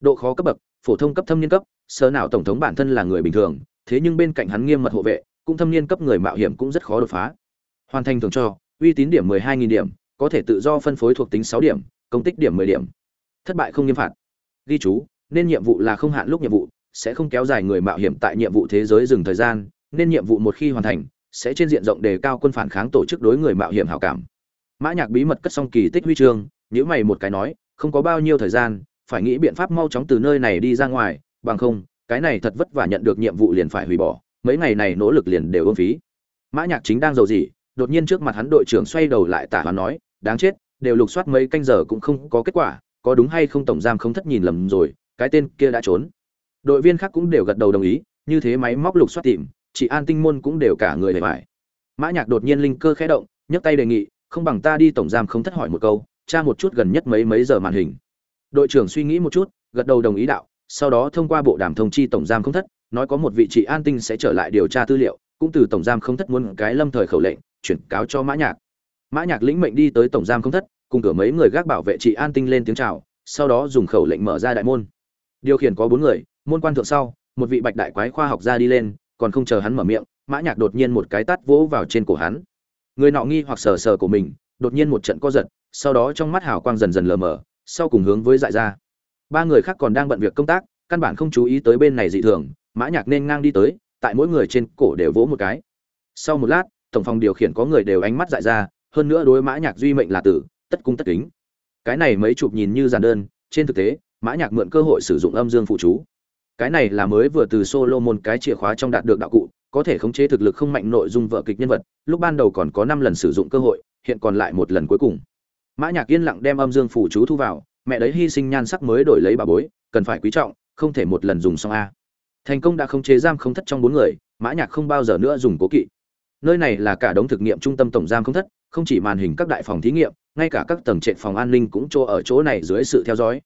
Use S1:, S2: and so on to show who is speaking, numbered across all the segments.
S1: độ khó cấp bậc, phổ thông cấp thâm niên cấp, sơ nào tổng thống bản thân là người bình thường, thế nhưng bên cạnh hắn nghiêm mật hộ vệ, cũng thâm niên cấp người mạo hiểm cũng rất khó đột phá. Hoàn thành thường cho, uy tín điểm 12.000 điểm, có thể tự do phân phối thuộc tính 6 điểm, công tích điểm 10 điểm. Thất bại không nghiêm phạt. Ghi chú, nên nhiệm vụ là không hạn lúc nhiệm vụ, sẽ không kéo dài người mạo hiểm tại nhiệm vụ thế giới dừng thời gian, nên nhiệm vụ một khi hoàn thành, sẽ trên diện rộng đề cao quân phản kháng tổ chức đối người mạo hiểm hảo cảm. Mã nhạc bí mật cất xong kỳ tích huy chương nhữ mày một cái nói, không có bao nhiêu thời gian phải nghĩ biện pháp mau chóng từ nơi này đi ra ngoài, bằng không, cái này thật vất vả nhận được nhiệm vụ liền phải hủy bỏ, mấy ngày này nỗ lực liền đều ưng phí. Mã nhạc chính đang giàu gì đột nhiên trước mặt hắn đội trưởng xoay đầu lại tả hắn nói, đáng chết, đều lục soát mấy canh giờ cũng không có kết quả, có đúng hay không tổng giam không thất nhìn lầm rồi, cái tên kia đã trốn. Đội viên khác cũng đều gật đầu đồng ý, như thế máy móc lục soát tìm, chị an tinh môn cũng đều cả người hề phải mã nhạc đột nhiên linh cơ khẽ động, nhấc tay đề nghị, không bằng ta đi tổng giam không thất hỏi một câu, tra một chút gần nhất mấy mấy giờ màn hình đội trưởng suy nghĩ một chút, gật đầu đồng ý đạo, sau đó thông qua bộ đàm thông chi tổng giam không thất, nói có một vị trí an tinh sẽ trở lại điều tra tư liệu, cũng từ tổng giam không thất muốn cái lâm thời khẩu lệnh, chuyển cáo cho mã nhạc. Mã nhạc lĩnh mệnh đi tới tổng giam không thất, cùng cửa mấy người gác bảo vệ trị an tinh lên tiếng chào, sau đó dùng khẩu lệnh mở ra đại môn. Điều khiển có bốn người, môn quan thượng sau, một vị bạch đại quái khoa học gia đi lên, còn không chờ hắn mở miệng, mã nhạc đột nhiên một cái tát vỗ vào trên cổ hắn. Người nọ nghi hoặc sờ sờ của mình, đột nhiên một trận co giật, sau đó trong mắt hào quang dần dần lờ mờ sau cùng hướng với dại ra. Ba người khác còn đang bận việc công tác, căn bản không chú ý tới bên này dị thường, mã nhạc nên ngang đi tới, tại mỗi người trên cổ đều vỗ một cái. Sau một lát, tổng phòng điều khiển có người đều ánh mắt dại ra, hơn nữa đối mã nhạc duy mệnh là tử, tất cung tất kính. Cái này mấy chụp nhìn như giản đơn, trên thực tế, mã nhạc mượn cơ hội sử dụng âm dương phụ chú. Cái này là mới vừa từ solomon cái chìa khóa trong đạt được đạo cụ, có thể khống chế thực lực không mạnh nội dung vợ kịch nhân vật, lúc ban đầu còn có năm lần sử dụng cơ hội, hiện còn lại một lần cuối cùng mã nhạc yên lặng đem âm dương phủ chú thu vào, mẹ đấy hy sinh nhan sắc mới đổi lấy bà bối, cần phải quý trọng, không thể một lần dùng xong a. Thành công đã không chế giam không thất trong bốn người, mã nhạc không bao giờ nữa dùng cố kỵ. Nơi này là cả đống thực nghiệm trung tâm tổng giam không thất, không chỉ màn hình các đại phòng thí nghiệm, ngay cả các tầng trệt phòng an ninh cũng chỗ ở chỗ này dưới sự theo dõi.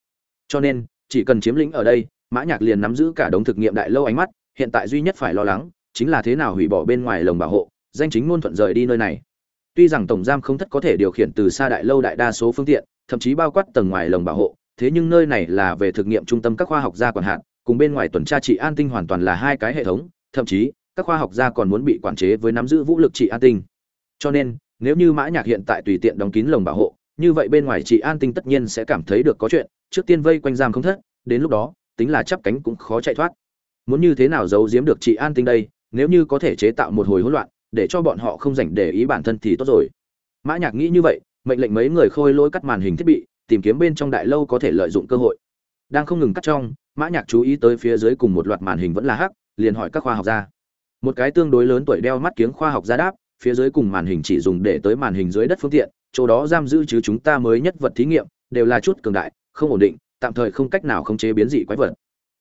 S1: Cho nên, chỉ cần chiếm lĩnh ở đây, mã nhạc liền nắm giữ cả đống thực nghiệm đại lâu ánh mắt, hiện tại duy nhất phải lo lắng, chính là thế nào hủy bỏ bên ngoài lồng bảo hộ, danh chính ngôn thuận rời đi nơi này tuy rằng tổng giam không thất có thể điều khiển từ xa đại lâu đại đa số phương tiện, thậm chí bao quát tầng ngoài lồng bảo hộ, thế nhưng nơi này là về thực nghiệm trung tâm các khoa học gia quản hạt, cùng bên ngoài tuần tra trị an tinh hoàn toàn là hai cái hệ thống, thậm chí, các khoa học gia còn muốn bị quản chế với nắm giữ vũ lực trị an tinh. Cho nên, nếu như mã nhạc hiện tại tùy tiện đóng kín lồng bảo hộ, như vậy bên ngoài trị an tinh tất nhiên sẽ cảm thấy được có chuyện, trước tiên vây quanh giam không thất, đến lúc đó, tính là chắp cánh cũng khó chạy thoát. Muốn như thế nào giấu giếm được trị an tinh đây, nếu như có thể chế tạo một hồi hỗn loạn để cho bọn họ không rảnh để ý bản thân thì tốt rồi. Mã nhạc nghĩ như vậy, mệnh lệnh mấy người khôi lỗi cắt màn hình thiết bị, tìm kiếm bên trong đại lâu có thể lợi dụng cơ hội. Đang không ngừng cắt trong, mã nhạc chú ý tới phía dưới cùng một loạt màn hình vẫn là hắc, liền hỏi các khoa học gia. Một cái tương đối lớn tuổi đeo mắt kiếng khoa học gia đáp, phía dưới cùng màn hình chỉ dùng để tới màn hình dưới đất phương tiện, chỗ đó giam giữ chứ chúng ta mới nhất vật thí nghiệm, đều là chút cường đại, không ổn định, tạm thời không cách nào khống chế biến dị quái vật.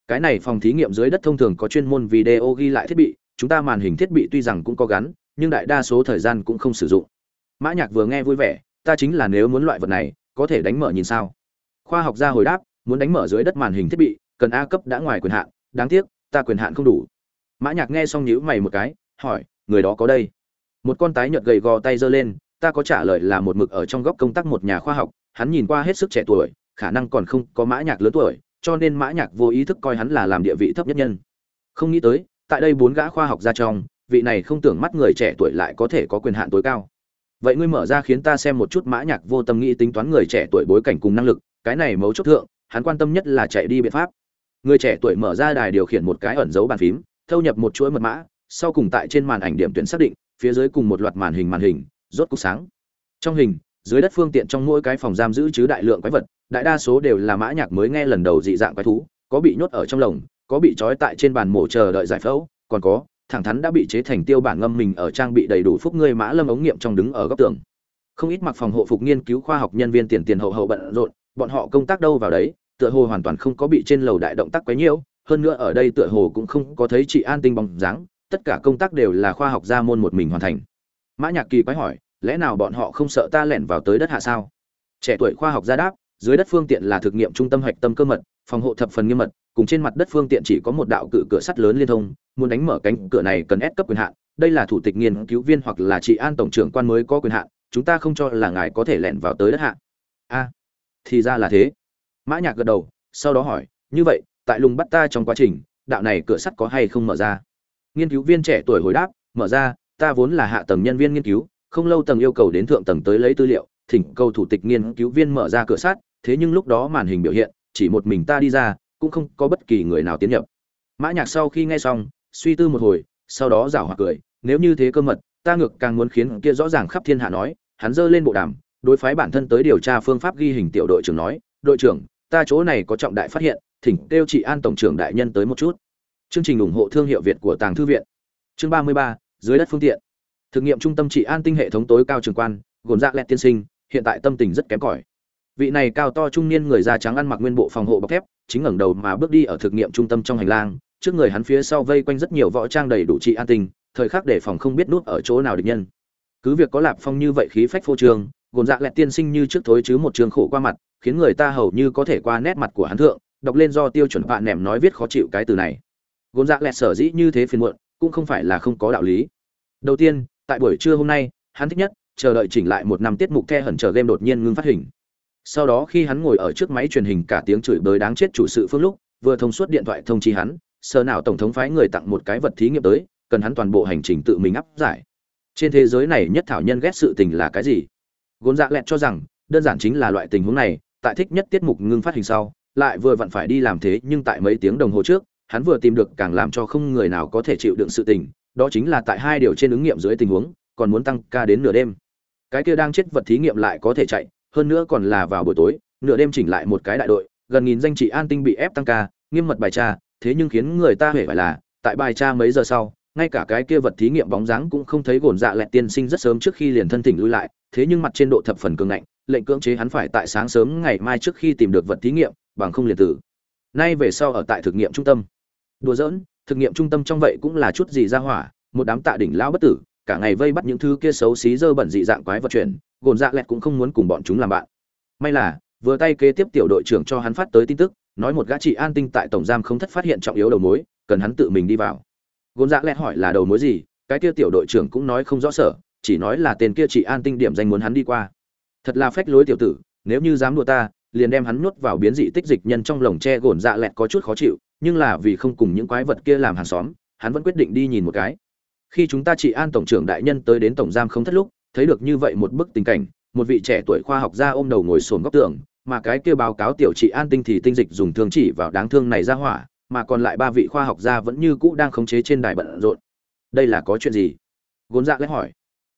S1: Cái này phòng thí nghiệm dưới đất thông thường có chuyên môn video ghi lại thiết bị, chúng ta màn hình thiết bị tuy rằng cũng có gắn nhưng đại đa số thời gian cũng không sử dụng. Mã nhạc vừa nghe vui vẻ, ta chính là nếu muốn loại vật này, có thể đánh mở nhìn sao? Khoa học gia hồi đáp, muốn đánh mở dưới đất màn hình thiết bị, cần a cấp đã ngoài quyền hạn, đáng tiếc, ta quyền hạn không đủ. Mã nhạc nghe xong nhíu mày một cái, hỏi, người đó có đây? Một con tái nhợt gầy gò tay giơ lên, ta có trả lời là một mực ở trong góc công tác một nhà khoa học, hắn nhìn qua hết sức trẻ tuổi, khả năng còn không có mã nhạc lớn tuổi, cho nên mã nhạc vô ý thức coi hắn là làm địa vị thấp nhất nhân. Không nghĩ tới, tại đây bốn gã khoa học gia trong vị này không tưởng mắt người trẻ tuổi lại có thể có quyền hạn tối cao. Vậy ngươi mở ra khiến ta xem một chút mã nhạc vô tâm nghĩ tính toán người trẻ tuổi bối cảnh cùng năng lực, cái này mấu chốt thượng, hắn quan tâm nhất là chạy đi biện pháp. Người trẻ tuổi mở ra đài điều khiển một cái ẩn dấu bàn phím, thâu nhập một chuỗi mật mã, sau cùng tại trên màn ảnh điểm tuyển xác định, phía dưới cùng một loạt màn hình màn hình, rốt cục sáng. Trong hình, dưới đất phương tiện trong mỗi cái phòng giam giữ chứ đại lượng quái vật, đại đa số đều là mã nhạc mới nghe lần đầu dị dạng quái thú, có bị nhốt ở trong lồng, có bị trói tại trên bàn mổ chờ đợi giải phẫu, còn có thẳng thắn đã bị chế thành tiêu bản ngâm mình ở trang bị đầy đủ phúc ngươi mã lâm ống nghiệm trong đứng ở góc tường. Không ít mặc phòng hộ phục nghiên cứu khoa học nhân viên tiền tiền hậu hậu bận rộn, bọn họ công tác đâu vào đấy, tựa hồ hoàn toàn không có bị trên lầu đại động tác quấy nhiễu, hơn nữa ở đây tựa hồ cũng không có thấy chị an tinh bóng dáng, tất cả công tác đều là khoa học gia môn một mình hoàn thành. Mã nhạc kỳ quái hỏi, lẽ nào bọn họ không sợ ta lẻn vào tới đất hạ sao? Trẻ tuổi khoa học gia đáp, dưới đất phương tiện là thực nghiệm trung tâm hạch tâm cơ mật, phòng hộ thập phần nghiêm mật cùng trên mặt đất phương tiện chỉ có một đạo cự cửa sắt lớn liên thông, muốn đánh mở cánh cửa này cần ép cấp quyền hạn, đây là thủ tịch nghiên cứu viên hoặc là chị an tổng trưởng quan mới có quyền hạn, chúng ta không cho là ngài có thể lẻn vào tới đất hạ. A, thì ra là thế. Mã nhạc gật đầu, sau đó hỏi, như vậy, tại lùng bắt ta trong quá trình, đạo này cửa sắt có hay không mở ra? Nghiên cứu viên trẻ tuổi hồi đáp, mở ra, ta vốn là hạ tầng nhân viên nghiên cứu, không lâu tầng yêu cầu đến thượng tầng tới lấy tư liệu, thỉnh cầu thủ tịch nghiên cứu viên mở ra cửa sắt, thế nhưng lúc đó màn hình biểu hiện, chỉ một mình ta đi ra cũng không có bất kỳ người nào tiến nhập. Mã nhạc sau khi nghe xong, suy tư một hồi, sau đó giảo hoạt cười, nếu như thế cơ mật, ta ngược càng muốn khiến kia rõ ràng khắp thiên hạ nói. Hắn giơ lên bộ đàm, đối phái bản thân tới điều tra phương pháp ghi hình tiểu đội trưởng nói, đội trưởng, ta chỗ này có trọng đại phát hiện, thỉnh kêu chị an tổng trưởng đại nhân tới một chút. Chương trình ủng hộ thương hiệu việt của tàng thư viện. Chương ba mươi ba, dưới đất phương tiện. Thực nghiệm trung tâm trị an tinh hệ thống tối cao trường quan, gồm dạ lẹt tiên sinh, hiện tại tâm tình rất kém cỏi vị này cao to trung niên người da trắng ăn mặc nguyên bộ phòng hộ bọc thép chính ngẩng đầu mà bước đi ở thực nghiệm trung tâm trong hành lang trước người hắn phía sau vây quanh rất nhiều võ trang đầy đủ trị an tình, thời khắc để phòng không biết nút ở chỗ nào địch nhân. Cứ việc có lạp phong như vậy khí phách phô trương gồm dạ lẹt tiên sinh như trước thối chứ một trường khổ qua mặt khiến người ta hầu như có thể qua nét mặt của hắn thượng đọc lên do tiêu chuẩn bạn nẻm nói viết khó chịu cái từ này. Gồm dạ lẹt sở dĩ như thế phiền muộn cũng không phải là không có đạo lý. Đầu tiên tại buổi trưa hôm nay hắn thích nhất chờ đợi chỉnh lại một năm tiết mục the hẩn chờ game đột nhiên ngưng phát hình sau đó khi hắn ngồi ở trước máy truyền hình cả tiếng chửi bới đáng chết chủ sự phương lúc vừa thông suốt điện thoại thông chi hắn, sờ nào tổng thống phái người tặng một cái vật thí nghiệm tới, cần hắn toàn bộ hành trình tự mình áp giải. Trên thế giới này nhất thảo nhân ghét sự tình là cái gì? Gôn dạ lẹt cho rằng, đơn giản chính là loại tình huống này, tại thích nhất tiết mục ngưng phát hình sau, lại vừa vặn phải đi làm thế nhưng tại mấy tiếng đồng hồ trước, hắn vừa tìm được càng làm cho không người nào có thể chịu đựng sự tình, đó chính là tại hai điều trên ứng nghiệm dưới tình huống, còn muốn tăng ca đến nửa đêm. Cái kia đang chết vật thí nghiệm lại có thể chạy hơn nữa còn là vào buổi tối, nửa đêm chỉnh lại một cái đại đội, gần nghìn danh trị an tinh bị ép tăng ca, nghiêm mật bài tra, thế nhưng khiến người ta hề phải là, tại bài tra mấy giờ sau, ngay cả cái kia vật thí nghiệm bóng dáng cũng không thấy gồn dạ lẹt tiên sinh rất sớm trước khi liền thân thỉnh lui lại, thế nhưng mặt trên độ thập phần cường ngạnh, lệnh cưỡng chế hắn phải tại sáng sớm ngày mai trước khi tìm được vật thí nghiệm, bằng không liền tử. Nay về sau ở tại thực nghiệm trung tâm. Đùa giỡn, thực nghiệm trung tâm trong vậy cũng là chút gì ra hỏa, một đám tạ đỉnh lão bất tử, cả ngày vây bắt những thứ kia xấu xí dơ bẩn dị dạng quái vật chuyển gồn dạ lẹt cũng không muốn cùng bọn chúng làm bạn. May là, vừa tay kế tiếp tiểu đội trưởng cho hắn phát tới tin tức, nói một gã trị an tinh tại tổng giam không thất phát hiện trọng yếu đầu mối, cần hắn tự mình đi vào. Gồn dạ lẹt hỏi là đầu mối gì, cái kia tiểu đội trưởng cũng nói không rõ sở, chỉ nói là tên kia trị an tinh điểm danh muốn hắn đi qua. Thật là phách lối tiểu tử, nếu như dám đùa ta, liền đem hắn nuốt vào biến dị tích dịch nhân trong lồng tre gồn dạ lẹt có chút khó chịu, nhưng là vì không cùng những quái vật kia làm hàng xóm, hắn vẫn quyết định đi nhìn một cái. Khi chúng ta trị an tổng trưởng đại nhân tới đến tổng giam không thất lúc thấy được như vậy một bức tình cảnh, một vị trẻ tuổi khoa học gia ôm đầu ngồi sồn góc tường, mà cái kia báo cáo tiểu trị an tinh thì tinh dịch dùng thương chỉ vào đáng thương này ra hỏa, mà còn lại ba vị khoa học gia vẫn như cũ đang khống chế trên đài bận rộn. Đây là có chuyện gì? Gốn dạ lét hỏi.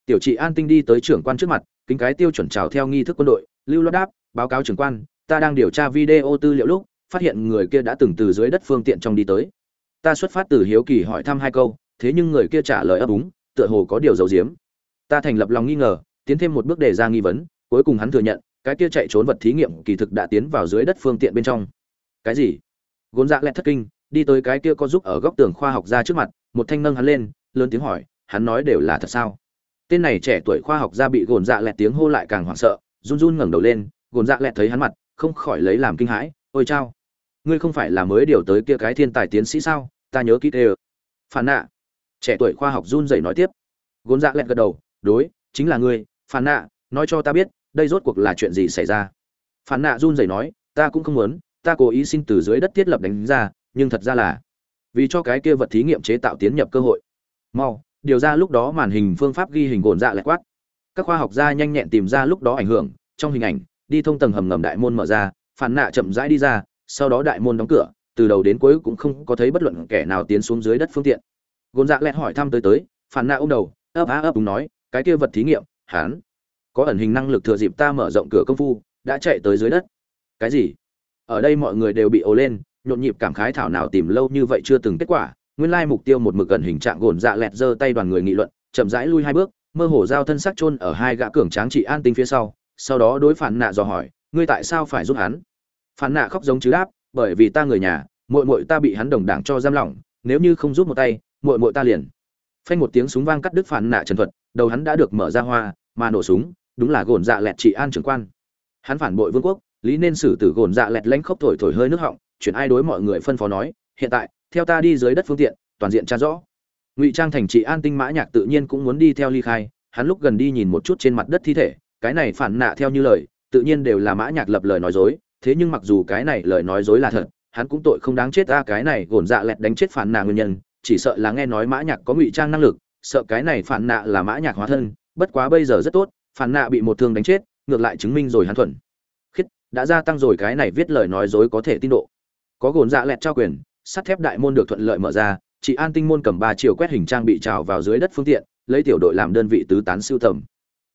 S1: Tiểu trị an tinh đi tới trưởng quan trước mặt, kính cái tiêu chuẩn chào theo nghi thức quân đội, lưu loát đáp, báo cáo trưởng quan, ta đang điều tra video tư liệu lúc, phát hiện người kia đã từng từ dưới đất phương tiện trong đi tới. Ta xuất phát từ hiếu kỳ hỏi thăm hai câu, thế nhưng người kia trả lời ấp úng, tựa hồ có điều giấu giếm ta thành lập lòng nghi ngờ, tiến thêm một bước đề ra nghi vấn, cuối cùng hắn thừa nhận, cái kia chạy trốn vật thí nghiệm kỳ thực đã tiến vào dưới đất phương tiện bên trong. Cái gì? Gốn dạ lẹt thất kinh, đi tới cái kia có giúp ở góc tường khoa học ra trước mặt, một thanh nâng hắn lên, lớn tiếng hỏi, hắn nói đều là thật sao? Tên này trẻ tuổi khoa học ra bị gồn dạ lẹt tiếng hô lại càng hoảng sợ, run run ngẩng đầu lên gồn dạ lẹt thấy hắn mặt, không khỏi lấy làm kinh hãi, ôi chao, ngươi không phải là mới điều tới kia cái thiên tài tiến sĩ sao? Ta nhớ kỹ tê phản nạ, trẻ tuổi khoa học run rẩy nói tiếp. Gồn dạ lẹt gật đầu đối, chính là ngươi phản nạ, nói cho ta biết, đây rốt cuộc là chuyện gì xảy ra? Phản nạ run rẩy nói, ta cũng không muốn, ta cố ý xin từ dưới đất thiết lập đánh ra nhưng thật ra là vì cho cái kia vật thí nghiệm chế tạo tiến nhập cơ hội. Mau, điều ra lúc đó màn hình phương pháp ghi hình gồn dạ lại quát. Các khoa học gia nhanh nhẹn tìm ra lúc đó ảnh hưởng, trong hình ảnh, đi thông tầng hầm ngầm đại môn mở ra phản nạ chậm rãi đi ra, sau đó đại môn đóng cửa, từ đầu đến cuối cũng không có thấy bất luận kẻ nào tiến xuống dưới đất phương tiện. Gồn dạ lẹt hỏi thăm tới tới phản nạ ôm đầu, ấp á ấp đúng nói cái kia vật thí nghiệm, hắn có ẩn hình năng lực thừa dịp ta mở rộng cửa công phu, đã chạy tới dưới đất. Cái gì? Ở đây mọi người đều bị ồ lên, nhộn nhịp cảm khái thảo nào tìm lâu như vậy chưa từng kết quả, nguyên lai mục tiêu một mực gần hình trạng gồn dạ lẹt giơ tay đoàn người nghị luận, chậm rãi lui hai bước, mơ hồ giao thân sắc chôn ở hai gã cường tráng trị an tinh phía sau sau đó đối phản nạ dò hỏi, ngươi tại sao phải giúp hắn? Phản nạ khóc giống chứ đáp, bởi vì ta người nhà, muội muội ta bị hắn đồng đảng cho giam lỏng, nếu như không giúp một tay, muội muội ta liền. Phanh một tiếng súng vang cắt đứt phản nạ trần thuật đầu hắn đã được mở ra hoa, mà nổ súng, đúng là gồn dạ lẹt trị an trưởng quan. Hắn phản bội vương quốc, lý nên xử tử gồn dạ lẹt lánh khốc thổi thổi hơi nước họng chuyển ai đối mọi người phân phó nói, hiện tại, theo ta đi dưới đất phương tiện, toàn diện tra rõ. Ngụy trang thành trị an tinh mã nhạc tự nhiên cũng muốn đi theo ly khai, hắn lúc gần đi nhìn một chút trên mặt đất thi thể, cái này phản nạ theo như lời, tự nhiên đều là mã nhạc lập lời nói dối, thế nhưng mặc dù cái này lời nói dối là thật, hắn cũng tội không đáng chết ta cái này gồn dạ lẹt đánh chết phản nạ nguyên nhân, chỉ sợ là nghe nói mã nhạc có ngụy trang năng lực sợ cái này phản nạ là mã nhạc hóa thân, bất quá bây giờ rất tốt, phản nạ bị một thương đánh chết, ngược lại chứng minh rồi hắn thuận khiết, đã gia tăng rồi cái này viết lời nói dối có thể tin độ. Có gồn dạ lẹt trao quyền, sắt thép đại môn được thuận lợi mở ra, chị an tinh môn cầm ba chiều quét hình trang bị trào vào dưới đất phương tiện, lấy tiểu đội làm đơn vị tứ tán siêu tầm.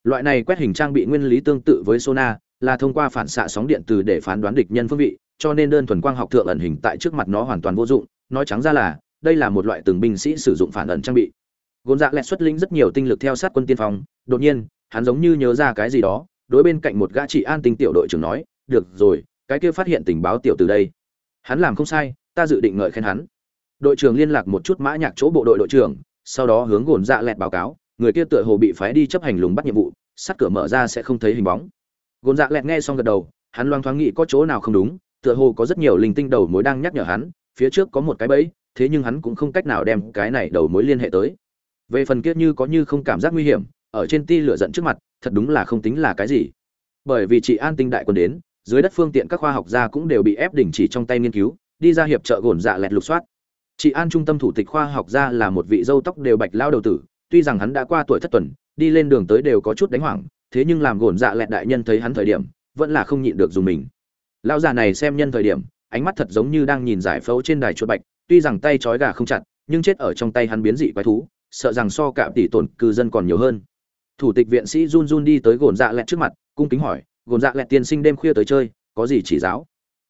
S1: Loại này quét hình trang bị nguyên lý tương tự với sona, là thông qua phản xạ sóng điện từ để phán đoán địch nhân phương vị, cho nên đơn thuần quang học thượng ẩn hình tại trước mặt nó hoàn toàn vô dụng. Nói trắng ra là, đây là một loại từng binh sĩ sử dụng phản ẩn trang bị gôn dạ lẹt xuất linh rất nhiều tinh lực theo sát quân tiên phong, đột nhiên, hắn giống như nhớ ra cái gì đó, đối bên cạnh một gã trị an tinh tiểu đội trưởng nói, được rồi, cái kia phát hiện tình báo tiểu từ đây. Hắn làm không sai, ta dự định ngợi khen hắn. Đội trưởng liên lạc một chút mã nhạc chỗ bộ đội đội trưởng, sau đó hướng gồn dạ lẹt báo cáo, người kia tựa hồ bị phái đi chấp hành lùng bắt nhiệm vụ, sắt cửa mở ra sẽ không thấy hình bóng. Gồn dạ lẹt nghe xong gật đầu, hắn loang thoáng nghĩ có chỗ nào không đúng, tựa hồ có rất nhiều linh tinh đầu mối đang nhắc nhở hắn, phía trước có một cái bẫy, thế nhưng hắn cũng không cách nào đem cái này đầu mối liên hệ tới về phần kiếp như có như không cảm giác nguy hiểm, ở trên ti lửa giận trước mặt, thật đúng là không tính là cái gì. Bởi vì chị an tinh đại quân đến, dưới đất phương tiện các khoa học gia cũng đều bị ép đình chỉ trong tay nghiên cứu, đi ra hiệp trợ gồn dạ lẹt lục soát. Chị an trung tâm thủ tịch khoa học gia là một vị dâu tóc đều bạch lao đầu tử, tuy rằng hắn đã qua tuổi thất tuần, đi lên đường tới đều có chút đánh hoảng, thế nhưng làm gồn dạ lẹt đại nhân thấy hắn thời điểm, vẫn là không nhịn được dùng mình. Lao già này xem nhân thời điểm, ánh mắt thật giống như đang nhìn giải phẫu trên đài chuột bạch, tuy rằng tay trói gà không chặt, nhưng chết ở trong tay hắn biến dị quái thú sợ rằng so cả tỷ tổn cư dân còn nhiều hơn. Thủ tịch viện sĩ run run đi tới gồn dạ lẹt trước mặt, cung kính hỏi, gồn dạ lẹt tiên sinh đêm khuya tới chơi, có gì chỉ giáo?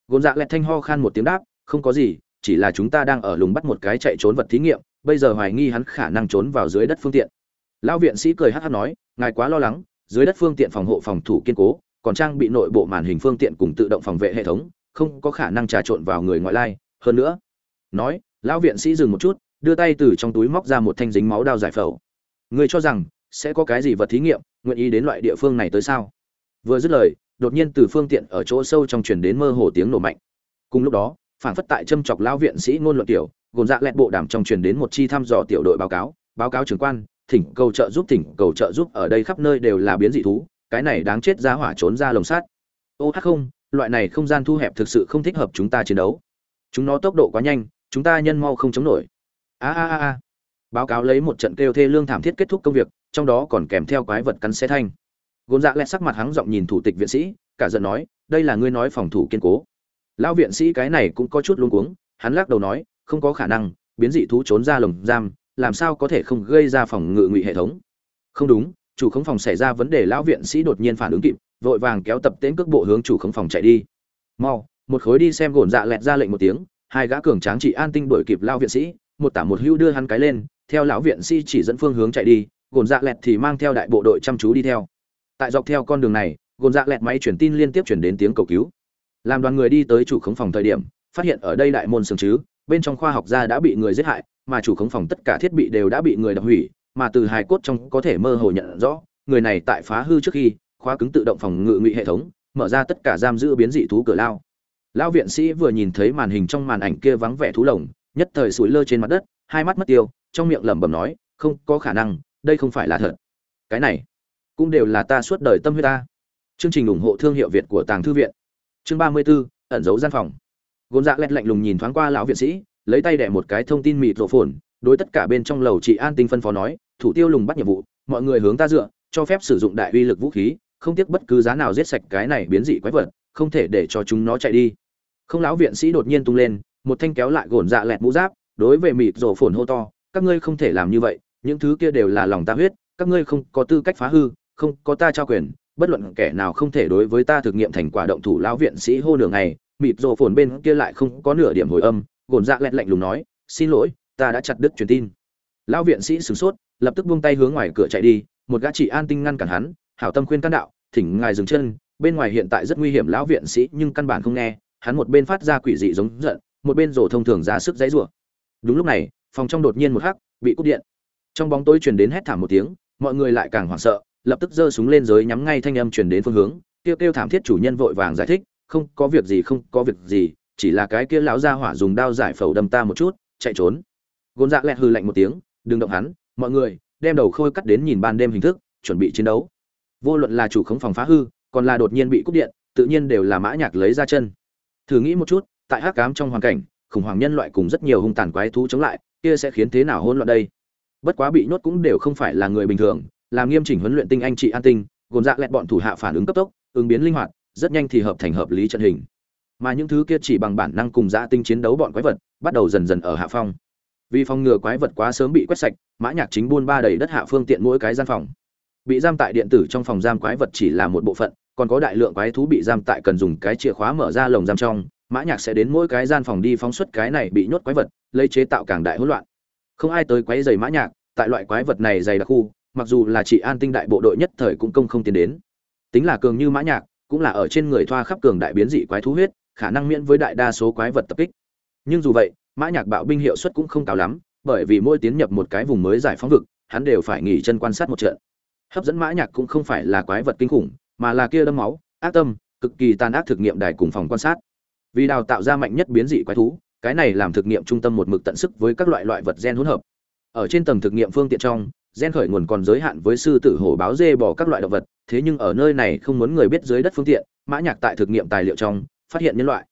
S1: Gồn dạ lẹt thanh ho khan một tiếng đáp, không có gì, chỉ là chúng ta đang ở lùng bắt một cái chạy trốn vật thí nghiệm, bây giờ hoài nghi hắn khả năng trốn vào dưới đất phương tiện. Lão viện sĩ cười hắc hắc nói, ngài quá lo lắng, dưới đất phương tiện phòng hộ phòng thủ kiên cố, còn trang bị nội bộ màn hình phương tiện cùng tự động phòng vệ hệ thống, không có khả năng trà trộn vào người ngoại lai. Hơn nữa, nói, lão viện sĩ dừng một chút đưa tay từ trong túi móc ra một thanh dính máu đao giải phẫu. Người cho rằng, sẽ có cái gì vật thí nghiệm, nguyện ý đến loại địa phương này tới sao? Vừa dứt lời, đột nhiên từ phương tiện ở chỗ sâu trong truyền đến mơ hồ tiếng nổ mạnh. Cùng lúc đó, phản phất tại châm chọc lão viện sĩ ngôn luận tiểu, gồm dạ lẹt bộ đàm trong truyền đến một chi thăm dò tiểu đội báo cáo báo cáo trưởng quan, thỉnh cầu trợ giúp, thỉnh cầu trợ giúp ở đây khắp nơi đều là biến dị thú, cái này đáng chết ra hỏa trốn ra lồng sắt. Ô hát không, loại này không gian thu hẹp thực sự không thích hợp chúng ta chiến đấu. Chúng nó tốc độ quá nhanh, chúng ta nhân mau không chống nổi a a a báo cáo lấy một trận kêu thê lương thảm thiết kết thúc công việc, trong đó còn kèm theo quái vật cắn xe thanh. Gôn dạ lẹt sắc mặt hắn giọng nhìn thủ tịch viện sĩ, cả giận nói, đây là ngươi nói phòng thủ kiên cố. Lão viện sĩ cái này cũng có chút luống cuống, hắn lắc đầu nói, không có khả năng, biến dị thú trốn ra lồng giam, làm sao có thể không gây ra phòng ngự ngụy hệ thống? Không đúng, chủ khống phòng xảy ra vấn đề lão viện sĩ đột nhiên phản ứng kịp, vội vàng kéo tập tễnh cước bộ hướng chủ khống phòng chạy đi. Mau, một khối đi xem gồn dạ lẹt ra lệnh một tiếng, hai gã cường tráng trị an tinh đuổi kịp lao viện sĩ một tả một hưu đưa hắn cái lên, theo lão viện sĩ chỉ dẫn phương hướng chạy đi, gồn dạ lẹt thì mang theo đại bộ đội chăm chú đi theo. Tại dọc theo con đường này, gồn dạ lẹt máy truyền tin liên tiếp chuyển đến tiếng cầu cứu. Làm đoàn người đi tới chủ khống phòng thời điểm, phát hiện ở đây đại môn sừng chứ, bên trong khoa học gia đã bị người giết hại, mà chủ khống phòng tất cả thiết bị đều đã bị người đập hủy, mà từ hài cốt trong có thể mơ hồ nhận rõ, người này tại phá hư trước khi, khóa cứng tự động phòng ngự ngụy hệ thống, mở ra tất cả giam giữ biến dị thú cửa lao. Lão viện sĩ vừa nhìn thấy màn hình trong màn ảnh kia vắng vẻ thú lồng nhất thời sủi lơ trên mặt đất hai mắt mất tiêu trong miệng lẩm bẩm nói không có khả năng đây không phải là thật. Cái này cũng đều là ta suốt đời tâm huyết ta. Chương trình ủng hộ thương hiệu việt của tàng thư viện. Chương ba mươi 34, ẩn giấu gian phòng. Gôn dạ lẹt lạnh lùng nhìn thoáng qua lão viện sĩ lấy tay đẻ một cái thông tin mịt rộ phồn đối tất cả bên trong lầu chị an tinh phân phó nói thủ tiêu lùng bắt nhiệm vụ mọi người hướng ta dựa cho phép sử dụng đại uy lực vũ khí không tiếc bất cứ giá nào giết sạch cái này biến dị quái vật không thể để cho chúng nó chạy đi. Không lão viện sĩ đột nhiên tung lên một thanh kéo lại gồn dạ lẹt mũ giáp, đối với mịt rổ phồn hô to, các ngươi không thể làm như vậy, những thứ kia đều là lòng ta huyết, các ngươi không có tư cách phá hư, không có ta trao quyền, bất luận kẻ nào không thể đối với ta thực nghiệm thành quả động thủ lão viện sĩ hô nửa ngày. Mịt rổ phồn bên kia lại không có nửa điểm hồi âm, gồn dạ lẹt lạnh lùng nói, xin lỗi, ta đã chặt đứt truyền tin. Lão viện sĩ sửng sốt, lập tức buông tay hướng ngoài cửa chạy đi, một gã chỉ an tinh ngăn cản hắn, hảo tâm khuyên can đạo, thỉnh ngài dừng chân, bên ngoài hiện tại rất nguy hiểm lão viện sĩ nhưng căn bản không nghe. Hắn một bên phát ra quỷ dị giống giận một bên rổ thông thường ra sức dãy rủa. Đúng lúc này, phòng trong đột nhiên một hắc, bị cúp điện. Trong bóng tối truyền đến hét thảm một tiếng, mọi người lại càng hoảng sợ, lập tức giơ súng lên giới nhắm ngay thanh âm truyền đến phương hướng. Kêu kêu thảm thiết chủ nhân vội vàng giải thích, không, có việc gì, không, có việc gì, chỉ là cái kia lão gia hỏa dùng đao giải phẫu đâm ta một chút, chạy trốn. Gôn dạ lẹt hừ lạnh một tiếng, đừng động hắn, mọi người, đem đầu khôi cắt đến nhìn ban đêm hình thức, chuẩn bị chiến đấu. Vô luận là chủ khống phòng phá hư, còn là đột nhiên bị cúp điện, tự nhiên đều là mã nhạc lấy ra chân. Thử nghĩ một chút tại hắc ám trong hoàn cảnh, khủng hoảng nhân loại cùng rất nhiều hung tàn quái thú chống lại, kia sẽ khiến thế nào hỗn loạn đây? Bất quá bị nhốt cũng đều không phải là người bình thường, làm nghiêm chỉnh huấn luyện tinh anh trị an tinh, gồm dạ lẹt bọn thủ hạ phản ứng cấp tốc, ứng biến linh hoạt, rất nhanh thì hợp thành hợp lý trận hình. Mà những thứ kia chỉ bằng bản năng cùng dạ tinh chiến đấu bọn quái vật, bắt đầu dần dần ở hạ phong. Vì phòng ngừa quái vật quá sớm bị quét sạch, mã nhạc chính buôn ba đầy đất hạ phương tiện mỗi cái gian phòng. Bị giam tại điện tử trong phòng giam quái vật chỉ là một bộ phận, còn có đại lượng quái thú bị giam tại cần dùng cái chìa khóa mở ra lồng giam trong mã nhạc sẽ đến mỗi cái gian phòng đi phóng xuất cái này bị nhốt quái vật, lấy chế tạo càng đại hỗn loạn. Không ai tới quấy giày mã nhạc, tại loại quái vật này dày đặc khu, mặc dù là trị an tinh đại bộ đội nhất thời cũng công không tiến đến. Tính là cường như mã nhạc, cũng là ở trên người thoa khắp cường đại biến dị quái thú huyết, khả năng miễn với đại đa số quái vật tập kích. Nhưng dù vậy, mã nhạc bạo binh hiệu suất cũng không cao lắm, bởi vì mỗi tiến nhập một cái vùng mới giải phóng vực, hắn đều phải nghỉ chân quan sát một trận. Hấp dẫn mã nhạc cũng không phải là quái vật kinh khủng, mà là kia đâm máu, ác tâm, cực kỳ tàn ác thực nghiệm đài cùng phòng quan sát vì đào tạo ra mạnh nhất biến dị quái thú, cái này làm thực nghiệm trung tâm một mực tận sức với các loại loại vật gen hỗn hợp. Ở trên tầng thực nghiệm phương tiện trong, gen khởi nguồn còn giới hạn với sư tử hổ báo dê bò các loại động vật, thế nhưng ở nơi này không muốn người biết dưới đất phương tiện, mã nhạc tại thực nghiệm tài liệu trong, phát hiện nhân loại.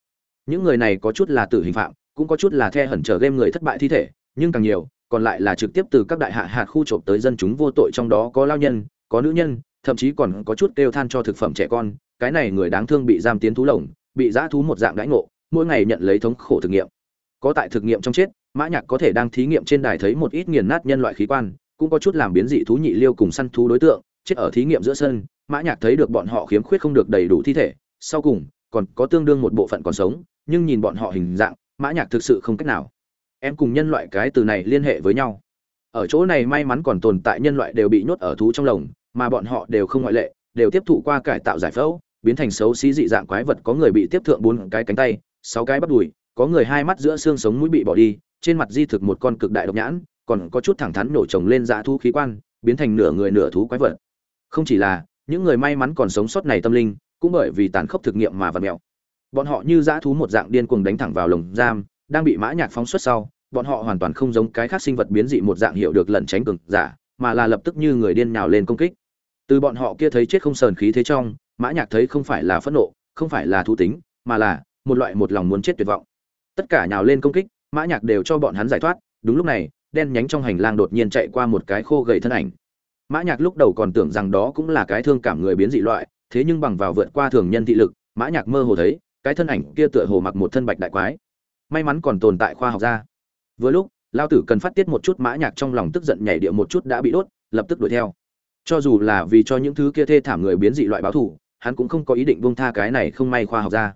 S1: Những người này có chút là tử hình phạm, cũng có chút là the hẩn trở game người thất bại thi thể, nhưng càng nhiều, còn lại là trực tiếp từ các đại hạ hạt khu trộm tới dân chúng vô tội trong đó có lao nhân, có nữ nhân, thậm chí còn có chút kêu than cho thực phẩm trẻ con, cái này người đáng thương bị giam tiến thú lồng bị giã thú một dạng đãi ngộ, mỗi ngày nhận lấy thống khổ thực nghiệm. Có tại thực nghiệm trong chết, mã nhạc có thể đang thí nghiệm trên đài thấy một ít nghiền nát nhân loại khí quan, cũng có chút làm biến dị thú nhị liêu cùng săn thú đối tượng, chết ở thí nghiệm giữa sân, mã nhạc thấy được bọn họ khiếm khuyết không được đầy đủ thi thể, sau cùng, còn có tương đương một bộ phận còn sống, nhưng nhìn bọn họ hình dạng, mã nhạc thực sự không cách nào. Em cùng nhân loại cái từ này liên hệ với nhau. Ở chỗ này may mắn còn tồn tại nhân loại đều bị nhốt ở thú trong lồng, mà bọn họ đều không ngoại lệ, đều tiếp thụ qua cải tạo giải phẫu biến thành xấu xí dị dạng quái vật có người bị tiếp thượng bốn cái cánh tay, sáu cái bắp đùi, có người hai mắt giữa xương sống mũi bị bỏ đi, trên mặt di thực một con cực đại độc nhãn, còn có chút thẳng thắn nổ trồng lên dạ thu khí quan, biến thành nửa người nửa thú quái vật. Không chỉ là, những người may mắn còn sống sót này tâm linh, cũng bởi vì tàn khốc thực nghiệm mà vật mèo bọn họ như dã thú một dạng điên cuồng đánh thẳng vào lồng giam, đang bị mã nhạc phóng xuất sau, bọn họ hoàn toàn không giống cái khác sinh vật biến dị một dạng hiểu được lẩn tránh cường giả, mà là lập tức như người điên nhào lên công kích. Từ bọn họ kia thấy chết không sờn khí thế trong mã nhạc thấy không phải là phẫn nộ, không phải là thú tính, mà là một loại một lòng muốn chết tuyệt vọng. Tất cả nhào lên công kích, mã nhạc đều cho bọn hắn giải thoát. Đúng lúc này, đen nhánh trong hành lang đột nhiên chạy qua một cái khô gầy thân ảnh. Mã nhạc lúc đầu còn tưởng rằng đó cũng là cái thương cảm người biến dị loại, thế nhưng bằng vào vượt qua thường nhân thị lực, mã nhạc mơ hồ thấy, cái thân ảnh kia tựa hồ mặc một thân bạch đại quái. May mắn còn tồn tại khoa học gia. Vừa lúc, lao tử cần phát tiết một chút mã nhạc trong lòng tức giận nhảy địa một chút đã bị đốt, lập tức đuổi theo. Cho dù là vì cho những thứ kia thê thảm người biến dị loại báo thù hắn cũng không có ý định buông tha cái này không may khoa học gia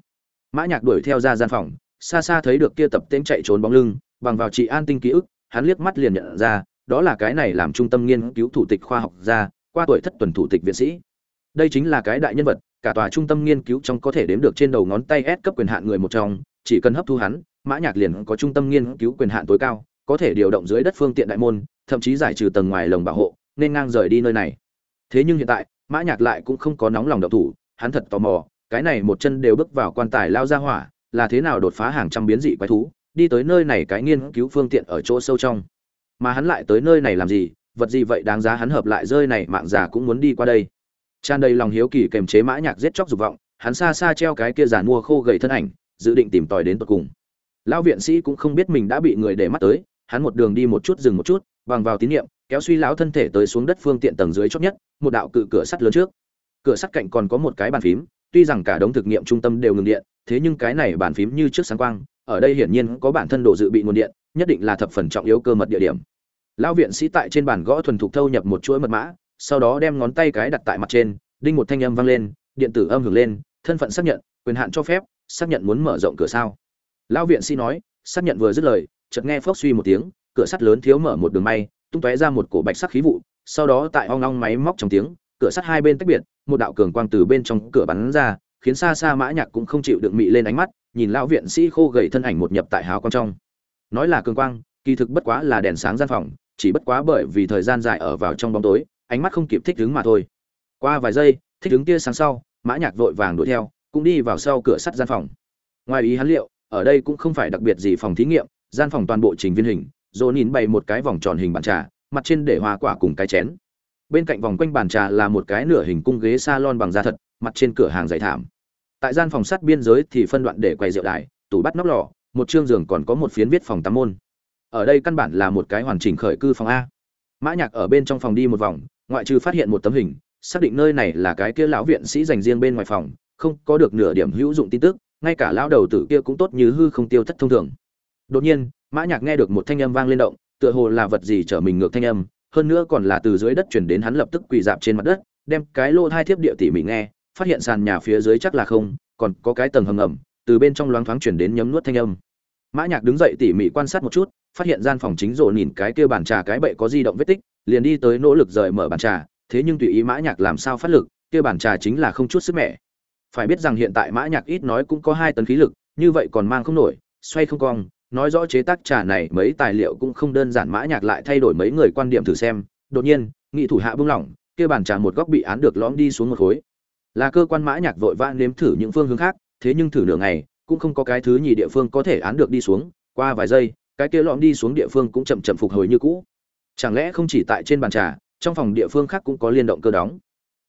S1: mã nhạc đuổi theo ra gian phòng xa xa thấy được kia tập tên chạy trốn bóng lưng bằng vào trị an tinh ký ức hắn liếc mắt liền nhận ra đó là cái này làm trung tâm nghiên cứu thủ tịch khoa học gia qua tuổi thất tuần thủ tịch viện sĩ đây chính là cái đại nhân vật cả tòa trung tâm nghiên cứu trong có thể đếm được trên đầu ngón tay S cấp quyền hạn người một trong, chỉ cần hấp thu hắn, Mã Nhạc liền có trung tâm nghiên cứu quyền hạn tối cao, có thể điều động dưới đất phương tiện đại môn, thậm chí giải trừ tầng ngoài lồng bảo hộ, nên ngang rời đi nơi này. Thế nhưng hiện tại, Mã Nhạc lại cũng không có nóng lòng động thủ, hắn thật tò mò, cái này một chân đều bước vào quan tài lao ra hỏa, là thế nào đột phá hàng trăm biến dị quái thú, đi tới nơi này cái nghiên cứu phương tiện ở chỗ sâu trong. Mà hắn lại tới nơi này làm gì, vật gì vậy đáng giá hắn hợp lại rơi này mạng già cũng muốn đi qua đây tràn đầy lòng hiếu kỳ kềm chế mã nhạc giết chóc dục vọng hắn xa xa treo cái kia giàn mua khô gầy thân ảnh dự định tìm tòi đến tận cùng lão viện sĩ cũng không biết mình đã bị người để mắt tới hắn một đường đi một chút dừng một chút bằng vào tín niệm kéo suy lão thân thể tới xuống đất phương tiện tầng dưới chót nhất, một đạo cự cửa sắt lớn trước. Cửa sắt cạnh còn có một cái bàn phím, tuy rằng cả đống thực nghiệm trung tâm đều ngừng điện, thế nhưng cái này bàn phím như trước sáng quang, ở đây hiển nhiên có bản thân đồ dự bị nguồn điện, nhất định là thập phần trọng yếu cơ mật địa điểm. Lão viện sĩ tại trên bàn gõ thuần thục thâu nhập một chuỗi mật mã, sau đó đem ngón tay cái đặt tại mặt trên, đinh một thanh âm vang lên, điện tử âm hưởng lên, thân phận xác nhận, quyền hạn cho phép, xác nhận muốn mở rộng cửa sao. Lão viện sĩ nói, xác nhận vừa dứt lời, chợt nghe phốc suy một tiếng, cửa sắt lớn thiếu mở một đường may tung tóe ra một cổ bạch sắc khí vụ, sau đó tại ong ong máy móc trong tiếng, cửa sắt hai bên tách biệt, một đạo cường quang từ bên trong cửa bắn ra, khiến xa xa mã nhạc cũng không chịu được mị lên ánh mắt, nhìn lão viện sĩ khô gầy thân ảnh một nhập tại hào quang trong. Nói là cường quang, kỳ thực bất quá là đèn sáng gian phòng, chỉ bất quá bởi vì thời gian dài ở vào trong bóng tối, ánh mắt không kịp thích ứng mà thôi. Qua vài giây, thích ứng kia sáng sau, mã nhạc vội vàng đuổi theo, cũng đi vào sau cửa sắt gian phòng. Ngoài ý hắn liệu, ở đây cũng không phải đặc biệt gì phòng thí nghiệm, gian phòng toàn bộ trình viên hình rồi nhìn bày một cái vòng tròn hình bàn trà, mặt trên để hoa quả cùng cái chén. Bên cạnh vòng quanh bàn trà là một cái nửa hình cung ghế salon bằng da thật, mặt trên cửa hàng dày thảm. Tại gian phòng sắt biên giới thì phân đoạn để quay rượu đài, tủ bắt nóc lò, một chương giường còn có một phiến viết phòng tắm môn. Ở đây căn bản là một cái hoàn chỉnh khởi cư phòng a. Mã nhạc ở bên trong phòng đi một vòng, ngoại trừ phát hiện một tấm hình, xác định nơi này là cái kia lão viện sĩ dành riêng bên ngoài phòng, không có được nửa điểm hữu dụng tin tức, ngay cả lão đầu tử kia cũng tốt như hư không tiêu thất thông thường. Đột nhiên mã nhạc nghe được một thanh âm vang lên động, tựa hồ là vật gì trở mình ngược thanh âm, hơn nữa còn là từ dưới đất truyền đến hắn lập tức quỳ dạp trên mặt đất, đem cái lô hai thiếp địa tỉ mỉ nghe, phát hiện sàn nhà phía dưới chắc là không, còn có cái tầng hầm ngầm, từ bên trong loáng thoáng truyền đến nhấm nuốt thanh âm. Mã nhạc đứng dậy tỉ mỉ quan sát một chút, phát hiện gian phòng chính rộ nhìn cái kia bàn trà cái bệ có di động vết tích, liền đi tới nỗ lực rời mở bàn trà, thế nhưng tùy ý mã nhạc làm sao phát lực, kia bàn trà chính là không chút sức mẻ. Phải biết rằng hiện tại mã nhạc ít nói cũng có hai tấn khí lực, như vậy còn mang không nổi, xoay không cong nói rõ chế tác trà này, mấy tài liệu cũng không đơn giản, mã nhạc lại thay đổi mấy người quan điểm thử xem. Đột nhiên, nghị thủ hạ buông lỏng, kia bàn trà một góc bị án được lõm đi xuống một khối. Là cơ quan mã nhạc vội vã nếm thử những phương hướng khác, thế nhưng thử nửa ngày, cũng không có cái thứ nhì địa phương có thể án được đi xuống. Qua vài giây, cái kia lõm đi xuống địa phương cũng chậm chậm phục hồi như cũ. Chẳng lẽ không chỉ tại trên bàn trà, trong phòng địa phương khác cũng có liên động cơ đóng?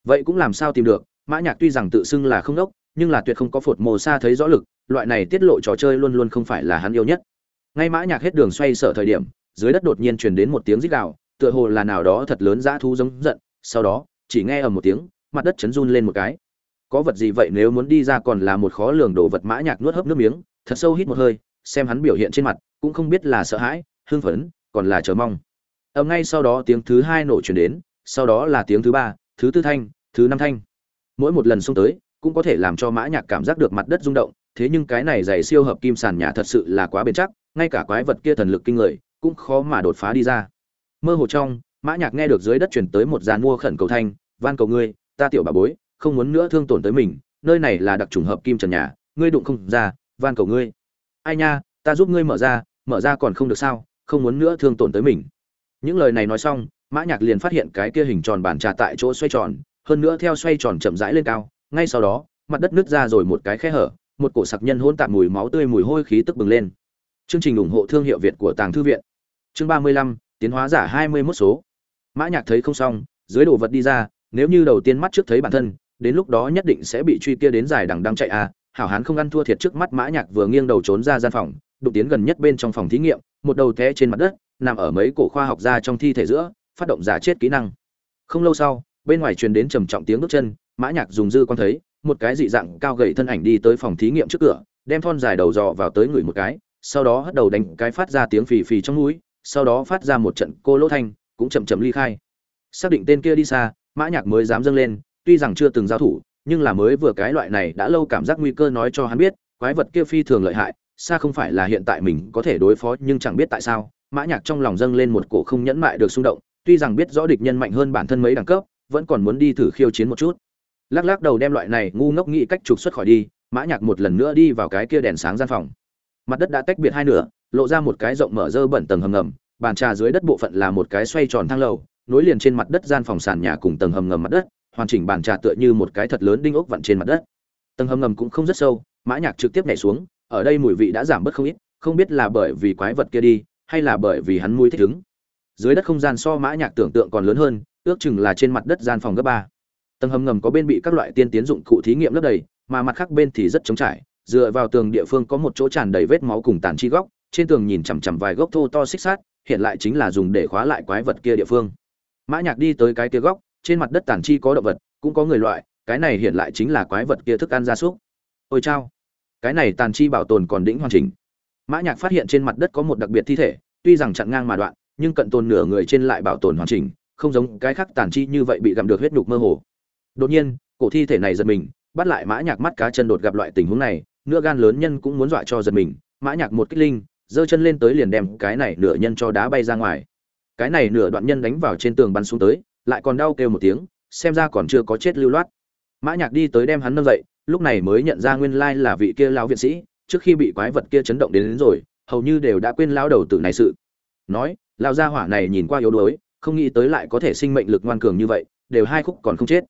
S1: Vậy cũng làm sao tìm được? Mã nhạc tuy rằng tự xưng là không đốc, nhưng là tuyệt không có phột mồ xa thấy rõ lực, loại này tiết lộ trò chơi luôn luôn không phải là hắn yêu nhất ngay mã nhạc hết đường xoay sở thời điểm, dưới đất đột nhiên truyền đến một tiếng rít gào, tựa hồ là nào đó thật lớn dã thú giống giận, sau đó, chỉ nghe ở một tiếng, mặt đất chấn run lên một cái. Có vật gì vậy nếu muốn đi ra còn là một khó lường đồ vật mã nhạc nuốt hấp nước miếng, thật sâu hít một hơi, xem hắn biểu hiện trên mặt, cũng không biết là sợ hãi, hưng phấn, còn là chờ mong. Ầm ngay sau đó tiếng thứ hai nổ truyền đến, sau đó là tiếng thứ ba, thứ tư thanh, thứ năm thanh. Mỗi một lần xung tới, cũng có thể làm cho mã nhạc cảm giác được mặt đất rung động, thế nhưng cái này dày siêu hợp kim sàn nhà thật sự là quá bền chắc ngay cả quái vật kia thần lực kinh người, cũng khó mà đột phá đi ra. Mơ hồ trong, mã nhạc nghe được dưới đất truyền tới một giàn mua khẩn cầu thanh, van cầu ngươi, ta tiểu bà bối, không muốn nữa thương tổn tới mình, nơi này là đặc trùng hợp kim trần nhà, ngươi đụng không ra, van cầu ngươi. Ai nha, ta giúp ngươi mở ra mở ra còn không được sao, không muốn nữa thương tổn tới mình. Những lời này nói xong, mã nhạc liền phát hiện cái kia hình tròn bàn trà tại chỗ xoay tròn, hơn nữa theo xoay tròn chậm rãi lên cao, ngay sau đó, mặt đất nứt ra rồi một cái khe hở, một cổ sặc nhân hỗn tạp mùi máu tươi mùi hôi khí tức bừng lên chương trình ủng hộ thương hiệu việt của tàng thư viện. Chương ba mươi lăm, tiến hóa giả hai mươi 21 số. Mã nhạc thấy không xong, dưới đồ vật đi ra, nếu như đầu tiên mắt trước thấy bản thân, đến lúc đó nhất định sẽ bị truy kia đến dài đằng đang chạy à. Hảo hán không ăn thua thiệt trước mắt mã nhạc vừa nghiêng đầu trốn ra gian phòng, đụng tiến gần nhất bên trong phòng thí nghiệm, một đầu té trên mặt đất, nằm ở mấy cổ khoa học gia trong thi thể giữa, phát động giả chết kỹ năng. Không lâu sau, bên ngoài truyền đến trầm trọng tiếng bước chân, mã nhạc dùng dư quan thấy, một cái dị dạng cao gầy thân ảnh đi tới phòng thí nghiệm trước cửa, đem thon dài đầu dò vào tới người một cái sau đó hất đầu đánh cái phát ra tiếng phì phì trong mũi, sau đó phát ra một trận cô lỗ thanh, cũng chậm chậm ly khai. Xác định tên kia đi xa, mã nhạc mới dám dâng lên, tuy rằng chưa từng giao thủ, nhưng là mới vừa cái loại này đã lâu cảm giác nguy cơ nói cho hắn biết, quái vật kia phi thường lợi hại, xa không phải là hiện tại mình có thể đối phó, nhưng chẳng biết tại sao, mã nhạc trong lòng dâng lên một cổ không nhẫn mại được xung động, tuy rằng biết rõ địch nhân mạnh hơn bản thân mấy đẳng cấp, vẫn còn muốn đi thử khiêu chiến một chút. Lắc lắc đầu đem loại này ngu ngốc nghĩ cách trục xuất khỏi đi, mã nhạc một lần nữa đi vào cái kia đèn sáng gian phòng mặt đất đã tách biệt hai nửa, lộ ra một cái rộng mở dơ bẩn tầng hầm ngầm, bàn trà dưới đất bộ phận là một cái xoay tròn thang lầu, nối liền trên mặt đất gian phòng sàn nhà cùng tầng hầm ngầm mặt đất, hoàn chỉnh bàn trà tựa như một cái thật lớn đinh ốc vặn trên mặt đất. Tầng hầm ngầm cũng không rất sâu, mã nhạc trực tiếp nhảy xuống, ở đây mùi vị đã giảm bớt không ít, không biết là bởi vì quái vật kia đi, hay là bởi vì hắn mũi thích ứng. Dưới đất không gian so mã nhạc tưởng tượng còn lớn hơn, ước chừng là trên mặt đất gian phòng gấp ba. Tầng hầm ngầm có bên bị các loại tiên tiến dụng cụ thí nghiệm lấp đầy, mà mặt khác bên thì rất trống trải dựa vào tường địa phương có một chỗ tràn đầy vết máu cùng tàn chi góc, trên tường nhìn chằm chằm vài gốc thô to xích sát hiện lại chính là dùng để khóa lại quái vật kia địa phương. Mã nhạc đi tới cái kia góc, trên mặt đất tàn chi có động vật, cũng có người loại, cái này hiện lại chính là quái vật kia thức ăn gia súc. Ôi chao, cái này tàn chi bảo tồn còn đỉnh hoàn chỉnh. Mã nhạc phát hiện trên mặt đất có một đặc biệt thi thể, tuy rằng chặn ngang mà đoạn, nhưng cận tồn nửa người trên lại bảo tồn hoàn chỉnh, không giống cái khác tàn chi như vậy bị gặm được huyết nhục mơ hồ. Đột nhiên, cổ thi thể này giật mình, bắt lại mã nhạc mắt cá chân đột gặp loại tình huống này nửa gan lớn nhân cũng muốn dọa cho giật mình mã nhạc một kích linh giơ chân lên tới liền đem cái này nửa nhân cho đá bay ra ngoài. Cái này nửa đoạn nhân đánh vào trên tường bắn xuống tới lại còn đau kêu một tiếng xem ra còn chưa có chết lưu loát. Mã nhạc đi tới đem hắn nâng dậy lúc này mới nhận ra nguyên lai là vị kia lão viện sĩ trước khi bị quái vật kia chấn động đến, đến rồi hầu như đều đã quên lão đầu tử này sự. Nói lão gia hỏa này nhìn qua yếu đuối không nghĩ tới lại có thể sinh mệnh lực ngoan cường như vậy đều hai khúc còn không chết.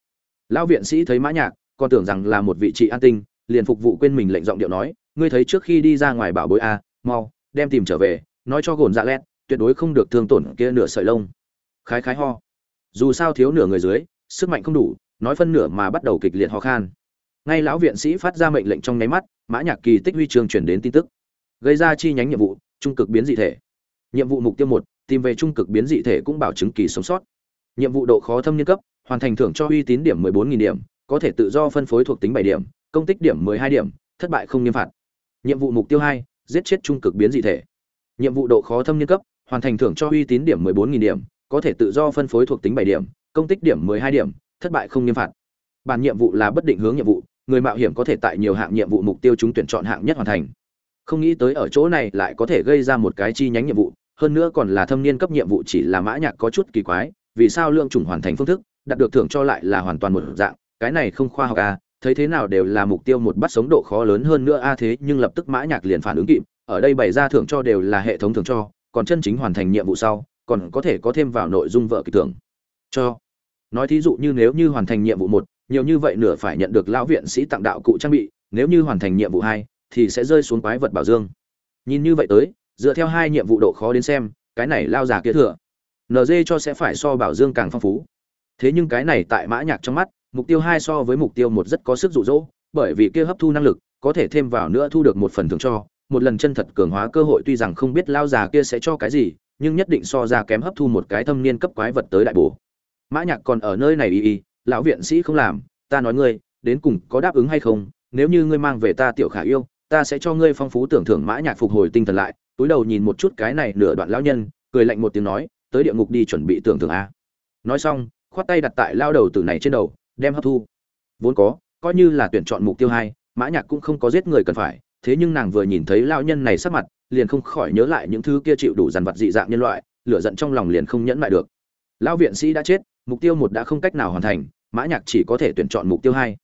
S1: Lão viện sĩ thấy mã nhạc còn tưởng rằng là một vị trị an tinh liền phục vụ quên mình lệnh giọng điệu nói, ngươi thấy trước khi đi ra ngoài bảo bối a mau, đem tìm trở về, nói cho gồn dạ lét, tuyệt đối không được thương tổn kia nửa sợi lông. Khái khái ho. Dù sao thiếu nửa người dưới, sức mạnh không đủ, nói phân nửa mà bắt đầu kịch liệt ho khan. Ngay lão viện sĩ phát ra mệnh lệnh trong nháy mắt, mã nhạc kỳ tích huy chương truyền đến tin tức. Gây ra chi nhánh nhiệm vụ, trung cực biến dị thể. Nhiệm vụ mục tiêu một, tìm về trung cực biến dị thể cũng bảo chứng kỳ sống sót. Nhiệm vụ độ khó thâm niên cấp, hoàn thành thưởng cho uy tín điểm 14.000 điểm, có thể tự do phân phối thuộc tính 7 điểm công tích điểm 12 điểm thất bại không nghiêm phạt. Nhiệm vụ mục tiêu 2, giết chết trung cực biến dị thể. Nhiệm vụ độ khó thâm niên cấp hoàn thành thưởng cho uy tín điểm 14.000 điểm có thể tự do phân phối thuộc tính 7 điểm công tích điểm 12 điểm thất bại không nghiêm phạt. Bản nhiệm vụ là bất định hướng nhiệm vụ người mạo hiểm có thể tại nhiều hạng nhiệm vụ mục tiêu chúng tuyển chọn hạng nhất hoàn thành. Không nghĩ tới ở chỗ này lại có thể gây ra một cái chi nhánh nhiệm vụ hơn nữa còn là thâm niên cấp nhiệm vụ chỉ là mã nhạc có chút kỳ quái vì sao lượng chủng hoàn thành phương thức đạt được thưởng cho lại là hoàn toàn một dạng cái này không khoa học à thấy thế nào đều là mục tiêu một bắt sống độ khó lớn hơn nữa. A, thế nhưng lập tức mã nhạc liền phản ứng kịp, ở đây bày ra thưởng cho đều là hệ thống thưởng cho, còn chân chính hoàn thành nhiệm vụ sau, còn có thể có thêm vào nội dung vợ kịch thưởng cho. Nói thí dụ như nếu như hoàn thành nhiệm vụ một, nhiều như vậy nửa phải nhận được lão viện sĩ tặng đạo cụ trang bị, nếu như hoàn thành nhiệm vụ hai thì sẽ rơi xuống quái vật bảo dương. Nhìn như vậy tới, dựa theo hai nhiệm vụ độ khó đến xem, cái này lao giả kia thừa. Nd cho sẽ phải so bảo dương càng phong phú. Thế nhưng cái này tại mã nhạc trong mắt mục tiêu hai so với mục tiêu một rất có sức dụ dỗ, bởi vì kia hấp thu năng lực, có thể thêm vào nữa thu được một phần thưởng cho. Một lần chân thật cường hóa cơ hội tuy rằng không biết lao già kia sẽ cho cái gì, nhưng nhất định so ra kém hấp thu một cái thâm niên cấp quái vật tới đại bổ. Mã nhạc còn ở nơi này y y, lão viện sĩ không làm, ta nói ngươi, đến cùng có đáp ứng hay không? Nếu như ngươi mang về ta tiểu khả yêu, ta sẽ cho ngươi phong phú tưởng thưởng mã nhạc phục hồi tinh thần lại. Túi đầu nhìn một chút cái này nửa đoạn lão nhân, cười lạnh một tiếng nói, tới địa ngục đi chuẩn bị tưởng thưởng a. Nói xong, khoát tay đặt tại lao đầu tử này trên đầu đem hấp thu. Vốn có, coi như là tuyển chọn mục tiêu hai, mã nhạc cũng không có giết người cần phải, thế nhưng nàng vừa nhìn thấy lão nhân này sắc mặt, liền không khỏi nhớ lại những thứ kia chịu đủ dằn vặt dị dạng nhân loại, lửa giận trong lòng liền không nhẫn lại được. Lão viện sĩ đã chết, mục tiêu một đã không cách nào hoàn thành, mã nhạc chỉ có thể tuyển chọn mục tiêu hai.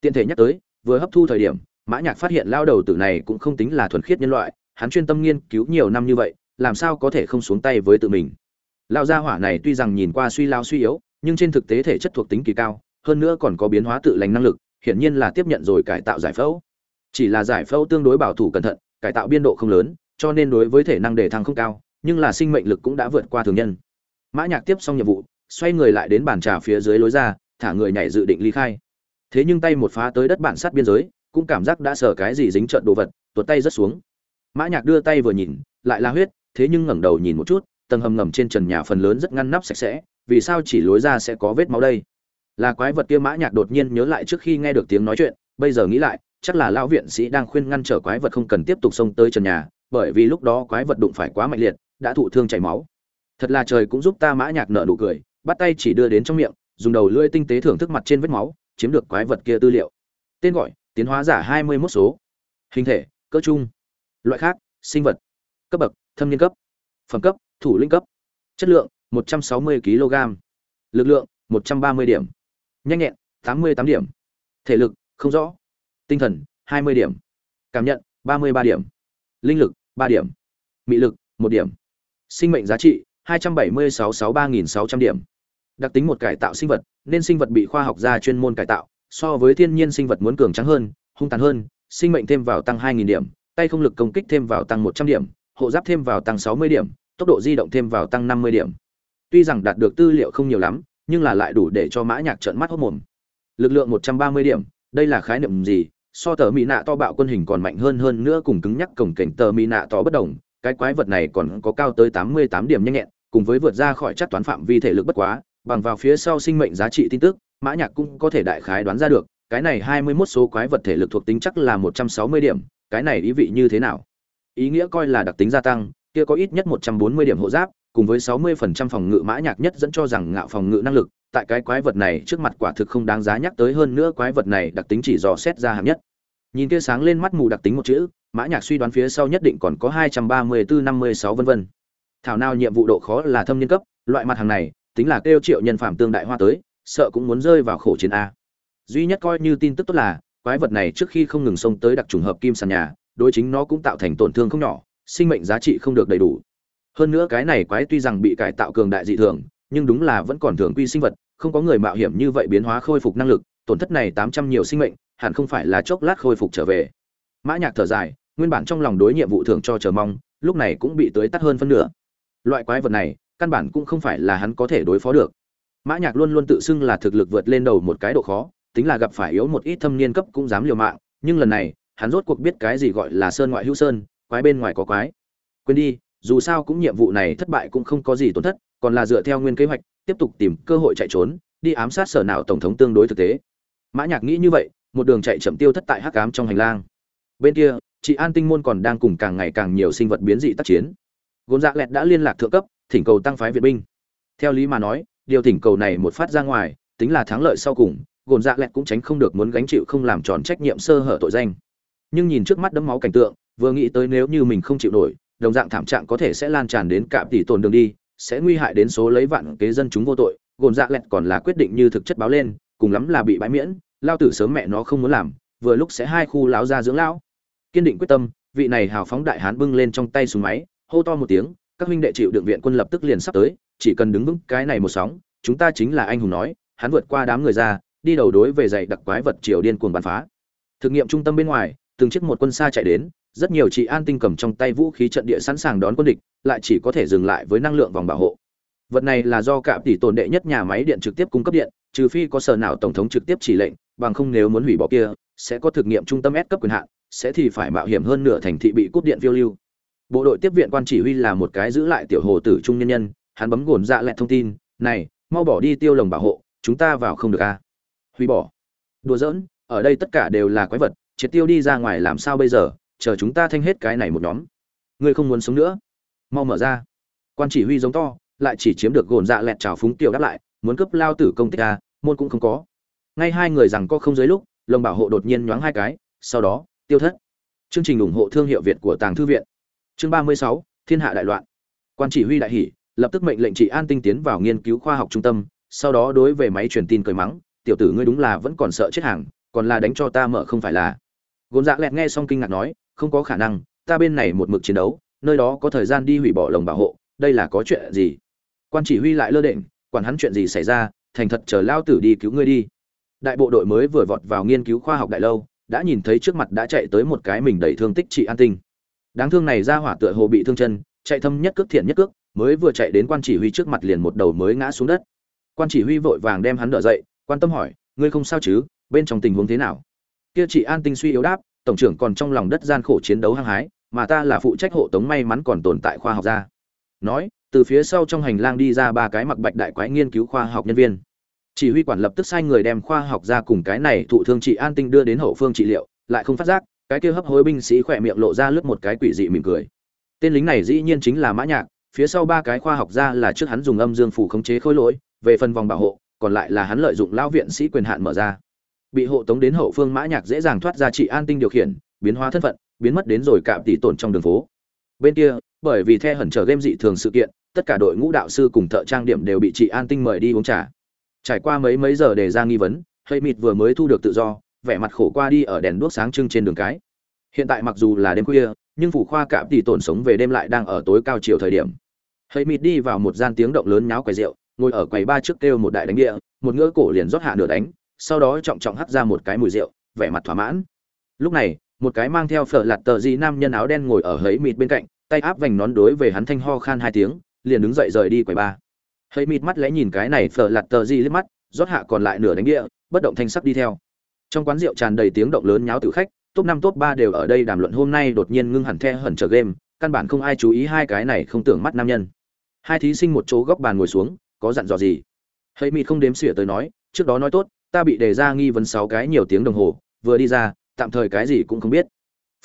S1: Tiện thể nhắc tới, vừa hấp thu thời điểm, mã nhạc phát hiện lao đầu tử này cũng không tính là thuần khiết nhân loại, hắn chuyên tâm nghiên cứu nhiều năm như vậy, làm sao có thể không xuống tay với tự mình? Lao gia hỏa này tuy rằng nhìn qua suy lao suy yếu, nhưng trên thực tế thể chất thuộc tính kỳ cao hơn nữa còn có biến hóa tự lành năng lực, hiển nhiên là tiếp nhận rồi cải tạo giải phẫu. Chỉ là giải phẫu tương đối bảo thủ cẩn thận, cải tạo biên độ không lớn, cho nên đối với thể năng đề thăng không cao, nhưng là sinh mệnh lực cũng đã vượt qua thường nhân. Mã nhạc tiếp xong nhiệm vụ, xoay người lại đến bàn trà phía dưới lối ra, thả người nhảy dự định ly khai. Thế nhưng tay một phá tới đất bản sát biên giới, cũng cảm giác đã sờ cái gì dính trợn đồ vật, tuột tay rất xuống. Mã nhạc đưa tay vừa nhìn, lại là huyết, thế nhưng ngẩng đầu nhìn một chút, tầng hầm ngầm trên trần nhà phần lớn rất ngăn nắp sạch sẽ, vì sao chỉ lối ra sẽ có vết máu đây? Là quái vật kia mã nhạc đột nhiên nhớ lại trước khi nghe được tiếng nói chuyện, bây giờ nghĩ lại, chắc là lão viện sĩ đang khuyên ngăn trở quái vật không cần tiếp tục xông tới trần nhà, bởi vì lúc đó quái vật đụng phải quá mạnh liệt, đã thụ thương chảy máu. Thật là trời cũng giúp ta mã nhạc nở nụ cười, bắt tay chỉ đưa đến trong miệng, dùng đầu lưỡi tinh tế thưởng thức mặt trên vết máu, chiếm được quái vật kia tư liệu. Tên gọi, tiến hóa giả hai mươi 21 số. Hình thể cỡ trung. Loại khác, sinh vật. Cấp bậc, thâm niên cấp. Phẩm cấp, thủ linh cấp. Chất lượng 160 kg lực lượng 130 điểm nhanh nhẹn 88 điểm. Thể lực, không rõ. Tinh thần 20 điểm. Cảm nhận 33 điểm. Linh lực 3 điểm. Mị lực 1 điểm. Sinh mệnh giá trị 276-63.600 điểm. Đặc tính một cải tạo sinh vật, nên sinh vật bị khoa học gia chuyên môn cải tạo, so với thiên nhiên sinh vật muốn cường trắng hơn, hung tàn hơn, sinh mệnh thêm vào tăng 2.000 điểm, tay không lực công kích thêm vào tăng 100 điểm, hộ giáp thêm vào tăng 60 điểm, tốc độ di động thêm vào tăng 50 điểm. Tuy rằng đạt được tư liệu không nhiều lắm nhưng là lại đủ để cho mã nhạc trợn mắt hốt mồm. Lực lượng 130 điểm, đây là khái niệm gì? So tờ mỹ nạ to bạo quân hình còn mạnh hơn hơn nữa cùng cứng nhắc cổng cảnh tờ mỹ nạ to bất động cái quái vật này còn có cao tới 88 điểm nhanh nhẹn, cùng với vượt ra khỏi chắc toán phạm vi thể lực bất quá, bằng vào phía sau sinh mệnh giá trị tin tức, mã nhạc cũng có thể đại khái đoán ra được, cái này 21 số quái vật thể lực thuộc tính chắc là 160 điểm, cái này ý vị như thế nào? Ý nghĩa coi là đặc tính gia tăng, kia có ít nhất 140 điểm hộ giáp cùng với 60% phòng ngự mã nhạc nhất dẫn cho rằng ngạo phòng ngự năng lực, tại cái quái vật này trước mặt quả thực không đáng giá nhắc tới hơn nữa quái vật này đặc tính chỉ dò xét ra hàm nhất. Nhìn kia sáng lên mắt mù đặc tính một chữ, mã nhạc suy đoán phía sau nhất định còn có 234 56 vân vân. Thảo nào nhiệm vụ độ khó là thâm niên cấp, loại mặt hàng này, tính là kêu triệu nhân phạm tương đại hoa tới, sợ cũng muốn rơi vào khổ chiến a. Duy nhất coi như tin tức tốt là, quái vật này trước khi không ngừng xông tới đặc trùng hợp kim sàn nhà, đối chính nó cũng tạo thành tổn thương không nhỏ, sinh mệnh giá trị không được đầy đủ hơn nữa cái này quái tuy rằng bị cải tạo cường đại dị thường, nhưng đúng là vẫn còn thường quy sinh vật, không có người mạo hiểm như vậy biến hóa khôi phục năng lực, tổn thất này tám trăm nhiều sinh mệnh, hẳn không phải là chốc lát khôi phục trở về. Mã nhạc thở dài, nguyên bản trong lòng đối nhiệm vụ thường cho chờ mong, lúc này cũng bị tới tắt hơn phân nửa. Loại quái vật này, căn bản cũng không phải là hắn có thể đối phó được. Mã nhạc luôn luôn tự xưng là thực lực vượt lên đầu một cái độ khó, tính là gặp phải yếu một ít thâm niên cấp cũng dám liều mạng, nhưng lần này, hắn rốt cuộc biết cái gì gọi là sơn ngoại hữu sơn, quái bên ngoài có quái. Quên đi dù sao cũng nhiệm vụ này thất bại cũng không có gì tổn thất, còn là dựa theo nguyên kế hoạch, tiếp tục tìm cơ hội chạy trốn, đi ám sát sở nào tổng thống tương đối thực tế. Mã nhạc nghĩ như vậy, một đường chạy chậm tiêu thất tại hắc ám trong hành lang. Bên kia, chị an tinh môn còn đang cùng càng ngày càng nhiều sinh vật biến dị tác chiến. Gôn dạ lẹt đã liên lạc thượng cấp, thỉnh cầu tăng phái viện binh. Theo lý mà nói, điều thỉnh cầu này một phát ra ngoài, tính là thắng lợi sau cùng gồn dạ lẹt cũng tránh không được muốn gánh chịu không làm tròn trách nhiệm sơ hở tội danh. Nhưng nhìn trước mắt đấm máu cảnh tượng, vừa nghĩ tới nếu như mình không chịu nổi đồng dạng thảm trạng có thể sẽ lan tràn đến cả tỷ tồn đường đi, sẽ nguy hại đến số lấy vạn kế dân chúng vô tội. Gồn dạ lẹt còn là quyết định như thực chất báo lên, cùng lắm là bị bãi miễn, lao tử sớm mẹ nó không muốn làm, vừa lúc sẽ hai khu láo ra dưỡng lão. Kiên định quyết tâm, vị này hào phóng đại hán bưng lên trong tay súng máy, hô to một tiếng, các huynh đệ chịu đựng viện quân lập tức liền sắp tới, chỉ cần đứng vững cái này một sóng, chúng ta chính là anh hùng nói, hắn vượt qua đám người ra, đi đầu đối về dạy đặc quái vật triều điên cuồng bắn phá. Thực nghiệm trung tâm bên ngoài, từng chiếc một quân xa chạy đến rất nhiều chị an tinh cầm trong tay vũ khí trận địa sẵn sàng đón quân địch, lại chỉ có thể dừng lại với năng lượng vòng bảo hộ. Vật này là do cả tỷ tồn đệ nhất nhà máy điện trực tiếp cung cấp điện, trừ phi có sở nào tổng thống trực tiếp chỉ lệnh, bằng không nếu muốn hủy bỏ kia, sẽ có thực nghiệm trung tâm S cấp quyền hạn, sẽ thì phải mạo hiểm hơn nửa thành thị bị cúp điện phiêu lưu. Bộ đội tiếp viện quan chỉ huy là một cái giữ lại tiểu hồ tử trung nhân nhân, hắn bấm gồn dạ lẹt thông tin, này, mau bỏ đi tiêu lồng bảo hộ, chúng ta vào không được a à? hủy bỏ. Đùa giỡn, ở đây tất cả đều là quái vật, triệt tiêu đi ra ngoài làm sao bây giờ? Chờ chúng ta thanh hết cái này một nhóm. Ngươi không muốn sống nữa. Mau mở ra. Quan chỉ huy giống to, lại chỉ chiếm được gồn dạ lẹt trào phúng tiểu đáp lại, muốn cướp lao tử công tích a môn cũng không có. Ngay hai người rằng có không dưới lúc, lồng bảo hộ đột nhiên nhoáng hai cái, sau đó, tiêu thất. Chương trình ủng hộ thương hiệu việt của tàng thư viện. Chương ba mươi sáu, thiên hạ đại loạn. Quan chỉ huy đại hỷ lập tức mệnh lệnh chị an tinh tiến vào nghiên cứu khoa học trung tâm, sau đó đối về máy truyền tin cười mắng, tiểu tử ngươi đúng là vẫn còn sợ chết hàng, còn là đánh cho ta mở không phải là. Gồn dạ lẹt nghe xong kinh ngạc nói không có khả năng, ta bên này một mực chiến đấu, nơi đó có thời gian đi hủy bỏ lồng bảo hộ, đây là có chuyện gì? Quan chỉ huy lại lơ định quản hắn chuyện gì xảy ra, thành thật chờ lao tử đi cứu ngươi đi. Đại bộ đội mới vừa vọt vào nghiên cứu khoa học đại lâu, đã nhìn thấy trước mặt đã chạy tới một cái mình đầy thương tích trị an tinh. Đáng thương này ra hỏa tựa hồ bị thương chân, chạy thâm nhất cước thiện nhất cước, mới vừa chạy đến quan chỉ huy trước mặt liền một đầu mới ngã xuống đất. Quan chỉ huy vội vàng đem hắn đỡ dậy, quan tâm hỏi, ngươi không sao chứ? Bên trong tình huống thế nào? Kia chị an tinh suy yếu đáp tổng trưởng còn trong lòng đất gian khổ chiến đấu hăng hái, mà ta là phụ trách hộ tống may mắn còn tồn tại khoa học gia. Nói, từ phía sau trong hành lang đi ra ba cái mặc bạch đại quái nghiên cứu khoa học nhân viên. Chỉ huy quản lập tức sai người đem khoa học gia cùng cái này thụ thương chị an tinh đưa đến hậu phương trị liệu, lại không phát giác, cái kia hấp hối binh sĩ khỏe miệng lộ ra lướt một cái quỷ dị mỉm cười. Tên lính này dĩ nhiên chính là mã nhạc, phía sau ba cái khoa học gia là trước hắn dùng âm dương phủ khống chế khối lỗi, về phần vòng bảo hộ, còn lại là hắn lợi dụng lao viện sĩ quyền hạn mở ra bị hộ tống đến hậu phương mã nhạc dễ dàng thoát ra trị an tinh điều khiển, biến hóa thân phận, biến mất đến rồi cạm tỷ tổn trong đường phố. Bên kia, bởi vì the hẩn chờ game dị thường sự kiện, tất cả đội ngũ đạo sư cùng thợ trang điểm đều bị chị an tinh mời đi uống trà. Trải qua mấy mấy giờ để ra nghi vấn hơi mịt vừa mới thu được tự do, vẻ mặt khổ qua đi ở đèn đuốc sáng trưng trên đường cái. Hiện tại mặc dù là đêm khuya, nhưng phủ khoa cạm tỷ tổn sống về đêm lại đang ở tối cao chiều thời điểm. Hơi mịt đi vào một gian tiếng động lớn nháo quầy rượu, ngồi ở quầy ba trước kêu một đại đánh địa, một ngỡ cổ liền rót hạ nửa đánh sau đó trọng trọng hắt ra một cái mùi rượu, vẻ mặt thỏa mãn. Lúc này, một cái mang theo phở lạt tờ di nam nhân áo đen ngồi ở hấy mịt bên cạnh, tay áp vành nón đối về hắn thanh ho khan hai tiếng, liền đứng dậy rời đi quầy ba hấy mịt mắt lẽ nhìn cái này phở lạt tờ di liếc mắt, rót hạ còn lại nửa đánh địa, bất động thanh sắc đi theo. Trong quán rượu tràn đầy tiếng động lớn nháo tử khách, top năm, top ba đều ở đây đàm luận hôm nay đột nhiên ngưng hẳn the hẩn chờ game, căn bản không ai chú ý hai cái này không tưởng mắt nam nhân. Hai thí sinh một chỗ góc bàn ngồi xuống, có dặn dò gì? Hãy mịt không đếm xỉa tới nói, trước đó nói tốt ta bị đề ra nghi vấn sáu cái nhiều tiếng đồng hồ vừa đi ra tạm thời cái gì cũng không biết.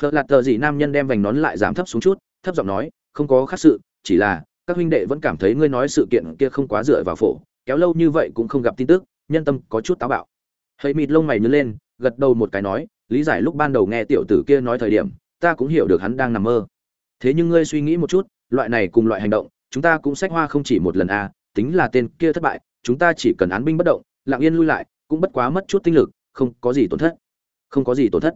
S1: Phật lạt tờ gì nam nhân đem vành nón lại giảm thấp xuống chút thấp giọng nói không có khác sự chỉ là các huynh đệ vẫn cảm thấy ngươi nói sự kiện kia không quá dựa vào phổ kéo lâu như vậy cũng không gặp tin tức nhân tâm có chút táo bạo. Hãy mịt lông mày nhớ lên gật đầu một cái nói lý giải lúc ban đầu nghe tiểu tử kia nói thời điểm ta cũng hiểu được hắn đang nằm mơ. Thế nhưng ngươi suy nghĩ một chút loại này cùng loại hành động chúng ta cũng sách hoa không chỉ một lần a à, tính là tên kia thất bại chúng ta chỉ cần án binh bất động lặng yên lui lại cũng bất quá mất chút tinh lực, không có gì tổn thất. Không có gì tổn thất.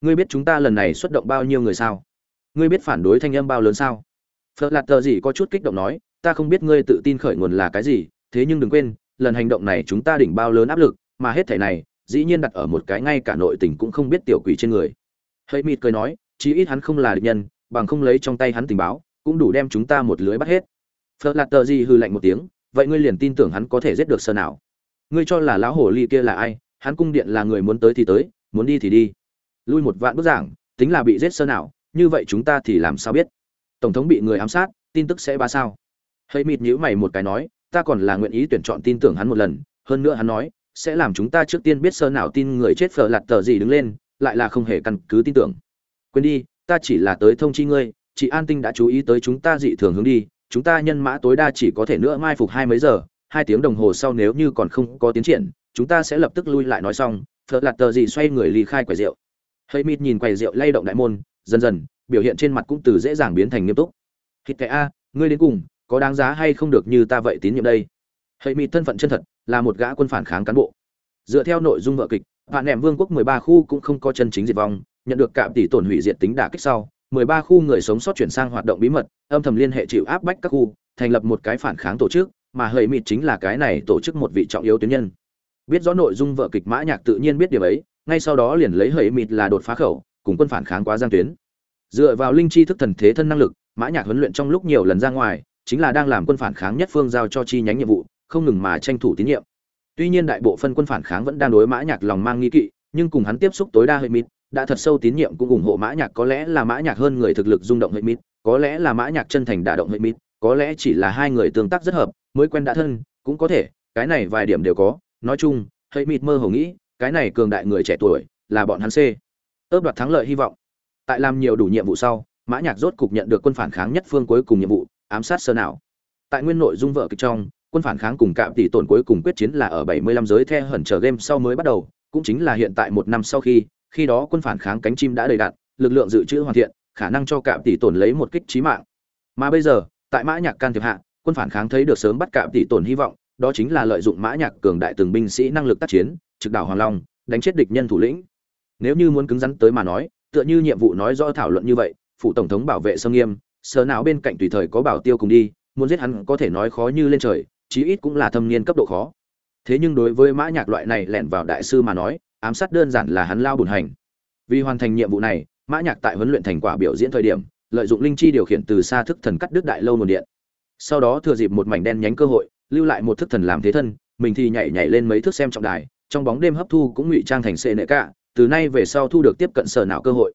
S1: Ngươi biết chúng ta lần này xuất động bao nhiêu người sao? Ngươi biết phản đối thanh âm bao lớn sao? Phật lạt tờ gì có chút kích động nói, ta không biết ngươi tự tin khởi nguồn là cái gì, thế nhưng đừng quên, lần hành động này chúng ta đỉnh bao lớn áp lực, mà hết thảy này, dĩ nhiên đặt ở một cái ngay cả nội tình cũng không biết tiểu quỷ trên người. Hơi mịt cười nói, chí ít hắn không là địch nhân, bằng không lấy trong tay hắn tình báo, cũng đủ đem chúng ta một lưới bắt hết. Phật lạt tờ gì hư lạnh một tiếng, vậy ngươi liền tin tưởng hắn có thể giết được sơ nào ngươi cho là lão hồ ly kia là ai, hắn cung điện là người muốn tới thì tới, muốn đi thì đi. Lui một vạn bức giảng, tính là bị giết sơ nào, như vậy chúng ta thì làm sao biết? Tổng thống bị người ám sát, tin tức sẽ ba sao? Hãy mịt nhữ mày một cái nói, ta còn là nguyện ý tuyển chọn tin tưởng hắn một lần, hơn nữa hắn nói, sẽ làm chúng ta trước tiên biết sơ nào tin người chết phở lặt tờ gì đứng lên, lại là không hề căn cứ tin tưởng. Quên đi, ta chỉ là tới thông chi ngươi, chị an tinh đã chú ý tới chúng ta dị thường hướng đi, chúng ta nhân mã tối đa chỉ có thể nữa mai phục hai mấy giờ hai tiếng đồng hồ sau nếu như còn không có tiến triển, chúng ta sẽ lập tức lui lại nói xong phật lạt tờ gì xoay người ly khai quầy rượu. Hơi mịt nhìn quầy rượu lay động đại môn, dần dần, biểu hiện trên mặt cũng từ dễ dàng biến thành nghiêm túc. Hít cái a, ngươi đến cùng, có đáng giá hay không được như ta vậy tín nhiệm đây? Hơi mịt thân phận chân thật, là một gã quân phản kháng cán bộ. Dựa theo nội dung vợ kịch, vạn nẻm vương quốc 13 khu cũng không có chân chính diệt vong, nhận được cạm tỷ tổn hủy diệt tính đả kích sau 13 khu người sống sót chuyển sang hoạt động bí mật, âm thầm liên hệ chịu áp bách các khu, thành lập một cái phản kháng tổ chức mà hơi mịt chính là cái này tổ chức một vị trọng yếu tuyến nhân. Biết rõ nội dung vợ kịch mã nhạc tự nhiên biết điều ấy, ngay sau đó liền lấy hơi mịt là đột phá khẩu, cùng quân phản kháng quá giang tuyến. Dựa vào linh chi thức thần thế thân năng lực, mã nhạc huấn luyện trong lúc nhiều lần ra ngoài, chính là đang làm quân phản kháng nhất phương giao cho chi nhánh nhiệm vụ, không ngừng mà tranh thủ tín nhiệm. Tuy nhiên đại bộ phân quân phản kháng vẫn đang đối mã nhạc lòng mang nghi kỵ, nhưng cùng hắn tiếp xúc tối đa hơi mịt, đã thật sâu tín nhiệm cũng ủng hộ mã nhạc, có lẽ là mã nhạc hơn người thực lực rung động hơi mịt, có lẽ là mã nhạc chân thành đả động hơi mịt, có lẽ chỉ là hai người tương tác rất hợp mới quen đã thân, cũng có thể, cái này vài điểm đều có. Nói chung hơi mịt mơ hồ nghĩ, cái này cường đại người trẻ tuổi là bọn hắn c. Ớp đoạt thắng lợi hy vọng. Tại làm nhiều đủ nhiệm vụ sau, mã nhạc rốt cục nhận được quân phản kháng nhất phương cuối cùng nhiệm vụ, ám sát sơ nào tại nguyên nội dung vợ kịch trong, quân phản kháng cùng cạm tỷ tổn cuối cùng quyết chiến là ở 75 giới the hẩn chờ game sau mới bắt đầu, cũng chính là hiện tại một năm sau khi khi đó quân phản kháng cánh chim đã đầy đạn, lực lượng dự trữ hoàn thiện, khả năng cho cạm tỷ tổn lấy một kích chí mạng. Mà bây giờ, tại mã nhạc can thiệp hạ quân phản kháng thấy được sớm bắt cạm tỷ tổn hy vọng, đó chính là lợi dụng mã nhạc cường đại từng binh sĩ năng lực tác chiến, trực đảo hoàng long, đánh chết địch nhân thủ lĩnh. Nếu như muốn cứng rắn tới mà nói, tựa như nhiệm vụ nói rõ thảo luận như vậy phụ tổng thống bảo vệ sơ nghiêm sờ nào bên cạnh tùy thời có bảo tiêu cùng đi, muốn giết hắn có thể nói khó như lên trời, chí ít cũng là thâm niên cấp độ khó. Thế nhưng đối với mã nhạc loại này lẻn vào đại sư mà nói, ám sát đơn giản là hắn lao buồn hành. Vì hoàn thành nhiệm vụ này, mã nhạc tại huấn luyện thành quả biểu diễn thời điểm, lợi dụng linh chi điều khiển từ xa thức thần cắt đứt đại lâu nguồn điện sau đó thừa dịp một mảnh đen nhánh cơ hội, lưu lại một thức thần làm thế thân, mình thì nhảy nhảy lên mấy thước xem trọng đài, trong bóng đêm hấp thu cũng ngụy trang thành xệ nệ cả, từ nay về sau thu được tiếp cận sở não cơ hội.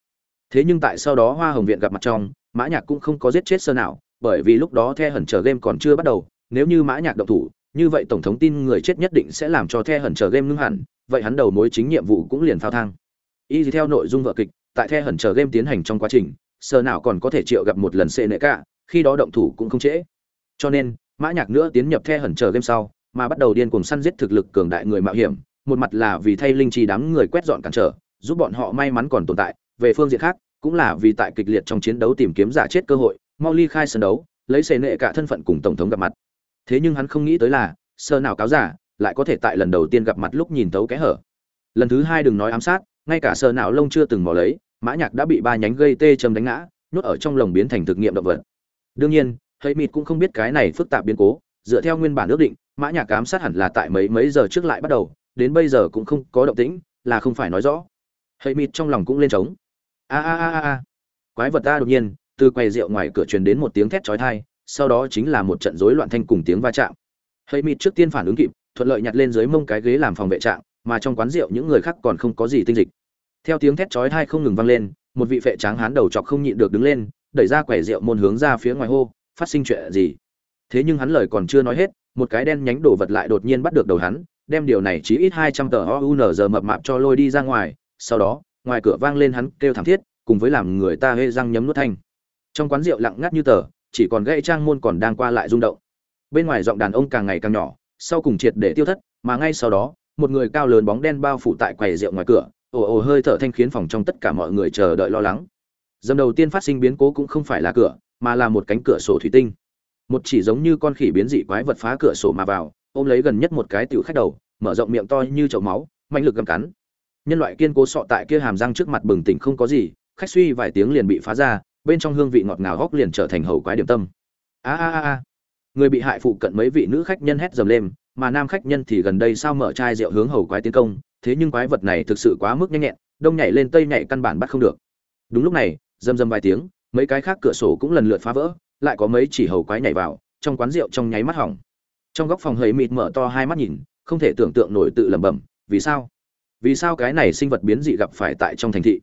S1: Thế nhưng tại sau đó hoa hồng viện gặp mặt trong, mã nhạc cũng không có giết chết sơ não, bởi vì lúc đó the hẩn chờ game còn chưa bắt đầu, nếu như mã nhạc động thủ, như vậy tổng thống tin người chết nhất định sẽ làm cho the hẩn chờ game ngưng hẳn, vậy hắn đầu mối chính nhiệm vụ cũng liền phao thang. Y theo nội dung vở kịch, tại the hẩn chờ game tiến hành trong quá trình sơ nào còn có thể triệu gặp một lần xệ nệ cả, khi đó động thủ cũng không trễ cho nên, mã nhạc nữa tiến nhập the hẩn chờ game sau, mà bắt đầu điên cuồng săn giết thực lực cường đại người mạo hiểm, một mặt là vì thay linh chi đám người quét dọn cản trở, giúp bọn họ may mắn còn tồn tại, về phương diện khác, cũng là vì tại kịch liệt trong chiến đấu tìm kiếm giả chết cơ hội, mau ly khai sân đấu, lấy xề nệ cả thân phận cùng tổng thống gặp mặt. Thế nhưng hắn không nghĩ tới là, sơ nào cáo giả, lại có thể tại lần đầu tiên gặp mặt lúc nhìn tấu kẽ hở. Lần thứ hai đừng nói ám sát, ngay cả sơ nào lông chưa từng mò lấy, mã nhạc đã bị ba nhánh gây tê châm đánh ngã, nhốt ở trong lồng biến thành thực nghiệm động vật. Đương nhiên hơi mịt cũng không biết cái này phức tạp biến cố, dựa theo nguyên bản ước định, mã nhạc cám sát hẳn là tại mấy mấy giờ trước lại bắt đầu, đến bây giờ cũng không có động tĩnh, là không phải nói rõ. Hơi mịt trong lòng cũng lên trống. A a a a quái vật ta đột nhiên, từ quầy rượu ngoài cửa truyền đến một tiếng thét chói tai, sau đó chính là một trận rối loạn thanh cùng tiếng va chạm. Hơi mịt trước tiên phản ứng kịp, thuận lợi nhặt lên dưới mông cái ghế làm phòng vệ trạng, mà trong quán rượu những người khác còn không có gì tinh dịch. Theo tiếng thét chói tai không ngừng vang lên, một vị vệ tráng hán đầu chọc không nhịn được đứng lên, đẩy ra quầy rượu môn hướng ra phía ngoài hô phát sinh chuyện gì thế nhưng hắn lời còn chưa nói hết một cái đen nhánh đổ vật lại đột nhiên bắt được đầu hắn đem điều này chỉ ít hai trăm tờ OUNZ mập mạp cho lôi đi ra ngoài, sau đó, ngoài cửa vang lên hắn kêu thảm thiết, cùng với làm người ta hê răng nhấm nuốt thanh. Trong quán rượu lặng ngắt như tờ, chỉ còn gãy trang môn còn đang qua lại rung động. Bên ngoài giọng đàn ông càng ngày càng nhỏ, sau cùng triệt để tiêu thất, mà ngay sau đó, một người cao lớn bóng đen bao phủ tại quầy rượu ngoài cửa, ồ ồ hơi thở thanh khiến phòng trong tất cả mọi người chờ đợi lo lắng. Dầm đầu tiên phát sinh biến cố cũng không phải là cửa, mà là một cánh cửa sổ thủy tinh. Một chỉ giống như con khỉ biến dị quái vật phá cửa sổ mà vào, ôm lấy gần nhất một cái tiểu khách đầu, mở rộng miệng to như chậu máu, mạnh lực gầm cắn. Nhân loại kiên cố sọ tại kia hàm răng trước mặt bừng tỉnh không có gì, khách suy vài tiếng liền bị phá ra, bên trong hương vị ngọt ngào góc liền trở thành hầu quái điểm tâm. A a a. Người bị hại phụ cận mấy vị nữ khách nhân hét dầm lên, mà nam khách nhân thì gần đây sao mở chai rượu hướng hầu quái tiến công, thế nhưng quái vật này thực sự quá mức nhanh nhẹn, đông nhảy lên tây nhảy căn bản bắt không được. Đúng lúc này, rầm rầm vài tiếng, mấy cái khác cửa sổ cũng lần lượt phá vỡ, lại có mấy chỉ hầu quái nhảy vào, trong quán rượu trong nháy mắt hỏng. Trong góc phòng hơi mịt mở to hai mắt nhìn không thể tưởng tượng nổi tự lẩm bẩm vì sao? Vì sao cái này sinh vật biến dị gặp phải tại trong thành thị?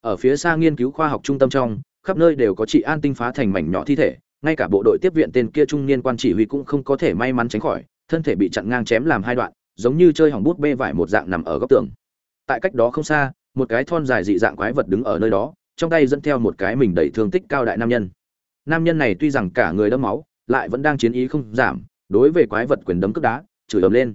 S1: Ở phía xa nghiên cứu khoa học trung tâm trong khắp nơi đều có chị an tinh phá thành mảnh nhỏ thi thể ngay cả bộ đội tiếp viện tên kia trung niên quan chỉ huy cũng không có thể may mắn tránh khỏi thân thể bị chặn ngang chém làm hai đoạn giống như chơi hỏng bút bê vải một dạng nằm ở góc tường. Tại cách đó không xa một cái thon dài dị dạng quái vật đứng ở nơi đó trong tay dẫn theo một cái mình đầy thương tích cao đại nam nhân. Nam nhân này tuy rằng cả người đẫm máu, lại vẫn đang chiến ý không giảm, đối với quái vật quyền đấm cướp đá, chửi ầm lên.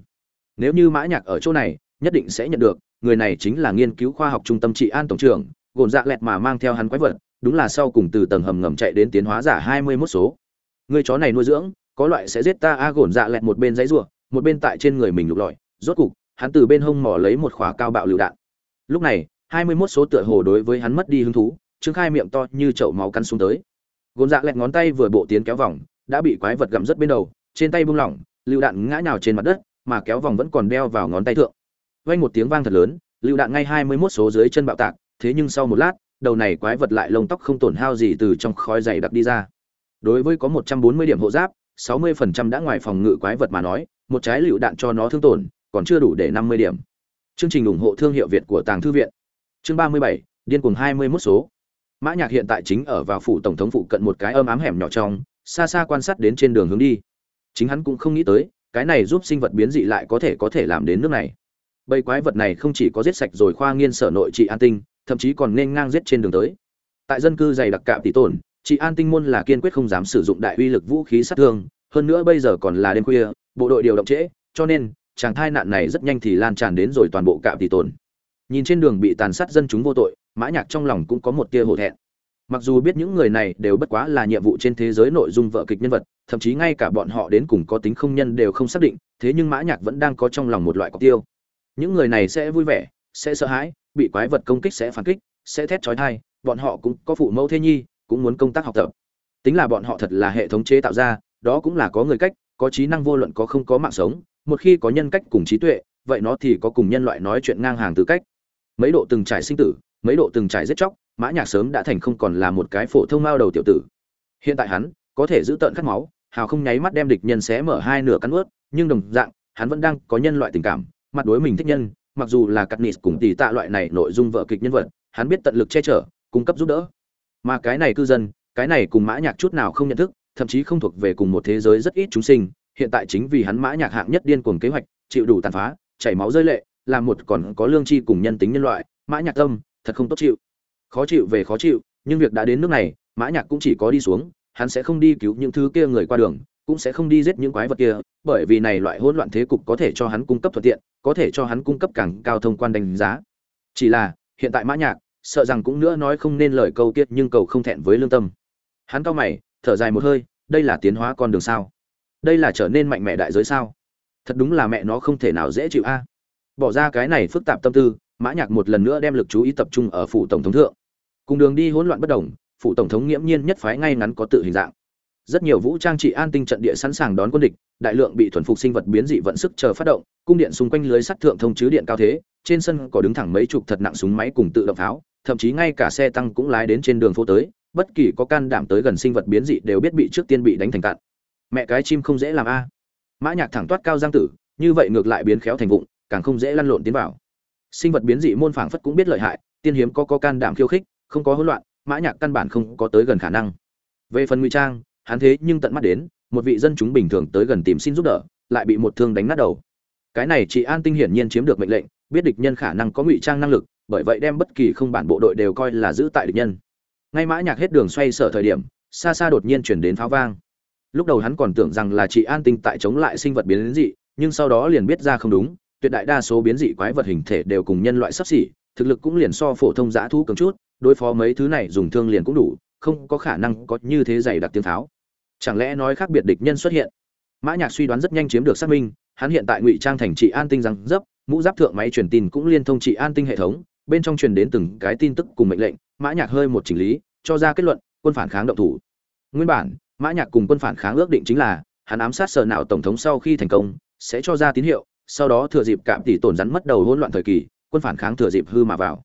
S1: Nếu như mã nhạc ở chỗ này, nhất định sẽ nhận được, người này chính là nghiên cứu khoa học trung tâm trị an tổng trưởng, gồn dạ lẹt mà mang theo hắn quái vật, đúng là sau cùng từ tầng hầm ngầm chạy đến tiến hóa giả hai mươi 21 số. Người chó này nuôi dưỡng, có loại sẽ giết ta a, gồn dạ lẹt một bên giấy rủa, một bên tại trên người mình lục lọi, rốt cục, hắn từ bên hông mỏ lấy một khóa cao bạo lựu đạn. Lúc này hai mươi 21 số tựa hồ đối với hắn mất đi hứng thú, trương khai miệng to như chậu máu cắn xuống tới. Gôn dạ lẹt ngón tay vừa bộ tiến kéo vòng, đã bị quái vật gặm rất bên đầu, trên tay buông lỏng lưu đạn ngã nhào trên mặt đất, mà kéo vòng vẫn còn đeo vào ngón tay thượng. Vang một tiếng vang thật lớn lưu đạn ngay hai mươi 21 số dưới chân bạo tạc, thế nhưng sau một lát, đầu này quái vật lại lông tóc không tổn hao gì từ trong khói dày đặc đi ra. Đối với có một trăm bốn mươi điểm hộ giáp, sáu mươi phần trăm đã ngoài phòng ngự quái vật mà nói, một trái lưu đạn cho nó thương tổn, còn chưa đủ để năm mươi điểm. Chương trình ủng hộ thương hiệu việt của tàng thư viện chương ba mươi bảy, điên cuồng hai mươi 21 số. Mã nhạc hiện tại chính ở vào phủ tổng thống phụ cận một cái âm ám hẻm nhỏ trong, xa xa quan sát đến trên đường hướng đi. Chính hắn cũng không nghĩ tới, cái này giúp sinh vật biến dị lại có thể có thể làm đến nước này. Bầy quái vật này không chỉ có giết sạch rồi khoa nghiên sở nội trị an tinh, thậm chí còn nên ngang giết trên đường tới. Tại dân cư dày đặc cạm tỷ tổn chị an tinh môn là kiên quyết không dám sử dụng đại uy lực vũ khí sát thương, hơn nữa bây giờ còn là đêm khuya, bộ đội điều động trễ, cho nên, chàng thai nạn này rất nhanh thì lan tràn đến rồi toàn bộ cạm tỷ tổn nhìn trên đường bị tàn sát dân chúng vô tội, mã nhạc trong lòng cũng có một tia hổ thẹn. Mặc dù biết những người này đều bất quá là nhiệm vụ trên thế giới nội dung vợ kịch nhân vật, thậm chí ngay cả bọn họ đến cùng có tính không nhân đều không xác định, thế nhưng mã nhạc vẫn đang có trong lòng một loại cọc tiêu. Những người này sẽ vui vẻ, sẽ sợ hãi, bị quái vật công kích sẽ phản kích, sẽ thét chói tai, bọn họ cũng có phụ mẫu thế nhi, cũng muốn công tác học tập. Tính là bọn họ thật là hệ thống chế tạo ra, đó cũng là có người cách, có trí năng vô luận có không có mạng sống, một khi có nhân cách cùng trí tuệ, vậy nó thì có cùng nhân loại nói chuyện ngang hàng tư cách mấy độ từng trải sinh tử, mấy độ từng trải giết chóc, mã nhạc sớm đã thành không còn là một cái phổ thông mao đầu tiểu tử. Hiện tại hắn có thể giữ tận cắt máu, hào không nháy mắt đem địch nhân xé mở hai nửa cắn ướt, nhưng đồng dạng, hắn vẫn đang có nhân loại tình cảm, mặt đối mình thích nhân, mặc dù là cắt nịt cùng tỷ tạ loại này nội dung vợ kịch nhân vật, hắn biết tận lực che chở, cung cấp giúp đỡ. Mà cái này cư dân, cái này cùng mã nhạc chút nào không nhận thức, thậm chí không thuộc về cùng một thế giới rất ít chúng sinh, hiện tại chính vì hắn mã nhạc hạng nhất điên cuồng kế hoạch, chịu đủ tàn phá, chảy máu rơi lệ là một còn có lương tri cùng nhân tính nhân loại, mã nhạc tâm, thật không tốt chịu. Khó chịu về khó chịu, nhưng việc đã đến nước này, mã nhạc cũng chỉ có đi xuống, hắn sẽ không đi cứu những thứ kia người qua đường, cũng sẽ không đi giết những quái vật kia, bởi vì này loại hỗn loạn thế cục có thể cho hắn cung cấp thuận tiện, có thể cho hắn cung cấp càng cao thông quan đánh giá. Chỉ là, hiện tại mã nhạc, sợ rằng cũng nữa nói không nên lời câu tiết nhưng cầu không thẹn với lương tâm. Hắn cao mày, thở dài một hơi, đây là tiến hóa con đường sao? Đây là trở nên mạnh mẽ đại giới sao? Thật đúng là mẹ nó không thể nào dễ chịu a bỏ ra cái này phức tạp tâm tư, mã nhạc một lần nữa đem lực chú ý tập trung ở phủ tổng thống thượng. Cùng đường đi hỗn loạn bất đồng, phủ tổng thống nghiễm nhiên nhất phái ngay ngắn có tự hình dạng. Rất nhiều vũ trang trị an tinh trận địa sẵn sàng đón quân địch, đại lượng bị thuần phục sinh vật biến dị vận sức chờ phát động, cung điện xung quanh lưới sắt thượng thông chứ điện cao thế, trên sân có đứng thẳng mấy chục thật nặng súng máy cùng tự động pháo, thậm chí ngay cả xe tăng cũng lái đến trên đường phố tới, bất kỳ có can đảm tới gần sinh vật biến dị đều biết bị trước tiên bị đánh thành cạn. Mẹ cái chim không dễ làm a. Mã nhạc thẳng toát cao giang tử, như vậy ngược lại biến khéo thành vụng càng không dễ lăn lộn tiến vào. Sinh vật biến dị môn phảng phất cũng biết lợi hại, tiên hiếm có có can đảm khiêu khích, không có hỗn loạn, mã nhạc căn bản không có tới gần khả năng. Về phần ngụy trang, hắn thế nhưng tận mắt đến, một vị dân chúng bình thường tới gần tìm xin giúp đỡ, lại bị một thương đánh nát đầu. Cái này chị an tinh hiển nhiên chiếm được mệnh lệnh, biết địch nhân khả năng có ngụy trang năng lực, bởi vậy đem bất kỳ không bản bộ đội đều coi là giữ tại địch nhân. Ngay mã nhạc hết đường xoay sở thời điểm, xa xa đột nhiên chuyển đến pháo vang. Lúc đầu hắn còn tưởng rằng là chị an tinh tại chống lại sinh vật biến dị, nhưng sau đó liền biết ra không đúng tuyệt đại đa số biến dị quái vật hình thể đều cùng nhân loại sắp xỉ, thực lực cũng liền so phổ thông giã thu cường chút, đối phó mấy thứ này dùng thương liền cũng đủ, không có khả năng có như thế dày đặc tiếng tháo. Chẳng lẽ nói khác biệt địch nhân xuất hiện? Mã nhạc suy đoán rất nhanh chiếm được xác minh, hắn hiện tại ngụy trang thành trị an tinh răng dấp, mũ giáp thượng máy truyền tin cũng liên thông trị an tinh hệ thống, bên trong truyền đến từng cái tin tức cùng mệnh lệnh, mã nhạc hơi một chỉnh lý, cho ra kết luận, quân phản kháng động thủ. Nguyên bản, mã nhạc cùng quân phản kháng ước định chính là, hắn ám sát sở nào tổng thống sau khi thành công, sẽ cho ra tín hiệu sau đó thừa dịp cạm tỷ tổn rắn mất đầu hỗn loạn thời kỳ, quân phản kháng thừa dịp hư mà vào.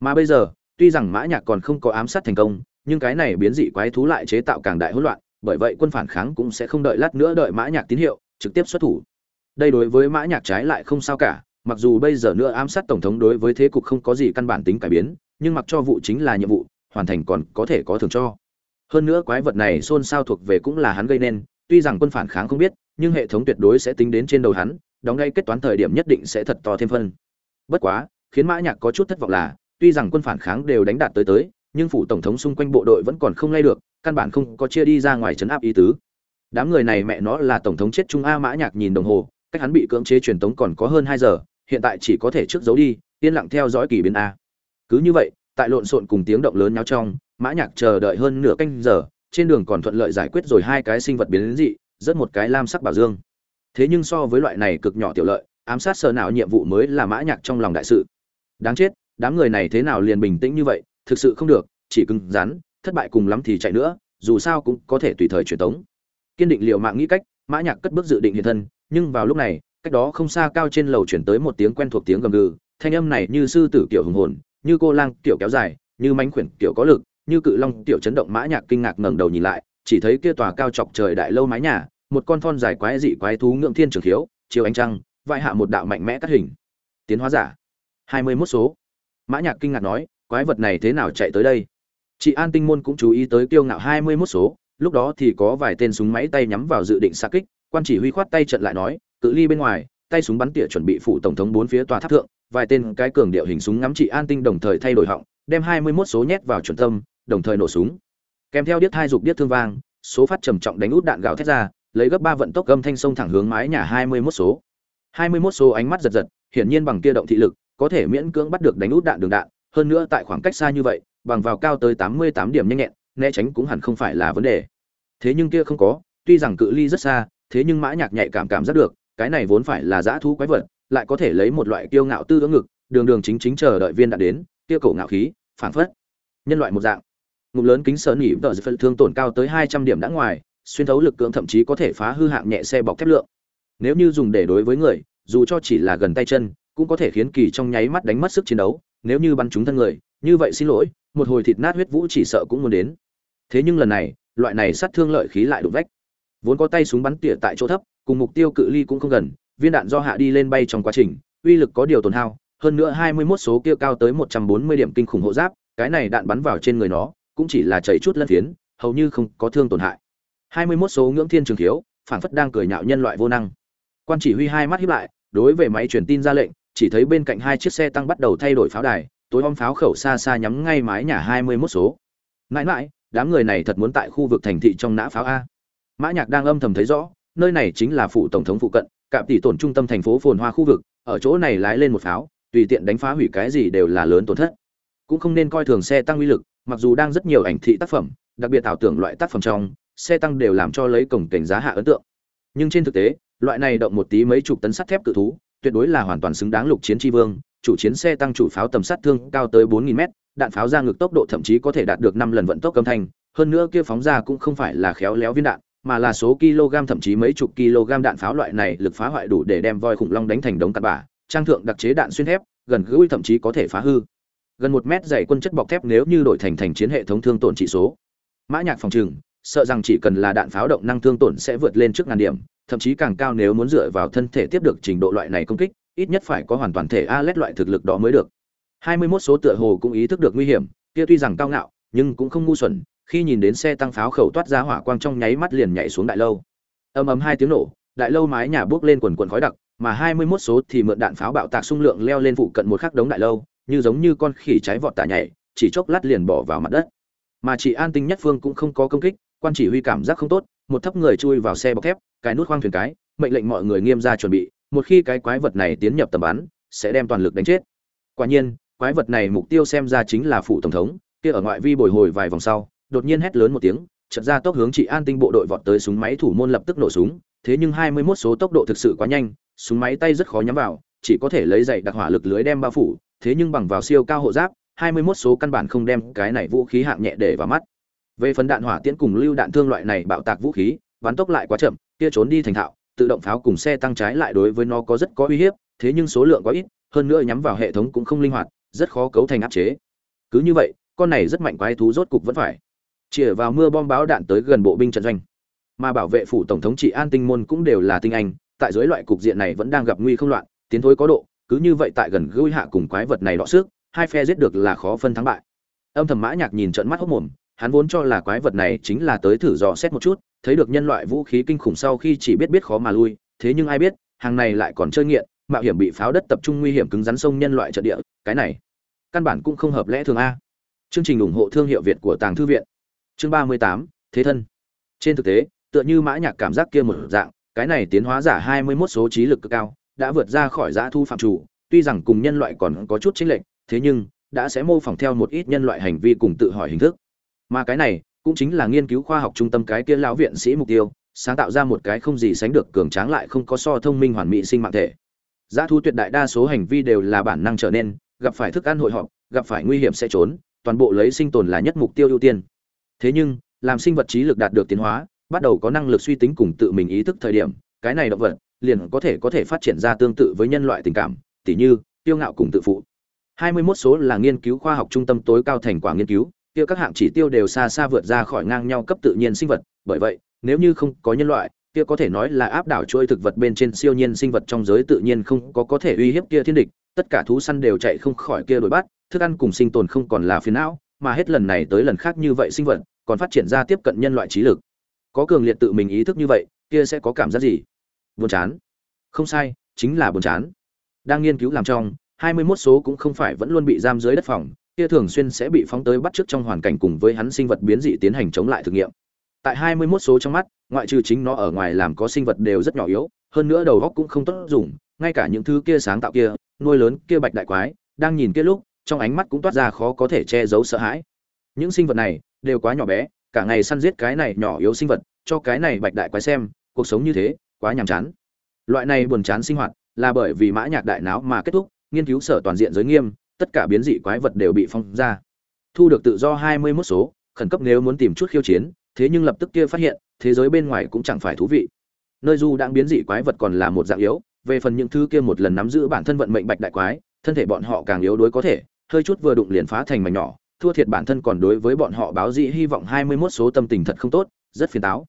S1: Mà bây giờ, tuy rằng mã nhạc còn không có ám sát thành công, nhưng cái này biến dị quái thú lại chế tạo càng đại hỗn loạn, bởi vậy quân phản kháng cũng sẽ không đợi lát nữa đợi mã nhạc tín hiệu, trực tiếp xuất thủ. Đây đối với mã nhạc trái lại không sao cả, mặc dù bây giờ nữa ám sát tổng thống đối với thế cục không có gì căn bản tính cải biến, nhưng mặc cho vụ chính là nhiệm vụ, hoàn thành còn có thể có thưởng cho. Hơn nữa quái vật này xôn xao thuộc về cũng là hắn gây nên, tuy rằng quân phản kháng không biết, nhưng hệ thống tuyệt đối sẽ tính đến trên đầu hắn đóng ngay kết toán thời điểm nhất định sẽ thật to thêm phân. Bất quá, khiến mã nhạc có chút thất vọng là, tuy rằng quân phản kháng đều đánh đạt tới tới, nhưng phủ tổng thống xung quanh bộ đội vẫn còn không lay được, căn bản không có chia đi ra ngoài chấn áp ý tứ. Đám người này mẹ nó là tổng thống chết trung a mã nhạc nhìn đồng hồ, cách hắn bị cưỡng chế truyền tống còn có hơn hai giờ, hiện tại chỉ có thể trước giấu đi, yên lặng theo dõi kỳ biến a. Cứ như vậy, tại lộn xộn cùng tiếng động lớn nháo trong, mã nhạc chờ đợi hơn nửa canh giờ, trên đường còn thuận lợi giải quyết rồi hai cái sinh vật biến dị rất một cái lam sắc bảo dương thế nhưng so với loại này cực nhỏ tiểu lợi, ám sát sờ nào nhiệm vụ mới là mã nhạc trong lòng đại sự. Đáng chết, đám người này thế nào liền bình tĩnh như vậy, thực sự không được, chỉ cứng rắn, thất bại cùng lắm thì chạy nữa, dù sao cũng có thể tùy thời truyền tống. Kiên định liều mạng nghĩ cách, mã nhạc cất bước dự định hiện thân, nhưng vào lúc này, cách đó không xa cao trên lầu chuyển tới một tiếng quen thuộc tiếng gầm gừ, thanh âm này như sư tử kiểu hùng hồn, như cô lang kiểu kéo dài, như mánh khuyển kiểu có lực, như cự long tiểu chấn động mã nhạc kinh ngạc ngẩng đầu nhìn lại, chỉ thấy kia tòa cao chọc trời đại lâu mái nhà một con thon dài quái dị quái thú ngưỡng thiên trường khiếu chiều ánh trăng, vai hạ một đạo mạnh mẽ cắt hình. Tiến hóa giả. Hai mươi mốt số. Mã nhạc kinh ngạc nói, quái vật này thế nào chạy tới đây? Chị an tinh môn cũng chú ý tới kiêu ngạo hai mươi mốt số, lúc đó thì có vài tên súng máy tay nhắm vào dự định xa kích, quan chỉ huy khoát tay trận lại nói, cự ly bên ngoài, tay súng bắn tỉa chuẩn bị phụ tổng thống bốn phía tòa tháp thượng, vài tên cái cường điệu hình súng ngắm chị an tinh đồng thời thay đổi họng, đem hai mươi 21 số nhét vào chuẩn tâm, đồng thời nổ súng. Kèm theo điếc hai dục điếc thương vang, số phát trầm trọng đánh út đạn gạo thét ra lấy gấp ba vận tốc gầm thanh sông thẳng hướng mái nhà hai mươi 21 số. hai mươi 21 số ánh mắt giật giật, hiển nhiên bằng kia động thị lực, có thể miễn cưỡng bắt được đánh út đạn đường đạn. Hơn nữa tại khoảng cách xa như vậy, bằng vào cao tới tám mươi tám điểm nhanh nhẹn, né tránh cũng hẳn không phải là vấn đề. Thế nhưng kia không có, tuy rằng cự ly rất xa, thế nhưng mã nhạc nhạy cảm cảm giác được, cái này vốn phải là dã thú quái vật, lại có thể lấy một loại kiêu ngạo tư ưỡng ngực, đường đường chính chính chờ đợi viên đạn đến, kia cổ ngạo khí, phảng phất nhân loại một dạng. Ngụm lớn kính sơn nhỉ tờ phân thương tổn cao tới hai trăm điểm đã ngoài xuyên thấu lực cưỡng thậm chí có thể phá hư hạng nhẹ xe bọc thép lượng. Nếu như dùng để đối với người, dù cho chỉ là gần tay chân, cũng có thể khiến kỳ trong nháy mắt đánh mất sức chiến đấu. Nếu như bắn trúng thân người, như vậy xin lỗi, một hồi thịt nát huyết vũ chỉ sợ cũng muốn đến. Thế nhưng lần này, loại này sát thương lợi khí lại đụng vách. Vốn có tay súng bắn tỉa tại chỗ thấp, cùng mục tiêu cự ly cũng không gần, viên đạn do hạ đi lên bay trong quá trình, uy lực có điều tổn hao, hơn nữa hai mươi 21 số kia cao tới một trăm bốn mươi điểm kinh khủng hộ giáp, cái này đạn bắn vào trên người nó, cũng chỉ là chảy chút lân phiến, hầu như không có thương tổn hại hai mươi 21 số ngưỡng thiên trường thiếu, phảng phất đang cười nhạo nhân loại vô năng. Quan chỉ huy hai mắt híp lại, đối với máy truyền tin ra lệnh, chỉ thấy bên cạnh hai chiếc xe tăng bắt đầu thay đổi pháo đài, tối om pháo khẩu xa xa nhắm ngay mái nhà hai mươi 21 số. Ngại ngại đám người này thật muốn tại khu vực thành thị trong nã pháo a. Mã nhạc đang âm thầm thấy rõ, nơi này chính là phụ tổng thống phụ cận, cạm tỷ tổn trung tâm thành phố phồn hoa khu vực, ở chỗ này lái lên một pháo, tùy tiện đánh phá hủy cái gì đều là lớn tổn thất. Cũng không nên coi thường xe tăng uy lực, mặc dù đang rất nhiều ảnh thị tác phẩm, đặc biệt ảo tưởng loại tác phẩm trong xe tăng đều làm cho lấy cổng cảnh giá hạ ấn tượng. Nhưng trên thực tế, loại này động một tí mấy chục tấn sắt thép cự thú, tuyệt đối là hoàn toàn xứng đáng lục chiến tri vương, chủ chiến xe tăng chủ pháo tầm sát thương cao tới 4000 m đạn pháo ra ngược tốc độ thậm chí có thể đạt được 5 lần vận tốc âm thanh, hơn nữa kia phóng ra cũng không phải là khéo léo viên đạn, mà là số kg thậm chí mấy chục kg đạn pháo loại này lực phá hoại đủ để đem voi khủng long đánh thành đống cặn bã trang thượng đặc chế đạn xuyên thép, gần gũi thậm chí có thể phá hư. Gần một mét dày quân chất bọc thép nếu như đổi thành thành chiến hệ thống thương tổn trị số. Mã nhạc phòng trừng sợ rằng chỉ cần là đạn pháo động năng thương tổn sẽ vượt lên trước ngàn điểm, thậm chí càng cao nếu muốn dựa vào thân thể tiếp được trình độ loại này công kích, ít nhất phải có hoàn toàn thể a loại thực lực đó mới được. 21 số tựa hồ cũng ý thức được nguy hiểm, kia tuy rằng cao ngạo, nhưng cũng không ngu xuẩn, khi nhìn đến xe tăng pháo khẩu toát ra hỏa quang trong nháy mắt liền nhảy xuống đại lâu. Ầm ầm hai tiếng nổ, đại lâu mái nhà bước lên quần quần khói đặc, mà 21 số thì mượn đạn pháo bạo tạc xung lượng leo lên phụ cận một khắc đống đại lâu, như giống như con khỉ cháy vọt tả nhảy, chỉ chốc lát liền bỏ vào mặt đất. Mà chị an tinh nhất phương cũng không có công kích quan chỉ huy cảm giác không tốt, một thấp người chui vào xe bọc thép, cái nút khoang thuyền cái, mệnh lệnh mọi người nghiêm ra chuẩn bị, một khi cái quái vật này tiến nhập tầm bắn, sẽ đem toàn lực đánh chết. Quả nhiên, quái vật này mục tiêu xem ra chính là phụ tổng thống, kia ở ngoại vi bồi hồi vài vòng sau, đột nhiên hét lớn một tiếng, chợt ra tốc hướng chị an tinh bộ đội vọt tới súng máy thủ môn lập tức nổ súng, thế nhưng 21 số tốc độ thực sự quá nhanh, súng máy tay rất khó nhắm vào, chỉ có thể lấy dậy đặc hỏa lực lưới đem bao phủ, thế nhưng bằng vào siêu cao hộ giáp 21 số căn bản không đem cái này vũ khí hạng nhẹ để vào mắt về phần đạn hỏa tiễn cùng lưu đạn thương loại này bạo tạc vũ khí bắn tốc lại quá chậm, kia trốn đi thành thạo, tự động pháo cùng xe tăng trái lại đối với nó có rất có uy hiếp, thế nhưng số lượng quá ít, hơn nữa nhắm vào hệ thống cũng không linh hoạt, rất khó cấu thành áp chế. Cứ như vậy, con này rất mạnh quái thú rốt cục vẫn phải chĩa vào mưa bom báo đạn tới gần bộ binh trận doanh. Mà bảo vệ phủ tổng thống trị an tinh môn cũng đều là tinh anh, tại dưới loại cục diện này vẫn đang gặp nguy không loạn, tiến thối có độ, cứ như vậy tại gần gối hạ cùng quái vật này đọ xước, hai phe giết được là khó phân thắng bại. Âm thầm mã nhạc nhìn trận mắt hốc mồm hắn vốn cho là quái vật này chính là tới thử dò xét một chút, thấy được nhân loại vũ khí kinh khủng sau khi chỉ biết biết khó mà lui, thế nhưng ai biết, hàng này lại còn chơi nghiện, mạo hiểm bị pháo đất tập trung nguy hiểm cứng rắn sông nhân loại trận địa, cái này căn bản cũng không hợp lẽ thường a. Chương trình ủng hộ thương hiệu việt của tàng thư viện. Chương ba mươi tám, thế thân. Trên thực tế, tựa như mã nhạc cảm giác kia một dạng, cái này tiến hóa giả hai mươi 21 số trí lực cực cao, đã vượt ra khỏi giã thu phạm chủ, tuy rằng cùng nhân loại còn có chút chênh lệch, thế nhưng đã sẽ mô phỏng theo một ít nhân loại hành vi cùng tự hỏi hình thức mà cái này cũng chính là nghiên cứu khoa học trung tâm cái kia lão viện sĩ mục tiêu, sáng tạo ra một cái không gì sánh được cường tráng lại không có so thông minh hoàn mỹ sinh mạng thể. Giá thu tuyệt đại đa số hành vi đều là bản năng trở nên, gặp phải thức ăn hội họp, gặp phải nguy hiểm sẽ trốn, toàn bộ lấy sinh tồn là nhất mục tiêu ưu tiên. Thế nhưng, làm sinh vật trí lực đạt được tiến hóa, bắt đầu có năng lực suy tính cùng tự mình ý thức thời điểm, cái này động vật liền có thể có thể phát triển ra tương tự với nhân loại tình cảm, tỉ như tiêu ngạo cùng tự phụ. 21 số là nghiên cứu khoa học trung tâm tối cao thành quả nghiên cứu kia các hạng chỉ tiêu đều xa xa vượt ra khỏi ngang nhau cấp tự nhiên sinh vật, bởi vậy, nếu như không có nhân loại, kia có thể nói là áp đảo chuỗi thực vật bên trên siêu nhiên sinh vật trong giới tự nhiên không có có thể uy hiếp kia thiên địch, tất cả thú săn đều chạy không khỏi kia đuổi bắt, thức ăn cùng sinh tồn không còn là phiền não, mà hết lần này tới lần khác như vậy sinh vật, còn phát triển ra tiếp cận nhân loại trí lực. Có cường liệt tự mình ý thức như vậy, kia sẽ có cảm giác gì? Buồn chán. Không sai, chính là buồn chán. Đang nghiên cứu làm trong 21 số cũng không phải vẫn luôn bị giam dưới đất phòng kia thường xuyên sẽ bị phóng tới bắt trước trong hoàn cảnh cùng với hắn sinh vật biến dị tiến hành chống lại thực nghiệm. Tại 21 số trong mắt, ngoại trừ chính nó ở ngoài làm có sinh vật đều rất nhỏ yếu, hơn nữa đầu óc cũng không tốt dùng, ngay cả những thứ kia sáng tạo kia, nuôi lớn kia bạch đại quái, đang nhìn kia lúc, trong ánh mắt cũng toát ra khó có thể che giấu sợ hãi. Những sinh vật này đều quá nhỏ bé, cả ngày săn giết cái này nhỏ yếu sinh vật, cho cái này bạch đại quái xem, cuộc sống như thế, quá nhàm chán. Loại này buồn chán sinh hoạt là bởi vì mã nhạc đại não mà kết thúc, nghiên cứu sở toàn diện giới nghiêm tất cả biến dị quái vật đều bị phong ra. Thu được tự do 21 số, khẩn cấp nếu muốn tìm chút khiêu chiến, thế nhưng lập tức kia phát hiện, thế giới bên ngoài cũng chẳng phải thú vị. Nơi du đang biến dị quái vật còn là một dạng yếu, về phần những thứ kia một lần nắm giữ bản thân vận mệnh bạch đại quái, thân thể bọn họ càng yếu đuối có thể, hơi chút vừa đụng liền phá thành mảnh nhỏ, thua thiệt bản thân còn đối với bọn họ báo dị hy vọng 21 số tâm tình thật không tốt, rất phiền táo.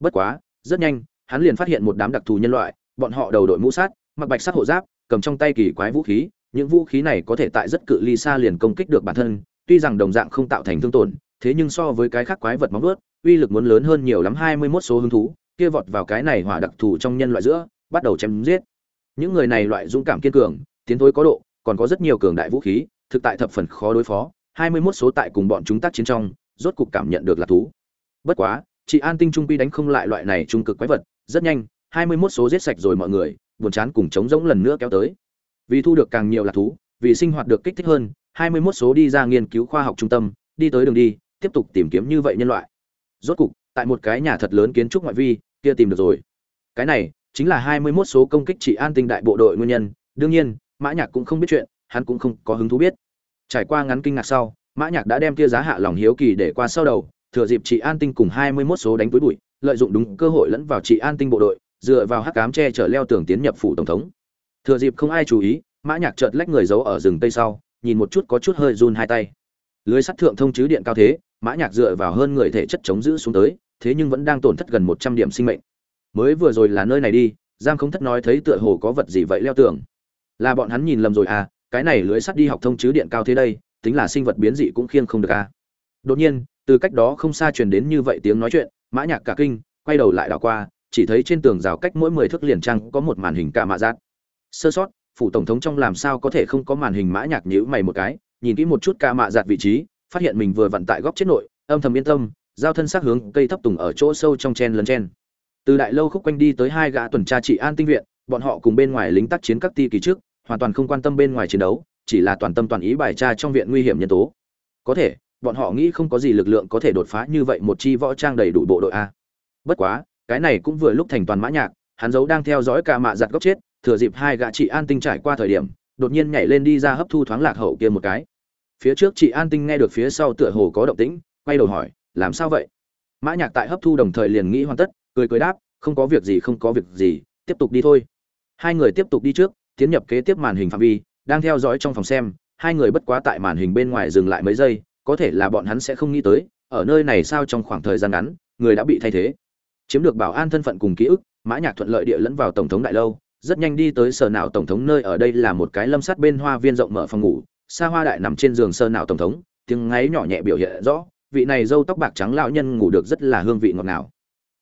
S1: Bất quá, rất nhanh, hắn liền phát hiện một đám đặc thù nhân loại, bọn họ đầu đội mũ sát, mặc bạch sắc hộ giáp, cầm trong tay kỳ quái vũ khí những vũ khí này có thể tại rất cự ly xa liền công kích được bản thân, tuy rằng đồng dạng không tạo thành thương tổn, thế nhưng so với cái khác quái vật móng vuốt, uy lực muốn lớn hơn nhiều lắm 21 số hứng thú, kia vọt vào cái này hỏa đặc thù trong nhân loại giữa, bắt đầu chém giết. Những người này loại dũng cảm kiên cường, tiến thối có độ, còn có rất nhiều cường đại vũ khí, thực tại thập phần khó đối phó 21 số tại cùng bọn chúng tác chiến trong, rốt cục cảm nhận được là thú. Bất quá, chị an tinh trung quy đánh không lại loại này trung cực quái vật, rất nhanh 21 số giết sạch rồi mọi người, buồn chán cùng chống rỗng lần nữa kéo tới vì thu được càng nhiều lạc thú, vì sinh hoạt được kích thích hơn 21 số đi ra nghiên cứu khoa học trung tâm, đi tới đường đi, tiếp tục tìm kiếm như vậy nhân loại. Rốt cục, tại một cái nhà thật lớn kiến trúc ngoại vi, kia tìm được rồi. Cái này chính là 21 số công kích trị an tinh đại bộ đội nguyên nhân. Đương nhiên, mã nhạc cũng không biết chuyện, hắn cũng không có hứng thú biết. Trải qua ngắn kinh ngạc sau, mã nhạc đã đem kia giá hạ lòng hiếu kỳ để qua sau đầu, thừa dịp trị an tinh cùng 21 số đánh túi bụi, lợi dụng đúng cơ hội lẫn vào trị an tinh bộ đội, dựa vào hắc cám che chở leo tường tiến nhập phủ tổng thống thừa dịp không ai chú ý, mã nhạc chợt lách người giấu ở rừng tây sau, nhìn một chút có chút hơi run hai tay. Lưới sắt thượng thông chứ điện cao thế, mã nhạc dựa vào hơn người thể chất chống giữ xuống tới, thế nhưng vẫn đang tổn thất gần một trăm điểm sinh mệnh. Mới vừa rồi là nơi này đi, giang không thất nói thấy tựa hồ có vật gì vậy leo tường. Là bọn hắn nhìn lầm rồi à cái này lưới sắt đi học thông chứ điện cao thế đây, tính là sinh vật biến dị cũng khiêng không được à. Đột nhiên, từ cách đó không xa truyền đến như vậy tiếng nói chuyện, mã nhạc cả kinh, quay đầu lại đảo qua, chỉ thấy trên tường rào cách mỗi mười thước liền trang có một màn hình cả mạ giác sơ sót, phủ tổng thống trong làm sao có thể không có màn hình mã nhạc nhữ mày một cái, nhìn kỹ một chút ca mạ giạt vị trí, phát hiện mình vừa vặn tại góc chết nội, âm thầm yên tâm, giao thân sát hướng cây thấp tùng ở chỗ sâu trong chen lấn chen. Từ đại lâu khúc quanh đi tới hai gã tuần tra trị an tinh viện, bọn họ cùng bên ngoài lính tác chiến các ti kỳ trước, hoàn toàn không quan tâm bên ngoài chiến đấu, chỉ là toàn tâm toàn ý bài tra trong viện nguy hiểm nhân tố. Có thể, bọn họ nghĩ không có gì lực lượng có thể đột phá như vậy một chi võ trang đầy đủ bộ đội a. Bất quá, cái này cũng vừa lúc thành toàn mã nhạc, hắn giấu đang theo dõi cả mạ giặt góc chết thừa dịp hai gã chị an tinh trải qua thời điểm, đột nhiên nhảy lên đi ra hấp thu thoáng lạc hậu kia một cái. Phía trước chị an tinh nghe được phía sau tựa hồ có động tĩnh, quay đầu hỏi, làm sao vậy? Mã nhạc tại hấp thu đồng thời liền nghĩ hoàn tất, cười cười đáp, không có việc gì, không có việc gì, tiếp tục đi thôi. Hai người tiếp tục đi trước, tiến nhập kế tiếp màn hình phạm vi, đang theo dõi trong phòng xem, hai người bất quá tại màn hình bên ngoài dừng lại mấy giây, có thể là bọn hắn sẽ không nghĩ tới, ở nơi này sao trong khoảng thời gian ngắn, người đã bị thay thế. Chiếm được bảo an thân phận cùng ký ức, mã nhạc thuận lợi địa lẫn vào tổng thống đại lâu rất nhanh đi tới sở nào tổng thống nơi ở đây là một cái lâm sát bên hoa viên rộng mở phòng ngủ, xa hoa đại nằm trên giường sơ nào tổng thống, tiếng ngáy nhỏ nhẹ biểu hiện rõ, vị này râu tóc bạc trắng lão nhân ngủ được rất là hương vị ngọt ngào.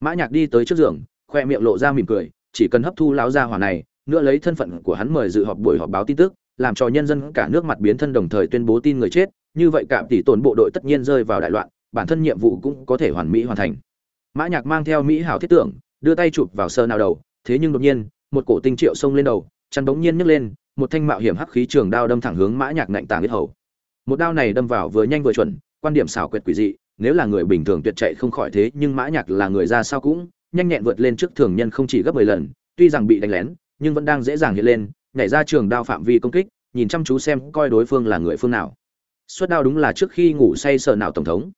S1: Mã nhạc đi tới trước giường, khoe miệng lộ ra mỉm cười, chỉ cần hấp thu lão gia hỏa này, nữa lấy thân phận của hắn mời dự họp buổi họp báo tin tức, làm cho nhân dân cả nước mặt biến thân đồng thời tuyên bố tin người chết, như vậy cạm tỷ tổn bộ đội tất nhiên rơi vào đại loạn, bản thân nhiệm vụ cũng có thể hoàn mỹ hoàn thành. Mã nhạc mang theo mỹ hảo thiết tưởng, đưa tay chụp vào sơ nào đầu, thế nhưng đột nhiên một cổ tinh triệu xông lên đầu chăn bỗng nhiên nhấc lên, một thanh mạo hiểm hắc khí trường đao đâm thẳng hướng mã nhạc nạnh tàng huyết hầu. Một đao này đâm vào vừa nhanh vừa chuẩn, quan điểm xảo quyệt quỷ dị, nếu là người bình thường tuyệt chạy không khỏi thế, nhưng mã nhạc là người ra sao cũng, nhanh nhẹn vượt lên trước thường nhân không chỉ gấp 10 lần, tuy rằng bị đánh lén, nhưng vẫn đang dễ dàng hiện lên, nhảy ra trường đao phạm vi công kích, nhìn chăm chú xem coi đối phương là người phương nào. Xuất đao đúng là trước khi ngủ say sờ nào tổng thống.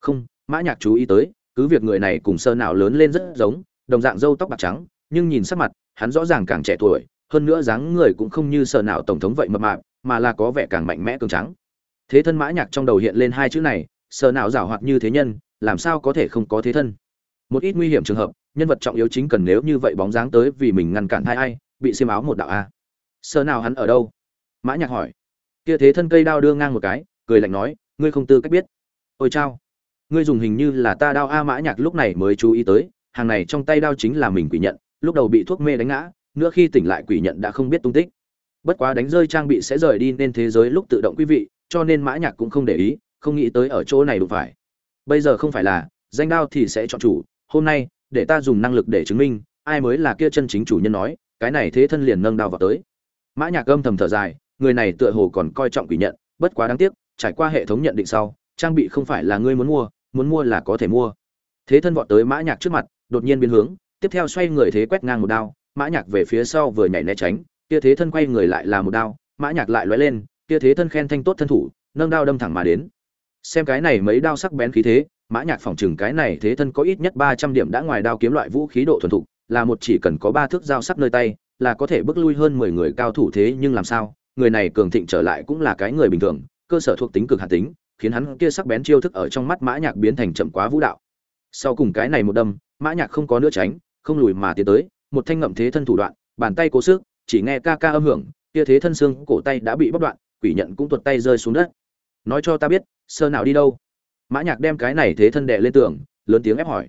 S1: Không, mã nhạc chú ý tới, cứ việc người này cùng sơ nào lớn lên rất giống, đồng dạng râu tóc bạc trắng, nhưng nhìn sắc mặt hắn rõ ràng càng trẻ tuổi, hơn nữa dáng người cũng không như sở nào tổng thống vậy mập mạp, mà là có vẻ càng mạnh mẽ cường trắng thế thân mã nhạc trong đầu hiện lên hai chữ này, sở nào giả hoạt như thế nhân, làm sao có thể không có thế thân? Một ít nguy hiểm trường hợp, nhân vật trọng yếu chính cần nếu như vậy bóng dáng tới vì mình ngăn cản hai ai, bị xiêm áo một đạo a. Sở nào hắn ở đâu? Mã nhạc hỏi. Kia thế thân cây đao đưa ngang một cái, cười lạnh nói, ngươi không tư cách biết. Ôi chao, ngươi dùng hình như là ta đao a. Mã nhạc lúc này mới chú ý tới, hàng này trong tay đao chính là mình quỷ nhận lúc đầu bị thuốc mê đánh ngã, nữa khi tỉnh lại quỷ nhận đã không biết tung tích. Bất quá đánh rơi trang bị sẽ rời đi nên thế giới lúc tự động quý vị, cho nên mã nhạc cũng không để ý, không nghĩ tới ở chỗ này đủ phải. Bây giờ không phải là, danh đao thì sẽ chọn chủ, hôm nay, để ta dùng năng lực để chứng minh, ai mới là kia chân chính chủ nhân nói, cái này thế thân liền nâng đao vào tới. Mã nhạc âm thầm thở dài, người này tựa hồ còn coi trọng quỷ nhận, bất quá đáng tiếc, trải qua hệ thống nhận định sau, trang bị không phải là ngươi muốn mua muốn mua là có thể mua. Thế thân vọt tới mã nhạc trước mặt, đột nhiên biến hướng tiếp theo xoay người thế quét ngang một đao, mã nhạc về phía sau vừa nhảy né tránh, kia thế thân quay người lại là một đao, mã nhạc lại lóe lên, kia thế thân khen thanh tốt thân thủ, nâng đao đâm thẳng mà đến. Xem cái này mấy đao sắc bén khí thế, mã nhạc phỏng chừng cái này thế thân có ít nhất ba trăm điểm đã ngoài đao kiếm loại vũ khí độ thuần thục, là một chỉ cần có ba thước dao sắc nơi tay, là có thể bước lui hơn mười người cao thủ thế nhưng làm sao, người này cường thịnh trở lại cũng là cái người bình thường, cơ sở thuộc tính cực hạt tính, khiến hắn kia sắc bén chiêu thức ở trong mắt mã nhạc biến thành chậm quá vũ đạo. Sau cùng cái này một đâm, mã nhạc không có nữa tránh không lùi mà tiến tới, một thanh ngậm thế thân thủ đoạn, bàn tay cố sức, chỉ nghe ca ca âm hưởng, kia thế thân xương cổ tay đã bị bóc đoạn, quỷ nhận cũng tuột tay rơi xuống đất. Nói cho ta biết, sơ nào đi đâu? Mã nhạc đem cái này thế thân đè lên tường, lớn tiếng ép hỏi.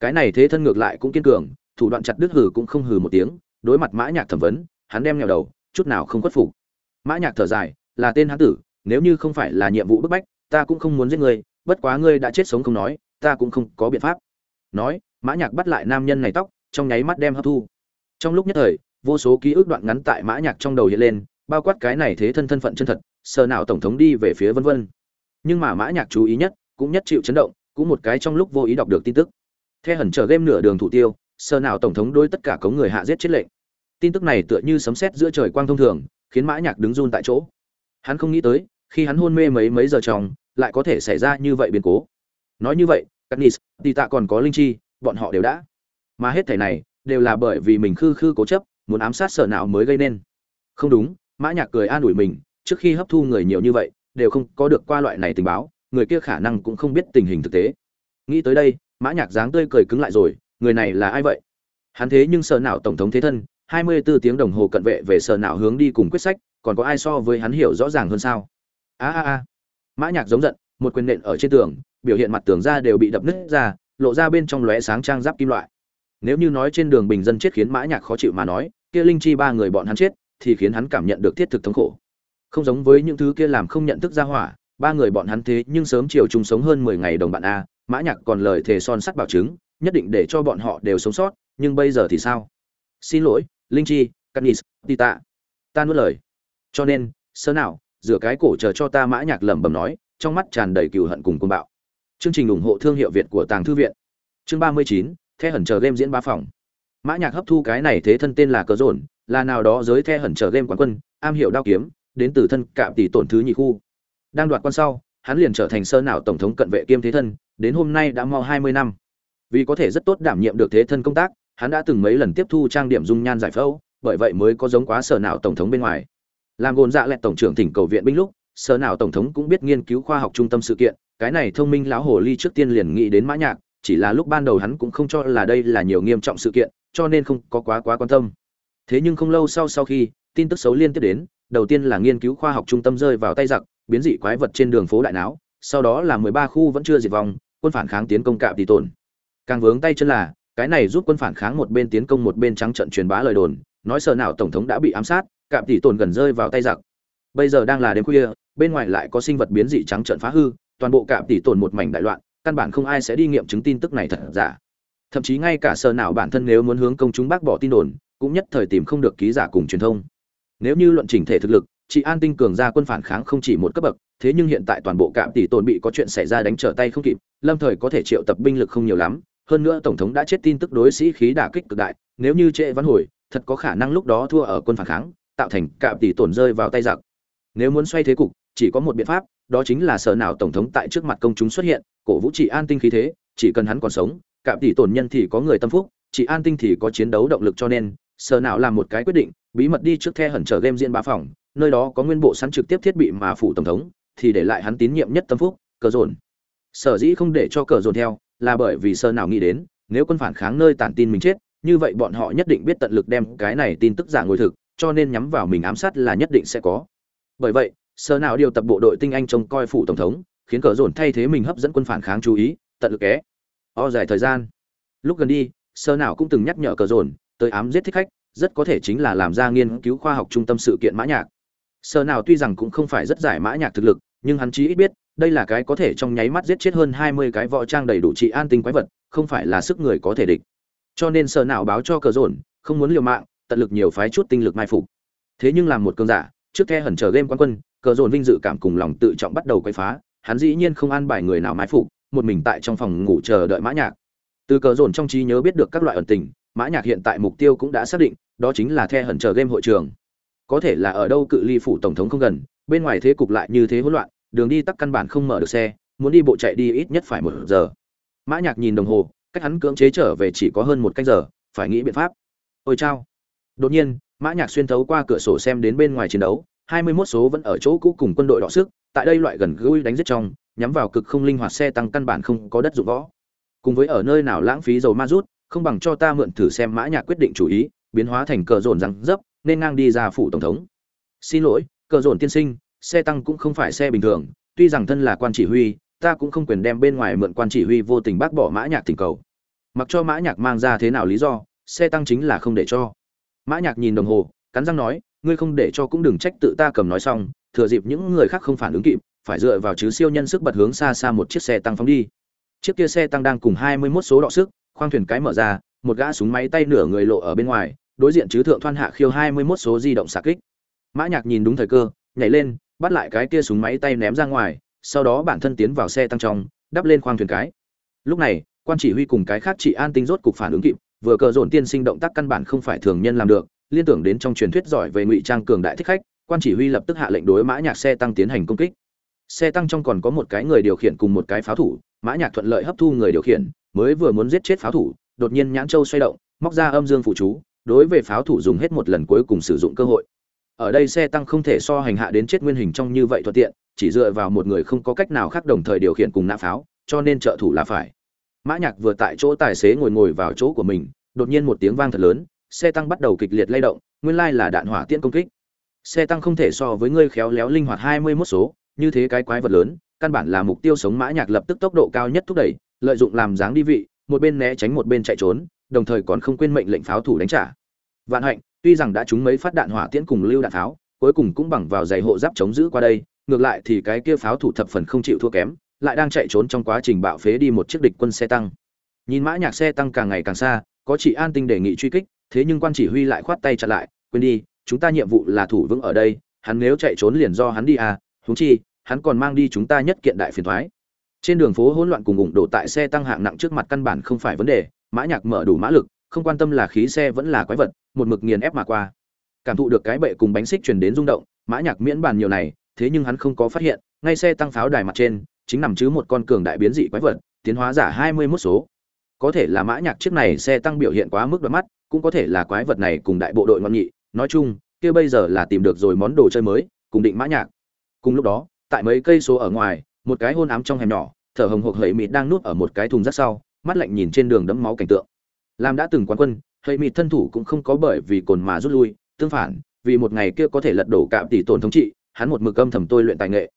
S1: Cái này thế thân ngược lại cũng kiên cường, thủ đoạn chặt đứt hừ cũng không hừ một tiếng, đối mặt mã nhạc thẩm vấn, hắn đem nhào đầu, chút nào không khuất phục. Mã nhạc thở dài, là tên hắn tử, nếu như không phải là nhiệm vụ bức bách, ta cũng không muốn giết ngươi, bất quá ngươi đã chết sống không nói, ta cũng không có biện pháp. Nói mã nhạc bắt lại nam nhân này tóc trong nháy mắt đem hấp thu. Trong lúc nhất thời vô số ký ức đoạn ngắn tại mã nhạc trong đầu hiện lên bao quát cái này thế thân thân phận chân thật sờ nào tổng thống đi về phía vân vân. Nhưng mà mã nhạc chú ý nhất cũng nhất chịu chấn động cũng một cái trong lúc vô ý đọc được tin tức. Theo hẩn chờ game nửa đường thủ tiêu sờ nào tổng thống đối tất cả cống người hạ giết chết lệnh. Tin tức này tựa như sấm sét giữa trời quang thông thường khiến mã nhạc đứng run tại chỗ. Hắn không nghĩ tới khi hắn hôn mê mấy mấy giờ trong lại có thể xảy ra như vậy biến cố. Nói như vậy Katniss, thì tạ còn có linh chi bọn họ đều đã. Mà hết thảy này đều là bởi vì mình khư khư cố chấp, muốn ám sát sở não mới gây nên. Không đúng, mã nhạc cười an ủi mình, trước khi hấp thu người nhiều như vậy, đều không có được qua loại này tình báo, người kia khả năng cũng không biết tình hình thực tế. Nghĩ tới đây, mã nhạc dáng tươi cười cứng lại rồi, người này là ai vậy? Hắn thế nhưng sở não tổng thống thế thân 24 tiếng đồng hồ cận vệ về sở não hướng đi cùng quyết sách, còn có ai so với hắn hiểu rõ ràng hơn sao? A a a. Mã nhạc giống giận, một quyền nện ở trên tường, biểu hiện mặt tường ra đều bị đập nứt ra lộ ra bên trong lóe sáng trang giáp kim loại. Nếu như nói trên đường bình dân chết khiến mã nhạc khó chịu mà nói, kia linh chi ba người bọn hắn chết, thì khiến hắn cảm nhận được thiết thực thống khổ. Không giống với những thứ kia làm không nhận thức ra hỏa, ba người bọn hắn thế nhưng sớm chiều chung sống hơn mười ngày đồng bạn a, mã nhạc còn lời thề son sắt bảo chứng, nhất định để cho bọn họ đều sống sót, nhưng bây giờ thì sao? Xin lỗi, linh chi canis tita ta nuốt lời. Cho nên sớm nào, rửa cái cổ chờ cho ta mã nhạc lẩm bẩm nói, trong mắt tràn đầy cừu hận cùng cuồng bạo chương trình ủng hộ thương hiệu việt của tàng thư viện. Chương ba mươi chín, the hẩn chờ game diễn ba phòng. Mã nhạc hấp thu cái này thế thân tên là cờ rồn là nào đó giới the hẩn chờ game quán quân, am hiểu đao kiếm, đến từ thân cạm tỷ tổn thứ nhị khu. Đang đoạt quan sau, hắn liền trở thành sơ nào tổng thống cận vệ kiêm thế thân, đến hôm nay đã mau hai mươi năm. Vì có thể rất tốt đảm nhiệm được thế thân công tác, hắn đã từng mấy lần tiếp thu trang điểm dung nhan giải phẫu, bởi vậy mới có giống quá sở nào tổng thống bên ngoài. Làm gồn dạ lẹt tổng trưởng thỉnh cầu viện binh lúc sở nào tổng thống cũng biết nghiên cứu khoa học trung tâm sự kiện, cái này thông minh lão hồ ly trước tiên liền nghĩ đến mã nhạc, chỉ là lúc ban đầu hắn cũng không cho là đây là nhiều nghiêm trọng sự kiện, cho nên không có quá quá quan tâm. Thế nhưng không lâu sau sau khi, tin tức xấu liên tiếp đến, đầu tiên là nghiên cứu khoa học trung tâm rơi vào tay giặc, biến dị quái vật trên đường phố đại não sau đó là mười ba khu vẫn chưa diệt vong, quân phản kháng tiến công cạm tỷ tổn càng vướng tay chân là, cái này giúp quân phản kháng một bên tiến công một bên trắng trận truyền bá lời đồn, nói sợ nào tổng thống đã bị ám sát, cạm tỷ tổn gần rơi vào tay giặc bây giờ đang là đêm khuya, bên ngoài lại có sinh vật biến dị trắng trợn phá hư, toàn bộ cạm tỷ tổn một mảnh đại loạn, căn bản không ai sẽ đi nghiệm chứng tin tức này thật giả. Thậm chí ngay cả sờ nào bản thân nếu muốn hướng công chúng bác bỏ tin đồn, cũng nhất thời tìm không được ký giả cùng truyền thông. Nếu như luận chỉnh thể thực lực, chị an tinh cường ra quân phản kháng không chỉ một cấp bậc, thế nhưng hiện tại toàn bộ cạm tỷ tồn bị có chuyện xảy ra đánh trở tay không kịp, lâm thời có thể triệu tập binh lực không nhiều lắm, hơn nữa tổng thống đã chết tin tức đối sĩ khí đả kích cực đại, nếu như Trệ văn hồi, thật có khả năng lúc đó thua ở quân phản kháng, tạo thành cạm tỷ tổn rơi vào tay giặc nếu muốn xoay thế cục, chỉ có một biện pháp, đó chính là sở nào tổng thống tại trước mặt công chúng xuất hiện, cổ vũ trị an tinh khí thế, chỉ cần hắn còn sống cạm tỷ tổn nhân thì có người tâm phúc chị an tinh thì có chiến đấu động lực cho nên sở nào làm một cái quyết định, bí mật đi trước the hẩn trở game diễn ba phòng, nơi đó có nguyên bộ sẵn trực tiếp thiết bị mà phụ tổng thống, thì để lại hắn tín nhiệm nhất tâm phúc, cờ dồn. Sở dĩ không để cho cờ dồn theo, là bởi vì sơ nào nghĩ đến, nếu quân phản kháng nơi tản tin mình chết, như vậy bọn họ nhất định biết tận lực đem cái này tin tức giả ngồi thực, cho nên nhắm vào mình ám sát là nhất định sẽ có bởi vậy sơ nào điều tập bộ đội tinh anh trông coi phủ tổng thống, khiến cờ dồn thay thế mình hấp dẫn quân phản kháng chú ý, tận lực é o dài thời gian. Lúc gần đi sơ nào cũng từng nhắc nhở cờ dồn tới ám giết thích khách, rất có thể chính là làm ra nghiên cứu khoa học trung tâm sự kiện mã nhạc. Sơ nào tuy rằng cũng không phải rất giải mã nhạc thực lực, nhưng hắn chí ít biết, đây là cái có thể trong nháy mắt giết chết hơn hai mươi cái võ trang đầy đủ trị an tinh quái vật, không phải là sức người có thể địch. Cho nên sơ nào báo cho cờ dồn, không muốn liều mạng, tận lực nhiều phái chút tinh lực mai phục. Thế nhưng làm một cường giả trước khe hẩn chờ game quan quân, cờ dồn vinh dự cảm cùng lòng tự trọng bắt đầu quay phá, hắn dĩ nhiên không an bài người nào mai phục, một mình tại trong phòng ngủ chờ đợi mã nhạc. Từ cờ dồn trong trí nhớ biết được các loại ẩn tình, mã nhạc hiện tại mục tiêu cũng đã xác định, đó chính là the hẩn chờ game hội trường. Có thể là ở đâu cự ly phủ tổng thống không gần, bên ngoài thế cục lại như thế hỗn loạn, đường đi tắc căn bản không mở được xe, muốn đi bộ chạy đi ít nhất phải một giờ. Mã nhạc nhìn đồng hồ, cách hắn cưỡng chế trở về chỉ có hơn một canh giờ, phải nghĩ biện pháp. Ôi chao. Đột nhiên mã nhạc xuyên thấu qua cửa sổ xem đến bên ngoài chiến đấu, hai mươi 21 số vẫn ở chỗ cũ cùng quân đội đọ sức, tại đây loại gần gũi đánh giết trong, nhắm vào cực không linh hoạt xe tăng căn bản không có đất dụng võ. Cùng với ở nơi nào lãng phí dầu ma rút, không bằng cho ta mượn thử xem mã nhạc quyết định chủ ý, biến hóa thành cờ rồn răng dấp, nên ngang đi ra phủ tổng thống. Xin lỗi, cờ rồn tiên sinh, xe tăng cũng không phải xe bình thường, tuy rằng thân là quan chỉ huy, ta cũng không quyền đem bên ngoài mượn quan chỉ huy vô tình bác bỏ mã nhạc tình cầu. Mặc cho mã nhạc mang ra thế nào lý do, xe tăng chính là không để cho mã nhạc nhìn đồng hồ, cắn răng nói, ngươi không để cho cũng đừng trách tự ta cầm nói xong, thừa dịp những người khác không phản ứng kịp, phải dựa vào chứ siêu nhân sức bật hướng xa xa một chiếc xe tăng phóng đi. Chiếc kia xe tăng đang cùng hai mươi 21 số đọ sức, khoang thuyền cái mở ra, một gã súng máy tay nửa người lộ ở bên ngoài, đối diện chứ thượng thoan hạ khiêu hai mươi 21 số di động xạ kích. Mã nhạc nhìn đúng thời cơ, nhảy lên, bắt lại cái kia súng máy tay ném ra ngoài, sau đó bản thân tiến vào xe tăng trong, đắp lên khoang thuyền cái. Lúc này, quan chỉ huy cùng cái khác chỉ an tinh rốt cục phản ứng kịp vừa cờ dồn tiên sinh động tác căn bản không phải thường nhân làm được, liên tưởng đến trong truyền thuyết giỏi về ngụy trang cường đại thích khách, quan chỉ huy lập tức hạ lệnh đối mã nhạc xe tăng tiến hành công kích. Xe tăng trong còn có một cái người điều khiển cùng một cái pháo thủ, mã nhạc thuận lợi hấp thu người điều khiển, mới vừa muốn giết chết pháo thủ, đột nhiên nhãn châu xoay động, móc ra âm dương phụ chú, đối với pháo thủ dùng hết một lần cuối cùng sử dụng cơ hội. Ở đây xe tăng không thể so hành hạ đến chết nguyên hình trong như vậy thuận tiện, chỉ dựa vào một người không có cách nào khác đồng thời điều khiển cùng nã pháo, cho nên trợ thủ là phải mã nhạc vừa tại chỗ tài xế ngồi ngồi vào chỗ của mình, đột nhiên một tiếng vang thật lớn, xe tăng bắt đầu kịch liệt lay động, nguyên lai là đạn hỏa tiễn công kích. Xe tăng không thể so với ngươi khéo léo linh hoạt hai mươi 21 số, như thế cái quái vật lớn, căn bản là mục tiêu sống mã nhạc lập tức tốc độ cao nhất thúc đẩy, lợi dụng làm dáng đi vị, một bên né tránh một bên chạy trốn, đồng thời còn không quên mệnh lệnh pháo thủ đánh trả. Vạn hạnh, tuy rằng đã trúng mấy phát đạn hỏa tiễn cùng lưu đạn pháo, cuối cùng cũng bằng vào giày hộ giáp chống giữ qua đây, ngược lại thì cái kia pháo thủ thập phần không chịu thua kém lại đang chạy trốn trong quá trình bạo phế đi một chiếc địch quân xe tăng. Nhìn mã nhạc xe tăng càng ngày càng xa, có chỉ an tinh đề nghị truy kích, thế nhưng quan chỉ huy lại khoát tay chặn lại, quên đi, chúng ta nhiệm vụ là thủ vững ở đây, hắn nếu chạy trốn liền do hắn đi à huống chi, hắn còn mang đi chúng ta nhất kiện đại phiền toái trên đường phố hỗn loạn cùng ủng đổ tại xe tăng hạng nặng trước mặt căn bản không phải vấn đề, mã nhạc mở đủ mã lực, không quan tâm là khí xe vẫn là quái vật, một mực nghiền ép mà qua. Cảm thụ được cái bệ cùng bánh xích truyền đến rung động, mã nhạc miễn bàn nhiều này, thế nhưng hắn không có phát hiện, ngay xe tăng pháo đài mặt trên chính nằm chứ một con cường đại biến dị quái vật, tiến hóa giả hai mươi 21 số. Có thể là mã nhạc chiếc này xe tăng biểu hiện quá mức đoạt mắt, cũng có thể là quái vật này cùng đại bộ đội ngoan nghị. Nói chung, kia bây giờ là tìm được rồi món đồ chơi mới, cùng định mã nhạc. Cùng lúc đó, tại mấy cây số ở ngoài, một cái hôn ám trong hẻm nhỏ, thở hồng hộc hẩy mịt đang nuốt ở một cái thùng rác sau, mắt lạnh nhìn trên đường đẫm máu cảnh tượng. Làm đã từng quán quân hầy mịt thân thủ cũng không có bởi vì cồn mà rút lui, tương phản, vì một ngày kia có thể lật đổ cạm tỷ tổn thống trị, hắn một mực âm thầm tôi luyện tài nghệ.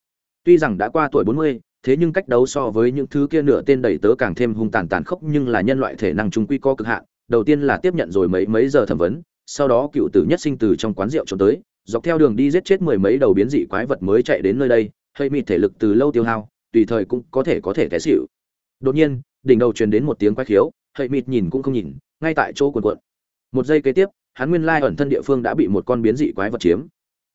S1: Tuy rằng đã qua tuổi bốn mươi thế nhưng cách đấu so với những thứ kia nửa tên đầy tớ càng thêm hung tàn tàn khốc nhưng là nhân loại thể năng trung quy có cực hạn. Đầu tiên là tiếp nhận rồi mấy mấy giờ thẩm vấn, sau đó cựu tử nhất sinh từ trong quán rượu trốn tới, dọc theo đường đi giết chết mười mấy đầu biến dị quái vật mới chạy đến nơi đây, hơi mịt thể lực từ lâu tiêu hao, tùy thời cũng có thể có thể té xỉu. Đột nhiên, đỉnh đầu truyền đến một tiếng quái khiếu, hơi mịt nhìn cũng không nhìn, ngay tại chỗ cuộn cuộn. Một giây kế tiếp, hắn nguyên lai ẩn thân địa phương đã bị một con biến dị quái vật chiếm.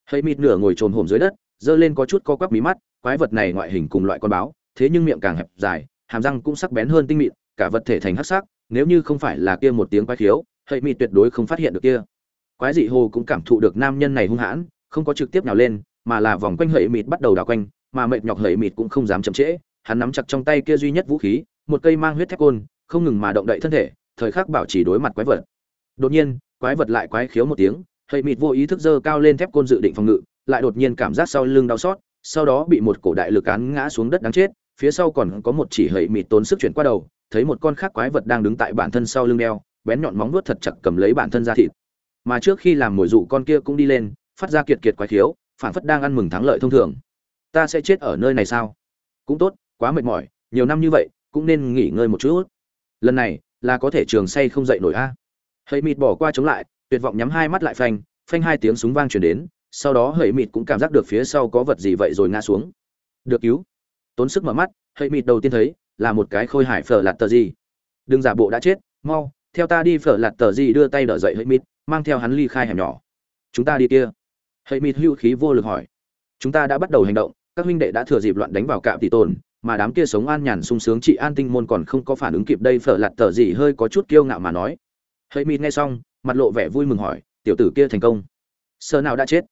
S1: Hơi mịt nửa ngồi trồn hổm dưới đất dơ lên có chút co quắp mí mắt, quái vật này ngoại hình cùng loại con báo, thế nhưng miệng càng hẹp dài, hàm răng cũng sắc bén hơn tinh mịn, cả vật thể thành hắc sắc, nếu như không phải là kia một tiếng quái khiếu hệ mị tuyệt đối không phát hiện được kia. Quái dị hồ cũng cảm thụ được nam nhân này hung hãn, không có trực tiếp nào lên, mà là vòng quanh hệ mịt bắt đầu đảo quanh, mà mệt nhọc hệ mịt cũng không dám chậm trễ, hắn nắm chặt trong tay kia duy nhất vũ khí, một cây mang huyết thép côn, không ngừng mà động đậy thân thể, thời khắc bảo trì đối mặt quái vật. Đột nhiên, quái vật lại quái khiếu một tiếng hệ mịt vô ý thức giơ cao lên thép côn dự định phòng ngự lại đột nhiên cảm giác sau lưng đau xót sau đó bị một cổ đại lực án ngã xuống đất đáng chết phía sau còn có một chỉ hậy mịt tốn sức chuyển qua đầu thấy một con khác quái vật đang đứng tại bản thân sau lưng đeo bén nhọn móng vuốt thật chặt cầm lấy bản thân ra thịt. Mà trước khi làm mồi dụ con kia cũng đi lên phát ra kiệt kiệt quái thiếu, phản phất đang ăn mừng thắng lợi thông thường. Ta sẽ chết ở nơi này sao? Cũng tốt quá mệt mỏi nhiều năm như vậy cũng nên nghỉ ngơi một chút. Lần này là có thể trường say không dậy nổi a. Hãy mịt bỏ qua chống lại tuyệt vọng nhắm hai mắt lại phanh phanh hai tiếng súng vang truyền đến sau đó hãy mịt cũng cảm giác được phía sau có vật gì vậy rồi ngã xuống. Được cứu. Tốn sức mở mắt hãy mịt đầu tiên thấy là một cái khôi hải phở lạt tờ gì. Đừng giả bộ đã chết, mau, theo ta đi phở lạt tờ gì đưa tay đỡ dậy hãy mịt, mang theo hắn ly khai hẻm nhỏ. Chúng ta đi kia. Hãy mịt hưu khí vô lực hỏi. Chúng ta đã bắt đầu hành động, các huynh đệ đã thừa dịp loạn đánh vào cạm tỷ tồn, mà đám kia sống an nhàn sung sướng chị an tinh môn còn không có phản ứng kịp đây phở lạt tờ gì hơi có chút kiêu ngạo mà nói. Hãy mịt nghe xong, mặt lộ vẻ vui mừng hỏi, tiểu tử kia thành công. Sơ nào đã chết?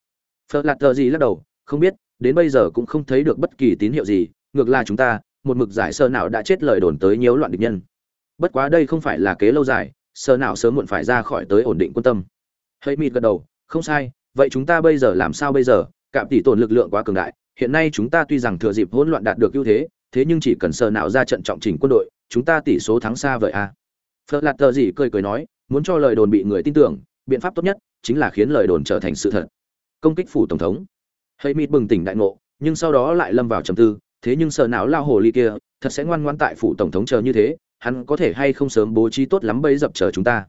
S1: Phật lạt tờ gì lắc đầu, không biết, đến bây giờ cũng không thấy được bất kỳ tín hiệu gì, ngược lại chúng ta, một mực giải sơ nào đã chết lời đồn tới nhiễu loạn địch nhân. Bất quá đây không phải là kế lâu dài, sơ nào sớm muộn phải ra khỏi tới ổn định quân tâm. Hãy mịt gật đầu, không sai, vậy chúng ta bây giờ làm sao bây giờ? Cạm tỷ tổn lực lượng quá cường đại, hiện nay chúng ta tuy rằng thừa dịp hỗn loạn đạt được ưu thế thế nhưng chỉ cần sơ nào ra trận trọng trình quân đội, chúng ta tỷ số thắng xa vậy à phật lạt tờ gì cười cười nói, muốn cho lời đồn bị người tin tưởng, biện pháp tốt nhất chính là khiến lời đồn trở thành sự thật công kích phủ tổng thống. Hãy mịt bừng tỉnh đại ngộ, nhưng sau đó lại lâm vào trầm tư, thế nhưng sợ não lao hồ ly kia, thật sẽ ngoan ngoãn tại phủ tổng thống chờ như thế, hắn có thể hay không sớm bố trí tốt lắm bẫy dập chờ chúng ta?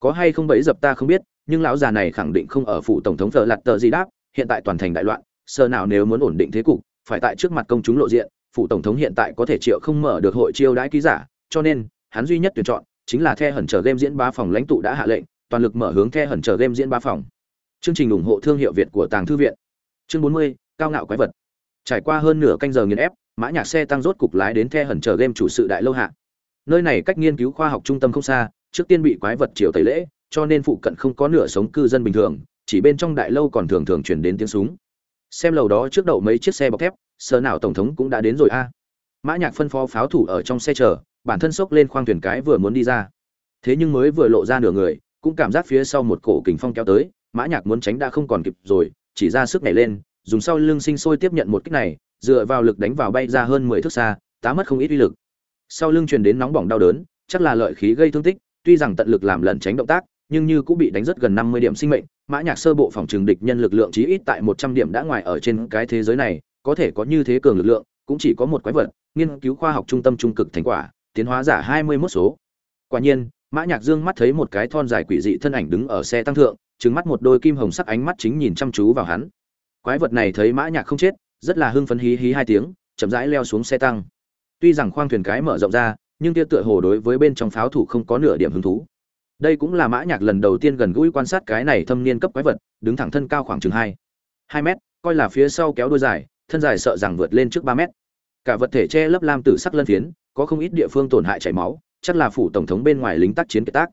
S1: Có hay không bẫy dập ta không biết, nhưng lão già này khẳng định không ở phủ tổng thống thờ lạt tờ gì đáp, hiện tại toàn thành đại loạn, sợ nào nếu muốn ổn định thế cục, phải tại trước mặt công chúng lộ diện, phủ tổng thống hiện tại có thể triệu không mở được hội chiêu đãi ký giả, cho nên, hắn duy nhất tuyển chọn, chính là the hẩn chờ game diễn ba phòng lãnh tụ đã hạ lệnh, toàn lực mở hướng the hẩn chờ game diễn ba phòng chương trình ủng hộ thương hiệu việt của tàng thư viện. Chương 40, cao ngạo quái vật. Trải qua hơn nửa canh giờ nghiền ép mã nhạc xe tăng rốt cục lái đến the hẩn chờ game chủ sự đại lâu hạ. Nơi này cách nghiên cứu khoa học trung tâm không xa trước tiên bị quái vật triều tẩy lễ cho nên phụ cận không có nửa sống cư dân bình thường chỉ bên trong đại lâu còn thường thường truyền đến tiếng súng. Xem lầu đó trước đậu mấy chiếc xe bọc thép sờ nào tổng thống cũng đã đến rồi a. Mã nhạc phân phó pháo thủ ở trong xe chờ bản thân sốc lên khoang thuyền cái vừa muốn đi ra. Thế nhưng mới vừa lộ ra nửa người cũng cảm giác phía sau một cổ kình phong kéo tới mã nhạc muốn tránh đã không còn kịp rồi, chỉ ra sức nhảy lên, dùng sau lưng sinh sôi tiếp nhận một kích này, dựa vào lực đánh vào bay ra hơn mười thước xa, tá mất không ít uy lực. Sau lưng truyền đến nóng bỏng đau đớn, chắc là lợi khí gây thương tích, tuy rằng tận lực làm lẩn tránh động tác, nhưng như cũng bị đánh rất gần năm mươi điểm sinh mệnh, mã nhạc sơ bộ phòng trường địch nhân lực lượng chí ít tại một trăm điểm đã ngoài ở trên cái thế giới này, có thể có như thế cường lực lượng, cũng chỉ có một quái vật, nghiên cứu khoa học trung tâm trung cực thành quả, tiến hóa giả hai mươi 21 số. Quả nhiên, mã nhạc dương mắt thấy một cái thon dài quỷ dị thân ảnh đứng ở xe tăng thượng trừng mắt một đôi kim hồng sắc ánh mắt chính nhìn chăm chú vào hắn. Quái vật này thấy mã nhạc không chết, rất là hưng phấn hí hí hai tiếng, chậm rãi leo xuống xe tăng. Tuy rằng khoang thuyền cái mở rộng ra, nhưng kia tựa hồ đối với bên trong pháo thủ không có nửa điểm hứng thú. Đây cũng là mã nhạc lần đầu tiên gần gũi quan sát cái này thâm niên cấp quái vật, đứng thẳng thân cao khoảng chừng hai hai mét, coi là phía sau kéo đuôi dài, thân dài sợ rằng vượt lên trước ba mét. Cả vật thể che lấp lam tử sắc lân phiến, có không ít địa phương tổn hại chảy máu, chắc là phủ tổng thống bên ngoài lính tác chiến kiệt tác.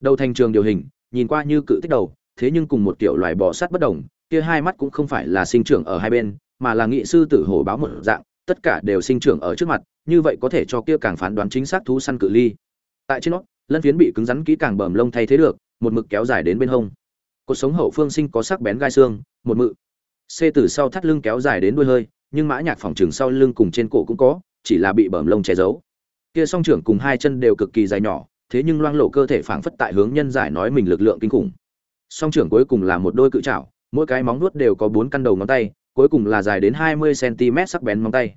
S1: Đầu thành trường điều hình, nhìn qua như cự tích đầu thế nhưng cùng một kiểu loài bò sát bất đồng, kia hai mắt cũng không phải là sinh trưởng ở hai bên, mà là nghị sư tử hổ báo một dạng, tất cả đều sinh trưởng ở trước mặt, như vậy có thể cho kia càng phán đoán chính xác thú săn cự ly. Tại trên nó lân phiến bị cứng rắn kỹ càng bầm lông thay thế được, một mực kéo dài đến bên hông. Cuộc sống hậu phương sinh có sắc bén gai xương, một mự. Xê từ sau thắt lưng kéo dài đến đuôi hơi, nhưng mã nhạc phòng trường sau lưng cùng trên cổ cũng có, chỉ là bị bầm lông che giấu. Kia song trưởng cùng hai chân đều cực kỳ dài nhỏ, thế nhưng loang lộ cơ thể phảng phất tại hướng nhân giải nói mình lực lượng kinh khủng song trưởng cuối cùng là một đôi cự trảo, mỗi cái móng vuốt đều có bốn căn đầu ngón tay, cuối cùng là dài đến hai mươi cm sắc bén móng tay.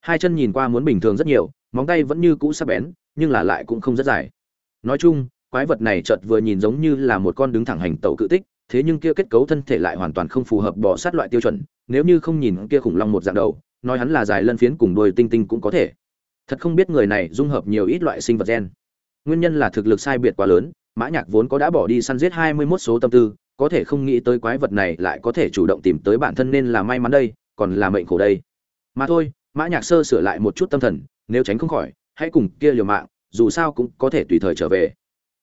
S1: Hai chân nhìn qua muốn bình thường rất nhiều, móng tay vẫn như cũ sắc bén, nhưng là lại cũng không rất dài. Nói chung, quái vật này chợt vừa nhìn giống như là một con đứng thẳng hành tẩu cự tích, thế nhưng kia kết cấu thân thể lại hoàn toàn không phù hợp bỏ sát loại tiêu chuẩn, nếu như không nhìn kia khủng long một dạng đầu, nói hắn là dài lân phiến cùng đuôi tinh tinh cũng có thể. Thật không biết người này dung hợp nhiều ít loại sinh vật gen. Nguyên nhân là thực lực sai biệt quá lớn mã nhạc vốn có đã bỏ đi săn giết hai mươi 21 số tâm tư, có thể không nghĩ tới quái vật này lại có thể chủ động tìm tới bản thân nên là may mắn đây, còn là mệnh khổ đây. Mà thôi, mã nhạc sơ sửa lại một chút tâm thần, nếu tránh không khỏi, hãy cùng kia liều mạng, dù sao cũng có thể tùy thời trở về.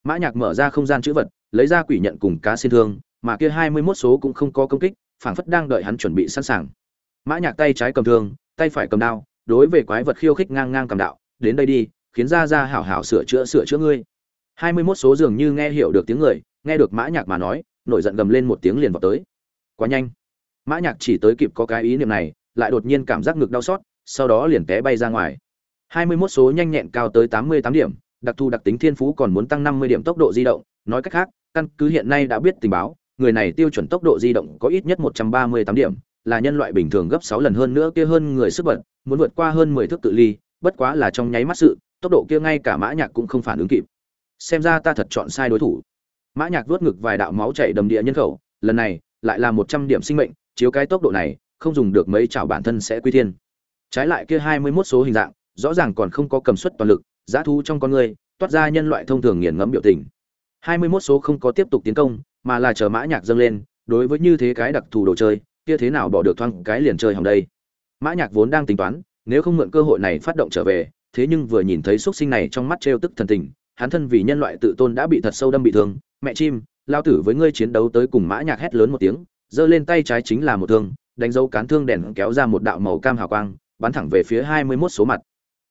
S1: Mã nhạc mở ra không gian chữ vật, lấy ra quỷ nhận cùng cá xin thương, mà kia hai mươi 21 số cũng không có công kích, phảng phất đang đợi hắn chuẩn bị sẵn sàng. Mã nhạc tay trái cầm thương, tay phải cầm đao, đối với quái vật khiêu khích ngang ngang cầm đạo, đến đây đi, khiến ra ra hảo hảo sửa chữa sửa chữa ngươi hai mươi 21 số dường như nghe hiểu được tiếng người, nghe được mã nhạc mà nói, nổi giận gầm lên một tiếng liền vọt tới. Quá nhanh. Mã nhạc chỉ tới kịp có cái ý niệm này, lại đột nhiên cảm giác ngực đau xót, sau đó liền té bay ra ngoài. Hai mươi 21 số nhanh nhẹn cao tới tám mươi tám điểm, đặc thù đặc tính thiên phú còn muốn tăng năm mươi điểm tốc độ di động, nói cách khác, căn cứ hiện nay đã biết tình báo, người này tiêu chuẩn tốc độ di động có ít nhất một trăm ba mươi tám điểm, là nhân loại bình thường gấp sáu lần hơn nữa kia hơn người sức bật, muốn vượt qua hơn mười thước tự ly, bất quá là trong nháy mắt sự, tốc độ kia ngay cả mã nhạc cũng không phản ứng kịp xem ra ta thật chọn sai đối thủ. Mã nhạc vuốt ngực vài đạo máu chảy đầm địa nhân khẩu, lần này lại là một trăm điểm sinh mệnh, chiếu cái tốc độ này, không dùng được mấy chảo bản thân sẽ quy thiên. Trái lại kia hai mươi 21 số hình dạng, rõ ràng còn không có cầm suất toàn lực, giá thu trong con người, toát ra nhân loại thông thường nghiền ngẫm biểu tình. hai mươi 21 số không có tiếp tục tiến công, mà là chờ mã nhạc dâng lên, đối với như thế cái đặc thù đồ chơi, kia thế nào bỏ được thoang cái liền chơi hỏng đây. Mã nhạc vốn đang tính toán, nếu không mượn cơ hội này phát động trở về, thế nhưng vừa nhìn thấy xuất sinh này trong mắt treo tức thần tình hắn thân vì nhân loại tự tôn đã bị thật sâu đâm bị thương mẹ chim lao tử với ngươi chiến đấu tới cùng mã nhạc hét lớn một tiếng giơ lên tay trái chính là một thương đánh dấu cán thương đèn kéo ra một đạo màu cam hào quang bắn thẳng về phía hai mươi 21 số mặt.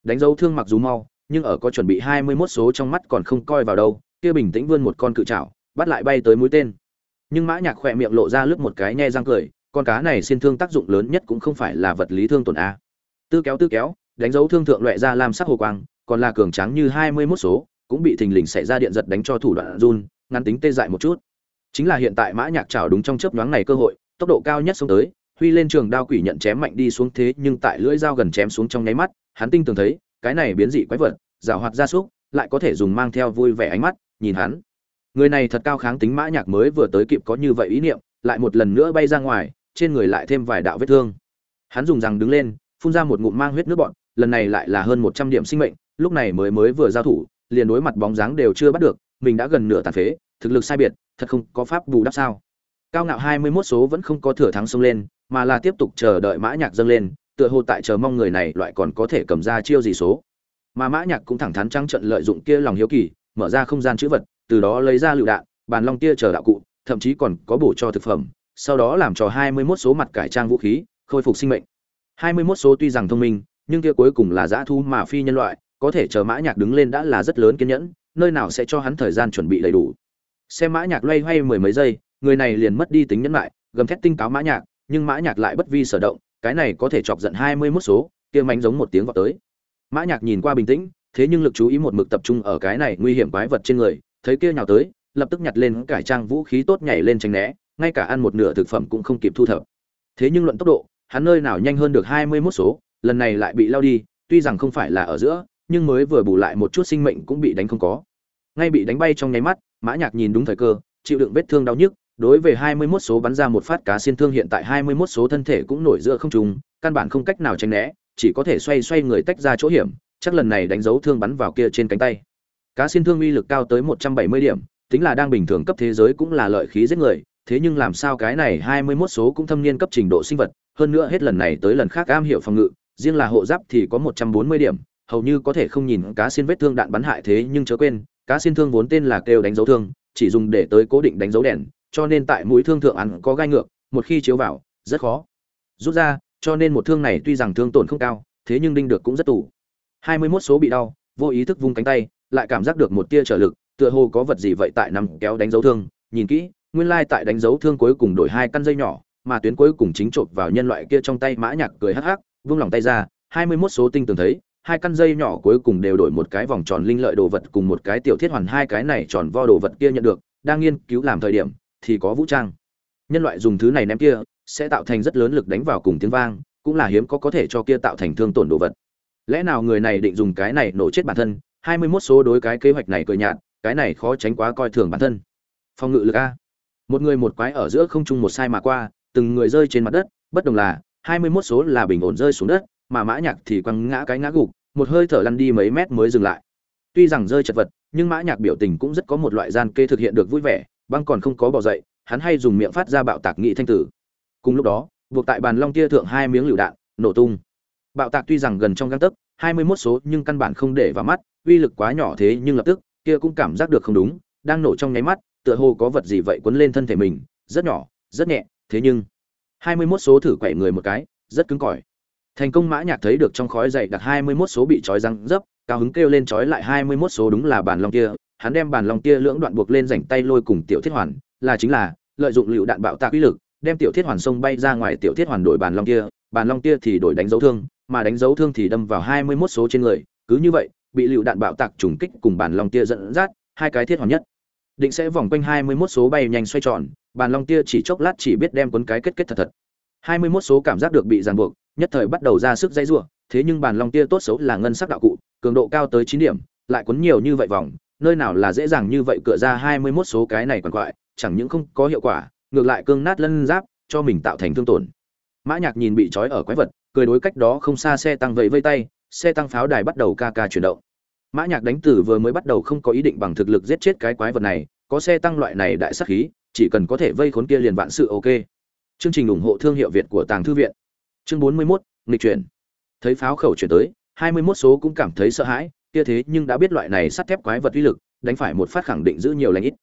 S1: Đánh dấu thương mặc dù mau nhưng ở có chuẩn bị hai mươi 21 số trong mắt còn không coi vào đâu kia bình tĩnh vươn một con cự chảo, bắt lại bay tới mũi tên. Nhưng mã nhạc khoe miệng lộ ra lướt một cái nhe răng cười con cá này xin thương tác dụng lớn nhất cũng không phải là vật lý thương tổn a. Tư kéo tư kéo đánh dấu thương thượng loại ra làm sắc hồ quang còn là cường tráng như hai mươi 21 số cũng bị thình lình xảy ra điện giật đánh cho thủ đoạn run, ngắn tính tê dại một chút. Chính là hiện tại mã nhạc chảo đúng trong chớp nhoáng này cơ hội, tốc độ cao nhất xuống tới, huy lên trường đao quỷ nhận chém mạnh đi xuống thế nhưng tại lưỡi dao gần chém xuống trong nháy mắt, hắn tinh tường thấy, cái này biến dị quái vật giả hoạt ra súc, lại có thể dùng mang theo vui vẻ ánh mắt, nhìn hắn. Người này thật cao kháng tính mã nhạc mới vừa tới kịp có như vậy ý niệm, lại một lần nữa bay ra ngoài, trên người lại thêm vài đạo vết thương. Hắn dùng răng đứng lên, phun ra một ngụm mang huyết nước bọn lần này lại là hơn một trăm điểm sinh mệnh, lúc này mới mới vừa giao thủ liền đối mặt bóng dáng đều chưa bắt được, mình đã gần nửa tàn phế, thực lực sai biệt, thật không có pháp bù đắp sao. Cao ngạo hai mươi 21 số vẫn không có thừa thắng xông lên, mà là tiếp tục chờ đợi mã nhạc dâng lên, tựa hồ tại chờ mong người này loại còn có thể cầm ra chiêu gì số. Mà mã nhạc cũng thẳng thắn trắng trận lợi dụng kia lòng hiếu kỳ, mở ra không gian chữ vật, từ đó lấy ra lựu đạn, bàn long tia chờ đạo cụ, thậm chí còn có bổ cho thực phẩm, sau đó làm cho 21 số mặt cải trang vũ khí, khôi phục sinh mệnh. 21 số tuy rằng thông minh, nhưng kia cuối cùng là dã thu mà phi nhân loại có thể chờ mã nhạc đứng lên đã là rất lớn kiên nhẫn, nơi nào sẽ cho hắn thời gian chuẩn bị đầy đủ. Xem mã nhạc loay hoay mười mấy giây, người này liền mất đi tính nhẫn lại, gầm thét tinh cáo mã nhạc, nhưng mã nhạc lại bất vi sở động, cái này có thể chọc giận 21 số, kia mánh giống một tiếng vọt tới. Mã nhạc nhìn qua bình tĩnh, thế nhưng lực chú ý một mực tập trung ở cái này nguy hiểm quái vật trên người, thấy kia nhào tới, lập tức nhặt lên cải trang vũ khí tốt nhảy lên tránh né, ngay cả ăn một nửa thực phẩm cũng không kịp thu thập. Thế nhưng luận tốc độ, hắn nơi nào nhanh hơn được 21 số, lần này lại bị lao đi, tuy rằng không phải là ở giữa nhưng mới vừa bù lại một chút sinh mệnh cũng bị đánh không có. Ngay bị đánh bay trong nháy mắt, mã nhạc nhìn đúng thời cơ, chịu đựng vết thương đau nhức, đối với 21 số bắn ra một phát cá xiên thương hiện tại 21 số thân thể cũng nổi giữa không trung căn bản không cách nào tránh né, chỉ có thể xoay xoay người tách ra chỗ hiểm, chắc lần này đánh dấu thương bắn vào kia trên cánh tay. Cá xiên thương uy lực cao tới 170 điểm, tính là đang bình thường cấp thế giới cũng là lợi khí giết người, thế nhưng làm sao cái này 21 số cũng thâm niên cấp trình độ sinh vật, hơn nữa hết lần này tới lần khác am hiểu phòng ngự, riêng là hộ giáp thì có 140 điểm hầu như có thể không nhìn cá xin vết thương đạn bắn hại thế nhưng chớ quên, cá xin thương vốn tên là kêu đánh dấu thương, chỉ dùng để tới cố định đánh dấu đèn, cho nên tại mũi thương thượng ăn có gai ngược, một khi chiếu vào, rất khó. Rút ra, cho nên một thương này tuy rằng thương tổn không cao, thế nhưng đinh được cũng rất tủ 21 số bị đau, vô ý thức vung cánh tay, lại cảm giác được một tia trở lực, tựa hồ có vật gì vậy tại nằm kéo đánh dấu thương. Nhìn kỹ, nguyên lai tại đánh dấu thương cuối cùng đổi hai căn dây nhỏ, mà tuyến cuối cùng chính chộp vào nhân loại kia trong tay mã nhạc cười hắc hắc, vung lòng tay ra 21 số tinh tường thấy hai căn dây nhỏ cuối cùng đều đổi một cái vòng tròn linh lợi đồ vật cùng một cái tiểu thiết hoàn hai cái này tròn vo đồ vật kia nhận được, đang nghiên cứu làm thời điểm, thì có vũ trang. Nhân loại dùng thứ này ném kia, sẽ tạo thành rất lớn lực đánh vào cùng tiếng vang, cũng là hiếm có có thể cho kia tạo thành thương tổn đồ vật. Lẽ nào người này định dùng cái này nổ chết bản thân? Hai mươi 21 số đối cái kế hoạch này cười nhạt, cái này khó tránh quá coi thường bản thân. Phòng ngự lực a. Một người một quái ở giữa không trung một sai mà qua, từng người rơi trên mặt đất, bất đồng là, hai mươi 21 số là bình ổn rơi xuống đất mà mã nhạc thì quăng ngã cái ngã gục, một hơi thở lăn đi mấy mét mới dừng lại. Tuy rằng rơi chật vật, nhưng mã nhạc biểu tình cũng rất có một loại gian kê thực hiện được vui vẻ, băng còn không có bỏ dậy, hắn hay dùng miệng phát ra bạo tạc nghị thanh tử. Cùng lúc đó, buộc tại bàn long tia thượng hai miếng lựu đạn, nổ tung. Bạo tạc tuy rằng gần trong gang tấc, hai mươi 21 số nhưng căn bản không để vào mắt, uy lực quá nhỏ thế nhưng lập tức, kia cũng cảm giác được không đúng, đang nổ trong nháy mắt, tựa hồ có vật gì vậy cuốn lên thân thể mình, rất nhỏ, rất nhẹ, thế nhưng hai mươi 21 số thử quẩy người một cái, rất cứng cỏi thành công mã nhạc thấy được trong khói dày đặc hai mươi 21 số bị trói răng dấp cao hứng kêu lên trói lại hai mươi 21 số đúng là bàn long kia hắn đem bàn long kia lưỡng đoạn buộc lên rảnh tay lôi cùng tiểu thiết hoàn là chính là lợi dụng lưu đạn bạo tạc uy lực đem tiểu thiết hoàn sông bay ra ngoài tiểu thiết hoàn đổi bàn long kia bàn long kia thì đổi đánh dấu thương mà đánh dấu thương thì đâm vào hai mươi 21 số trên người cứ như vậy bị lưu đạn bạo tạc trùng kích cùng bàn long tia dẫn dắt, hai cái thiết hoàn nhất. Định sẽ vòng quanh 21 số bay nhanh xoay tròn, bàn long tia chỉ chốc lát chỉ biết đem cuốn cái kết kết thật thật. 21 số cảm giác được bị ràng buộc, nhất thời bắt đầu ra sức dây rủa, thế nhưng bàn long tia tốt xấu là ngân sắc đạo cụ, cường độ cao tới 9 điểm, lại cuốn nhiều như vậy vòng, nơi nào là dễ dàng như vậy cựa ra 21 số cái này còn quại, chẳng những không có hiệu quả, ngược lại cương nát lân giáp, cho mình tạo thành thương tổn. Mã Nhạc nhìn bị trói ở quái vật, cười đối cách đó không xa xe tăng vẫy vây tay, xe tăng pháo đài bắt đầu ca ca chuyển động. Mã nhạc đánh tử vừa mới bắt đầu không có ý định bằng thực lực giết chết cái quái vật này có xe tăng loại này đại sát khí chỉ cần có thể vây khốn kia liền vạn sự ok. Chương trình ủng hộ thương hiệu việt của tàng thư viện chương 41, nghịch chuyển. Thấy pháo khẩu chuyển tới 21 số cũng cảm thấy sợ hãi kia thế nhưng đã biết loại này sắt thép quái vật uy lực đánh phải một phát khẳng định giữ nhiều lành ít.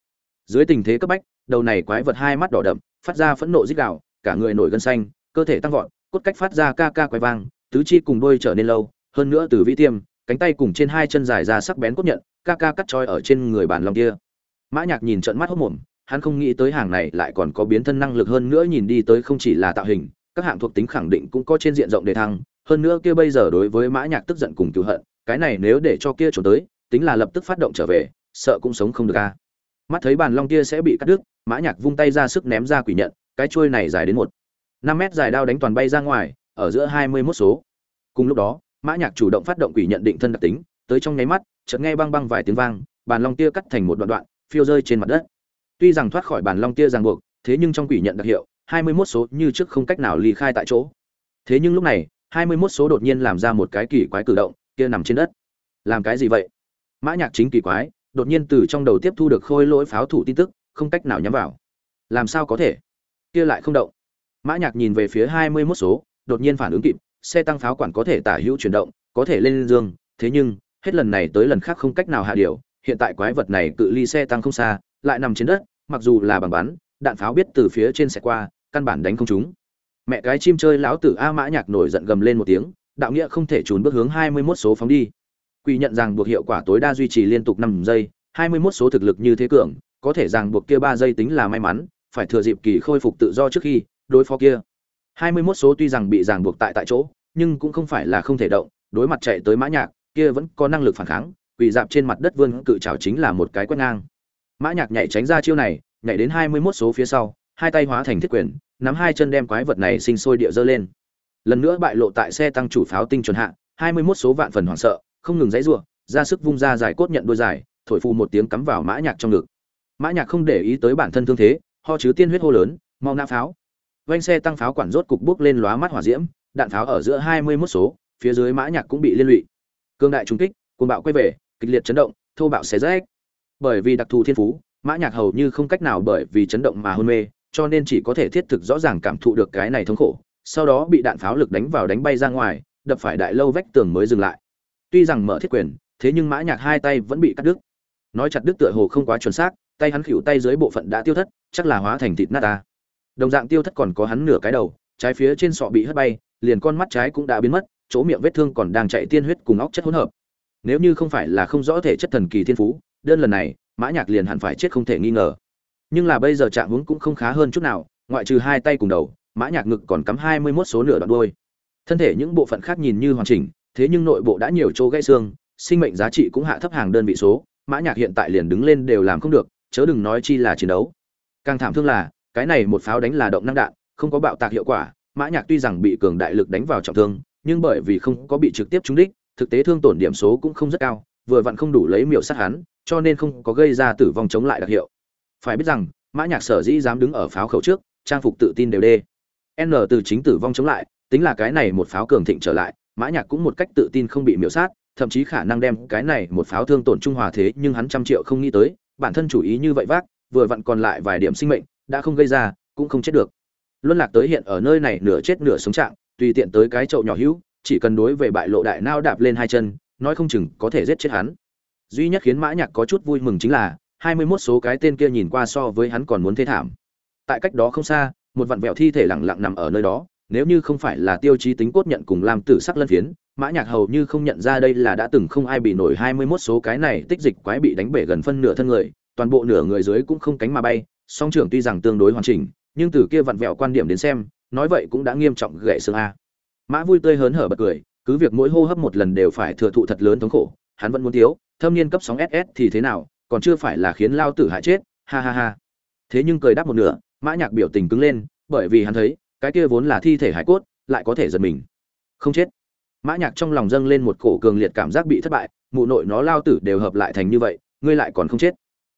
S1: Dưới tình thế cấp bách đầu này quái vật hai mắt đỏ đậm phát ra phẫn nộ rít gào cả người nổi gân xanh cơ thể tăng vọt cốt cách phát ra ca ca quái vang tứ chi cùng đôi trở nên lâu hơn nữa từ vĩ tiêm cánh tay cùng trên hai chân dài ra sắc bén cốt nhận ca ca cắt trôi ở trên người bàn long kia. Mã nhạc nhìn trợn mắt hốt mồm hắn không nghĩ tới hàng này lại còn có biến thân năng lực hơn nữa nhìn đi tới không chỉ là tạo hình các hạng thuộc tính khẳng định cũng có trên diện rộng đề thăng, hơn nữa kia bây giờ đối với mã nhạc tức giận cùng cứu hận, cái này nếu để cho kia trốn tới, tính là lập tức phát động trở về, sợ cũng sống không được a. Mắt thấy bàn long kia sẽ bị cắt đứt, mã nhạc vung tay ra sức ném ra quỷ nhận, cái chuôi này dài đến một, năm mét dài đao đánh toàn bay ra ngoài, ở giữa hai mươi 21 số. Cùng lúc đó, mã nhạc chủ động phát động quỷ nhận định thân đặc tính, tới trong nháy mắt, chợt nghe băng băng vài tiếng vang, bàn long tia cắt thành một đoạn đoạn, phiêu rơi trên mặt đất. Tuy rằng thoát khỏi bàn long tia ràng buộc, thế nhưng trong quỷ nhận đặc hiệu 21 số như trước không cách nào ly khai tại chỗ. Thế nhưng lúc này 21 số đột nhiên làm ra một cái kỳ quái cử động kia nằm trên đất. Làm cái gì vậy? Mã nhạc chính kỳ quái đột nhiên từ trong đầu tiếp thu được khôi lỗi pháo thủ tin tức không cách nào nhắm vào. Làm sao có thể? Kia lại không động. Mã nhạc nhìn về phía 21 số đột nhiên phản ứng kịp xe tăng pháo quản có thể tả hữu chuyển động, có thể lên dương, thế nhưng, hết lần này tới lần khác không cách nào hạ điều, hiện tại quái vật này cự ly xe tăng không xa, lại nằm trên đất, mặc dù là bằng bắn, đạn pháo biết từ phía trên sẽ qua, căn bản đánh không chúng, Mẹ cái chim chơi lão tử A Mã Nhạc nổi giận gầm lên một tiếng, đạo nghĩa không thể trốn bước hướng 21 số phóng đi. Quy nhận rằng buộc hiệu quả tối đa duy trì liên tục 5 giây, 21 số thực lực như thế cường, có thể rằng buộc kia 3 giây tính là may mắn, phải thừa dịp kỳ khôi phục tự do trước khi đối phó kia. 21 số tuy rằng bị ràng buộc tại tại chỗ, nhưng cũng không phải là không thể động, đối mặt chạy tới Mã Nhạc, kia vẫn có năng lực phản kháng, quỳ dạp trên mặt đất vươn cự chảo chính là một cái quét ngang. Mã Nhạc nhảy tránh ra chiêu này, nhảy đến 21 số phía sau, hai tay hóa thành thiết quyền, nắm hai chân đem quái vật này sinh sôi địa dơ lên. Lần nữa bại lộ tại xe tăng chủ pháo tinh chuẩn hạ, 21 số vạn phần hoảng sợ, không ngừng giãy rủa, ra sức vung ra giải cốt nhận đôi dài, thổi phù một tiếng cắm vào Mã Nhạc trong ngực. Mã Nhạc không để ý tới bản thân thương thế, ho chứ tiên huyết hô lớn, mau nã pháo vanh xe tăng pháo quản rốt cục bước lên lóa mắt hỏa diễm đạn pháo ở giữa hai mươi 21 số phía dưới mã nhạc cũng bị liên lụy cương đại trung kích cuồng bạo quay về kịch liệt chấn động thô bạo xé rách bởi vì đặc thù thiên phú mã nhạc hầu như không cách nào bởi vì chấn động mà hôn mê cho nên chỉ có thể thiết thực rõ ràng cảm thụ được cái này thống khổ, sau đó bị đạn pháo lực đánh vào đánh bay ra ngoài, đập phải đại lâu vách tường mới dừng lại. Tuy rằng mở thiết quyền, thế nhưng mã nhạc hai tay vẫn bị cắt đứt. Nói chặt đứt tựa hồ không quá chuẩn xác, tay hắn khỉu tay dưới bộ phận đã tiêu thất, chắc là hóa thành thịt nát ta. Đồng dạng tiêu thất còn có hắn nửa cái đầu, trái phía trên sọ bị hất bay, liền con mắt trái cũng đã biến mất, chỗ miệng vết thương còn đang chạy tiên huyết cùng óc chất hỗn hợp. Nếu như không phải là không rõ thể chất thần kỳ thiên phú, đơn lần này, mã nhạc liền hẳn phải chết không thể nghi ngờ nhưng là bây giờ trạng huống cũng không khá hơn chút nào, ngoại trừ hai tay cùng đầu, mã nhạc ngực còn cắm hai mươi 21 số nửa đoạn đuôi. Thân thể những bộ phận khác nhìn như hoàn chỉnh, thế nhưng nội bộ đã nhiều chỗ gãy xương, sinh mệnh giá trị cũng hạ thấp hàng đơn vị số, mã nhạc hiện tại liền đứng lên đều làm không được, chớ đừng nói chi là chiến đấu. Càng thảm thương là, cái này một pháo đánh là động năng đạn, không có bạo tạc hiệu quả, mã nhạc tuy rằng bị cường đại lực đánh vào trọng thương, nhưng bởi vì không có bị trực tiếp trúng đích, thực tế thương tổn điểm số cũng không rất cao, vừa vặn không đủ lấy miểu sát hắn, cho nên không có gây ra tử vong chống lại đặc hiệu phải biết rằng, mã nhạc sở dĩ dám đứng ở pháo khẩu trước, trang phục tự tin đều đê. N từ chính tử vong chống lại, tính là cái này một pháo cường thịnh trở lại, mã nhạc cũng một cách tự tin không bị miễu sát, thậm chí khả năng đem cái này một pháo thương tổn trung hòa thế nhưng hắn trăm triệu không nghĩ tới, bản thân chủ ý như vậy vác, vừa vặn còn lại vài điểm sinh mệnh, đã không gây ra, cũng không chết được. Luân lạc tới hiện ở nơi này nửa chết nửa sống trạng, tùy tiện tới cái chậu nhỏ hữu, chỉ cần đối về bại lộ đại nao đạp lên hai chân, nói không chừng có thể giết chết hắn. Duy nhất khiến mã nhạc có chút vui mừng chính là hai mươi 21 số cái tên kia nhìn qua so với hắn còn muốn thê thảm. Tại cách đó không xa, một vạn vẹo thi thể lặng lặng nằm ở nơi đó, nếu như không phải là tiêu chí tính cốt nhận cùng làm tử sắc lân phiến, mã nhạc hầu như không nhận ra đây là đã từng không ai bị nổi hai mươi 21 số cái này tích dịch quái bị đánh bể gần phân nửa thân người, toàn bộ nửa người dưới cũng không cánh mà bay, song trưởng tuy rằng tương đối hoàn chỉnh, nhưng từ kia vặn vẹo quan điểm đến xem, nói vậy cũng đã nghiêm trọng gãy xương a. Mã vui tươi hớn hở bật cười, cứ việc mỗi hô hấp một lần đều phải thừa thụ thật lớn thống khổ, hắn vẫn muốn thiếu, thâm niên cấp sóng ss thì thế nào còn chưa phải là khiến lao tử hại chết, ha ha ha. Thế nhưng cười đáp một nửa, mã nhạc biểu tình cứng lên, bởi vì hắn thấy, cái kia vốn là thi thể hải cốt, lại có thể giật mình. Không chết. Mã nhạc trong lòng dâng lên một cổ cường liệt cảm giác bị thất bại, mụ nội nó lao tử đều hợp lại thành như vậy, ngươi lại còn không chết.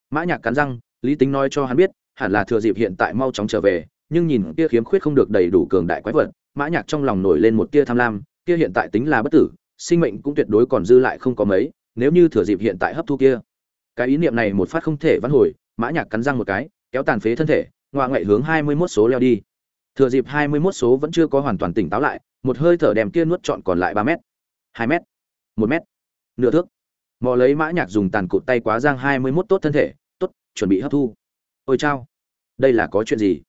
S1: Mã nhạc cắn răng, lý tính nói cho hắn biết, hẳn là thừa dịp hiện tại mau chóng trở về, nhưng nhìn kia khiếm khuyết không được đầy đủ cường đại quái vật, mã nhạc trong lòng nổi lên một tia tham lam, kia hiện tại tính là bất tử, sinh mệnh cũng tuyệt đối còn dư lại không có mấy, nếu như thừa dịp hiện tại hấp thu kia cái ý niệm này một phát không thể vãn hồi, mã nhạc cắn răng một cái, kéo tàn phế thân thể ngoại ngoại hướng hai mươi 21 số leo đi. Thừa dịp hai mươi 21 số vẫn chưa có hoàn toàn tỉnh táo lại, một hơi thở đem kia nuốt trọn còn lại ba mét, hai mét, một mét, nửa thước. Mò lấy mã nhạc dùng tàn cụt tay quá giang hai mươi 21 tốt thân thể, tốt, chuẩn bị hấp thu. Ôi chao, đây là có chuyện gì?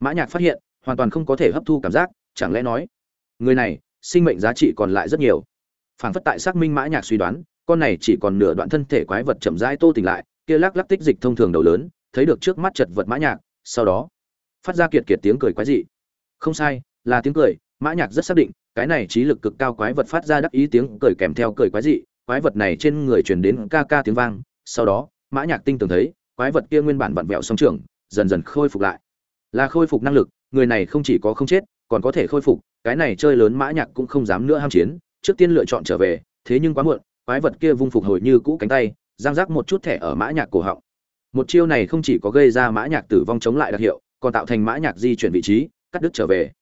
S1: Mã nhạc phát hiện, hoàn toàn không có thể hấp thu cảm giác, chẳng lẽ nói, người này, sinh mệnh giá trị còn lại rất nhiều. Phảng phất tại xác minh mã nhạc suy đoán con này chỉ còn nửa đoạn thân thể quái vật chậm rãi tô tỉnh lại, kia lắc lắc tích dịch thông thường đầu lớn, thấy được trước mắt chật vật mã nhạc, sau đó, phát ra kiệt kiệt tiếng cười quái dị. Không sai, là tiếng cười, mã nhạc rất xác định, cái này trí lực cực cao quái vật phát ra đắc ý tiếng cười kèm theo cười quái dị, quái vật này trên người truyền đến ca ca tiếng vang, sau đó, mã nhạc tinh tường thấy, quái vật kia nguyên bản vặn vẹo song trưởng, dần dần khôi phục lại. Là khôi phục năng lực, người này không chỉ có không chết, còn có thể khôi phục, cái này chơi lớn mã nhạc cũng không dám nữa ham chiến, trước tiên lựa chọn trở về, thế nhưng quá muộn quái vật kia vung phục hồi như cũ cánh tay, giang rác một chút thẻ ở mã nhạc cổ họng. Một chiêu này không chỉ có gây ra mã nhạc tử vong chống lại đặc hiệu, còn tạo thành mã nhạc di chuyển vị trí, cắt đứt trở về.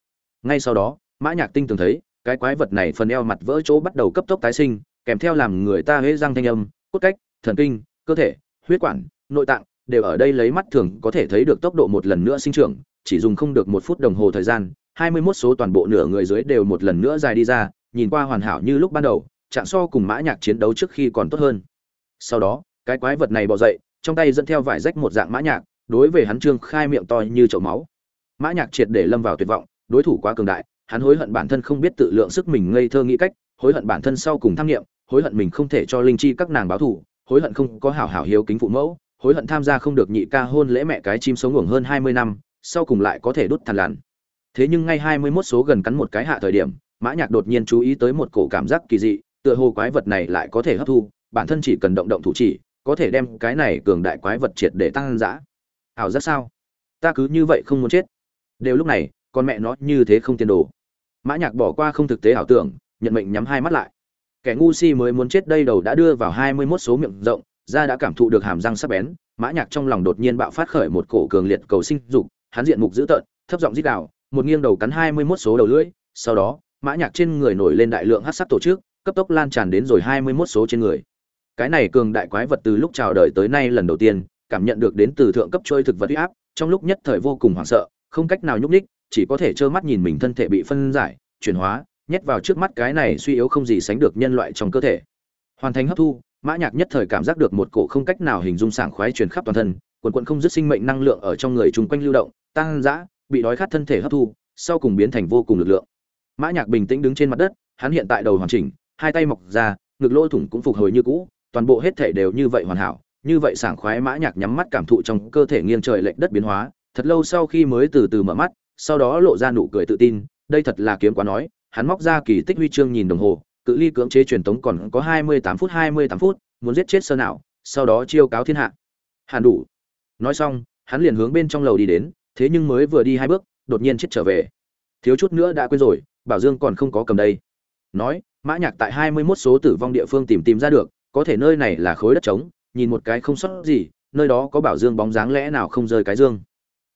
S1: Ngay sau đó, mã nhạc tinh tường thấy, cái quái vật này phần eo mặt vỡ chỗ bắt đầu cấp tốc tái sinh, kèm theo làm người ta hễ răng thanh âm, cốt cách, thần kinh, cơ thể, huyết quản, nội tạng, đều ở đây lấy mắt thường có thể thấy được tốc độ một lần nữa sinh trưởng, chỉ dùng không được một phút đồng hồ thời gian, hai mươi 21 số toàn bộ nửa người dưới đều một lần nữa dài đi ra, nhìn qua hoàn hảo như lúc ban đầu trạng so cùng mã nhạc chiến đấu trước khi còn tốt hơn. Sau đó, cái quái vật này bò dậy, trong tay dẫn theo vải rách một dạng mã nhạc, đối về hắn trương khai miệng to như chậu máu. Mã nhạc triệt để lâm vào tuyệt vọng, đối thủ quá cường đại, hắn hối hận bản thân không biết tự lượng sức mình ngây thơ nghĩ cách, hối hận bản thân sau cùng tham nghiệm, hối hận mình không thể cho linh chi các nàng báo thù, hối hận không có hảo hảo hiếu kính phụ mẫu, hối hận tham gia không được nhị ca hôn lễ mẹ cái chim sống ngủng hơn hai mươi năm, sau cùng lại có thể đút thằn lằn. Thế nhưng ngay hai mươi 21 số gần cắn một cái hạ thời điểm, mã nhạc đột nhiên chú ý tới một cổ cảm giác kỳ dị tựa hồ quái vật này lại có thể hấp thu, bản thân chỉ cần động động thủ chỉ, có thể đem cái này cường đại quái vật triệt để tăng dã. Ảo giác sao? Ta cứ như vậy không muốn chết. Đều lúc này, con mẹ nó như thế không tiền đồ. Mã nhạc bỏ qua không thực tế ảo tưởng, nhận mệnh nhắm hai mắt lại. Kẻ ngu si mới muốn chết đây đầu đã đưa vào hai mươi 21 số miệng rộng ra đã cảm thụ được hàm răng sắc bén, mã nhạc trong lòng đột nhiên bạo phát khởi một cổ cường liệt cầu sinh dục, hắn diện mục dữ tợn, thấp giọng rít gào, một nghiêng đầu cắn hai mươi 21 số đầu lưỡi, sau đó, mã nhạc trên người nổi lên đại lượng hắc sắc tổ chức cấp tốc lan tràn đến rồi hai mươi 21 số trên người. Cái này cường đại quái vật từ lúc chào đời tới nay lần đầu tiên, cảm nhận được đến từ thượng cấp trôi thực vật uy áp, trong lúc nhất thời vô cùng hoảng sợ, không cách nào nhúc nhích, chỉ có thể trơ mắt nhìn mình thân thể bị phân giải, chuyển hóa, nhét vào trước mắt cái này suy yếu không gì sánh được nhân loại trong cơ thể. Hoàn thành hấp thu, mã nhạc nhất thời cảm giác được một cổ không cách nào hình dung sảng khoái truyền khắp toàn thân, quần quần không dứt sinh mệnh năng lượng ở trong người trùng quanh lưu động tăng dã bị đói khát thân thể hấp thu, sau cùng biến thành vô cùng lực lượng. Mã nhạc bình tĩnh đứng trên mặt đất, hắn hiện tại đầu hoàn chỉnh hai tay mọc ra, ngực lỗ thủng cũng phục hồi như cũ, toàn bộ hết thể đều như vậy hoàn hảo, như vậy sảng khoái mã nhạc nhắm mắt cảm thụ trong cơ thể nghiêng trời lệch đất biến hóa, thật lâu sau khi mới từ từ mở mắt, sau đó lộ ra nụ cười tự tin, đây thật là kiếm quá nói, hắn móc ra kỳ tích huy chương nhìn đồng hồ, cự ly cưỡng chế truyền tống còn có hai mươi tám phút, hai mươi tám phút, muốn giết chết sơ nào sau đó chiêu cáo thiên hạ. Hàn đủ. Nói xong, hắn liền hướng bên trong lầu đi đến, thế nhưng mới vừa đi hai bước, đột nhiên chết trở về. Thiếu chút nữa đã quên rồi, bảo dương còn không có cầm đây. Nói mã nhạc tại hai mươi 21 số tử vong địa phương tìm tìm ra được có thể nơi này là khối đất trống nhìn một cái không sót gì nơi đó có bảo dương bóng dáng lẽ nào không rơi cái dương.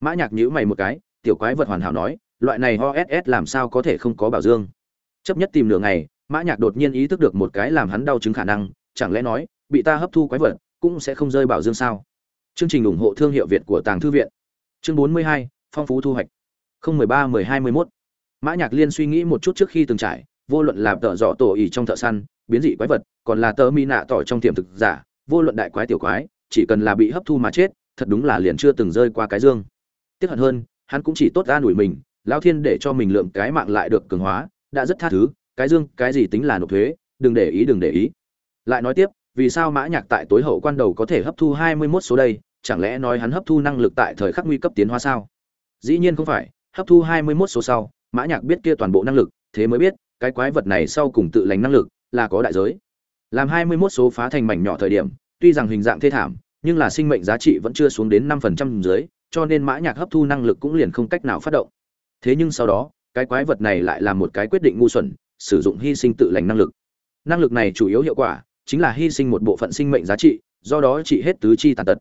S1: Mã nhạc nhíu mày một cái tiểu quái vật hoàn hảo nói loại này oss làm sao có thể không có bảo dương? Chấp nhất tìm nửa ngày mã nhạc đột nhiên ý thức được một cái làm hắn đau chứng khả năng chẳng lẽ nói bị ta hấp thu quái vật cũng sẽ không rơi bảo dương sao? Chương trình ủng hộ thương hiệu việt của tàng thư viện. Chương 42, phong phú thu hoạch. Không mười ba mười hai mươi mốt. Mã nhạc liên suy nghĩ một chút trước khi từng trải vô luận là tợ dọ tổ ỉ trong thợ săn, biến dị quái vật, còn là tờ mi nạ tỏ trong tiềm thực giả, vô luận đại quái tiểu quái, chỉ cần là bị hấp thu mà chết, thật đúng là liền chưa từng rơi qua cái dương. Tiếc hận hơn, hắn cũng chỉ tốt ra đuổi mình, lão thiên để cho mình lượm cái mạng lại được cường hóa, đã rất tha thứ, cái dương, cái gì tính là nộp thuế, đừng để ý, đừng để ý. Lại nói tiếp, vì sao mã nhạc tại tối hậu quan đầu có thể hấp thu hai mươi 21 số đây, chẳng lẽ nói hắn hấp thu năng lực tại thời khắc nguy cấp tiến hóa sao? Dĩ nhiên không phải, hấp thu hai mươi 21 số sau, mã nhạc biết kia toàn bộ năng lực, thế mới biết cái quái vật này sau cùng tự lành năng lực, là có đại giới. Làm hai mươi 21 số phá thành mảnh nhỏ thời điểm, tuy rằng hình dạng thê thảm, nhưng là sinh mệnh giá trị vẫn chưa xuống đến năm phần trăm dưới, cho nên mã nhạc hấp thu năng lực cũng liền không cách nào phát động. Thế nhưng sau đó, cái quái vật này lại là một cái quyết định ngu xuẩn, sử dụng hy sinh tự lành năng lực. Năng lực này chủ yếu hiệu quả chính là hy sinh một bộ phận sinh mệnh giá trị, do đó trị hết tứ chi tàn tật.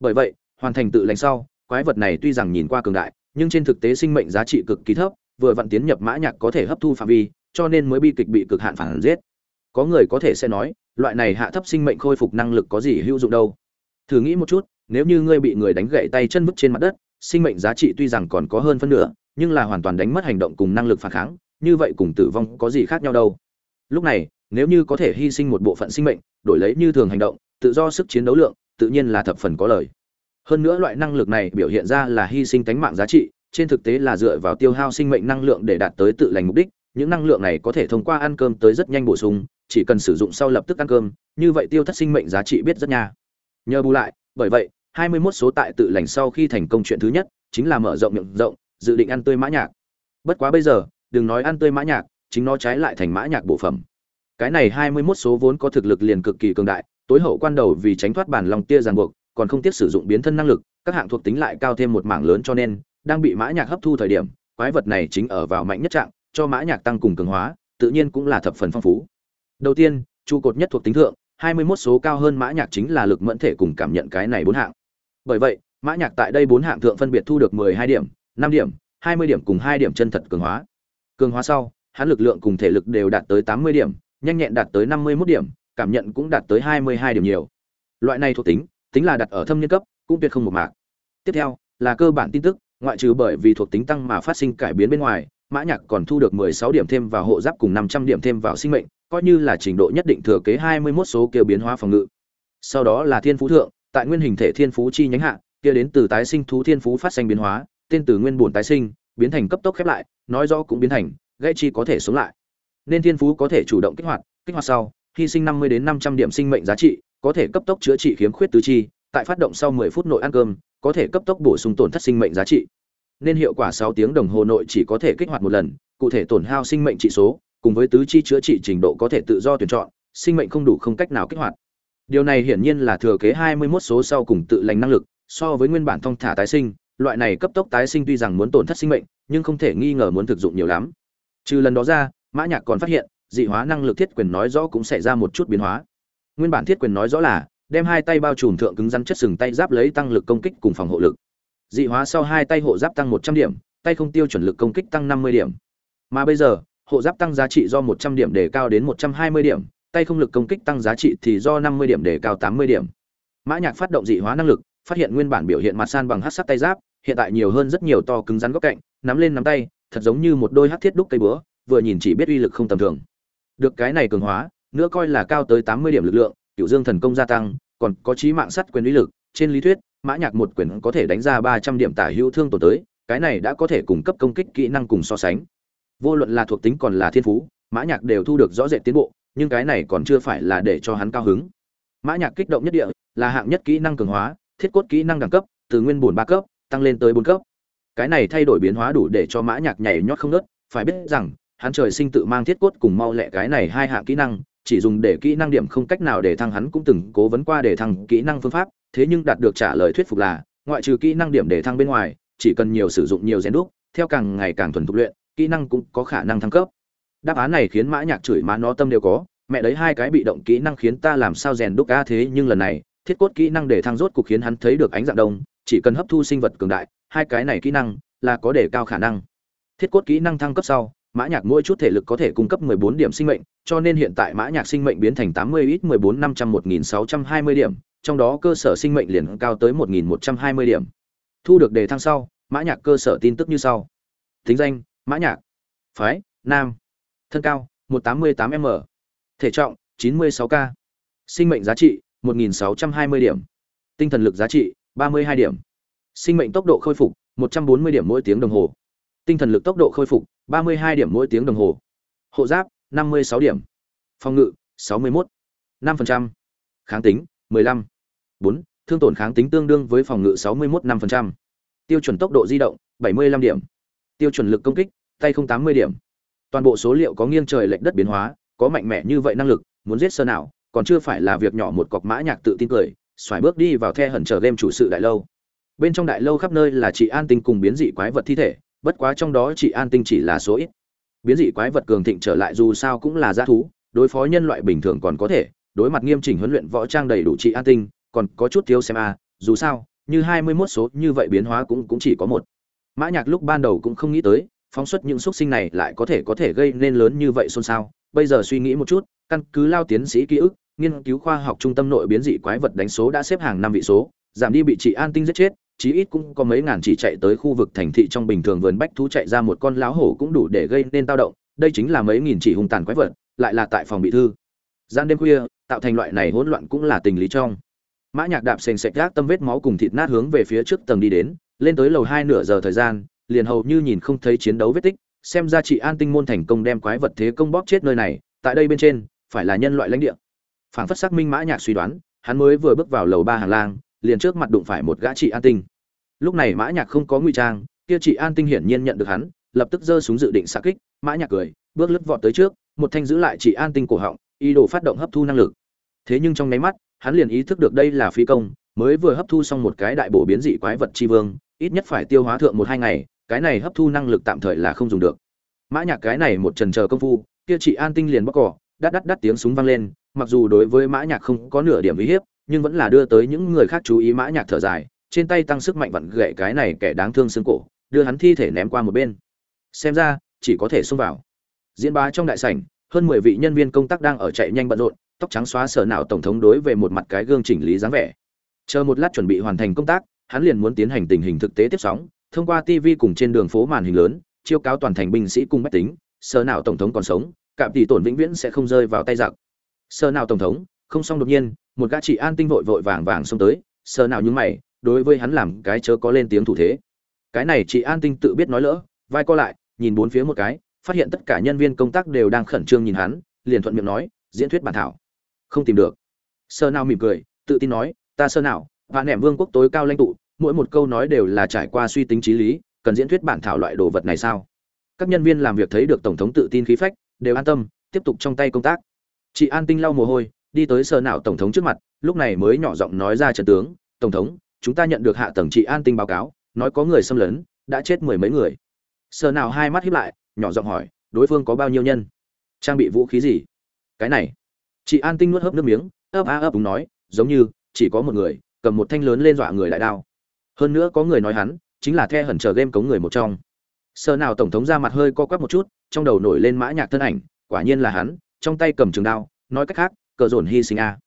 S1: Bởi vậy, hoàn thành tự lành sau, quái vật này tuy rằng nhìn qua cường đại, nhưng trên thực tế sinh mệnh giá trị cực kỳ thấp, vừa vặn tiến nhập mã nhạc có thể hấp thu phạm vi cho nên mới bi kịch bị cực hạn phản giết. Có người có thể sẽ nói, loại này hạ thấp sinh mệnh khôi phục năng lực có gì hữu dụng đâu. Thử nghĩ một chút, nếu như ngươi bị người đánh gãy tay chân vứt trên mặt đất, sinh mệnh giá trị tuy rằng còn có hơn phân nửa, nhưng là hoàn toàn đánh mất hành động cùng năng lực phản kháng, như vậy cùng tử vong có gì khác nhau đâu. Lúc này, nếu như có thể hy sinh một bộ phận sinh mệnh, đổi lấy như thường hành động, tự do sức chiến đấu lượng, tự nhiên là thập phần có lời. Hơn nữa loại năng lực này biểu hiện ra là hy sinh tánh mạng giá trị, trên thực tế là dựa vào tiêu hao sinh mệnh năng lượng để đạt tới tự lành mục đích những năng lượng này có thể thông qua ăn cơm tới rất nhanh bổ sung, chỉ cần sử dụng sau lập tức ăn cơm, như vậy tiêu thất sinh mệnh giá trị biết rất nha. Nhờ bù lại, bởi vậy 21 số tại tự lành sau khi thành công chuyện thứ nhất, chính là mở rộng miệng rộng, dự định ăn tươi mã nhạc. Bất quá bây giờ, đừng nói ăn tươi mã nhạc, chính nó trái lại thành mã nhạc bộ phẩm. Cái này 21 số vốn có thực lực liền cực kỳ cường đại, tối hậu quan đầu vì tránh thoát bản lòng tia ràng buộc, còn không tiếc sử dụng biến thân năng lực, các hạng thuộc tính lại cao thêm một mảng lớn cho nên, đang bị mã nhạc hấp thu thời điểm, quái vật này chính ở vào mạnh nhất trạng cho mã nhạc tăng cùng cường hóa, tự nhiên cũng là thập phần phong phú. Đầu tiên, trụ cột nhất thuộc tính thượng 21 số cao hơn mã nhạc chính là lực mẫn thể cùng cảm nhận cái này bốn hạng. Bởi vậy, mã nhạc tại đây bốn hạng thượng phân biệt thu được 12 điểm 5 điểm 20 điểm cùng 2 điểm chân thật cường hóa. Cường hóa sau, hắn lực lượng cùng thể lực đều đạt tới 80 điểm, nhanh nhẹn đạt tới 51 điểm, cảm nhận cũng đạt tới 22 điểm nhiều. Loại này thuộc tính tính là đặt ở thâm niên cấp, cũng tuyệt không một mạc. Tiếp theo, là cơ bản tin tức, ngoại trừ bởi vì thuộc tính tăng mà phát sinh cải biến bên ngoài mã nhạc còn thu được 16 điểm thêm vào hộ giáp cùng 500 điểm thêm vào sinh mệnh, coi như là trình độ nhất định thừa kế 21 số kêu biến hóa phòng ngự. Sau đó là thiên phú thượng, tại nguyên hình thể thiên phú chi nhánh hạ, kia đến từ tái sinh thú thiên phú phát sinh biến hóa, tên từ nguyên bổn tái sinh, biến thành cấp tốc khép lại, nói rõ cũng biến thành, gãy chi có thể sống lại. Nên thiên phú có thể chủ động kích hoạt kích hoạt sau, hy sinh 50 đến 500 điểm sinh mệnh giá trị, có thể cấp tốc chữa trị khiếm khuyết tứ chi, tại phát động sau 10 phút nội ăn cơm, có thể cấp tốc bổ sung tổn thất sinh mệnh giá trị nên hiệu quả 6 tiếng đồng hồ nội chỉ có thể kích hoạt một lần, cụ thể tổn hao sinh mệnh trị số, cùng với tứ chi chữa trị trình độ có thể tự do tuyển chọn, sinh mệnh không đủ không cách nào kích hoạt. Điều này hiển nhiên là thừa kế 21 số sau cùng tự lành năng lực, so với nguyên bản thông thả tái sinh, loại này cấp tốc tái sinh tuy rằng muốn tổn thất sinh mệnh, nhưng không thể nghi ngờ muốn thực dụng nhiều lắm. Trừ lần đó ra, mã nhạc còn phát hiện, dị hóa năng lực thiết quyền nói rõ cũng sẽ ra một chút biến hóa. Nguyên bản thiết quyền nói rõ là, đem hai tay bao trùm thượng cứng rắn chất sừng tay giáp lấy tăng lực công kích cùng phòng hộ lực dị hóa sau hai tay hộ giáp tăng một trăm điểm, tay không tiêu chuẩn lực công kích tăng năm mươi điểm. Mà bây giờ, hộ giáp tăng giá trị do một trăm điểm để cao đến một trăm hai mươi điểm, tay không lực công kích tăng giá trị thì do năm mươi điểm để cao tám mươi điểm. Mã nhạc phát động dị hóa năng lực, phát hiện nguyên bản biểu hiện mặt san bằng hắc sắc tay giáp, hiện tại nhiều hơn rất nhiều to cứng rắn góc cạnh, nắm lên nắm tay, thật giống như một đôi hắc thiết đúc cây búa, vừa nhìn chỉ biết uy lực không tầm thường. Được cái này cường hóa, nữa coi là cao tới tám mươi điểm lực lượng cựu dương thần công gia tăng, còn có trí mạng sắt quyền uy lực, trên lý thuyết mã nhạc một quyền có thể đánh ra ba trăm điểm tả hữu thương tổn tới cái này đã có thể cung cấp công kích kỹ năng cùng so sánh. Vô luận là thuộc tính còn là thiên phú mã nhạc đều thu được rõ rệt tiến bộ nhưng cái này còn chưa phải là để cho hắn cao hứng. Mã nhạc kích động nhất địa là hạng nhất kỹ năng cường hóa thiết cốt kỹ năng đẳng cấp từ nguyên bổn ba cấp tăng lên tới bốn cấp. Cái này thay đổi biến hóa đủ để cho mã nhạc nhảy nhót không ngớt, phải biết rằng hắn trời sinh tự mang thiết cốt cùng mau lẹ cái này hai hạng kỹ năng chỉ dùng để kỹ năng điểm không cách nào để thăng hắn cũng từng cố vấn qua để thăng kỹ năng phương pháp thế nhưng đạt được trả lời thuyết phục là, ngoại trừ kỹ năng điểm để thăng bên ngoài, chỉ cần nhiều sử dụng nhiều rèn đúc, theo càng ngày càng thuần thục luyện, kỹ năng cũng có khả năng thăng cấp. Đáp án này khiến mã nhạc chửi má nó tâm đều có, mẹ đấy hai cái bị động kỹ năng khiến ta làm sao rèn đúc a thế nhưng lần này, thiết cốt kỹ năng để thăng rốt cục khiến hắn thấy được ánh dạng đông, chỉ cần hấp thu sinh vật cường đại, hai cái này kỹ năng là có để cao khả năng. Thiết cốt kỹ năng thăng cấp sau, mã nhạc mỗi chút thể lực có thể cung cấp 14 điểm sinh mệnh, cho nên hiện tại mã nhạc sinh mệnh biến thành 80 ít 14 500 1620 điểm trong đó cơ sở sinh mệnh liền cao tới 1120 điểm. Thu được đề thăng sau, mã nhạc cơ sở tin tức như sau. Tính danh, mã nhạc. Phái, nam. Thân cao 188 m. Thể trọng 96 k. Sinh mệnh giá trị 1620 điểm. Tinh thần lực giá trị 32 điểm. Sinh mệnh tốc độ khôi phục 140 điểm mỗi tiếng đồng hồ. Tinh thần lực tốc độ khôi phục 32 điểm mỗi tiếng đồng hồ. Hộ giáp 56 điểm. Phòng ngự 61 5%. kháng tính 15 4. thương tổn kháng tính tương đương với phòng ngự 61 5%. tiêu chuẩn tốc độ di động 75 điểm tiêu chuẩn lực công kích, tay không 80 điểm toàn bộ số liệu có nghiêng trời lệch đất biến hóa, có mạnh mẽ như vậy năng lực, muốn giết sơ nào, còn chưa phải là việc nhỏ một cọc mã nhạc tự tin cười, xoài bước đi vào the hẩn chờ game chủ sự đại lâu bên trong đại lâu khắp nơi là chị an tinh cùng biến dị quái vật thi thể, bất quá trong đó chị an tinh chỉ là số ít biến dị quái vật cường thịnh trở lại dù sao cũng là g thú, đối phó nhân loại bình thường còn có thể đối mặt nghiêm chỉnh huấn luyện võ trang đầy đủ trị an tinh, còn có chút thiếu xem a, dù sao, như hai mươi 21 số như vậy biến hóa cũng cũng chỉ có một. Mã nhạc lúc ban đầu cũng không nghĩ tới, phóng xuất những xuất sinh này lại có thể có thể gây nên lớn như vậy xôn xao. Bây giờ suy nghĩ một chút, căn cứ lao tiến sĩ ký ức, nghiên cứu khoa học trung tâm nội biến dị quái vật đánh số đã xếp hàng năm vị số, giảm đi bị trị an tinh giết chết, chí ít cũng có mấy ngàn chỉ chạy tới khu vực thành thị trong bình thường vườn bách thú chạy ra một con láo hổ cũng đủ để gây nên tao động. Đây chính là mấy nghìn chỉ hung tàn quái vật, lại là tại phòng bị thư gian đêm khuya, tạo thành loại này hỗn loạn cũng là tình lý trong. Mã nhạc đạp sền sệt gác tâm vết máu cùng thịt nát hướng về phía trước tầng đi đến, lên tới lầu hai nửa giờ thời gian, liền hầu như nhìn không thấy chiến đấu vết tích, xem ra chị an tinh môn thành công đem quái vật thế công bóp chết nơi này, tại đây bên trên, phải là nhân loại lãnh địa. Phảng phất xác minh mã nhạc suy đoán, hắn mới vừa bước vào lầu ba hàng lang, liền trước mặt đụng phải một gã chị an tinh. Lúc này mã nhạc không có ngụy trang, kia chị an tinh hiển nhiên nhận được hắn, lập tức giơ súng dự định xạ kích. Mã nhạc cười, bước lướt vọt tới trước, một thanh giữ lại chị an tinh cổ họng ý đồ phát động hấp thu năng lực. Thế nhưng trong nháy mắt, hắn liền ý thức được đây là phi công, mới vừa hấp thu xong một cái đại bổ biến dị quái vật chi vương, ít nhất phải tiêu hóa thượng một hai ngày, cái này hấp thu năng lực tạm thời là không dùng được. Mã nhạc cái này một trần chờ công phu, kia chị an tinh liền bóc cỏ, đắt đắt đắt tiếng súng vang lên, mặc dù đối với mã nhạc không có nửa điểm uy hiếp, nhưng vẫn là đưa tới những người khác chú ý mã nhạc thở dài, trên tay tăng sức mạnh vặn gậy cái này kẻ đáng thương xương cổ, đưa hắn thi thể ném qua một bên. Xem ra, chỉ có thể xông vào. Diễn bá trong đại sảnh hơn mười vị nhân viên công tác đang ở chạy nhanh bận rộn, tóc trắng xóa sở nào tổng thống đối về một mặt cái gương chỉnh lý dáng vẻ. Chờ một lát chuẩn bị hoàn thành công tác, hắn liền muốn tiến hành tình hình thực tế tiếp sóng, thông qua tv cùng trên đường phố màn hình lớn, chiêu cáo toàn thành binh sĩ cùng bách tính, sở nào tổng thống còn sống, cạm tỷ tổn vĩnh viễn sẽ không rơi vào tay giặc. Sở nào tổng thống, không xong đột nhiên, một gã chị an tinh vội vội vàng vàng xông tới, sở nào nhúng mày, đối với hắn làm cái chớ có lên tiếng thủ thế. Cái này chị an tinh tự biết nói lỡ, vai co lại, nhìn bốn phía một cái phát hiện tất cả nhân viên công tác đều đang khẩn trương nhìn hắn, liền thuận miệng nói, diễn thuyết bản thảo. Không tìm được. Sơ nào mỉm cười, tự tin nói, ta sơ nào và nẻm vương quốc tối cao lãnh tụ, mỗi một câu nói đều là trải qua suy tính trí lý, cần diễn thuyết bản thảo loại đồ vật này sao? Các nhân viên làm việc thấy được tổng thống tự tin khí phách, đều an tâm, tiếp tục trong tay công tác. Chị an tinh lau mồ hôi, đi tới sơ nào tổng thống trước mặt, lúc này mới nhỏ giọng nói ra trận tướng, tổng thống, chúng ta nhận được hạ tầng chị an tinh báo cáo, nói có người xâm lấn, đã chết mười mấy người. Sơ nào hai mắt hiếp lại nhỏ giọng hỏi, đối phương có bao nhiêu nhân? Trang bị vũ khí gì? Cái này. Chị an tinh nuốt hớp nước miếng, ấp a ấp đúng nói, giống như, chỉ có một người, cầm một thanh lớn lên dọa người đại đao. Hơn nữa có người nói hắn, chính là the hẩn chờ game cống người một trong. Sơ nào tổng thống ra mặt hơi co quắp một chút, trong đầu nổi lên mã nhạc thân ảnh, quả nhiên là hắn, trong tay cầm trường đao, nói cách khác, cờ dồn hy sinh a. À.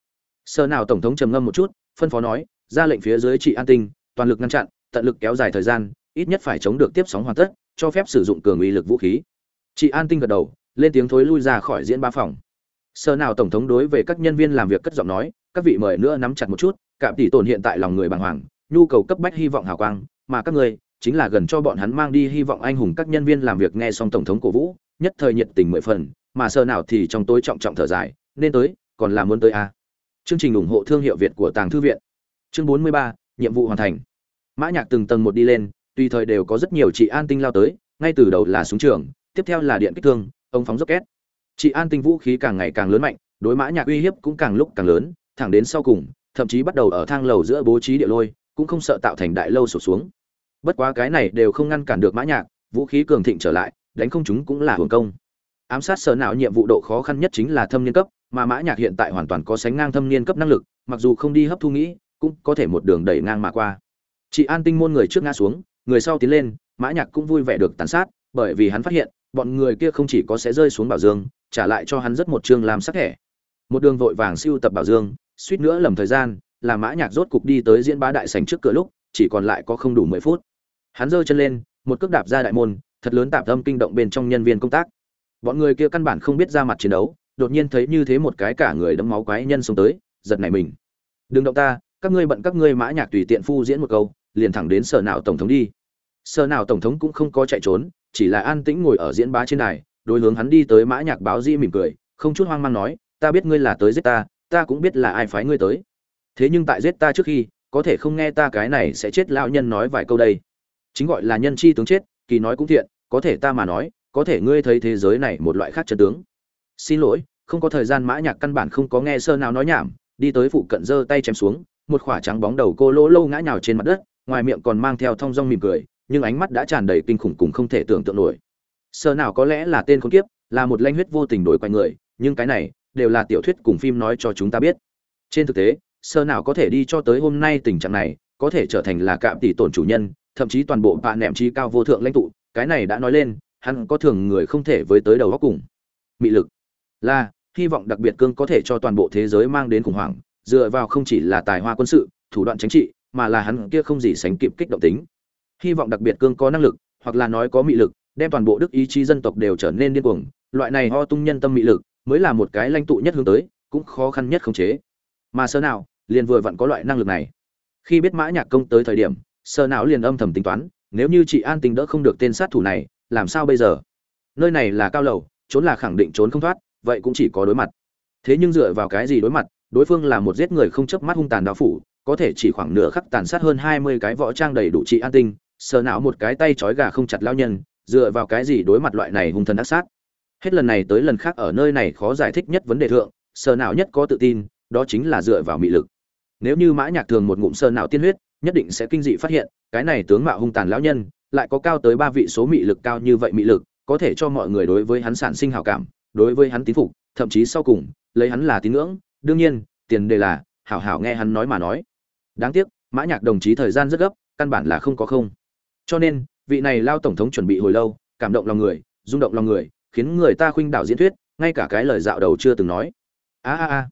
S1: sơ nào tổng thống trầm ngâm một chút, phân phó nói, ra lệnh phía dưới chị an tinh, toàn lực ngăn chặn, tận lực kéo dài thời gian ít nhất phải chống được tiếp sóng hoàn tất, cho phép sử dụng cường uy lực vũ khí. Chị an tinh gật đầu, lên tiếng thối lui ra khỏi diễn ba phòng. Sơ nào tổng thống đối về các nhân viên làm việc cất giọng nói, các vị mời nữa nắm chặt một chút, cạm tỷ tổn hiện tại lòng người bàng hoàng, nhu cầu cấp bách hy vọng hào quang, mà các người chính là gần cho bọn hắn mang đi hy vọng anh hùng các nhân viên làm việc nghe xong tổng thống cổ vũ, nhất thời nhiệt tình mười phần, mà sơ nào thì trong tối trọng trọng thở dài, nên tới, còn là muốn tới a à. chương trình ủng hộ thương hiệu việt của tàng thư viện. Chương bốn mươi ba, nhiệm vụ hoàn thành. Mã nhạc từng tầng một đi lên tùy thời đều có rất nhiều chị an tinh lao tới, ngay từ đầu là súng trường, tiếp theo là điện kích thương ống phóng rocket. Chị an tinh vũ khí càng ngày càng lớn mạnh, đối mã nhạc uy hiếp cũng càng lúc càng lớn, thẳng đến sau cùng, thậm chí bắt đầu ở thang lầu giữa bố trí địa lôi, cũng không sợ tạo thành đại lâu sụp xuống. Bất quá cái này đều không ngăn cản được mã nhạc, vũ khí cường thịnh trở lại, đánh không chúng cũng là hưởng công. Ám sát sở não nhiệm vụ độ khó khăn nhất chính là thâm niên cấp, mà mã nhạc hiện tại hoàn toàn có sánh ngang thâm niên cấp năng lực, mặc dù không đi hấp thu nghĩ, cũng có thể một đường đẩy ngang mà qua. Chị an tinh môn người trước ngã xuống người sau tiến lên, mã nhạc cũng vui vẻ được tàn sát, bởi vì hắn phát hiện, bọn người kia không chỉ có sẽ rơi xuống bảo dương, trả lại cho hắn rất một chương làm sắc thẻ. Một đường vội vàng siêu tập bảo dương, suýt nữa lầm thời gian, là mã nhạc rốt cục đi tới diễn bá đại sảnh trước cửa lúc, chỉ còn lại có không đủ mười phút. Hắn giơ chân lên, một cước đạp ra đại môn, thật lớn tạm tâm kinh động bên trong nhân viên công tác. Bọn người kia căn bản không biết ra mặt chiến đấu, đột nhiên thấy như thế một cái cả người đẫm máu quái nhân xông tới, giật nảy mình. Đừng động ta, các ngươi bận các ngươi mã nhạc tùy tiện phu diễn một câu liền thẳng đến sở nào tổng thống đi. Sở nào tổng thống cũng không có chạy trốn, chỉ là an tĩnh ngồi ở diễn bá trên đài, đối hướng hắn đi tới mã nhạc báo di mỉm cười, không chút hoang mang nói, ta biết ngươi là tới giết ta ta cũng biết là ai phái ngươi tới. Thế nhưng tại giết ta trước khi, có thể không nghe ta cái này sẽ chết lão nhân nói vài câu đây. Chính gọi là nhân chi tướng chết, kỳ nói cũng thiện, có thể ta mà nói, có thể ngươi thấy thế giới này một loại khác chân tướng. Xin lỗi, không có thời gian mã nhạc căn bản không có nghe sơ nào nói nhảm, đi tới phụ cận giơ tay chém xuống, một khỏa trắng bóng đầu cô lỗ lâu ngã nhào trên mặt đất ngoài miệng còn mang theo thong dong mỉm cười, nhưng ánh mắt đã tràn đầy kinh khủng cùng không thể tưởng tượng nổi. Sơ nào có lẽ là tên khốn kiếp, là một lanh huyết vô tình đổi quanh người, nhưng cái này đều là tiểu thuyết cùng phim nói cho chúng ta biết. Trên thực tế, sơ nào có thể đi cho tới hôm nay tình trạng này, có thể trở thành là cạm tỷ tổn chủ nhân, thậm chí toàn bộ bạn nệm trí cao vô thượng lãnh tụ, cái này đã nói lên, hắn có thường người không thể với tới đầu góc cùng. Mị lực là, hy vọng đặc biệt cương có thể cho toàn bộ thế giới mang đến khủng hoảng, dựa vào không chỉ là tài hoa quân sự, thủ đoạn chính trị mà là hắn kia không gì sánh kịp kích động tính. Hy vọng đặc biệt cương có năng lực, hoặc là nói có mị lực, đem toàn bộ đức ý chí dân tộc đều trở nên điên cuồng. Loại này ho tung nhân tâm mị lực, mới là một cái lãnh tụ nhất hướng tới, cũng khó khăn nhất khống chế. Mà sơ nào liền vừa vặn có loại năng lực này. Khi biết mã nhạc công tới thời điểm, sơ não liền âm thầm tính toán, nếu như chị an tình đỡ không được tên sát thủ này, làm sao bây giờ? Nơi này là cao lầu, trốn là khẳng định trốn không thoát, vậy cũng chỉ có đối mặt. Thế nhưng dựa vào cái gì đối mặt, đối phương là một giết người không chớp mắt hung tàn đạo phủ có thể chỉ khoảng nửa khắc tàn sát hơn hai mươi cái võ trang đầy đủ trị an tinh, sờ não một cái tay trói gà không chặt lao nhân, dựa vào cái gì đối mặt loại này hung thần ác sát. Hết lần này tới lần khác ở nơi này khó giải thích nhất vấn đề thượng, sờ não nhất có tự tin, đó chính là dựa vào mị lực. Nếu như mã nhạc thường một ngụm sờ não tiên huyết, nhất định sẽ kinh dị phát hiện, cái này tướng mạo hung tàn lão nhân, lại có cao tới ba vị số mị lực cao như vậy mị lực, có thể cho mọi người đối với hắn sản sinh hảo cảm, đối với hắn tín phục, thậm chí sau cùng, lấy hắn là tín ngưỡng, đương nhiên, tiền đề là, hảo hảo nghe hắn nói mà nói đáng tiếc, mã nhạc đồng chí thời gian rất gấp, căn bản là không có không. Cho nên, vị này lao tổng thống chuẩn bị hồi lâu, cảm động lòng người, rung động lòng người, khiến người ta khuynh đảo diễn thuyết, ngay cả cái lời dạo đầu chưa từng nói. A a a.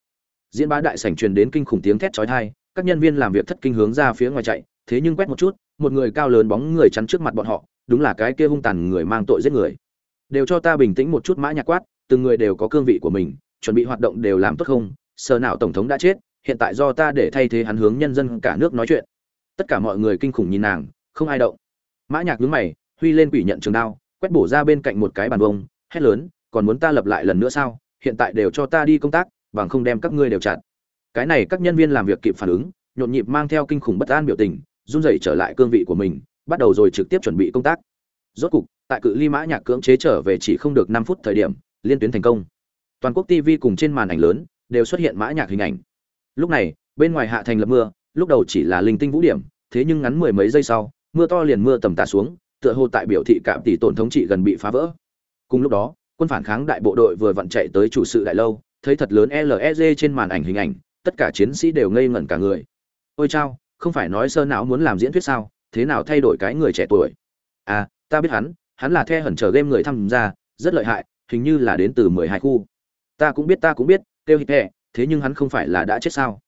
S1: Diễn bá đại sảnh truyền đến kinh khủng tiếng thét chói tai, các nhân viên làm việc thất kinh hướng ra phía ngoài chạy, thế nhưng quét một chút, một người cao lớn bóng người chắn trước mặt bọn họ, đúng là cái kia hung tàn người mang tội giết người. Đều cho ta bình tĩnh một chút mã nhạc quát, từng người đều có cương vị của mình, chuẩn bị hoạt động đều làm tốt không, sờ nào tổng thống đã chết hiện tại do ta để thay thế hắn hướng nhân dân cả nước nói chuyện. Tất cả mọi người kinh khủng nhìn nàng, không ai động. Mã nhạc nhướng mày, huy lên quỷ nhận trường đao, quét bổ ra bên cạnh một cái bàn bông hét lớn, còn muốn ta lập lại lần nữa sao? Hiện tại đều cho ta đi công tác, bằng không đem các ngươi đều chặt. Cái này các nhân viên làm việc kịp phản ứng, nhộn nhịp mang theo kinh khủng bất an biểu tình, run rẩy trở lại cương vị của mình, bắt đầu rồi trực tiếp chuẩn bị công tác. Rốt cục, tại cự ly mã nhạc cưỡng chế trở về chỉ không được năm phút thời điểm, liên tuyến thành công. Toàn quốc tv cùng trên màn ảnh lớn, đều xuất hiện mã nhạc hình ảnh lúc này, bên ngoài hạ thành lập mưa, lúc đầu chỉ là linh tinh vũ điểm, thế nhưng ngắn mười mấy giây sau, mưa to liền mưa tầm tà xuống, tựa hồ tại biểu thị cạm tỷ tổn thống trị gần bị phá vỡ. Cùng lúc đó, quân phản kháng đại bộ đội vừa vặn chạy tới chủ sự đại lâu, thấy thật lớn lsg trên màn ảnh hình ảnh, tất cả chiến sĩ đều ngây ngẩn cả người. Ôi chao, không phải nói sơ não muốn làm diễn thuyết sao, thế nào thay đổi cái người trẻ tuổi? À ta biết hắn hắn là the hẩn chờ game người tham gia, rất lợi hại, hình như là đến từ mười hai khu. Ta cũng biết, ta cũng biết, kêu hít hẹ thế nhưng hắn không phải là đã chết sao?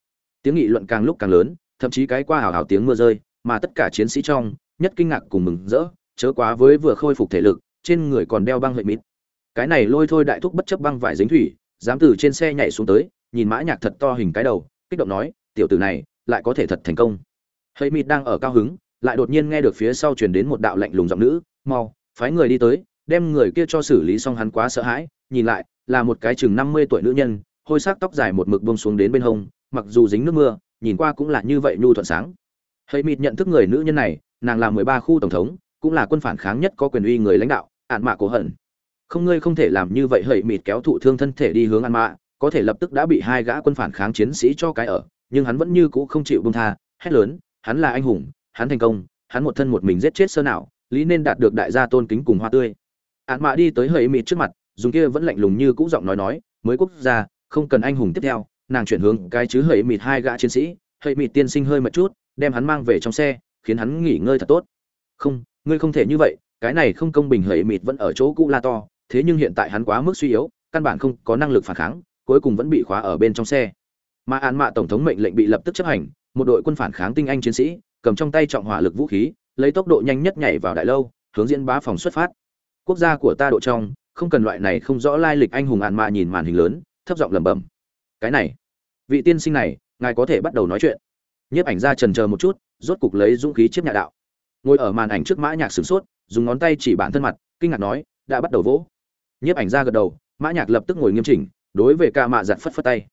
S1: Tiếng nghị luận càng lúc càng lớn, thậm chí cái qua hào hào tiếng mưa rơi, mà tất cả chiến sĩ trong, nhất kinh ngạc cùng mừng rỡ, chớ quá với vừa khôi phục thể lực, trên người còn đeo băng hệ mít cái này lôi thôi đại thúc bất chấp băng vải dính thủy, dám từ trên xe nhảy xuống tới, nhìn mã nhạc thật to hình cái đầu, kích động nói, tiểu tử này, lại có thể thật thành công. Hệ mít đang ở cao hứng, lại đột nhiên nghe được phía sau truyền đến một đạo lạnh lùng giọng nữ, mau, phái người đi tới, đem người kia cho xử lý xong hắn quá sợ hãi. Nhìn lại, là một cái chừng năm mươi tuổi nữ nhân hôi sắc tóc dài một mực buông xuống đến bên hông, mặc dù dính nước mưa, nhìn qua cũng là như vậy nhu thuận sáng. Hơi mịt nhận thức người nữ nhân này, nàng là mười ba khu tổng thống, cũng là quân phản kháng nhất có quyền uy người lãnh đạo, ạn mạ cổ hận. Không, ngươi không thể làm như vậy hệ mịt kéo thụ thương thân thể đi hướng ăn mạ, có thể lập tức đã bị hai gã quân phản kháng chiến sĩ cho cái ở, nhưng hắn vẫn như cũ không chịu buông tha, hét lớn, hắn là anh hùng, hắn thành công, hắn một thân một mình giết chết sơ nào, lý nên đạt được đại gia tôn kính cùng hoa tươi. Ạn mạ đi tới hơi mịt trước mặt, dùng kia vẫn lạnh lùng như cũ giọng nói nói, mới quốc gia không cần anh hùng tiếp theo, nàng chuyển hướng cái chứ hơi mịt hai gã chiến sĩ hơi mịt tiên sinh hơi một chút, đem hắn mang về trong xe, khiến hắn nghỉ ngơi thật tốt. Không, ngươi không thể như vậy, cái này không công bình hơi mịt vẫn ở chỗ cũ la to, thế nhưng hiện tại hắn quá mức suy yếu, căn bản không có năng lực phản kháng, cuối cùng vẫn bị khóa ở bên trong xe. Mà án mạ tổng thống mệnh lệnh bị lập tức chấp hành, một đội quân phản kháng tinh anh chiến sĩ, cầm trong tay trọng hỏa lực vũ khí, lấy tốc độ nhanh nhất nhảy vào đại lâu, hướng diễn bá phòng xuất phát. Quốc gia của ta độ trong, không cần loại này không rõ lai lịch anh hùng án mạ nhìn màn hình lớn thấp giọng lẩm bẩm, cái này, vị tiên sinh này, ngài có thể bắt đầu nói chuyện. Nhiếp ảnh ra trần chờ một chút, rốt cục lấy dũng khí chiếc nhà đạo. Ngồi ở màn ảnh trước mã nhạc sửng sốt, dùng ngón tay chỉ bản thân mặt, kinh ngạc nói, đã bắt đầu vỗ. Nhiếp ảnh ra gật đầu, mã nhạc lập tức ngồi nghiêm chỉnh, đối với ca mạ giặt phất phất tay.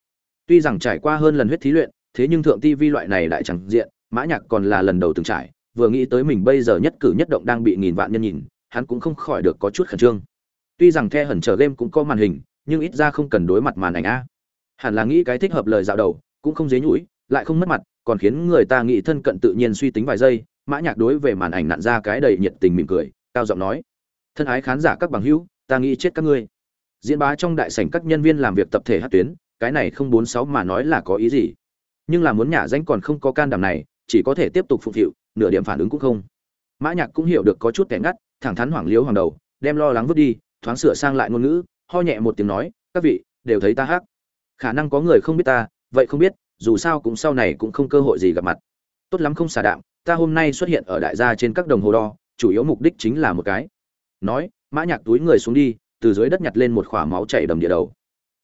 S1: Tuy rằng trải qua hơn lần huyết thí luyện, thế nhưng thượng ti vi loại này lại chẳng diện, mã nhạc còn là lần đầu từng trải, vừa nghĩ tới mình bây giờ nhất cử nhất động đang bị nghìn vạn nhân nhìn, hắn cũng không khỏi được có chút khẩn trương. Tuy rằng the hẩn chờ game cũng có màn hình nhưng ít ra không cần đối mặt màn ảnh a. Hẳn là nghĩ cái thích hợp lời dạo đầu, cũng không dế nhũi lại không mất mặt, còn khiến người ta nghĩ thân cận tự nhiên suy tính vài giây, mã nhạc đối về màn ảnh nặn ra cái đầy nhiệt tình mỉm cười, cao giọng nói, thân ái khán giả các bằng hữu, ta nghĩ chết các ngươi. Diễn bá trong đại sảnh các nhân viên làm việc tập thể hát tuyến, cái này không bốn sáu mà nói là có ý gì? Nhưng là muốn nhả danh còn không có can đảm này, chỉ có thể tiếp tục phục vụ nửa điểm phản ứng cũng không. Mã nhạc cũng hiểu được có chút kẻ ngắt, thẳng thắn hoảng liếu hoàng đầu, đem lo lắng vứt đi, thoáng sửa sang lại ngôn ngữ ho nhẹ một tiếng nói, các vị, đều thấy ta hát khả năng có người không biết ta, vậy không biết, dù sao cũng sau này cũng không cơ hội gì gặp mặt. Tốt lắm không xả đạm, ta hôm nay xuất hiện ở đại gia trên các đồng hồ đo, chủ yếu mục đích chính là một cái. Nói, mã nhạc túi người xuống đi, từ dưới đất nhặt lên một khỏa máu chảy đầm địa đầu.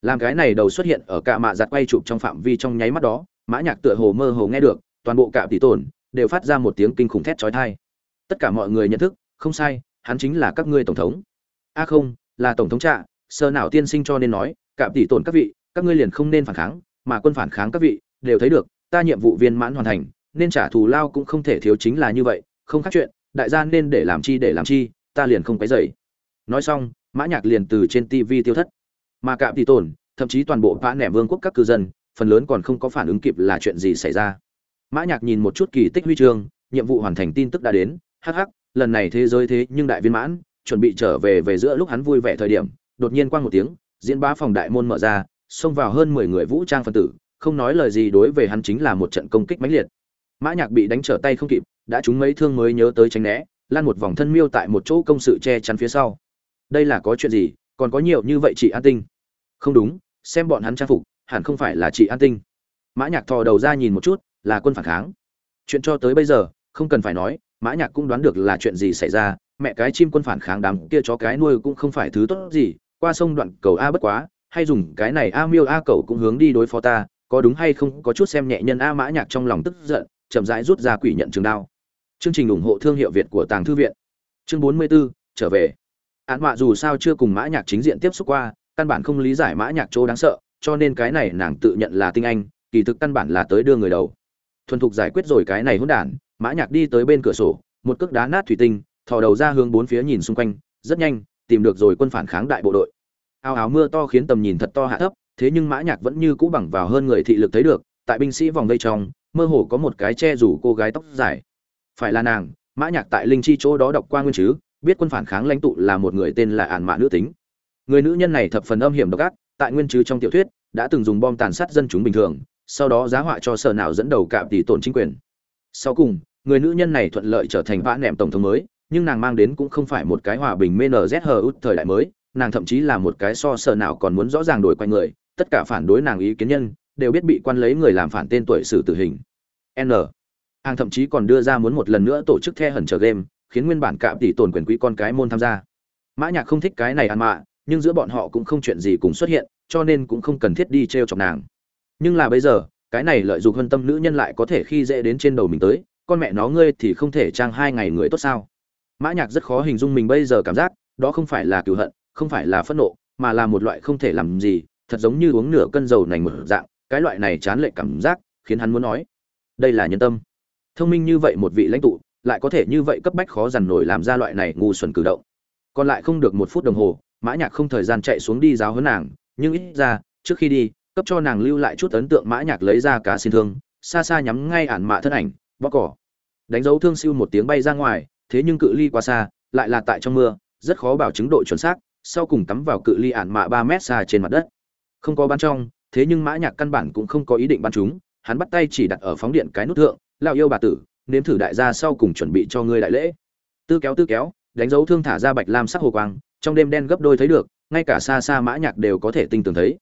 S1: Làm cái này đầu xuất hiện ở cạ mạ giặt quay chụp trong phạm vi trong nháy mắt đó, mã nhạc tựa hồ mơ hồ nghe được, toàn bộ cả tỷ tổn đều phát ra một tiếng kinh khủng thét chói tai. Tất cả mọi người nhận thức, không sai, hắn chính là các ngươi tổng thống. A không, là tổng thống trạ sơ nào tiên sinh cho nên nói cạm tỷ tổn các vị, các ngươi liền không nên phản kháng, mà quân phản kháng các vị, đều thấy được, ta nhiệm vụ viên mãn hoàn thành, nên trả thù lao cũng không thể thiếu chính là như vậy, không khác chuyện, đại gia nên để làm chi để làm chi, ta liền không cái dậy nói xong, mã nhạc liền từ trên tv tiêu thất. Mà cạm tỷ tổn, thậm chí toàn bộ vã nẻ vương quốc các cư dân, phần lớn còn không có phản ứng kịp là chuyện gì xảy ra. Mã nhạc nhìn một chút kỳ tích huy chương, nhiệm vụ hoàn thành tin tức đã đến, hắc hắc, lần này thế giới thế nhưng đại viên mãn, chuẩn bị trở về về giữa lúc hắn vui vẻ thời điểm đột nhiên quang một tiếng, diễn bá phòng đại môn mở ra, xông vào hơn mười người vũ trang phân tử, không nói lời gì đối về hắn chính là một trận công kích mãnh liệt. Mã nhạc bị đánh trở tay không kịp, đã trúng mấy thương mới nhớ tới tránh né, lan một vòng thân miêu tại một chỗ công sự che chắn phía sau. Đây là có chuyện gì, còn có nhiều như vậy chị an tinh? Không đúng, xem bọn hắn trang phục, hẳn không phải là chị an tinh. Mã nhạc thò đầu ra nhìn một chút, là quân phản kháng. Chuyện cho tới bây giờ, không cần phải nói, mã nhạc cũng đoán được là chuyện gì xảy ra, mẹ cái chim quân phản kháng đám kia chó cái nuôi cũng không phải thứ tốt gì qua sông đoạn cầu a bất quá hay dùng cái này a miêu a cầu cũng hướng đi đối phó ta có đúng hay không có chút xem nhẹ nhân a mã nhạc trong lòng tức giận chậm rãi rút ra quỷ nhận trường đao. Chương trình ủng hộ thương hiệu việt của tàng thư viện. Chương 44, trở về. Án mạ dù sao chưa cùng mã nhạc chính diện tiếp xúc qua căn bản không lý giải mã nhạc chỗ đáng sợ cho nên cái này nàng tự nhận là tinh anh kỳ thực căn bản là tới đưa người đầu. Thuần thục giải quyết rồi cái này hỗn đản mã nhạc đi tới bên cửa sổ một cước đá nát thủy tinh thò đầu ra hướng bốn phía nhìn xung quanh rất nhanh tìm được rồi quân phản kháng đại bộ đội. Ao áo mưa to khiến tầm nhìn thật to hạ thấp, thế nhưng mã nhạc vẫn như cũ bằng vào hơn người thị lực thấy được, tại binh sĩ vòng vây trong, mơ hồ có một cái che rủ cô gái tóc dài. Phải là nàng, mã nhạc tại linh chi chỗ đó đọc qua nguyên chứ, biết quân phản kháng lãnh tụ là một người tên là ản mạ nữ tính. Người nữ nhân này thập phần âm hiểm độc ác, tại nguyên chứ trong tiểu thuyết, đã từng dùng bom tàn sát dân chúng bình thường, sau đó giá họa cho sở nào dẫn đầu cạm tỷ tổn chính quyền. Sau cùng, người nữ nhân này thuận lợi trở thành vã nệm tổng thống mới nhưng nàng mang đến cũng không phải một cái hòa bình mnzh út thời đại mới, nàng thậm chí là một cái so sờ nào còn muốn rõ ràng đổi quanh người, tất cả phản đối nàng ý kiến nhân, đều biết bị quan lấy người làm phản tên tuổi xử tử hình. N. Hàng thậm chí còn đưa ra muốn một lần nữa tổ chức the hẩn chờ game, khiến nguyên bản cạm tỷ tổn quyền quý con cái môn tham gia. Mã nhạc không thích cái này ăn mạ, nhưng giữa bọn họ cũng không chuyện gì cùng xuất hiện, cho nên cũng không cần thiết đi treo chọc nàng. Nhưng là bây giờ, cái này lợi dụng hơn tâm nữ nhân lại có thể khi dễ đến trên đầu mình tới, con mẹ nó ngươi thì không thể trang hai ngày người tốt sao? Mã nhạc rất khó hình dung mình bây giờ cảm giác, đó không phải là cựu hận, không phải là phẫn nộ, mà là một loại không thể làm gì, thật giống như uống nửa cân dầu nành một dạng, cái loại này chán lệ cảm giác, khiến hắn muốn nói, đây là nhân tâm. Thông minh như vậy một vị lãnh tụ, lại có thể như vậy cấp bách khó dằn nổi làm ra loại này ngu xuẩn cử động. Còn lại không được một phút đồng hồ, mã nhạc không thời gian chạy xuống đi giáo huấn nàng, nhưng ít ra, trước khi đi, cấp cho nàng lưu lại chút ấn tượng mã nhạc lấy ra cá xin thương, xa xa nhắm ngay ản mạ thân ảnh, bóc cỏ. Đánh dấu thương siêu một tiếng bay ra ngoài thế nhưng cự ly quá xa, lại là tại trong mưa, rất khó bảo chứng độ chuẩn xác, sau cùng tắm vào cự ly ản mạ ba mét xa trên mặt đất. Không có bắn trong, thế nhưng mã nhạc căn bản cũng không có ý định bắn chúng, hắn bắt tay chỉ đặt ở phóng điện cái nút thượng lao yêu bà tử, nếm thử đại gia sau cùng chuẩn bị cho ngươi đại lễ. Tư kéo tư kéo, đánh dấu thương thả ra bạch lam sắc hồ quang, trong đêm đen gấp đôi thấy được, ngay cả xa xa mã nhạc đều có thể tinh tường thấy.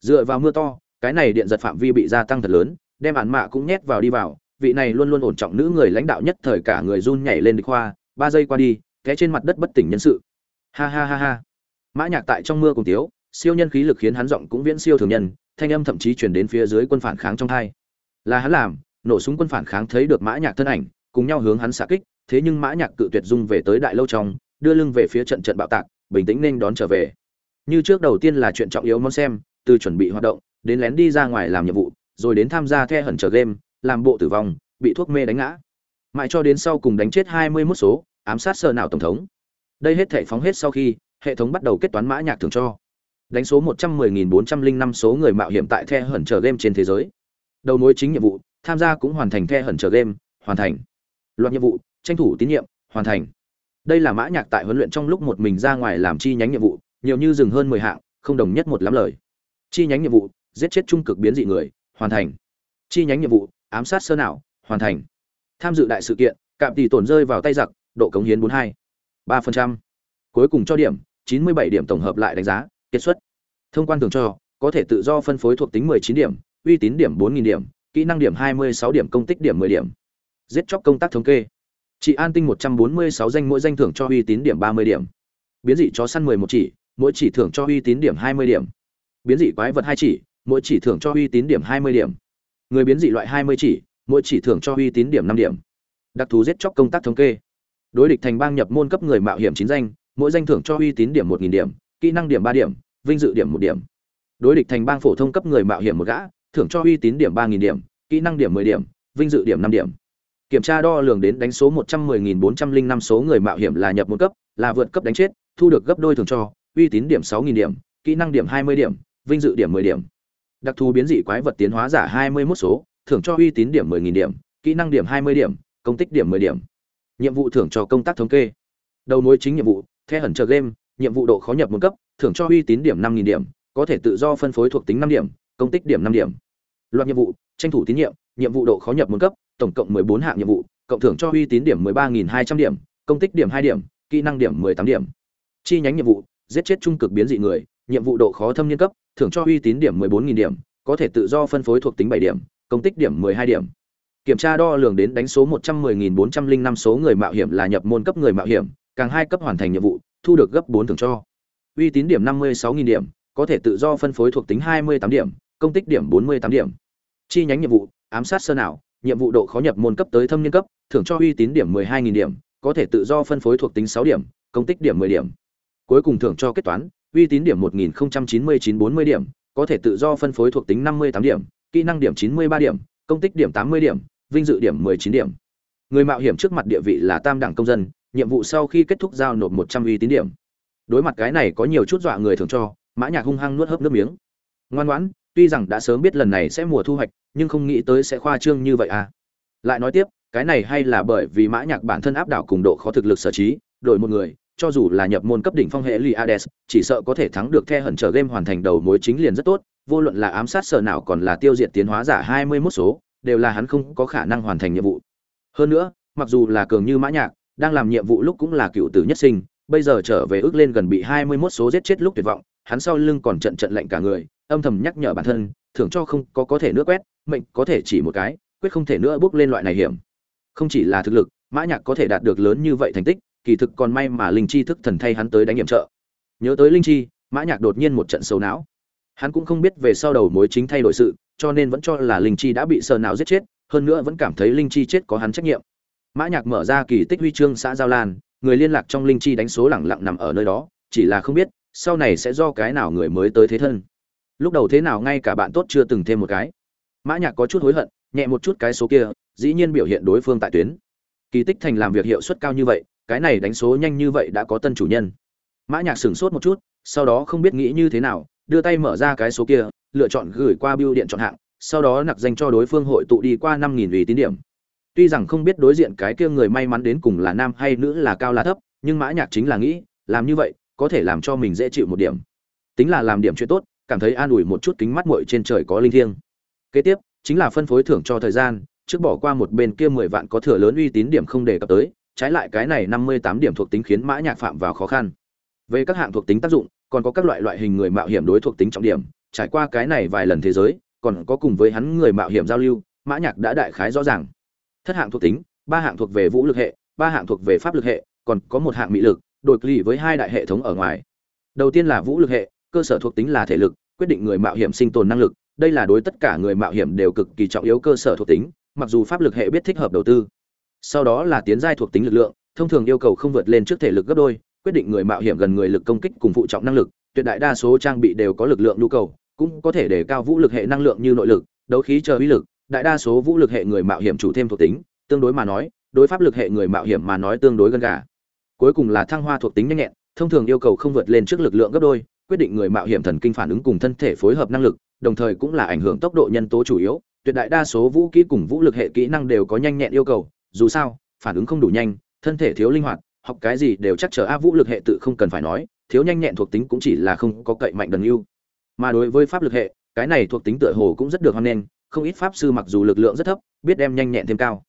S1: Dựa vào mưa to, cái này điện giật phạm vi bị gia tăng thật lớn, đem án mạ cũng nhét vào đi vào vị này luôn luôn ổn trọng nữ người lãnh đạo nhất thời cả người run nhảy lên địch khoa, ba giây qua đi, té trên mặt đất bất tỉnh nhân sự. Ha ha ha ha. Mã nhạc tại trong mưa cùng tiếu, siêu nhân khí lực khiến hắn giọng cũng viễn siêu thường nhân, thanh âm thậm chí truyền đến phía dưới quân phản kháng trong hai. Là hắn làm, nổ súng quân phản kháng thấy được mã nhạc thân ảnh, cùng nhau hướng hắn xạ kích, thế nhưng mã nhạc cự tuyệt dung về tới đại lâu trong, đưa lưng về phía trận trận bạo tạc, bình tĩnh nên đón trở về. Như trước đầu tiên là chuyện trọng yếu muốn xem, từ chuẩn bị hoạt động, đến lén đi ra ngoài làm nhiệm vụ, rồi đến tham gia the hẩn trở game làm bộ tử vong, bị thuốc mê đánh ngã. Mãi cho đến sau cùng đánh chết hai mươi 21 số, ám sát sơ nào tổng thống. Đây hết thể phóng hết sau khi, hệ thống bắt đầu kết toán mã nhạc thưởng cho. Đánh số một trăm mười nghìn bốn trăm linh năm số người mạo hiểm tại the hẩn trở game trên thế giới. Đầu mối chính nhiệm vụ, tham gia cũng hoàn thành the hẩn trở game, hoàn thành. Loạt nhiệm vụ, tranh thủ tín nhiệm, hoàn thành. Đây là mã nhạc tại huấn luyện trong lúc một mình ra ngoài làm chi nhánh nhiệm vụ, nhiều như dừng hơn mười hạng, không đồng nhất một lắm lời. Chi nhánh nhiệm vụ, giết chết trung cực biến dị người, hoàn thành chi nhánh nhiệm vụ, ám sát sơ nào, hoàn thành. Tham dự đại sự kiện, cạm tỷ tổn rơi vào tay giặc, độ cống hiến bốn hai. ba phần trăm. Cuối cùng cho điểm, chín mươi bảy điểm tổng hợp lại đánh giá, kết xuất. Thông quan thường cho, có thể tự do phân phối thuộc tính mười chín điểm, uy tín điểm bốn nghìn điểm, kỹ năng điểm hai mươi sáu điểm, công tích điểm mười điểm. Giết chóc công tác thống kê. Chị an tinh một trăm bốn mươi sáu danh mỗi danh thưởng cho uy tín điểm ba mươi điểm. Biến dị chó săn mười một chỉ, mỗi chỉ thưởng cho uy tín điểm hai mươi điểm. Biến dị quái vật hai chỉ, mỗi chỉ thưởng cho uy tín điểm hai mươi điểm người biến dị loại hai mươi chỉ, mỗi chỉ thưởng cho uy tín điểm năm điểm. Đặc thù giết chóc công tác thống kê. Đối địch thành bang nhập môn cấp người mạo hiểm chín danh, mỗi danh thưởng cho uy tín điểm một nghìn điểm, kỹ năng điểm ba điểm, vinh dự điểm một điểm. Đối địch thành bang phổ thông cấp người mạo hiểm một gã, thưởng cho uy tín điểm ba nghìn điểm, kỹ năng điểm mười điểm, vinh dự điểm năm điểm. Kiểm tra đo lường đến đánh số một trăm mười nghìn bốn trăm linh năm số người mạo hiểm là nhập một cấp, là vượt cấp đánh chết, thu được gấp đôi thưởng cho, uy tín điểm sáu nghìn điểm, kỹ năng điểm hai mươi điểm, vinh dự điểm mười điểm đặc thù biến dị quái vật tiến hóa giả hai mươi 21 số, thưởng cho uy tín điểm mười nghìn điểm, kỹ năng điểm hai mươi điểm, công tích điểm mười điểm. Nhiệm vụ thưởng cho công tác thống kê. Đầu nối chính nhiệm vụ, the hẩn chờ game, nhiệm vụ độ khó nhập một cấp, thưởng cho uy tín điểm năm nghìn điểm, có thể tự do phân phối thuộc tính năm điểm, công tích điểm năm điểm. Loạt nhiệm vụ, tranh thủ tín nhiệm nhiệm vụ độ khó nhập một cấp, tổng cộng mười bốn hạng nhiệm vụ, cộng thưởng cho uy tín điểm mười ba nghìn hai trăm điểm, công tích điểm hai điểm, kỹ năng điểm mười tám điểm. Chi nhánh nhiệm vụ, giết chết trung cực biến dị người, nhiệm vụ độ khó thâm niên cấp thưởng cho uy tín điểm 14.000 điểm, có thể tự do phân phối thuộc tính 7 điểm, công tích điểm 12 điểm. Kiểm tra đo lường đến đánh số 110.405 số người mạo hiểm là nhập môn cấp người mạo hiểm, càng hai cấp hoàn thành nhiệm vụ, thu được gấp 4 thưởng cho. Uy tín điểm 56.000 điểm, có thể tự do phân phối thuộc tính 28 điểm, công tích điểm 48 điểm. Chi nhánh nhiệm vụ, ám sát sơn nào, nhiệm vụ độ khó nhập môn cấp tới thâm niên cấp, thưởng cho uy tín điểm 12.000 điểm, có thể tự do phân phối thuộc tính 6 điểm, công tích điểm 10 điểm. Cuối cùng thưởng cho kết toán, uy tín điểm một nghìn chín mươi chín bốn mươi điểm, có thể tự do phân phối thuộc tính năm mươi tám điểm, kỹ năng điểm chín mươi ba điểm, công tích điểm tám mươi điểm, vinh dự điểm mười chín điểm. Người mạo hiểm trước mặt địa vị là tam đẳng công dân, nhiệm vụ sau khi kết thúc giao nộp một trăm uy tín điểm. Đối mặt cái này có nhiều chút dọa người thường cho, mã nhạc hung hăng nuốt hớp nước miếng. Ngoan ngoãn, tuy rằng đã sớm biết lần này sẽ mùa thu hoạch, nhưng không nghĩ tới sẽ khoa trương như vậy à. Lại nói tiếp, cái này hay là bởi vì mã nhạc bản thân áp đảo cùng độ khó thực lực sở trí, đổi một người cho dù là nhập môn cấp đỉnh phong hệ Liades, chỉ sợ có thể thắng được The hẩn trở game hoàn thành đầu mối chính liền rất tốt, vô luận là ám sát sở nào còn là tiêu diệt tiến hóa giả 21 số, đều là hắn không có khả năng hoàn thành nhiệm vụ. Hơn nữa, mặc dù là cường như Mã Nhạc, đang làm nhiệm vụ lúc cũng là cựu tử nhất sinh, bây giờ trở về ước lên gần bị 21 số giết chết lúc tuyệt vọng, hắn sau lưng còn trận trận lạnh cả người, âm thầm nhắc nhở bản thân, thưởng cho không có có thể nước quét, mệnh có thể chỉ một cái, quyết không thể nữa bước lên loại này hiểm. Không chỉ là thực lực, Mã Nhạc có thể đạt được lớn như vậy thành tích, kỳ thực còn may mà linh chi thức thần thay hắn tới đánh nhiệm trợ. Nhớ tới linh chi, mã nhạc đột nhiên một trận sầu não. Hắn cũng không biết về sau đầu mối chính thay đổi sự, cho nên vẫn cho là linh chi đã bị sờ não giết chết, hơn nữa vẫn cảm thấy linh chi chết có hắn trách nhiệm. Mã nhạc mở ra kỳ tích huy chương xã giao lan, người liên lạc trong linh chi đánh số lẳng lặng nằm ở nơi đó, chỉ là không biết, sau này sẽ do cái nào người mới tới thế thân. Lúc đầu thế nào ngay cả bạn tốt chưa từng thêm một cái. Mã nhạc có chút hối hận, nhẹ một chút cái số kia, dĩ nhiên biểu hiện đối phương tại tuyến. Kỳ tích thành làm việc hiệu suất cao như vậy cái này đánh số nhanh như vậy đã có tân chủ nhân. Mã nhạc sửng sốt một chút, sau đó không biết nghĩ như thế nào, đưa tay mở ra cái số kia, lựa chọn gửi qua bưu điện chọn hạng, sau đó nặc danh cho đối phương hội tụ đi qua năm nghìn ủy tín điểm. Tuy rằng không biết đối diện cái kia người may mắn đến cùng là nam hay nữ là cao là thấp, nhưng mã nhạc chính là nghĩ, làm như vậy, có thể làm cho mình dễ chịu một điểm. Tính là làm điểm chuyện tốt, cảm thấy an ủi một chút kính mắt muội trên trời có linh thiêng. Kế tiếp, chính là phân phối thưởng cho thời gian, trước bỏ qua một bên kia mười vạn có thừa lớn uy tín điểm không để cập tới trái lại cái này năm mươi tám điểm thuộc tính khiến mã nhạc phạm vào khó khăn. Về các hạng thuộc tính tác dụng, còn có các loại loại hình người mạo hiểm đối thuộc tính trọng điểm, trải qua cái này vài lần thế giới, còn có cùng với hắn người mạo hiểm giao lưu, mã nhạc đã đại khái rõ ràng. Thất hạng thuộc tính, ba hạng thuộc về vũ lực hệ, ba hạng thuộc về pháp lực hệ, còn có một hạng mỹ lực, đổi lì với hai đại hệ thống ở ngoài. Đầu tiên là vũ lực hệ, cơ sở thuộc tính là thể lực, quyết định người mạo hiểm sinh tồn năng lực. Đây là đối tất cả người mạo hiểm đều cực kỳ trọng yếu cơ sở thuộc tính, mặc dù pháp lực hệ biết thích hợp đầu tư sau đó là tiến giai thuộc tính lực lượng, thông thường yêu cầu không vượt lên trước thể lực gấp đôi, quyết định người mạo hiểm gần người lực công kích cùng phụ trọng năng lực, tuyệt đại đa số trang bị đều có lực lượng nhu cầu, cũng có thể để cao vũ lực hệ năng lượng như nội lực, đấu khí chờ uy lực, đại đa số vũ lực hệ người mạo hiểm chủ thêm thuộc tính, tương đối mà nói, đối pháp lực hệ người mạo hiểm mà nói tương đối gần gà. Cuối cùng là thăng hoa thuộc tính nhanh nhẹn, thông thường yêu cầu không vượt lên trước lực lượng gấp đôi, quyết định người mạo hiểm thần kinh phản ứng cùng thân thể phối hợp năng lực, đồng thời cũng là ảnh hưởng tốc độ nhân tố chủ yếu, tuyệt đại đa số vũ kỹ cùng vũ lực hệ kỹ năng đều có nhanh nhẹn yêu cầu dù sao, phản ứng không đủ nhanh, thân thể thiếu linh hoạt, học cái gì đều chắc chờ a vũ lực hệ tự không cần phải nói, thiếu nhanh nhẹn thuộc tính cũng chỉ là không có cậy mạnh đần yêu mà đối với pháp lực hệ, cái này thuộc tính tựa hồ cũng rất được hoan nghênh, không ít pháp sư mặc dù lực lượng rất thấp, biết đem nhanh nhẹn thêm cao.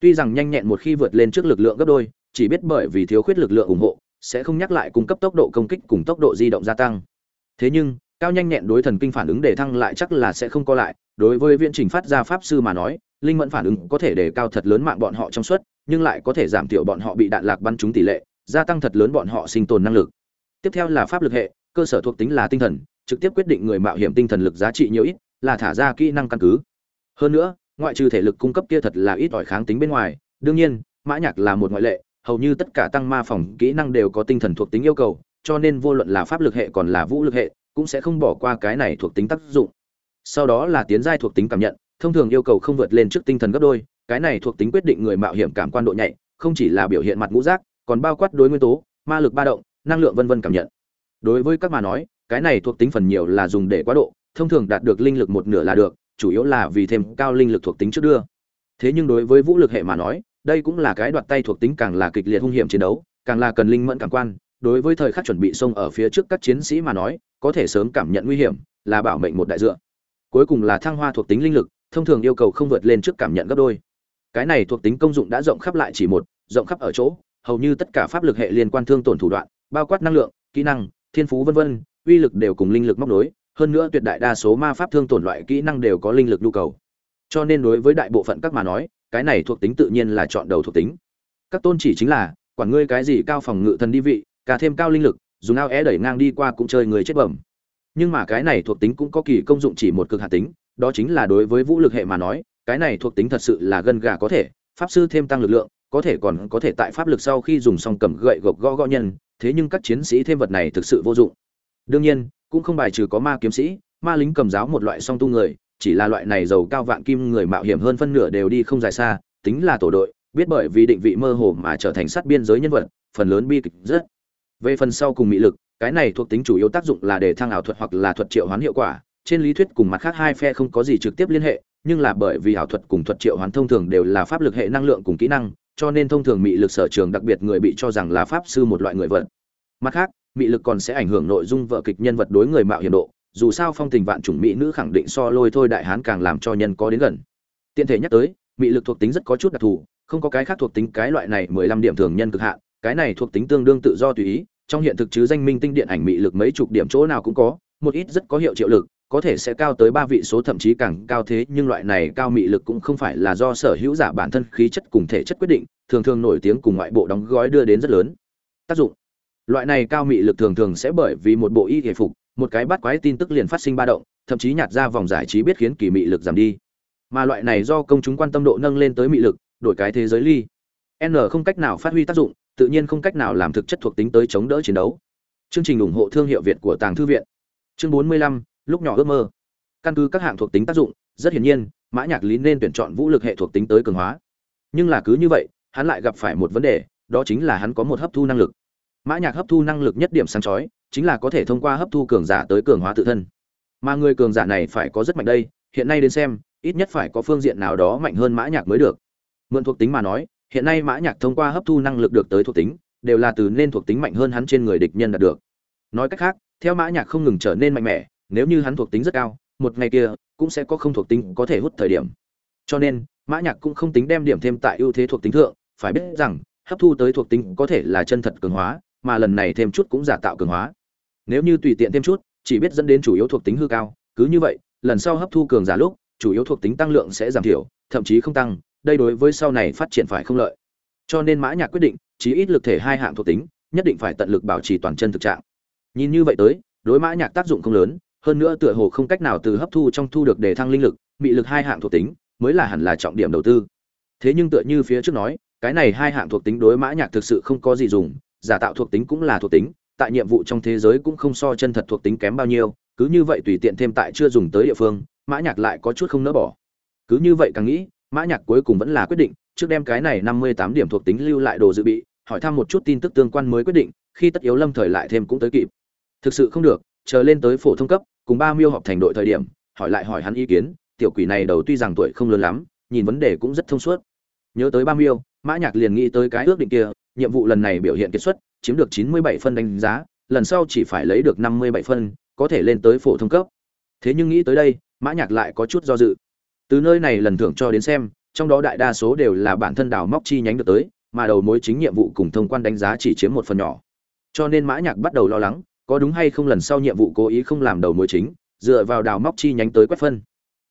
S1: Tuy rằng nhanh nhẹn một khi vượt lên trước lực lượng gấp đôi, chỉ biết bởi vì thiếu khuyết lực lượng ủng hộ, sẽ không nhắc lại cung cấp tốc độ công kích cùng tốc độ di động gia tăng. Thế nhưng, cao nhanh nhẹn đối thần kinh phản ứng để thăng lại chắc là sẽ không co lại, đối với viễn trình phát ra pháp sư mà nói linh mẫn phản ứng có thể để cao thật lớn mạng bọn họ trong suốt nhưng lại có thể giảm thiểu bọn họ bị đạn lạc bắn trúng tỷ lệ, gia tăng thật lớn bọn họ sinh tồn năng lực. Tiếp theo là pháp lực hệ, cơ sở thuộc tính là tinh thần, trực tiếp quyết định người mạo hiểm tinh thần lực giá trị nhiều ít, là thả ra kỹ năng căn cứ. Hơn nữa, ngoại trừ thể lực cung cấp kia thật là ít ỏi kháng tính bên ngoài, đương nhiên, mã nhạc là một ngoại lệ, hầu như tất cả tăng ma phòng kỹ năng đều có tinh thần thuộc tính yêu cầu, cho nên vô luận là pháp lực hệ còn là vũ lực hệ, cũng sẽ không bỏ qua cái này thuộc tính tác dụng. Sau đó là tiến giai thuộc tính cảm nhận thông thường yêu cầu không vượt lên trước tinh thần gấp đôi, cái này thuộc tính quyết định người mạo hiểm cảm quan độ nhạy, không chỉ là biểu hiện mặt ngũ giác, còn bao quát đối nguyên tố, ma lực ba động, năng lượng vân vân cảm nhận. Đối với các mà nói, cái này thuộc tính phần nhiều là dùng để quá độ, thông thường đạt được linh lực một nửa là được, chủ yếu là vì thêm cao linh lực thuộc tính trước đưa. Thế nhưng đối với vũ lực hệ mà nói, đây cũng là cái đoạt tay thuộc tính càng là kịch liệt hung hiểm chiến đấu, càng là cần linh mẫn cảm quan. Đối với thời khắc chuẩn bị xông ở phía trước các chiến sĩ mà nói, có thể sớm cảm nhận nguy hiểm, là bảo mệnh một đại dựa. Cuối cùng là thăng hoa thuộc tính linh lực thông thường yêu cầu không vượt lên trước cảm nhận gấp đôi. Cái này thuộc tính công dụng đã rộng khắp lại chỉ một, rộng khắp ở chỗ, hầu như tất cả pháp lực hệ liên quan thương tổn thủ đoạn, bao quát năng lượng, kỹ năng, thiên phú vân vân, uy lực đều cùng linh lực móc nối, hơn nữa tuyệt đại đa số ma pháp thương tổn loại kỹ năng đều có linh lực nhu cầu. Cho nên đối với đại bộ phận các mà nói, cái này thuộc tính tự nhiên là chọn đầu thuộc tính. Các tôn chỉ chính là, quản ngươi cái gì cao phòng ngự thần đi vị, cả thêm cao linh lực, dùng ao é đẩy ngang đi qua cũng chơi người chết bẩm. Nhưng mà cái này thuộc tính cũng có kỳ công dụng chỉ một cực hạt tính đó chính là đối với vũ lực hệ mà nói, cái này thuộc tính thật sự là gân gà có thể, pháp sư thêm tăng lực lượng, có thể còn có thể tại pháp lực sau khi dùng xong cầm gậy gộc gõ gõ nhân, thế nhưng các chiến sĩ thêm vật này thực sự vô dụng. Đương nhiên, cũng không bài trừ có ma kiếm sĩ, ma lính cầm giáo một loại song tu người, chỉ là loại này giàu cao vạn kim người mạo hiểm hơn phân nửa đều đi không dài xa, tính là tổ đội, biết bởi vì định vị mơ hồ mà trở thành sát biên giới nhân vật, phần lớn bi kịch rất. Về phần sau cùng mỹ lực, cái này thuộc tính chủ yếu tác dụng là để thăng ảo thuật hoặc là thuật triệu hoán hiệu quả trên lý thuyết cùng mặt khác hai phe không có gì trực tiếp liên hệ, nhưng là bởi vì ảo thuật cùng thuật triệu hoán thông thường đều là pháp lực hệ năng lượng cùng kỹ năng, cho nên thông thường mị lực sở trường đặc biệt người bị cho rằng là pháp sư một loại người vật. Mặt khác, mị lực còn sẽ ảnh hưởng nội dung vợ kịch nhân vật đối người mạo hiểm độ, dù sao phong tình vạn chủng mỹ nữ khẳng định so lôi thôi đại hán càng làm cho nhân có đến gần. Tiện thể nhắc tới, mị lực thuộc tính rất có chút đặc thù, không có cái khác thuộc tính cái loại này mười lăm điểm thường nhân cực hạn, cái này thuộc tính tương đương tự do tùy ý, trong hiện thực chứ danh minh tinh điện ảnh mị lực mấy chục điểm chỗ nào cũng có, một ít rất có hiệu triệu lực có thể sẽ cao tới ba vị số thậm chí càng cao thế nhưng loại này cao mị lực cũng không phải là do sở hữu giả bản thân khí chất cùng thể chất quyết định thường thường nổi tiếng cùng ngoại bộ đóng gói đưa đến rất lớn. Tác dụng. Loại này cao mị lực thường thường sẽ bởi vì một bộ y thể phục một cái bắt quái tin tức liền phát sinh ba động thậm chí nhạt ra vòng giải trí biết khiến kỳ mị lực giảm đi. Mà loại này do công chúng quan tâm độ nâng lên tới mị lực đổi cái thế giới ly. N không cách nào phát huy tác dụng tự nhiên không cách nào làm thực chất thuộc tính tới chống đỡ chiến đấu. Chương trình ủng hộ thương hiệu việt của tàng thư viện. Chương 45, lúc nhỏ ước mơ. Căn cứ các hạng thuộc tính tác dụng, rất hiển nhiên, mã nhạc lý nên tuyển chọn vũ lực hệ thuộc tính tới cường hóa. Nhưng là cứ như vậy, hắn lại gặp phải một vấn đề, đó chính là hắn có một hấp thu năng lực. Mã nhạc hấp thu năng lực nhất điểm sáng chói, chính là có thể thông qua hấp thu cường giả tới cường hóa tự thân. Mà người cường giả này phải có rất mạnh đây, hiện nay đến xem, ít nhất phải có phương diện nào đó mạnh hơn mã nhạc mới được. Mượn thuộc tính mà nói, hiện nay mã nhạc thông qua hấp thu năng lực được tới thuộc tính, đều là từ nên thuộc tính mạnh hơn hắn trên người địch nhân đạt được. Nói cách khác, theo mã nhạc không ngừng trở nên mạnh mẽ nếu như hắn thuộc tính rất cao, một ngày kia cũng sẽ có không thuộc tính có thể hút thời điểm. Cho nên, mã nhạc cũng không tính đem điểm thêm tại ưu thế thuộc tính thượng, phải biết rằng, hấp thu tới thuộc tính có thể là chân thật cường hóa, mà lần này thêm chút cũng giả tạo cường hóa. Nếu như tùy tiện thêm chút, chỉ biết dẫn đến chủ yếu thuộc tính hư cao, cứ như vậy, lần sau hấp thu cường giả lúc, chủ yếu thuộc tính tăng lượng sẽ giảm thiểu, thậm chí không tăng, đây đối với sau này phát triển phải không lợi. Cho nên mã nhạc quyết định, chí ít lực thể hai hạng thuộc tính, nhất định phải tận lực bảo trì toàn chân thực trạng. Nhìn như vậy tới, đối mã nhạc tác dụng không lớn hơn nữa tựa hồ không cách nào từ hấp thu trong thu được đề thăng linh lực bị lực hai hạng thuộc tính mới là hẳn là trọng điểm đầu tư. Thế nhưng tựa như phía trước nói, cái này hai hạng thuộc tính đối mã nhạc thực sự không có gì dùng, giả tạo thuộc tính cũng là thuộc tính, tại nhiệm vụ trong thế giới cũng không so chân thật thuộc tính kém bao nhiêu, cứ như vậy tùy tiện thêm tại chưa dùng tới địa phương, mã nhạc lại có chút không nỡ bỏ. Cứ như vậy càng nghĩ, mã nhạc cuối cùng vẫn là quyết định, trước đem cái này năm mươi tám điểm thuộc tính lưu lại đồ dự bị, hỏi thăm một chút tin tức tương quan mới quyết định, khi tất yếu lâm thời lại thêm cũng tới kịp. Thực sự không được chờ lên tới phổ thông cấp, cùng ba miêu họp thành đội thời điểm, hỏi lại hỏi hắn ý kiến, tiểu quỷ này đầu tuy rằng tuổi không lớn lắm, nhìn vấn đề cũng rất thông suốt. Nhớ tới ba miêu, mã nhạc liền nghĩ tới cái ước định kia, nhiệm vụ lần này biểu hiện kết xuất, chiếm được chín mươi bảy phân đánh giá, lần sau chỉ phải lấy được năm mươi bảy phân, có thể lên tới phổ thông cấp. Thế nhưng nghĩ tới đây, mã nhạc lại có chút do dự. Từ nơi này lần thưởng cho đến xem, trong đó đại đa số đều là bản thân đào móc chi nhánh được tới, mà đầu mối chính nhiệm vụ cùng thông quan đánh giá chỉ chiếm một phần nhỏ. Cho nên mã nhạc bắt đầu lo lắng có đúng hay không lần sau nhiệm vụ cố ý không làm đầu mối chính, dựa vào đào móc chi nhánh tới quét phân.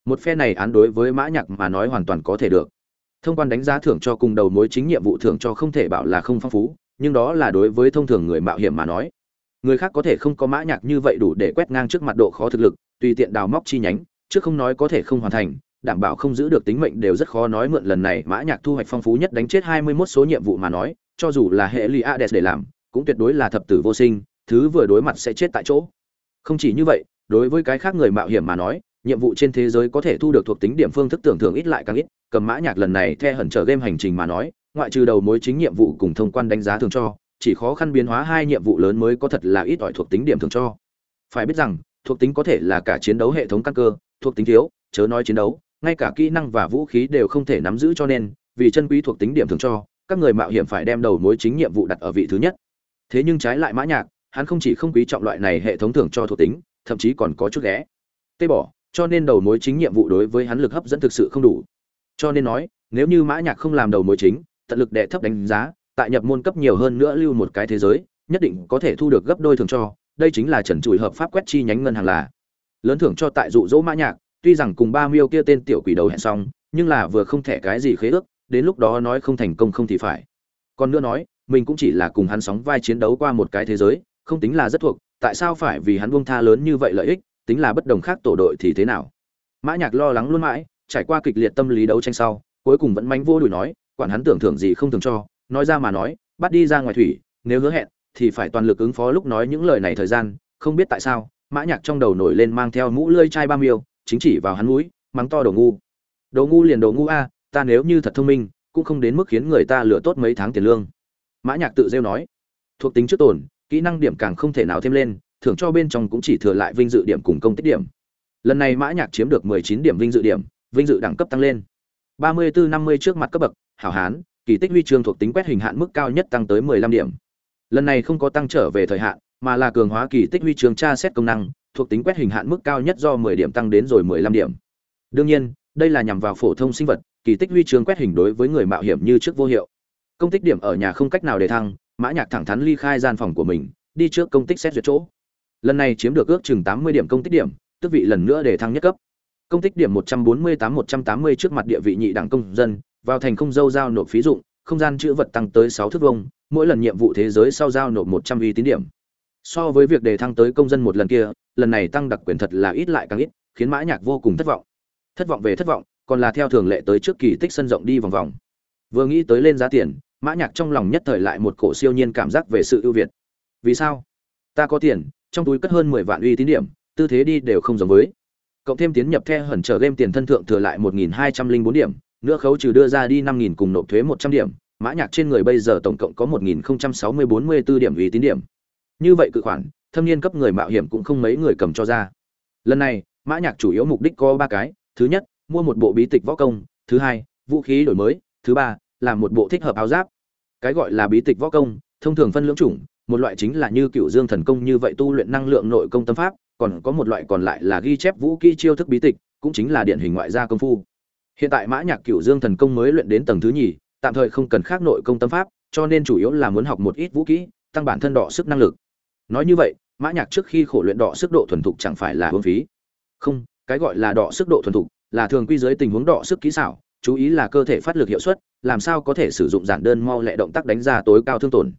S1: Một phe này án đối với mã nhạc mà nói hoàn toàn có thể được. Thông quan đánh giá thưởng cho cùng đầu mối chính nhiệm vụ thưởng cho không thể bảo là không phong phú, nhưng đó là đối với thông thường người mạo hiểm mà nói. Người khác có thể không có mã nhạc như vậy đủ để quét ngang trước mặt độ khó thực lực, tùy tiện đào móc chi nhánh trước không nói có thể không hoàn thành, đảm bảo không giữ được tính mệnh đều rất khó nói mượn lần này mã nhạc thu hoạch phong phú nhất đánh chết 21 số nhiệm vụ mà nói, cho dù là hệ Liades để làm, cũng tuyệt đối là thập tử vô sinh thứ vừa đối mặt sẽ chết tại chỗ. Không chỉ như vậy, đối với cái khác người mạo hiểm mà nói, nhiệm vụ trên thế giới có thể thu được thuộc tính điểm phương thức tưởng thưởng ít lại càng ít, cầm mã nhạc lần này theo hẩn trở game hành trình mà nói, ngoại trừ đầu mối chính nhiệm vụ cùng thông quan đánh giá thường cho, chỉ khó khăn biến hóa hai nhiệm vụ lớn mới có thật là ít ỏi thuộc tính điểm thường cho. Phải biết rằng, thuộc tính có thể là cả chiến đấu hệ thống căn cơ, thuộc tính thiếu, chớ nói chiến đấu, ngay cả kỹ năng và vũ khí đều không thể nắm giữ cho nên, vì chân quý thuộc tính điểm thường cho, các người mạo hiểm phải đem đầu mối chính nhiệm vụ đặt ở vị thứ nhất. Thế nhưng trái lại mã nhạc hắn không chỉ không quý trọng loại này hệ thống thưởng cho thuộc tính, thậm chí còn có chút ghé. Tê bỏ, cho nên đầu mối chính nhiệm vụ đối với hắn lực hấp dẫn thực sự không đủ. Cho nên nói, nếu như mã nhạc không làm đầu mối chính, tận lực đệ thấp đánh giá, tại nhập môn cấp nhiều hơn nữa lưu một cái thế giới, nhất định có thể thu được gấp đôi thưởng cho, đây chính là trần trụi hợp pháp quét chi nhánh ngân hàng là. Lớn thưởng cho tại dụ dỗ mã nhạc, tuy rằng cùng ba miêu kia tên tiểu quỷ đầu hẹn xong, nhưng là vừa không thể cái gì khế ước, đến lúc đó nói không thành công không thì phải. Còn nữa nói, mình cũng chỉ là cùng hắn sóng vai chiến đấu qua một cái thế giới không tính là rất thuộc, tại sao phải vì hắn buông tha lớn như vậy lợi ích, tính là bất đồng khác tổ đội thì thế nào? Mã nhạc lo lắng luôn mãi, trải qua kịch liệt tâm lý đấu tranh sau, cuối cùng vẫn mánh vô đùi nói, quản hắn tưởng thưởng gì không thường cho, nói ra mà nói, bắt đi ra ngoài thủy, nếu hứa hẹn, thì phải toàn lực ứng phó lúc nói những lời này thời gian, không biết tại sao, mã nhạc trong đầu nổi lên mang theo mũ lưỡi chai ba miêu, chính chỉ vào hắn mũi, mắng to đồ ngu. Đồ ngu liền đồ ngu a, ta nếu như thật thông minh, cũng không đến mức khiến người ta lừa tốt mấy tháng tiền lương. Mã nhạc tự rêu nói. Thuộc tính trước tổn kỹ năng điểm càng không thể nào thêm lên, thưởng cho bên trong cũng chỉ thừa lại vinh dự điểm cùng công tích điểm. Lần này mã nhạc chiếm được 19 điểm vinh dự điểm, vinh dự đẳng cấp tăng lên. 34-50 trước mặt cấp bậc, hảo hán, kỳ tích huy chương thuộc tính quét hình hạn mức cao nhất tăng tới 15 điểm. Lần này không có tăng trở về thời hạn, mà là cường hóa kỳ tích huy chương tra xét công năng, thuộc tính quét hình hạn mức cao nhất do 10 điểm tăng đến rồi 15 điểm. Đương nhiên, đây là nhằm vào phổ thông sinh vật, kỳ tích huy chương quét hình đối với người mạo hiểm như trước vô hiệu. Công tích điểm ở nhà không cách nào để thăng mã nhạc thẳng thắn ly khai gian phòng của mình, đi trước công tích xét duyệt chỗ. Lần này chiếm được ước chừng 80 điểm công tích điểm, tức vị lần nữa để thăng nhất cấp. Công tích điểm 148-180 trước mặt địa vị nhị đẳng công dân, vào thành không dâu giao nộp phí dụng, không gian chữ vật tăng tới 6 thước vông mỗi lần nhiệm vụ thế giới sau giao nộp 100 uy tín điểm. So với việc đề thăng tới công dân một lần kia, lần này tăng đặc quyền thật là ít lại càng ít, khiến mã nhạc vô cùng thất vọng. Thất vọng về thất vọng, còn là theo thường lệ tới trước kỳ tích sân rộng đi vòng vòng. Vừa nghĩ tới lên giá tiền mã nhạc trong lòng nhất thời lại một cổ siêu nhiên cảm giác về sự ưu việt. Vì sao? Ta có tiền, trong túi cất hơn mười vạn uy tín điểm, tư thế đi đều không giống với. Cộng thêm tiến nhập the hẩn chờ game tiền thân thượng thừa lại một nghìn hai trăm linh bốn điểm, nữa khấu trừ đưa ra đi năm nghìn cùng nộp thuế một trăm điểm, mã nhạc trên người bây giờ tổng cộng có một nghìn sáu mươi bốn mươi 1064 điểm uy tín điểm. Như vậy cự khoản, thâm niên cấp người mạo hiểm cũng không mấy người cầm cho ra. Lần này, mã nhạc chủ yếu mục đích có ba cái. Thứ nhất, mua một bộ bí tịch võ công. Thứ hai, vũ khí đổi mới. Thứ ba là một bộ thích hợp áo giáp. Cái gọi là bí tịch võ công, thông thường phân lưỡng chủng, một loại chính là như cựu dương thần công như vậy tu luyện năng lượng nội công tâm pháp, còn có một loại còn lại là ghi chép vũ kỹ chiêu thức bí tịch, cũng chính là điển hình ngoại gia công phu. Hiện tại mã nhạc cựu dương thần công mới luyện đến tầng thứ nhì, tạm thời không cần khác nội công tâm pháp, cho nên chủ yếu là muốn học một ít vũ kỹ, tăng bản thân đọ sức năng lực. Nói như vậy, mã nhạc trước khi khổ luyện đọ sức độ thuần thục chẳng phải là hưởng phí. Không, cái gọi là đọ sức độ thuần thục là thường quy dưới tình huống đọ sức kỹ xảo chú ý là cơ thể phát lực hiệu suất, làm sao có thể sử dụng giản đơn mau lẹ động tác đánh ra tối cao thương tổn.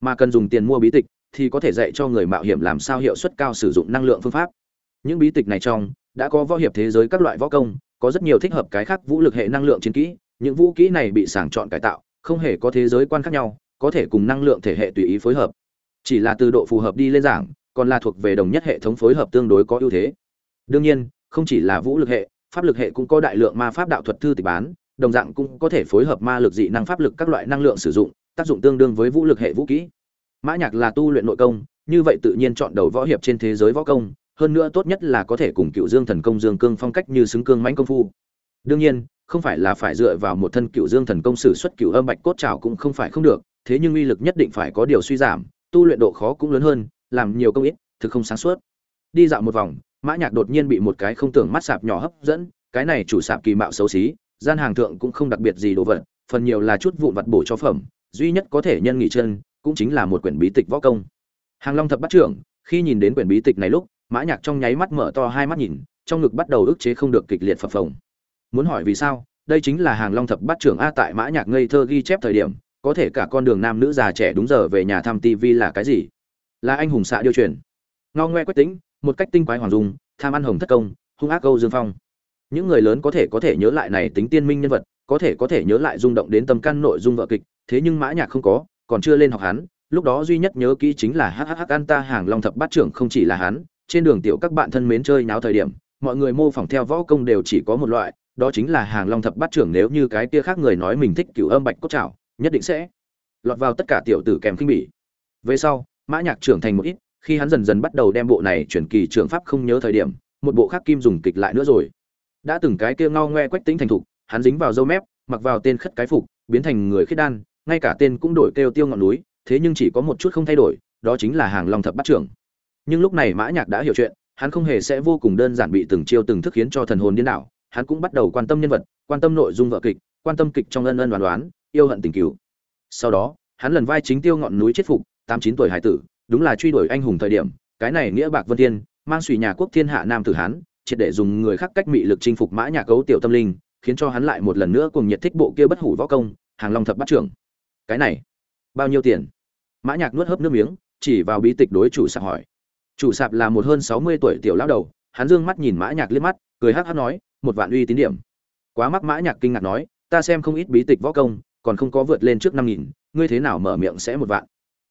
S1: Mà cần dùng tiền mua bí tịch thì có thể dạy cho người mạo hiểm làm sao hiệu suất cao sử dụng năng lượng phương pháp. Những bí tịch này trong đã có võ hiệp thế giới các loại võ công, có rất nhiều thích hợp cái khác vũ lực hệ năng lượng chiến kỹ. Những vũ kỹ này bị sàng chọn cải tạo, không hề có thế giới quan khác nhau, có thể cùng năng lượng thể hệ tùy ý phối hợp. Chỉ là từ độ phù hợp đi lên giảng, còn là thuộc về đồng nhất hệ thống phối hợp tương đối có ưu thế. Đương nhiên, không chỉ là vũ lực hệ pháp lực hệ cũng có đại lượng ma pháp đạo thuật thư tịch bán, đồng dạng cũng có thể phối hợp ma lực dị năng pháp lực các loại năng lượng sử dụng, tác dụng tương đương với vũ lực hệ vũ khí. mã nhạc là tu luyện nội công, như vậy tự nhiên chọn đầu võ hiệp trên thế giới võ công, hơn nữa tốt nhất là có thể cùng cựu dương thần công dương cương phong cách như xứng cương mãnh công phu đương nhiên, không phải là phải dựa vào một thân cựu dương thần công sử xuất cựu âm bạch cốt trảo cũng không phải không được, thế nhưng uy lực nhất định phải có điều suy giảm, tu luyện độ khó cũng lớn hơn, làm nhiều công ít, thực không sáng suốt đi dạo một vòng mã nhạc đột nhiên bị một cái không tưởng mắt sạp nhỏ hấp dẫn, cái này chủ sạp kỳ mạo xấu xí, gian hàng thượng cũng không đặc biệt gì đồ vật, phần nhiều là chút vụn vặt bổ cho phẩm, duy nhất có thể nhân nghỉ chân, cũng chính là một quyển bí tịch võ công. Hàng long thập bắt trưởng, khi nhìn đến quyển bí tịch này lúc, mã nhạc trong nháy mắt mở to hai mắt nhìn, trong ngực bắt đầu ức chế không được kịch liệt phập phồng. Muốn hỏi vì sao, đây chính là hàng long thập bắt trưởng a tại mã nhạc ngây thơ ghi chép thời điểm, có thể cả con đường nam nữ già trẻ đúng giờ về nhà thăm tivi là cái gì? Là anh hùng xạ điêu truyền. Ngao ngoe quyết tính một cách tinh quái hoàng dung, tham ăn hồng thất công, hung ác câu dương phong. Những người lớn có thể có thể nhớ lại này tính tiên minh nhân vật, có thể có thể nhớ lại rung động đến tâm căn nội dung vợ kịch, thế nhưng mã nhạc không có, còn chưa lên học hắn, lúc đó duy nhất nhớ kỹ chính là hhh an ta hàng long thập bát trưởng không chỉ là hắn, trên đường tiểu các bạn thân mến chơi náo thời điểm, mọi người mô phỏng theo võ công đều chỉ có một loại, đó chính là hàng long thập bát trưởng nếu như cái kia khác người nói mình thích cửu âm bạch cốt trảo, nhất định sẽ lọt vào tất cả tiểu tử kèm kinh bỉ. Về sau, mã nhạc trưởng thành một ít khi hắn dần dần bắt đầu đem bộ này chuyển kỳ trưởng pháp không nhớ thời điểm, một bộ khác kim dùng kịch lại nữa rồi. Đã từng cái kia ngao ngoe quách tính thành thục, hắn dính vào dâu mép, mặc vào tên khất cái phục, biến thành người khiết đan, ngay cả tên cũng đổi kêu tiêu ngọn núi, thế nhưng chỉ có một chút không thay đổi, đó chính là hàng long thập bắt trưởng. Nhưng lúc này mã nhạc đã hiểu chuyện, hắn không hề sẽ vô cùng đơn giản bị từng chiêu từng thức khiến cho thần hồn điên đảo, hắn cũng bắt đầu quan tâm nhân vật, quan tâm nội dung vở kịch, quan tâm kịch trong ân ân đoán đoán yêu hận tình cứu. Sau đó, hắn lần vai chính tiêu ngọn núi chết phục, tám chín tuổi hải tử đúng là truy đuổi anh hùng thời điểm, cái này nghĩa bạc vân thiên, mang suy nhà quốc thiên hạ nam tử hán, triệt để dùng người khác cách mị lực chinh phục mã nhạc cấu tiểu tâm linh, khiến cho hắn lại một lần nữa cùng nhiệt thích bộ kia bất hủ võ công, hàng long thập bắt trưởng. Cái này, bao nhiêu tiền? Mã nhạc nuốt hớp nước miếng, chỉ vào bí tịch đối chủ sạp hỏi. Chủ sạp là một hơn sáu mươi tuổi tiểu lão đầu, hắn dương mắt nhìn mã nhạc liếc mắt, cười hắc hắc nói, một vạn uy tín điểm. Quá mắc mã nhạc kinh ngạc nói, ta xem không ít bí tịch võ công, còn không có vượt lên trước năm nghìn, ngươi thế nào mở miệng sẽ một vạn?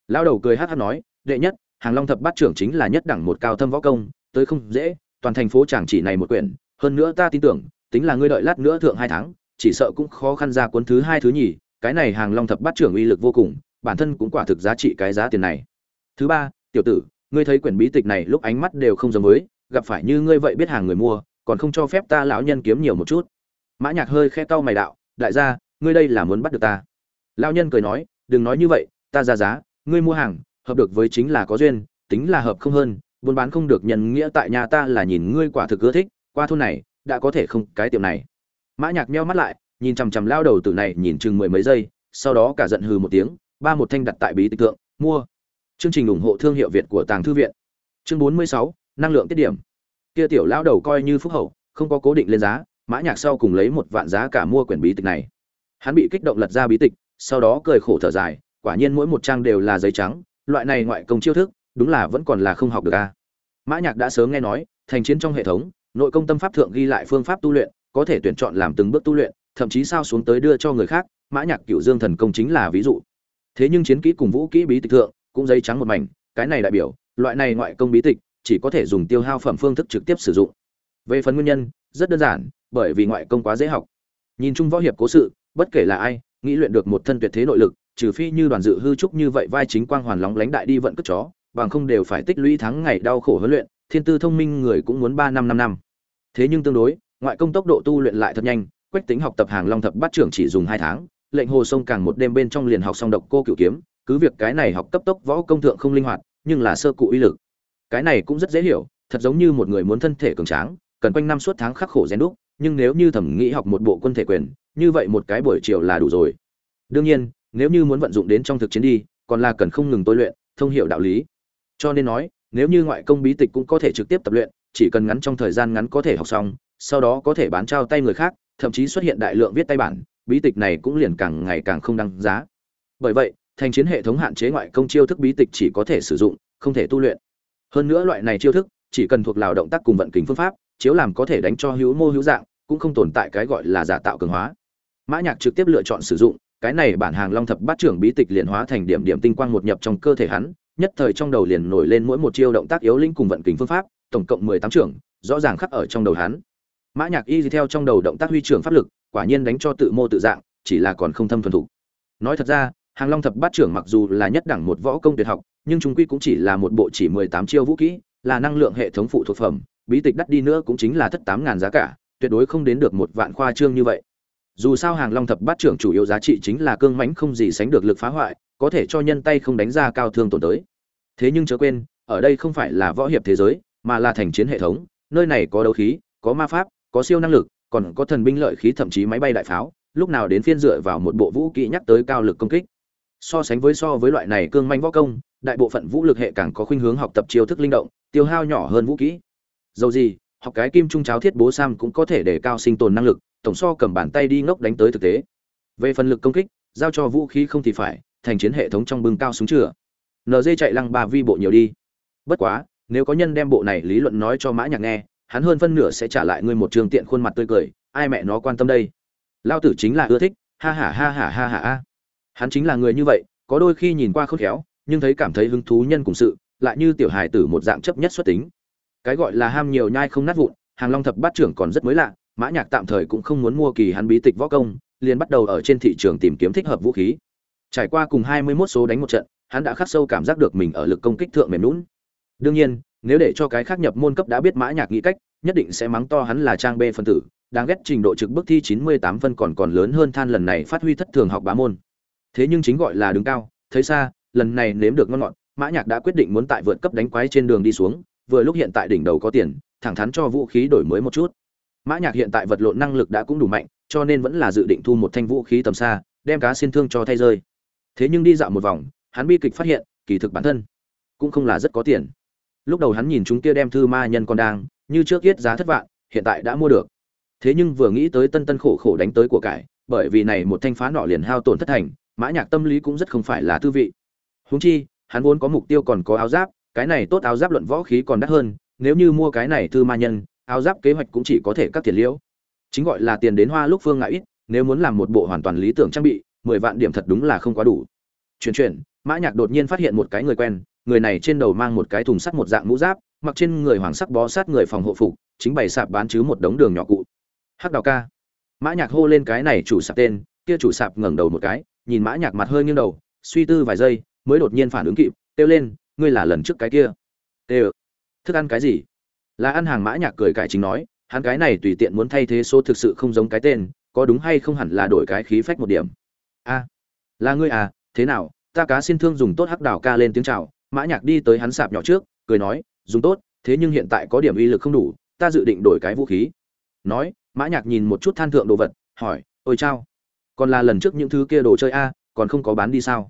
S1: Lão đầu cười hắc hắc nói đệ nhất hàng long thập bát trưởng chính là nhất đẳng một cao thâm võ công tới không dễ toàn thành phố chẳng chỉ này một quyển. Hơn nữa ta tin tưởng tính là ngươi đợi lát nữa thượng hai tháng chỉ sợ cũng khó khăn ra cuốn thứ hai thứ nhì. Cái này hàng long thập bát trưởng uy lực vô cùng bản thân cũng quả thực giá trị cái giá tiền này. Thứ ba tiểu tử ngươi thấy quyển bí tịch này lúc ánh mắt đều không giống mới, gặp phải như ngươi vậy biết hàng người mua còn không cho phép ta lão nhân kiếm nhiều một chút. Mã nhạc hơi khe cau mày đạo đại gia ngươi đây là muốn bắt được ta. Lão nhân cười nói đừng nói như vậy ta ra giá ngươi mua hàng hợp được với chính là có duyên, tính là hợp không hơn, buôn bán không được nhân nghĩa tại nhà ta là nhìn ngươi quả thực ưa thích, qua thôn này, đã có thể không cái tiệm này. Mã nhạc meo mắt lại, nhìn chằm chằm lao đầu tử này, nhìn chừng mười mấy giây, sau đó cả giận hừ một tiếng, ba một thanh đặt tại bí tịch tượng mua. Chương trình ủng hộ thương hiệu việt của tàng thư viện. Chương bốn mươi sáu, năng lượng tiết điểm. Kia tiểu lao đầu coi như phúc hậu, không có cố định lên giá, mã nhạc sau cùng lấy một vạn giá cả mua quyển bí tịch này. Hắn bị kích động lật ra bí tịch, sau đó cười khổ thở dài, quả nhiên mỗi một trang đều là giấy trắng loại này ngoại công chiêu thức, đúng là vẫn còn là không học được a mã nhạc đã sớm nghe nói, thành chiến trong hệ thống, nội công tâm pháp thượng ghi lại phương pháp tu luyện, có thể tuyển chọn làm từng bước tu luyện, thậm chí sao xuống tới đưa cho người khác, mã nhạc cửu dương thần công chính là ví dụ. Thế nhưng chiến kỹ cùng vũ kỹ bí tịch thượng, cũng giấy trắng một mảnh, cái này đại biểu, loại này ngoại công bí tịch, chỉ có thể dùng tiêu hao phẩm phương thức trực tiếp sử dụng. Về phần nguyên nhân, rất đơn giản, bởi vì ngoại công quá dễ học. Nhìn chung võ hiệp cố sự, bất kể là ai, nghĩ luyện được một thân tuyệt thế nội lực trừ phi như đoàn dự hư trúc như vậy vai chính quang hoàn lóng lánh đại đi vận cất chó, bằng không đều phải tích lũy tháng ngày đau khổ huấn luyện, thiên tư thông minh người cũng muốn ba năm năm năm. Thế nhưng tương đối, ngoại công tốc độ tu luyện lại thật nhanh, quách tính học tập hàng long thập bát trưởng chỉ dùng hai tháng, lệnh hồ sông càng một đêm bên trong liền học xong độc cô cửu kiếm, cứ việc cái này học cấp tốc võ công thượng không linh hoạt, nhưng là sơ cụ uy lực. Cái này cũng rất dễ hiểu, thật giống như một người muốn thân thể cường tráng, cần quanh năm suốt tháng khắc khổ rèn đúc, nhưng nếu như thẩm nghĩ học một bộ quân thể quyền, như vậy một cái buổi chiều là đủ rồi. Đương nhiên nếu như muốn vận dụng đến trong thực chiến đi, còn là cần không ngừng tôi luyện, thông hiểu đạo lý. Cho nên nói, nếu như ngoại công bí tịch cũng có thể trực tiếp tập luyện, chỉ cần ngắn trong thời gian ngắn có thể học xong, sau đó có thể bán trao tay người khác, thậm chí xuất hiện đại lượng viết tay bản, bí tịch này cũng liền càng ngày càng không đăng giá. Bởi vậy, thành chiến hệ thống hạn chế ngoại công chiêu thức bí tịch chỉ có thể sử dụng, không thể tu luyện. Hơn nữa loại này chiêu thức, chỉ cần thuộc lào động tác cùng vận kình phương pháp, chiếu làm có thể đánh cho hữu mô hữu dạng, cũng không tồn tại cái gọi là giả tạo cường hóa. Mã nhạc trực tiếp lựa chọn sử dụng cái này bản hàng long thập bát trưởng bí tịch liền hóa thành điểm điểm tinh quang một nhập trong cơ thể hắn, nhất thời trong đầu liền nổi lên mỗi một chiêu động tác yếu linh cùng vận kính phương pháp, tổng cộng mười tám trưởng, rõ ràng khắc ở trong đầu hắn. Mã nhạc y theo trong đầu động tác huy trưởng pháp lực, quả nhiên đánh cho tự mô tự dạng, chỉ là còn không thâm thuần thủ. Nói thật ra, hàng long thập bát trưởng mặc dù là nhất đẳng một võ công tuyệt học, nhưng chúng quy cũng chỉ là một bộ chỉ mười tám chiêu vũ kỹ, là năng lượng hệ thống phụ thuộc phẩm, bí tịch đắt đi nữa cũng chính là thất tám ngàn giá cả, tuyệt đối không đến được một vạn khoa trương như vậy dù sao hàng long thập bát trưởng chủ yếu giá trị chính là cương mãnh không gì sánh được lực phá hoại, có thể cho nhân tay không đánh ra cao thương tổn tới. Thế nhưng chớ quên, ở đây không phải là võ hiệp thế giới, mà là thành chiến hệ thống, nơi này có đấu khí, có ma pháp, có siêu năng lực, còn có thần binh lợi khí thậm chí máy bay đại pháo, lúc nào đến phiên dựa vào một bộ vũ kỹ nhắc tới cao lực công kích. So sánh với so với loại này cương manh võ công, đại bộ phận vũ lực hệ càng có khuynh hướng học tập chiêu thức linh động, tiêu hao nhỏ hơn vũ kỹ. Dầu gì, học cái kim trung cháo thiết bố sam cũng có thể để cao sinh tồn năng lực tổng so cầm bàn tay đi ngốc đánh tới thực tế. Về phần lực công kích, giao cho vũ khí không thì phải, thành chiến hệ thống trong bưng cao súng chữa nd chạy lăng ba vi bộ nhiều đi. Bất quá, nếu có nhân đem bộ này lý luận nói cho mã nhạc nghe, hắn hơn phân nửa sẽ trả lại ngươi một trường tiện khuôn mặt tươi cười, ai mẹ nó quan tâm đây? Lao tử chính là ưa thích, ha ha ha ha ha ha ha. Hắn chính là người như vậy, có đôi khi nhìn qua khôn khéo, nhưng thấy cảm thấy hứng thú nhân cùng sự, lại như tiểu hài tử một dạng chấp nhất xuất tính. Cái gọi là ham nhiều nhai không nát vụn, hàng long thập bát trưởng còn rất mới lạ mã nhạc tạm thời cũng không muốn mua kỳ hắn bí tịch võ công, liền bắt đầu ở trên thị trường tìm kiếm thích hợp vũ khí. Trải qua cùng hai mươi 21 số đánh một trận, hắn đã khắc sâu cảm giác được mình ở lực công kích thượng mềm lún đương nhiên, nếu để cho cái khác nhập môn cấp đã biết mã nhạc nghĩ cách, nhất định sẽ mắng to hắn là trang bê phân tử, đáng ghét trình độ trực bước thi chín mươi tám phân còn còn lớn hơn than lần này phát huy thất thường học bá môn. Thế nhưng chính gọi là đứng cao, thấy xa, lần này nếm được ngon ngọt, mã nhạc đã quyết định muốn tại vượt cấp đánh quái trên đường đi xuống, vừa lúc hiện tại đỉnh đầu có tiền, thẳng thắn cho vũ khí đổi mới một chút mã nhạc hiện tại vật lộn năng lực đã cũng đủ mạnh, cho nên vẫn là dự định thu một thanh vũ khí tầm xa, đem cá xin thương cho thay rơi. Thế nhưng đi dạo một vòng, hắn bi kịch phát hiện, kỳ thực bản thân cũng không là rất có tiền. Lúc đầu hắn nhìn chúng kia đem thư ma nhân còn đang, như trước yết giá thất vạn, hiện tại đã mua được. Thế nhưng vừa nghĩ tới tân tân khổ khổ đánh tới của cải, bởi vì này một thanh phá nọ liền hao tổn thất thành, mã nhạc tâm lý cũng rất không phải là thư vị. Huống chi, hắn vốn có mục tiêu còn có áo giáp, cái này tốt áo giáp luận võ khí còn đắt hơn, nếu như mua cái này thư ma nhân áo giáp kế hoạch cũng chỉ có thể cắt tiền liễu. Chính gọi là tiền đến hoa lúc phương ngại ít, nếu muốn làm một bộ hoàn toàn lý tưởng trang bị, mười vạn điểm thật đúng là không quá đủ. Chuyển chuyển, mã nhạc đột nhiên phát hiện một cái người quen, người này trên đầu mang một cái thùng sắt một dạng mũ giáp, mặc trên người hoàng sắc bó sát người phòng hộ phục, chính bày sạp bán chứ một đống đường nhỏ cụ. Hắc đào ca. Mã nhạc hô lên cái này chủ sạp tên, kia chủ sạp ngẩng đầu một cái, nhìn mã nhạc mặt hơi nghiêng đầu, suy tư vài giây, mới đột nhiên phản ứng kịp, kêu lên, ngươi là lần trước cái kia. Kêu thức ăn cái gì? Là ăn hàng mã nhạc cười cải chính nói, hắn cái này tùy tiện muốn thay thế số thực sự không giống cái tên, có đúng hay không hẳn là đổi cái khí phách một điểm. A, là ngươi à thế nào, ta cá xin thương dùng tốt hắc đào ca lên tiếng chào, mã nhạc đi tới hắn sạp nhỏ trước, cười nói, dùng tốt, thế nhưng hiện tại có điểm uy lực không đủ, ta dự định đổi cái vũ khí. Nói, mã nhạc nhìn một chút than thượng đồ vật, hỏi, ôi chao, còn là lần trước những thứ kia đồ chơi a, còn không có bán đi sao?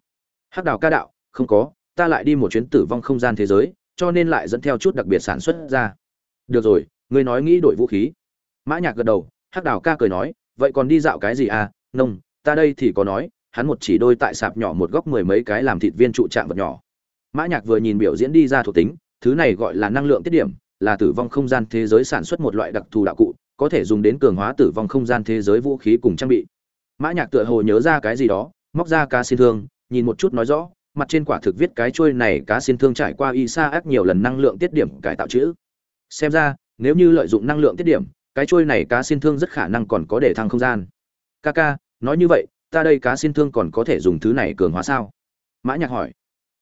S1: Hắc đào ca đạo, không có, ta lại đi một chuyến tử vong không gian thế giới, cho nên lại dẫn theo chút đặc biệt sản xuất ra được rồi, ngươi nói nghĩ đổi vũ khí. Mã nhạc gật đầu, hắc đào ca cười nói, vậy còn đi dạo cái gì à? Nông, ta đây thì có nói, hắn một chỉ đôi tại sạp nhỏ một góc mười mấy cái làm thịt viên trụ trạng vật nhỏ. Mã nhạc vừa nhìn biểu diễn đi ra thuộc tính, thứ này gọi là năng lượng tiết điểm, là tử vong không gian thế giới sản xuất một loại đặc thù đạo cụ, có thể dùng đến cường hóa tử vong không gian thế giới vũ khí cùng trang bị. Mã nhạc tựa hồ nhớ ra cái gì đó, móc ra cá xin thương, nhìn một chút nói rõ, mặt trên quả thực viết cái chuôi này cá xin thương trải qua y sa ác nhiều lần năng lượng tiết điểm cải tạo chữ xem ra, nếu như lợi dụng năng lượng tiết điểm, cái trôi này cá xin thương rất khả năng còn có để thăng không gian. Ca nói như vậy, ta đây cá xin thương còn có thể dùng thứ này cường hóa sao? Mã nhạc hỏi.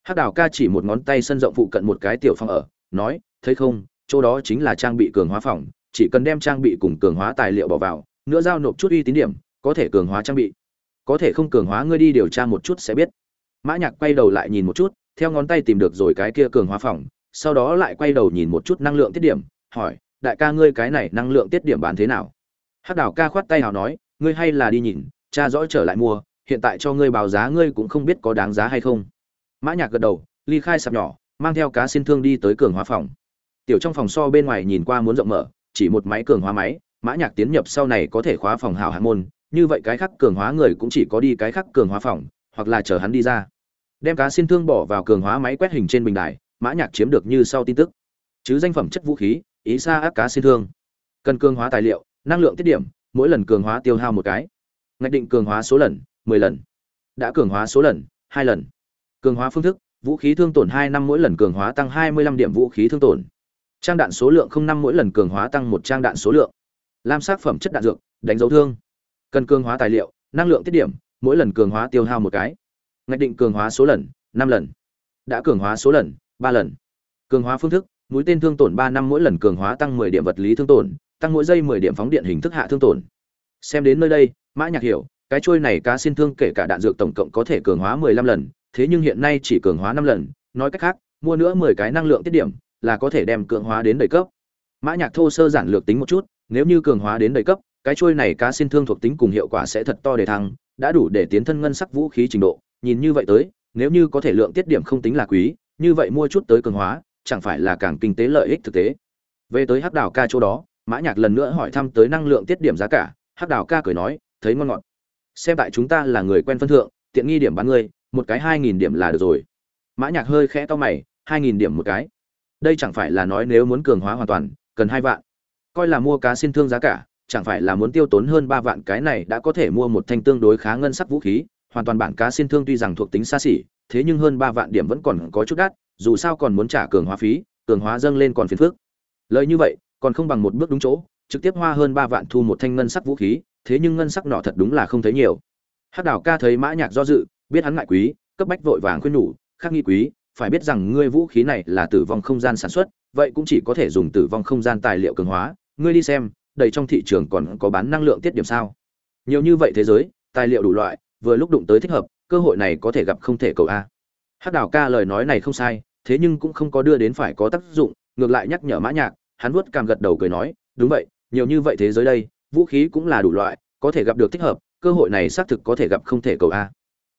S1: Hắc đào ca chỉ một ngón tay sân rộng phụ cận một cái tiểu phòng ở, nói, thấy không, chỗ đó chính là trang bị cường hóa phòng, chỉ cần đem trang bị cùng cường hóa tài liệu bỏ vào, nữa giao nộp chút uy tín điểm, có thể cường hóa trang bị. Có thể không cường hóa ngươi đi điều tra một chút sẽ biết. Mã nhạc quay đầu lại nhìn một chút, theo ngón tay tìm được rồi cái kia cường hóa phòng sau đó lại quay đầu nhìn một chút năng lượng tiết điểm, hỏi, đại ca ngươi cái này năng lượng tiết điểm bán thế nào? Hắc đảo ca khoát tay hào nói, ngươi hay là đi nhìn, cha rõ trở lại mua, hiện tại cho ngươi báo giá ngươi cũng không biết có đáng giá hay không. Mã nhạc gật đầu, ly khai sạp nhỏ, mang theo cá xin thương đi tới cường hóa phòng. Tiểu trong phòng so bên ngoài nhìn qua muốn rộng mở, chỉ một máy cường hóa máy, mã nhạc tiến nhập sau này có thể khóa phòng hảo hạng môn, như vậy cái khác cường hóa người cũng chỉ có đi cái khác cường hóa phòng, hoặc là chờ hắn đi ra. Đem cá xin thương bỏ vào cường hóa máy quét hình trên bình đài mã nhạc chiếm được như sau tin tức chứ danh phẩm chất vũ khí ý xa ác cá xin thương cần cường hóa tài liệu năng lượng tiết điểm mỗi lần cường hóa tiêu hao một cái ngạch định cường hóa số lần 10 lần đã cường hóa số lần hai lần cường hóa phương thức vũ khí thương tổn hai năm mỗi lần cường hóa tăng 25 điểm vũ khí thương tổn trang đạn số lượng không năm mỗi lần cường hóa tăng một trang đạn số lượng lam sắc phẩm chất đạn dược đánh dấu thương cần cường hóa tài liệu năng lượng tiết điểm mỗi lần cường hóa tiêu hao một cái ngạch định cường hóa số lần năm lần đã cường hóa số lần ba lần. Cường hóa phương thức, mũi tên thương tổn ba năm mỗi lần cường hóa tăng mười điểm vật lý thương tổn, tăng mỗi giây mười điểm phóng điện hình thức hạ thương tổn. Xem đến nơi đây, mã nhạc hiểu, cái trôi này cá xin thương kể cả đạn dược tổng cộng có thể cường hóa mười lăm lần, thế nhưng hiện nay chỉ cường hóa năm lần, nói cách khác, mua nữa mười cái năng lượng tiết điểm là có thể đem cường hóa đến đầy cấp. Mã nhạc thô sơ giản lược tính một chút, nếu như cường hóa đến đầy cấp, cái trôi này cá xin thương thuộc tính cùng hiệu quả sẽ thật to để thăng, đã đủ để tiến thân ngân sắc vũ khí trình độ, nhìn như vậy tới, nếu như có thể lượng tiết điểm không tính là quý như vậy mua chút tới cường hóa, chẳng phải là càng kinh tế lợi ích thực tế. Về tới hắc đảo ca chỗ đó, mã nhạc lần nữa hỏi thăm tới năng lượng tiết điểm giá cả, hắc đảo ca cười nói, thấy ngon ngọt. Xem tại chúng ta là người quen phân thượng, tiện nghi điểm bán ngươi, một cái hai nghìn điểm là được rồi. Mã nhạc hơi khẽ to mày, hai nghìn điểm một cái. Đây chẳng phải là nói nếu muốn cường hóa hoàn toàn, cần hai vạn. Coi là mua cá xin thương giá cả, chẳng phải là muốn tiêu tốn hơn ba vạn, cái này đã có thể mua một thanh tương đối khá ngân sắc vũ khí, hoàn toàn bản cá xin thương tuy rằng thuộc tính xa xỉ thế nhưng hơn ba vạn điểm vẫn còn có chút đắt, dù sao còn muốn trả cường hóa phí, cường hóa dâng lên còn phiền phức. Lời như vậy, còn không bằng một bước đúng chỗ, trực tiếp hoa hơn ba vạn thu một thanh ngân sắc vũ khí, thế nhưng ngân sắc nọ thật đúng là không thấy nhiều. Hắc đảo ca thấy mã nhạc do dự, biết hắn ngại quý, cấp bách vội vàng khuyên nhủ, khắc nghi quý, phải biết rằng ngươi vũ khí này là tử vong không gian sản xuất, vậy cũng chỉ có thể dùng tử vong không gian tài liệu cường hóa. Ngươi đi xem, đầy trong thị trường còn có bán năng lượng tiết điểm sao? Nhiều như vậy thế giới, tài liệu đủ loại, vừa lúc đụng tới thích hợp cơ hội này có thể gặp không thể cầu a. Hắc đảo ca lời nói này không sai, thế nhưng cũng không có đưa đến phải có tác dụng, ngược lại nhắc nhở mã nhạc, hắn vuốt cằm gật đầu cười nói, đúng vậy, nhiều như vậy thế giới đây, vũ khí cũng là đủ loại, có thể gặp được thích hợp, cơ hội này xác thực có thể gặp không thể cầu a.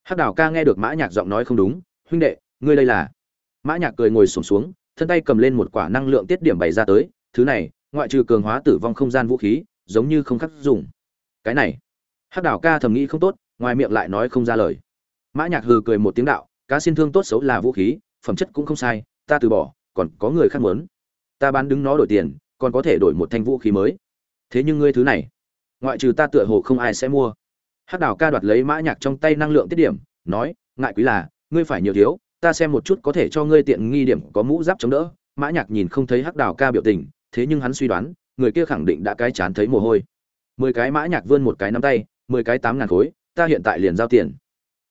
S1: Hắc đảo ca nghe được mã nhạc giọng nói không đúng, huynh đệ, ngươi đây là? Mã nhạc cười ngồi xuống xuống, thân tay cầm lên một quả năng lượng tiết điểm bày ra tới, thứ này, ngoại trừ cường hóa tử vong không gian vũ khí, giống như không khắc dùng. Cái này, hắc đảo ca thầm nghĩ không tốt, ngoài miệng lại nói không ra lời mã nhạc hừ cười một tiếng đạo, cá xin thương tốt xấu là vũ khí, phẩm chất cũng không sai, ta từ bỏ, còn có người khác muốn. Ta bán đứng nó đổi tiền, còn có thể đổi một thanh vũ khí mới. Thế nhưng ngươi thứ này, ngoại trừ ta tựa hồ không ai sẽ mua. Hắc đào ca đoạt lấy mã nhạc trong tay năng lượng tiết điểm, nói, ngại quý là, ngươi phải nhiều thiếu, ta xem một chút có thể cho ngươi tiện nghi điểm có mũ giáp chống đỡ. Mã nhạc nhìn không thấy hắc đào ca biểu tình, thế nhưng hắn suy đoán, người kia khẳng định đã cái chán thấy mồ hôi. Mười cái mã nhạc vươn một cái nắm tay, mười cái tám ngàn khối, ta hiện tại liền giao tiền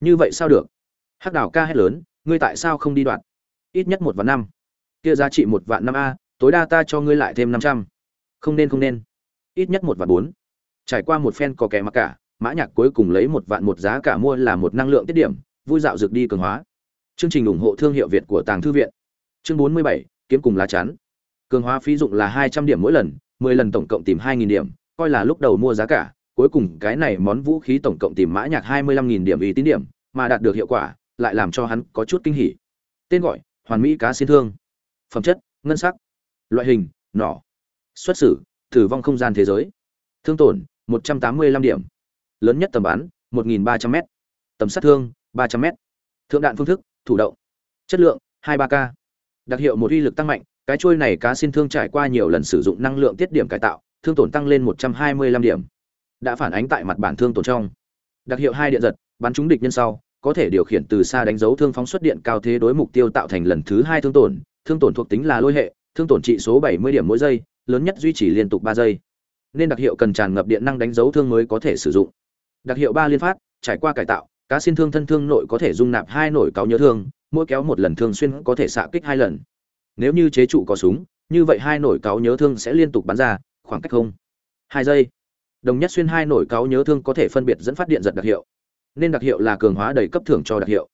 S1: như vậy sao được? Hắc đảo ca hét lớn, ngươi tại sao không đi đoạn? Ít nhất một vạn năm. Kia giá trị một vạn năm a, tối đa ta cho ngươi lại thêm năm trăm. Không nên không nên. Ít nhất một vạn bốn. Trải qua một phen có kẻ mặc cả, mã nhạc cuối cùng lấy một vạn một giá cả mua là một năng lượng tiết điểm, vui dạo dược đi cường hóa. Chương trình ủng hộ thương hiệu việt của tàng thư viện. Chương bốn mươi bảy, kiếm cùng lá chắn. Cường hóa phí dụng là hai trăm điểm mỗi lần, mười lần tổng cộng tìm hai nghìn điểm, coi là lúc đầu mua giá cả cuối cùng cái này món vũ khí tổng cộng tìm mã nhạc hai mươi lăm nghìn điểm ý tín điểm, mà đạt được hiệu quả, lại làm cho hắn có chút kinh hỉ. Tên gọi, hoàn mỹ cá xin thương. Phẩm chất, ngân sắc. Loại hình, nỏ. Xuất xử tử vong không gian thế giới. Thương tổn, một trăm tám mươi lăm điểm. Lớn nhất tầm bắn, một nghìn ba trăm m tầm sát thương, ba trăm m thượng đạn phương thức, thủ động. Chất lượng, hai ba k. Đặc hiệu một uy lực tăng mạnh, cái chuôi này cá xin thương trải qua nhiều lần sử dụng năng lượng tiết điểm cải tạo, thương tổn tăng lên một trăm hai mươi lăm điểm đã phản ánh tại mặt bản thương tổn trong. Đặc hiệu hai điện giật, bắn trúng địch nhân sau, có thể điều khiển từ xa đánh dấu thương phóng xuất điện cao thế đối mục tiêu tạo thành lần thứ hai thương tổn. Thương tổn thuộc tính là lôi hệ, thương tổn trị số 70 điểm mỗi giây, lớn nhất duy trì liên tục 3 giây. Nên đặc hiệu cần tràn ngập điện năng đánh dấu thương mới có thể sử dụng. Đặc hiệu ba liên phát, trải qua cải tạo, cá xin thương thân thương nội có thể dung nạp hai nổi cáo nhớ thương, mỗi kéo một lần thương xuyên có thể xạ kích hai lần. Nếu như chế trụ có súng, như vậy hai nổi cáo nhớ thương sẽ liên tục bắn ra, khoảng cách không. Hai giây đồng nhất xuyên hai nổi cáo nhớ thương có thể phân biệt dẫn phát điện giật đặc hiệu. Nên đặc hiệu là cường hóa đầy cấp thưởng cho đặc hiệu.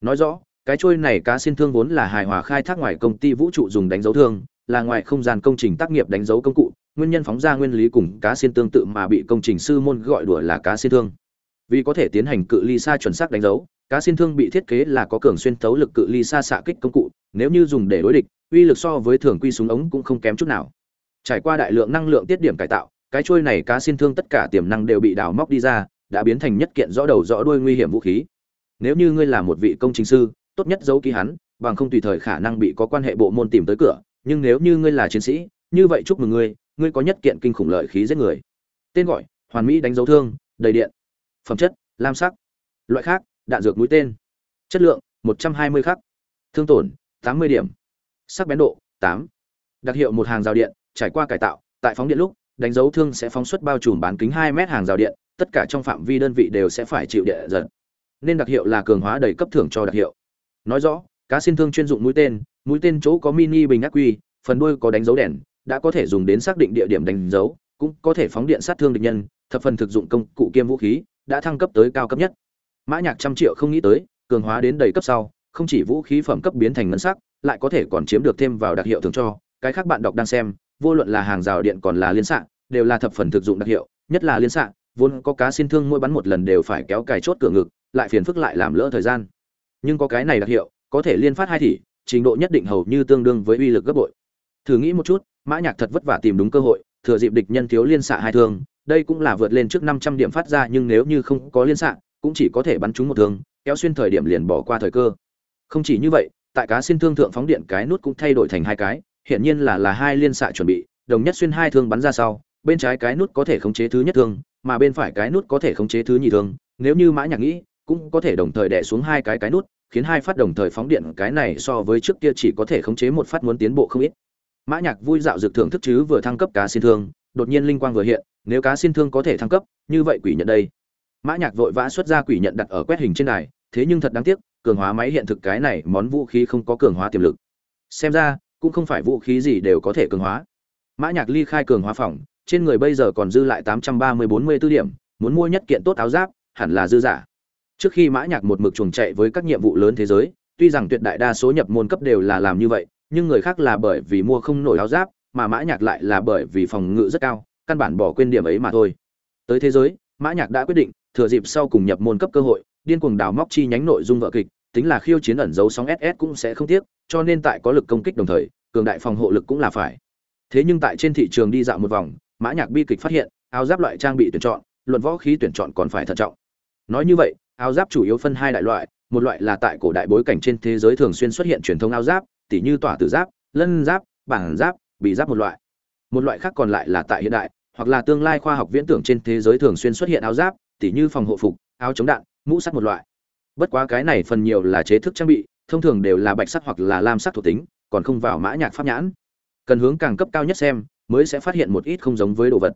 S1: Nói rõ, cái trôi này cá xin thương vốn là hài hòa khai thác ngoài công ty vũ trụ dùng đánh dấu thương, là ngoài không gian công trình tác nghiệp đánh dấu công cụ, nguyên nhân phóng ra nguyên lý cùng cá xin tương tự mà bị công trình sư môn gọi đùa là cá xin thương. Vì có thể tiến hành cự ly xa chuẩn xác đánh dấu, cá xin thương bị thiết kế là có cường xuyên thấu lực cự ly xa xạ kích công cụ, nếu như dùng để đối địch, uy lực so với thường quy súng ống cũng không kém chút nào. Trải qua đại lượng năng lượng tiết điểm cải tạo cái chuôi này cá xin thương tất cả tiềm năng đều bị đào móc đi ra, đã biến thành nhất kiện rõ đầu rõ đuôi nguy hiểm vũ khí. Nếu như ngươi là một vị công trình sư, tốt nhất giấu kỹ hắn, bằng không tùy thời khả năng bị có quan hệ bộ môn tìm tới cửa, nhưng nếu như ngươi là chiến sĩ, như vậy chúc mừng ngươi ngươi có nhất kiện kinh khủng lợi khí giết người. Tên gọi, hoàn mỹ đánh dấu thương, đầy điện. Phẩm chất, lam sắc. Loại khác, đạn dược mũi tên. Chất lượng 120 khắc. Thương tổn 80 điểm. Sắc bén độ 8. đặc hiệu một hàng rào điện, trải qua cải tạo, tại phóng điện lúc đánh dấu thương sẽ phóng xuất bao trùm bán kính 2 mét hàng rào điện, tất cả trong phạm vi đơn vị đều sẽ phải chịu địa giật. Nên đặc hiệu là cường hóa đầy cấp thưởng cho đặc hiệu. Nói rõ, cá xin thương chuyên dụng mũi tên mũi tên chỗ có mini bình ác quy, phần đuôi có đánh dấu đèn, đã có thể dùng đến xác định địa điểm đánh dấu, cũng có thể phóng điện sát thương địch nhân, thập phần thực dụng công cụ kiêm vũ khí, đã thăng cấp tới cao cấp nhất. Mã nhạc trăm triệu không nghĩ tới, cường hóa đến đầy cấp sau, không chỉ vũ khí phẩm cấp biến thành ngân sắc, lại có thể còn chiếm được thêm vào đặc hiệu thưởng cho, cái khác bạn đọc đang xem vô luận là hàng rào điện còn là liên xạ đều là thập phần thực dụng đặc hiệu nhất là liên xạ vốn có cá xin thương mỗi bắn một lần đều phải kéo cài chốt cửa ngực lại phiền phức lại làm lỡ thời gian. Nhưng có cái này đặc hiệu có thể liên phát hai thì, trình độ nhất định hầu như tương đương với uy lực gấp bội. Thử nghĩ một chút mã nhạc thật vất vả tìm đúng cơ hội thừa dịp địch nhân thiếu liên xạ hai thương đây cũng là vượt lên trước 500 điểm phát ra nhưng nếu như không có liên xạ cũng chỉ có thể bắn trúng một thương kéo xuyên thời điểm liền bỏ qua thời cơ. Không chỉ như vậy tại cá xin thương thượng phóng điện cái nút cũng thay đổi thành hai cái hiện nhiên là là hai liên xạ chuẩn bị, đồng nhất xuyên hai thương bắn ra sau, bên trái cái nút có thể khống chế thứ nhất thương, mà bên phải cái nút có thể khống chế thứ nhì thương. Nếu như mã nhạc nghĩ, cũng có thể đồng thời đè xuống hai cái cái nút, khiến hai phát đồng thời phóng điện, cái này so với trước kia chỉ có thể khống chế một phát muốn tiến bộ không ít. Mã nhạc vui dạo dược thưởng thức chứ vừa thăng cấp cá xin thương, đột nhiên linh quang vừa hiện, nếu cá xin thương có thể thăng cấp, như vậy quỷ nhận đây. Mã nhạc vội vã xuất ra quỷ nhận đặt ở quét hình trên đài, thế nhưng thật đáng tiếc, cường hóa máy hiện thực cái này món vũ khí không có cường hóa tiềm lực. Xem ra cũng không phải vũ khí gì đều có thể cường hóa. Mã nhạc ly khai cường hóa phòng, trên người bây giờ còn dư lại tám trăm ba mươi bốn mươi 444 điểm, muốn mua nhất kiện tốt áo giáp, hẳn là dư giả. Trước khi mã nhạc một mực chuồng chạy với các nhiệm vụ lớn thế giới, tuy rằng tuyệt đại đa số nhập môn cấp đều là làm như vậy, nhưng người khác là bởi vì mua không nổi áo giáp, mà mã nhạc lại là bởi vì phòng ngự rất cao, căn bản bỏ quên điểm ấy mà thôi. Tới thế giới, mã nhạc đã quyết định, thừa dịp sau cùng nhập môn cấp cơ hội, điên cuồng đào móc chi nhánh nội dung vở kịch tính là khiêu chiến ẩn dấu sóng ss cũng sẽ không tiếc, cho nên tại có lực công kích đồng thời, cường đại phòng hộ lực cũng là phải. Thế nhưng tại trên thị trường đi dạo một vòng, mã nhạc bi kịch phát hiện, áo giáp loại trang bị tuyển chọn, luận võ khí tuyển chọn còn phải thận trọng. Nói như vậy, áo giáp chủ yếu phân hai đại loại, một loại là tại cổ đại bối cảnh trên thế giới thường xuyên xuất hiện truyền thống áo giáp, tỉ như tỏa tử giáp, lân giáp, bảng giáp bị giáp một loại. Một loại khác còn lại là tại hiện đại, hoặc là tương lai khoa học viễn tưởng trên thế giới thường xuyên xuất hiện áo giáp, tỉ như phòng hộ phục, áo chống đạn, mũ sắt một loại bất quá cái này phần nhiều là chế thức trang bị, thông thường đều là bạch sắt hoặc là lam sắc thuộc tính, còn không vào mã nhạc pháp nhãn. Cần hướng càng cấp cao nhất xem, mới sẽ phát hiện một ít không giống với đồ vật.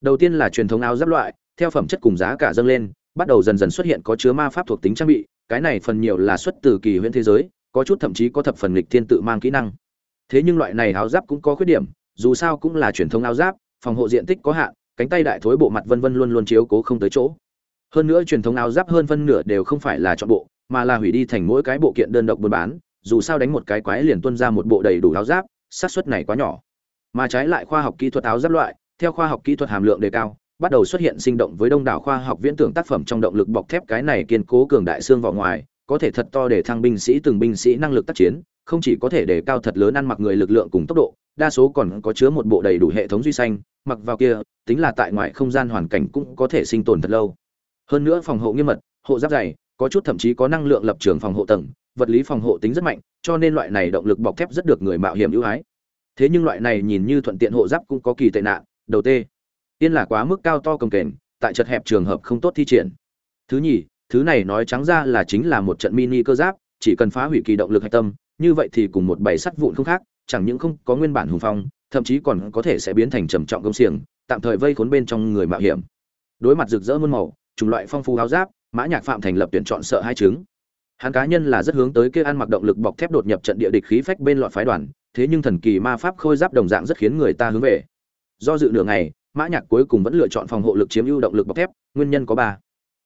S1: Đầu tiên là truyền thống áo giáp loại, theo phẩm chất cùng giá cả dâng lên, bắt đầu dần dần xuất hiện có chứa ma pháp thuộc tính trang bị, cái này phần nhiều là xuất từ kỳ huyễn thế giới, có chút thậm chí có thập phần lịch thiên tự mang kỹ năng. Thế nhưng loại này áo giáp cũng có khuyết điểm, dù sao cũng là truyền thống áo giáp, phòng hộ diện tích có hạn, cánh tay đại thối bộ mặt vân vân luôn luôn chiếu cố không tới chỗ hơn nữa truyền thống áo giáp hơn phân nửa đều không phải là chọn bộ, mà là hủy đi thành mỗi cái bộ kiện đơn độc buôn bán, dù sao đánh một cái quái liền tuân ra một bộ đầy đủ áo giáp, xác suất này quá nhỏ. Mà trái lại khoa học kỹ thuật áo giáp loại, theo khoa học kỹ thuật hàm lượng đề cao, bắt đầu xuất hiện sinh động với đông đảo khoa học viễn tưởng tác phẩm trong động lực bọc thép cái này kiên cố cường đại xương vào ngoài, có thể thật to để thăng binh sĩ từng binh sĩ năng lực tác chiến, không chỉ có thể đề cao thật lớn ăn mặc người lực lượng cùng tốc độ, đa số còn có chứa một bộ đầy đủ hệ thống duy xanh, mặc vào kia, tính là tại ngoại không gian hoàn cảnh cũng có thể sinh tồn thật lâu hơn nữa phòng hộ nghiêm mật, hộ giáp dày, có chút thậm chí có năng lượng lập trường phòng hộ tầng, vật lý phòng hộ tính rất mạnh, cho nên loại này động lực bọc thép rất được người mạo hiểm ưu ái. Thế nhưng loại này nhìn như thuận tiện hộ giáp cũng có kỳ tệ nạn, đầu tê. Tiên là quá mức cao to cồng kềnh, tại chật hẹp trường hợp không tốt thi triển. Thứ nhì, thứ này nói trắng ra là chính là một trận mini cơ giáp, chỉ cần phá hủy kỳ động lực hạch tâm, như vậy thì cùng một bầy sắt vụn không khác, chẳng những không có nguyên bản hùng phong, thậm chí còn có thể sẽ biến thành trầm trọng công xiềng, tạm thời vây khốn bên trong người mạo hiểm. Đối mặt rực rỡ muôn màu chủng loại phong phú áo giáp, mã nhạc phạm thành lập tuyển chọn sợ hai chứng. Hắn cá nhân là rất hướng tới kia ăn mặc động lực bọc thép đột nhập trận địa địch khí phách bên loại phái đoàn, thế nhưng thần kỳ ma pháp khôi giáp đồng dạng rất khiến người ta hướng về. Do dự nửa ngày, mã nhạc cuối cùng vẫn lựa chọn phòng hộ lực chiếm ưu động lực bọc thép, nguyên nhân có ba.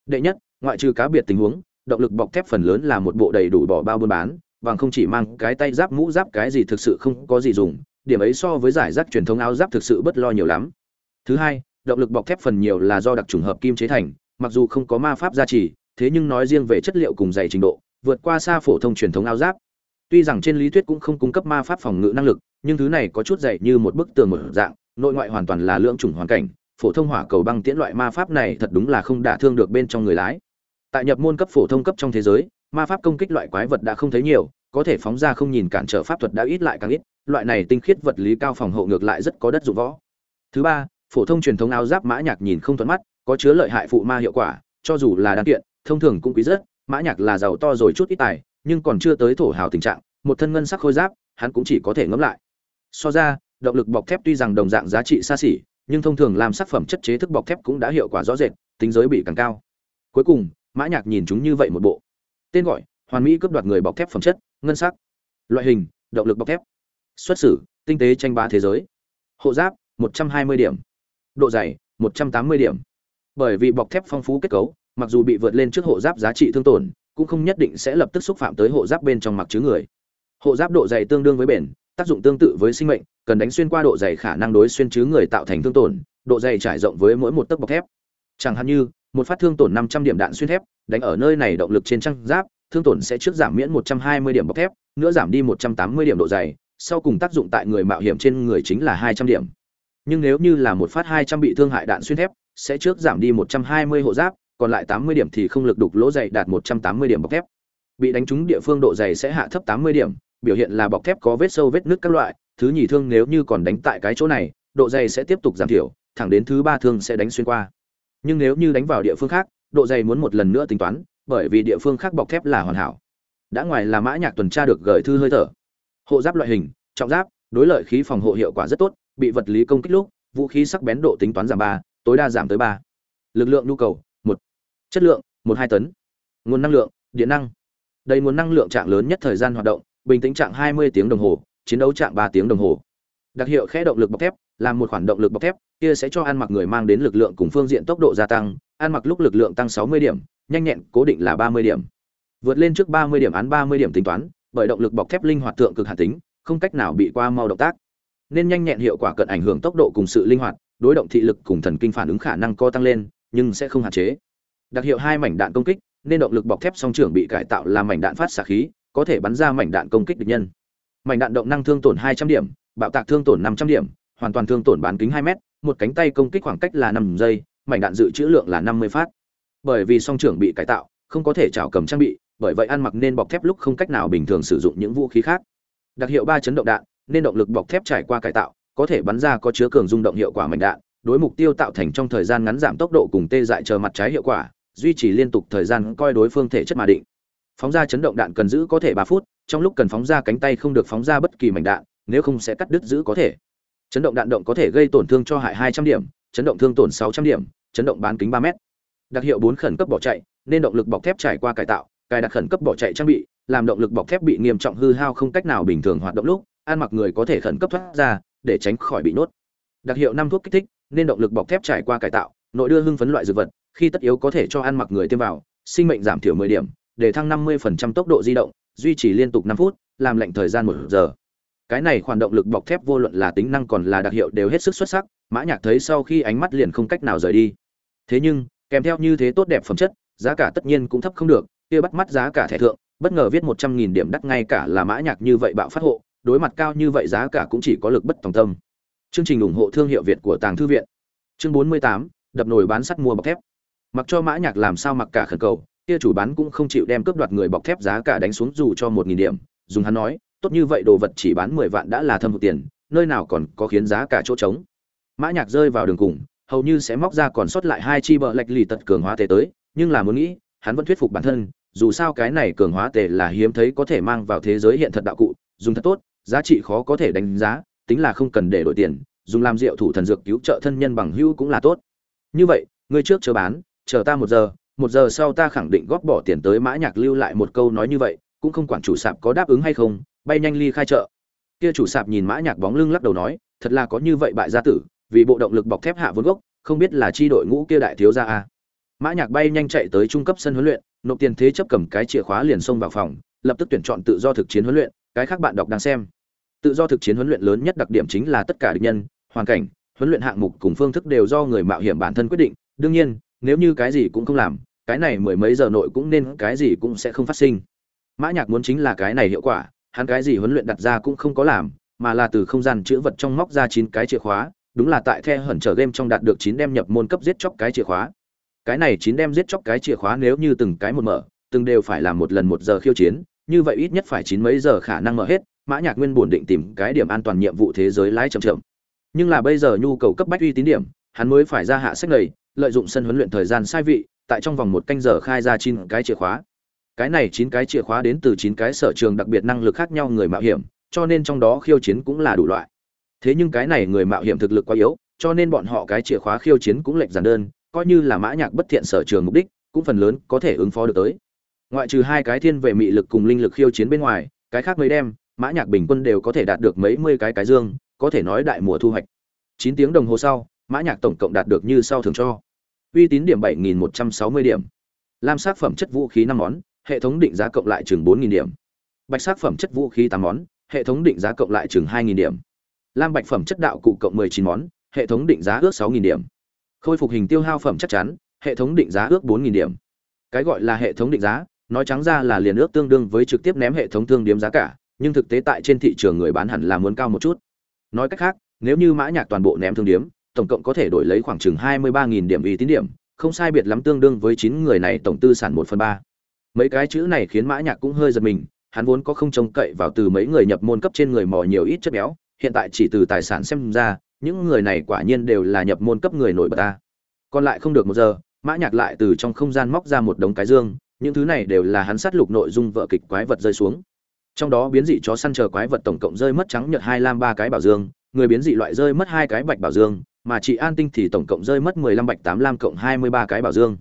S1: Đệ nhất, ngoại trừ cá biệt tình huống, động lực bọc thép phần lớn là một bộ đầy đủ bỏ bao buôn bán, bằng không chỉ mang cái tay giáp mũ giáp cái gì thực sự không có gì dùng, điểm ấy so với giải rác truyền thống áo giáp thực sự bất lo nhiều lắm. Thứ hai, động lực bọc thép phần nhiều là do đặc trùng hợp kim chế thành mặc dù không có ma pháp gia trì, thế nhưng nói riêng về chất liệu cùng dày trình độ, vượt qua xa phổ thông truyền thống áo giáp. Tuy rằng trên lý thuyết cũng không cung cấp ma pháp phòng ngự năng lực, nhưng thứ này có chút dày như một bức tường một dạng, nội ngoại hoàn toàn là lưỡng chủng hoàn cảnh, phổ thông hỏa cầu băng tiễn loại ma pháp này thật đúng là không đả thương được bên trong người lái. Tại nhập môn cấp phổ thông cấp trong thế giới, ma pháp công kích loại quái vật đã không thấy nhiều, có thể phóng ra không nhìn cản trở pháp thuật đã ít lại càng ít, loại này tinh khiết vật lý cao phòng hộ ngược lại rất có đất dụng võ. Thứ ba, phổ thông truyền thống áo giáp mã nhạc nhìn không thuận mắt có chứa lợi hại phụ ma hiệu quả cho dù là đan kiện thông thường cũng quý rất mã nhạc là giàu to rồi chút ít tài nhưng còn chưa tới thổ hào tình trạng một thân ngân sắc khôi giáp hắn cũng chỉ có thể ngẫm lại. So ra động lực bọc thép tuy rằng đồng dạng giá trị xa xỉ nhưng thông thường làm sắc phẩm chất chế thức bọc thép cũng đã hiệu quả rõ rệt tính giới bị càng cao. Cuối cùng mã nhạc nhìn chúng như vậy một bộ. Tên gọi hoàn mỹ cướp đoạt người bọc thép phẩm chất ngân sắc. Loại hình động lực bọc thép. Xuất xử, tinh tế tranh bá thế giới. Hộ giáp 120 điểm. Độ dày 180 điểm bởi vì bọc thép phong phú kết cấu, mặc dù bị vượt lên trước hộ giáp giá trị thương tổn, cũng không nhất định sẽ lập tức xúc phạm tới hộ giáp bên trong mặc chứa người. Hộ giáp độ dày tương đương với bền, tác dụng tương tự với sinh mệnh, cần đánh xuyên qua độ dày khả năng đối xuyên chứa người tạo thành thương tổn, độ dày trải rộng với mỗi một tấc bọc thép. Chẳng hạn như, một phát thương tổn 500 điểm đạn xuyên thép, đánh ở nơi này động lực trên trang giáp, thương tổn sẽ trước giảm miễn 120 điểm bọc thép, nữa giảm đi 180 điểm độ dày, sau cùng tác dụng tại người mạo hiểm trên người chính là 200 điểm. Nhưng nếu như là một phát 200 bị thương hại đạn xuyên thép sẽ trước giảm đi 120 hộ giáp, còn lại 80 điểm thì không lực đục lỗ dày đạt 180 điểm bọc thép. Bị đánh trúng địa phương độ dày sẽ hạ thấp 80 điểm, biểu hiện là bọc thép có vết sâu vết nứt các loại, thứ nhì thương nếu như còn đánh tại cái chỗ này, độ dày sẽ tiếp tục giảm thiểu, thẳng đến thứ ba thương sẽ đánh xuyên qua. Nhưng nếu như đánh vào địa phương khác, độ dày muốn một lần nữa tính toán, bởi vì địa phương khác bọc thép là hoàn hảo. Đã ngoài là mã nhạc tuần tra được gửi thư hơi thở. Hộ giáp loại hình, trọng giáp, đối lợi khí phòng hộ hiệu quả rất tốt, bị vật lý công kích lúc, vũ khí sắc bén độ tính toán giảm ba tối đa giảm tới ba. Lực lượng nhu cầu, một. Chất lượng, một hai tấn. Nguồn năng lượng, điện năng. Đầy nguồn năng lượng trạng lớn nhất thời gian hoạt động, bình tĩnh trạng 20 tiếng đồng hồ, chiến đấu trạng 3 tiếng đồng hồ. Đặc hiệu khẽ động lực bọc thép làm một khoản động lực bọc thép, kia sẽ cho ăn mặc người mang đến lực lượng cùng phương diện tốc độ gia tăng, ăn mặc lúc lực lượng tăng 60 điểm, nhanh nhẹn, cố định là 30 điểm. Vượt lên trước 30 điểm án 30 điểm tính toán, bởi động lực bọc thép linh hoạt thượng cực hạn tính, không cách nào bị qua mau động tác. Nên nhanh nhẹn hiệu quả cận ảnh hưởng tốc độ cùng sự linh hoạt đối động thị lực cùng thần kinh phản ứng khả năng co tăng lên, nhưng sẽ không hạn chế. Đặc hiệu hai mảnh đạn công kích, nên động lực bọc thép song trưởng bị cải tạo làm mảnh đạn phát xạ khí, có thể bắn ra mảnh đạn công kích địch nhân. Mảnh đạn động năng thương tổn 200 điểm, bạo tạc thương tổn 500 điểm, hoàn toàn thương tổn bán kính 2 mét, một cánh tay công kích khoảng cách là 5 giây, mảnh đạn dự trữ lượng là 50 phát. Bởi vì song trưởng bị cải tạo, không có thể trảo cầm trang bị, bởi vậy ăn mặc nên bọc thép lúc không cách nào bình thường sử dụng những vũ khí khác. Đặc hiệu ba chấn động đạn, nên động lực bọc thép trải qua cải tạo có thể bắn ra có chứa cường dung động hiệu quả mảnh đạn, đối mục tiêu tạo thành trong thời gian ngắn giảm tốc độ cùng tê dại chờ mặt trái hiệu quả, duy trì liên tục thời gian coi đối phương thể chất mà định. Phóng ra chấn động đạn cần giữ có thể ba phút, trong lúc cần phóng ra cánh tay không được phóng ra bất kỳ mảnh đạn, nếu không sẽ cắt đứt giữ có thể. Chấn động đạn động có thể gây tổn thương cho hại 200 điểm, chấn động thương tổn 600 điểm, chấn động bán kính 3 mét. Đặc hiệu 4 khẩn cấp bỏ chạy, nên động lực bọc thép trải qua cải tạo, cài đặt khẩn cấp bỏ chạy trang bị, làm động lực bọc thép bị nghiêm trọng hư hao không cách nào bình thường hoạt động lúc, ăn mặc người có thể khẩn cấp thoát ra để tránh khỏi bị nốt đặc hiệu năm thuốc kích thích, nên động lực bọc thép trải qua cải tạo, nội đưa hưng phấn loại dược vật, khi tất yếu có thể cho ăn mặc người tiêm vào, sinh mệnh giảm thiểu 10 điểm, để thăng 50% tốc độ di động, duy trì liên tục 5 phút, làm lệnh thời gian một giờ. Cái này khoản động lực bọc thép vô luận là tính năng còn là đặc hiệu đều hết sức xuất sắc, mã nhạc thấy sau khi ánh mắt liền không cách nào rời đi. Thế nhưng, kèm theo như thế tốt đẹp phẩm chất, giá cả tất nhiên cũng thấp không được, kia bắt mắt giá cả thẻ thượng, bất ngờ viết một trăm nghìn điểm đắt ngay cả là mã nhạc như vậy bạo phát hộ đối mặt cao như vậy giá cả cũng chỉ có lực bất tòng tâm. Chương trình ủng hộ thương hiệu việt của tàng thư viện. Chương bốn mươi tám, đập nồi bán sắt mua bọc thép. Mặc cho mã nhạc làm sao mặc cả khẩn cầu, kia chủ bán cũng không chịu đem cướp đoạt người bọc thép giá cả đánh xuống dù cho một nghìn điểm. Dùng hắn nói, tốt như vậy đồ vật chỉ bán mười vạn đã là thâm hụt tiền, nơi nào còn có khiến giá cả chỗ trống. Mã nhạc rơi vào đường cùng, hầu như sẽ móc ra còn sót lại hai chi bờ lệch lì tật cường hóa tề tới, nhưng là muốn nghĩ, hắn vẫn thuyết phục bản thân, dù sao cái này cường hóa tề là hiếm thấy có thể mang vào thế giới hiện thật đạo cụ dùng thật tốt, giá trị khó có thể đánh giá, tính là không cần để đổi tiền, dùng làm rượu thủ thần dược cứu trợ thân nhân bằng hữu cũng là tốt. Như vậy, ngươi trước chờ bán, chờ ta một giờ một giờ sau ta khẳng định góp bỏ tiền tới mã nhạc lưu lại một câu nói như vậy, cũng không quản chủ sạp có đáp ứng hay không, bay nhanh ly khai chợ. Kia chủ sạp nhìn mã nhạc bóng lưng lắc đầu nói, thật là có như vậy bại gia tử, vì bộ động lực bọc thép hạ vốn gốc, không biết là chi đội ngũ kia đại thiếu gia a. Mã nhạc bay nhanh chạy tới trung cấp sân huấn luyện, nộp tiền thế chấp cầm cái chìa khóa liền xông vào phòng, lập tức tuyển chọn tự do thực chiến huấn luyện cái khác bạn đọc đang xem. Tự do thực chiến huấn luyện lớn nhất đặc điểm chính là tất cả địch nhân, hoàn cảnh, huấn luyện hạng mục cùng phương thức đều do người mạo hiểm bản thân quyết định. Đương nhiên, nếu như cái gì cũng không làm, cái này mười mấy giờ nội cũng nên cái gì cũng sẽ không phát sinh. Mã nhạc muốn chính là cái này hiệu quả, hắn cái gì huấn luyện đặt ra cũng không có làm, mà là từ không gian chứa vật trong móc ra chín cái chìa khóa, đúng là tại the hẩn trở game trong đạt được chín đem nhập môn cấp giết chóc cái chìa khóa. Cái này chín đem giết chóc cái chìa khóa nếu như từng cái một mở, từng đều phải làm một lần một giờ khiêu chiến như vậy ít nhất phải chín mấy giờ khả năng mở hết, mã nhạc nguyên buồn định tìm cái điểm an toàn nhiệm vụ thế giới lái chậm chậm. Nhưng là bây giờ nhu cầu cấp bách uy tín điểm, hắn mới phải ra hạ sách này, lợi dụng sân huấn luyện thời gian sai vị, tại trong vòng một canh giờ khai ra chín cái chìa khóa. Cái này chín cái chìa khóa đến từ chín cái sở trường đặc biệt năng lực khác nhau người mạo hiểm, cho nên trong đó khiêu chiến cũng là đủ loại. Thế nhưng cái này người mạo hiểm thực lực quá yếu, cho nên bọn họ cái chìa khóa khiêu chiến cũng lệch giản đơn, coi như là mã nhạc bất thiện sở trường mục đích, cũng phần lớn có thể ứng phó được tới ngoại trừ hai cái thiên về mị lực cùng linh lực khiêu chiến bên ngoài, cái khác mấy đem, mã nhạc bình quân đều có thể đạt được mấy mươi cái cái dương, có thể nói đại mùa thu hoạch. Chín tiếng đồng hồ sau, mã nhạc tổng cộng đạt được như sau thường cho. Uy tín điểm bảy nghìn một trăm sáu mươi điểm. Lam sắc phẩm chất vũ khí năm món, hệ thống định giá cộng lại chừng bốn nghìn điểm. Bạch sắc phẩm chất vũ khí tám món, hệ thống định giá cộng lại chừng hai nghìn điểm. Lam bạch phẩm chất đạo cụ cộng mười chín món, hệ thống định giá ước sáu nghìn điểm. Khôi phục hình tiêu hao phẩm chắc chắn, hệ thống định giá ước bốn nghìn điểm. Cái gọi là hệ thống định giá nói trắng ra là liền ước tương đương với trực tiếp ném hệ thống thương điếm giá cả, nhưng thực tế tại trên thị trường người bán hẳn là muốn cao một chút. Nói cách khác, nếu như mã nhạc toàn bộ ném thương điếm, tổng cộng có thể đổi lấy khoảng chừng hai mươi ba nghìn điểm uy tín điểm, không sai biệt lắm tương đương với chín người này tổng tư sản một phần ba. Mấy cái chữ này khiến mã nhạc cũng hơi giật mình, hắn vốn có không trông cậy vào từ mấy người nhập môn cấp trên người mò nhiều ít chất béo, hiện tại chỉ từ tài sản xem ra, những người này quả nhiên đều là nhập môn cấp người nổi bật ta. Còn lại không được một giờ, mã nhạc lại từ trong không gian móc ra một đống cái dương những thứ này đều là hắn sát lục nội dung vợ kịch quái vật rơi xuống. Trong đó biến dị chó săn chờ quái vật tổng cộng rơi mất trắng nhật hai lam ba cái bảo dương, người biến dị loại rơi mất hai cái bạch bảo dương, mà chị an tinh thì tổng cộng rơi mất mười lăm bạch tám lam cộng hai mươi ba cái bảo dương.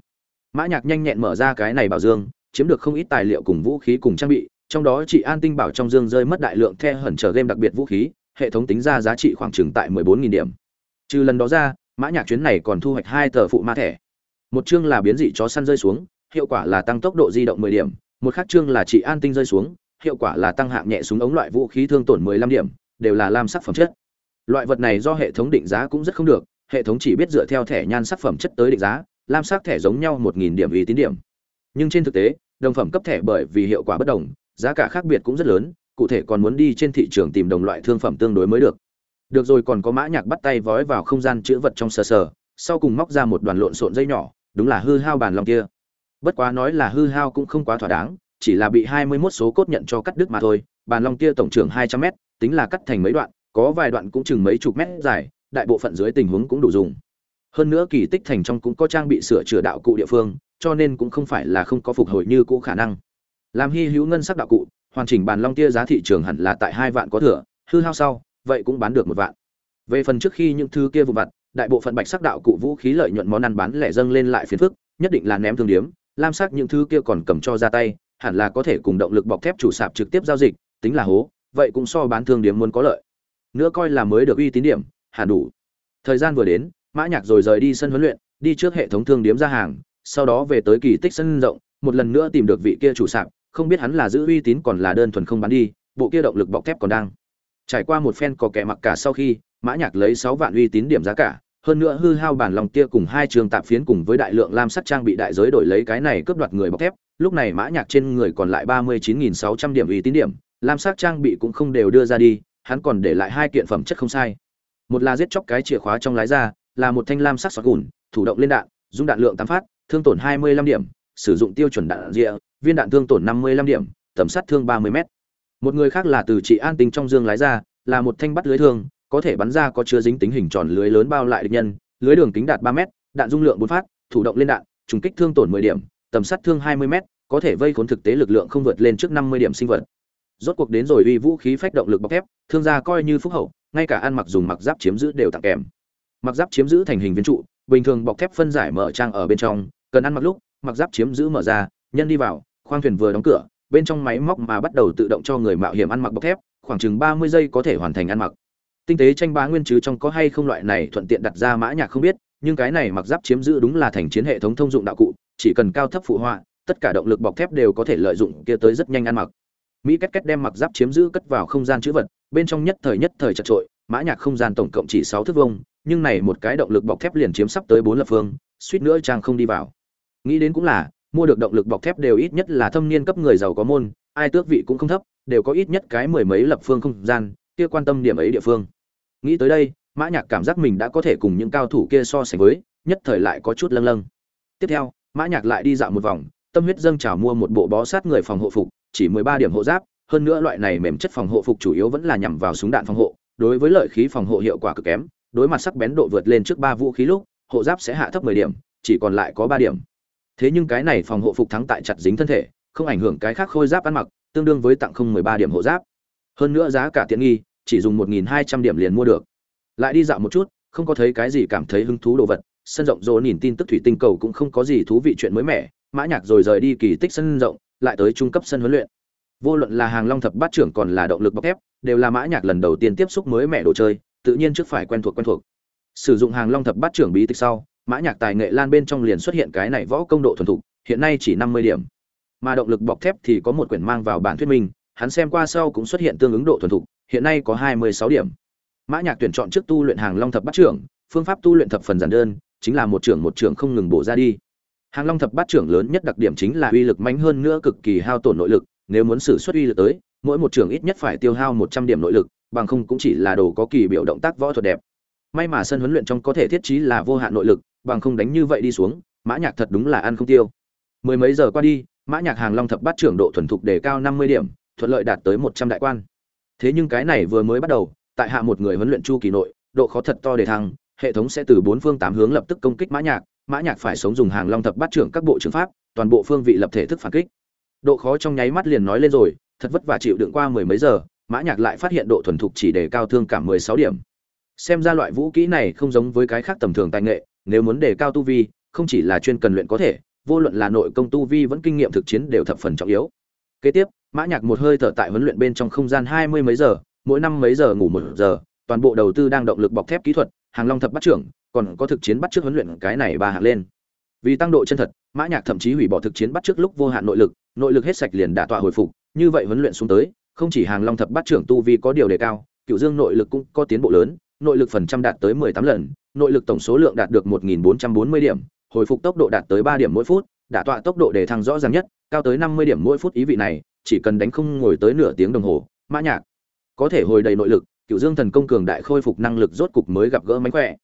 S1: Mã nhạc nhanh nhẹn mở ra cái này bảo dương, chiếm được không ít tài liệu cùng vũ khí cùng trang bị, trong đó chị an tinh bảo trong dương rơi mất đại lượng the hẩn chờ game đặc biệt vũ khí, hệ thống tính ra giá trị khoảng chừng tại mười bốn nghìn điểm. Trừ lần đó ra, mã nhạc chuyến này còn thu hoạch hai tờ phụ ma thẻ. Một chương là biến dị chó săn rơi xuống hiệu quả là tăng tốc độ di động mười điểm, một khắc chương là trị an tinh rơi xuống, hiệu quả là tăng hạng nhẹ súng ống loại vũ khí thương tổn mười lăm điểm, đều là lam sắc phẩm chất. Loại vật này do hệ thống định giá cũng rất không được, hệ thống chỉ biết dựa theo thẻ nhan sắc phẩm chất tới định giá, lam sắc thẻ giống nhau một nghìn điểm uy tín điểm. Nhưng trên thực tế, đồng phẩm cấp thẻ bởi vì hiệu quả bất đồng, giá cả khác biệt cũng rất lớn, cụ thể còn muốn đi trên thị trường tìm đồng loại thương phẩm tương đối mới được. Được rồi còn có mã nhạc bắt tay vói vào không gian chứa vật trong sờ sờ, sau cùng móc ra một đoàn lộn xộn dây nhỏ, đúng là hư hao bàn long kia bất quá nói là hư hao cũng không quá thỏa đáng, chỉ là bị hai mươi 21 số cốt nhận cho cắt đứt mà thôi. Bàn long kia tổng trưởng hai trăm mét, tính là cắt thành mấy đoạn, có vài đoạn cũng chừng mấy chục mét dài, đại bộ phận dưới tình huống cũng đủ dùng. Hơn nữa kỳ tích thành trong cũng có trang bị sửa chữa đạo cụ địa phương, cho nên cũng không phải là không có phục hồi như cũ khả năng. Làm hy hữu ngân sắc đạo cụ, hoàn chỉnh bàn long tia giá thị trường hẳn là tại hai vạn có thừa, hư hao sau, vậy cũng bán được một vạn. Về phần trước khi những thứ kia vụ vặt, đại bộ phận bạch sắc đạo cụ vũ khí lợi nhuận món ăn bán lẻ dâng lên lại phiền phức, nhất định là ném thương điếm lam sắc những thứ kia còn cầm cho ra tay, hẳn là có thể cùng động lực bọc thép chủ sạp trực tiếp giao dịch, tính là hố, vậy cũng so bán thương điểm muốn có lợi. Nữa coi là mới được uy tín điểm, hẳn đủ. Thời gian vừa đến, mã nhạc rồi rời đi sân huấn luyện, đi trước hệ thống thương điểm ra hàng, sau đó về tới kỳ tích sân rộng, một lần nữa tìm được vị kia chủ sạp, không biết hắn là giữ uy tín còn là đơn thuần không bán đi, bộ kia động lực bọc thép còn đang. Trải qua một phen có kẻ mặc cả sau khi, mã nhạc lấy sáu vạn uy tín điểm giá cả hơn nữa hư hao bản lòng tia cùng hai trường tạp phiến cùng với đại lượng lam sắt trang bị đại giới đổi lấy cái này cướp đoạt người bọc thép, lúc này mã nhạc trên người còn lại ba mươi chín nghìn sáu trăm điểm uy tín điểm, lam sắc trang bị cũng không đều đưa ra đi, hắn còn để lại hai kiện phẩm chất không sai. Một là giết chóc cái chìa khóa trong lái ra, là một thanh lam sắc sọt gùn, thủ động lên đạn, dung đạn lượng tám phát, thương tổn hai mươi lăm điểm, sử dụng tiêu chuẩn đạn rịa viên đạn thương tổn năm mươi lăm điểm, tầm sát thương ba mươi m một người khác là từ chị an tinh trong dương lái ra, là một thanh bắt lưới thương có thể bắn ra có chứa dính tính hình tròn lưới lớn bao lại địch nhân, lưới đường kính đạt ba m đạn dung lượng bốn phát, thủ động lên đạn, trùng kích thương tổn mười điểm, tầm sát thương hai mươi m có thể vây khốn thực tế lực lượng không vượt lên trước năm mươi điểm sinh vật. Rốt cuộc đến rồi uy vũ khí phách động lực bọc thép, thương gia coi như phúc hậu, ngay cả ăn mặc dùng mặc giáp chiếm giữ đều tặng kèm. Mặc giáp chiếm giữ thành hình viên trụ, bình thường bọc thép phân giải mở trang ở bên trong, cần ăn mặc lúc, mặc giáp chiếm giữ mở ra, nhân đi vào, khoang thuyền vừa đóng cửa, bên trong máy móc mà bắt đầu tự động cho người mạo hiểm ăn mặc bọc thép, khoảng chừng ba mươi giây có thể hoàn thành ăn mặc tinh tế tranh bá nguyên chứ trong có hay không loại này thuận tiện đặt ra mã nhạc không biết, nhưng cái này mặc giáp chiếm giữ đúng là thành chiến hệ thống thông dụng đạo cụ, chỉ cần cao thấp phụ họa, tất cả động lực bọc thép đều có thể lợi dụng kia tới rất nhanh ăn mặc. Mỹ kết kết đem mặc giáp chiếm giữ cất vào không gian chữ vật, bên trong nhất thời nhất thời chật trội, mã nhạc không gian tổng cộng chỉ sáu thước vuông, nhưng này một cái động lực bọc thép liền chiếm sắp tới bốn lập phương, suýt nữa trang không đi vào. Nghĩ đến cũng là, mua được động lực bọc thép đều ít nhất là thâm niên cấp người giàu có môn, ai tước vị cũng không thấp, đều có ít nhất cái mười mấy lập phương không gian, kia quan tâm điểm ấy địa phương nghĩ tới đây, mã nhạc cảm giác mình đã có thể cùng những cao thủ kia so sánh với, nhất thời lại có chút lâng lâng. Tiếp theo, mã nhạc lại đi dạo một vòng, tâm huyết dâng trào mua một bộ bó sát người phòng hộ phục, chỉ mười ba điểm hộ giáp, hơn nữa loại này mềm chất phòng hộ phục chủ yếu vẫn là nhằm vào súng đạn phòng hộ, đối với lợi khí phòng hộ hiệu quả cực kém, đối mặt sắc bén độ vượt lên trước ba vũ khí lúc, hộ giáp sẽ hạ thấp mười điểm, chỉ còn lại có ba điểm. Thế nhưng cái này phòng hộ phục thắng tại chặt dính thân thể, không ảnh hưởng cái khác khôi giáp ăn mặc, tương đương với tặng không mười ba điểm hộ giáp. Hơn nữa giá cả tiện nghi chỉ dùng một nghìn hai trăm điểm liền mua được. Lại đi dạo một chút, không có thấy cái gì cảm thấy hứng thú đồ vật, sân rộng rộ nhìn tin tức thủy tinh cầu cũng không có gì thú vị chuyện mới mẻ, mã nhạc rồi rời đi kỳ tích sân rộng, lại tới trung cấp sân huấn luyện. Vô luận là hàng long thập bát trưởng còn là động lực bọc thép, đều là mã nhạc lần đầu tiên tiếp xúc mới mẻ đồ chơi, tự nhiên trước phải quen thuộc quen thuộc. Sử dụng hàng long thập bát trưởng bí tịch sau, mã nhạc tài nghệ lan bên trong liền xuất hiện cái này võ công độ thuần thục, hiện nay chỉ năm mươi điểm. Mà động lực bọc thép thì có một quyển mang vào bản thuyết minh, hắn xem qua sau cũng xuất hiện tương ứng độ thuần thục hiện nay có hai mươi sáu điểm. Mã nhạc tuyển chọn trước tu luyện hàng long thập bát trưởng, phương pháp tu luyện thập phần giản đơn, chính là một trưởng một trưởng không ngừng bổ ra đi. Hàng long thập bát trưởng lớn nhất đặc điểm chính là uy lực mạnh hơn nữa cực kỳ hao tổn nội lực, nếu muốn sử xuất uy lực tới, mỗi một trưởng ít nhất phải tiêu hao một trăm điểm nội lực, bằng không cũng chỉ là đồ có kỳ biểu động tác võ thuật đẹp. May mà sân huấn luyện trong có thể thiết trí là vô hạn nội lực, bằng không đánh như vậy đi xuống, mã nhạc thật đúng là ăn không tiêu. Mười mấy giờ qua đi, mã nhạc hàng long thập bát trưởng độ thuần thục đề cao năm mươi điểm, thuận lợi đạt tới một trăm đại quan thế nhưng cái này vừa mới bắt đầu, tại hạ một người huấn luyện chu kỳ nội, độ khó thật to để thăng, hệ thống sẽ từ bốn phương tám hướng lập tức công kích mã nhạc mã nhạc phải sống dùng hàng long thập bát trưởng các bộ trưởng pháp, toàn bộ phương vị lập thể thức phản kích. Độ khó trong nháy mắt liền nói lên rồi, thật vất vả chịu đựng qua mười mấy giờ, mã nhạc lại phát hiện độ thuần thục chỉ đề cao thương cảm mười sáu điểm. Xem ra loại vũ kỹ này không giống với cái khác tầm thường tài nghệ, nếu muốn đề cao tu vi, không chỉ là chuyên cần luyện có thể, vô luận là nội công tu vi vẫn kinh nghiệm thực chiến đều thập phần trọng yếu. Kế tiếp mã nhạc một hơi thở tại huấn luyện bên trong không gian hai mươi mấy giờ, mỗi năm mấy giờ ngủ một giờ, toàn bộ đầu tư đang động lực bọc thép kỹ thuật, hàng long thập bắt trưởng, còn có thực chiến bắt trước huấn luyện cái này ba hạng lên. Vì tăng độ chân thật, mã nhạc thậm chí hủy bỏ thực chiến bắt trước lúc vô hạn nội lực nội lực hết sạch liền đả tọa hồi phục, như vậy huấn luyện xuống tới, không chỉ hàng long thập bắt trưởng tu vi có điều đề cao, cựu dương nội lực cũng có tiến bộ lớn, nội lực phần trăm đạt tới mười tám lần, nội lực tổng số lượng đạt được một nghìn bốn trăm bốn mươi điểm, hồi phục tốc độ đạt tới ba điểm mỗi phút đả tọa tốc độ đề thăng rõ ràng nhất, cao tới năm mươi điểm mỗi phút ý vị này chỉ cần đánh không ngồi tới nửa tiếng đồng hồ, mã nhạc, có thể hồi đầy nội lực, cựu dương thần công cường đại khôi phục năng lực rốt cục mới gặp gỡ mánh khỏe.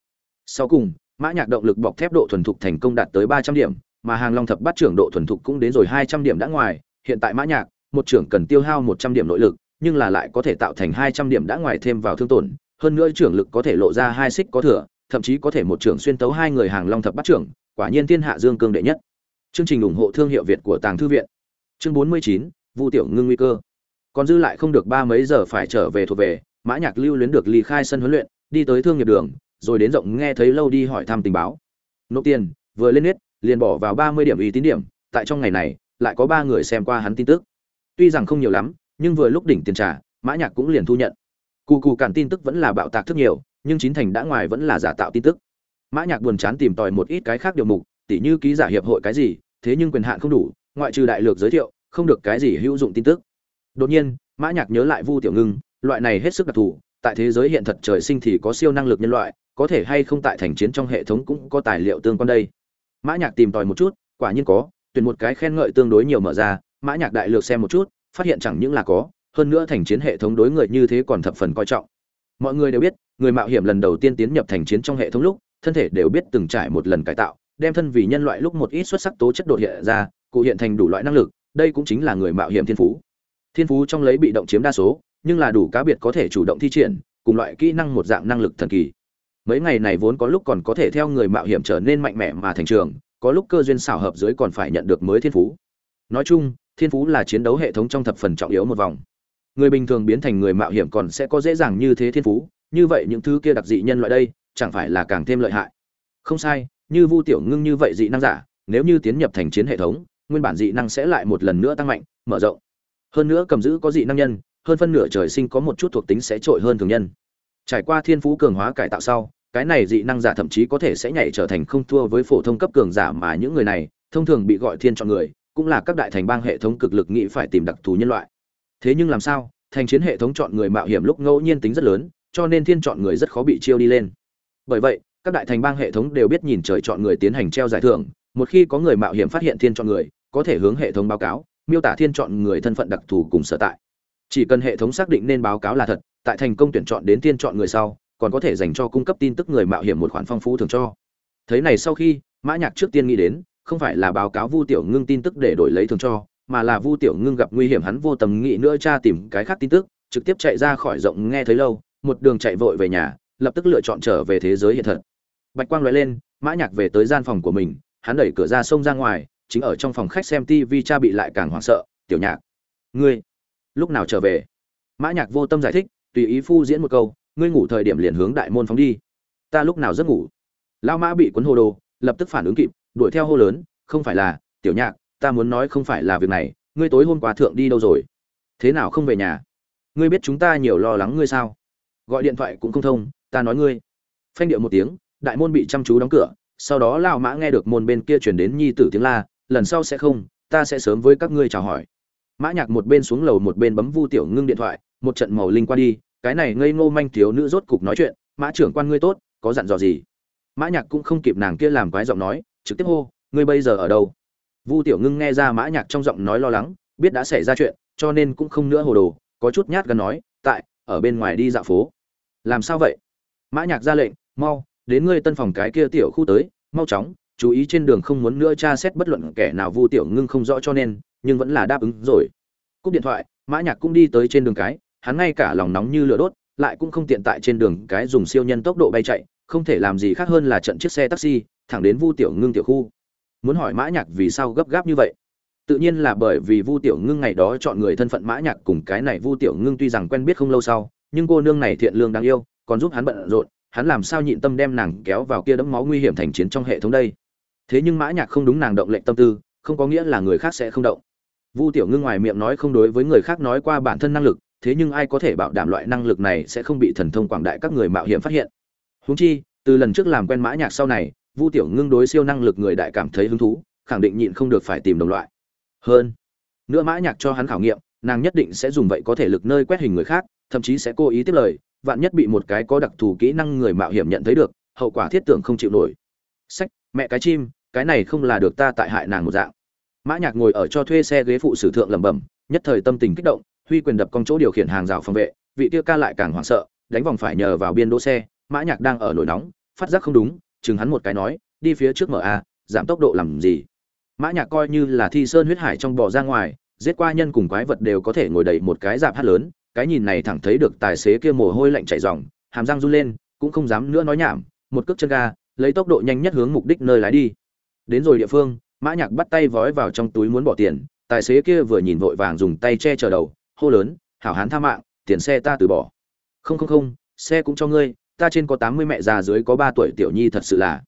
S1: Sau cùng, mã nhạc động lực bọc thép độ thuần thục thành công đạt tới ba trăm điểm, mà hàng long thập bát trưởng độ thuần thục cũng đến rồi hai trăm điểm đã ngoài, hiện tại mã nhạc, một trưởng cần tiêu hao một trăm điểm nội lực, nhưng là lại có thể tạo thành hai trăm điểm đã ngoài thêm vào thương tổn, hơn nữa trưởng lực có thể lộ ra hai xích có thừa, thậm chí có thể một trưởng xuyên tấu hai người hàng long thập bát trưởng, quả nhiên thiên hạ dương cương đệ nhất. Chương trình ủng hộ thương hiệu việt của tàng thư viện. Chương bốn mươi chín vu tiểu ngưng nguy cơ. Còn dư lại không được ba mấy giờ phải trở về thuộc về, mã nhạc lưu luyến được ly khai sân huấn luyện, đi tới thương nghiệp đường, rồi đến rộng nghe thấy lâu đi hỏi thăm tình báo. Nộp tiền, vừa lên nết, liền bỏ vào ba mươi điểm uy tín điểm, tại trong ngày này, lại có ba người xem qua hắn tin tức. Tuy rằng không nhiều lắm, nhưng vừa lúc đỉnh tiền trả, mã nhạc cũng liền thu nhận. Cù cù cản tin tức vẫn là bạo tạc thức nhiều, nhưng chín thành đã ngoài vẫn là giả tạo tin tức. Mã nhạc buồn chán tìm tòi một ít cái khác điều mục, tỉ như ký giả hiệp hội cái gì, thế nhưng quyền hạn không đủ, ngoại trừ đại lược giới thiệu không được cái gì hữu dụng tin tức. Đột nhiên, mã nhạc nhớ lại vu tiểu ngưng, loại này hết sức đặc thù, tại thế giới hiện thật trời sinh thì có siêu năng lực nhân loại, có thể hay không tại thành chiến trong hệ thống cũng có tài liệu tương quan đây. Mã nhạc tìm tòi một chút, quả nhiên có, tuyển một cái khen ngợi tương đối nhiều mở ra, mã nhạc đại lược xem một chút, phát hiện chẳng những là có, hơn nữa thành chiến hệ thống đối người như thế còn thập phần coi trọng. Mọi người đều biết, người mạo hiểm lần đầu tiên tiến nhập thành chiến trong hệ thống lúc, thân thể đều biết từng trải một lần cải tạo, đem thân vì nhân loại lúc một ít xuất sắc tố chất đột hiện ra, cụ hiện thành đủ loại năng lực đây cũng chính là người mạo hiểm thiên phú. Thiên phú trong lấy bị động chiếm đa số, nhưng là đủ cá biệt có thể chủ động thi triển, cùng loại kỹ năng một dạng năng lực thần kỳ. Mấy ngày này vốn có lúc còn có thể theo người mạo hiểm trở nên mạnh mẽ mà thành trường, có lúc cơ duyên xảo hợp dưới còn phải nhận được mới thiên phú. Nói chung, thiên phú là chiến đấu hệ thống trong thập phần trọng yếu một vòng. Người bình thường biến thành người mạo hiểm còn sẽ có dễ dàng như thế thiên phú, như vậy những thứ kia đặc dị nhân loại đây, chẳng phải là càng thêm lợi hại. Không sai, như vu tiểu ngưng như vậy dị năng giả, nếu như tiến nhập thành chiến hệ thống nguyên bản dị năng sẽ lại một lần nữa tăng mạnh, mở rộng. Hơn nữa cầm giữ có dị năng nhân, hơn phân nửa trời sinh có một chút thuộc tính sẽ trội hơn thường nhân. Trải qua thiên phú cường hóa cải tạo sau, cái này dị năng giả thậm chí có thể sẽ nhảy trở thành không thua với phổ thông cấp cường giả mà những người này thông thường bị gọi thiên chọn người, cũng là các đại thành bang hệ thống cực lực nghĩ phải tìm đặc thù nhân loại. Thế nhưng làm sao, thành chiến hệ thống chọn người mạo hiểm lúc ngẫu nhiên tính rất lớn, cho nên thiên chọn người rất khó bị chiêu đi lên. Bởi vậy, các đại thành bang hệ thống đều biết nhìn trời chọn người tiến hành treo giải thưởng một khi có người mạo hiểm phát hiện thiên chọn người, có thể hướng hệ thống báo cáo, miêu tả thiên chọn người thân phận đặc thù cùng sở tại. Chỉ cần hệ thống xác định nên báo cáo là thật, tại thành công tuyển chọn đến thiên chọn người sau, còn có thể dành cho cung cấp tin tức người mạo hiểm một khoản phong phú thường cho. Thấy này sau khi, mã nhạc trước tiên nghĩ đến, không phải là báo cáo vu tiểu ngưng tin tức để đổi lấy thường cho, mà là vu tiểu ngưng gặp nguy hiểm hắn vô tầm nghĩ nữa tra tìm cái khác tin tức, trực tiếp chạy ra khỏi rộng nghe thấy lâu, một đường chạy vội về nhà, lập tức lựa chọn trở về thế giới hiện thật. Bạch quang lóe lên, mã nhạc về tới gian phòng của mình hắn đẩy cửa ra sông ra ngoài, chính ở trong phòng khách xem tivi cha bị lại càng hoảng sợ, tiểu nhạc, ngươi lúc nào trở về? Mã nhạc vô tâm giải thích, tùy ý phu diễn một câu, ngươi ngủ thời điểm liền hướng đại môn phóng đi. Ta lúc nào giấc ngủ? Lão mã bị cuốn hồ đồ, lập tức phản ứng kịp, đuổi theo hô lớn, không phải là, tiểu nhạc, ta muốn nói không phải là việc này, ngươi tối hôm qua thượng đi đâu rồi? Thế nào không về nhà? Ngươi biết chúng ta nhiều lo lắng ngươi sao? Gọi điện thoại cũng không thông, ta nói ngươi. Phanh điệu một tiếng, đại môn bị chăm chú đóng cửa sau đó lão mã nghe được môn bên kia truyền đến nhi tử tiếng la, lần sau sẽ không, ta sẽ sớm với các ngươi chào hỏi. Mã nhạc một bên xuống lầu một bên bấm vu tiểu ngưng điện thoại, một trận màu linh qua đi, cái này ngây ngô manh thiếu nữ rốt cục nói chuyện, mã trưởng quan ngươi tốt, có dặn dò gì? Mã nhạc cũng không kịp nàng kia làm quái giọng nói, trực tiếp hô, ngươi bây giờ ở đâu? Vu tiểu ngưng nghe ra mã nhạc trong giọng nói lo lắng, biết đã xảy ra chuyện, cho nên cũng không nữa hồ đồ, có chút nhát gan nói, tại, ở bên ngoài đi dạo phố. Làm sao vậy? Mã nhạc ra lệnh, mau đến ngươi tân phòng cái kia tiểu khu tới, mau chóng, chú ý trên đường không muốn nữa tra xét bất luận kẻ nào vu tiểu ngưng không rõ cho nên, nhưng vẫn là đáp ứng rồi. Cúp điện thoại, mã nhạc cũng đi tới trên đường cái, hắn ngay cả lòng nóng như lửa đốt, lại cũng không tiện tại trên đường cái dùng siêu nhân tốc độ bay chạy, không thể làm gì khác hơn là trận chiếc xe taxi, thẳng đến vu tiểu ngưng tiểu khu. Muốn hỏi mã nhạc vì sao gấp gáp như vậy? Tự nhiên là bởi vì vu tiểu ngưng ngày đó chọn người thân phận mã nhạc cùng cái này vu tiểu ngưng tuy rằng quen biết không lâu sau, nhưng cô nương này thiện lương đáng yêu, còn giúp hắn bận rộn hắn làm sao nhịn tâm đem nàng kéo vào kia đẫm máu nguy hiểm thành chiến trong hệ thống đây? Thế nhưng mã nhạc không đúng nàng động lệnh tâm tư, không có nghĩa là người khác sẽ không động. Vu tiểu ngưng ngoài miệng nói không đối với người khác nói qua bản thân năng lực, thế nhưng ai có thể bảo đảm loại năng lực này sẽ không bị thần thông quảng đại các người mạo hiểm phát hiện? Huống chi, từ lần trước làm quen mã nhạc sau này, vu tiểu ngưng đối siêu năng lực người đại cảm thấy hứng thú, khẳng định nhịn không được phải tìm đồng loại. Hơn nữa mã nhạc cho hắn khảo nghiệm, nàng nhất định sẽ dùng vậy có thể lực nơi quét hình người khác, thậm chí sẽ cố ý tiếp lời vạn nhất bị một cái có đặc thù kỹ năng người mạo hiểm nhận thấy được, hậu quả thiết tưởng không chịu nổi. Sách, mẹ cái chim, cái này không là được ta tại hại nàng một dạng. Mã nhạc ngồi ở cho thuê xe ghế phụ sử thượng lẩm bẩm, nhất thời tâm tình kích động, huy quyền đập con chỗ điều khiển hàng rào phòng vệ, vị tiêu ca lại càng hoảng sợ, đánh vòng phải nhờ vào biên đỗ xe, mã nhạc đang ở nổi nóng, phát giác không đúng, chừng hắn một cái nói, đi phía trước mở a, giảm tốc độ làm gì? Mã nhạc coi như là thi sơn huyết hải trong bò ra ngoài, giết qua nhân cùng quái vật đều có thể ngồi đầy một cái giảm hát lớn cái nhìn này thẳng thấy được tài xế kia mồ hôi lạnh chảy ròng, hàm răng run lên, cũng không dám nữa nói nhảm, một cước chân ga, lấy tốc độ nhanh nhất hướng mục đích nơi lái đi. Đến rồi địa phương, mã nhạc bắt tay vói vào trong túi muốn bỏ tiền, tài xế kia vừa nhìn vội vàng dùng tay che chở đầu, hô lớn, hảo hán tha mạng, tiền xe ta từ bỏ. Không không không, xe cũng cho ngươi, ta trên có tám mươi mẹ già dưới có ba tuổi tiểu nhi thật sự là.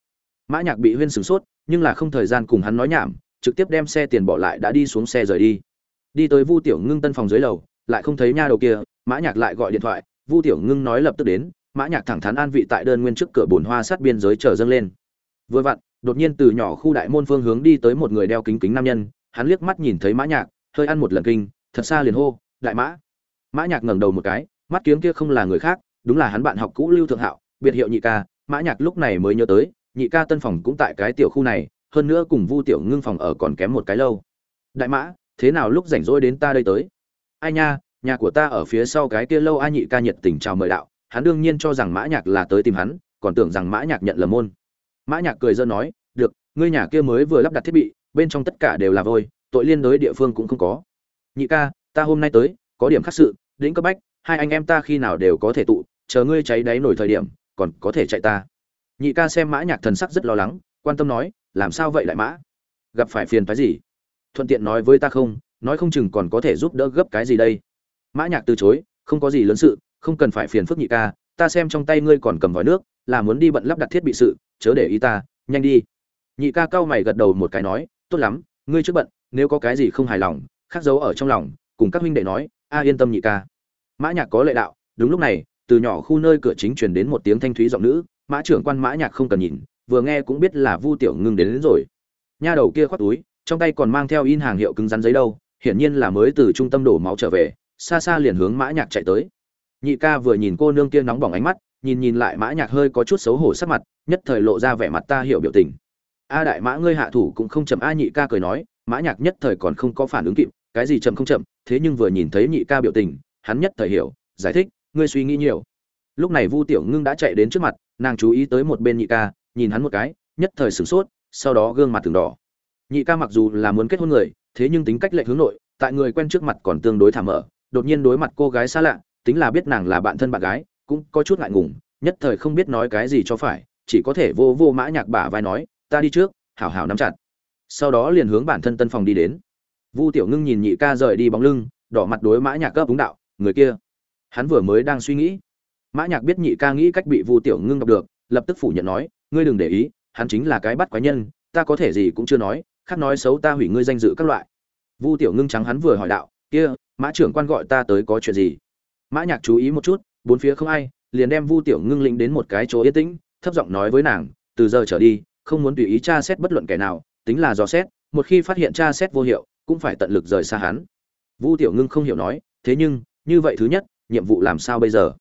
S1: Mã nhạc bị huyên sửng sốt, nhưng là không thời gian cùng hắn nói nhảm, trực tiếp đem xe tiền bỏ lại đã đi xuống xe rời đi. Đi tới vu tiểu ngưng tân phòng dưới lầu lại không thấy nha đầu kia, mã nhạc lại gọi điện thoại, vu tiểu ngưng nói lập tức đến, mã nhạc thẳng thắn an vị tại đơn nguyên trước cửa bồn hoa sát biên giới chờ dâng lên. Vừa vặn, đột nhiên từ nhỏ khu đại môn phương hướng đi tới một người đeo kính kính nam nhân, hắn liếc mắt nhìn thấy mã nhạc, hơi ăn một lần kinh, thật xa liền hô, đại mã. Mã nhạc ngẩng đầu một cái, mắt kiếm kia không là người khác, đúng là hắn bạn học cũ lưu thượng hạo, biệt hiệu nhị ca, mã nhạc lúc này mới nhớ tới, nhị ca tân phòng cũng tại cái tiểu khu này, hơn nữa cùng vu tiểu ngưng phòng ở còn kém một cái lâu. Đại mã, thế nào lúc rảnh rỗi đến ta đây tới? Ai nha, nhà của ta ở phía sau cái kia lâu a nhị ca nhiệt tình chào mời đạo, hắn đương nhiên cho rằng mã nhạc là tới tìm hắn, còn tưởng rằng mã nhạc nhận lầm môn. Mã nhạc cười dơ nói, được, ngươi nhà kia mới vừa lắp đặt thiết bị, bên trong tất cả đều là vôi, tội liên đối địa phương cũng không có. Nhị ca, ta hôm nay tới, có điểm khác sự đến cấp bách, hai anh em ta khi nào đều có thể tụ, chờ ngươi cháy đáy nổi thời điểm, còn có thể chạy ta. Nhị ca xem mã nhạc thần sắc rất lo lắng, quan tâm nói, làm sao vậy lại mã? Gặp phải phiền phái gì? Thuận tiện nói với ta không nói không chừng còn có thể giúp đỡ gấp cái gì đây. Mã nhạc từ chối không có gì lớn sự không cần phải phiền phức nhị ca ta xem trong tay ngươi còn cầm vòi nước là muốn đi bận lắp đặt thiết bị sự chớ để ý ta nhanh đi. Nhị ca cao mày gật đầu một cái nói tốt lắm ngươi trước bận nếu có cái gì không hài lòng khắc dấu ở trong lòng cùng các huynh đệ nói a yên tâm nhị ca. Mã nhạc có lệ đạo đúng lúc này từ nhỏ khu nơi cửa chính truyền đến một tiếng thanh thúy giọng nữ mã trưởng quan mã nhạc không cần nhìn vừa nghe cũng biết là vu tiểu ngưng đến, đến rồi. Nha đầu kia khoác túi trong tay còn mang theo in hàng hiệu cứng rắn giấy đâu hiển nhiên là mới từ trung tâm đổ máu trở về, xa xa liền hướng mã nhạc chạy tới. Nhị ca vừa nhìn cô nương kia nóng bỏng ánh mắt, nhìn nhìn lại mã nhạc hơi có chút xấu hổ sắc mặt, nhất thời lộ ra vẻ mặt ta hiểu biểu tình. A đại mã, ngươi hạ thủ cũng không chậm. A nhị ca cười nói, mã nhạc nhất thời còn không có phản ứng kịp, cái gì chậm không chậm? Thế nhưng vừa nhìn thấy nhị ca biểu tình, hắn nhất thời hiểu, giải thích, ngươi suy nghĩ nhiều. Lúc này vu tiểu ngưng đã chạy đến trước mặt, nàng chú ý tới một bên nhị ca, nhìn hắn một cái, nhất thời sửng sốt, sau đó gương mặt từng đỏ. Nhị ca mặc dù là muốn kết hôn người thế nhưng tính cách lệ hướng nội, tại người quen trước mặt còn tương đối thảm mở, đột nhiên đối mặt cô gái xa lạ, tính là biết nàng là bạn thân bạn gái, cũng có chút ngại ngùng, nhất thời không biết nói cái gì cho phải, chỉ có thể vô vô mã nhạc bả vai nói, ta đi trước, hảo hảo nắm chặt. Sau đó liền hướng bản thân tân phòng đi đến. Vu tiểu ngưng nhìn nhị ca rời đi bóng lưng, đỏ mặt đối mã nhạc cấp đúng đạo, người kia. Hắn vừa mới đang suy nghĩ. Mã nhạc biết nhị ca nghĩ cách bị vu tiểu ngưng gặp được, lập tức phủ nhận nói, ngươi đừng để ý, hắn chính là cái bắt quái nhân, ta có thể gì cũng chưa nói khác nói xấu ta hủy ngươi danh dự các loại. Vu tiểu ngưng trắng hắn vừa hỏi đạo, kia, mã trưởng quan gọi ta tới có chuyện gì? Mã nhạc chú ý một chút, bốn phía không ai, liền đem vu tiểu ngưng lĩnh đến một cái chỗ yên tĩnh, thấp giọng nói với nàng, từ giờ trở đi, không muốn tùy ý tra xét bất luận kẻ nào, tính là dò xét, một khi phát hiện tra xét vô hiệu, cũng phải tận lực rời xa hắn. Vu tiểu ngưng không hiểu nói, thế nhưng, như vậy thứ nhất, nhiệm vụ làm sao bây giờ?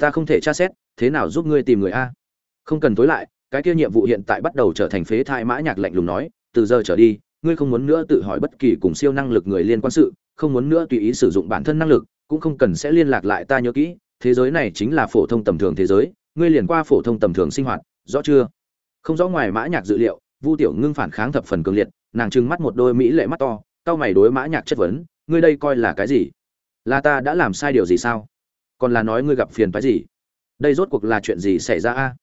S1: Ta không thể tra xét, thế nào giúp ngươi tìm người a? Không cần tối lại, cái kia nhiệm vụ hiện tại bắt đầu trở thành phế thai. Mã nhạc lạnh lùng nói từ giờ trở đi, ngươi không muốn nữa tự hỏi bất kỳ cùng siêu năng lực người liên quan sự, không muốn nữa tùy ý sử dụng bản thân năng lực, cũng không cần sẽ liên lạc lại ta nhớ kỹ, thế giới này chính là phổ thông tầm thường thế giới, ngươi liền qua phổ thông tầm thường sinh hoạt, rõ chưa? Không rõ ngoài mã nhạc dự liệu, vu tiểu ngưng phản kháng thập phần cường liệt, nàng trừng mắt một đôi mỹ lệ mắt to cao mày đối mã nhạc chất vấn, ngươi đây coi là cái gì? Là ta đã làm sai điều gì sao? Còn là nói ngươi gặp phiền phái gì? Đây rốt cuộc là chuyện gì xảy ra a?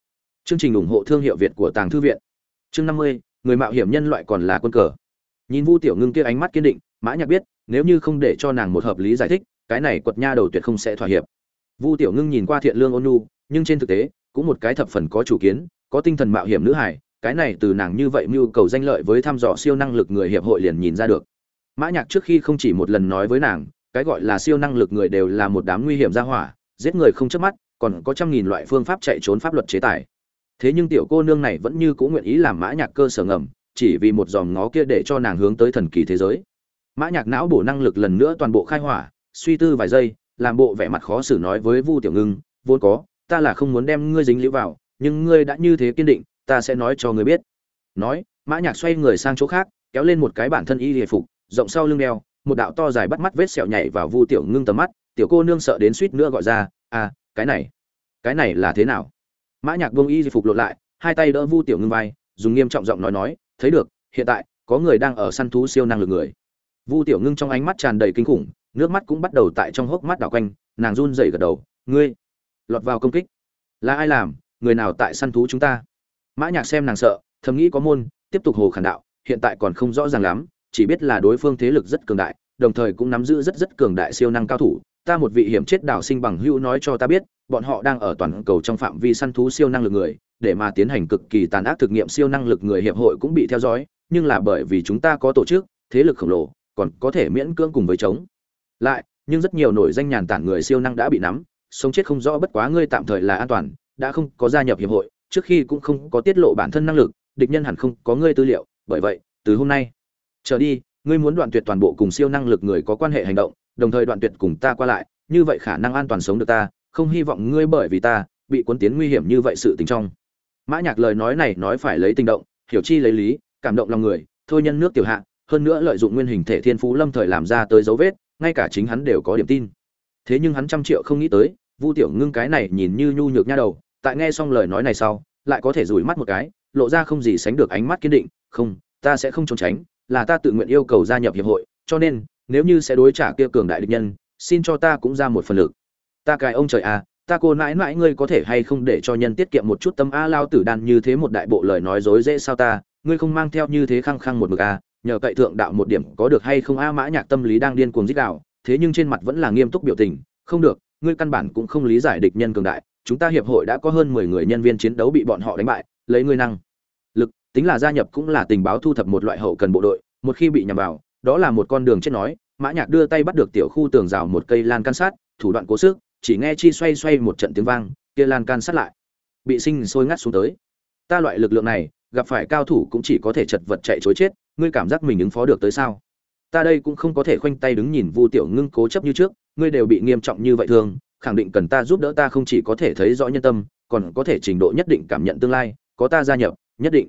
S1: Chương trình ủng hộ thương hiệu việt của tàng thư viện. Chương năm mươi người mạo hiểm nhân loại còn là quân cờ. Nhìn vu tiểu ngưng kia ánh mắt kiên định, mã nhạc biết, nếu như không để cho nàng một hợp lý giải thích, cái này quật nha đầu tuyệt không sẽ thỏa hiệp. Vu tiểu ngưng nhìn qua thiện lương ôn nhu, nhưng trên thực tế, cũng một cái thập phần có chủ kiến, có tinh thần mạo hiểm nữ hải cái này từ nàng như vậy mưu cầu danh lợi với thăm dò siêu năng lực người hiệp hội liền nhìn ra được. Mã nhạc trước khi không chỉ một lần nói với nàng, cái gọi là siêu năng lực người đều là một đám nguy hiểm ra hỏa, giết người không chớp mắt, còn có trăm nghìn loại phương pháp chạy trốn pháp luật chế tài thế nhưng tiểu cô nương này vẫn như cũng nguyện ý làm mã nhạc cơ sở ngầm, chỉ vì một dòm ngó kia để cho nàng hướng tới thần kỳ thế giới. Mã nhạc não bổ năng lực lần nữa toàn bộ khai hỏa, suy tư vài giây, làm bộ vẻ mặt khó xử nói với vu tiểu ngưng, vốn có, ta là không muốn đem ngươi dính liễu vào, nhưng ngươi đã như thế kiên định, ta sẽ nói cho ngươi biết. Nói, mã nhạc xoay người sang chỗ khác, kéo lên một cái bản thân y hề phục, rộng sau lưng đeo, một đạo to dài bắt mắt vết sẹo nhảy vào vu tiểu ngưng tầm mắt, tiểu cô nương sợ đến suýt nữa gọi ra à cái này cái này là thế nào? Mã nhạc buông y phục lột lại, hai tay đỡ vu tiểu ngưng vai, dùng nghiêm trọng giọng nói nói, thấy được, hiện tại, có người đang ở săn thú siêu năng lực người. Vu tiểu ngưng trong ánh mắt tràn đầy kinh khủng, nước mắt cũng bắt đầu tại trong hốc mắt đảo quanh, nàng run rẩy gật đầu, ngươi, lọt vào công kích. Là ai làm? Người nào tại săn thú chúng ta? Mã nhạc xem nàng sợ, thầm nghĩ có môn, tiếp tục hồ khản đạo, hiện tại còn không rõ ràng lắm, chỉ biết là đối phương thế lực rất cường đại, đồng thời cũng nắm giữ rất rất cường đại siêu năng cao thủ. Ta một vị hiểm chết đảo sinh bằng hữu nói cho ta biết bọn họ đang ở toàn cầu trong phạm vi săn thú siêu năng lực người, để mà tiến hành cực kỳ tàn ác thực nghiệm siêu năng lực người hiệp hội cũng bị theo dõi, nhưng là bởi vì chúng ta có tổ chức, thế lực khổng lồ, còn có thể miễn cưỡng cùng với chống. Lại, nhưng rất nhiều nổi danh nhàn tản người siêu năng đã bị nắm, sống chết không rõ bất quá ngươi tạm thời là an toàn, đã không có gia nhập hiệp hội, trước khi cũng không có tiết lộ bản thân năng lực, địch nhân hẳn không có ngươi tư liệu, bởi vậy, từ hôm nay, trở đi, ngươi muốn đoạn tuyệt toàn bộ cùng siêu năng lực người có quan hệ hành động, đồng thời đoạn tuyệt cùng ta qua lại, như vậy khả năng an toàn sống được ta không hy vọng ngươi bởi vì ta, bị cuốn tiến nguy hiểm như vậy sự tình trong. Mã nhạc lời nói này nói phải lấy tình động, hiểu chi lấy lý, cảm động lòng người, thôi nhân nước tiểu hạ, hơn nữa lợi dụng nguyên hình thể thiên phú lâm thời làm ra tới dấu vết, ngay cả chính hắn đều có điểm tin. Thế nhưng hắn trăm triệu không nghĩ tới, vu tiểu ngưng cái này nhìn như nhu nhược nha đầu, tại nghe xong lời nói này sau, lại có thể rủi mắt một cái, lộ ra không gì sánh được ánh mắt kiên định, không, ta sẽ không trốn tránh, là ta tự nguyện yêu cầu gia nhập hiệp hội, cho nên, nếu như sẽ đối trả kia cường đại địch nhân, xin cho ta cũng ra một phần lực ta cài ông trời à ta cô nãi nãi ngươi có thể hay không để cho nhân tiết kiệm một chút tâm a lao tử đan như thế một đại bộ lời nói dối dễ sao ta, ngươi không mang theo như thế khăng khăng một mực a nhờ cậy thượng đạo một điểm có được hay không a mã nhạc tâm lý đang điên cuồng dích đạo thế nhưng trên mặt vẫn là nghiêm túc biểu tình, không được, ngươi căn bản cũng không lý giải địch nhân cường đại, chúng ta hiệp hội đã có hơn mười người nhân viên chiến đấu bị bọn họ đánh bại, lấy ngươi năng lực, tính là gia nhập cũng là tình báo thu thập một loại hậu cần bộ đội, một khi bị nhầm vào, đó là một con đường chết nói, mã nhạc đưa tay bắt được tiểu khu tường rào một cây lan can sát, thủ đoạn cố sức chỉ nghe chi xoay xoay một trận tiếng vang, kia lan can sát lại. Bị sinh sôi ngắt xuống tới. Ta loại lực lượng này, gặp phải cao thủ cũng chỉ có thể chật vật chạy chối chết, ngươi cảm giác mình ứng phó được tới sao? Ta đây cũng không có thể khoanh tay đứng nhìn vu tiểu ngưng cố chấp như trước, ngươi đều bị nghiêm trọng như vậy thường, khẳng định cần ta giúp đỡ ta không chỉ có thể thấy rõ nhân tâm, còn có thể trình độ nhất định cảm nhận tương lai, có ta gia nhập, nhất định.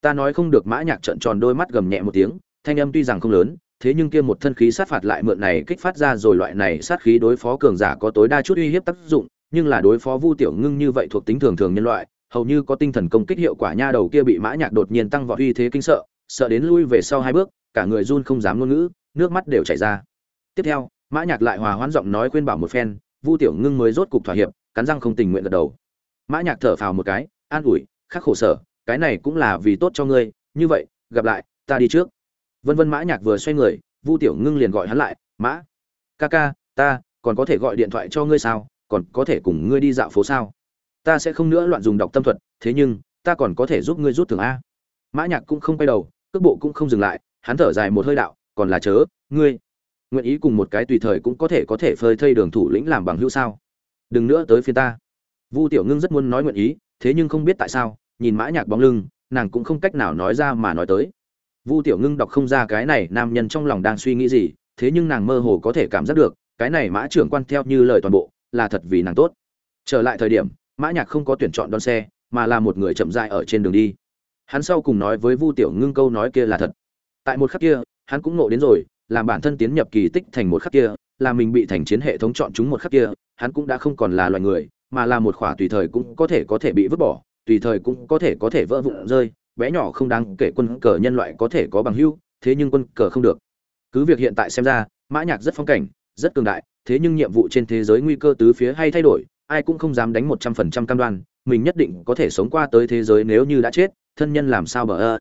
S1: Ta nói không được mã nhạc trợn tròn đôi mắt gầm nhẹ một tiếng, thanh âm tuy rằng không lớn thế nhưng kia một thân khí sát phạt lại mượn này kích phát ra rồi loại này sát khí đối phó cường giả có tối đa chút uy hiếp tác dụng, nhưng là đối phó vu tiểu ngưng như vậy thuộc tính thường thường nhân loại, hầu như có tinh thần công kích hiệu quả nha đầu kia bị mã nhạc đột nhiên tăng vọt uy thế kinh sợ sợ đến lui về sau hai bước, cả người run không dám ngôn ngữ, nước mắt đều chảy ra. Tiếp theo, mã nhạc lại hòa hoãn giọng nói khuyên bảo một phen, vu tiểu ngưng mới rốt cục thỏa hiệp, cắn răng không tình nguyện gật đầu. Mã nhạc thở phào một cái, an ủi, khắc khổ sở, cái này cũng là vì tốt cho ngươi, như vậy, gặp lại, ta đi trước vân vân mã nhạc vừa xoay người, vu tiểu ngưng liền gọi hắn lại, mã, ca ca, ta còn có thể gọi điện thoại cho ngươi sao? Còn có thể cùng ngươi đi dạo phố sao? Ta sẽ không nữa loạn dùng đọc tâm thuật, thế nhưng, ta còn có thể giúp ngươi rút thưởng a. Mã nhạc cũng không quay đầu, cước bộ cũng không dừng lại, hắn thở dài một hơi đạo, còn là chớ, ngươi nguyện ý cùng một cái tùy thời cũng có thể có thể phơi thây đường thủ lĩnh làm bằng hữu sao? Đừng nữa tới phía ta. Vu tiểu ngưng rất muốn nói nguyện ý, thế nhưng không biết tại sao, nhìn mã nhạc bóng lưng, nàng cũng không cách nào nói ra mà nói tới vu tiểu ngưng đọc không ra cái này nam nhân trong lòng đang suy nghĩ gì, thế nhưng nàng mơ hồ có thể cảm giác được, cái này mã trưởng quan theo như lời toàn bộ, là thật vì nàng tốt. Trở lại thời điểm, mã nhạc không có tuyển chọn đón xe, mà là một người chậm rãi ở trên đường đi. Hắn sau cùng nói với vu tiểu ngưng câu nói kia là thật. Tại một khắc kia, hắn cũng ngộ đến rồi, làm bản thân tiến nhập kỳ tích thành một khắc kia, là mình bị thành chiến hệ thống chọn chúng một khắc kia, hắn cũng đã không còn là loài người, mà là một khỏa tùy thời cũng có thể có thể bị vứt bỏ, tùy thời cũng có thể có thể vỡ vụn rơi bé nhỏ không đáng kể quân cờ nhân loại có thể có bằng hưu, thế nhưng quân cờ không được. Cứ việc hiện tại xem ra, mã nhạc rất phong cảnh, rất cường đại, thế nhưng nhiệm vụ trên thế giới nguy cơ tứ phía hay thay đổi, ai cũng không dám đánh một trăm phần trăm cam đoan, mình nhất định có thể sống qua tới thế giới nếu như đã chết, thân nhân làm sao bờ ơ?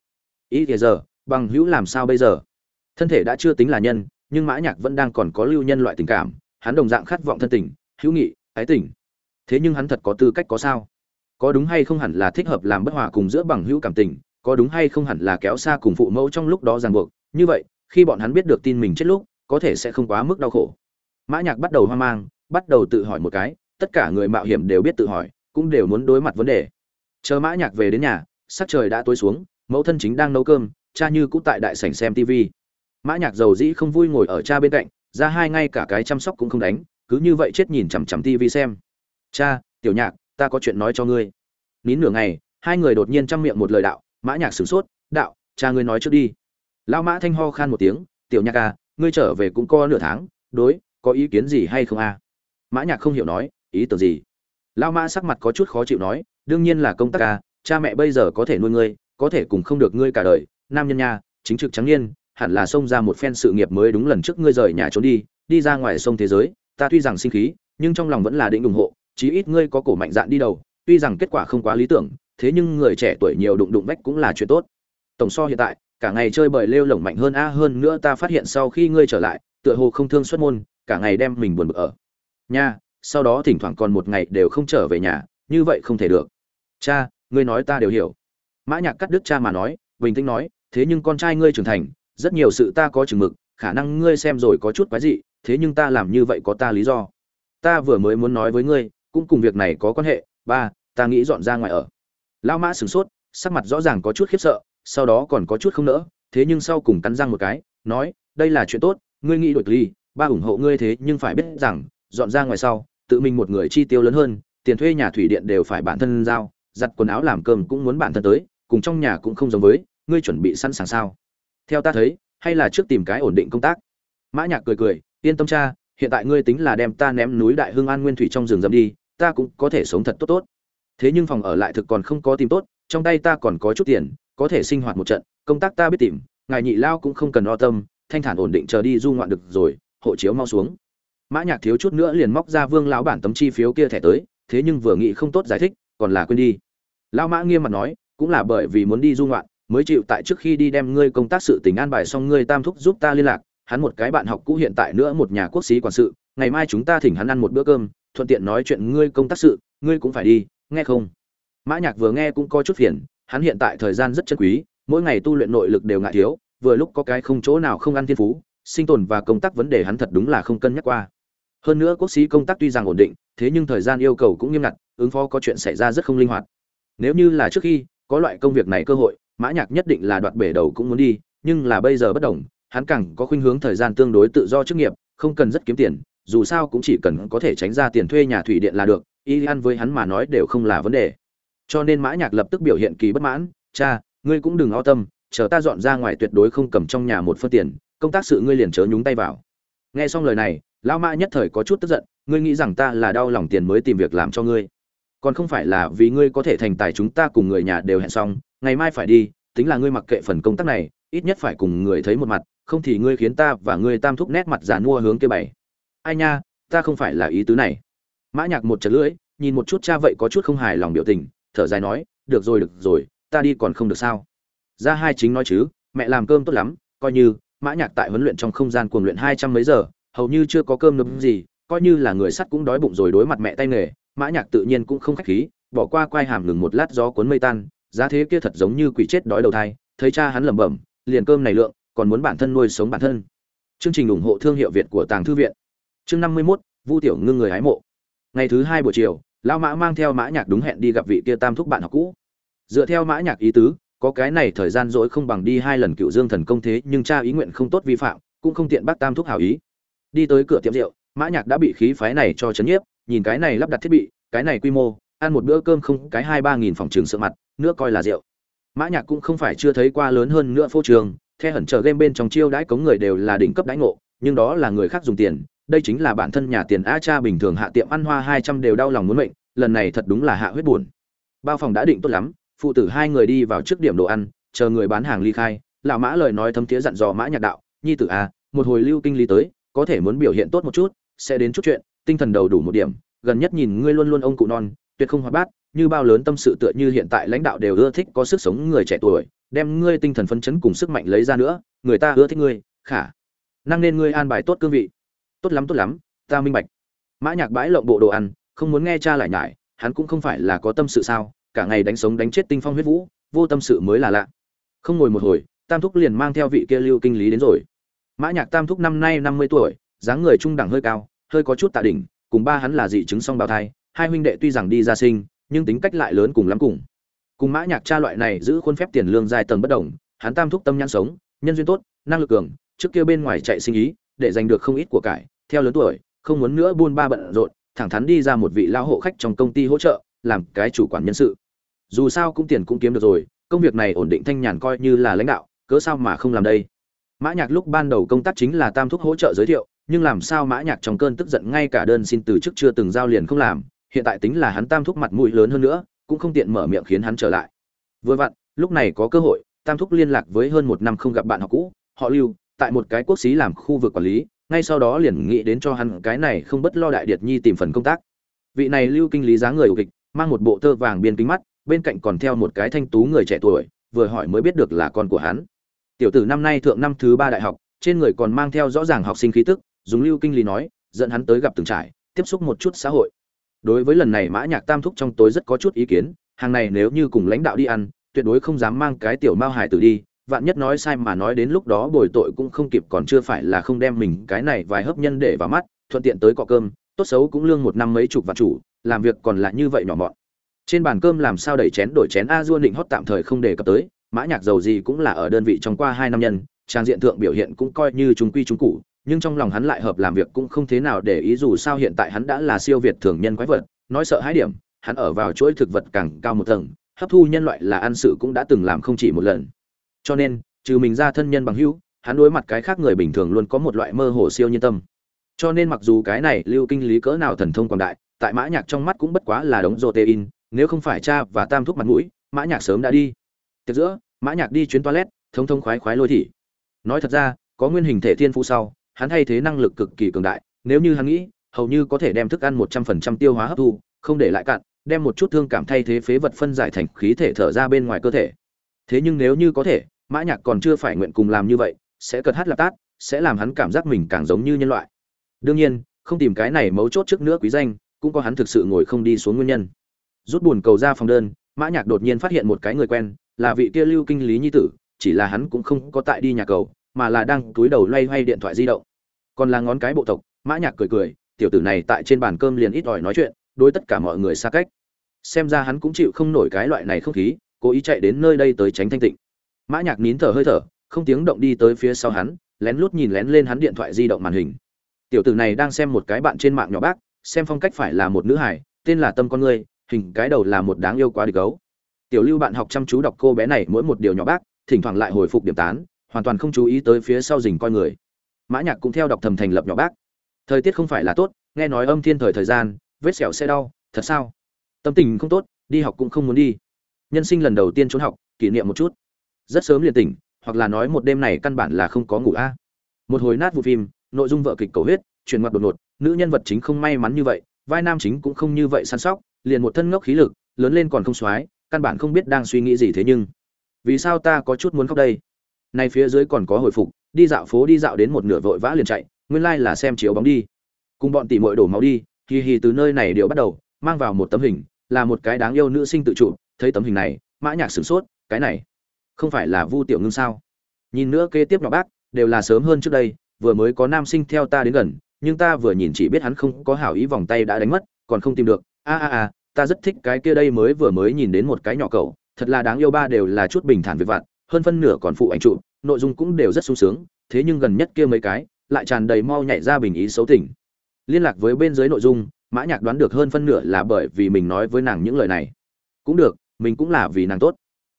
S1: Ý kìa giờ, bằng hữu làm sao bây giờ? Thân thể đã chưa tính là nhân, nhưng mã nhạc vẫn đang còn có lưu nhân loại tình cảm, hắn đồng dạng khát vọng thân tình, hữu nghị, ái tình. Thế nhưng hắn thật có tư cách có sao? Có đúng hay không hẳn là thích hợp làm bất hòa cùng giữa bằng hữu cảm tình, có đúng hay không hẳn là kéo xa cùng phụ mẫu trong lúc đó ràng buộc. Như vậy, khi bọn hắn biết được tin mình chết lúc, có thể sẽ không quá mức đau khổ. Mã nhạc bắt đầu hoang mang, bắt đầu tự hỏi một cái, tất cả người mạo hiểm đều biết tự hỏi, cũng đều muốn đối mặt vấn đề. Chờ mã nhạc về đến nhà, sắc trời đã tối xuống, mẫu thân chính đang nấu cơm, cha như cũng tại đại sảnh xem tivi mã nhạc giàu dĩ không vui ngồi ở cha bên cạnh, ra hai ngay cả cái chăm sóc cũng không đánh, cứ như vậy chết nhìn chằm chằm tivi xem. Cha, tiểu nhạc ta có chuyện nói cho ngươi. Nín nửa ngày, hai người đột nhiên chăm miệng một lời đạo, mã nhạc sửng sốt, đạo, cha ngươi nói trước đi. Lão mã thanh ho khan một tiếng, tiểu nhạc à ngươi trở về cũng có nửa tháng, đối, có ý kiến gì hay không à? Mã nhạc không hiểu nói, ý tưởng gì? Lão mã sắc mặt có chút khó chịu nói, đương nhiên là công tác à cha mẹ bây giờ có thể nuôi ngươi, có thể cùng không được ngươi cả đời, nam nhân nha, chính trực trắng niên, hẳn là xông ra một phen sự nghiệp mới đúng lần trước ngươi rời nhà trốn đi đi ra ngoài sông thế giới, ta tuy rằng sinh khí, nhưng trong lòng vẫn là định ủng hộ chí ít ngươi có cổ mạnh dạn đi đầu, tuy rằng kết quả không quá lý tưởng, thế nhưng người trẻ tuổi nhiều đụng đụng vách cũng là chuyện tốt. Tổng so hiện tại, cả ngày chơi bời lêu lổng mạnh hơn a, hơn nữa ta phát hiện sau khi ngươi trở lại, tựa hồ không thương xuất môn, cả ngày đem mình buồn bực ở. Nha, sau đó thỉnh thoảng còn một ngày đều không trở về nhà, như vậy không thể được. Cha, ngươi nói ta đều hiểu. Mã nhạc cắt đứt cha mà nói, bình tĩnh nói, thế nhưng con trai ngươi trưởng thành, rất nhiều sự ta có chừng mực, khả năng ngươi xem rồi có chút quái dị, thế nhưng ta làm như vậy có ta lý do. Ta vừa mới muốn nói với ngươi cũng cùng việc này có quan hệ, ba, ta nghĩ dọn ra ngoài ở. Lão mã sửng sốt, sắc mặt rõ ràng có chút khiếp sợ, sau đó còn có chút không nỡ, thế nhưng sau cùng cắn răng một cái, nói, đây là chuyện tốt, ngươi nghĩ đổi ly, ba ủng hộ ngươi thế nhưng phải biết rằng, dọn ra ngoài sau, tự mình một người chi tiêu lớn hơn, tiền thuê nhà thủy điện đều phải bản thân giao, giặt quần áo làm cơm cũng muốn bản thân tới, cùng trong nhà cũng không giống với, ngươi chuẩn bị sẵn sàng sao? Theo ta thấy, hay là trước tìm cái ổn định công tác. Mã nhạc cười cười, yên tâm cha, hiện tại ngươi tính là đem ta ném núi đại hương an nguyên thủy trong rừng dầm đi ta cũng có thể sống thật tốt tốt. Thế nhưng phòng ở lại thực còn không có tìm tốt, trong tay ta còn có chút tiền, có thể sinh hoạt một trận, công tác ta biết tìm, ngài nhị lao cũng không cần lo tâm, thanh thản ổn định chờ đi du ngoạn được rồi, hộ chiếu mau xuống. Mã nhạc thiếu chút nữa liền móc ra vương lão bản tấm chi phiếu kia thẻ tới, thế nhưng vừa nghĩ không tốt giải thích, còn là quên đi. Lão mã nghiêm mặt nói, cũng là bởi vì muốn đi du ngoạn, mới chịu tại trước khi đi đem ngươi công tác sự tình an bài xong ngươi tam thúc giúp ta liên lạc, hắn một cái bạn học cũ hiện tại nữa một nhà quốc sĩ quản sự, ngày mai chúng ta thỉnh hắn ăn một bữa cơm thuận tiện nói chuyện ngươi công tác sự, ngươi cũng phải đi, nghe không? Mã nhạc vừa nghe cũng có chút phiền, hắn hiện tại thời gian rất chân quý, mỗi ngày tu luyện nội lực đều ngại thiếu, vừa lúc có cái không chỗ nào không ăn thiên phú, sinh tồn và công tác vấn đề hắn thật đúng là không cân nhắc qua. Hơn nữa quốc sĩ công tác tuy rằng ổn định, thế nhưng thời gian yêu cầu cũng nghiêm ngặt, ứng phó có chuyện xảy ra rất không linh hoạt. Nếu như là trước khi, có loại công việc này cơ hội, mã nhạc nhất định là đoạt bể đầu cũng muốn đi, nhưng là bây giờ bất đồng, hắn càng có khuynh hướng thời gian tương đối tự do chức nghiệp, không cần rất kiếm tiền dù sao cũng chỉ cần có thể tránh ra tiền thuê nhà thủy điện là được, y ăn với hắn mà nói đều không là vấn đề. Cho nên mã nhạc lập tức biểu hiện kỳ bất mãn, cha, ngươi cũng đừng o tâm, chờ ta dọn ra ngoài tuyệt đối không cầm trong nhà một phân tiền, công tác sự ngươi liền chớ nhúng tay vào. Nghe xong lời này, lão mã nhất thời có chút tức giận, ngươi nghĩ rằng ta là đau lòng tiền mới tìm việc làm cho ngươi? Còn không phải là vì ngươi có thể thành tài chúng ta cùng người nhà đều hẹn xong, ngày mai phải đi, tính là ngươi mặc kệ phần công tác này, ít nhất phải cùng người thấy một mặt, không thì ngươi khiến ta và ngươi tam thúc nét mặt giả mua hướng kia bảy ai nha, ta không phải là ý tứ này. Mã nhạc một chật lưỡi, nhìn một chút cha vậy có chút không hài lòng biểu tình, thở dài nói, được rồi được rồi, ta đi còn không được sao? Ra hai chính nói chứ, mẹ làm cơm tốt lắm, coi như, mã nhạc tại huấn luyện trong không gian cuồng luyện hai trăm mấy giờ, hầu như chưa có cơm nấm gì, coi như là người sắt cũng đói bụng rồi đối mặt mẹ tay nghề. Mã nhạc tự nhiên cũng không khách khí, bỏ qua quay hàm ngừng một lát gió cuốn mây tan, giá thế kia thật giống như quỷ chết đói đầu thai, thấy cha hắn lẩm bẩm, liền cơm này lượng, còn muốn bản thân nuôi sống bản thân. Chương trình ủng hộ thương hiệu việt của tàng thư viện chương năm mươi 51, vu tiểu ngưng người hái mộ. Ngày thứ hai buổi chiều lão mã mang theo mã nhạc đúng hẹn đi gặp vị kia tam thúc bạn học cũ. Dựa theo mã nhạc ý tứ có cái này thời gian rỗi không bằng đi hai lần cựu dương thần công thế nhưng cha ý nguyện không tốt vi phạm cũng không tiện bác tam thúc hảo ý. Đi tới cửa tiệm rượu mã nhạc đã bị khí phái này cho chấn nhiếp nhìn cái này lắp đặt thiết bị cái này quy mô ăn một bữa cơm không cái hai ba nghìn phòng trường sợ mặt nữa coi là rượu. Mã nhạc cũng không phải chưa thấy qua lớn hơn nữa phố trường theo hẩn chờ game bên trong chiêu đãi cống người đều là đỉnh cấp đãi ngộ nhưng đó là người khác dùng tiền đây chính là bản thân nhà tiền a cha bình thường hạ tiệm ăn hoa hai trăm đều đau lòng muốn mệnh, lần này thật đúng là hạ huyết buồn. Bao phòng đã định tốt lắm, phụ tử hai người đi vào trước điểm đồ ăn, chờ người bán hàng ly khai, lão mã lời nói thấm tía dặn dò mã nhạc đạo, nhi tử a, một hồi lưu kinh lý tới, có thể muốn biểu hiện tốt một chút, sẽ đến chút chuyện, tinh thần đầu đủ một điểm, gần nhất nhìn ngươi luôn luôn ông cụ non, tuyệt không hoạt bát, như bao lớn tâm sự tựa như hiện tại lãnh đạo đều ưa thích có sức sống người trẻ tuổi, đem ngươi tinh thần phấn chấn cùng sức mạnh lấy ra nữa, người ta ưa thích ngươi, khả năng nên ngươi an bài tốt cương vị tốt lắm tốt lắm, ta minh bạch. Mã nhạc bãi lộng bộ đồ ăn, không muốn nghe cha lại nhải, hắn cũng không phải là có tâm sự sao, cả ngày đánh sống đánh chết tinh phong huyết vũ, vô tâm sự mới là lạ. Không ngồi một hồi, tam thúc liền mang theo vị kia lưu kinh lý đến rồi. Mã nhạc tam thúc năm nay năm mươi tuổi, dáng người trung đẳng hơi cao, hơi có chút tạ đỉnh, cùng ba hắn là dị chứng song bào thai, hai huynh đệ tuy rằng đi ra sinh, nhưng tính cách lại lớn cùng lắm cùng. Cùng mã nhạc cha loại này giữ khuôn phép tiền lương dài tầng bất động hắn tam thúc tâm nhãn sống, nhân duyên tốt, năng lực cường, trước kia bên ngoài chạy sinh ý, để giành được không ít của cải theo lớn tuổi, không muốn nữa buôn ba bận rộn, thẳng thắn đi ra một vị lao hộ khách trong công ty hỗ trợ, làm cái chủ quản nhân sự. Dù sao cũng tiền cũng kiếm được rồi, công việc này ổn định thanh nhàn coi như là lãnh đạo, cớ sao mà không làm đây? Mã nhạc lúc ban đầu công tác chính là tam thúc hỗ trợ giới thiệu, nhưng làm sao mã nhạc trong cơn tức giận ngay cả đơn xin từ chức chưa từng giao liền không làm, hiện tại tính là hắn tam thúc mặt mũi lớn hơn nữa, cũng không tiện mở miệng khiến hắn trở lại. Vừa vặn, lúc này có cơ hội, tam thúc liên lạc với hơn một năm không gặp bạn học cũ, họ lưu, tại một cái quốc xí làm khu vực quản lý ngay sau đó liền nghĩ đến cho hắn cái này không bất lo đại điệt nhi tìm phần công tác. Vị này lưu kinh lý dáng người ưu kịch, mang một bộ tơ vàng biên kính mắt, bên cạnh còn theo một cái thanh tú người trẻ tuổi, vừa hỏi mới biết được là con của hắn. Tiểu tử năm nay thượng năm thứ ba đại học, trên người còn mang theo rõ ràng học sinh khí tức, dùng lưu kinh lý nói, dẫn hắn tới gặp từng trải, tiếp xúc một chút xã hội. Đối với lần này mã nhạc tam thúc trong tối rất có chút ý kiến, hàng này nếu như cùng lãnh đạo đi ăn, tuyệt đối không dám mang cái tiểu mao hải tử đi vạn nhất nói sai mà nói đến lúc đó bồi tội cũng không kịp còn chưa phải là không đem mình cái này vài hấp nhân để vào mắt, thuận tiện tới cọ cơm, tốt xấu cũng lương một năm mấy chục vạn chủ, làm việc còn lại như vậy nhỏ mọn. Trên bàn cơm làm sao đẩy chén đổi chén a dua định hót tạm thời không đề cập tới, mã nhạc giàu gì cũng là ở đơn vị trong qua hai năm nhân, trang diện thượng biểu hiện cũng coi như chúng quy chúng cụ nhưng trong lòng hắn lại hợp làm việc cũng không thế nào để ý dù sao hiện tại hắn đã là siêu việt thường nhân quái vật, nói sợ hãi điểm, hắn ở vào chuỗi thực vật càng cao một tầng, hấp thu nhân loại là ăn sự cũng đã từng làm không chỉ một lần cho nên, trừ mình ra thân nhân bằng hữu, hắn đối mặt cái khác người bình thường luôn có một loại mơ hồ siêu nhân tâm. Cho nên mặc dù cái này lưu kinh lý cỡ nào thần thông quảng đại, tại mã nhạc trong mắt cũng bất quá là đống protein, nếu không phải cha và tam thúc mặt mũi, mã nhạc sớm đã đi. Tiệc giữa, mã nhạc đi chuyến toilet, thông thông khoái khoái lôi thị. Nói thật ra, có nguyên hình thể thiên phú sau, hắn thay thế năng lực cực kỳ cường đại, nếu như hắn nghĩ, hầu như có thể đem thức ăn một trăm phần trăm tiêu hóa hấp thu, không để lại cạn, đem một chút thương cảm thay thế phế vật phân giải thành khí thể thở ra bên ngoài cơ thể. Thế nhưng nếu như có thể mã nhạc còn chưa phải nguyện cùng làm như vậy, sẽ cật hát lạp tát, sẽ làm hắn cảm giác mình càng giống như nhân loại. Đương nhiên, không tìm cái này mấu chốt trước nữa quý danh, cũng có hắn thực sự ngồi không đi xuống nguyên nhân. Rút buồn cầu ra phòng đơn, mã nhạc đột nhiên phát hiện một cái người quen, là vị kia lưu kinh lý nhi tử, chỉ là hắn cũng không có tại đi nhà cầu, mà là đang túi đầu loay hoay điện thoại di động. Còn là ngón cái bộ tộc, mã nhạc cười cười, tiểu tử này tại trên bàn cơm liền ít ỏi nói chuyện, đối tất cả mọi người xa cách. Xem ra hắn cũng chịu không nổi cái loại này không khí, cố ý chạy đến nơi đây tới tránh thanh tịnh mã nhạc nín thở hơi thở, không tiếng động đi tới phía sau hắn, lén lút nhìn lén lên hắn điện thoại di động màn hình. Tiểu tử này đang xem một cái bạn trên mạng nhỏ bác, xem phong cách phải là một nữ hải tên là tâm con ngươi, hình cái đầu là một đáng yêu quá địch gấu. Tiểu lưu bạn học chăm chú đọc cô bé này mỗi một điều nhỏ bác, thỉnh thoảng lại hồi phục điểm tán, hoàn toàn không chú ý tới phía sau rình coi người. Mã nhạc cũng theo đọc thầm thành lập nhỏ bác. Thời tiết không phải là tốt, nghe nói âm thiên thời thời gian, vết sẹo sẽ đau, thật sao? Tâm tình không tốt, đi học cũng không muốn đi. Nhân sinh lần đầu tiên trốn học, kỷ niệm một chút rất sớm liền tỉnh, hoặc là nói một đêm này căn bản là không có ngủ a. Một hồi nát vụ phim, nội dung vợ kịch cầu huyết, chuyển mặt đột ngột, nữ nhân vật chính không may mắn như vậy, vai nam chính cũng không như vậy săn sóc, liền một thân ngốc khí lực, lớn lên còn không xoái, căn bản không biết đang suy nghĩ gì thế nhưng, vì sao ta có chút muốn khóc đây? Nay phía dưới còn có hồi phục, đi dạo phố đi dạo đến một nửa vội vã liền chạy, nguyên lai là xem chiếu bóng đi. Cùng bọn tỷ muội đổ máu đi, hì hì từ nơi này đều bắt đầu, mang vào một tấm hình, là một cái đáng yêu nữ sinh tự chủ, thấy tấm hình này, mã nhạc sửng sốt, cái này không phải là vu tiểu ngưng sao? Nhìn nữa kế tiếp nhỏ bác, đều là sớm hơn trước đây, vừa mới có nam sinh theo ta đến gần, nhưng ta vừa nhìn chỉ biết hắn không có hảo ý vòng tay đã đánh mất, còn không tìm được. A a a, ta rất thích cái kia đây mới vừa mới nhìn đến một cái nhỏ cậu, thật là đáng yêu ba đều là chút bình thản việc vặt, hơn phân nửa còn phụ ảnh trụ nội dung cũng đều rất sung sướng, thế nhưng gần nhất kia mấy cái, lại tràn đầy mau nhảy ra bình ý xấu tỉnh liên lạc với bên dưới nội dung, mã nhạc đoán được hơn phân nửa là bởi vì mình nói với nàng những lời này. Cũng được, mình cũng là vì nàng tốt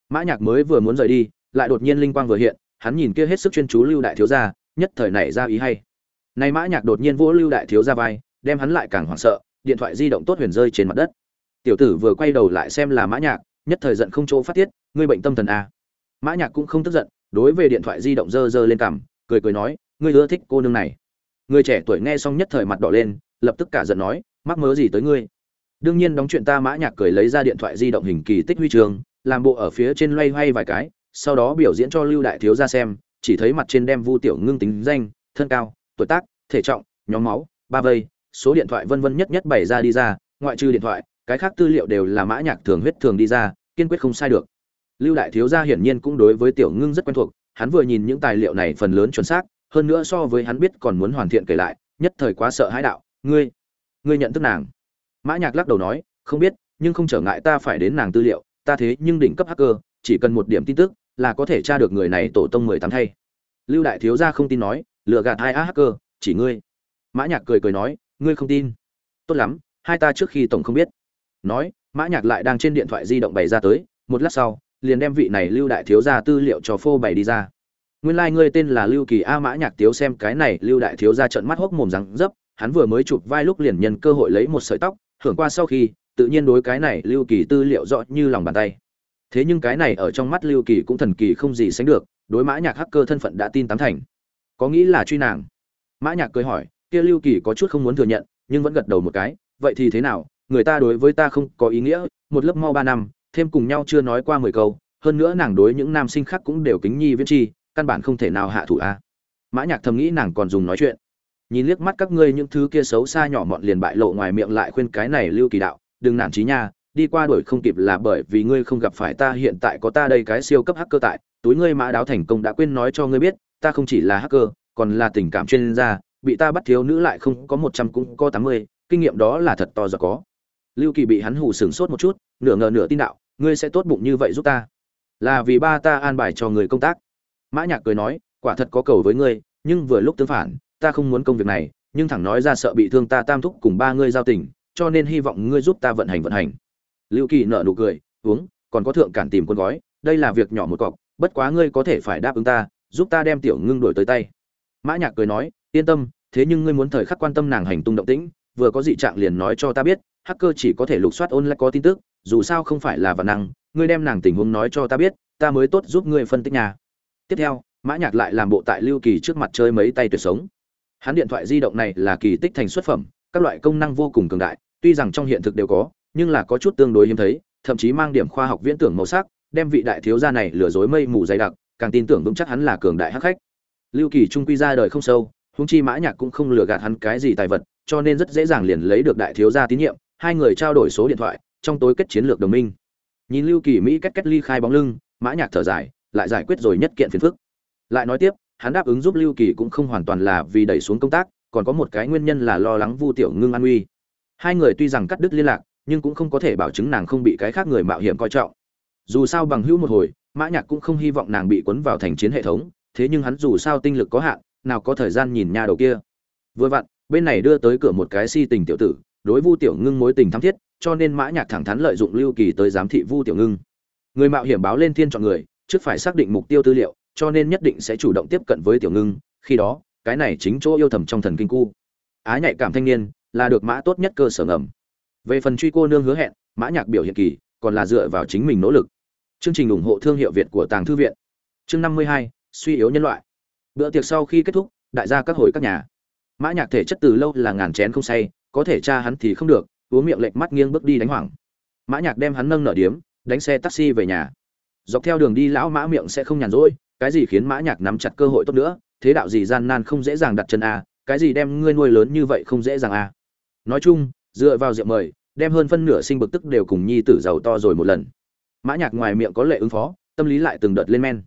S1: mã nhạc mới vừa muốn rời đi, lại đột nhiên linh quang vừa hiện, hắn nhìn kia hết sức chuyên chú lưu đại thiếu gia, nhất thời nảy ra ý hay. Này mã nhạc đột nhiên vỗ lưu đại thiếu gia vai, đem hắn lại càng hoảng sợ, điện thoại di động tốt huyền rơi trên mặt đất. Tiểu tử vừa quay đầu lại xem là mã nhạc, nhất thời giận không chỗ phát tiết, ngươi bệnh tâm thần à. mã nhạc cũng không tức giận, đối về điện thoại di động dơ dơ lên cằm, cười cười nói, ngươi ưa thích cô nương này. Người trẻ tuổi nghe xong nhất thời mặt đỏ lên, lập tức cả giận nói, mắc mớ gì tới ngươi. Đương nhiên đóng chuyện ta mã nhạc cười lấy ra điện thoại di động hình kỳ tích huy trường làm bộ ở phía trên loay hoay vài cái, sau đó biểu diễn cho lưu đại thiếu gia xem, chỉ thấy mặt trên đem vu tiểu ngưng tính danh, thân cao, tuổi tác, thể trọng, nhóm máu, ba vây, số điện thoại vân vân nhất nhất bày ra đi ra, ngoại trừ điện thoại, cái khác tư liệu đều là mã nhạc thường huyết thường đi ra, kiên quyết không sai được. Lưu đại thiếu gia hiển nhiên cũng đối với tiểu ngưng rất quen thuộc, hắn vừa nhìn những tài liệu này phần lớn chuẩn xác, hơn nữa so với hắn biết còn muốn hoàn thiện kể lại, nhất thời quá sợ hãi đạo, ngươi ngươi nhận thức nàng? Mã nhạc lắc đầu nói, không biết, nhưng không trở ngại ta phải đến nàng tư liệu ta thế nhưng đỉnh cấp hacker, chỉ cần một điểm tin tức, là có thể tra được người này tổ tông mười tám thay. Lưu đại thiếu gia không tin nói, lừa gạt hai hacker, chỉ ngươi. Mã nhạc cười cười nói, ngươi không tin. Tốt lắm, hai ta trước khi tổng không biết. Nói, mã nhạc lại đang trên điện thoại di động bày ra tới, một lát sau, liền đem vị này lưu đại thiếu gia tư liệu cho phô bày đi ra. Nguyên lai like ngươi tên là lưu kỳ a, mã nhạc tiếu xem cái này, lưu đại thiếu gia trợn mắt hốc mồm răng dấp hắn vừa mới chụp vai lúc liền nhân cơ hội lấy một sợi tóc, hưởng qua sau khi tự nhiên đối cái này lưu kỳ tư liệu rõ như lòng bàn tay. Thế nhưng cái này ở trong mắt lưu kỳ cũng thần kỳ không gì sánh được, đối mã nhạc hacker thân phận đã tin tám thành. Có nghĩ là truy nàng? Mã nhạc cười hỏi, kia lưu kỳ có chút không muốn thừa nhận, nhưng vẫn gật đầu một cái, vậy thì thế nào? Người ta đối với ta không có ý nghĩa, một lớp mau ba năm, thêm cùng nhau chưa nói qua mười câu, hơn nữa nàng đối những nam sinh khác cũng đều kính nhi viễn chi, căn bản không thể nào hạ thủ a. Mã nhạc thầm nghĩ nàng còn dùng nói chuyện. Nhìn liếc mắt các ngươi những thứ kia xấu xa nhỏ mọn liền bại lộ ngoài miệng lại khuyên cái này lưu kỳ đạo đừng nản trí nha, đi qua đuổi không kịp là bởi vì ngươi không gặp phải ta, hiện tại có ta đây cái siêu cấp hacker tại, túi ngươi mã đáo thành công đã quên nói cho ngươi biết, ta không chỉ là hacker, còn là tình cảm chuyên gia, bị ta bắt thiếu nữ lại không có một trăm cũng có tám mươi, kinh nghiệm đó là thật to giờ có. Lưu kỳ bị hắn hủ sửng sốt một chút, nửa ngờ nửa tin đạo, ngươi sẽ tốt bụng như vậy giúp ta. Là vì ba ta an bài cho người công tác. Mã nhạc cười nói, quả thật có cầu với ngươi, nhưng vừa lúc tương phản, ta không muốn công việc này, nhưng thẳng nói ra sợ bị thương ta tam thúc cùng ba ngươi giao tình cho nên hy vọng ngươi giúp ta vận hành vận hành. Lưu kỳ nở nụ cười, uống, còn có thượng cản tìm quân gói, đây là việc nhỏ một cọc, bất quá ngươi có thể phải đáp ứng ta, giúp ta đem tiểu ngưng đổi tới tay. Mã nhạc cười nói, yên tâm, thế nhưng ngươi muốn thời khắc quan tâm nàng hành tung động tĩnh, vừa có dị trạng liền nói cho ta biết, hacker chỉ có thể lục soát lại có tin tức, dù sao không phải là văn năng, ngươi đem nàng tình huống nói cho ta biết, ta mới tốt giúp ngươi phân tích nhà tiếp theo, mã nhạc lại làm bộ tại lưu kỳ trước mặt chơi mấy tay tuyệt sống. Hắn điện thoại di động này là kỳ tích thành xuất phẩm, các loại công năng vô cùng cường đại tuy rằng trong hiện thực đều có, nhưng là có chút tương đối hiếm thấy, thậm chí mang điểm khoa học viễn tưởng màu sắc, đem vị đại thiếu gia này lừa dối mây mù dày đặc, càng tin tưởng vững chắc hắn là cường đại hắc khách. Lưu kỳ trung quy ra đời không sâu, huống chi mã nhạc cũng không lừa gạt hắn cái gì tài vật, cho nên rất dễ dàng liền lấy được đại thiếu gia tín nhiệm, hai người trao đổi số điện thoại, trong tối kết chiến lược đồng minh. Nhìn lưu kỳ mỹ cách cách ly khai bóng lưng, mã nhạc thở dài, lại giải quyết rồi nhất kiện phiền phức. Lại nói tiếp, hắn đáp ứng giúp lưu kỳ cũng không hoàn toàn là vì đẩy xuống công tác, còn có một cái nguyên nhân là lo lắng vu tiểu ngưng an uy hai người tuy rằng cắt đứt liên lạc, nhưng cũng không có thể bảo chứng nàng không bị cái khác người mạo hiểm coi trọng. Dù sao bằng hữu một hồi, mã nhạc cũng không hy vọng nàng bị cuốn vào thành chiến hệ thống, thế nhưng hắn dù sao tinh lực có hạn, nào có thời gian nhìn nha đầu kia. Vừa vặn, bên này đưa tới cửa một cái si tình tiểu tử, đối vu tiểu ngưng mối tình thắm thiết, cho nên mã nhạc thẳng thắn lợi dụng lưu kỳ tới giám thị vu tiểu ngưng. Người mạo hiểm báo lên thiên chọn người, trước phải xác định mục tiêu tư liệu, cho nên nhất định sẽ chủ động tiếp cận với tiểu ngưng, khi đó, cái này chính chỗ yêu thầm trong thần kinh cu. Á nhạy cảm thanh niên là được mã tốt nhất cơ sở ngầm. Về phần truy cô nương hứa hẹn, mã nhạc biểu hiện kỳ, còn là dựa vào chính mình nỗ lực. Chương trình ủng hộ thương hiệu việt của tàng thư viện. Chương năm mươi hai, suy yếu nhân loại. Bữa tiệc sau khi kết thúc, đại gia các hồi các nhà. Mã nhạc thể chất từ lâu là ngàn chén không say, có thể cha hắn thì không được, uống miệng lệch mắt nghiêng bước đi đánh hoảng. Mã nhạc đem hắn nâng nở điếm, đánh xe taxi về nhà. Dọc theo đường đi, lão mã miệng sẽ không nhàn rỗi, cái gì khiến mã nhạc nắm chặt cơ hội tốt nữa, thế đạo gì gian nan không dễ dàng đặt chân a, cái gì đem ngươi nuôi lớn như vậy không dễ dàng a nói chung, dựa vào rượu mời, đem hơn phân nửa sinh bực tức đều cùng nhi tử giàu to rồi một lần. Mã nhạc ngoài miệng có lệ ứng phó, tâm lý lại từng đợt lên men.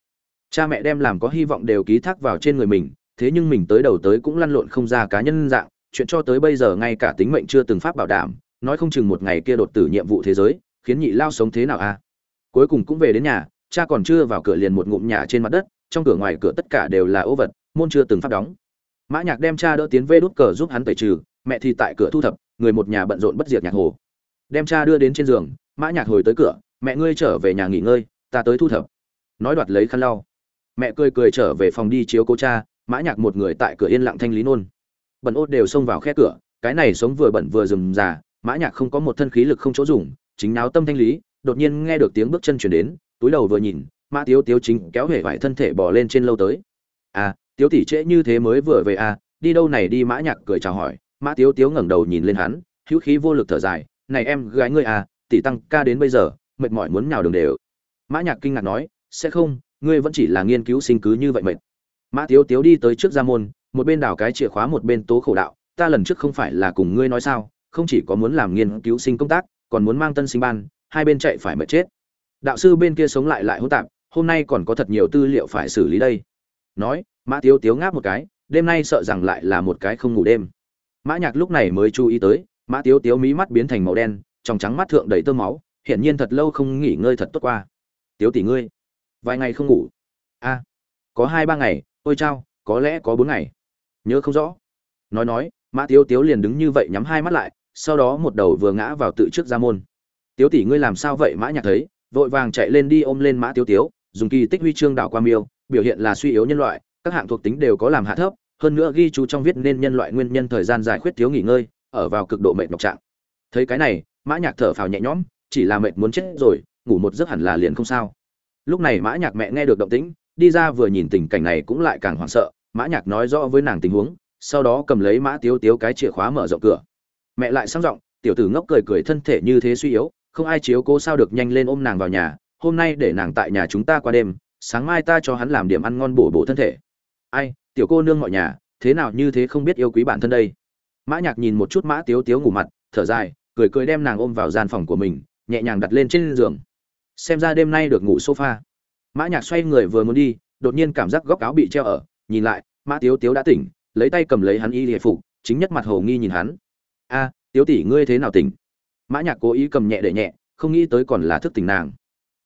S1: Cha mẹ đem làm có hy vọng đều ký thác vào trên người mình, thế nhưng mình tới đầu tới cũng lăn lộn không ra cá nhân dạng, chuyện cho tới bây giờ ngay cả tính mệnh chưa từng pháp bảo đảm, nói không chừng một ngày kia đột tử nhiệm vụ thế giới, khiến nhị lao sống thế nào a? Cuối cùng cũng về đến nhà, cha còn chưa vào cửa liền một ngụm nhà trên mặt đất, trong cửa ngoài cửa tất cả đều là ô vật, môn chưa từng phát đóng. Mã nhạc đem cha đỡ tiến về đút cờ giúp hắn tẩy trừ mẹ thì tại cửa thu thập, người một nhà bận rộn bất diệt nhạc hồ. Đem cha đưa đến trên giường, mã nhạc hồi tới cửa, mẹ ngươi trở về nhà nghỉ ngơi, ta tới thu thập. Nói đoạt lấy khăn lau. Mẹ cười cười trở về phòng đi chiếu cố cha, mã nhạc một người tại cửa yên lặng thanh lý nôn. Bẩn ốt đều xông vào khe cửa, cái này sống vừa bẩn vừa rườm rà, mã nhạc không có một thân khí lực không chỗ dùng, chính náo tâm thanh lý, đột nhiên nghe được tiếng bước chân truyền đến, túi đầu vừa nhìn, mã tiếu tiếu chính kéo hể vải thân thể bò lên trên lâu tới. À tiếu tỷ trễ như thế mới vừa về à đi đâu này đi mã nhạc cười chào hỏi mã tiếu tiếu ngẩng đầu nhìn lên hắn, hữu khí vô lực thở dài, này em, gái ngươi à tỷ tăng ca đến bây giờ, mệt mỏi muốn nhào đường đều. Mã nhạc kinh ngạc nói, sẽ không, ngươi vẫn chỉ là nghiên cứu sinh cứ như vậy mệt. Mã tiếu tiếu đi tới trước gia môn, một bên đảo cái chìa khóa một bên tố khổ đạo, ta lần trước không phải là cùng ngươi nói sao, không chỉ có muốn làm nghiên cứu sinh công tác, còn muốn mang tân sinh ban, hai bên chạy phải mệt chết. Đạo sư bên kia sống lại lại hỗn tạp, hôm nay còn có thật nhiều tư liệu phải xử lý đây. Nói, mã tiếu tiếu ngáp một cái, đêm nay sợ rằng lại là một cái không ngủ đêm mã nhạc lúc này mới chú ý tới, mã tiếu tiếu mí mắt biến thành màu đen, trong trắng mắt thượng đầy tơ máu, hiển nhiên thật lâu không nghỉ ngơi thật tốt qua. Tiếu tỷ ngươi, vài ngày không ngủ? A, có hai ba ngày, ôi chao, có lẽ có bốn ngày. Nhớ không rõ. Nói nói, mã tiếu tiếu liền đứng như vậy nhắm hai mắt lại, sau đó một đầu vừa ngã vào tự trước ra môn. Tiếu tỷ ngươi làm sao vậy? Mã nhạc thấy, vội vàng chạy lên đi ôm lên mã tiếu tiếu, dùng kỳ tích huy chương đảo qua miêu, biểu hiện là suy yếu nhân loại, các hạng thuộc tính đều có làm hạ thấp hơn nữa ghi chú trong viết nên nhân loại nguyên nhân thời gian dài khuyết thiếu nghỉ ngơi, ở vào cực độ mệt nhọc trạng. Thấy cái này, mã nhạc thở phào nhẹ nhõm, chỉ là mệt muốn chết rồi, ngủ một giấc hẳn là liền không sao. Lúc này mã nhạc mẹ nghe được động tĩnh, đi ra vừa nhìn tình cảnh này cũng lại càng hoảng sợ, mã nhạc nói rõ với nàng tình huống, sau đó cầm lấy mã tiếu tiếu cái chìa khóa mở rộng cửa. Mẹ lại sang giọng, tiểu tử ngốc cười cười thân thể như thế suy yếu, không ai chiếu cố sao được nhanh lên ôm nàng vào nhà, hôm nay để nàng tại nhà chúng ta qua đêm, sáng mai ta cho hắn làm điểm ăn ngon bổ bổ thân thể. Ai tiểu cô nương mọi nhà, thế nào như thế không biết yêu quý bản thân đây? Mã nhạc nhìn một chút mã tiếu tiếu ngủ mặt, thở dài, cười cười đem nàng ôm vào gian phòng của mình, nhẹ nhàng đặt lên trên giường. Xem ra đêm nay được ngủ sofa. Mã nhạc xoay người vừa muốn đi, đột nhiên cảm giác góc áo bị treo ở, nhìn lại, mã tiếu tiếu đã tỉnh, lấy tay cầm lấy hắn y lìa phục, chính nhất mặt hồ nghi nhìn hắn. A, tiếu tỷ, ngươi thế nào tỉnh? Mã nhạc cố ý cầm nhẹ để nhẹ, không nghĩ tới còn là thức tỉnh nàng.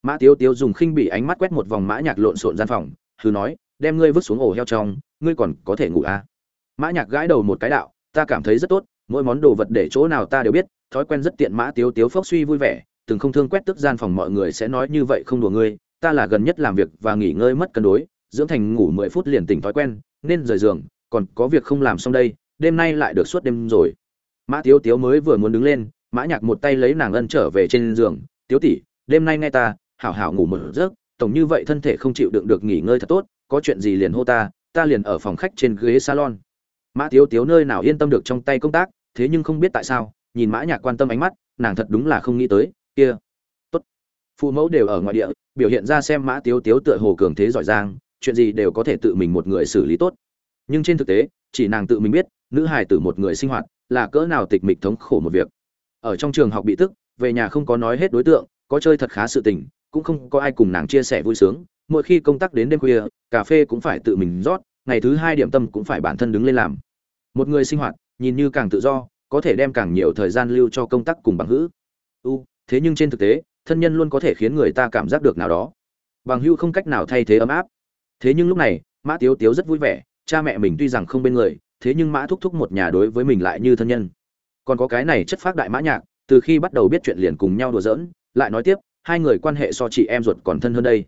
S1: Mã tiếu tiếu dùng khinh bỉ ánh mắt quét một vòng mã nhạc lộn xộn gian phòng, hừ nói, đem ngươi vứt xuống ổ heo trong ngươi còn có thể ngủ à? mã nhạc gãi đầu một cái đạo, ta cảm thấy rất tốt, mỗi món đồ vật để chỗ nào ta đều biết, thói quen rất tiện mã tiếu tiếu phốc suy vui vẻ, từng không thương quét tức gian phòng mọi người sẽ nói như vậy không đùa ngươi, ta là gần nhất làm việc và nghỉ ngơi mất cân đối, dưỡng thành ngủ mười phút liền tỉnh thói quen, nên rời giường, còn có việc không làm xong đây, đêm nay lại được suốt đêm rồi mã tiếu tiếu mới vừa muốn đứng lên, mã nhạc một tay lấy nàng ân trở về trên giường, tiếu tỷ, đêm nay nghe ta, hảo hảo ngủ một giấc, tổng như vậy thân thể không chịu đựng được nghỉ ngơi thật tốt, có chuyện gì liền hô ta ta liền ở phòng khách trên ghế salon. Mã tiếu tiếu nơi nào yên tâm được trong tay công tác, thế nhưng không biết tại sao, nhìn mã nhạc quan tâm ánh mắt, nàng thật đúng là không nghĩ tới, kia. Tốt. Phụ mẫu đều ở ngoại địa, biểu hiện ra xem mã tiếu tiếu tựa hồ cường thế giỏi giang, chuyện gì đều có thể tự mình một người xử lý tốt. Nhưng trên thực tế, chỉ nàng tự mình biết, nữ hài tử một người sinh hoạt, là cỡ nào tịch mịch thống khổ một việc. Ở trong trường học bị tức, về nhà không có nói hết đối tượng, có chơi thật khá sự tình, cũng không có ai cùng nàng chia sẻ vui sướng mỗi khi công tác đến đêm khuya, cà phê cũng phải tự mình rót, ngày thứ hai điểm tâm cũng phải bản thân đứng lên làm. Một người sinh hoạt, nhìn như càng tự do, có thể đem càng nhiều thời gian lưu cho công tác cùng bằng hữu. U, thế nhưng trên thực tế, thân nhân luôn có thể khiến người ta cảm giác được nào đó. Bằng hữu không cách nào thay thế ấm áp. Thế nhưng lúc này, mã tiếu tiếu rất vui vẻ, cha mẹ mình tuy rằng không bên người, thế nhưng mã thúc thúc một nhà đối với mình lại như thân nhân. Còn có cái này chất phác đại mã nhạc, từ khi bắt đầu biết chuyện liền cùng nhau đùa giỡn, lại nói tiếp, hai người quan hệ so chị em ruột còn thân hơn đây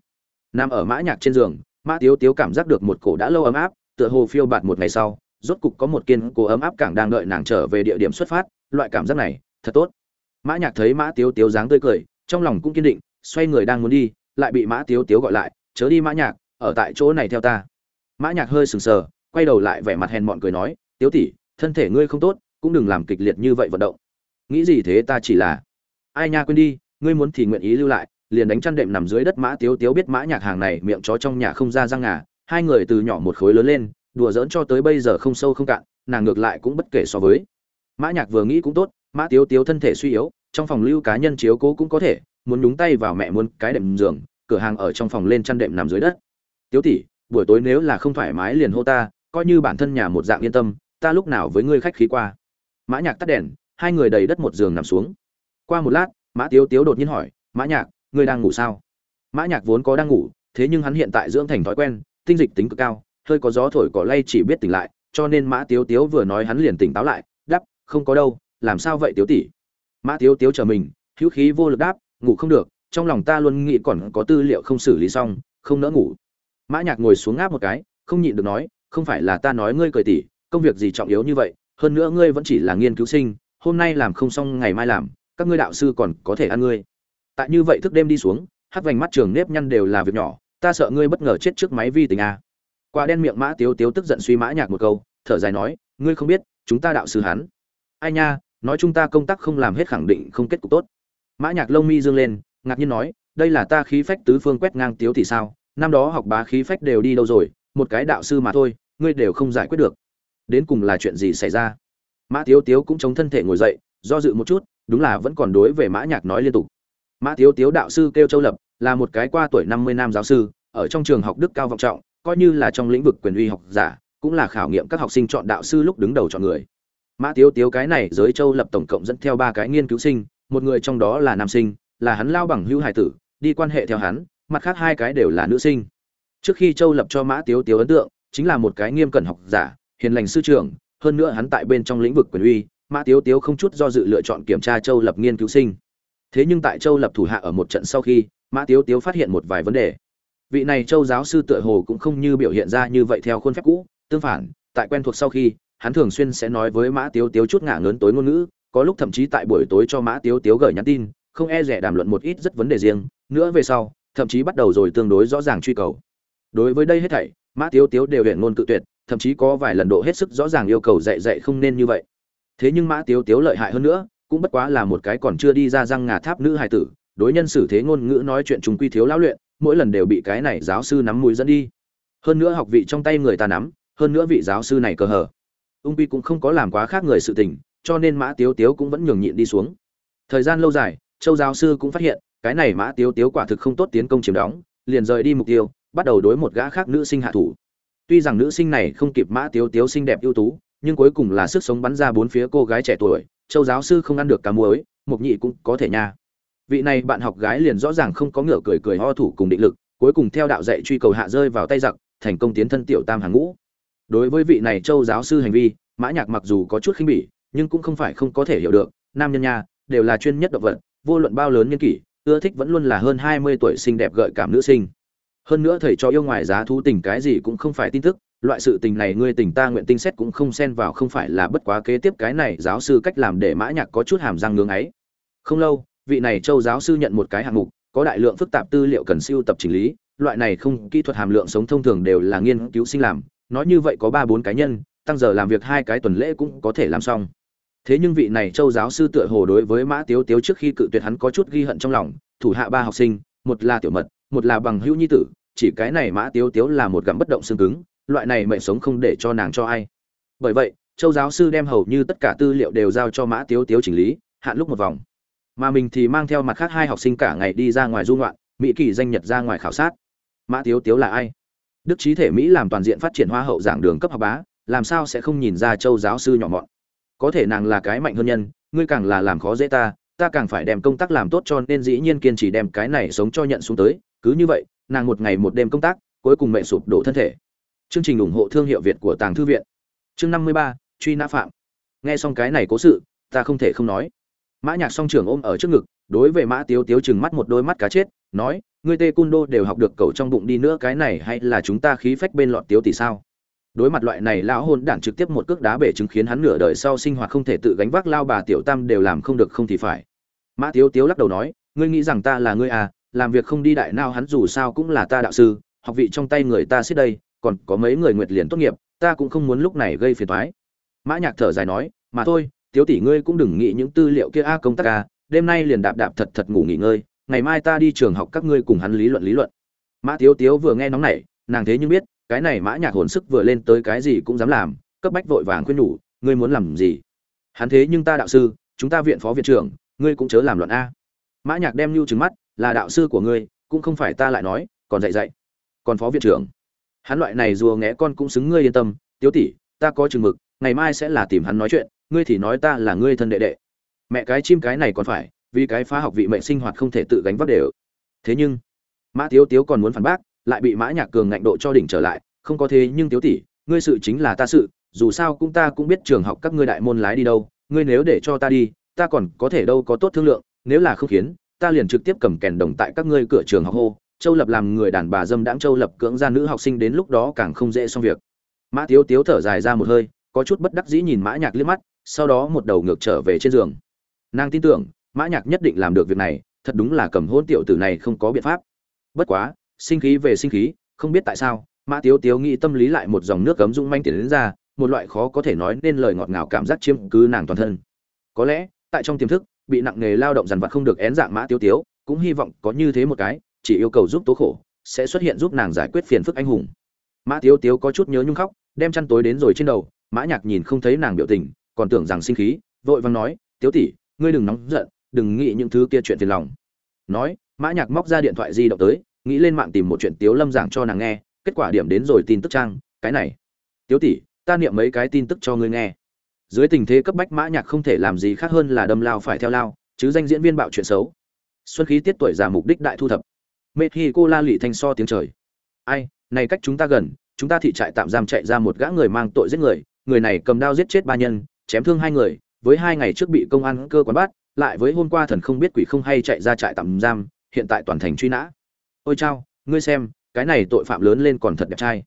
S1: nằm ở mã nhạc trên giường, mã tiếu tiếu cảm giác được một cổ đã lâu ấm áp, tựa hồ phiêu bạt một ngày sau, rốt cục có một kiên cố ấm áp càng đang đợi nàng trở về địa điểm xuất phát, loại cảm giác này, thật tốt. Mã nhạc thấy mã tiếu tiếu dáng tươi cười, trong lòng cũng kiên định, xoay người đang muốn đi, lại bị mã tiếu tiếu gọi lại, chớ đi mã nhạc, ở tại chỗ này theo ta. Mã nhạc hơi sừng sờ, quay đầu lại vẻ mặt hèn mọn cười nói, tiếu tỷ, thân thể ngươi không tốt, cũng đừng làm kịch liệt như vậy vận động. Nghĩ gì thế ta chỉ là? Ai nha quên đi, ngươi muốn thì nguyện ý lưu lại liền đánh chăn đệm nằm dưới đất mã tiếu tiếu biết mã nhạc hàng này miệng chó trong nhà không ra răng ngà, hai người từ nhỏ một khối lớn lên, đùa giỡn cho tới bây giờ không sâu không cạn, nàng ngược lại cũng bất kể so với. Mã nhạc vừa nghĩ cũng tốt, mã tiếu tiếu thân thể suy yếu, trong phòng lưu cá nhân chiếu cố cũng có thể, muốn nhúng tay vào mẹ muốn cái đệm giường, cửa hàng ở trong phòng lên chăn đệm nằm dưới đất. Tiếu tỷ, buổi tối nếu là không thoải mái liền hô ta, coi như bản thân nhà một dạng yên tâm, ta lúc nào với ngươi khách khí qua. Mã nhạc tắt đèn, hai người đầy đất một giường nằm xuống. Qua một lát, mã tiếu tiếu đột nhiên hỏi, mã nhạc ngươi đang ngủ sao? Mã nhạc vốn có đang ngủ, thế nhưng hắn hiện tại dưỡng thành thói quen, tinh dịch tính cực cao, hơi có gió thổi cỏ lay chỉ biết tỉnh lại, cho nên mã tiếu tiếu vừa nói hắn liền tỉnh táo lại, đáp, không có đâu, làm sao vậy tiếu tỷ? Mã tiếu tiếu chờ mình, hữu khí vô lực đáp, ngủ không được, trong lòng ta luôn nghĩ còn có tư liệu không xử lý xong, không nỡ ngủ. Mã nhạc ngồi xuống ngáp một cái, không nhịn được nói, không phải là ta nói ngươi cười tỷ, công việc gì trọng yếu như vậy, hơn nữa ngươi vẫn chỉ là nghiên cứu sinh, hôm nay làm không xong ngày mai làm, các ngươi đạo sư còn có thể ăn ngươi tại như vậy thức đêm đi xuống hắt vành mắt trường nếp nhăn đều là việc nhỏ, ta sợ ngươi bất ngờ chết trước máy vi tính a. Quả đen miệng mã tiếu tiếu tức giận suy mã nhạc một câu, thở dài nói, ngươi không biết, chúng ta đạo sư hắn. Ai nha, nói chúng ta công tác không làm hết khẳng định không kết cục tốt. Mã nhạc lông mi dương lên, ngạc nhiên nói, đây là ta khí phách tứ phương quét ngang tiếu thì sao, năm đó học bá khí phách đều đi đâu rồi, một cái đạo sư mà thôi, ngươi đều không giải quyết được. Đến cùng là chuyện gì xảy ra? Mã tiếu tiếu cũng chống thân thể ngồi dậy, do dự một chút, đúng là vẫn còn đối về mã nhạc nói liên tục mã tiếu tiếu đạo sư kêu châu lập, là một cái qua tuổi năm mươi năm giáo sư, ở trong trường học đức cao vọng trọng, coi như là trong lĩnh vực quyền uy học giả, cũng là khảo nghiệm các học sinh chọn đạo sư lúc đứng đầu chọn người. Mã tiếu tiếu cái này giới châu lập tổng cộng dẫn theo ba cái nghiên cứu sinh, một người trong đó là nam sinh, là hắn lao bằng hữu hải tử, đi quan hệ theo hắn, mặt khác hai cái đều là nữ sinh. Trước khi châu lập cho mã tiếu tiếu ấn tượng, chính là một cái nghiêm cẩn học giả, hiền lành sư trưởng, hơn nữa hắn tại bên trong lĩnh vực quyền uy, mã tiếu tiếu không chút do dự lựa chọn kiểm tra châu lập nghiên cứu sinh thế nhưng tại châu lập thủ hạ ở một trận sau khi, mã tiếu tiếu phát hiện một vài vấn đề. Vị này châu giáo sư tựa hồ cũng không như biểu hiện ra như vậy theo khuôn phép cũ, tương phản, tại quen thuộc sau khi, hắn thường xuyên sẽ nói với mã tiếu tiếu chút ngả lớn tối ngôn ngữ, có lúc thậm chí tại buổi tối cho mã tiếu tiếu gửi nhắn tin, không e rẻ đàm luận một ít rất vấn đề riêng, nữa về sau, thậm chí bắt đầu rồi tương đối rõ ràng truy cầu. Đối với đây hết thảy, mã tiếu tiếu đều hiện ngôn cự tuyệt, thậm chí có vài lần độ hết sức rõ ràng yêu cầu dạy dạy không nên như vậy. Thế nhưng mã tiếu tiếu lợi hại hơn nữa cũng bất quá là một cái còn chưa đi ra răng ngà tháp nữ hài tử, đối nhân xử thế ngôn ngữ nói chuyện chúng quy thiếu lão luyện, mỗi lần đều bị cái này giáo sư nắm mũi dẫn đi. Hơn nữa học vị trong tay người ta nắm, hơn nữa vị giáo sư này cờ hở ung quy cũng không có làm quá khác người sự tình, cho nên mã tiếu tiếu cũng vẫn nhường nhịn đi xuống. Thời gian lâu dài, châu giáo sư cũng phát hiện, cái này mã tiếu tiếu quả thực không tốt tiến công chiếm đóng, liền rời đi mục tiêu, bắt đầu đối một gã khác nữ sinh hạ thủ. Tuy rằng nữ sinh này không kịp mã tiếu tiếu xinh đẹp ưu tú, nhưng cuối cùng là sức sống bắn ra bốn phía cô gái trẻ tuổi châu giáo sư không ăn được cá muối mục nhị cũng có thể nha. Vị này bạn học gái liền rõ ràng không có ngựa cười cười ho thủ cùng định lực, cuối cùng theo đạo dạy truy cầu hạ rơi vào tay giặc, thành công tiến thân tiểu tam hàng ngũ. Đối với vị này châu giáo sư hành vi, mã nhạc mặc dù có chút khinh bỉ, nhưng cũng không phải không có thể hiểu được, nam nhân nha, đều là chuyên nhất động vật, vô luận bao lớn nhân kỷ, ưa thích vẫn luôn là hơn hai mươi tuổi xinh đẹp gợi cảm nữ sinh. Hơn nữa thầy cho yêu ngoài giá thú tình cái gì cũng không phải tin tức loại sự tình này ngươi tình ta nguyện tinh xét cũng không xen vào, không phải là bất quá kế tiếp cái này giáo sư cách làm để mã nhạc có chút hàm răng ngưỡng ấy. Không lâu, vị này châu giáo sư nhận một cái hạng mục, có đại lượng phức tạp tư liệu cần siêu tập chỉnh lý, loại này không, kỹ thuật hàm lượng sống thông thường đều là nghiên cứu sinh làm, nói như vậy có ba bốn cá nhân, tăng giờ làm việc hai cái tuần lễ cũng có thể làm xong. Thế nhưng vị này châu giáo sư tựa hồ đối với mã tiếu tiếu trước khi cự tuyệt hắn có chút ghi hận trong lòng, thủ hạ ba học sinh, một là tiểu mật, một là bằng hữu nhi tử, chỉ cái này mã tiếu tiếu là một gặm bất động xương cứng loại này mệnh sống không để cho nàng cho ai. Bởi vậy, châu giáo sư đem hầu như tất cả tư liệu đều giao cho mã tiếu tiếu chỉnh lý, hạn lúc một vòng. Mà mình thì mang theo mặt khác hai học sinh cả ngày đi ra ngoài du ngoạn, mỹ kỳ danh nhật ra ngoài khảo sát. Mã tiếu tiếu là ai? Đức trí thể mỹ làm toàn diện phát triển hoa hậu giảng đường cấp học bá, làm sao sẽ không nhìn ra châu giáo sư nhỏ mọn? Có thể nàng là cái mạnh hơn nhân, ngươi càng là làm khó dễ ta ta càng phải đem công tác làm tốt cho nên dĩ nhiên kiên trì đem cái này sống cho nhận xuống tới. Cứ như vậy, nàng một ngày một đêm công tác, cuối cùng mẹ sụp đổ thân thể chương trình ủng hộ thương hiệu việt của tàng thư viện. Chương năm mươi ba, truy nã phạm. Nghe xong cái này cố sự, ta không thể không nói. Mã nhạc song trưởng ôm ở trước ngực, đối với mã tiếu tiếu chừng mắt một đôi mắt cá chết, nói, ngươi tê cun đô đều học được cậu trong bụng đi nữa, cái này hay là chúng ta khí phách bên lọt tiếu tỷ sao? Đối mặt loại này lão hôn đản trực tiếp một cước đá bể chứng khiến hắn nửa đời sau sinh hoạt không thể tự gánh vác, lao bà tiểu tam đều làm không được không thì phải. Mã tiếu tiếu lắc đầu nói, ngươi nghĩ rằng ta là ngươi à làm việc không đi đại nào hắn dù sao cũng là ta đạo sư, học vị trong tay người ta xít đây còn có mấy người nguyệt liền tốt nghiệp, ta cũng không muốn lúc này gây phiền toái. Mã nhạc thở dài nói, mà thôi, tiếu tỷ ngươi cũng đừng nghĩ những tư liệu kia a, công tác a, đêm nay liền đạp đạp thật thật ngủ nghỉ ngơi, ngày mai ta đi trường học các ngươi cùng hắn lý luận lý luận. Mã tiếu tiếu vừa nghe nóng nảy, nàng thế nhưng biết, cái này mã nhạc hồn sức vừa lên tới cái gì cũng dám làm, cấp bách vội vàng khuyên nhủ, ngươi muốn làm gì? Hắn thế nhưng ta đạo sư, chúng ta viện phó viện trưởng, ngươi cũng chớ làm loạn a. Mã nhạc đem lưu trừng mắt, là đạo sư của ngươi, cũng không phải ta lại nói, còn dạy dạy. Còn phó viện trưởng hắn loại này rùa ngẽ con cũng xứng ngươi yên tâm, tiếu tỷ, ta có chừng mực, ngày mai sẽ là tìm hắn nói chuyện, ngươi thì nói ta là ngươi thân đệ đệ. Mẹ cái chim cái này còn phải, vì cái phá học vị mệnh sinh hoạt không thể tự gánh vác đều. Thế nhưng, mã tiếu tiếu còn muốn phản bác, lại bị mã nhạc cường ngạnh độ cho đỉnh trở lại, không có thế nhưng tiếu tỷ, ngươi sự chính là ta sự, dù sao cũng ta cũng biết trường học các ngươi đại môn lái đi đâu, ngươi nếu để cho ta đi, ta còn có thể đâu có tốt thương lượng, nếu là không khiến, ta liền trực tiếp cầm kèn đồng tại các ngươi cửa trường học hô châu lập làm người đàn bà dâm đãng châu lập cưỡng gian nữ học sinh đến lúc đó càng không dễ xong việc. Mã tiếu tiếu thở dài ra một hơi, có chút bất đắc dĩ nhìn mã nhạc liếc mắt, sau đó một đầu ngược trở về trên giường. Nàng tin tưởng, mã nhạc nhất định làm được việc này, thật đúng là cầm hôn tiểu tử này không có biện pháp. Bất quá, sinh khí về sinh khí, không biết tại sao, mã tiếu tiếu nghĩ tâm lý lại một dòng nước cấm dung manh tiền đến ra, một loại khó có thể nói nên lời ngọt ngào cảm giác chiếm cứ nàng toàn thân. Có lẽ, tại trong tiềm thức, bị nặng nghề lao động dằn vặt không được én dạng mã tiếu tiếu, cũng hy vọng có như thế một cái chỉ yêu cầu giúp tố khổ, sẽ xuất hiện giúp nàng giải quyết phiền phức anh hùng. Mã tiếu tiếu có chút nhớ nhung khóc, đem chăn tối đến rồi trên đầu, mã nhạc nhìn không thấy nàng biểu tình, còn tưởng rằng sinh khí, vội vàng nói, tiếu tỷ, ngươi đừng nóng giận, đừng nghĩ những thứ kia chuyện phiền lòng. Nói, mã nhạc móc ra điện thoại di động tới, nghĩ lên mạng tìm một chuyện tiếu lâm giảng cho nàng nghe, kết quả điểm đến rồi tin tức trang, cái này. Tiếu tỷ, ta niệm mấy cái tin tức cho ngươi nghe. Dưới tình thế cấp bách, mã nhạc không thể làm gì khác hơn là đâm lao phải theo lao, chứ danh diễn viên bạo chuyện xấu. Xuân khí tiết tuổi già mục đích đại thu thập mexico cô la lị thanh so tiếng trời. Ai, này cách chúng ta gần, chúng ta thị trại tạm giam chạy ra một gã người mang tội giết người người này cầm đao giết chết ba nhân, chém thương hai người, với hai ngày trước bị công an cơ quan bắt, lại với hôm qua thần không biết quỷ không hay chạy ra trại tạm giam, hiện tại toàn thành truy nã. Ôi chao, ngươi xem, cái này tội phạm lớn lên còn thật đẹp trai.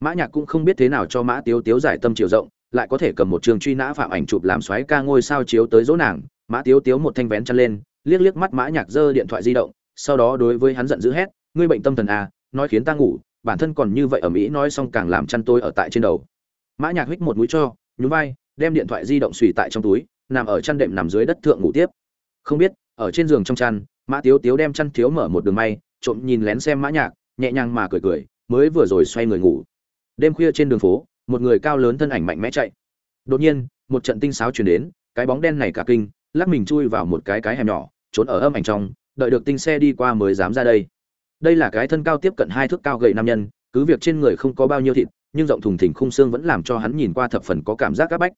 S1: Mã nhạc cũng không biết thế nào cho mã tiếu tiếu giải tâm chiều rộng, lại có thể cầm một trường truy nã phạm ảnh chụp làm xoáy ca ngôi sao chiếu tới dỗ nàng. Mã tiếu tiếu một thanh vén chân lên, liếc liếc mắt mã nhạc giơ điện thoại di động sau đó đối với hắn giận dữ hét, ngươi bệnh tâm thần à nói khiến ta ngủ, bản thân còn như vậy ở mỹ nói xong càng làm chăn tôi ở tại trên đầu. Mã nhạc hít một mũi cho, nhún vai, đem điện thoại di động xùy tại trong túi, nằm ở chăn đệm nằm dưới đất thượng ngủ tiếp. Không biết, ở trên giường trong chăn, mã tiếu tiếu đem chăn thiếu mở một đường may, trộm nhìn lén xem mã nhạc, nhẹ nhàng mà cười cười, mới vừa rồi xoay người ngủ. Đêm khuya trên đường phố, một người cao lớn thân ảnh mạnh mẽ chạy. Đột nhiên, một trận tinh sáo truyền đến, cái bóng đen này cả kinh, lắc mình chui vào một cái cái hẻm nhỏ, trốn ở âm ảnh trong đợi được tinh xe đi qua mới dám ra đây. Đây là cái thân cao tiếp cận hai thước cao gầy nam nhân, cứ việc trên người không có bao nhiêu thịt, nhưng rộng thùng thình khung xương vẫn làm cho hắn nhìn qua thập phần có cảm giác áp bách.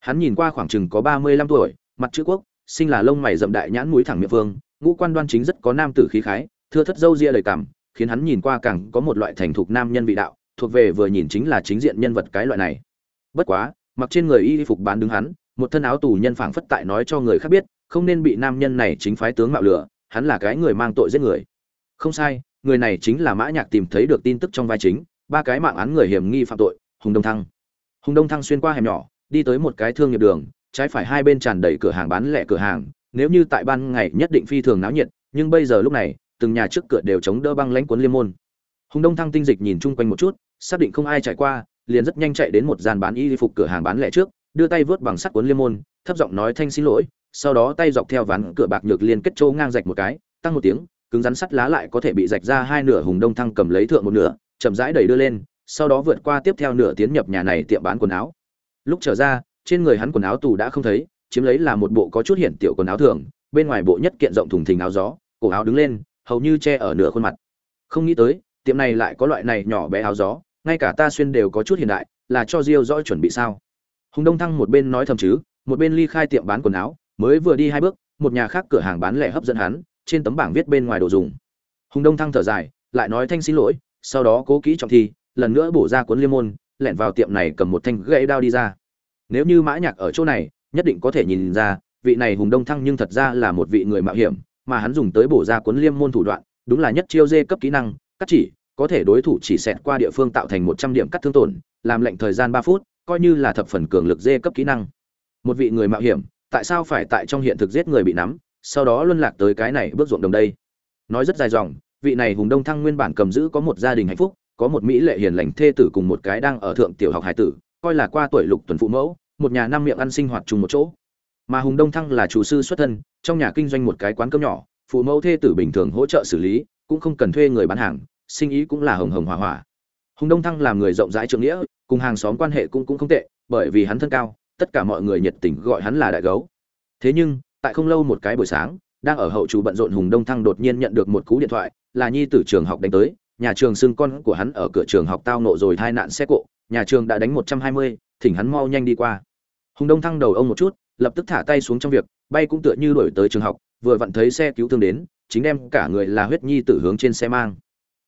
S1: Hắn nhìn qua khoảng chừng có ba mươi lăm tuổi, mặt chữ quốc, sinh là lông mày rậm đại nhãn mũi thẳng miệng vương, ngũ quan đoan chính rất có nam tử khí khái, thưa thất dâu ria đầy cảm, khiến hắn nhìn qua càng có một loại thành thục nam nhân vị đạo, thuộc về vừa nhìn chính là chính diện nhân vật cái loại này. Bất quá, mặc trên người y phục bán đứng hắn, một thân áo tù nhân phảng phất tại nói cho người khác biết, không nên bị nam nhân này chính phái tướng mạo lửa hắn là cái người mang tội giết người. Không sai, người này chính là mã nhạc tìm thấy được tin tức trong vai chính, ba cái mạng án người hiểm nghi phạm tội, hùng đông thăng. Hùng đông thăng xuyên qua hẻm nhỏ, đi tới một cái thương nghiệp đường, trái phải hai bên tràn đầy cửa hàng bán lẻ cửa hàng, nếu như tại ban ngày nhất định phi thường náo nhiệt, nhưng bây giờ lúc này, từng nhà trước cửa đều chống đỡ băng lãnh cuốn liêm môn. Hùng đông thăng tinh dịch nhìn chung quanh một chút, xác định không ai chạy qua, liền rất nhanh chạy đến một gian bán y phục cửa hàng bán lẻ trước, đưa tay vớt bằng sắt cuốn liêm môn, thấp giọng nói thanh xin lỗi sau đó tay dọc theo ván cửa bạc nhược liên kết chỗ ngang rạch một cái, tăng một tiếng, cứng rắn sắt lá lại có thể bị rạch ra hai nửa hùng đông thăng cầm lấy thượng một nửa, chậm rãi đẩy đưa lên, sau đó vượt qua tiếp theo nửa tiến nhập nhà này tiệm bán quần áo. Lúc trở ra, trên người hắn quần áo tù đã không thấy, chiếm lấy là một bộ có chút hiện tiểu quần áo thường, bên ngoài bộ nhất kiện rộng thùng thình áo gió, cổ áo đứng lên, hầu như che ở nửa khuôn mặt. Không nghĩ tới, tiệm này lại có loại này nhỏ bé áo gió, ngay cả ta xuyên đều có chút hiện đại, là cho diêu rõ chuẩn bị sao? Hùng đông thăng một bên nói thầm chứ, một bên ly khai tiệm bán quần áo mới vừa đi hai bước, một nhà khác cửa hàng bán lẻ hấp dẫn hắn, trên tấm bảng viết bên ngoài đồ dùng. Hùng đông thăng thở dài, lại nói thanh xin lỗi, sau đó cố kỹ trọng thi, lần nữa bổ ra cuốn liêm môn, lẻn vào tiệm này cầm một thanh gậy đao đi ra. Nếu như mã nhạc ở chỗ này, nhất định có thể nhìn ra, vị này hùng đông thăng nhưng thật ra là một vị người mạo hiểm, mà hắn dùng tới bổ ra cuốn liêm môn thủ đoạn, đúng là nhất chiêu dê cấp kỹ năng, cắt chỉ, có thể đối thủ chỉ xẹt qua địa phương tạo thành một trăm điểm cắt thương tổn, làm lệnh thời gian ba phút, coi như là thập phần cường lực dê cấp kỹ năng. Một vị người mạo hiểm tại sao phải tại trong hiện thực giết người bị nắm, sau đó luân lạc tới cái này bước ruộng đồng đây? Nói rất dài dòng, vị này hùng đông thăng nguyên bản cầm giữ có một gia đình hạnh phúc, có một mỹ lệ hiền lành thê tử cùng một cái đang ở thượng tiểu học hải tử, coi là qua tuổi lục tuần phụ mẫu, một nhà năm miệng ăn sinh hoạt chung một chỗ. Mà hùng đông thăng là chủ sư xuất thân, trong nhà kinh doanh một cái quán cơm nhỏ, phụ mẫu thê tử bình thường hỗ trợ xử lý, cũng không cần thuê người bán hàng, sinh ý cũng là hồng hồng hỏa hỏa hùng đông thăng làm người rộng rãi trưởng nghĩa, cùng hàng xóm quan hệ cũng cũng không tệ, bởi vì hắn thân cao tất cả mọi người nhiệt tình gọi hắn là đại gấu. Thế nhưng, tại không lâu một cái buổi sáng, đang ở hậu chủ bận rộn hùng đông thăng đột nhiên nhận được một cú điện thoại, là nhi tử trường học đánh tới, nhà trường xưng con của hắn ở cửa trường học tao nộ rồi tai nạn xe cộ, nhà trường đã đánh một trăm hai mươi, thỉnh hắn mau nhanh đi qua. Hùng đông thăng đầu ông một chút, lập tức thả tay xuống trong việc, bay cũng tựa như đổi tới trường học, vừa vặn thấy xe cứu thương đến, chính đem cả người là huyết nhi tử hướng trên xe mang.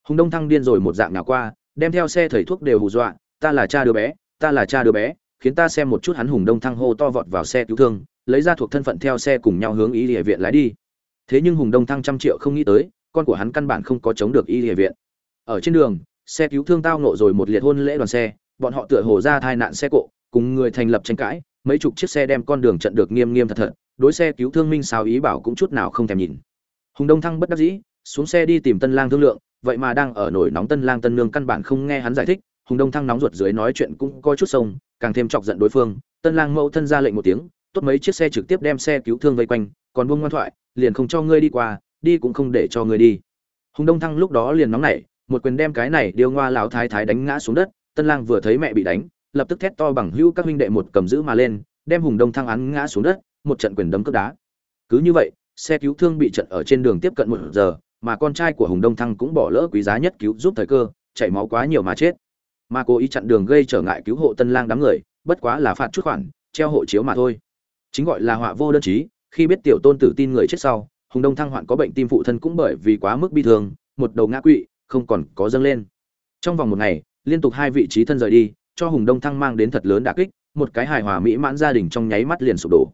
S1: Hùng đông thăng điên rồi một dạng nào qua, đem theo xe thầy thuốc đều hù dọa, ta là cha đứa bé, ta là cha đứa bé khiến ta xem một chút hắn hùng đông thăng hô to vọt vào xe cứu thương, lấy ra thuộc thân phận theo xe cùng nhau hướng y địa viện lái đi. Thế nhưng hùng đông thăng trăm triệu không nghĩ tới, con của hắn căn bản không có chống được y địa viện. Ở trên đường, xe cứu thương tao nộ rồi một liệt hôn lễ đoàn xe, bọn họ tựa hồ ra tai nạn xe cộ, cùng người thành lập tranh cãi, mấy chục chiếc xe đem con đường trận được nghiêm nghiêm thật thật, đối xe cứu thương minh sao ý bảo cũng chút nào không thèm nhìn. Hùng đông thăng bất đắc dĩ, xuống xe đi tìm tân lang thương lượng, vậy mà đang ở nổi nóng tân lang tân nương căn bản không nghe hắn giải thích, hùng đông thăng nóng ruột dưới nói chuyện cũng coi chút sông càng thêm chọc giận đối phương, tân lang mẫu thân ra lệnh một tiếng, tốt mấy chiếc xe trực tiếp đem xe cứu thương vây quanh, còn buông ngoan thoại, liền không cho ngươi đi qua, đi cũng không để cho ngươi đi. Hùng đông thăng lúc đó liền nóng nảy, một quyền đem cái này điêu ngoa lão thái thái đánh ngã xuống đất, tân lang vừa thấy mẹ bị đánh, lập tức thét to bằng hữu các huynh đệ một cầm giữ mà lên, đem hùng đông thăng án ngã xuống đất, một trận quyền đấm cướp đá. Cứ như vậy, xe cứu thương bị trận ở trên đường tiếp cận một giờ, mà con trai của hùng đông thăng cũng bỏ lỡ quý giá nhất cứu giúp thời cơ, chảy máu quá nhiều mà chết mà cố ý chặn đường gây trở ngại cứu hộ tân lang đám người, bất quá là phạt chút khoản, treo hộ chiếu mà thôi. Chính gọi là họa vô đơn chí, khi biết tiểu tôn tử tin người chết sau, hùng đông thăng hoạn có bệnh tim phụ thân cũng bởi vì quá mức bi thương, một đầu ngã quỵ, không còn có dâng lên. Trong vòng một ngày, liên tục hai vị trí thân rời đi, cho hùng đông thăng mang đến thật lớn đả kích, một cái hài hòa mỹ mãn gia đình trong nháy mắt liền sụp đổ.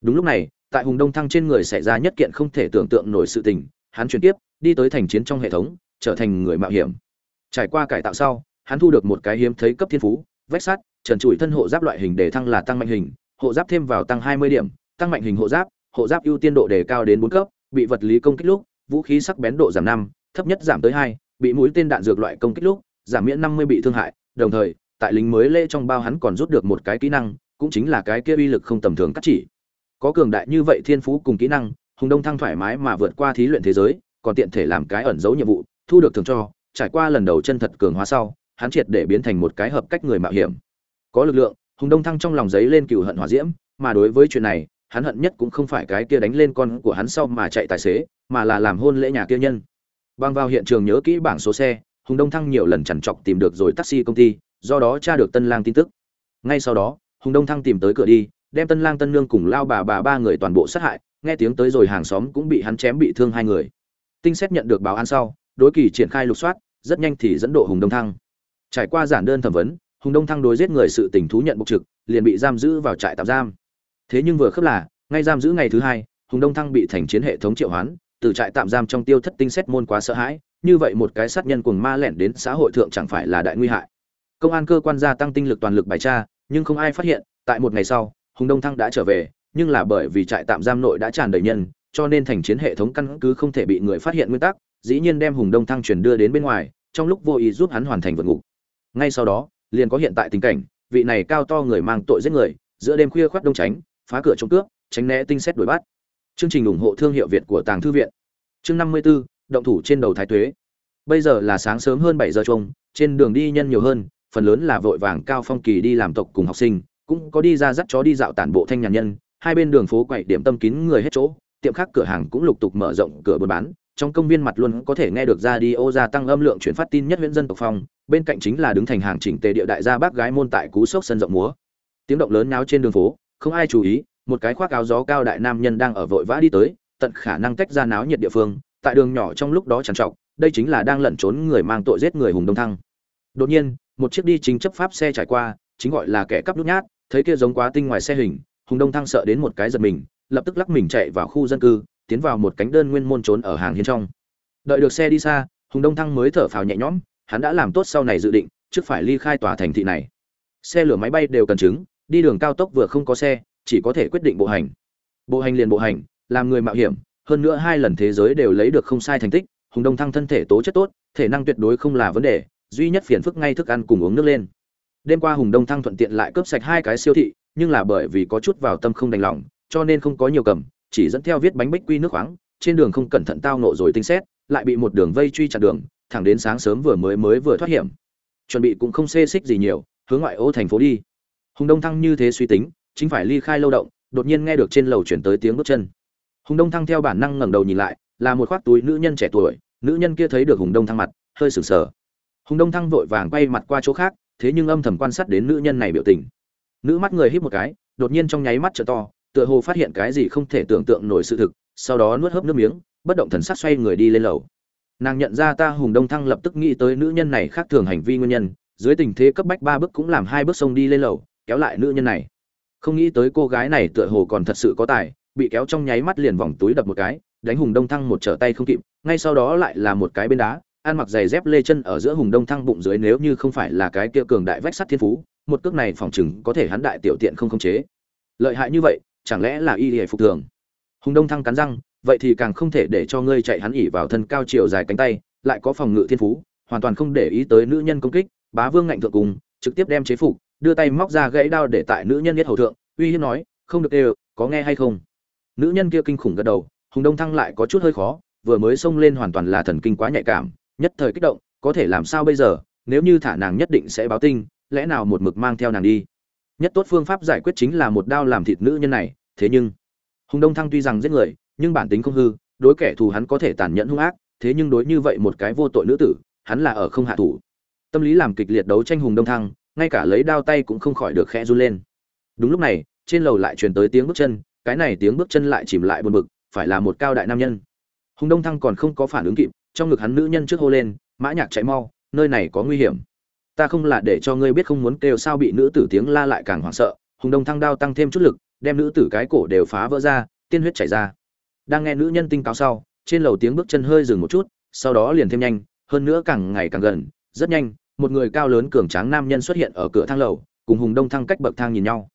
S1: Đúng lúc này, tại hùng đông thăng trên người xảy ra nhất kiện không thể tưởng tượng nổi sự tình, hắn chuyển tiếp đi tới thành chiến trong hệ thống, trở thành người mạo hiểm. Trải qua cải tạo sau hắn thu được một cái hiếm thấy cấp thiên phú, vách sắt, trần trụi thân hộ giáp loại hình để thăng là tăng mạnh hình, hộ giáp thêm vào tăng hai mươi điểm, tăng mạnh hình hộ giáp hộ giáp ưu tiên độ đề cao đến bốn cấp, bị vật lý công kích lúc, vũ khí sắc bén độ giảm năm, thấp nhất giảm tới hai, bị mũi tên đạn dược loại công kích lúc, giảm miễn năm mươi bị thương hại, đồng thời, tại lính mới lễ trong bao hắn còn rút được một cái kỹ năng, cũng chính là cái kia uy lực không tầm thường cắt chỉ. Có cường đại như vậy thiên phú cùng kỹ năng, hùng đông thăng thoải mái mà vượt qua thí luyện thế giới, còn tiện thể làm cái ẩn giấu nhiệm vụ, thu được thường cho, trải qua lần đầu chân thật cường hóa sau hắn triệt để biến thành một cái hợp cách người mạo hiểm. Có lực lượng, hùng đông thăng trong lòng giấy lên cựu hận hỏa diễm, mà đối với chuyện này, hắn hận nhất cũng không phải cái kia đánh lên con của hắn sau mà chạy tài xế, mà là làm hôn lễ nhà kia nhân. Băng vào hiện trường nhớ kỹ bảng số xe, hùng đông thăng nhiều lần chằn trọc tìm được rồi taxi công ty, do đó tra được tân lang tin tức. Ngay sau đó, hùng đông thăng tìm tới cửa đi, đem tân lang tân nương cùng lao bà bà ba người toàn bộ sát hại, nghe tiếng tới rồi hàng xóm cũng bị hắn chém bị thương hai người. Tinh xét nhận được báo án sau, đối kỳ triển khai lục soát, rất nhanh thì dẫn độ hùng đông thăng trải qua giản đơn thẩm vấn, hùng đông thăng đối giết người sự tình thú nhận bộc trực, liền bị giam giữ vào trại tạm giam. Thế nhưng vừa khớp là, ngay giam giữ ngày thứ hai, hùng đông thăng bị thành chiến hệ thống triệu hoán, từ trại tạm giam trong tiêu thất tinh xét môn quá sợ hãi, như vậy một cái sát nhân cuồng ma lẻn đến xã hội thượng chẳng phải là đại nguy hại. Công an cơ quan gia tăng tinh lực toàn lực bài tra, nhưng không ai phát hiện, tại một ngày sau, hùng đông thăng đã trở về, nhưng là bởi vì trại tạm giam nội đã tràn đầy nhân, cho nên thành chiến hệ thống căn cứ không thể bị người phát hiện nguyên tắc, dĩ nhiên đem hùng đông thăng chuyển đưa đến bên ngoài, trong lúc vô ý giúp hắn hoàn thành vượt ngục ngay sau đó liền có hiện tại tình cảnh vị này cao to người mang tội giết người giữa đêm khuya khoác đông tránh phá cửa trộm cướp tránh né tinh xét đuổi bắt. Chương trình ủng hộ thương hiệu việt của tàng thư viện. Chương năm mươi 54, động thủ trên đầu thái tuế. Bây giờ là sáng sớm hơn bảy giờ trông trên đường đi nhân nhiều hơn phần lớn là vội vàng cao phong kỳ đi làm tộc cùng học sinh cũng có đi ra dắt chó đi dạo tản bộ thanh nhàn nhân hai bên đường phố quậy điểm tâm kín người hết chỗ tiệm khác cửa hàng cũng lục tục mở rộng cửa buôn bán trong công viên mặt luôn có thể nghe được ra đi ô gia tăng âm lượng chuyển phát tin nhất huyện dân tộc phong, bên cạnh chính là đứng thành hàng chỉnh tề địa đại gia bác gái môn tại cú sốc sân rộng múa. Tiếng động lớn náo trên đường phố, không ai chú ý, một cái khoác áo gió cao đại nam nhân đang ở vội vã đi tới, tận khả năng tách ra náo nhiệt địa phương, tại đường nhỏ trong lúc đó trằn trọc, đây chính là đang lẩn trốn người mang tội giết người hùng đông thăng. Đột nhiên, một chiếc đi chính chấp pháp xe trải qua, chính gọi là kẻ cắp nút nhát, thấy kia giống quá tinh ngoài xe hình, hùng đông thăng sợ đến một cái giật mình, lập tức lắc mình chạy vào khu dân cư tiến vào một cánh đơn nguyên môn trốn ở hàng hiên trong. Đợi được xe đi xa, hùng đông thăng mới thở phào nhẹ nhõm, hắn đã làm tốt sau này dự định, trước phải ly khai tòa thành thị này. Xe lửa máy bay đều cần chứng đi đường cao tốc vừa không có xe, chỉ có thể quyết định bộ hành. Bộ hành liền bộ hành, làm người mạo hiểm, hơn nữa hai lần thế giới đều lấy được không sai thành tích, hùng đông thăng thân thể tố chất tốt, thể năng tuyệt đối không là vấn đề, duy nhất phiền phức ngay thức ăn cùng uống nước lên. Đêm qua hùng đông thăng thuận tiện lại cướp sạch hai cái siêu thị, nhưng là bởi vì có chút vào tâm không đành lòng, cho nên không có nhiều cầm chỉ dẫn theo viết bánh bích quy nước khoáng, trên đường không cẩn thận tao nộ rồi tinh xét, lại bị một đường vây truy chặn đường, thẳng đến sáng sớm vừa mới mới vừa thoát hiểm. Chuẩn bị cũng không xê xích gì nhiều, hướng ngoại ô thành phố đi. Hùng đông thăng như thế suy tính, chính phải ly khai lâu động, đột nhiên nghe được trên lầu chuyển tới tiếng bước chân. Hùng đông thăng theo bản năng ngẩng đầu nhìn lại, là một khoác túi nữ nhân trẻ tuổi, nữ nhân kia thấy được hùng đông thăng mặt, hơi sừng sờ. Hùng đông thăng vội vàng quay mặt qua chỗ khác, thế nhưng âm thầm quan sát đến nữ nhân này biểu tình. Nữ mắt người hít một cái, đột nhiên trong nháy mắt trợ to tựa hồ phát hiện cái gì không thể tưởng tượng nổi sự thực, sau đó nuốt hớp nước miếng, bất động thần sắc xoay người đi lên lầu. Nàng nhận ra ta hùng đông thăng lập tức nghĩ tới nữ nhân này khác thường hành vi nguyên nhân, dưới tình thế cấp bách ba bước cũng làm hai bước sông đi lên lầu, kéo lại nữ nhân này. Không nghĩ tới cô gái này tựa hồ còn thật sự có tài, bị kéo trong nháy mắt liền vòng túi đập một cái, đánh hùng đông thăng một trở tay không kịp, ngay sau đó lại là một cái bên đá, ăn mặc giày dép lê chân ở giữa hùng đông thăng bụng dưới nếu như không phải là cái kia cường đại vách sắt thiên phú, một cước này phòng chừng có thể hắn đại tiểu tiện không khống chế. Lợi hại như vậy chẳng lẽ là y hệ phục thường? Hùng đông thăng cắn răng, vậy thì càng không thể để cho ngươi chạy hắn ỉ vào thân cao chiều dài cánh tay, lại có phòng ngự thiên phú, hoàn toàn không để ý tới nữ nhân công kích, bá vương ngạnh thượng cùng, trực tiếp đem chế phục, đưa tay móc ra gãy đao để tại nữ nhân nhất hầu thượng, uy hiếp nói, không được đều, có nghe hay không? Nữ nhân kia kinh khủng gật đầu, hùng đông thăng lại có chút hơi khó, vừa mới xông lên hoàn toàn là thần kinh quá nhạy cảm, nhất thời kích động, có thể làm sao bây giờ, nếu như thả nàng nhất định sẽ báo tinh lẽ nào một mực mang theo nàng đi? Nhất tốt phương pháp giải quyết chính là một đao làm thịt nữ nhân này, thế nhưng, hùng đông thăng tuy rằng giết người, nhưng bản tính không hư, đối kẻ thù hắn có thể tàn nhẫn hung ác, thế nhưng đối như vậy một cái vô tội nữ tử, hắn là ở không hạ thủ. Tâm lý làm kịch liệt đấu tranh hùng đông thăng, ngay cả lấy đao tay cũng không khỏi được khẽ run lên. Đúng lúc này, trên lầu lại truyền tới tiếng bước chân, cái này tiếng bước chân lại chìm lại buồn bực, phải là một cao đại nam nhân. Hùng đông thăng còn không có phản ứng kịp, trong ngực hắn nữ nhân trước hô lên, mã nhạc chạy mau, nơi này có nguy hiểm ta không là để cho ngươi biết không muốn kêu sao bị nữ tử tiếng la lại càng hoảng sợ, hùng đông thăng đao tăng thêm chút lực, đem nữ tử cái cổ đều phá vỡ ra, tiên huyết chảy ra. Đang nghe nữ nhân tinh cáo sau, trên lầu tiếng bước chân hơi dừng một chút, sau đó liền thêm nhanh, hơn nữa càng ngày càng gần, rất nhanh, một người cao lớn cường tráng nam nhân xuất hiện ở cửa thang lầu, cùng hùng đông thăng cách bậc thang nhìn nhau.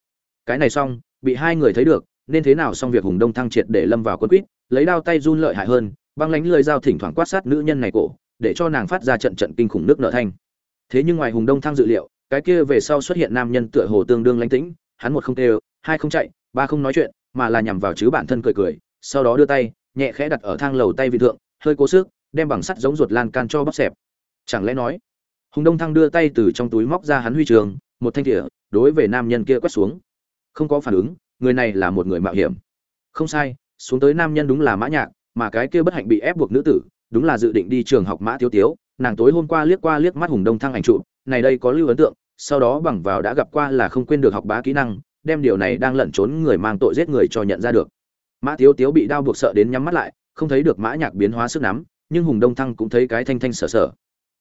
S1: Cái này xong, bị hai người thấy được, nên thế nào xong việc hùng đông thăng triệt để lâm vào quân quýt, lấy đao tay run lợi hại hơn, băng lánh lơi dao thỉnh thoảng quát sát nữ nhân này cổ, để cho nàng phát ra trận trận kinh khủng nước nợ thanh thế nhưng ngoài hùng đông thăng dự liệu, cái kia về sau xuất hiện nam nhân tựa hồ tương đương lánh tĩnh, hắn một không tê hai không chạy, ba không nói chuyện, mà là nhằm vào chứ bản thân cười cười, sau đó đưa tay, nhẹ khẽ đặt ở thang lầu tay vị thượng, hơi cố sức, đem bằng sắt giống ruột lan can cho bóc xẹp. Chẳng lẽ nói, hùng đông thăng đưa tay từ trong túi móc ra hắn huy trường, một thanh thỉa đối về nam nhân kia quét xuống. Không có phản ứng, người này là một người mạo hiểm. Không sai, xuống tới nam nhân đúng là mã nhạc, mà cái kia bất hạnh bị ép buộc nữ tử, đúng là dự định đi trường học mã thiếu tiếu nàng tối hôm qua liếc qua liếc mắt hùng đông thăng ảnh trụ này đây có lưu ấn tượng, sau đó bằng vào đã gặp qua là không quên được học bá kỹ năng, đem điều này đang lẩn trốn người mang tội giết người cho nhận ra được. Mã tiếu tiếu bị đau buộc sợ đến nhắm mắt lại, không thấy được mã nhạc biến hóa sức nắm, nhưng hùng đông thăng cũng thấy cái thanh thanh sở sở.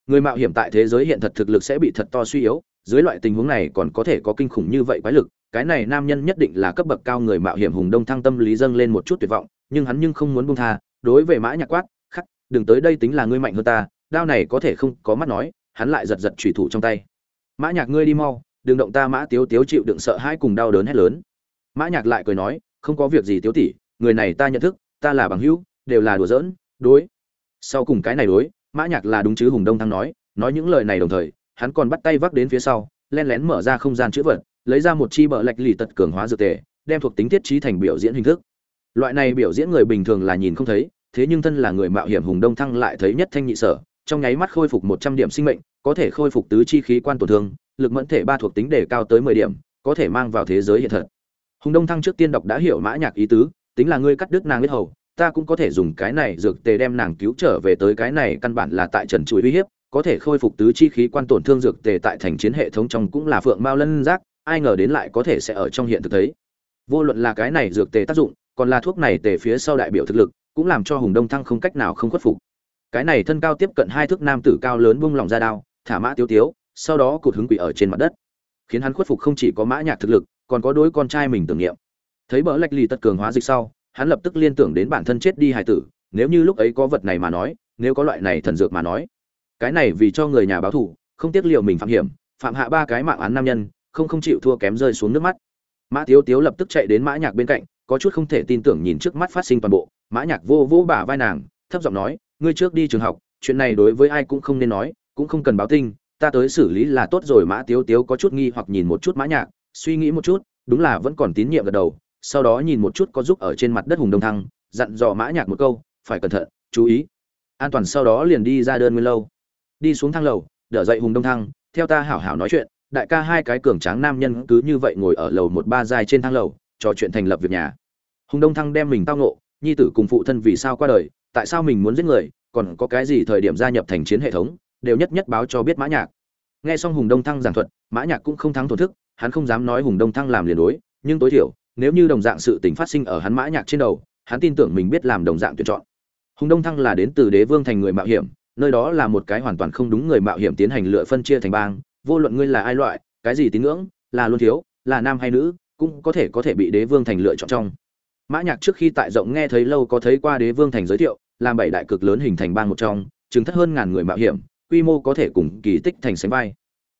S1: Người mạo hiểm tại thế giới hiện thật thực lực sẽ bị thật to suy yếu, dưới loại tình huống này còn có thể có kinh khủng như vậy quái lực, cái này nam nhân nhất định là cấp bậc cao người mạo hiểm hùng đông thăng tâm lý dâng lên một chút tuyệt vọng, nhưng hắn nhưng không muốn buông tha, đối với mã nhạc quát, khắc, đừng tới đây tính là ngươi mạnh hơn ta đao này có thể không có mắt nói, hắn lại giật giật trùy thủ trong tay. Mã nhạc ngươi đi mau, đừng động ta mã tiếu tiếu chịu đựng sợ hãi cùng đau đớn hết lớn. Mã nhạc lại cười nói, không có việc gì tiếu tỷ, người này ta nhận thức, ta là bằng hữu, đều là đùa giỡn, đối. Sau cùng cái này đối, mã nhạc là đúng chứ hùng đông thăng nói nói những lời này đồng thời, hắn còn bắt tay vác đến phía sau, len lén mở ra không gian chữ vật, lấy ra một chi bờ lạch lì tật cường hóa dược tề, đem thuộc tính tiết trí thành biểu diễn hình thức. Loại này biểu diễn người bình thường là nhìn không thấy, thế nhưng thân là người mạo hiểm hùng đông thăng lại thấy nhất thanh nhị sở trong nháy mắt khôi phục một trăm điểm sinh mệnh, có thể khôi phục tứ chi khí quan tổn thương, lực mẫn thể ba thuộc tính đề cao tới mười điểm, có thể mang vào thế giới hiện thật. Hùng đông thăng trước tiên đọc đã hiểu mã nhạc ý tứ, tính là ngươi cắt đứt nàng huyết hầu, ta cũng có thể dùng cái này dược tề đem nàng cứu trở về tới cái này căn bản là tại trần chuỗi uy hiếp, có thể khôi phục tứ chi khí quan tổn thương dược tề tại thành chiến hệ thống trong cũng là phượng mao lân giác, ai ngờ đến lại có thể sẽ ở trong hiện thực thấy. Vô luận là cái này dược tề tác dụng, còn là thuốc này tề phía sau đại biểu thực lực, cũng làm cho hùng đông thăng không cách nào không khuất phục cái này thân cao tiếp cận hai thước nam tử cao lớn bung lòng ra đao, thả mã tiếu tiếu, sau đó cụt hứng quỷ ở trên mặt đất. Khiến hắn khuất phục không chỉ có mã nhạc thực lực, còn có đối con trai mình tưởng niệm. Thấy bỡ lạch lì tất cường hóa dịch sau, hắn lập tức liên tưởng đến bản thân chết đi hài tử, nếu như lúc ấy có vật này mà nói, nếu có loại này thần dược mà nói. Cái này vì cho người nhà báo thù, không tiếc liệu mình phạm hiểm, phạm hạ ba cái mạng án nam nhân, không không chịu thua kém rơi xuống nước mắt. Mã tiếu tiếu lập tức chạy đến mã nhạc bên cạnh, có chút không thể tin tưởng nhìn trước mắt phát sinh toàn bộ. Mã nhạc vô vô bả vai nàng, thấp giọng nói ngươi trước đi trường học, chuyện này đối với ai cũng không nên nói, cũng không cần báo tin, ta tới xử lý là tốt rồi, mã tiếu tiếu có chút nghi hoặc nhìn một chút mã nhạc, suy nghĩ một chút, đúng là vẫn còn tín nhiệm gật đầu, sau đó nhìn một chút có giúp ở trên mặt đất hùng đông thăng, dặn dò mã nhạc một câu, phải cẩn thận, chú ý. An toàn sau đó liền đi ra đơn nguyên lâu. Đi xuống thang lầu, đỡ dậy hùng đông thăng, theo ta hảo hảo nói chuyện, đại ca hai cái cường tráng nam nhân cứ như vậy ngồi ở lầu một ba dài trên thang lầu, trò chuyện thành lập việc nhà. Hùng đông thăng đem mình tao ngộ, nhi tử cùng phụ thân vì sao qua đời tại sao mình muốn giết người, còn có cái gì thời điểm gia nhập thành chiến hệ thống, đều nhất nhất báo cho biết mã nhạc. Nghe xong hùng đông thăng giảng thuật, mã nhạc cũng không thắng thổn thức, hắn không dám nói hùng đông thăng làm liền đối, nhưng tối thiểu, nếu như đồng dạng sự tình phát sinh ở hắn mã nhạc trên đầu, hắn tin tưởng mình biết làm đồng dạng tuyển chọn. Hùng đông thăng là đến từ đế vương thành người mạo hiểm, nơi đó là một cái hoàn toàn không đúng người mạo hiểm tiến hành lựa phân chia thành bang, vô luận ngươi là ai loại, cái gì tín ngưỡng, là luôn thiếu, là nam hay nữ, cũng có thể có thể bị đế vương thành lựa chọn trong. Mã nhạc trước khi tại rộng nghe thấy lâu có thấy qua đế vương thành giới thiệu làm bảy đại cực lớn hình thành bang một trong chứng thất hơn ngàn người mạo hiểm, quy mô có thể cùng kỳ tích thành sánh vai.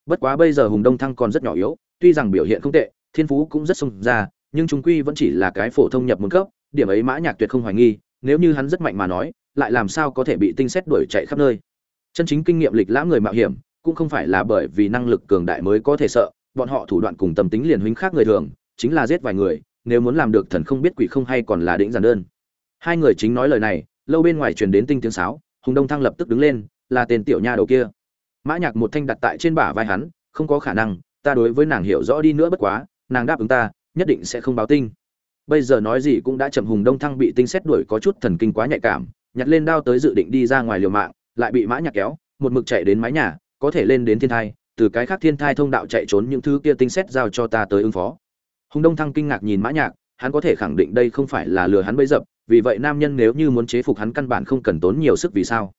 S1: Bất quá bây giờ hùng đông thăng còn rất nhỏ yếu, tuy rằng biểu hiện không tệ, thiên phú cũng rất sung ra, nhưng chúng quy vẫn chỉ là cái phổ thông nhập môn cấp, điểm ấy mã nhạc tuyệt không hoài nghi, nếu như hắn rất mạnh mà nói, lại làm sao có thể bị tinh xét đuổi chạy khắp nơi. Chân chính kinh nghiệm lịch lãm người mạo hiểm, cũng không phải là bởi vì năng lực cường đại mới có thể sợ, bọn họ thủ đoạn cùng tâm tính liền huynh khác người thường, chính là giết vài người, nếu muốn làm được thần không biết quỷ không hay còn là đỉnh giản đơn. Hai người chính nói lời này lâu bên ngoài truyền đến tinh tiếng sáo, hùng đông thăng lập tức đứng lên, là tên tiểu nha đầu kia. Mã nhạc một thanh đặt tại trên bả vai hắn, không có khả năng, ta đối với nàng hiểu rõ đi nữa bất quá, nàng đáp ứng ta, nhất định sẽ không báo tinh bây giờ nói gì cũng đã chậm, hùng đông thăng bị tinh xét đuổi có chút thần kinh quá nhạy cảm, nhặt lên đao tới dự định đi ra ngoài liều mạng, lại bị mã nhạc kéo, một mực chạy đến mái nhà, có thể lên đến thiên thai, từ cái khác thiên thai thông đạo chạy trốn những thứ kia tinh xét giao cho ta tới ứng phó. Hùng đông thăng kinh ngạc nhìn mã nhạc, hắn có thể khẳng định đây không phải là lừa hắn bấy dập vì vậy nam nhân nếu như muốn chế phục hắn căn bản không cần tốn nhiều sức vì sao?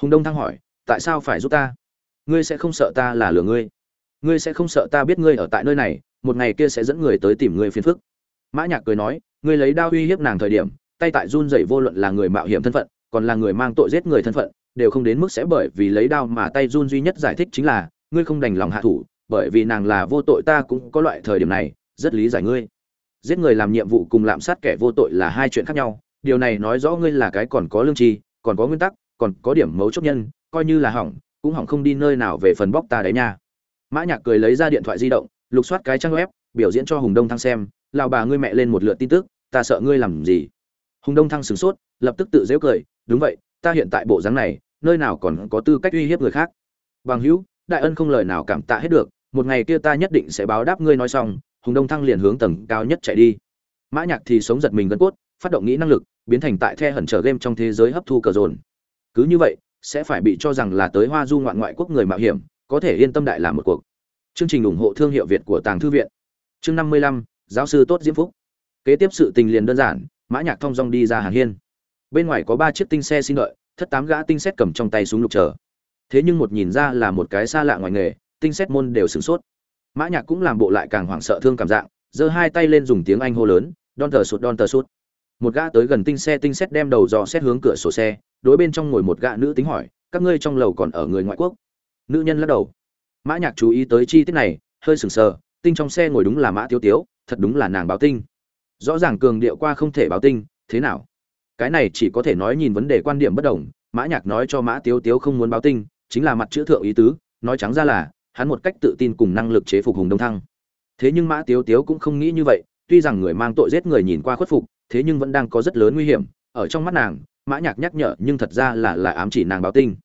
S1: Hùng đông thăng hỏi, tại sao phải giúp ta? Ngươi sẽ không sợ ta là lừa ngươi. Ngươi sẽ không sợ ta biết ngươi ở tại nơi này, một ngày kia sẽ dẫn người tới tìm ngươi phiền phức. Mã nhạc cười nói, ngươi lấy đao uy hiếp nàng thời điểm, tay tại run rẩy vô luận là người mạo hiểm thân phận, còn là người mang tội giết người thân phận, đều không đến mức sẽ bởi vì lấy đao mà tay run duy nhất giải thích chính là, ngươi không đành lòng hạ thủ, bởi vì nàng là vô tội ta cũng có loại thời điểm này, rất lý giải ngươi. Giết người làm nhiệm vụ cùng lạm sát kẻ vô tội là hai chuyện khác nhau điều này nói rõ ngươi là cái còn có lương tri, còn có nguyên tắc, còn có điểm mấu chốt nhân, coi như là hỏng, cũng hỏng không đi nơi nào về phần bóc ta đấy nha. Mã nhạc cười lấy ra điện thoại di động, lục soát cái trang web, biểu diễn cho hùng đông thăng xem, lão bà ngươi mẹ lên một lượt tin tức, ta sợ ngươi làm gì? Hùng đông thăng sửng sốt, lập tức tự dễu cười, đúng vậy, ta hiện tại bộ dáng này, nơi nào còn có tư cách uy hiếp người khác. Bằng hữu, đại ân không lời nào cảm tạ hết được, một ngày kia ta nhất định sẽ báo đáp ngươi nói xong. Hùng đông thăng liền hướng tầng cao nhất chạy đi. Mã nhạc thì sống giật mình gân cốt phát động nghĩ năng lực, biến thành tại the hẩn trở game trong thế giới hấp thu cờ dồn. Cứ như vậy, sẽ phải bị cho rằng là tới hoa du ngoạn ngoại quốc người mạo hiểm, có thể yên tâm đại làm một cuộc. Chương trình ủng hộ thương hiệu việt của tàng thư viện. Chương năm mươi lăm, giáo sư tốt diễm phúc. Kế tiếp sự tình liền đơn giản, mã nhạc thông dong đi ra hàng hiên. Bên ngoài có ba chiếc tinh xe xin đợi, thất tám gã tinh xét cầm trong tay súng lục chờ. Thế nhưng một nhìn ra là một cái xa lạ ngoài nghề, tinh xét môn đều sửng sốt. Mã nhạc cũng làm bộ lại càng hoảng sợ thương cảm dạng, giơ hai tay lên dùng tiếng anh hô lớn don tờ sụt don tờ sụt một gã tới gần tinh xe tinh xét đem đầu dò xét hướng cửa sổ xe, đối bên trong ngồi một gã nữ tính hỏi, các ngươi trong lầu còn ở người ngoại quốc? Nữ nhân lắc đầu. Mã nhạc chú ý tới chi tiết này, hơi sừng sờ, tinh trong xe ngồi đúng là mã tiêu tiếu, thật đúng là nàng báo tinh rõ ràng cường điệu qua không thể báo tinh thế nào? Cái này chỉ có thể nói nhìn vấn đề quan điểm bất đồng, mã nhạc nói cho mã tiêu tiếu không muốn báo tinh chính là mặt chữ thượng ý tứ, nói trắng ra là, hắn một cách tự tin cùng năng lực chế phục hùng đông thăng. Thế nhưng mã tiêu tiếu cũng không nghĩ như vậy, tuy rằng người mang tội giết người nhìn qua khuất phục thế nhưng vẫn đang có rất lớn nguy hiểm, ở trong mắt nàng, mã nhạc nhắc nhở nhưng thật ra là là ám chỉ nàng báo tinh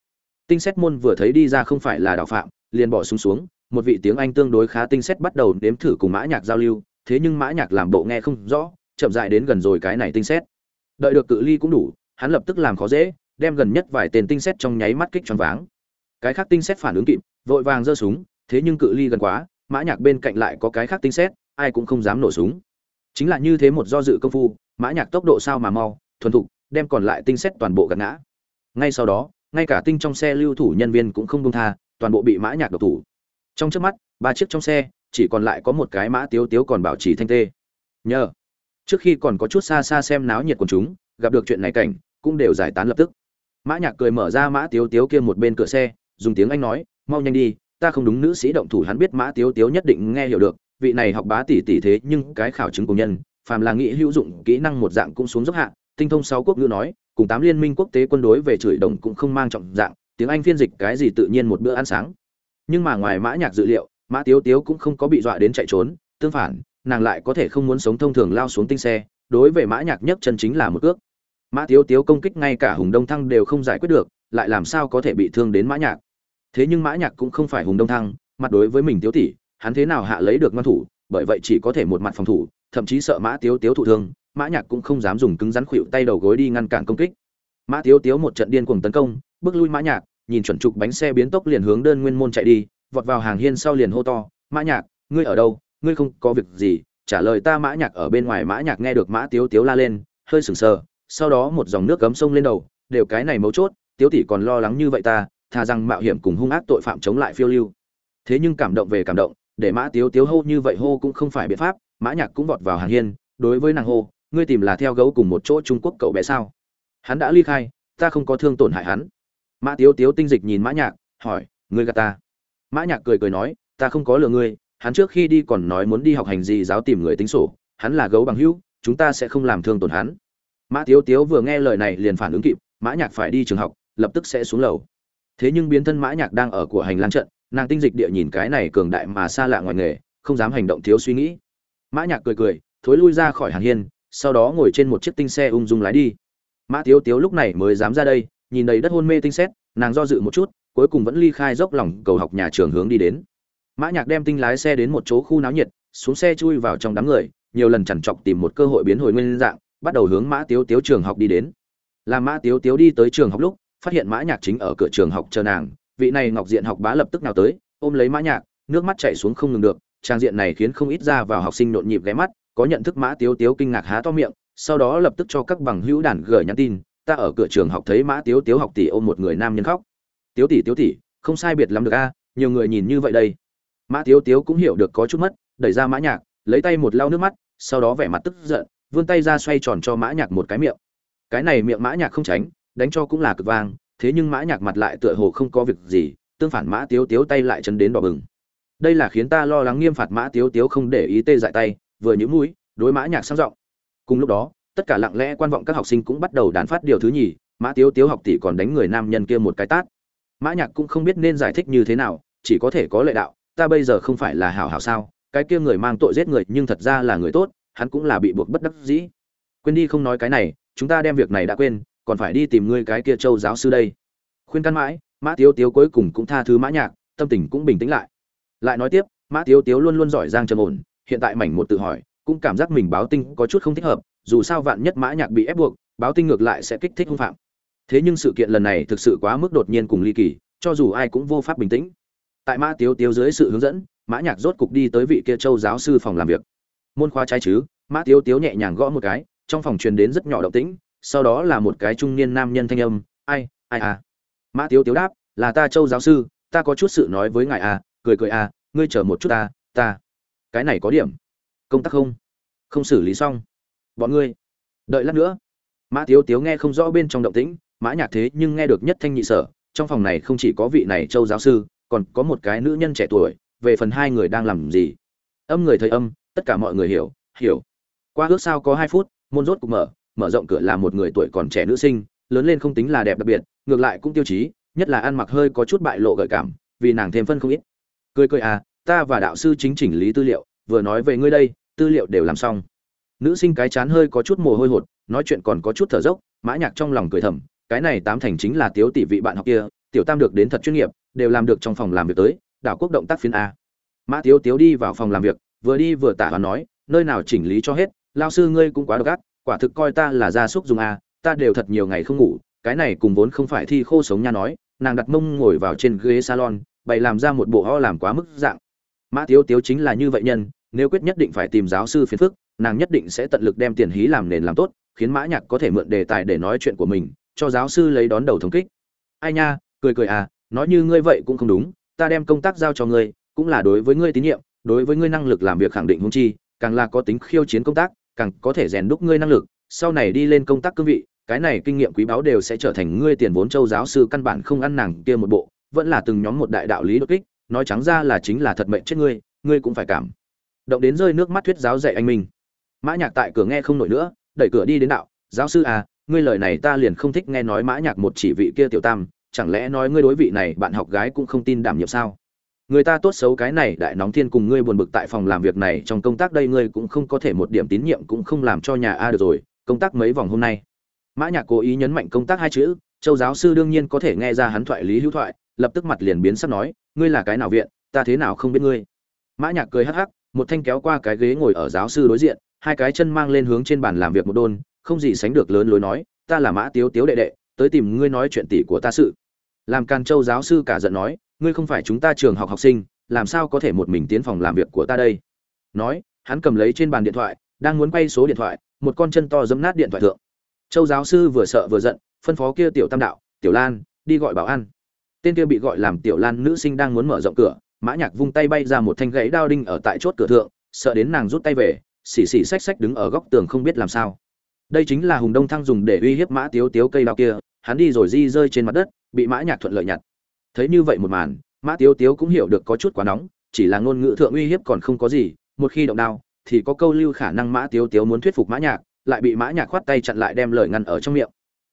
S1: tinh xét môn vừa thấy đi ra không phải là đạo phạm, liền bỏ xuống xuống, một vị tiếng anh tương đối khá tinh xét bắt đầu nếm thử cùng mã nhạc giao lưu, thế nhưng mã nhạc làm bộ nghe không rõ, chậm rãi đến gần rồi cái này tinh xét. Đợi được cự ly cũng đủ, hắn lập tức làm khó dễ, đem gần nhất vài tên tinh xét trong nháy mắt kích choáng váng. Cái khác tinh xét phản ứng kịp, vội vàng giơ súng, thế nhưng cự ly gần quá, mã nhạc bên cạnh lại có cái khác tinh xét, ai cũng không dám nổ súng. Chính là như thế một do dự công phu mã nhạc tốc độ sao mà mau, thuần thục, đem còn lại tinh xét toàn bộ gạt ngã. Ngay sau đó, ngay cả tinh trong xe lưu thủ nhân viên cũng không buông tha, toàn bộ bị mã nhạc độc thủ. Trong trước mắt, ba chiếc trong xe, chỉ còn lại có một cái mã tiếu tiếu còn bảo trì thanh tê. Nhờ, trước khi còn có chút xa xa xem náo nhiệt của chúng, gặp được chuyện này cảnh, cũng đều giải tán lập tức. Mã nhạc cười mở ra mã tiếu tiếu kia một bên cửa xe, dùng tiếng anh nói, mau nhanh đi, ta không đúng nữ sĩ động thủ hắn biết mã tiếu tiếu nhất định nghe hiểu được, vị này học bá tỷ tỷ thế nhưng cái khảo chứng công nhân phàm là nghĩ hữu dụng, kỹ năng một dạng cũng xuống dốc hạ, tinh thông sáu quốc ngữ nói, cùng tám liên minh quốc tế quân đối về chửi đồng cũng không mang trọng dạng, tiếng anh phiên dịch cái gì tự nhiên một bữa ăn sáng. Nhưng mà ngoài mã nhạc dự liệu, mã tiếu tiếu cũng không có bị dọa đến chạy trốn, tương phản, nàng lại có thể không muốn sống thông thường lao xuống tinh xe, đối với mã nhạc nhất chân chính là một cước mã tiếu tiếu công kích ngay cả hùng đông thăng đều không giải quyết được, lại làm sao có thể bị thương đến mã nhạc. Thế nhưng mã nhạc cũng không phải hùng đông thăng, mặt đối với mình tiếu tỷ hắn thế nào hạ lấy được ngoan thủ, bởi vậy chỉ có thể một mặt phòng thủ thậm chí sợ mã tiếu tiếu thụ thương, mã nhạc cũng không dám dùng cứng rắn khuỵu tay đầu gối đi ngăn cản công kích. Mã tiếu tiếu một trận điên cuồng tấn công, bước lui mã nhạc, nhìn chuẩn trục bánh xe biến tốc liền hướng đơn nguyên môn chạy đi, vọt vào hàng hiên sau liền hô to, mã nhạc, ngươi ở đâu? Ngươi không có việc gì. Trả lời ta mã nhạc ở bên ngoài, mã nhạc nghe được mã tiếu tiếu la lên, hơi sừng sờ, sau đó một dòng nước cấm sông lên đầu, đều cái này mấu chốt, tiếu tỷ còn lo lắng như vậy ta thà rằng mạo hiểm cùng hung ác tội phạm chống lại phiêu lưu. Thế nhưng cảm động về cảm động, để mã tiếu tiếu hô như vậy hô cũng không phải biện pháp mã nhạc cũng vọt vào hàng hiên, đối với nàng hô, ngươi tìm là theo gấu cùng một chỗ trung quốc cậu bé sao? Hắn đã ly khai, ta không có thương tổn hại hắn. Mã tiếu tiếu tinh dịch nhìn mã nhạc, hỏi, ngươi gạt ta? Mã nhạc cười cười nói, ta không có lừa ngươi, hắn trước khi đi còn nói muốn đi học hành gì giáo tìm người tính sổ, hắn là gấu bằng hữu, chúng ta sẽ không làm thương tổn hắn. Mã tiếu tiếu vừa nghe lời này liền phản ứng kịp, mã nhạc phải đi trường học, lập tức sẽ xuống lầu. Thế nhưng biến thân mã nhạc đang ở của hành lang trận, nàng tinh dịch địa nhìn cái này cường đại mà xa lạ ngoài nghề, không dám hành động thiếu suy nghĩ mã nhạc cười cười, thối lui ra khỏi hàng hiên, sau đó ngồi trên một chiếc tinh xe ung dung lái đi. Mã tiếu tiếu lúc này mới dám ra đây, nhìn đầy đất hôn mê tinh xét, nàng do dự một chút, cuối cùng vẫn ly khai dốc lòng cầu học nhà trường hướng đi đến. Mã nhạc đem tinh lái xe đến một chỗ khu náo nhiệt, xuống xe chui vào trong đám người, nhiều lần chằn chọc tìm một cơ hội biến hồi nguyên dạng, bắt đầu hướng mã tiếu tiếu trường học đi đến. Làm mã tiếu tiếu đi tới trường học lúc, phát hiện mã nhạc chính ở cửa trường học chờ nàng, vị này ngọc diện học bá lập tức nào tới, ôm lấy mã nhạc, nước mắt chảy xuống không ngừng được trang diện này khiến không ít ra vào học sinh nhộn nhịp ghé mắt, có nhận thức mã tiếu tiếu kinh ngạc há to miệng, sau đó lập tức cho các bằng hữu đàn gửi nhắn tin, ta ở cửa trường học thấy mã tiếu tiếu học tỷ ôm một người nam nhân khóc. Tiếu tỷ tiếu tỷ, không sai biệt lắm được a, nhiều người nhìn như vậy đây. Mã tiếu tiếu cũng hiểu được có chút mất, đẩy ra mã nhạc, lấy tay một lau nước mắt, sau đó vẻ mặt tức giận, vươn tay ra xoay tròn cho mã nhạc một cái miệng. Cái này miệng mã nhạc không tránh, đánh cho cũng là cực vang, thế nhưng mã nhạc mặt lại tựa hồ không có việc gì, tương phản mã tiếu tiếu tay lại chấn đến đỏ bừng đây là khiến ta lo lắng nghiêm phạt mã tiếu tiếu không để ý tê dại tay, vừa nhũ mũi, đối mã nhạc sang giọng. Cùng lúc đó, tất cả lặng lẽ quan vọng các học sinh cũng bắt đầu đàn phát điều thứ nhì, mã tiếu tiếu học tỷ còn đánh người nam nhân kia một cái tát. Mã nhạc cũng không biết nên giải thích như thế nào, chỉ có thể có lệ đạo, ta bây giờ không phải là hảo hảo sao, cái kia người mang tội giết người nhưng thật ra là người tốt, hắn cũng là bị buộc bất đắc dĩ. Quên đi không nói cái này, chúng ta đem việc này đã quên, còn phải đi tìm ngươi cái kia châu giáo sư đây. Khuyên can mãi, mã tiếu tiếu cuối cùng cũng tha thứ mã nhạc, tâm tình cũng bình tĩnh lại lại nói tiếp, mã tiếu tiếu luôn luôn giỏi giang trầm ổn, hiện tại mảnh một tự hỏi, cũng cảm giác mình báo tinh có chút không thích hợp, dù sao vạn nhất mã nhạc bị ép buộc, báo tinh ngược lại sẽ kích thích hung phạm. Thế nhưng sự kiện lần này thực sự quá mức đột nhiên cùng ly kỳ, cho dù ai cũng vô pháp bình tĩnh. Tại mã tiếu tiếu dưới sự hướng dẫn, mã nhạc rốt cục đi tới vị kia châu giáo sư phòng làm việc. Môn khoa trái chứ, mã tiếu tiếu nhẹ nhàng gõ một cái, trong phòng truyền đến rất nhỏ động tĩnh, sau đó là một cái trung niên nam nhân thanh âm, ai ai à? Mã tiếu tiếu đáp, là ta châu giáo sư, ta có chút sự nói với ngài à cười cười à ngươi chờ một chút ta ta. Cái này có điểm. Công tác không? Không xử lý xong. Bọn ngươi. Đợi lát nữa. Mã tiếu tiếu nghe không rõ bên trong động tĩnh, mã nhạc thế nhưng nghe được nhất thanh nhị sở, trong phòng này không chỉ có vị này châu giáo sư, còn có một cái nữ nhân trẻ tuổi, về phần hai người đang làm gì? Âm người thời âm, tất cả mọi người hiểu hiểu. Qua ước sao có hai phút, môn rốt cục mở mở rộng cửa là một người tuổi còn trẻ nữ sinh, lớn lên không tính là đẹp đặc biệt, ngược lại cũng tiêu chí, nhất là ăn mặc hơi có chút bại lộ gợi cảm, vì nàng thêm phân không ít cười cười à ta và đạo sư chính chỉnh lý tư liệu, vừa nói về ngươi đây, tư liệu đều làm xong. Nữ sinh cái chán hơi có chút mồ hôi hột, nói chuyện còn có chút thở dốc, mã nhạc trong lòng cười thầm, cái này tám thành chính là tiếu tỷ vị bạn học kia, tiểu tam được đến thật chuyên nghiệp, đều làm được trong phòng làm việc tới, đảo quốc động tác phiên a. Mã tiếu tiếu đi vào phòng làm việc, vừa đi vừa tả và nói, nơi nào chỉnh lý cho hết, lao sư ngươi cũng quá độc ác, quả thực coi ta là gia súc dùng a, ta đều thật nhiều ngày không ngủ, cái này cùng vốn không phải thi khô sống nha nói, nàng đặt mông ngồi vào trên ghế salon bày làm ra một bộ ho làm quá mức dạng. Mã tiếu tiếu chính là như vậy nhân, nếu quyết nhất định phải tìm giáo sư phiền phức, nàng nhất định sẽ tận lực đem tiền hí làm nền làm tốt, khiến mã nhạc có thể mượn đề tài để nói chuyện của mình, cho giáo sư lấy đón đầu thống kích. Ai nha, cười cười à nói như ngươi vậy cũng không đúng, ta đem công tác giao cho ngươi, cũng là đối với ngươi tín nhiệm, đối với ngươi năng lực làm việc khẳng định hung chi, càng là có tính khiêu chiến công tác, càng có thể rèn đúc ngươi năng lực, sau này đi lên công tác cương vị, cái này kinh nghiệm quý báu đều sẽ trở thành ngươi tiền vốn châu giáo sư căn bản không ăn nàng kia một bộ vẫn là từng nhóm một đại đạo lý đột kích, nói trắng ra là chính là thật mệnh chết ngươi ngươi cũng phải cảm. Động đến rơi nước mắt thuyết giáo dạy anh mình mã nhạc tại cửa nghe không nổi nữa, đẩy cửa đi đến đạo, giáo sư à ngươi lời này ta liền không thích nghe nói mã nhạc một chỉ vị kia tiểu tam, chẳng lẽ nói ngươi đối vị này bạn học gái cũng không tin đảm nhiệm sao? Người ta tốt xấu cái này, đại nóng thiên cùng ngươi buồn bực tại phòng làm việc này, trong công tác đây ngươi cũng không có thể một điểm tín nhiệm cũng không làm cho nhà a được rồi, công tác mấy vòng hôm nay? Mã nhạc cố ý nhấn mạnh công tác hai chữ, châu giáo sư đương nhiên có thể nghe ra hắn thoại lý hữu thoại lập tức mặt liền biến sắc nói, ngươi là cái nào viện, ta thế nào không biết ngươi? Mã nhạc cười hắc hắc, một thanh kéo qua cái ghế ngồi ở giáo sư đối diện, hai cái chân mang lên hướng trên bàn làm việc một đôn, không gì sánh được lớn lối nói, ta là mã tiếu tiếu đệ đệ, tới tìm ngươi nói chuyện tỷ của ta sự. Làm càn châu giáo sư cả giận nói, ngươi không phải chúng ta trường học học sinh, làm sao có thể một mình tiến phòng làm việc của ta đây? Nói, hắn cầm lấy trên bàn điện thoại, đang muốn quay số điện thoại, một con chân to giấm nát điện thoại thượng. Châu giáo sư vừa sợ vừa giận, phân phó kia tiểu tam đạo, tiểu lan, đi gọi bảo an tên kia bị gọi làm tiểu lan nữ sinh đang muốn mở rộng cửa, mã nhạc vung tay bay ra một thanh gãy đao đinh ở tại chốt cửa thượng, sợ đến nàng rút tay về, xì xì xách xách đứng ở góc tường không biết làm sao. Đây chính là hùng đông thăng dùng để uy hiếp mã tiếu tiếu cây đao kia, hắn đi rồi di rơi trên mặt đất, bị mã nhạc thuận lợi nhặt. Thấy như vậy một màn, mã tiếu tiếu cũng hiểu được có chút quá nóng, chỉ là ngôn ngữ thượng uy hiếp còn không có gì, một khi động đao, thì có câu lưu khả năng mã tiếu tiếu muốn thuyết phục mã nhạc, lại bị mã nhạc khoát tay chặn lại đem lời ngăn ở trong miệng.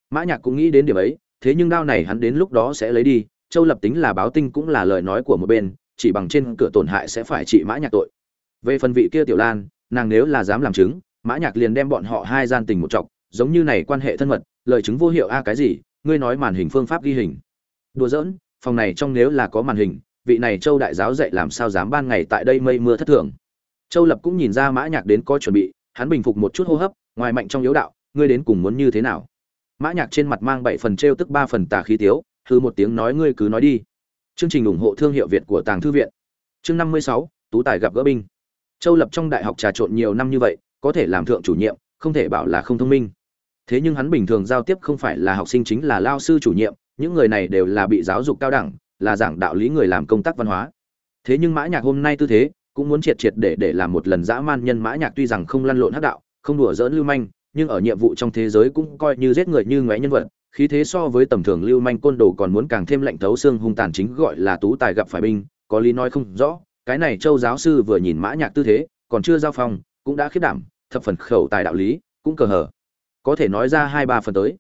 S1: Mã nhạc cũng nghĩ đến điểm ấy, thế nhưng đao này hắn đến lúc đó sẽ lấy đi châu lập tính là báo tinh cũng là lời nói của một bên, chỉ bằng trên cửa tổn hại sẽ phải trị mã nhạc tội. Về phần vị kia tiểu lan, nàng nếu là dám làm chứng, mã nhạc liền đem bọn họ hai gian tình một trọng giống như này quan hệ thân mật, lời chứng vô hiệu a à cái gì, ngươi nói màn hình phương pháp ghi hình. Đùa giỡn, phòng này trong nếu là có màn hình, vị này châu đại giáo dạy làm sao dám ban ngày tại đây mây mưa thất thường. Châu lập cũng nhìn ra mã nhạc đến có chuẩn bị, hắn bình phục một chút hô hấp, ngoài mạnh trong yếu đạo, ngươi đến cùng muốn như thế nào? Mã nhạc trên mặt mang bảy phần treo tức ba phần tà khí tiếu hư một tiếng nói ngươi cứ nói đi. Chương trình ủng hộ thương hiệu việt của tàng thư viện. Chương năm mươi sáu, tú tài gặp gỡ binh. Châu lập trong đại học trà trộn nhiều năm như vậy, có thể làm thượng chủ nhiệm, không thể bảo là không thông minh. Thế nhưng hắn bình thường giao tiếp không phải là học sinh chính là lao sư chủ nhiệm, những người này đều là bị giáo dục cao đẳng, là giảng đạo lý người làm công tác văn hóa. Thế nhưng mã nhạc hôm nay tư thế, cũng muốn triệt triệt để để làm một lần dã man nhân mã nhạc tuy rằng không lăn lộn hắc đạo, không đùa dỡn lưu manh, nhưng ở nhiệm vụ trong thế giới cũng coi như giết người như ngoé nhân vật khí thế so với tầm thường lưu manh côn đồ còn muốn càng thêm lạnh thấu xương hung tàn chính gọi là tú tài gặp phải binh, có lý nói không rõ, cái này châu giáo sư vừa nhìn mã nhạc tư thế, còn chưa giao phong, cũng đã khiếp đảm, thập phần khẩu tài đạo lý, cũng cờ hở có thể nói ra hai ba phần tới.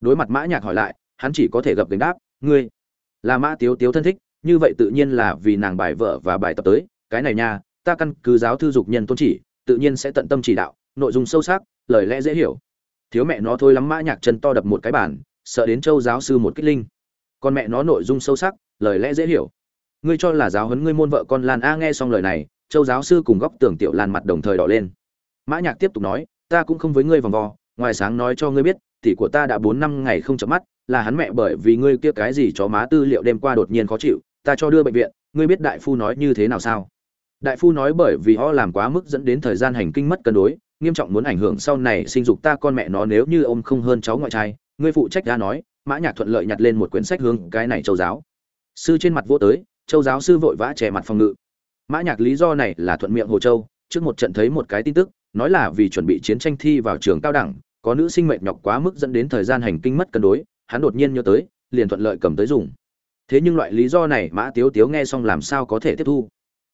S1: Đối mặt mã nhạc hỏi lại, hắn chỉ có thể gặp gánh đáp, ngươi là mã tiếu tiếu thân thích, như vậy tự nhiên là vì nàng bài vợ và bài tập tới. Cái này nha, ta căn cứ giáo thư dục nhân tôn chỉ, tự nhiên sẽ tận tâm chỉ đạo, nội dung sâu sắc, lời lẽ dễ hiểu. Thiếu mẹ nó thôi lắm mã nhạc chân to đập một cái bàn sợ đến châu giáo sư một kích linh. Con mẹ nó nội dung sâu sắc, lời lẽ dễ hiểu. Ngươi cho là giáo huấn ngươi môn vợ con lan a nghe xong lời này, châu giáo sư cùng góc tưởng tiểu lan mặt đồng thời đỏ lên. Mã nhạc tiếp tục nói, ta cũng không với ngươi vòng vo, ngoài sáng nói cho ngươi biết, tỷ của ta đã bốn năm ngày không chợp mắt, là hắn mẹ bởi vì ngươi kia cái gì chó má tư liệu đêm qua đột nhiên khó chịu, ta cho đưa bệnh viện, ngươi biết đại phu nói như thế nào sao? Đại phu nói bởi vì họ làm quá mức dẫn đến thời gian hành kinh mất cân đối, nghiêm trọng muốn ảnh hưởng sau này sinh dục ta con mẹ nó nếu như ông không hơn cháu ngoại trai ngươi phụ trách đã nói, mã nhạc thuận lợi nhặt lên một quyển sách hướng cái này châu giáo. Sư trên mặt vô tới, châu giáo sư vội vã che mặt phòng ngự. Mã nhạc lý do này là thuận miệng hồ châu, trước một trận thấy một cái tin tức, nói là vì chuẩn bị chiến tranh thi vào trường cao đẳng, có nữ sinh mệnh nhọc quá mức dẫn đến thời gian hành kinh mất cân đối, hắn đột nhiên nhớ tới, liền thuận lợi cầm tới dùng. Thế nhưng loại lý do này mã tiếu tiếu nghe xong làm sao có thể tiếp thu?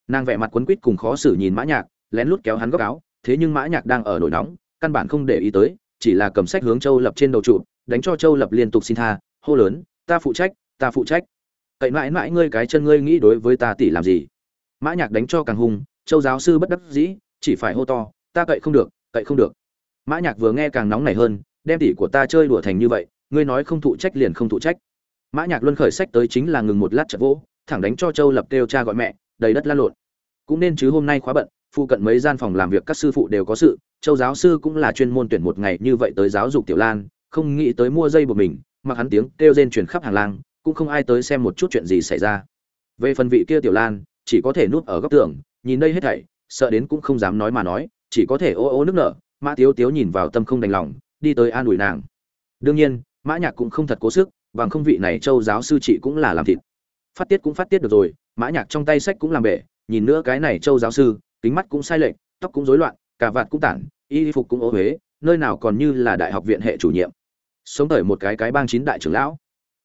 S1: Nàng vẻ mặt quấn quýt cùng khó xử nhìn mã nhạc, lén lút kéo hắn góc áo, thế nhưng mã nhạc đang ở nổi nóng, căn bản không để ý tới, chỉ là cầm sách hướng châu lập trên đầu trụ đánh cho châu lập liên tục xin tha, hô lớn, ta phụ trách, ta phụ trách. Cậy mãi mãi ngươi cái chân ngươi nghĩ đối với ta tỷ làm gì? Mã nhạc đánh cho càng hung, châu giáo sư bất đắc dĩ, chỉ phải hô to, ta cậy không được, cậy không được. Mã nhạc vừa nghe càng nóng nảy hơn, đem tỷ của ta chơi đùa thành như vậy, ngươi nói không thụ trách liền không thụ trách. Mã nhạc luân khởi sách tới chính là ngừng một lát chợt vỗ, thẳng đánh cho châu lập kêu cha gọi mẹ, đầy đất la lộn. Cũng nên chứ hôm nay khóa bận, phụ cận mấy gian phòng làm việc các sư phụ đều có sự, châu giáo sư cũng là chuyên môn tuyển một ngày như vậy tới giáo dục tiểu lan không nghĩ tới mua dây buộc mình, mặc hắn tiếng kêu rên truyền khắp hàng lang, cũng không ai tới xem một chút chuyện gì xảy ra. Về phần vị kia tiểu lan, chỉ có thể nuốt ở góc tường, nhìn đây hết thảy, sợ đến cũng không dám nói mà nói, chỉ có thể ô ô nước nở, mã tiếu tiếu nhìn vào tâm không đành lòng, đi tới an ủi nàng. Đương nhiên, mã nhạc cũng không thật cố sức, bằng không vị này châu giáo sư chị cũng là làm thịt. Phát tiết cũng phát tiết được rồi, mã nhạc trong tay sách cũng làm bể, nhìn nữa cái này châu giáo sư, kính mắt cũng sai lệch, tóc cũng rối loạn, cà vạt cũng tản, y phục cũng ố huế nơi nào còn như là đại học viện hệ chủ nhiệm. Sống tới một cái cái bang chín đại trưởng lão.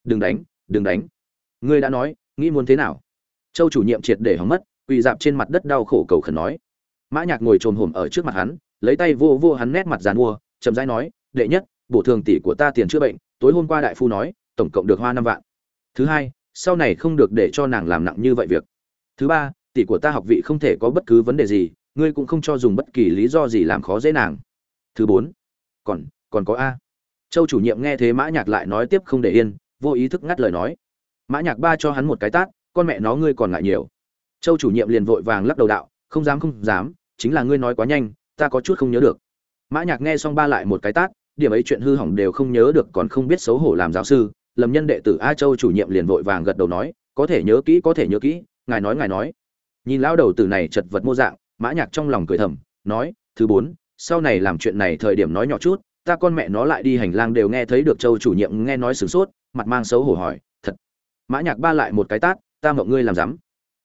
S1: Đừng đánh đừng đánh. Ngươi đã nói, nghĩ muốn thế nào? Châu chủ nhiệm triệt để hóng mất, quỳ dạp trên mặt đất đau khổ cầu khẩn nói. Mã nhạc ngồi trồm hổm ở trước mặt hắn, lấy tay vô vô hắn nét mặt giàn mua, chậm rãi nói, đệ nhất, bổ thường tỷ của ta tiền chữa bệnh, tối hôm qua đại phu nói, tổng cộng được hoa năm vạn. Thứ hai, sau này không được để cho nàng làm nặng như vậy việc. Thứ ba, tỷ của ta học vị không thể có bất cứ vấn đề gì, ngươi cũng không cho dùng bất kỳ lý do gì làm khó dễ nàng thứ bốn. Còn còn có a. Châu chủ nhiệm nghe thế mã nhạc lại nói tiếp không để yên, vô ý thức ngắt lời nói. Mã nhạc ba cho hắn một cái tát, con mẹ nó ngươi còn ngại nhiều. Châu chủ nhiệm liền vội vàng lắc đầu đạo, không dám không dám, chính là ngươi nói quá nhanh, ta có chút không nhớ được. Mã nhạc nghe xong ba lại một cái tát, điểm ấy chuyện hư hỏng đều không nhớ được còn không biết xấu hổ làm giáo sư, lầm nhân đệ tử a châu chủ nhiệm liền vội vàng gật đầu nói, có thể nhớ kỹ, có thể nhớ kỹ, ngài nói ngài nói. Nhìn lão đầu tử này chật vật mô dạng, mã nhạc trong lòng cười thầm, nói, thứ bốn sau này làm chuyện này thời điểm nói nhỏ chút, ta con mẹ nó lại đi hành lang đều nghe thấy được châu chủ nhiệm nghe nói sửng sốt, mặt mang xấu hổ hỏi, thật? Mã nhạc ba lại một cái tát, ta mộng ngươi làm dám.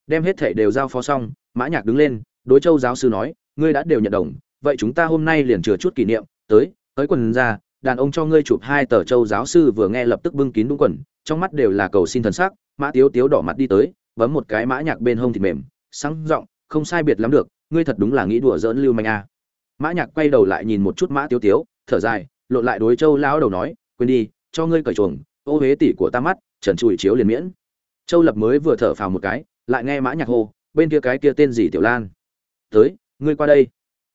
S1: Đem hết thảy đều giao phó xong, mã nhạc đứng lên, đối châu giáo sư nói, ngươi đã đều nhận đồng, vậy chúng ta hôm nay liền chừa chút kỷ niệm, tới tới quần ra, đàn ông cho ngươi chụp hai tờ châu giáo sư vừa nghe lập tức bưng kín đúng quần, trong mắt đều là cầu xin thần sắc, mã tiếu tiếu đỏ mặt đi tới, bấm một cái mã nhạc bên hông thịt mềm, sáng giọng, không sai biệt lắm được, ngươi thật đúng là nghĩ đùa giỡn lưu manh a à mã nhạc quay đầu lại nhìn một chút mã tiếu tiếu, thở dài, lộn lại đối châu lão đầu nói, quên đi, cho ngươi cởi chuồng, ô huế tỷ của ta mắt, trần trụi chiếu liền miễn. Châu lập mới vừa thở phào một cái, lại nghe mã nhạc hô, bên kia cái kia tên gì tiểu lan? Tới, ngươi qua đây.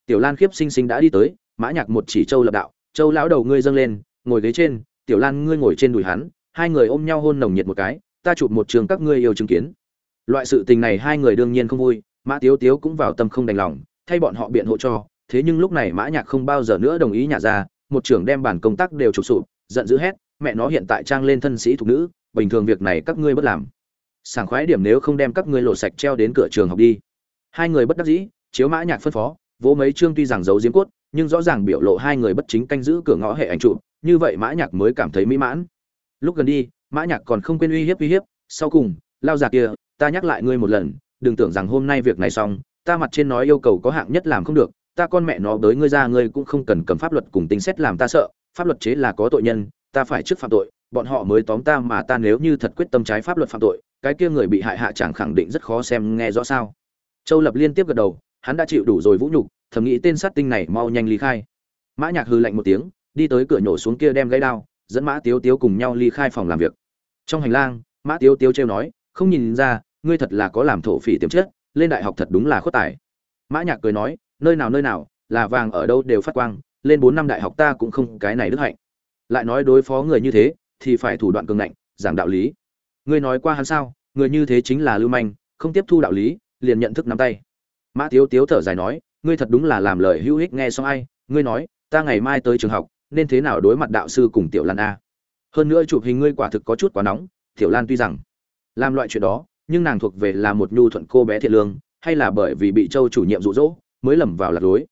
S1: Tiểu lan khiếp sinh sinh đã đi tới, mã nhạc một chỉ châu lập đạo, châu lão đầu ngươi dâng lên, ngồi ghế trên, tiểu lan ngươi ngồi trên đùi hắn, hai người ôm nhau hôn nồng nhiệt một cái, ta chụp một trường các ngươi yêu chứng kiến. Loại sự tình này hai người đương nhiên không vui, mã tiếu tiếu cũng vào tâm không đành lòng, thay bọn họ biện hộ cho thế nhưng lúc này mã nhạc không bao giờ nữa đồng ý nhả ra, một trưởng đem bản công tác đều chụp sụp, giận dữ hét, mẹ nó, hiện tại trang lên thân sĩ thuộc nữ, bình thường việc này các ngươi bất làm. Sảng khoái điểm nếu không đem các ngươi lộ sạch treo đến cửa trường học đi. Hai người bất đắc dĩ, chiếu mã nhạc phân phó, vỗ mấy chương tuy rằng giấu diếm cốt, nhưng rõ ràng biểu lộ hai người bất chính canh giữ cửa ngõ hệ ảnh trụ như vậy mã nhạc mới cảm thấy mỹ mãn. Lúc gần đi, mã nhạc còn không quên uy hiếp uy hiếp, sau cùng, lao già kia, ta nhắc lại ngươi một lần, đừng tưởng rằng hôm nay việc này xong, ta mặt trên nói yêu cầu có hạng nhất làm không được ta con mẹ nó tới ngươi ra, ngươi cũng không cần cầm pháp luật cùng tính xét làm ta sợ, pháp luật chế là có tội nhân, ta phải trước phạm tội, bọn họ mới tóm ta mà ta nếu như thật quyết tâm trái pháp luật phạm tội, cái kia người bị hại hạ chẳng khẳng định rất khó xem nghe rõ sao. Châu lập liên tiếp gật đầu, hắn đã chịu đủ rồi vũ nhục, thầm nghĩ tên sát tinh này mau nhanh ly khai. Mã nhạc hừ lạnh một tiếng, đi tới cửa nhổ xuống kia đem gãy đao, dẫn mã tiếu tiếu cùng nhau ly khai phòng làm việc. Trong hành lang, mã tiếu tiếu trêu nói, không nhìn ra, ngươi thật là có làm thổ phỉ tiềm chất, lên đại học thật đúng là khuất tài. Mã nhạc cười nói nơi nào nơi nào, là vàng ở đâu đều phát quang, lên bốn năm đại học ta cũng không cái này đức hạnh. Lại nói đối phó người như thế, thì phải thủ đoạn cường ngạnh, giảng đạo lý. Ngươi nói qua hắn sao, người như thế chính là lưu manh, không tiếp thu đạo lý, liền nhận thức nắm tay. Mã tiếu tiếu thở dài nói, ngươi thật đúng là làm lời hữu ích nghe xong ai, ngươi nói, ta ngày mai tới trường học, nên thế nào đối mặt đạo sư cùng tiểu lan a? Hơn nữa chụp hình ngươi quả thực có chút quá nóng, tiểu lan tuy rằng làm loại chuyện đó, nhưng nàng thuộc về là một nhu thuận cô bé thiện lương, hay là bởi vì bị châu chủ nhiệm rụ rỗ mới lầm vào lạc lối.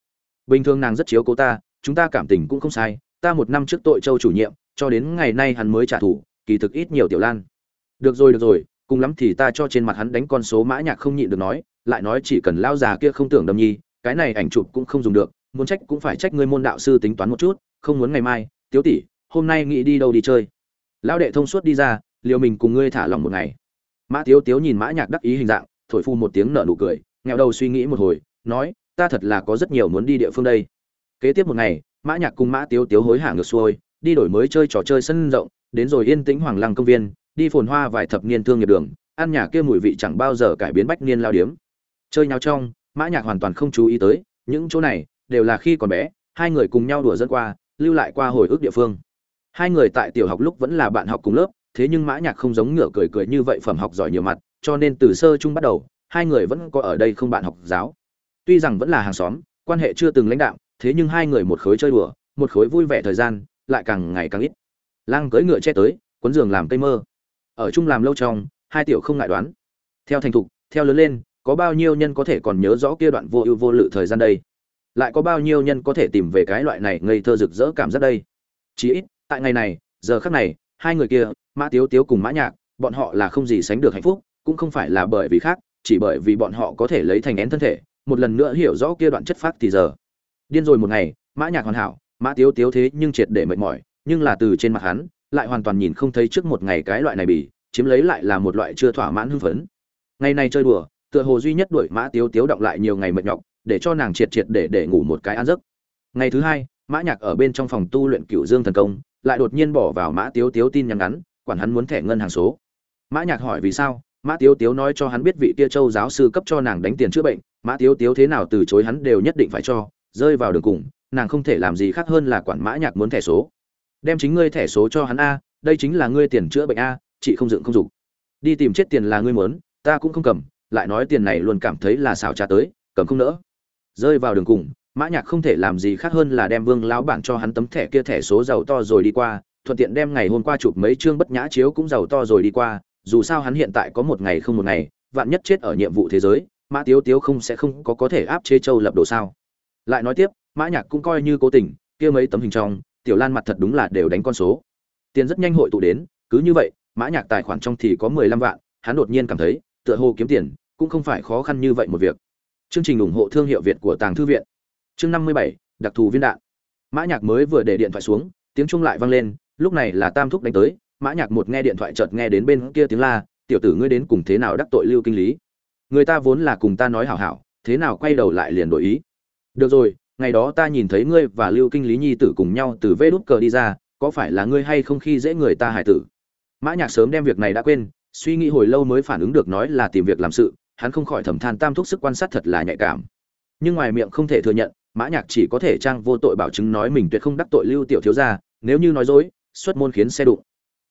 S1: Bình thường nàng rất chiếu cố ta, chúng ta cảm tình cũng không sai, ta một năm trước tội châu chủ nhiệm, cho đến ngày nay hắn mới trả thù, kỳ thực ít nhiều tiểu lan. Được rồi được rồi, cùng lắm thì ta cho trên mặt hắn đánh con số mã nhạc không nhịn được nói, lại nói chỉ cần lao già kia không tưởng đâm nhi, cái này ảnh chụp cũng không dùng được, muốn trách cũng phải trách ngươi môn đạo sư tính toán một chút, không muốn ngày mai. Tiếu tỷ, hôm nay nghĩ đi đâu đi chơi? Lão đệ thông suốt đi ra, liều mình cùng ngươi thả lòng một ngày. Mã tiếu tiếu nhìn mã nhạc đắc ý hình dạng, thổi phu một tiếng nở nụ cười nghèo đầu suy nghĩ một hồi, nói ta thật là có rất nhiều muốn đi địa phương đây. Kế tiếp một ngày, mã nhạc cùng mã tiếu tiếu hối hả ngược xuôi, đi đổi mới chơi trò chơi sân rộng, đến rồi yên tĩnh hoàng lăng công viên, đi phồn hoa vài thập niên thương nghiệp đường, ăn nhà kia mùi vị chẳng bao giờ cải biến bách niên lao điếm. Chơi nhau trong, mã nhạc hoàn toàn không chú ý tới, những chỗ này đều là khi còn bé, hai người cùng nhau đùa dẫn qua, lưu lại qua hồi ức địa phương. Hai người tại tiểu học lúc vẫn là bạn học cùng lớp, thế nhưng mã nhạc không giống ngựa cười cười như vậy phẩm học giỏi nhiều mặt, cho nên từ sơ trung bắt đầu, hai người vẫn có ở đây không bạn học giáo tuy rằng vẫn là hàng xóm, quan hệ chưa từng lãnh đạo thế nhưng hai người một khối chơi đùa, một khối vui vẻ thời gian, lại càng ngày càng ít. Lang cưỡi ngựa che tới, cuốn giường làm cây mơ. Ở chung làm lâu trong, hai tiểu không ngại đoán. Theo thành thục, theo lớn lên, có bao nhiêu nhân có thể còn nhớ rõ kia đoạn vô ưu vô lự thời gian đây? Lại có bao nhiêu nhân có thể tìm về cái loại này ngây thơ rực rỡ cảm giác đây? Chỉ ít, tại ngày này, giờ khắc này, hai người kia, mã tiếu tiếu cùng mã nhạc, bọn họ là không gì sánh được hạnh phúc, cũng không phải là bởi vì khác, chỉ bởi vì bọn họ có thể lấy thành én thân thể một lần nữa hiểu rõ kia đoạn chất phát thì giờ. Điên rồi một ngày, mã nhạc hoàn hảo, mã tiếu tiếu thế nhưng triệt để mệt mỏi, nhưng là từ trên mặt hắn, lại hoàn toàn nhìn không thấy trước một ngày cái loại này bị, chiếm lấy lại là một loại chưa thỏa mãn hưng phấn. Ngày này chơi đùa, tựa hồ duy nhất đuổi mã tiếu tiếu động lại nhiều ngày mệt nhọc, để cho nàng triệt triệt để để ngủ một cái ăn giấc. Ngày thứ hai, mã nhạc ở bên trong phòng tu luyện cửu dương thần công, lại đột nhiên bỏ vào mã tiếu tiếu tin nhắn ngắn, quản hắn muốn thẻ ngân hàng số. Mã nhạc hỏi vì sao mã tiếu tiếu nói cho hắn biết vị kia châu giáo sư cấp cho nàng đánh tiền chữa bệnh, mã tiếu tiếu thế nào từ chối hắn đều nhất định phải cho, rơi vào đường cùng, nàng không thể làm gì khác hơn là quản mã nhạc muốn thẻ số. Đem chính ngươi thẻ số cho hắn a, đây chính là ngươi tiền chữa bệnh a, chị không dựng không dục. Đi tìm chết tiền là ngươi muốn, ta cũng không cầm, lại nói tiền này luôn cảm thấy là xảo trá tới, cầm không nỡ. Rơi vào đường cùng, mã nhạc không thể làm gì khác hơn là đem vương lão bản cho hắn tấm thẻ kia thẻ số giàu to rồi đi qua, thuận tiện đem ngày hôm qua chụp mấy chương bất nhã chiếu cũng giàu to rồi đi qua dù sao hắn hiện tại có một ngày không một ngày, vạn nhất chết ở nhiệm vụ thế giới, mã tiếu tiếu không sẽ không có có thể áp chế châu lập đồ sao. Lại nói tiếp, mã nhạc cũng coi như cố tình, kia mấy tấm hình trong, tiểu lan mặt thật đúng là đều đánh con số. Tiền rất nhanh hội tụ đến, cứ như vậy, mã nhạc tài khoản trong thì có mười lăm vạn, hắn đột nhiên cảm thấy, tựa hồ kiếm tiền, cũng không phải khó khăn như vậy một việc. Chương trình ủng hộ thương hiệu việt của tàng thư viện. Chương năm mươi bảy, đặc thù viên đạn. Mã nhạc mới vừa để điện thoại xuống, tiếng chuông lại vang lên, lúc này là tam thúc đánh tới mã nhạc một nghe điện thoại chợt nghe đến bên kia tiếng la, tiểu tử ngươi đến cùng thế nào đắc tội lưu kinh lý? Người ta vốn là cùng ta nói hảo hảo, thế nào quay đầu lại liền đổi ý? Được rồi, ngày đó ta nhìn thấy ngươi và lưu kinh lý nhi tử cùng nhau từ vê đút cờ đi ra, có phải là ngươi hay không khi dễ người ta hải tử? Mã nhạc sớm đem việc này đã quên, suy nghĩ hồi lâu mới phản ứng được nói là tìm việc làm sự, hắn không khỏi thầm than tam thúc sức quan sát thật là nhạy cảm. Nhưng ngoài miệng không thể thừa nhận, mã nhạc chỉ có thể trang vô tội bảo chứng nói mình tuyệt không đắc tội lưu tiểu thiếu gia, nếu như nói dối, xuất môn khiến xe đụng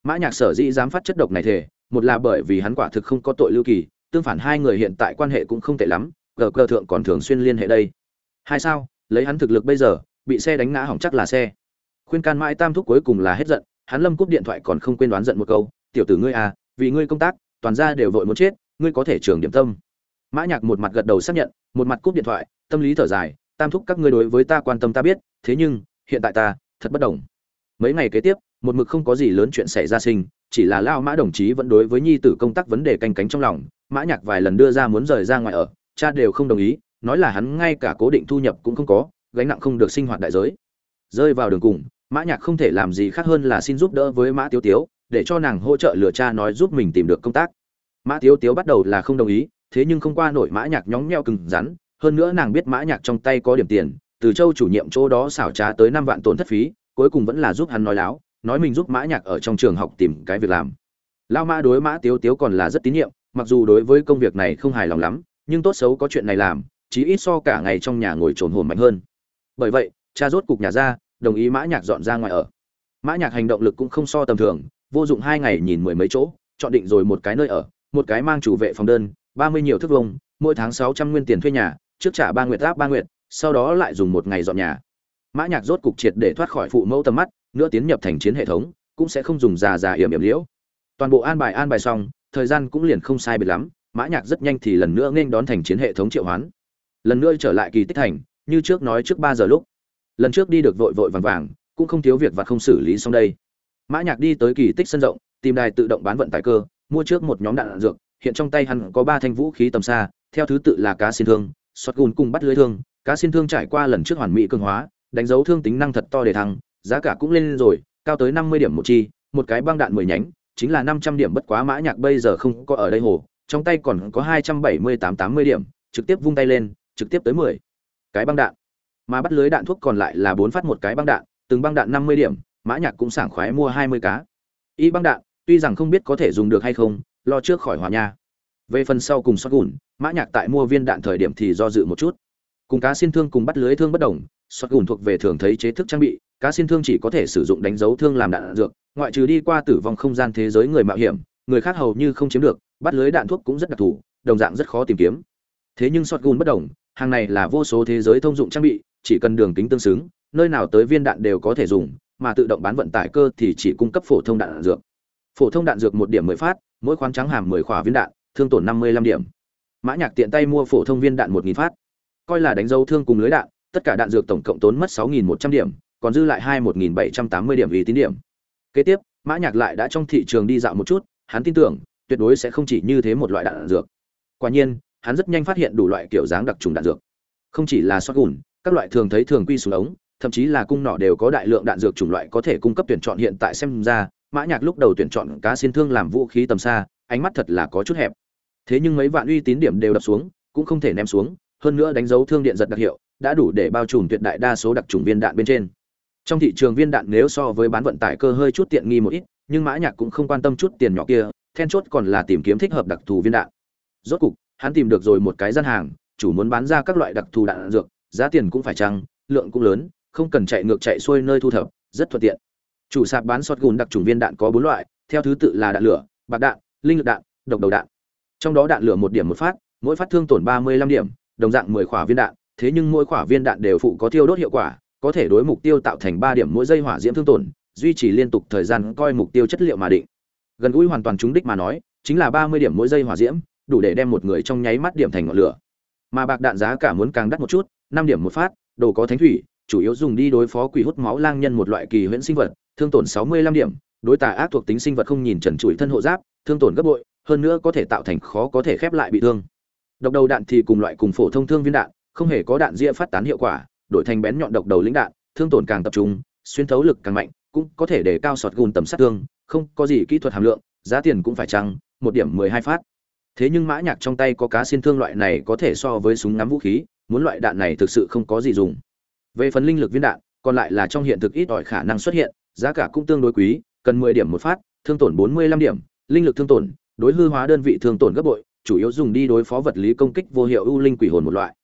S1: mã nhạc sở dĩ dám phát chất độc này thể một là bởi vì hắn quả thực không có tội lưu kỳ, tương phản hai người hiện tại quan hệ cũng không tệ lắm gờ Cờ thượng còn thường xuyên liên hệ đây. Hai sao, lấy hắn thực lực bây giờ, bị xe đánh ngã hỏng chắc là xe. Khuyên can mãi tam thúc cuối cùng là hết giận, hắn lâm cúp điện thoại còn không quên đoán giận một câu, tiểu tử ngươi à vì ngươi công tác, toàn gia đều vội muốn chết, ngươi có thể trường điểm tâm. Mã nhạc một mặt gật đầu xác nhận, một mặt cúp điện thoại, tâm lý thở dài, tam thúc các ngươi đối với ta quan tâm ta biết, thế nhưng, hiện tại ta thật bất động. mấy ngày kế tiếp một mực không có gì lớn chuyện xảy ra sinh, chỉ là lao mã đồng chí vẫn đối với nhi tử công tác vấn đề canh cánh trong lòng, mã nhạc vài lần đưa ra muốn rời ra ngoài ở, cha đều không đồng ý, nói là hắn ngay cả cố định thu nhập cũng không có, gánh nặng không được sinh hoạt đại giới. Rơi vào đường cùng, mã nhạc không thể làm gì khác hơn là xin giúp đỡ với mã tiếu tiếu, để cho nàng hỗ trợ lừa cha nói giúp mình tìm được công tác. Mã tiếu tiếu bắt đầu là không đồng ý, thế nhưng không qua nổi mã nhạc nhóng nhẽo cứng rắn, hơn nữa nàng biết mã nhạc trong tay có điểm tiền, từ châu chủ nhiệm chỗ đó xảo trá tới năm vạn tổn thất phí, cuối cùng vẫn là giúp hắn nói láo nói mình giúp mã nhạc ở trong trường học tìm cái việc làm. Lao mã đối mã tiếu tiếu còn là rất tín nhiệm, mặc dù đối với công việc này không hài lòng lắm, nhưng tốt xấu có chuyện này làm, chí ít so cả ngày trong nhà ngồi trồn hồn mạnh hơn. Bởi vậy, cha rốt cục nhà ra, đồng ý mã nhạc dọn ra ngoài ở. Mã nhạc hành động lực cũng không so tầm thường, vô dụng hai ngày nhìn mười mấy chỗ, chọn định rồi một cái nơi ở, một cái mang chủ vệ phòng đơn, ba mươi nhiều thước vông mỗi tháng sáu trăm nguyên tiền thuê nhà, trước trả ba nguyệt áp ba nguyệt, sau đó lại dùng một ngày dọn nhà mã nhạc rốt cục triệt để thoát khỏi phụ mẫu tầm mắt nữa tiến nhập thành chiến hệ thống cũng sẽ không dùng già già yểm yểm liễu. Toàn bộ an bài an bài xong thời gian cũng liền không sai biệt lắm mã nhạc rất nhanh thì lần nữa nên đón thành chiến hệ thống triệu hoán. Lần nữa trở lại kỳ tích thành như trước nói trước ba giờ lúc. Lần trước đi được vội vội vàng vàng cũng không thiếu việc và không xử lý xong đây. Mã nhạc đi tới kỳ tích sân rộng tìm đài tự động bán vận tải cơ mua trước một nhóm đạn, đạn dược hiện trong tay hắn có ba thanh vũ khí tầm xa theo thứ tự là cá xin thương shotgun cùng bắt lưới thương. Cá xin thương trải qua lần trước hoàn mỹ cường hóa đánh dấu thương tính năng thật to để thăng, giá cả cũng lên rồi, cao tới năm mươi điểm một chi, một cái băng đạn mười nhánh, chính là năm trăm điểm bất quá mã nhạc bây giờ không có ở đây hồ, trong tay còn có hai trăm bảy mươi tám tám mươi điểm, trực tiếp vung tay lên, trực tiếp tới mười. Cái băng đạn. Mà bắt lưới đạn thuốc còn lại là bốn phát một cái băng đạn, từng băng đạn năm mươi điểm, mã nhạc cũng sảng khoái mua hai mươi cá. Y băng đạn, tuy rằng không biết có thể dùng được hay không, lo trước khỏi hỏa nha. Về phần sau cùng sót gùn mã nhạc tại mua viên đạn thời điểm thì do dự một chút. Cùng cá xin thương cùng bắt lưới thương bất đồng sọt gùn thuộc về thường thấy chế thức trang bị cá xin thương chỉ có thể sử dụng đánh dấu thương làm đạn dược ngoại trừ đi qua tử vong không gian thế giới người mạo hiểm người khác hầu như không chiếm được bắt lưới đạn thuốc cũng rất đặc thù đồng dạng rất khó tìm kiếm. Thế nhưng sọt gùn bất đồng hàng này là vô số thế giới thông dụng trang bị chỉ cần đường kính tương xứng nơi nào tới viên đạn đều có thể dùng mà tự động bán vận tải cơ thì chỉ cung cấp phổ thông đạn, dược. Phổ thông đạn dược một điểm mười phát mỗi khoáng trắng hàm mười khỏa viên đạn thương tổn năm mươi lăm điểm. Mã nhạc tiện tay mua phổ thông viên đạn một nghìn phát. Coi là đánh dấu thương cùng lưới đạn tất cả đạn dược tổng cộng tốn mất sáu nghìn một trăm điểm, còn dư lại hai một nghìn bảy trăm tám mươi điểm vì tín điểm. Kế tiếp, mã nhạc lại đã trong thị trường đi dạo một chút, hắn tin tưởng, tuyệt đối sẽ không chỉ như thế một loại đạn dược. Quả nhiên, hắn rất nhanh phát hiện đủ loại kiểu dáng đặc trùng đạn dược. Không chỉ là xoát các loại thường thấy thường quy súng ống, thậm chí là cung nỏ đều có đại lượng đạn dược chủng loại có thể cung cấp tuyển chọn hiện tại xem ra, mã nhạc lúc đầu tuyển chọn cá xin thương làm vũ khí tầm xa, ánh mắt thật là có chút hẹp. Thế nhưng mấy vạn uy tín điểm đều đập xuống, cũng không thể ném xuống, hơn nữa đánh dấu thương điện giật đặc hiệu đã đủ để bao trùm tuyệt đại đa số đặc trùng viên đạn bên trên. Trong thị trường viên đạn nếu so với bán vận tải cơ hơi chút tiện nghi một ít, nhưng mã nhạc cũng không quan tâm chút tiền nhỏ kia, then chốt còn là tìm kiếm thích hợp đặc thù viên đạn. Rốt cục, hắn tìm được rồi một cái gian hàng, chủ muốn bán ra các loại đặc thù đạn dược, giá tiền cũng phải chăng, lượng cũng lớn, không cần chạy ngược chạy xuôi nơi thu thập, rất thuận tiện. Chủ sạp bán sọt gùn đặc trùng viên đạn có bốn loại, theo thứ tự là đạn lửa, bạc đạn, linh lực đạn, độc đầu đạn. Trong đó đạn lửa một điểm một phát, mỗi phát thương tổn ba mươi lăm điểm, đồng dạng mười khỏa viên đạn thế nhưng mỗi quả viên đạn đều phụ có thiêu đốt hiệu quả, có thể đối mục tiêu tạo thành ba điểm mỗi giây hỏa diễm thương tổn, duy trì liên tục thời gian coi mục tiêu chất liệu mà định. Gần gũi hoàn toàn trúng đích mà nói, chính là ba mươi điểm mỗi giây hỏa diễm, đủ để đem một người trong nháy mắt điểm thành ngọn lửa. Mà bạc đạn giá cả muốn càng đắt một chút, năm điểm một phát, đồ có thánh thủy, chủ yếu dùng đi đối phó quỷ hút máu lang nhân một loại kỳ huyễn sinh vật, thương tổn sáu mươi lăm điểm, đối tà ác thuộc tính sinh vật không nhìn trần trụi thân hộ giáp, thương tổn gấp bội, hơn nữa có thể tạo thành khó có thể khép lại bị thương. Độc đầu đạn thì cùng loại cùng phổ thông thương viên đạn không hề có đạn ria phát tán hiệu quả, đổi thành bén nhọn độc đầu lĩnh đạn, thương tổn càng tập trung, xuyên thấu lực càng mạnh, cũng có thể để cao sọt gùn tầm sát thương, không có gì kỹ thuật hàm lượng, giá tiền cũng phải chăng, một điểm mười hai phát. Thế nhưng mã nhạc trong tay có cá xin thương loại này có thể so với súng ngắm vũ khí, muốn loại đạn này thực sự không có gì dùng. Về phần linh lực viên đạn, còn lại là trong hiện thực ít ỏi khả năng xuất hiện, giá cả cũng tương đối quý, cần mười điểm một phát, thương tổn bốn mươi lăm điểm, linh lực thương tổn, đối hư hóa đơn vị thương tổn gấp bội, chủ yếu dùng đi đối phó vật lý công kích vô hiệu ưu linh quỷ hồn một loại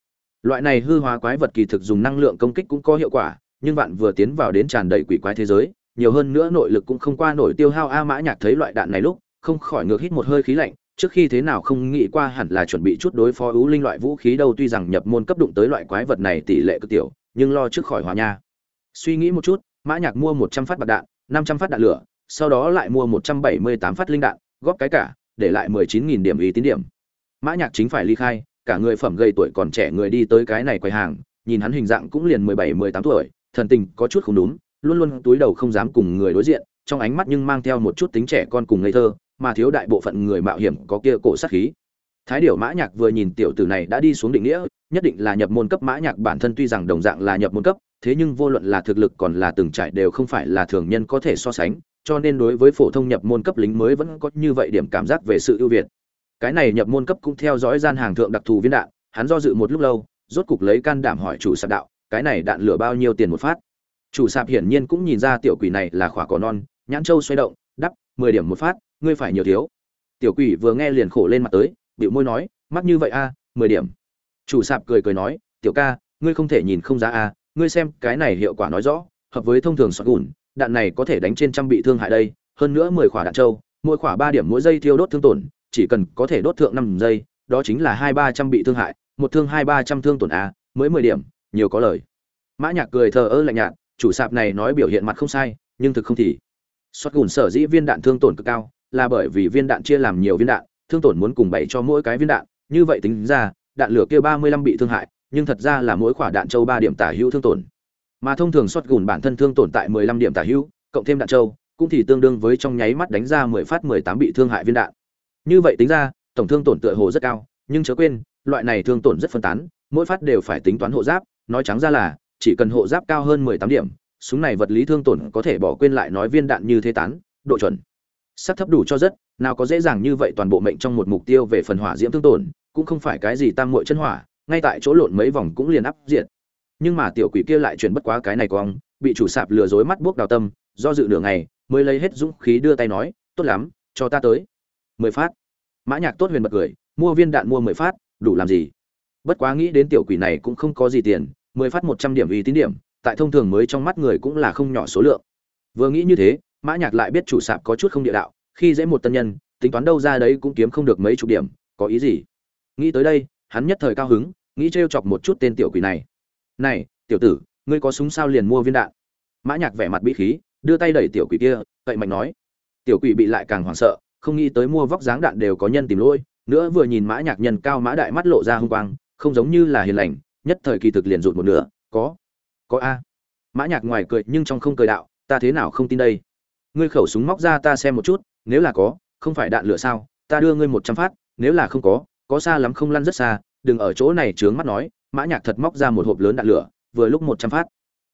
S1: loại này hư hóa quái vật kỳ thực dùng năng lượng công kích cũng có hiệu quả, nhưng bạn vừa tiến vào đến tràn đầy quỷ quái thế giới, nhiều hơn nữa nội lực cũng không qua nổi tiêu hao a mã nhạc thấy loại đạn này lúc, không khỏi ngược hít một hơi khí lạnh, trước khi thế nào không nghĩ qua hẳn là chuẩn bị chút đối phó ưu linh loại vũ khí đâu, tuy rằng nhập môn cấp đụng tới loại quái vật này tỷ lệ cực tiểu, nhưng lo trước khỏi hòa nha. Suy nghĩ một chút, mã nhạc mua một trăm phát bạc đạn, năm trăm phát đạn lửa, sau đó lại mua một trăm bảy mươi tám phát linh đạn, góp cái cả, để lại mười chín nghìn điểm ý tín điểm. Mã nhạc chính phải ly khai cả người phẩm gầy tuổi còn trẻ người đi tới cái này quầy hàng, nhìn hắn hình dạng cũng liền mười bảy, mười tám tuổi, thần tình có chút không đúng, luôn luôn túi đầu không dám cùng người đối diện, trong ánh mắt nhưng mang theo một chút tính trẻ con cùng ngây thơ, mà thiếu đại bộ phận người mạo hiểm có kia cổ sát khí. Thái điểu mã nhạc vừa nhìn tiểu tử này đã đi xuống định nghĩa, nhất định là nhập môn cấp mã nhạc bản thân tuy rằng đồng dạng là nhập môn cấp, thế nhưng vô luận là thực lực còn là từng trải đều không phải là thường nhân có thể so sánh, cho nên đối với phổ thông nhập môn cấp lính mới vẫn có như vậy điểm cảm giác về sự ưu việt cái này nhập môn cấp cũng theo dõi gian hàng thượng đặc thù viên đạn, hắn do dự một lúc lâu, rốt cục lấy can đảm hỏi chủ sạp đạo, cái này đạn lửa bao nhiêu tiền một phát? Chủ sạp hiển nhiên cũng nhìn ra tiểu quỷ này là khỏa cỏ non, nhãn châu xoay động, đắp, mười điểm một phát, ngươi phải nhiều thiếu. Tiểu quỷ vừa nghe liền khổ lên mặt tới bịu môi nói, mắc như vậy a mười điểm. Chủ sạp cười cười nói, tiểu ca, ngươi không thể nhìn không giá a ngươi xem, cái này hiệu quả nói rõ, hợp với thông thường sọt gùn, đạn này có thể đánh trên trăm bị thương hại đây, hơn nữa mười khỏa đạn trâu mỗi khỏa ba điểm mỗi giây thiêu đốt thương tổn chỉ cần có thể đốt thượng năm giây, đó chính là hai ba trăm bị thương hại, một thương hai ba trăm thương tổn a, mới mười điểm, nhiều có lời. Mã nhạc cười thờ ơ lạnh nhạt, chủ sạp này nói biểu hiện mặt không sai, nhưng thực không thì. Suất gùn sở dĩ viên đạn thương tổn cực cao, là bởi vì viên đạn chia làm nhiều viên đạn, thương tổn muốn cùng bảy cho mỗi cái viên đạn. Như vậy tính ra, đạn lửa kia ba mươi lăm bị thương hại, nhưng thật ra là mỗi quả đạn châu ba điểm tả hữu thương tổn. Mà thông thường suất gùn bản thân thương tổn tại mười lăm điểm tả hữu, cộng thêm đạn châu, cũng thì tương đương với trong nháy mắt đánh ra mười phát mười tám bị thương hại viên đạn như vậy tính ra, tổng thương tổn tựa hồ rất cao, nhưng chớ quên, loại này thương tổn rất phân tán, mỗi phát đều phải tính toán hộ giáp, nói trắng ra là, chỉ cần hộ giáp cao hơn mười tám điểm, súng này vật lý thương tổn có thể bỏ quên lại nói viên đạn như thế tán, độ chuẩn. Sắc thấp đủ cho rất, nào có dễ dàng như vậy toàn bộ mệnh trong một mục tiêu về phần hỏa diễm thương tổn, cũng không phải cái gì tam muội chân hỏa, ngay tại chỗ lộn mấy vòng cũng liền áp diệt. Nhưng mà tiểu quỷ kia lại chuyển bất quá cái này cong, bị chủ sạp lừa dối mắt buốc đào tâm, do dự nửa ngày, mới lấy hết dũng khí đưa tay nói, tốt lắm, cho ta tới mười phát. Mã nhạc tốt huyền bật cười, mua viên đạn mua mười phát, đủ làm gì? Bất quá nghĩ đến tiểu quỷ này cũng không có gì tiền, mười phát một trăm điểm uy tín điểm, tại thông thường mới trong mắt người cũng là không nhỏ số lượng. Vừa nghĩ như thế, mã nhạc lại biết chủ sạp có chút không địa đạo, khi dễ một tân nhân, tính toán đâu ra đấy cũng kiếm không được mấy chục điểm, có ý gì? Nghĩ tới đây, hắn nhất thời cao hứng, nghĩ trêu chọc một chút tên tiểu quỷ này. Này, tiểu tử, ngươi có súng sao liền mua viên đạn? Mã nhạc vẻ mặt bị khí, đưa tay đẩy tiểu quỷ kia, cậy mạnh nói. Tiểu quỷ bị lại càng hoảng sợ không nghĩ tới mua vóc dáng đạn đều có nhân tìm lỗi, nữa vừa nhìn mã nhạc nhân cao mã đại mắt lộ ra hung quang, không giống như là hiền lành, nhất thời kỳ thực liền rụt một nửa, có có a. Mã nhạc ngoài cười nhưng trong không cười đạo, ta thế nào không tin đây? Ngươi khẩu súng móc ra ta xem một chút, nếu là có, không phải đạn lửa sao, ta đưa ngươi một trăm phát, nếu là không có có xa lắm không lăn rất xa, đừng ở chỗ này trướng mắt nói, mã nhạc thật móc ra một hộp lớn đạn lửa, vừa lúc một trăm phát.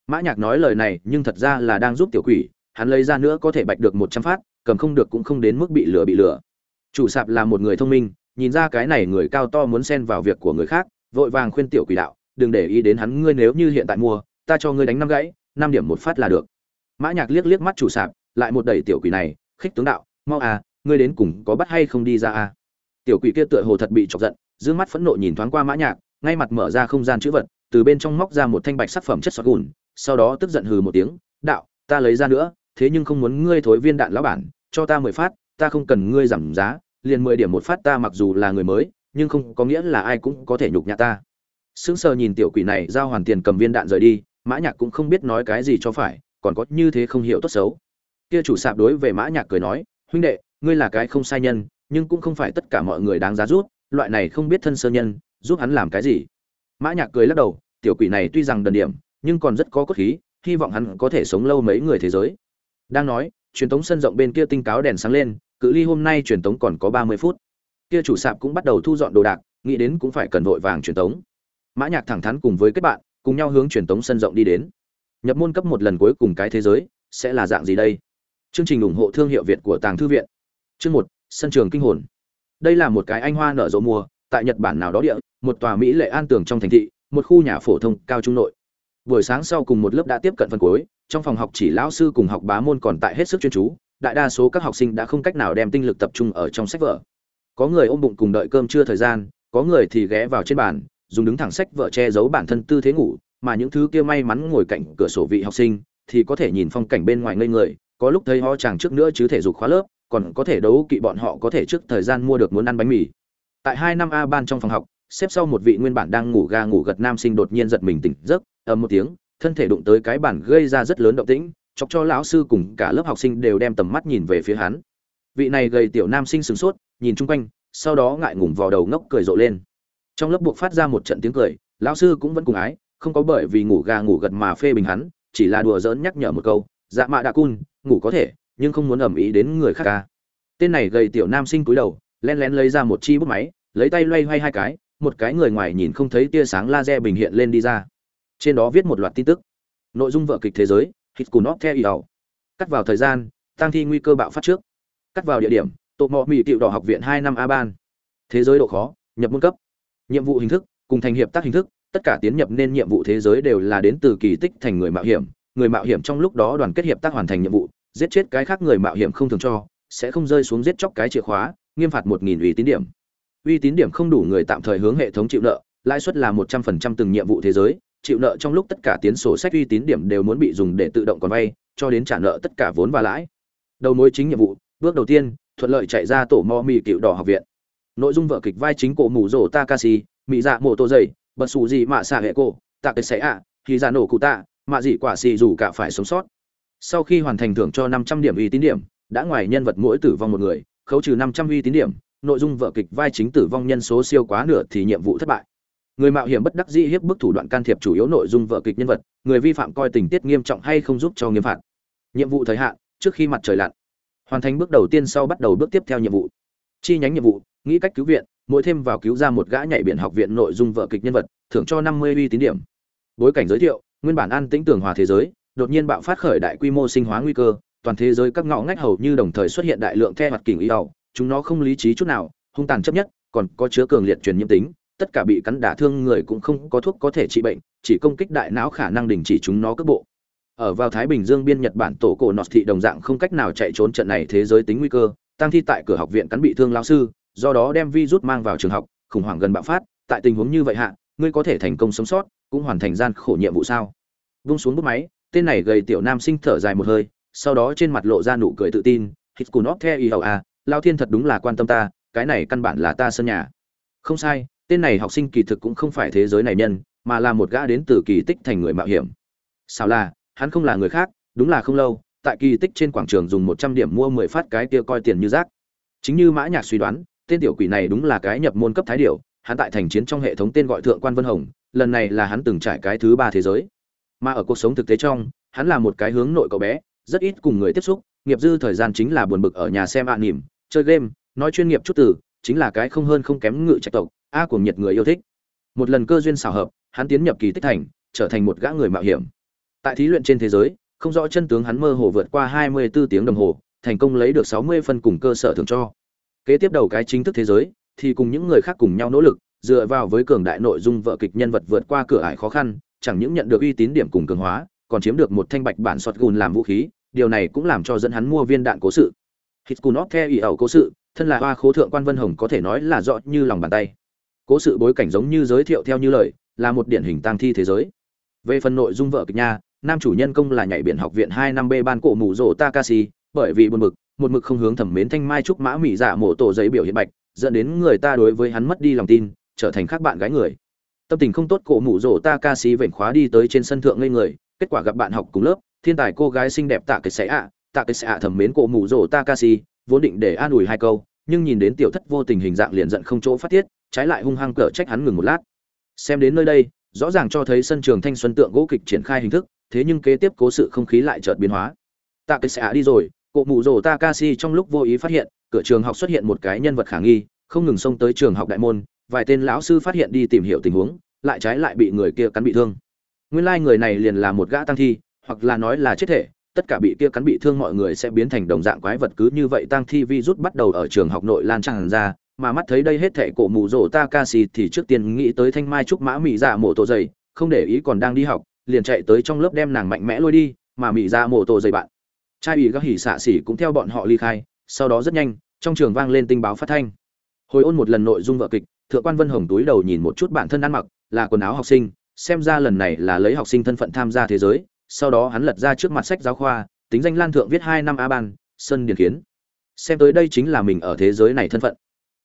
S1: Mã nhạc nói lời này nhưng thật ra là đang giúp tiểu quỷ, hắn lấy ra nữa có thể bạch được một trăm phát cầm không được cũng không đến mức bị lửa bị lửa chủ sạp là một người thông minh, nhìn ra cái này người cao to muốn xen vào việc của người khác, vội vàng khuyên tiểu quỷ đạo, đừng để ý đến hắn, ngươi nếu như hiện tại mua, ta cho ngươi đánh năm gãy, năm điểm một phát là được. Mã nhạc liếc liếc mắt chủ sạp, lại một đẩy tiểu quỷ này, khích tướng đạo, mau à ngươi đến cùng có bắt hay không đi ra à? Tiểu quỷ kia tựa hồ thật bị chọc giận, dương mắt phẫn nộ nhìn thoáng qua mã nhạc, ngay mặt mở ra không gian chữ vật, từ bên trong móc ra một thanh bạch sắc phẩm chất sọt gùn, sau đó tức giận hừ một tiếng, đạo, ta lấy ra nữa thế nhưng không muốn ngươi thối viên đạn lão bản, cho ta mười phát, ta không cần ngươi giảm giá, liền mười điểm một phát ta mặc dù là người mới, nhưng không có nghĩa là ai cũng có thể nhục nhã ta. Sững sờ nhìn tiểu quỷ này giao hoàn tiền cầm viên đạn rời đi, mã nhạc cũng không biết nói cái gì cho phải, còn có như thế không hiểu tốt xấu. Kia chủ sạp đối về mã nhạc cười nói, huynh đệ, ngươi là cái không sai nhân, nhưng cũng không phải tất cả mọi người đáng giá rút, loại này không biết thân sơ nhân, giúp hắn làm cái gì? Mã nhạc cười lắc đầu, tiểu quỷ này tuy rằng đần điểm, nhưng còn rất có cốt khí, hy vọng hắn có thể sống lâu mấy người thế giới đang nói, truyền tống sân rộng bên kia tinh cáo đèn sáng lên, cự ly hôm nay truyền tống còn có ba mươi phút. Kia chủ sạp cũng bắt đầu thu dọn đồ đạc, nghĩ đến cũng phải cần vội vàng truyền tống. Mã nhạc thẳng thắn cùng với kết bạn, cùng nhau hướng truyền tống sân rộng đi đến. Nhập môn cấp một lần cuối cùng cái thế giới, sẽ là dạng gì đây? Chương trình ủng hộ thương hiệu việt của tàng thư viện. Chương một, sân trường kinh hồn. Đây là một cái anh hoa nở rộ mùa, tại nhật bản nào đó địa, một tòa mỹ lệ an tường trong thành thị, một khu nhà phổ thông cao trung nội. Buổi sáng sau cùng một lớp đã tiếp cận phần cuối trong phòng học chỉ lão sư cùng học bá môn còn tại hết sức chuyên chú, đại đa số các học sinh đã không cách nào đem tinh lực tập trung ở trong sách vở. Có người ôm bụng cùng đợi cơm trưa thời gian, có người thì ghé vào trên bàn, dùng đứng thẳng sách vợ che giấu bản thân tư thế ngủ, mà những thứ kia may mắn ngồi cạnh cửa sổ vị học sinh thì có thể nhìn phong cảnh bên ngoài ngây người, có lúc thấy ho chàng trước nữa chứ thể dục khóa lớp, còn có thể đấu kỵ bọn họ có thể trước thời gian mua được muốn ăn bánh mì. Tại hai năm a ban trong phòng học, xếp sau một vị nguyên bản đang ngủ ga ngủ gật nam sinh đột nhiên giật mình tỉnh giấc, ầm một tiếng thân thể đụng tới cái bản gây ra rất lớn động tĩnh, chọc cho lão sư cùng cả lớp học sinh đều đem tầm mắt nhìn về phía hắn. Vị này gầy tiểu nam sinh sửng sốt, nhìn chung quanh, sau đó ngại ngùng vào đầu ngốc cười rộ lên. Trong lớp buộc phát ra một trận tiếng cười, lão sư cũng vẫn cùng ái, không có bởi vì ngủ gà ngủ gật mà phê bình hắn, chỉ là đùa giỡn nhắc nhở một câu dạ mạ đạ cun, ngủ có thể, nhưng không muốn ẩm ý đến người khác ca. Tên này gầy tiểu nam sinh cúi đầu len lén lấy ra một chi bút máy, lấy tay loay hoay hai cái, một cái người ngoài nhìn không thấy tia sáng laser bình hiện lên đi ra trên đó viết một loạt tin tức. Nội dung vợ kịch thế giới hít cùn óc theo ý ẩu cắt vào thời gian tăng thi nguy cơ bạo phát trước. Cắt vào địa điểm tổ mọ mỹ tiệu đỏ học viện hai năm a ban thế giới độ khó, nhập môn cấp. Nhiệm vụ hình thức, cùng thành hiệp tác hình thức, tất cả tiến nhập nên nhiệm vụ thế giới đều là đến từ kỳ tích thành người mạo hiểm. Người mạo hiểm trong lúc đó đoàn kết hiệp tác hoàn thành nhiệm vụ, giết chết cái khác người mạo hiểm không thường cho, sẽ không rơi xuống giết chóc cái chìa khóa, nghiêm phạt một nghìn uy tín điểm. Uy tín điểm không đủ người tạm thời hướng hệ thống chịu nợ, lãi suất là một trăm phần trăm từng nhiệm vụ thế giới chịu nợ trong lúc tất cả tiến sổ sách uy tín điểm đều muốn bị dùng để tự động còn vay, cho đến trả nợ tất cả vốn và lãi. Đầu mối chính nhiệm vụ, bước đầu tiên, thuận lợi chạy ra tổ mò mì cựu đỏ học viện. Nội dung vở kịch vai chính cổ mù rổ takashi mỹ dạ mộ tô dày, bật xù gì mạ xạ hệ cổ tạ cái xẻ ạ thì ra dạ nổ cụ tạ, mạ gì quả xì dù cả phải sống sót. Sau khi hoàn thành thưởng cho năm trăm điểm uy tín điểm, đã ngoài nhân vật mỗi tử vong một người, khấu trừ năm trăm uy tín điểm, nội dung vở kịch vai chính tử vong nhân số siêu quá nửa thì nhiệm vụ thất bại người mạo hiểm bất đắc dĩ hiếp bức thủ đoạn can thiệp chủ yếu nội dung vở kịch nhân vật, người vi phạm coi tình tiết nghiêm trọng hay không giúp cho nghiêm phạt. Nhiệm vụ thời hạn, trước khi mặt trời lặn. Hoàn thành bước đầu tiên sau bắt đầu bước tiếp theo nhiệm vụ. Chi nhánh nhiệm vụ, nghĩ cách cứu viện, mỗi thêm vào cứu ra một gã nhảy biển học viện nội dung vở kịch nhân vật, thưởng cho năm mươi uy tín điểm. Bối cảnh giới thiệu, nguyên bản an tĩnh tường hòa thế giới, đột nhiên bạo phát khởi đại quy mô sinh hóa nguy cơ, toàn thế giới các ngõ ngách hầu như đồng thời xuất hiện đại lượng the hoạt kỉnh y ẩu chúng nó không lý trí chút nào, hung tàn chấp nhất, còn có chứa cường liệt truyền nhiễm tính tất cả bị cắn đả thương người cũng không có thuốc có thể trị bệnh, chỉ công kích đại não khả năng đình chỉ chúng nó cước bộ. Ở vào thái bình dương biên nhật bản tổ cổ nọt thị đồng dạng không cách nào chạy trốn trận này thế giới tính nguy cơ tăng thi tại cửa học viện cắn bị thương lao sư, do đó đem virus mang vào trường học, khủng hoảng gần bạo phát, tại tình huống như vậy hạ, ngươi có thể thành công sống sót, cũng hoàn thành gian khổ nhiệm vụ sao? Vung xuống bút máy, tên này gầy tiểu nam sinh thở dài một hơi, sau đó trên mặt lộ ra nụ cười tự tin, hít cùn óc theo y hầu a lao thiên thật đúng là quan tâm ta, cái này căn bản là ta sân nhà. Không sai tên này học sinh kỳ thực cũng không phải thế giới này nhân, mà là một gã đến từ kỳ tích thành người mạo hiểm. Sao là, hắn không là người khác, đúng là không lâu, tại kỳ tích trên quảng trường dùng một trăm điểm mua mười phát cái kia coi tiền như rác. Chính như mã nhạc suy đoán, tên tiểu quỷ này đúng là cái nhập môn cấp thái điểu, hắn tại thành chiến trong hệ thống tên gọi thượng quan vân hồng, lần này là hắn từng trải cái thứ ba thế giới. Mà ở cuộc sống thực tế trong, hắn là một cái hướng nội cậu bé, rất ít cùng người tiếp xúc, nghiệp dư thời gian chính là buồn bực ở nhà xem ạ à chơi game, nói chuyên nghiệp chút từ, chính là cái không hơn không kém ngự trạch tộc a cuồng nhiệt người yêu thích. Một lần cơ duyên xảo hợp, hắn tiến nhập kỳ tích thành, trở thành một gã người mạo hiểm. Tại thí luyện trên thế giới, không rõ chân tướng hắn mơ hồ vượt qua 24 tiếng đồng hồ, thành công lấy được 60 phân cùng cơ sở thưởng cho. Kế tiếp đầu cái chính thức thế giới, thì cùng những người khác cùng nhau nỗ lực, dựa vào với cường đại nội dung vợ kịch nhân vật vượt qua cửa ải khó khăn, chẳng những nhận được uy tín điểm cùng cường hóa, còn chiếm được một thanh bạch bản sọt gùn làm vũ khí, điều này cũng làm cho dẫn hắn mua viên đạn cố sự. Hitkunov theo ý ẩu cố sự, thân là hoa khố thượng quan vân hồng có thể nói là rõ như lòng bàn tay cố sự bối cảnh giống như giới thiệu theo như lời là một điển hình tang thi thế giới. Về phần nội dung vợ kịch nha nam chủ nhân công là nhảy biển học viện hai năm b ban cổ mù rổ takashi bởi vì buồn mực, một mực không hướng thẩm mến thanh mai trúc mã mỹ giả dạ mổ tổ giấy biểu hiện bạch dẫn đến người ta đối với hắn mất đi lòng tin trở thành khác bạn gái người. Tâm tình không tốt cổ mù rổ takashi vểnh khóa đi tới trên sân thượng ngây người kết quả gặp bạn học cùng lớp thiên tài cô gái xinh đẹp tạ cái sẽ ạ tạ cái sẽ ạ thẩm mến cổ mù rổ takashi vốn định để an ủi hai câu nhưng nhìn đến tiểu thất vô tình hình dạng liền giận không chỗ phát tiết, trái lại hung hăng cở trách hắn ngừng một lát. Xem đến nơi đây, rõ ràng cho thấy sân trường thanh xuân tượng gỗ kịch triển khai hình thức, thế nhưng kế tiếp cố sự không khí lại chợt biến hóa. Tạ cái sẽ đi rồi, cụ mụ rồ takashi trong lúc vô ý phát hiện, cửa trường học xuất hiện một cái nhân vật khả nghi, không ngừng xông tới trường học đại môn, vài tên lão sư phát hiện đi tìm hiểu tình huống, lại trái lại bị người kia cắn bị thương. Nguyên lai like người này liền là một gã tăng thi, hoặc là nói là chết thể tất cả bị kia cắn bị thương mọi người sẽ biến thành đồng dạng quái vật cứ như vậy Tang thi virus bắt đầu ở trường học nội lan tràn ra, mà mắt thấy đây hết thệ cổ mù rồ takashi thì trước tiên nghĩ tới thanh mai trúc mã mỹ dạ mổ tổ dày, không để ý còn đang đi học, liền chạy tới trong lớp đem nàng mạnh mẽ lôi đi, mà mỹ ra dạ mổ tổ dày bạn. Trai ủy các hỉ xạ xỉ cũng theo bọn họ ly khai, sau đó rất nhanh, trong trường vang lên tinh báo phát thanh. Hồi ôn một lần nội dung vợ kịch, thượng quan vân hồng túi đầu nhìn một chút bản thân ăn mặc, là quần áo học sinh, xem ra lần này là lấy học sinh thân phận tham gia thế giới sau đó hắn lật ra trước mặt sách giáo khoa, tính danh lan thượng viết hai năm a ban sân điền kiến. Xem tới đây chính là mình ở thế giới này thân phận.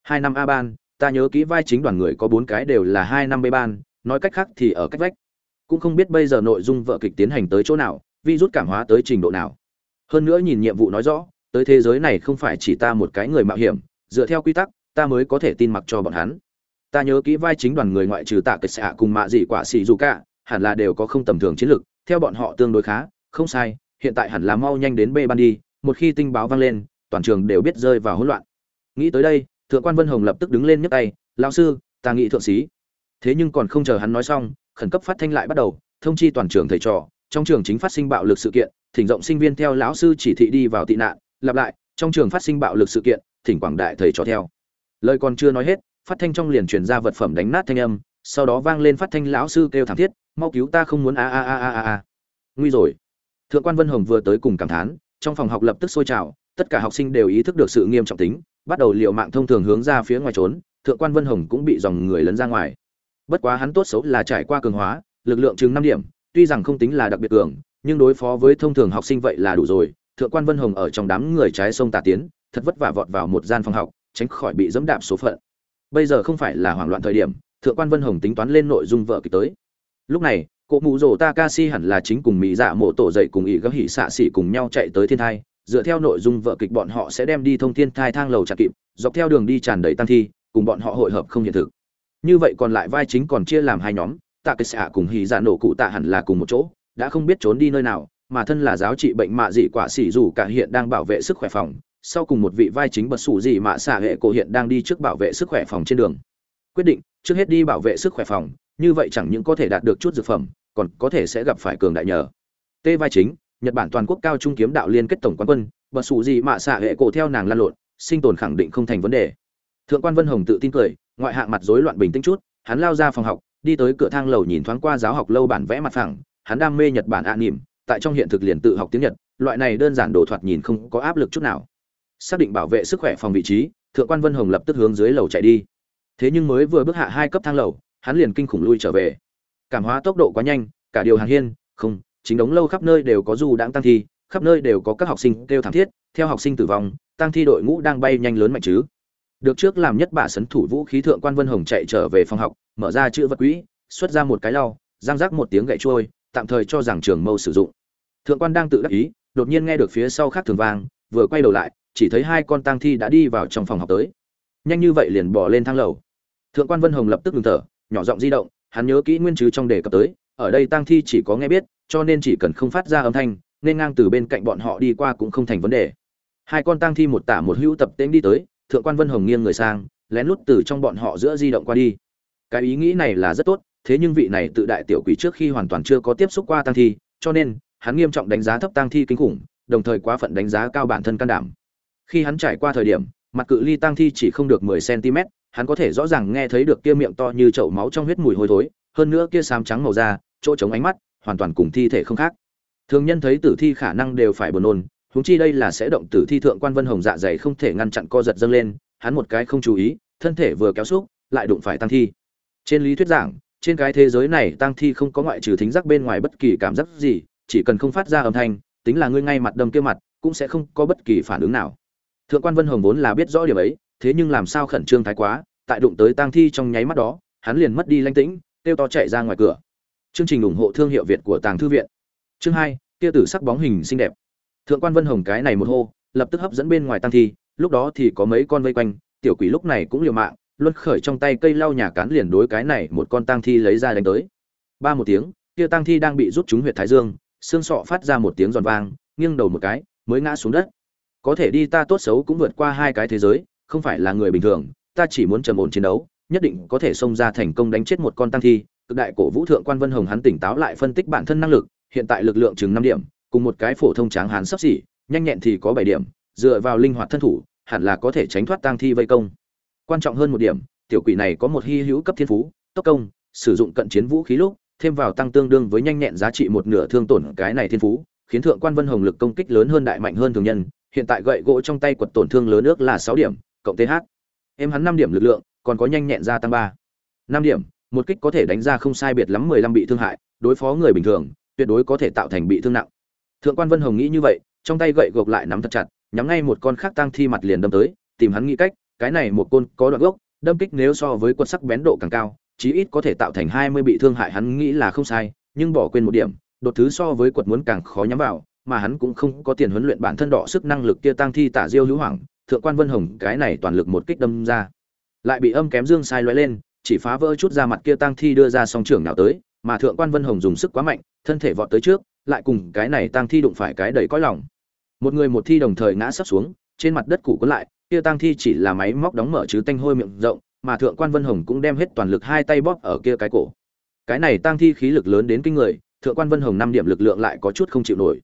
S1: Hai năm a ban ta nhớ kỹ vai chính đoàn người có bốn cái đều là hai năm b ban nói cách khác thì ở cách vách. Cũng không biết bây giờ nội dung vợ kịch tiến hành tới chỗ nào, vi rút cảm hóa tới trình độ nào. Hơn nữa nhìn nhiệm vụ nói rõ, tới thế giới này không phải chỉ ta một cái người mạo hiểm, dựa theo quy tắc, ta mới có thể tin mặc cho bọn hắn. Ta nhớ kỹ vai chính đoàn người ngoại trừ tạ kịch xạ cùng mạ dị quả xì dù cả, hẳn là đều có không tầm thường chiến lược theo bọn họ tương đối khá, không sai, hiện tại hẳn là mau nhanh đến b ban đi, một khi tinh báo vang lên, toàn trường đều biết rơi vào hỗn loạn. Nghĩ tới đây, thượng quan vân hồng lập tức đứng lên nhấc tay, lão sư, ta nghĩ thượng sĩ. Thế nhưng còn không chờ hắn nói xong, khẩn cấp phát thanh lại bắt đầu, thông chi toàn trường thầy trò, trong trường chính phát sinh bạo lực sự kiện, thỉnh rộng sinh viên theo lão sư chỉ thị đi vào tị nạn, lặp lại, trong trường phát sinh bạo lực sự kiện, thỉnh quảng đại thầy trò theo. Lời còn chưa nói hết, phát thanh trong liền truyền ra vật phẩm đánh nát thanh âm, sau đó vang lên phát thanh lão sư kêu thảm thiết mau cứu ta không muốn a a a a a nguy rồi. Thượng quan vân hồng vừa tới cùng cảm thán, trong phòng học lập tức sôi trào, tất cả học sinh đều ý thức được sự nghiêm trọng tính, bắt đầu liệu mạng thông thường hướng ra phía ngoài trốn, thượng quan vân hồng cũng bị dòng người lấn ra ngoài. Bất quá hắn tốt xấu là trải qua cường hóa, lực lượng chừng năm điểm, tuy rằng không tính là đặc biệt cường, nhưng đối phó với thông thường học sinh vậy là đủ rồi. Thượng quan vân hồng ở trong đám người trái sông tà tiến, thật vất vả vọt vào một gian phòng học, tránh khỏi bị dẫm đạp số phận. Bây giờ không phải là hoảng loạn thời điểm, thượng quan vân hồng tính toán lên nội dung vợ kịch tới lúc này cụ mụ rổ takashi hẳn là chính cùng mỹ dạ mộ tổ dậy cùng ý gấp hỉ xạ xỉ cùng nhau chạy tới thiên thai, dựa theo nội dung vợ kịch bọn họ sẽ đem đi thông thiên thai thang lầu chặt kịp, dọc theo đường đi tràn đầy tăng thi, cùng bọn họ hội hợp không hiện thực. Như vậy còn lại vai chính còn chia làm hai nhóm tạ cái xạ cùng hỉ dạ nổ cụ tạ hẳn là cùng một chỗ, đã không biết trốn đi nơi nào, mà thân là giáo trị bệnh mạ dị quả xỉ dù cả hiện đang bảo vệ sức khỏe phòng, sau cùng một vị vai chính bật sủ dị mạ xạ hệ cổ hiện đang đi trước bảo vệ sức khỏe phòng trên đường. Quyết định, trước hết đi bảo vệ sức khỏe phòng như vậy chẳng những có thể đạt được chút dược phẩm, còn có thể sẽ gặp phải cường đại nhờ. T vai chính, nhật bản toàn quốc cao trung kiếm đạo liên kết tổng quán quân bật sủ gì mạ xạ hệ cổ theo nàng lan lộn, sinh tồn khẳng định không thành vấn đề. Thượng quan vân hồng tự tin cười, ngoại hạng mặt rối loạn bình tĩnh chút, hắn lao ra phòng học, đi tới cửa thang lầu nhìn thoáng qua giáo học lâu bản vẽ mặt phẳng, hắn đam mê nhật bản ạ à nỉm tại trong hiện thực liền tự học tiếng nhật, loại này đơn giản đồ thoạt nhìn không có áp lực chút nào. Xác định bảo vệ sức khỏe phòng vị trí, thượng quan vân hồng lập tức hướng dưới lầu chạy đi. Thế nhưng mới vừa bước hạ hai cấp thang lầu hắn liền kinh khủng lui trở về. Cảm hóa tốc độ quá nhanh, cả điều hàng hiên, không, chính đống lâu khắp nơi đều có du đãng tăng thi, khắp nơi đều có các học sinh kêu thảm thiết, theo học sinh tử vong, tăng thi đội ngũ đang bay nhanh lớn mạnh chứ. Được trước làm nhất bà sấn thủ vũ khí thượng quan vân hồng chạy trở về phòng học, mở ra chữ vật quỹ xuất ra một cái lau giang rác một tiếng gậy trôi, tạm thời cho rằng trường mâu sử dụng. Thượng quan đang tự đắc ý, đột nhiên nghe được phía sau khác thường vang, vừa quay đầu lại, chỉ thấy hai con tang thi đã đi vào trong phòng học tới. Nhanh như vậy liền bỏ lên thang lầu. Thượng quan vân hồng lập tức ngừng thở nhỏ giọng di động, hắn nhớ kỹ nguyên chứ trong đề cập tới, ở đây tang thi chỉ có nghe biết, cho nên chỉ cần không phát ra âm thanh, nên ngang từ bên cạnh bọn họ đi qua cũng không thành vấn đề. Hai con tang thi một tả một hữu tập tễnh đi tới, thượng quan vân hồng nghiêng người sang, lén lút từ trong bọn họ giữa di động qua đi. Cái ý nghĩ này là rất tốt, thế nhưng vị này tự đại tiểu quỷ trước khi hoàn toàn chưa có tiếp xúc qua tang thi, cho nên, hắn nghiêm trọng đánh giá thấp tang thi kinh khủng, đồng thời quá phận đánh giá cao bản thân can đảm. Khi hắn trải qua thời điểm, mặt cự ly tang thi chỉ không được 10 cm hắn có thể rõ ràng nghe thấy được kia miệng to như chậu máu trong huyết mùi hôi thối, hơn nữa kia xám trắng màu da, chỗ trống ánh mắt, hoàn toàn cùng thi thể không khác. Thường nhân thấy tử thi khả năng đều phải buồn nôn, huống chi đây là sẽ động tử thi thượng quan vân hồng dạ dày không thể ngăn chặn co giật dâng lên, hắn một cái không chú ý, thân thể vừa kéo xúc lại đụng phải tăng thi. Trên lý thuyết giảng, trên cái thế giới này tăng thi không có ngoại trừ thính giác bên ngoài bất kỳ cảm giác gì, chỉ cần không phát ra âm thanh, tính là ngươi ngay mặt đâm kia mặt, cũng sẽ không có bất kỳ phản ứng nào. Thượng quan vân hồng vốn là biết rõ điều ấy, thế nhưng làm sao khẩn trương thái quá tại đụng tới tang thi trong nháy mắt đó, hắn liền mất đi lanh tĩnh, kêu to chạy ra ngoài cửa. Chương trình ủng hộ thương hiệu việt của tàng thư viện. Chương hai, kia tử sắc bóng hình xinh đẹp. Thượng quan vân hồng cái này một hô, lập tức hấp dẫn bên ngoài tang thi, lúc đó thì có mấy con vây quanh, tiểu quỷ lúc này cũng liều mạng, luân khởi trong tay cây lau nhà cán liền đối cái này một con tang thi lấy ra đánh tới. Ba một tiếng, kia tang thi đang bị rút trúng huyệt thái dương, xương sọ phát ra một tiếng giòn vang, nghiêng đầu một cái, mới ngã xuống đất. Có thể đi ta tốt xấu cũng vượt qua hai cái thế giới, không phải là người bình thường ta chỉ muốn trầm ổn chiến đấu, nhất định có thể xông ra thành công đánh chết một con tăng thi. Cực đại cổ vũ thượng quan vân hồng hắn tỉnh táo lại phân tích bản thân năng lực, hiện tại lực lượng chừng năm điểm, cùng một cái phổ thông tráng hán sắp xỉ, nhanh nhẹn thì có bảy điểm, dựa vào linh hoạt thân thủ, hẳn là có thể tránh thoát tăng thi vây công. Quan trọng hơn một điểm, tiểu quỷ này có một hy hữu cấp thiên phú, tốc công, sử dụng cận chiến vũ khí lúc, thêm vào tăng tương đương với nhanh nhẹn giá trị một nửa thương tổn cái này thiên phú, khiến thượng quan vân hồng lực công kích lớn hơn đại mạnh hơn thường nhân, hiện tại gậy gỗ trong tay quật tổn thương lớn ước là sáu điểm, cộng th em hắn năm điểm lực lượng, còn có nhanh nhẹn gia tăng ba. Năm điểm, một kích có thể đánh ra không sai biệt lắm mười lăm bị thương hại, đối phó người bình thường, tuyệt đối có thể tạo thành bị thương nặng. Thượng quan vân hồng nghĩ như vậy, trong tay gậy gộc lại nắm thật chặt, nhắm ngay một con khác tang thi mặt liền đâm tới, tìm hắn nghĩ cách, cái này một côn có đoạn gốc, đâm kích nếu so với quân sắc bén độ càng cao, chí ít có thể tạo thành hai mươi bị thương hại hắn nghĩ là không sai, nhưng bỏ quên một điểm, đột thứ so với quật muốn càng khó nhắm vào, mà hắn cũng không có tiền huấn luyện bản thân đỏ sức năng lực kia tăng thi tả diêu hữu hoàng thượng quan vân hồng cái này toàn lực một kích đâm ra. Lại bị âm kém dương sai lóe lên, chỉ phá vỡ chút ra mặt kia tăng thi đưa ra song trưởng nào tới, mà thượng quan vân hồng dùng sức quá mạnh, thân thể vọt tới trước, lại cùng cái này tăng thi đụng phải cái đầy cõi lòng. Một người một thi đồng thời ngã sấp xuống, trên mặt đất củ cuốn lại, kia tăng thi chỉ là máy móc đóng mở chứ tanh hôi miệng rộng, mà thượng quan vân hồng cũng đem hết toàn lực hai tay bóp ở kia cái cổ. Cái này tăng thi khí lực lớn đến kinh người, thượng quan vân hồng năm điểm lực lượng lại có chút không chịu nổi.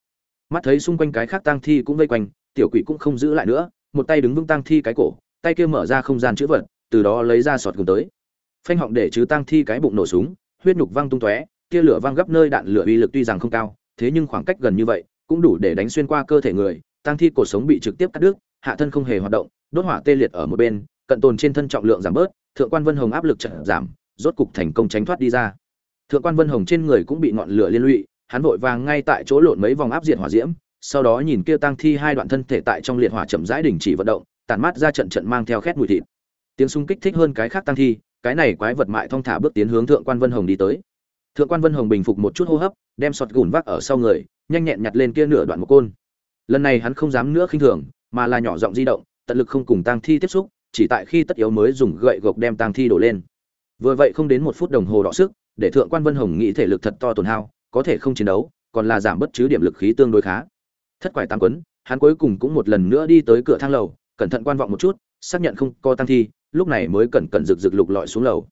S1: Mắt thấy xung quanh cái khác tăng thi cũng vây quanh, tiểu quỷ cũng không giữ lại nữa một tay đứng vững tang thi cái cổ, tay kia mở ra không gian chữ vật, từ đó lấy ra sọt gừng tới. Phanh họng để chứ tang thi cái bụng nổ súng, huyết nhục văng tung tóe kia lửa văng gấp nơi đạn lửa uy lực tuy rằng không cao, thế nhưng khoảng cách gần như vậy, cũng đủ để đánh xuyên qua cơ thể người, tang thi cổ sống bị trực tiếp cắt đứt, hạ thân không hề hoạt động, đốt hỏa tê liệt ở một bên, cận tồn trên thân trọng lượng giảm bớt, thượng quan vân hồng áp lực chậm giảm, rốt cục thành công tránh thoát đi ra. Thượng quan vân hồng trên người cũng bị ngọn lửa liên lụy, hắn vội vàng ngay tại chỗ lộn mấy vòng áp diệt hỏa diễm sau đó nhìn kia tăng thi hai đoạn thân thể tại trong liệt hỏa chậm rãi đình chỉ vận động tàn mát ra trận trận mang theo khét mùi thịt. Tiếng súng kích thích hơn cái khác tăng thi, cái này quái vật mại thong thả bước tiến hướng thượng quan vân hồng đi tới. Thượng quan vân hồng bình phục một chút hô hấp, đem sọt gùn vác ở sau người, nhanh nhẹn nhặt lên kia nửa đoạn một côn. Lần này hắn không dám nữa khinh thường, mà là nhỏ giọng di động, tận lực không cùng tăng thi tiếp xúc, chỉ tại khi tất yếu mới dùng gậy gộc đem tăng thi đổ lên. Vừa vậy không đến một phút đồng hồ đọ sức, để thượng quan vân hồng nghĩ thể lực thật to tổn hao, có thể không chiến đấu, còn là giảm bất chứ điểm lực khí tương đối khá thất quải tam quấn hắn cuối cùng cũng một lần nữa đi tới cửa thang lầu, cẩn thận quan vọng một chút, xác nhận không có tăng thi, lúc này mới cẩn cẩn rực rực lục lọi xuống lầu.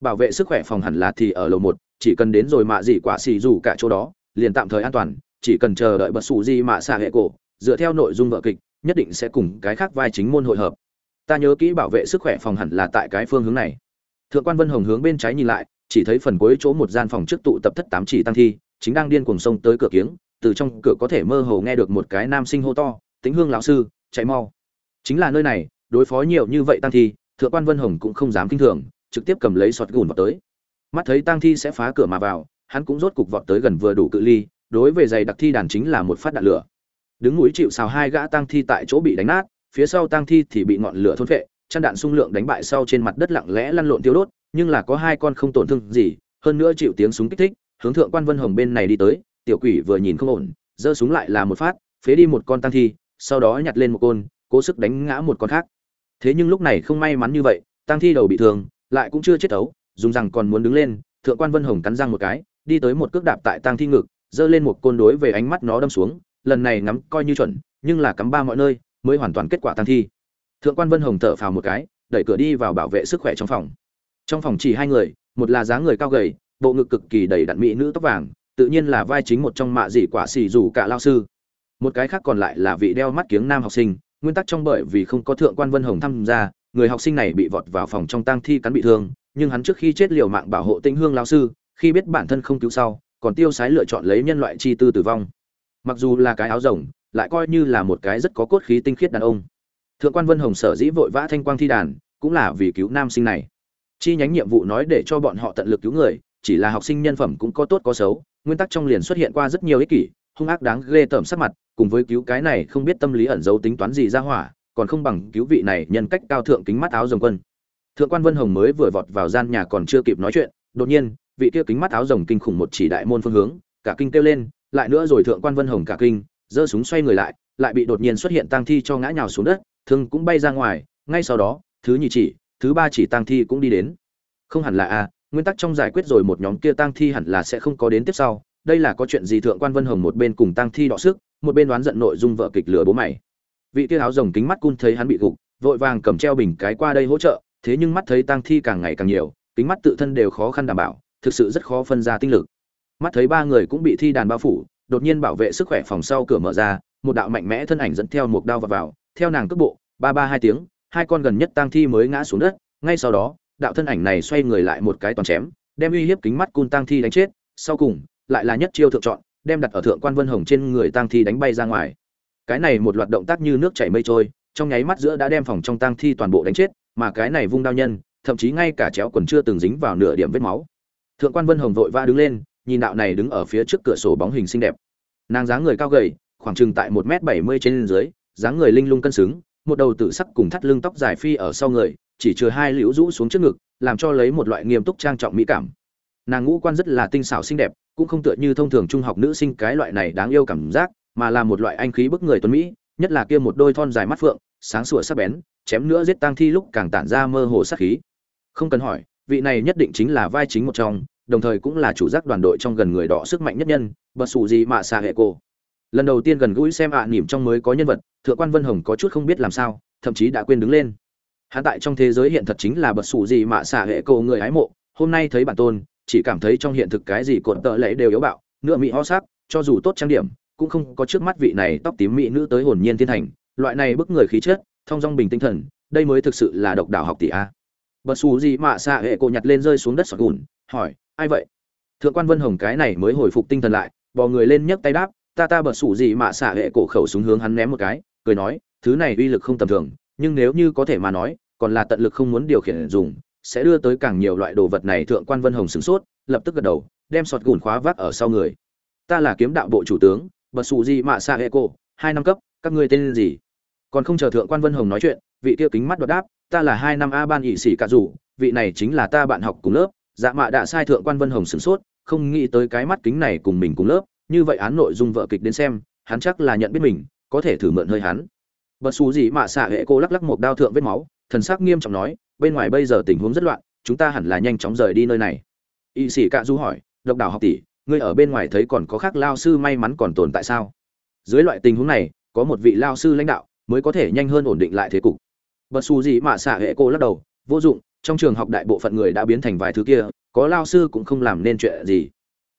S1: Bảo vệ sức khỏe phòng hẳn là thì ở lầu một, chỉ cần đến rồi mạ gì quả xì dù cả chỗ đó, liền tạm thời an toàn, chỉ cần chờ đợi bật xù gì mạ xạ hệ cổ, dựa theo nội dung vợ kịch, nhất định sẽ cùng cái khác vai chính môn hội hợp. Ta nhớ kỹ bảo vệ sức khỏe phòng hẳn là tại cái phương hướng này. Thượng quan vân hồng hướng bên trái nhìn lại, chỉ thấy phần cuối chỗ một gian phòng trước tụ tập thất tám chỉ tăng thi, chính đang điên cuồng sông tới cửa kiếng từ trong cửa có thể mơ hồ nghe được một cái nam sinh hô to tính hương lão sư, chạy mau. Chính là nơi này, đối phó nhiều như vậy tăng thi, thượng quan vân hồng cũng không dám kinh thường, trực tiếp cầm lấy sọt gùn vào tới. Mắt thấy tăng thi sẽ phá cửa mà vào, hắn cũng rốt cục vọt tới gần vừa đủ cự ly, đối về giày đặc thi đàn chính là một phát đạn lửa. Đứng núi chịu xào hai gã tăng thi tại chỗ bị đánh nát, phía sau tăng thi thì bị ngọn lửa thôn phệ, chăn đạn xung lượng đánh bại sau trên mặt đất lặng lẽ lăn lộn tiêu đốt, nhưng là có hai con không tổn thương gì, hơn nữa chịu tiếng súng kích thích, hướng thượng quan vân hồng bên này đi tới tiểu quỷ vừa nhìn không ổn, giơ súng lại là một phát, phế đi một con tăng thi, sau đó nhặt lên một côn, cố sức đánh ngã một con khác. Thế nhưng lúc này không may mắn như vậy tăng thi đầu bị thương, lại cũng chưa chết ấu dùng rằng còn muốn đứng lên, thượng quan vân hồng cắn răng một cái, đi tới một cước đạp tại tăng thi ngực, giơ lên một côn đối về ánh mắt nó đâm xuống, lần này ngắm coi như chuẩn, nhưng là cắm ba mọi nơi, mới hoàn toàn kết quả tăng thi. Thượng quan vân hồng thở phào một cái, đẩy cửa đi vào bảo vệ sức khỏe trong phòng. Trong phòng chỉ hai người, một là dáng người cao gầy, bộ ngực cực kỳ đầy đặn mỹ nữ tóc vàng tự nhiên là vai chính một trong mạ dị quả xì dù cả lao sư. Một cái khác còn lại là vị đeo mắt kiếng nam học sinh, nguyên tắc trong bởi vì không có thượng quan vân hồng tham gia, người học sinh này bị vọt vào phòng trong tang thi cắn bị thương, nhưng hắn trước khi chết liều mạng bảo hộ tĩnh hương lao sư, khi biết bản thân không cứu sau, còn tiêu sái lựa chọn lấy nhân loại chi tư tử vong. Mặc dù là cái áo rồng, lại coi như là một cái rất có cốt khí tinh khiết đàn ông. Thượng quan vân hồng sở dĩ vội vã thanh quang thi đàn, cũng là vì cứu nam sinh này. Chi nhánh nhiệm vụ nói để cho bọn họ tận lực cứu người, chỉ là học sinh nhân phẩm cũng có tốt có xấu nguyên tắc trong liền xuất hiện qua rất nhiều ích kỷ, hung ác đáng ghê tởm sắc mặt, cùng với cứu cái này không biết tâm lý ẩn giấu tính toán gì ra hỏa, còn không bằng cứu vị này nhân cách cao thượng kính mắt áo rồng quân. Thượng quan vân hồng mới vừa vọt vào gian nhà còn chưa kịp nói chuyện, đột nhiên, vị kia kính mắt áo rồng kinh khủng một chỉ đại môn phương hướng, cả kinh kêu lên, lại nữa rồi thượng quan vân hồng cả kinh, giơ súng xoay người lại lại bị đột nhiên xuất hiện tang thi cho ngã nhào xuống đất, thương cũng bay ra ngoài, ngay sau đó, thứ nhì chỉ, thứ ba chỉ tang thi cũng đi đến. Không hẳn là a nguyên tắc trong giải quyết rồi một nhóm kia tang thi hẳn là sẽ không có đến tiếp sau. Đây là có chuyện gì thượng quan vân hồng một bên cùng tang thi đọ sức một bên đoán giận nội dung vợ kịch lừa bố mày. Vị kia áo rồng kính mắt cun thấy hắn bị gục vội vàng cầm treo bình cái qua đây hỗ trợ thế nhưng mắt thấy tang thi càng ngày càng nhiều kính mắt tự thân đều khó khăn đảm bảo thực sự rất khó phân ra tinh lực. Mắt thấy ba người cũng bị thi đàn bao phủ đột nhiên bảo vệ sức khỏe phòng sau cửa mở ra một đạo mạnh mẽ thân ảnh dẫn theo một đao vào, vào theo nàng cước bộ ba ba hai tiếng hai con gần nhất tang thi mới ngã xuống đất ngay sau đó đạo thân ảnh này xoay người lại một cái toàn chém, đem uy hiếp kính mắt cun tang thi đánh chết, sau cùng, lại là nhất chiêu thượng chọn, đem đặt ở thượng quan vân hồng trên người tang thi đánh bay ra ngoài. Cái này một loạt động tác như nước chảy mây trôi, trong nháy mắt giữa đã đem phòng trong tang thi toàn bộ đánh chết, mà cái này vung đao nhân, thậm chí ngay cả chéo quần chưa từng dính vào nửa điểm vết máu. Thượng quan vân hồng vội va đứng lên, nhìn đạo này đứng ở phía trước cửa sổ bóng hình xinh đẹp. Nàng dáng người cao gầy, khoảng chừng tại một m bảy mươi trên dưới, dáng người linh lung cân xứng, một đầu tự sắc cùng thắt lưng tóc dài phi ở sau người chỉ chừa hai liễu rũ xuống trước ngực làm cho lấy một loại nghiêm túc trang trọng mỹ cảm. Nàng ngũ quan rất là tinh xảo xinh đẹp cũng không tựa như thông thường trung học nữ sinh cái loại này đáng yêu cảm giác mà là một loại anh khí bức người tuấn mỹ nhất là kia một đôi thon dài mắt phượng sáng sủa sắc bén chém nữa giết tang thi lúc càng tản ra mơ hồ sắc khí. Không cần hỏi vị này nhất định chính là vai chính một trong đồng thời cũng là chủ giác đoàn đội trong gần người đỏ sức mạnh nhất nhân bật xù gì mà xà hệ cô lần đầu tiên gần gũi xem ạ à, nỉm trong mới có nhân vật thượng quan vân hồng có chút không biết làm sao thậm chí đã quên đứng lên hắn tại trong thế giới hiện thật chính là bật sủ gì mà xả hệ cổ người hái mộ, hôm nay thấy bản tôn, chỉ cảm thấy trong hiện thực cái gì cột tợ lẫy đều yếu bạo, nửa mỹ ho sắc, cho dù tốt trang điểm, cũng không có trước mắt vị này tóc tím mỹ nữ tới hồn nhiên thiên thành. Loại này bức người khí chất, thông dong bình tinh thần, đây mới thực sự là độc đảo học tỷ a. Bật xù gì mà xạ hệ cổ nhặt lên rơi xuống đất sọt gùn, hỏi, ai vậy? Thượng quan vân hồng cái này mới hồi phục tinh thần lại, bò người lên nhấc tay đáp, ta ta bật xù gì mà xạ hệ cổ khẩu súng hướng hắn ném một cái, cười nói, thứ này uy lực không tầm thường nhưng nếu như có thể mà nói còn là tận lực không muốn điều khiển dùng sẽ đưa tới càng nhiều loại đồ vật này thượng quan vân hồng sửng sốt lập tức gật đầu đem sọt gùn khóa vác ở sau người. Ta là kiếm đạo bộ chủ tướng bật xù gì mà xạ hệ cô, hai năm cấp các ngươi tên gì? Còn không chờ thượng quan vân hồng nói chuyện vị kia kính mắt đoạt đáp ta là hai năm a ban ỵ sĩ cả rủ vị này chính là ta bạn học cùng lớp. Dạ mạ đã sai thượng quan vân hồng sửng sốt không nghĩ tới cái mắt kính này cùng mình cùng lớp như vậy án nội dung vợ kịch đến xem hắn chắc là nhận biết mình có thể thử mượn hơi hắn bật xù gì mà xạ hệ cô lắc lắc một đao thượng vết máu, thần sắc nghiêm trọng nói, bên ngoài bây giờ tình huống rất loạn, chúng ta hẳn là nhanh chóng rời đi nơi này. Y sĩ cạ du hỏi, độc đảo học tỷ, ngươi ở bên ngoài thấy còn có khác lao sư may mắn còn tồn tại sao? Dưới loại tình huống này, có một vị lao sư lãnh đạo mới có thể nhanh hơn ổn định lại thế cục. Bật xù gì mà xạ hệ cô lắc đầu, vô dụng, trong trường học đại bộ phận người đã biến thành vài thứ kia, có lao sư cũng không làm nên chuyện gì.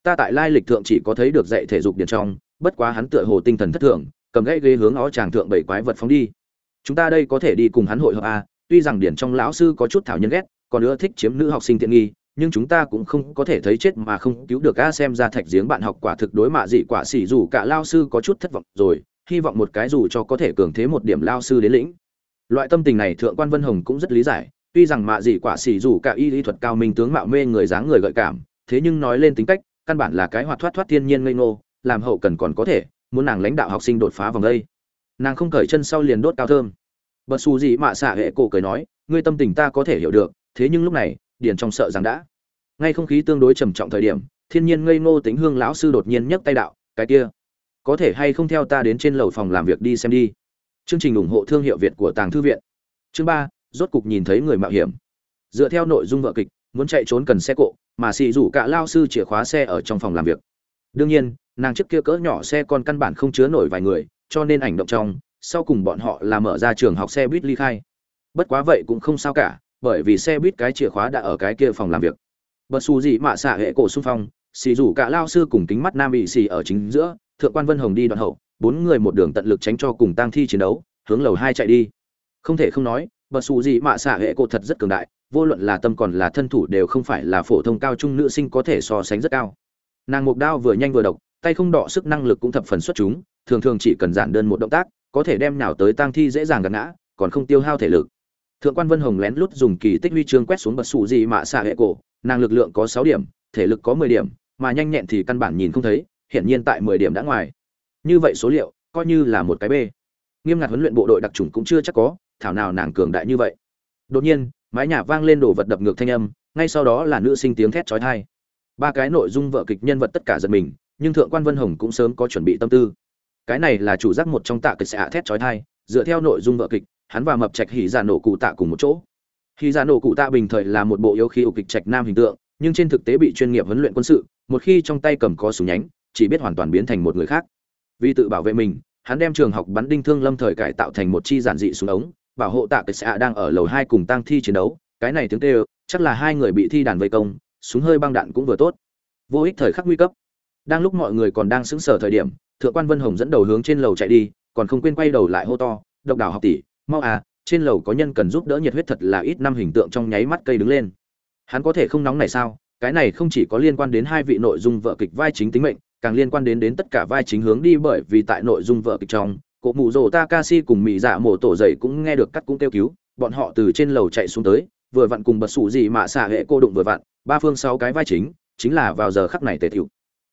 S1: Ta tại lai lịch thượng chỉ có thấy được dạy thể dục điền trong, bất quá hắn tựa hồ tinh thần thất thường cầm gãy ghế hướng ó chàng thượng bảy quái vật phóng đi. Chúng ta đây có thể đi cùng hắn hội hợp à tuy rằng điển trong lão sư có chút thảo nhân ghét, còn nữa thích chiếm nữ học sinh tiện nghi, nhưng chúng ta cũng không có thể thấy chết mà không cứu được a, xem ra thạch giếng bạn học quả thực đối mạ dị quả xỉ dù cả lao sư có chút thất vọng rồi, hy vọng một cái dù cho có thể cường thế một điểm lao sư đến lĩnh. Loại tâm tình này thượng quan vân hồng cũng rất lý giải, tuy rằng mạ dị quả xỉ dù cả y lý thuật cao minh tướng mạo mê người dáng người gợi cảm, thế nhưng nói lên tính cách, căn bản là cái hoạt thoát thoát thiên nhiên ngây ngô, làm hậu cần còn có thể muốn nàng lãnh đạo học sinh đột phá vòng đây. Nàng không cởi chân sau liền đốt cao thơm. Bật xù gì mạ xạ hệ cổ cười nói, ngươi tâm tình ta có thể hiểu được, thế nhưng lúc này, điền trong sợ rằng đã. Ngay không khí tương đối trầm trọng thời điểm, thiên nhiên ngây ngô tính hương lão sư đột nhiên nhấc tay đạo, cái kia, có thể hay không theo ta đến trên lầu phòng làm việc đi xem đi. Chương trình ủng hộ thương hiệu việt của tàng thư viện. Chương ba, rốt cục nhìn thấy người mạo hiểm. Dựa theo nội dung vợ kịch, muốn chạy trốn cần xe cộ, mà xì rủ cả lao sư chìa khóa xe ở trong phòng làm việc. Đương nhiên nàng trước kia cỡ nhỏ xe con căn bản không chứa nổi vài người, cho nên ảnh động trong, sau cùng bọn họ là mở ra trường học xe buýt ly khai. Bất quá vậy cũng không sao cả, bởi vì xe buýt cái chìa khóa đã ở cái kia phòng làm việc. Bật xù gì mạ xạ hệ cổ xung phong, xì rủ cả lao sư cùng kính mắt nam bị xì ở chính giữa, thượng quan vân hồng đi đoạn hậu, bốn người một đường tận lực tránh cho cùng tang thi chiến đấu, hướng lầu hai chạy đi. Không thể không nói bật xù gì mạ xạ hệ cổ thật rất cường đại, vô luận là tâm còn là thân thủ đều không phải là phổ thông cao trung nữ sinh có thể so sánh rất cao. Nàng mục đao vừa nhanh vừa độc tay không đọ sức năng lực cũng thập phần xuất chúng, thường thường chỉ cần giản đơn một động tác, có thể đem nào tới tang thi dễ dàng gạt ngã, còn không tiêu hao thể lực. Thượng quan vân hồng lén lút dùng kỳ tích huy chương quét xuống bật xù gì mà xạ hệ cổ năng lực lượng có sáu điểm, thể lực có mười điểm, mà nhanh nhẹn thì căn bản nhìn không thấy, hiển nhiên tại mười điểm đã ngoài. Như vậy số liệu, coi như là một cái b. Nghiêm ngặt huấn luyện bộ đội đặc trùng cũng chưa chắc có, thảo nào nàng cường đại như vậy. Đột nhiên, mái nhà vang lên đổ vật đập ngược thanh âm, ngay sau đó là nữ sinh tiếng thét chói tai. Ba cái nội dung vợ kịch nhân vật tất cả giật mình nhưng thượng quan vân hồng cũng sớm có chuẩn bị tâm tư. Cái này là chủ giác một trong tạ kịch xạ thét chói tai dựa theo nội dung vợ kịch, hắn và mập trạch hỉ giả nổ cụ tạ cùng một chỗ. Hỉ giả nổ cụ tạ bình thời là một bộ yếu khí ục kịch trạch nam hình tượng, nhưng trên thực tế bị chuyên nghiệp huấn luyện quân sự, một khi trong tay cầm có súng nhánh, chỉ biết hoàn toàn biến thành một người khác. Vì tự bảo vệ mình, hắn đem trường học bắn đinh thương lâm thời cải tạo thành một chi giản dị súng ống, bảo hộ tạ kịch xạ đang ở lầu hai cùng tăng thi chiến đấu, cái này tiếng tê chắc là hai người bị thi đàn vây công, súng hơi băng đạn cũng vừa tốt. Vô ích thời khắc nguy cấp đang lúc mọi người còn đang sững sờ thời điểm, thượng quan vân hồng dẫn đầu hướng trên lầu chạy đi, còn không quên quay đầu lại hô to, độc đảo học tỷ, mau à trên lầu có nhân cần giúp đỡ nhiệt huyết thật là ít năm hình tượng trong nháy mắt cây đứng lên. Hắn có thể không nóng này sao? Cái này không chỉ có liên quan đến hai vị nội dung vợ kịch vai chính tính mệnh, càng liên quan đến đến tất cả vai chính hướng đi bởi vì tại nội dung vợ kịch trong cụ mụ rồ takashi cùng mỹ dạ mổ tổ dậy cũng nghe được cắt cũng kêu cứu, bọn họ từ trên lầu chạy xuống tới, vừa vặn cùng bật sủ gì mà xả hệ cô đụng vừa vặn, ba phương sáu cái vai chính chính là vào giờ khắc này tề tiểu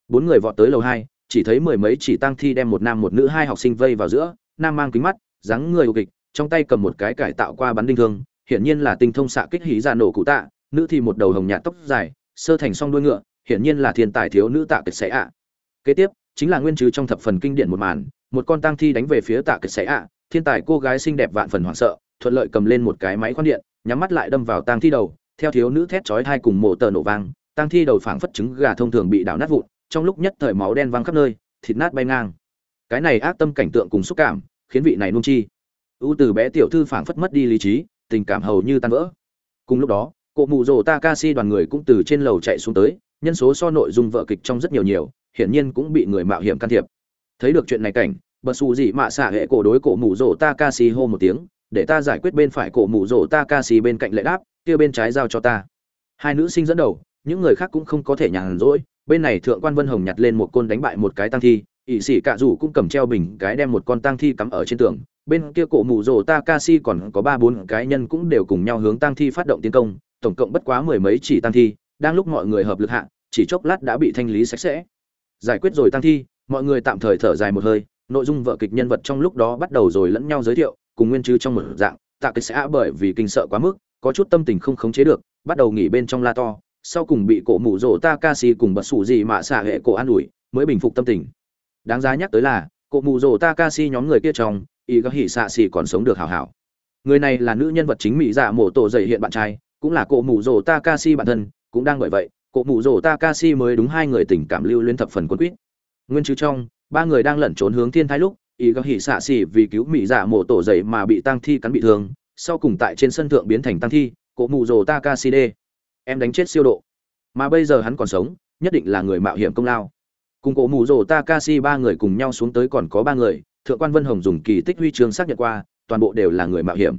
S1: bốn người vọt tới lầu hai, chỉ thấy mười mấy chỉ tăng thi đem một nam một nữ hai học sinh vây vào giữa, nam mang kính mắt, dáng người kịch, trong tay cầm một cái cải tạo qua bắn đinh thương, hiển nhiên là tinh thông xạ kích hí ra nổ cụ tạ, nữ thì một đầu hồng nhạt tóc dài, sơ thành song đuôi ngựa, hiển nhiên là thiên tài thiếu nữ tạ kịch xẻ ạ. Kế tiếp, chính là nguyên chứ trong thập phần kinh điển một màn, một con tang thi đánh về phía tạ kịch xẻ ạ, thiên tài cô gái xinh đẹp vạn phần hoảng sợ, thuận lợi cầm lên một cái máy khoan điện, nhắm mắt lại đâm vào tang thi đầu, theo thiếu nữ thét chói hai cùng mổ tờ nổ vang, tang thi đầu phảng phất trứng gà thông thường bị đảo nát vụn trong lúc nhất thời máu đen văng khắp nơi, thịt nát bay ngang. Cái này ác tâm cảnh tượng cùng xúc cảm, khiến vị này nung chi. U từ bé tiểu thư phảng phất mất đi lý trí, tình cảm hầu như tan vỡ. Cùng lúc đó cụ mụ rồ takashi đoàn người cũng từ trên lầu chạy xuống tới, nhân số so nội dung vợ kịch trong rất nhiều nhiều, hiển nhiên cũng bị người mạo hiểm can thiệp. Thấy được chuyện này cảnh bật xù gì mạ xạ hệ cổ đối cổ mụ rồ takashi hô một tiếng, để ta giải quyết bên phải cổ mụ rồ takashi bên cạnh lệ đáp, kia bên trái giao cho ta. Hai nữ sinh dẫn đầu, những người khác cũng không có thể nhàn rỗi bên này thượng quan vân hồng nhặt lên một côn đánh bại một cái tăng thi ỵ sĩ cạ rủ cũng cầm treo bình cái đem một con tăng thi cắm ở trên tường. Bên kia cổ mù rồ takashi còn có ba bốn cái nhân cũng đều cùng nhau hướng tăng thi phát động tiến công, tổng cộng bất quá mười mấy chỉ tăng thi, đang lúc mọi người hợp lực hạ, chỉ chốc lát đã bị thanh lý sạch sẽ. Giải quyết rồi tăng thi, mọi người tạm thời thở dài một hơi, nội dung vợ kịch nhân vật trong lúc đó bắt đầu rồi lẫn nhau giới thiệu, cùng nguyên chứ trong một dạng, tạ kịch sẽ bởi vì kinh sợ quá mức, có chút tâm tình không khống chế được, bắt đầu nghỉ bên trong la to sau cùng bị cổ mù rồ takashi cùng bật sủ gì mà xả hệ cổ an ủi, mới bình phục tâm tình. Đáng giá nhắc tới là, cổ mù rồ takashi nhóm người kia trong y gã hỉ xạ xỉ còn sống được hảo hảo. Người này là nữ nhân vật chính mỹ dạ mổ tổ dậy hiện bạn trai, cũng là cổ mù rồ takashi bản thân, cũng đang bởi vậy, cổ mù rồ takashi mới đúng hai người tình cảm lưu liên thập phần quân quyết nguyên chứ trong, ba người đang lẩn trốn hướng thiên thái lúc y gã hỉ xạ xỉ vì cứu mỹ dạ mổ tổ dậy mà bị tang thi cắn bị thương, sau cùng tại trên sân thượng biến thành tang thi, cổ mù rồ takashi đê em đánh chết siêu độ. Mà bây giờ hắn còn sống, nhất định là người mạo hiểm công lao. Cùng cổ mù rồ takashi ba người cùng nhau xuống tới còn có ba người, thượng quan vân hồng dùng kỳ tích huy chương xác nhận qua, toàn bộ đều là người mạo hiểm.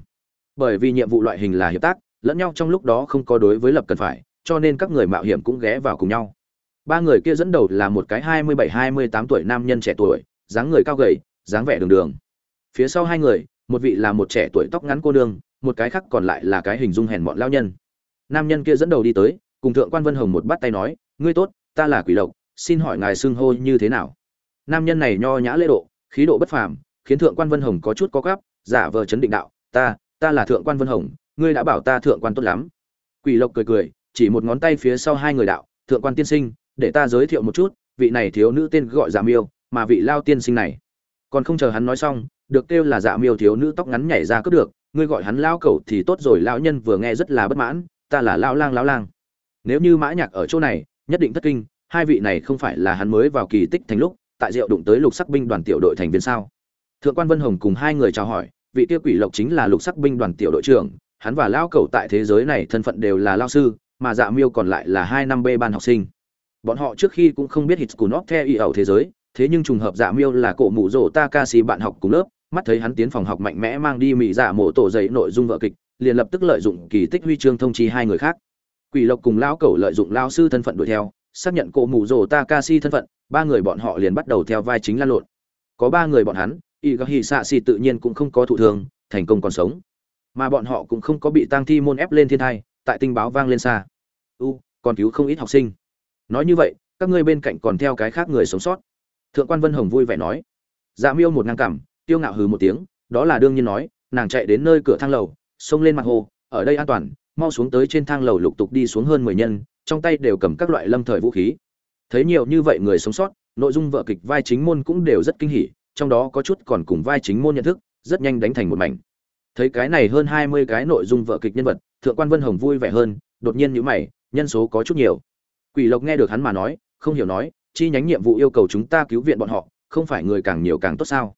S1: Bởi vì nhiệm vụ loại hình là hiệp tác, lẫn nhau trong lúc đó không có đối với lập cần phải, cho nên các người mạo hiểm cũng ghé vào cùng nhau. Ba người kia dẫn đầu là một cái hai mươi bảy, hai mươi tám tuổi nam nhân trẻ tuổi, dáng người cao gầy, dáng vẻ đường đường. Phía sau hai người, một vị là một trẻ tuổi tóc ngắn cô nương, một cái khác còn lại là cái hình dung hèn mọn lao nhân nam nhân kia dẫn đầu đi tới, cùng thượng quan vân hồng một bắt tay nói, ngươi tốt, ta là quỷ lộc, xin hỏi ngài xưng hô như thế nào? Nam nhân này nho nhã lễ độ, khí độ bất phàm, khiến thượng quan vân hồng có chút có gáp giả vờ chấn định đạo, ta ta là thượng quan vân hồng, ngươi đã bảo ta thượng quan tốt lắm. Quỷ lộc cười cười, chỉ một ngón tay phía sau hai người đạo, thượng quan tiên sinh, để ta giới thiệu một chút, vị này thiếu nữ tên gọi dạ miêu, mà vị lao tiên sinh này. Còn không chờ hắn nói xong, được kêu là dạ miêu thiếu nữ tóc ngắn nhảy ra cướp được, ngươi gọi hắn lao cẩu thì tốt rồi, lão nhân vừa nghe rất là bất mãn ta là lão lang lão lang. Nếu như mã nhạc ở chỗ này, nhất định thất kinh, hai vị này không phải là hắn mới vào kỳ tích thành lúc, tại rượu đụng tới lục sắc binh đoàn tiểu đội thành viên sao? Thượng quan vân hồng cùng hai người chào hỏi, vị kia quỷ lộc chính là lục sắc binh đoàn tiểu đội trưởng, hắn và lão cẩu tại thế giới này thân phận đều là lao sư, mà dạ miêu còn lại là hai năm b ban học sinh. Bọn họ trước khi cũng không biết hít của nóc theo y ẩu thế giới, thế nhưng trùng hợp dạ miêu là cổ mụ rỗ takashi bạn học cùng lớp, mắt thấy hắn tiến phòng học mạnh mẽ mang đi mỹ dạ mổ tổ dậy nội dung vợ kịch liền lập tức lợi dụng kỳ tích huy chương thông chi hai người khác. Quỷ lộc cùng lão cẩu lợi dụng lao sư thân phận đuổi theo, xác nhận cổ mù rồ takashi thân phận, ba người bọn họ liền bắt đầu theo vai chính lan lộn. Có ba người bọn hắn y gà hì xạ xì tự nhiên cũng không có thụ thường thành công còn sống. Mà bọn họ cũng không có bị tang thi môn ép lên thiên thai, tại tinh báo vang lên xa. U, còn cứu không ít học sinh. Nói như vậy, các ngươi bên cạnh còn theo cái khác người sống sót. Thượng quan vân hồng vui vẻ nói. Dạ miêu một ngang cảm tiêu ngạo hừ một tiếng, đó là đương nhiên nói, nàng chạy đến nơi cửa thang lầu xông lên mặt hồ, ở đây an toàn, mau xuống tới trên thang lầu lục tục đi xuống hơn mười nhân, trong tay đều cầm các loại lâm thời vũ khí. Thấy nhiều như vậy người sống sót, nội dung vợ kịch vai chính môn cũng đều rất kinh hỉ, trong đó có chút còn cùng vai chính môn nhận thức, rất nhanh đánh thành một mảnh. Thấy cái này hơn hai mươi cái nội dung vợ kịch nhân vật, thượng quan vân hồng vui vẻ hơn, đột nhiên nhữ mày, nhân số có chút nhiều. Quỷ lộc nghe được hắn mà nói, không hiểu nói, chi nhánh nhiệm vụ yêu cầu chúng ta cứu viện bọn họ, không phải người càng nhiều càng tốt sao?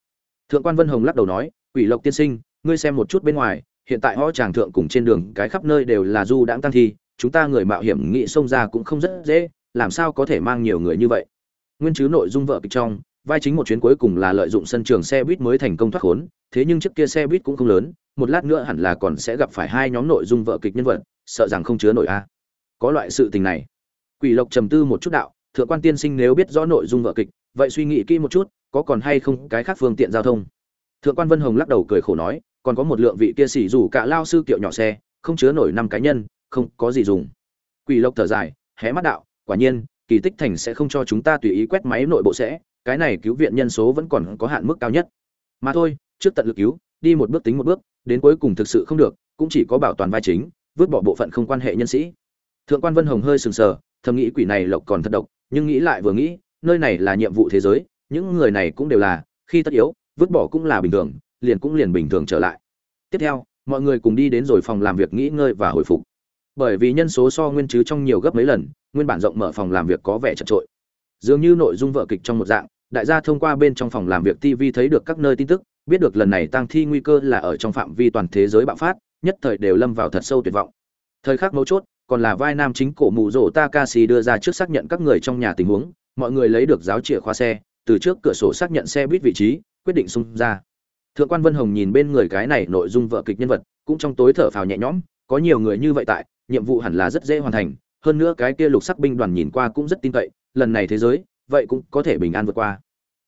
S1: Thượng quan vân hồng lắc đầu nói, quỷ lộc tiên sinh, ngươi xem một chút bên ngoài hiện tại họ tràng thượng cùng trên đường cái khắp nơi đều là du đãng tăng thi, chúng ta người mạo hiểm nghị xông ra cũng không rất dễ, làm sao có thể mang nhiều người như vậy? Nguyên chứ nội dung vợ kịch trong, vai chính một chuyến cuối cùng là lợi dụng sân trường xe buýt mới thành công thoát khốn, thế nhưng trước kia xe buýt cũng không lớn, một lát nữa hẳn là còn sẽ gặp phải hai nhóm nội dung vợ kịch nhân vật, sợ rằng không chứa nổi a. Có loại sự tình này. Quỷ lộc trầm tư một chút đạo, thượng quan tiên sinh nếu biết rõ nội dung vợ kịch, vậy suy nghĩ kỹ một chút, có còn hay không cái khác phương tiện giao thông? Thượng quan vân hồng lắc đầu cười khổ nói còn có một lượng vị kia xỉ rủ cả lao sư kiệu nhỏ xe, không chứa nổi năm cá nhân, không có gì dùng. Quỷ lộc thở dài, hé mắt đạo, quả nhiên, kỳ tích thành sẽ không cho chúng ta tùy ý quét máy nội bộ sẽ, cái này cứu viện nhân số vẫn còn có hạn mức cao nhất. Mà thôi, trước tận lực cứu, đi một bước tính một bước, đến cuối cùng thực sự không được, cũng chỉ có bảo toàn vai chính, vứt bỏ bộ phận không quan hệ nhân sĩ. Thượng quan vân hồng hơi sừng sờ, thầm nghĩ quỷ này lộc còn thật độc, nhưng nghĩ lại vừa nghĩ, nơi này là nhiệm vụ thế giới, những người này cũng đều là, khi tất yếu, vứt bỏ cũng là bình thường liền cũng liền bình thường trở lại. Tiếp theo, mọi người cùng đi đến rồi phòng làm việc nghỉ ngơi và hồi phục. Bởi vì nhân số so nguyên chứ trong nhiều gấp mấy lần, nguyên bản rộng mở phòng làm việc có vẻ chật trội. Dường như nội dung vợ kịch trong một dạng, đại gia thông qua bên trong phòng làm việc tv thấy được các nơi tin tức, biết được lần này tăng thi nguy cơ là ở trong phạm vi toàn thế giới bạo phát, nhất thời đều lâm vào thật sâu tuyệt vọng. Thời khắc mấu chốt, còn là vai nam chính cổ mù rổ takashi đưa ra trước xác nhận các người trong nhà tình huống, mọi người lấy được giáo chìa khóa xe, từ trước cửa sổ xác nhận xe buýt vị trí, quyết định xung ra thượng quan vân hồng nhìn bên người cái này nội dung vợ kịch nhân vật, cũng trong tối thở phào nhẹ nhõm, có nhiều người như vậy tại, nhiệm vụ hẳn là rất dễ hoàn thành, hơn nữa cái kia lục sắc binh đoàn nhìn qua cũng rất tin cậy, lần này thế giới, vậy cũng có thể bình an vượt qua.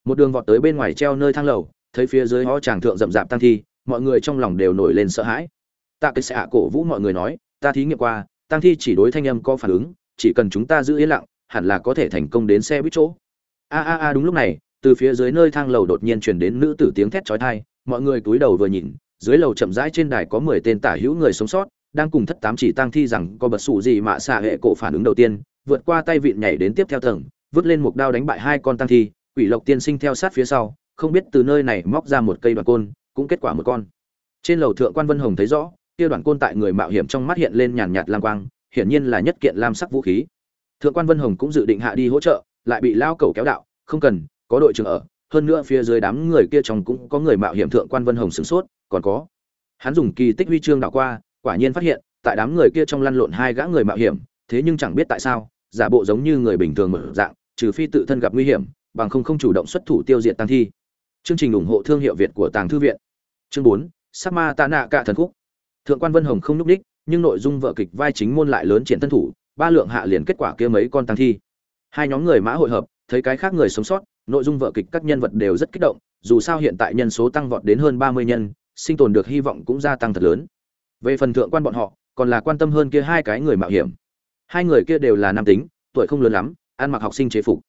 S1: Một đường vọt tới bên ngoài treo nơi thang lầu, thấy phía dưới ho tràng thượng rậm rạp tăng thi, mọi người trong lòng đều nổi lên sợ hãi. Tạ cái xạ cổ vũ mọi người nói, ta thí nghiệm qua, tăng thi chỉ đối thanh âm có phản ứng, chỉ cần chúng ta giữ yên lặng, hẳn là có thể thành công đến xe buýt chỗ. A a a, đúng lúc này, từ phía dưới nơi thang lầu đột nhiên truyền đến nữ tử tiếng thét chói tai mọi người túi đầu vừa nhìn, dưới lầu chậm rãi trên đài có mười tên tả hữu người sống sót, đang cùng thất tám chỉ tăng thi rằng có bật sủ gì mà xạ hệ cổ phản ứng đầu tiên, vượt qua tay vịn nhảy đến tiếp theo tầng, vứt lên một đao đánh bại hai con tăng thi, quỷ lộc tiên sinh theo sát phía sau, không biết từ nơi này móc ra một cây đoạn côn, cũng kết quả một con. Trên lầu thượng quan vân hồng thấy rõ, kia đoạn côn tại người mạo hiểm trong mắt hiện lên nhàn nhạt lam quang, hiển nhiên là nhất kiện lam sắc vũ khí. Thượng quan vân hồng cũng dự định hạ đi hỗ trợ, lại bị lao cầu kéo đạo, không cần, có đội trưởng ở hơn nữa phía dưới đám người kia trong cũng có người mạo hiểm thượng quan vân hồng sửng sốt, còn có. Hắn dùng kỳ tích huy chương đảo qua, quả nhiên phát hiện, tại đám người kia trong lăn lộn hai gã người mạo hiểm, thế nhưng chẳng biết tại sao, giả bộ giống như người bình thường mở dạng, trừ phi tự thân gặp nguy hiểm, bằng không không chủ động xuất thủ tiêu diệt tăng thi. Chương trình ủng hộ thương hiệu việt của tàng thư viện. Chương bốn sắc ma tạ nạ cả thần khúc. Thượng quan vân hồng không núp đích nhưng nội dung vợ kịch vai chính môn lại lớn triển thân thủ, ba lượng hạ liền kết quả kia mấy con tăng thi. Hai nhóm người mã hội hợp, thấy cái khác người sống sót nội dung vở kịch các nhân vật đều rất kích động, dù sao hiện tại nhân số tăng vọt đến hơn ba mươi nhân, sinh tồn được hy vọng cũng gia tăng thật lớn. Về phần thượng quan bọn họ, còn là quan tâm hơn kia hai cái người mạo hiểm. Hai người kia đều là nam tính, tuổi không lớn lắm, ăn mặc học sinh chế phục.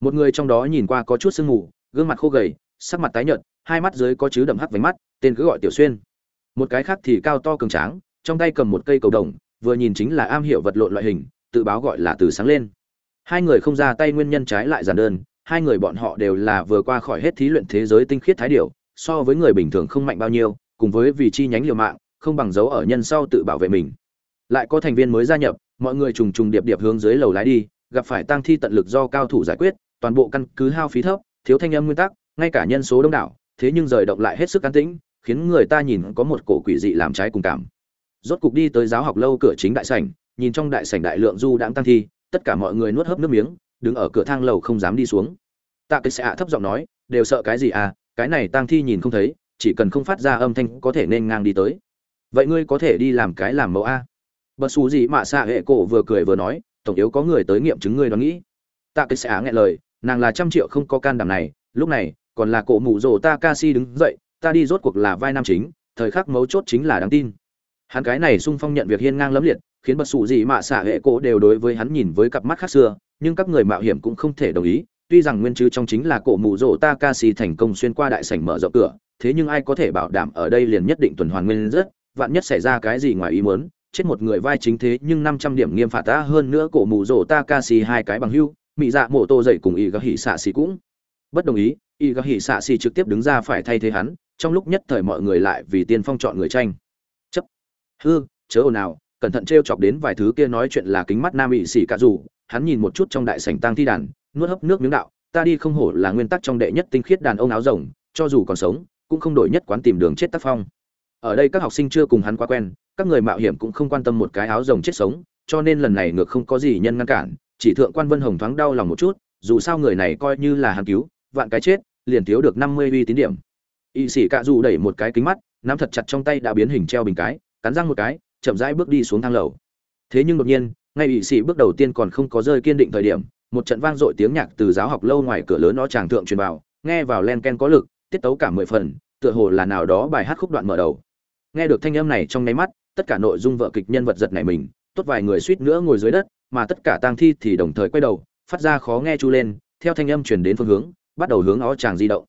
S1: Một người trong đó nhìn qua có chút sương mù, gương mặt khô gầy, sắc mặt tái nhợt, hai mắt dưới có chứ đậm hắc váy mắt, tên cứ gọi tiểu xuyên. Một cái khác thì cao to cường tráng, trong tay cầm một cây cầu đồng, vừa nhìn chính là am hiểu vật lộn loại hình, tự báo gọi là từ sáng lên. Hai người không ra tay nguyên nhân trái lại giản đơn hai người bọn họ đều là vừa qua khỏi hết thí luyện thế giới tinh khiết thái điểu, so với người bình thường không mạnh bao nhiêu, cùng với vì chi nhánh liều mạng, không bằng dấu ở nhân sau tự bảo vệ mình. Lại có thành viên mới gia nhập, mọi người trùng trùng điệp điệp hướng dưới lầu lái đi, gặp phải tăng thi tận lực do cao thủ giải quyết, toàn bộ căn cứ hao phí thấp, thiếu thanh âm nguyên tắc, ngay cả nhân số đông đảo, thế nhưng rời động lại hết sức an tĩnh, khiến người ta nhìn có một cổ quỷ dị làm trái cùng cảm. Rốt cục đi tới giáo học lâu cửa chính đại sảnh, nhìn trong đại sảnh đại lượng du đãng tăng thi, tất cả mọi người nuốt hớp nước miếng đứng ở cửa thang lầu không dám đi xuống. Tạ cái xạ thấp giọng nói, đều sợ cái gì à? Cái này Tang thi nhìn không thấy, chỉ cần không phát ra âm thanh có thể nên ngang đi tới. Vậy ngươi có thể đi làm cái làm mẫu a? Bật xù gì mà xạ hệ cổ vừa cười vừa nói, tổng yếu có người tới nghiệm chứng ngươi đoán nghĩ. Tạ cái xạ nghe lời, nàng là trăm triệu không có can đảm này, lúc này, còn là cổ mụ rồ ta ca si đứng dậy, ta đi rốt cuộc là vai nam chính, thời khắc mấu chốt chính là đáng tin. Hắn cái này sung phong nhận việc hiên ngang lẫm liệt khiến bất sụ gì mà xạ hệ cổ đều đối với hắn nhìn với cặp mắt khác xưa, nhưng các người mạo hiểm cũng không thể đồng ý. Tuy rằng nguyên chứ trong chính là cổ mù rồ Takashi thành công xuyên qua đại sảnh mở rộng cửa, thế nhưng ai có thể bảo đảm ở đây liền nhất định tuần hoàn nguyên rất vạn nhất xảy ra cái gì ngoài ý muốn, chết một người vai chính thế nhưng năm trăm điểm nghiêm phạt ta hơn nữa cổ mù rồ Takashi hai cái bằng hưu, Mị dạ mổ tô dậy cùng y gà hỉ xạ xì cũng bất đồng ý. Y gà hỉ xạ xì trực tiếp đứng ra phải thay thế hắn, trong lúc nhất thời mọi người lại vì tiên phong chọn người tranh. Chấp. Hư, chớ ồn nào cẩn thận t chọc đến vài thứ kia nói chuyện là kính mắt nam ỵ xỉ cả dù, hắn nhìn một chút trong đại sảnh tang thi đàn, nuốt hấp nước miếng đạo, ta đi không hổ là nguyên tắc trong đệ nhất tinh khiết đàn ông áo rồng, cho dù còn sống, cũng không đổi nhất quán tìm đường chết tác phong. Ở đây các học sinh chưa cùng hắn quá quen, các người mạo hiểm cũng không quan tâm một cái áo rồng chết sống, cho nên lần này ngược không có gì nhân ngăn cản, chỉ thượng quan vân hồng thoáng đau lòng một chút, dù sao người này coi như là hắn cứu, vạn cái chết, liền thiếu được năm mươi uy tín điểm. Y sĩ cạ dù đẩy một cái kính mắt, nắm thật chặt trong tay đã biến hình treo bình cái, cắn răng một cái chậm rãi bước đi xuống thang lầu. Thế nhưng đột nhiên, ngay ủy sĩ bước đầu tiên còn không có rơi kiên định thời điểm, một trận vang dội tiếng nhạc từ giáo học lâu ngoài cửa lớn nó tràng thượng truyền vào, nghe vào len ken có lực, tiết tấu cả mười phần, tựa hồ là nào đó bài hát khúc đoạn mở đầu. Nghe được thanh âm này trong nháy mắt, tất cả nội dung vợ kịch nhân vật giật này mình, tốt vài người suýt nữa ngồi dưới đất, mà tất cả tang thi thì đồng thời quay đầu, phát ra khó nghe chu lên, theo thanh âm truyền đến phương hướng, bắt đầu hướng ó tràng di động.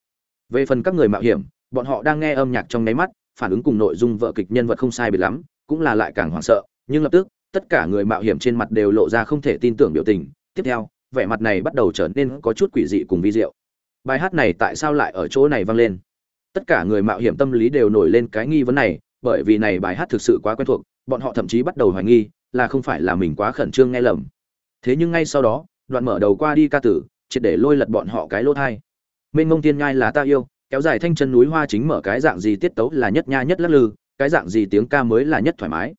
S1: Về phần các người mạo hiểm, bọn họ đang nghe âm nhạc trong nháy mắt, phản ứng cùng nội dung vợ kịch nhân vật không sai biệt lắm cũng là lại càng hoảng sợ, nhưng lập tức, tất cả người mạo hiểm trên mặt đều lộ ra không thể tin tưởng biểu tình. Tiếp theo, vẻ mặt này bắt đầu trở nên có chút quỷ dị cùng vi diệu. Bài hát này tại sao lại ở chỗ này vang lên? Tất cả người mạo hiểm tâm lý đều nổi lên cái nghi vấn này, bởi vì này bài hát thực sự quá quen thuộc, bọn họ thậm chí bắt đầu hoài nghi là không phải là mình quá khẩn trương nghe lầm. Thế nhưng ngay sau đó, đoạn mở đầu qua đi ca tử, triệt để lôi lật bọn họ cái lỗ thai. Mênh mông tiên nhai là ta yêu, kéo dài thanh chân núi hoa chính mở cái dạng gì tiết tấu là nhất nha nhất lắc lư cái dạng gì tiếng ca mới là nhất thoải mái?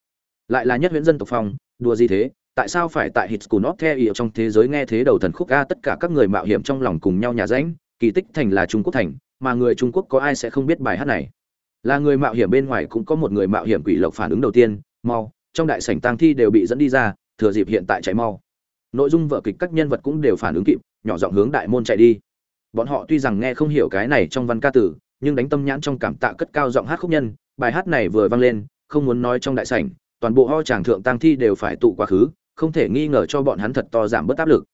S1: Lại là nhất huyễn dân tộc phong, đùa gì thế? Tại sao phải tại hit school of the trong thế giới nghe thế đầu thần khúc ca tất cả các người mạo hiểm trong lòng cùng nhau nhà ránh kỳ tích thành là trung quốc thành, mà người trung quốc có ai sẽ không biết bài hát này? Là người mạo hiểm bên ngoài cũng có một người mạo hiểm quỷ lộc phản ứng đầu tiên, mau, trong đại sảnh tang thi đều bị dẫn đi ra, thừa dịp hiện tại cháy mau. Nội dung vở kịch các nhân vật cũng đều phản ứng kịp, nhỏ giọng hướng đại môn chạy đi. Bọn họ tuy rằng nghe không hiểu cái này trong văn ca tử nhưng đánh tâm nhãn trong cảm tạ cất cao giọng hát khúc nhân, bài hát này vừa vang lên, không muốn nói trong đại sảnh, toàn bộ ho tràng thượng tang thi đều phải tụ quá khứ, không thể nghi ngờ cho bọn hắn thật to giảm bớt áp lực.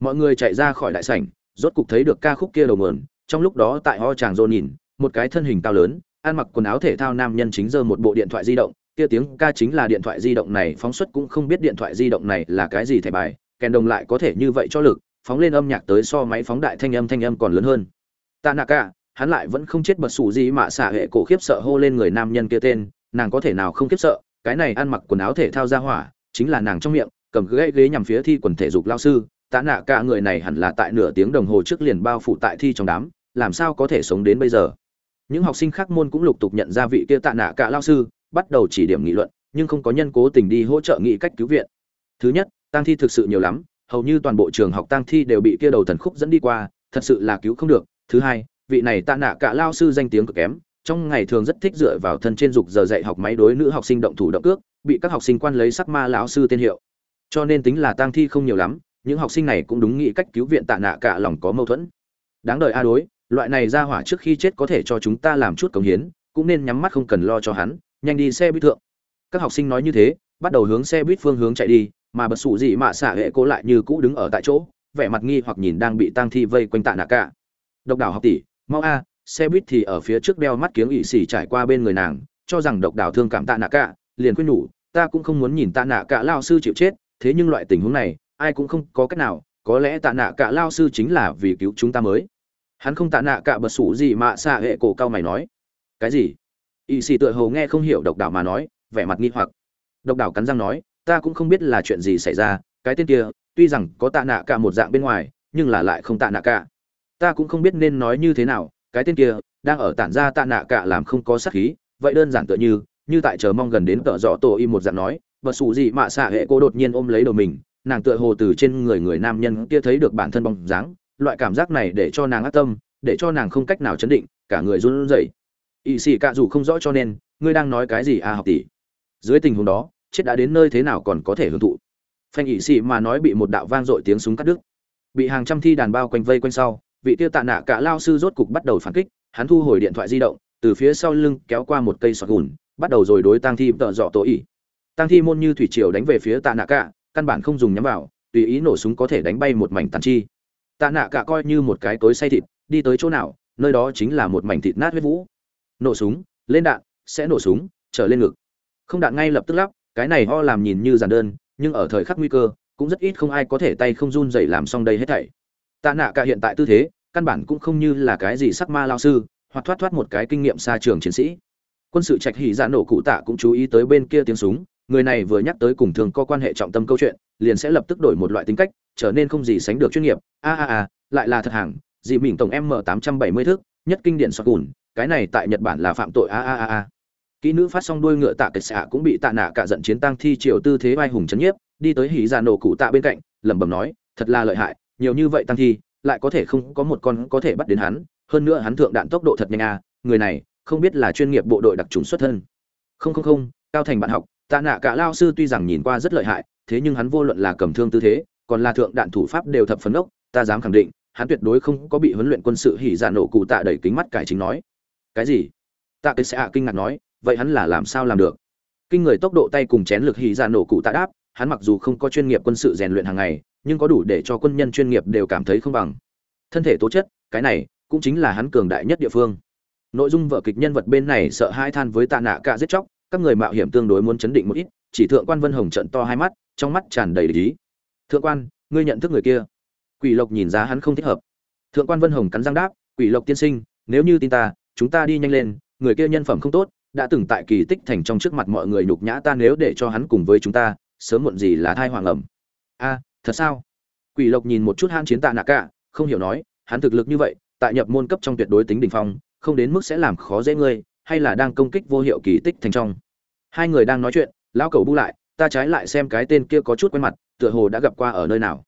S1: Mọi người chạy ra khỏi đại sảnh, rốt cục thấy được ca khúc kia đầu mườn trong lúc đó tại ho tràng dồn nhìn một cái thân hình cao lớn, ăn mặc quần áo thể thao nam nhân chính giơ một bộ điện thoại di động, kia tiếng ca chính là điện thoại di động này, phóng xuất cũng không biết điện thoại di động này là cái gì thẻ bài, kèn đồng lại có thể như vậy cho lực, phóng lên âm nhạc tới so máy phóng đại thanh âm thanh âm còn lớn hơn. Tanaka hắn lại vẫn không chết bật sủ gì mà xả hệ cổ khiếp sợ hô lên người nam nhân kia tên, nàng có thể nào không khiếp sợ, cái này ăn mặc quần áo thể thao ra hỏa, chính là nàng trong miệng, cầm ghế ghế nhằm phía thi quần thể dục lao sư, tạ nạ cả người này hẳn là tại nửa tiếng đồng hồ trước liền bao phủ tại thi trong đám, làm sao có thể sống đến bây giờ. Những học sinh khác môn cũng lục tục nhận ra vị kia tạ nạ cả lao sư, bắt đầu chỉ điểm nghị luận, nhưng không có nhân cố tình đi hỗ trợ nghị cách cứu viện. Thứ nhất tăng thi thực sự nhiều lắm, hầu như toàn bộ trường học tăng thi đều bị kia đầu thần khúc dẫn đi qua, thật sự là cứu không được. Thứ hai vị này tạ nạ cả lao sư danh tiếng cực kém, trong ngày thường rất thích dựa vào thân trên dục giờ dạy học máy đối nữ học sinh động thủ động cước, bị các học sinh quan lấy sắc ma lão sư tên hiệu. Cho nên tính là tang thi không nhiều lắm, những học sinh này cũng đúng nghĩ cách cứu viện tạ nạ cả lòng có mâu thuẫn. Đáng đời a đối, loại này ra hỏa trước khi chết có thể cho chúng ta làm chút cống hiến, cũng nên nhắm mắt không cần lo cho hắn, nhanh đi xe buýt thượng. Các học sinh nói như thế, bắt đầu hướng xe buýt phương hướng chạy đi, mà bật sụ gì mà xả hệ cố lại như cũ đứng ở tại chỗ, vẻ mặt nghi hoặc nhìn đang bị tang thi vây quanh tạ nạ cả. Độc đảo học tỷ mau a, xe buýt thì ở phía trước đeo mắt kiếng ỵ xỉ trải qua bên người nàng, cho rằng độc đảo thương cảm tạ nạ cả, liền khuyên nhủ, ta cũng không muốn nhìn tạ nạ cả lao sư chịu chết, thế nhưng loại tình huống này, ai cũng không có cách nào, có lẽ tạ nạ cả lao sư chính là vì cứu chúng ta mới. Hắn không tạ nạ cả bật sủ gì mà xạ hệ cổ cao mày nói. Cái gì? Ỵ sĩ tựa hồ nghe không hiểu độc đảo mà nói, vẻ mặt nghi hoặc. Độc đảo cắn răng nói, ta cũng không biết là chuyện gì xảy ra, cái tên kia, tuy rằng có tạ nạ cả một dạng bên ngoài, nhưng là lại không tạ nạ cả ta cũng không biết nên nói như thế nào, cái tên kia, đang ở tản ra tạ nạ cả làm không có sát khí, vậy đơn giản tựa như như tại chờ mong gần đến tợ dọ tổ y một dạng nói và sủ gì mà xạ hệ cô đột nhiên ôm lấy đầu mình, nàng tựa hồ từ trên người người nam nhân kia thấy được bản thân bóng dáng, loại cảm giác này để cho nàng ác tâm, để cho nàng không cách nào chấn định, cả người run rẩy. Ỵ sĩ cạ dù không rõ cho nên, ngươi đang nói cái gì à học tỷ? Dưới tình huống đó, chết đã đến nơi thế nào còn có thể hưởng thụ? Phanh ỵ sĩ mà nói bị một đạo vang dội tiếng súng cắt đứt. Bị hàng trăm thi đàn bao quanh vây quanh sau vị tiêu tạ nạ cả lao sư rốt cục bắt đầu phản kích, hắn thu hồi điện thoại di động, từ phía sau lưng kéo qua một cây sọt gùn, bắt đầu rồi đối tang thi tợ dọ tổ ỉ tang thi môn như thủy triều đánh về phía tạ nạ cả, căn bản không dùng nhắm vào, tùy ý nổ súng có thể đánh bay một mảnh tàn chi. Tạ nạ cả coi như một cái tối say thịt, đi tới chỗ nào, nơi đó chính là một mảnh thịt nát huyết vũ. Nổ súng, lên đạn, sẽ nổ súng, trở lên ngực. Không đạn ngay lập tức lắp, cái này ho làm nhìn như giản đơn, nhưng ở thời khắc nguy cơ, cũng rất ít không ai có thể tay không run dậy làm xong đây hết thảy tạ nạ cả hiện tại tư thế, căn bản cũng không như là cái gì sắc ma lao sư, hoặc thoát thoát một cái kinh nghiệm xa trường chiến sĩ. Quân sự trạch hỉ dạ nổ cụ tạ cũng chú ý tới bên kia tiếng súng, người này vừa nhắc tới cùng thường có quan hệ trọng tâm câu chuyện, liền sẽ lập tức đổi một loại tính cách, trở nên không gì sánh được chuyên nghiệp. A a a, lại là thật hàng, dị mình tổng m tám trăm bảy mươi thước, nhất kinh điển sọt cùn cái này tại nhật bản là phạm tội a a a a. Kỹ nữ phát xong đuôi ngựa tạ kịch xạ cũng bị tạ nạ cả giận chiến tăng thi triều tư thế vai hùng chấn nhiếp, đi tới hỉ dạ nổ cụ tạ bên cạnh, lẩm bẩm nói, thật là lợi hại nhiều như vậy tăng thi, lại có thể không có một con có thể bắt đến hắn, hơn nữa hắn thượng đạn tốc độ thật nhanh à? người này, không biết là chuyên nghiệp bộ đội đặc trùng xuất thân. Không không không, cao thành bạn học, tạ nạ cả lao sư tuy rằng nhìn qua rất lợi hại, thế nhưng hắn vô luận là cầm thương tư thế, còn là thượng đạn thủ pháp đều thập phấn ốc, ta dám khẳng định, hắn tuyệt đối không có bị huấn luyện quân sự hỉ dạ nổ cụ tạ đẩy kính mắt cải chính nói. Cái gì? Tạ cái sẽ kinh ngạc nói, vậy hắn là làm sao làm được? Kinh người tốc độ tay cùng chén lực hỉ dạ nổ cụ tạ đáp, hắn mặc dù không có chuyên nghiệp quân sự rèn luyện hàng ngày nhưng có đủ để cho quân nhân chuyên nghiệp đều cảm thấy không bằng. Thân thể tố chất, cái này, cũng chính là hắn cường đại nhất địa phương. Nội dung vở kịch nhân vật bên này sợ hai than với tạ nạ cả giết chóc, các người mạo hiểm tương đối muốn chấn định một ít, chỉ thượng quan vân hồng trận to hai mắt, trong mắt tràn đầy lý thượng quan, ngươi nhận thức người kia? Quỷ lộc nhìn ra hắn không thích hợp. Thượng quan vân hồng cắn răng đáp, quỷ lộc tiên sinh, nếu như tin ta, chúng ta đi nhanh lên, người kia nhân phẩm không tốt, đã từng tại kỳ tích thành trong trước mặt mọi người nhục nhã ta nếu để cho hắn cùng với chúng ta, sớm muộn gì là thai hoàng ẩm. A thật sao? Quỷ lộc nhìn một chút han chiến tạ nạ cả, không hiểu nói, hắn thực lực như vậy, tại nhập môn cấp trong tuyệt đối tính đỉnh phong, không đến mức sẽ làm khó dễ ngươi, hay là đang công kích vô hiệu kỳ tích thành trong. Hai người đang nói chuyện, lão cầu bu lại, ta trái lại xem cái tên kia có chút quen mặt, tựa hồ đã gặp qua ở nơi nào.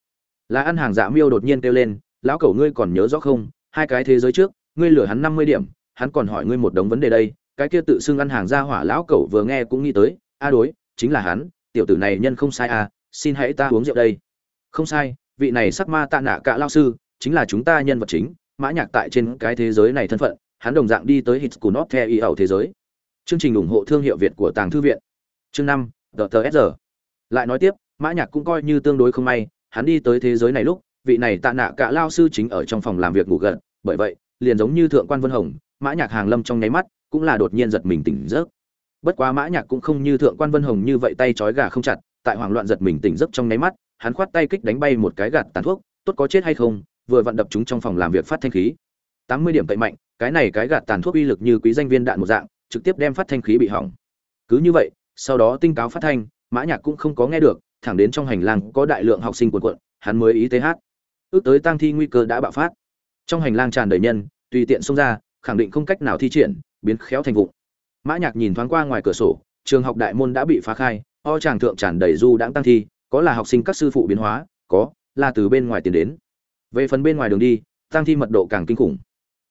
S1: Là ăn hàng dạ miêu đột nhiên kêu lên, lão cầu ngươi còn nhớ rõ không, hai cái thế giới trước, ngươi lừa hắn năm mươi điểm, hắn còn hỏi ngươi một đống vấn đề đây, cái kia tự xưng ăn hàng ra hỏa lão cầu vừa nghe cũng nghĩ tới, a đối, chính là hắn, tiểu tử này nhân không sai à xin hãy ta uống rượu đây không sai, vị này sắc ma tạ nạ cả lao sư, chính là chúng ta nhân vật chính, mã nhạc tại trên cái thế giới này thân phận, hắn đồng dạng đi tới hit của nó theo ý ẩu thế giới. Chương trình ủng hộ thương hiệu việt của tàng thư viện. Chương năm, tờ tờ sr lại nói tiếp, mã nhạc cũng coi như tương đối không may, hắn đi tới thế giới này lúc, vị này tạ nạ cả lao sư chính ở trong phòng làm việc ngủ gần bởi vậy, liền giống như thượng quan vân hồng, mã nhạc hàng lâm trong nháy mắt, cũng là đột nhiên giật mình tỉnh giấc. Bất quá mã nhạc cũng không như thượng quan vân hồng như vậy tay trói gà không chặt, tại hoảng loạn giật mình tỉnh giấc trong nháy mắt hắn khoát tay kích đánh bay một cái gạt tàn thuốc, tốt có chết hay không, vừa vận đập chúng trong phòng làm việc phát thanh khí. Tám mươi điểm cậy mạnh, cái này cái gạt tàn thuốc uy lực như quý danh viên đạn một dạng, trực tiếp đem phát thanh khí bị hỏng. Cứ như vậy, sau đó tinh cáo phát thanh, mã nhạc cũng không có nghe được, thẳng đến trong hành lang có đại lượng học sinh cuộn cuộn, hắn mới ý tế hát. Ước tới tang thi nguy cơ đã bạo phát. Trong hành lang tràn đầy nhân, tùy tiện xông ra, khẳng định không cách nào thi triển, biến khéo thành vụng mã nhạc nhìn thoáng qua ngoài cửa sổ, trường học đại môn đã bị phá khai, o tràng thượng tràn đầy du đãng tăng thi có là học sinh các sư phụ biến hóa, có là từ bên ngoài tiến đến. Về phần bên ngoài đường đi tăng thi mật độ càng kinh khủng.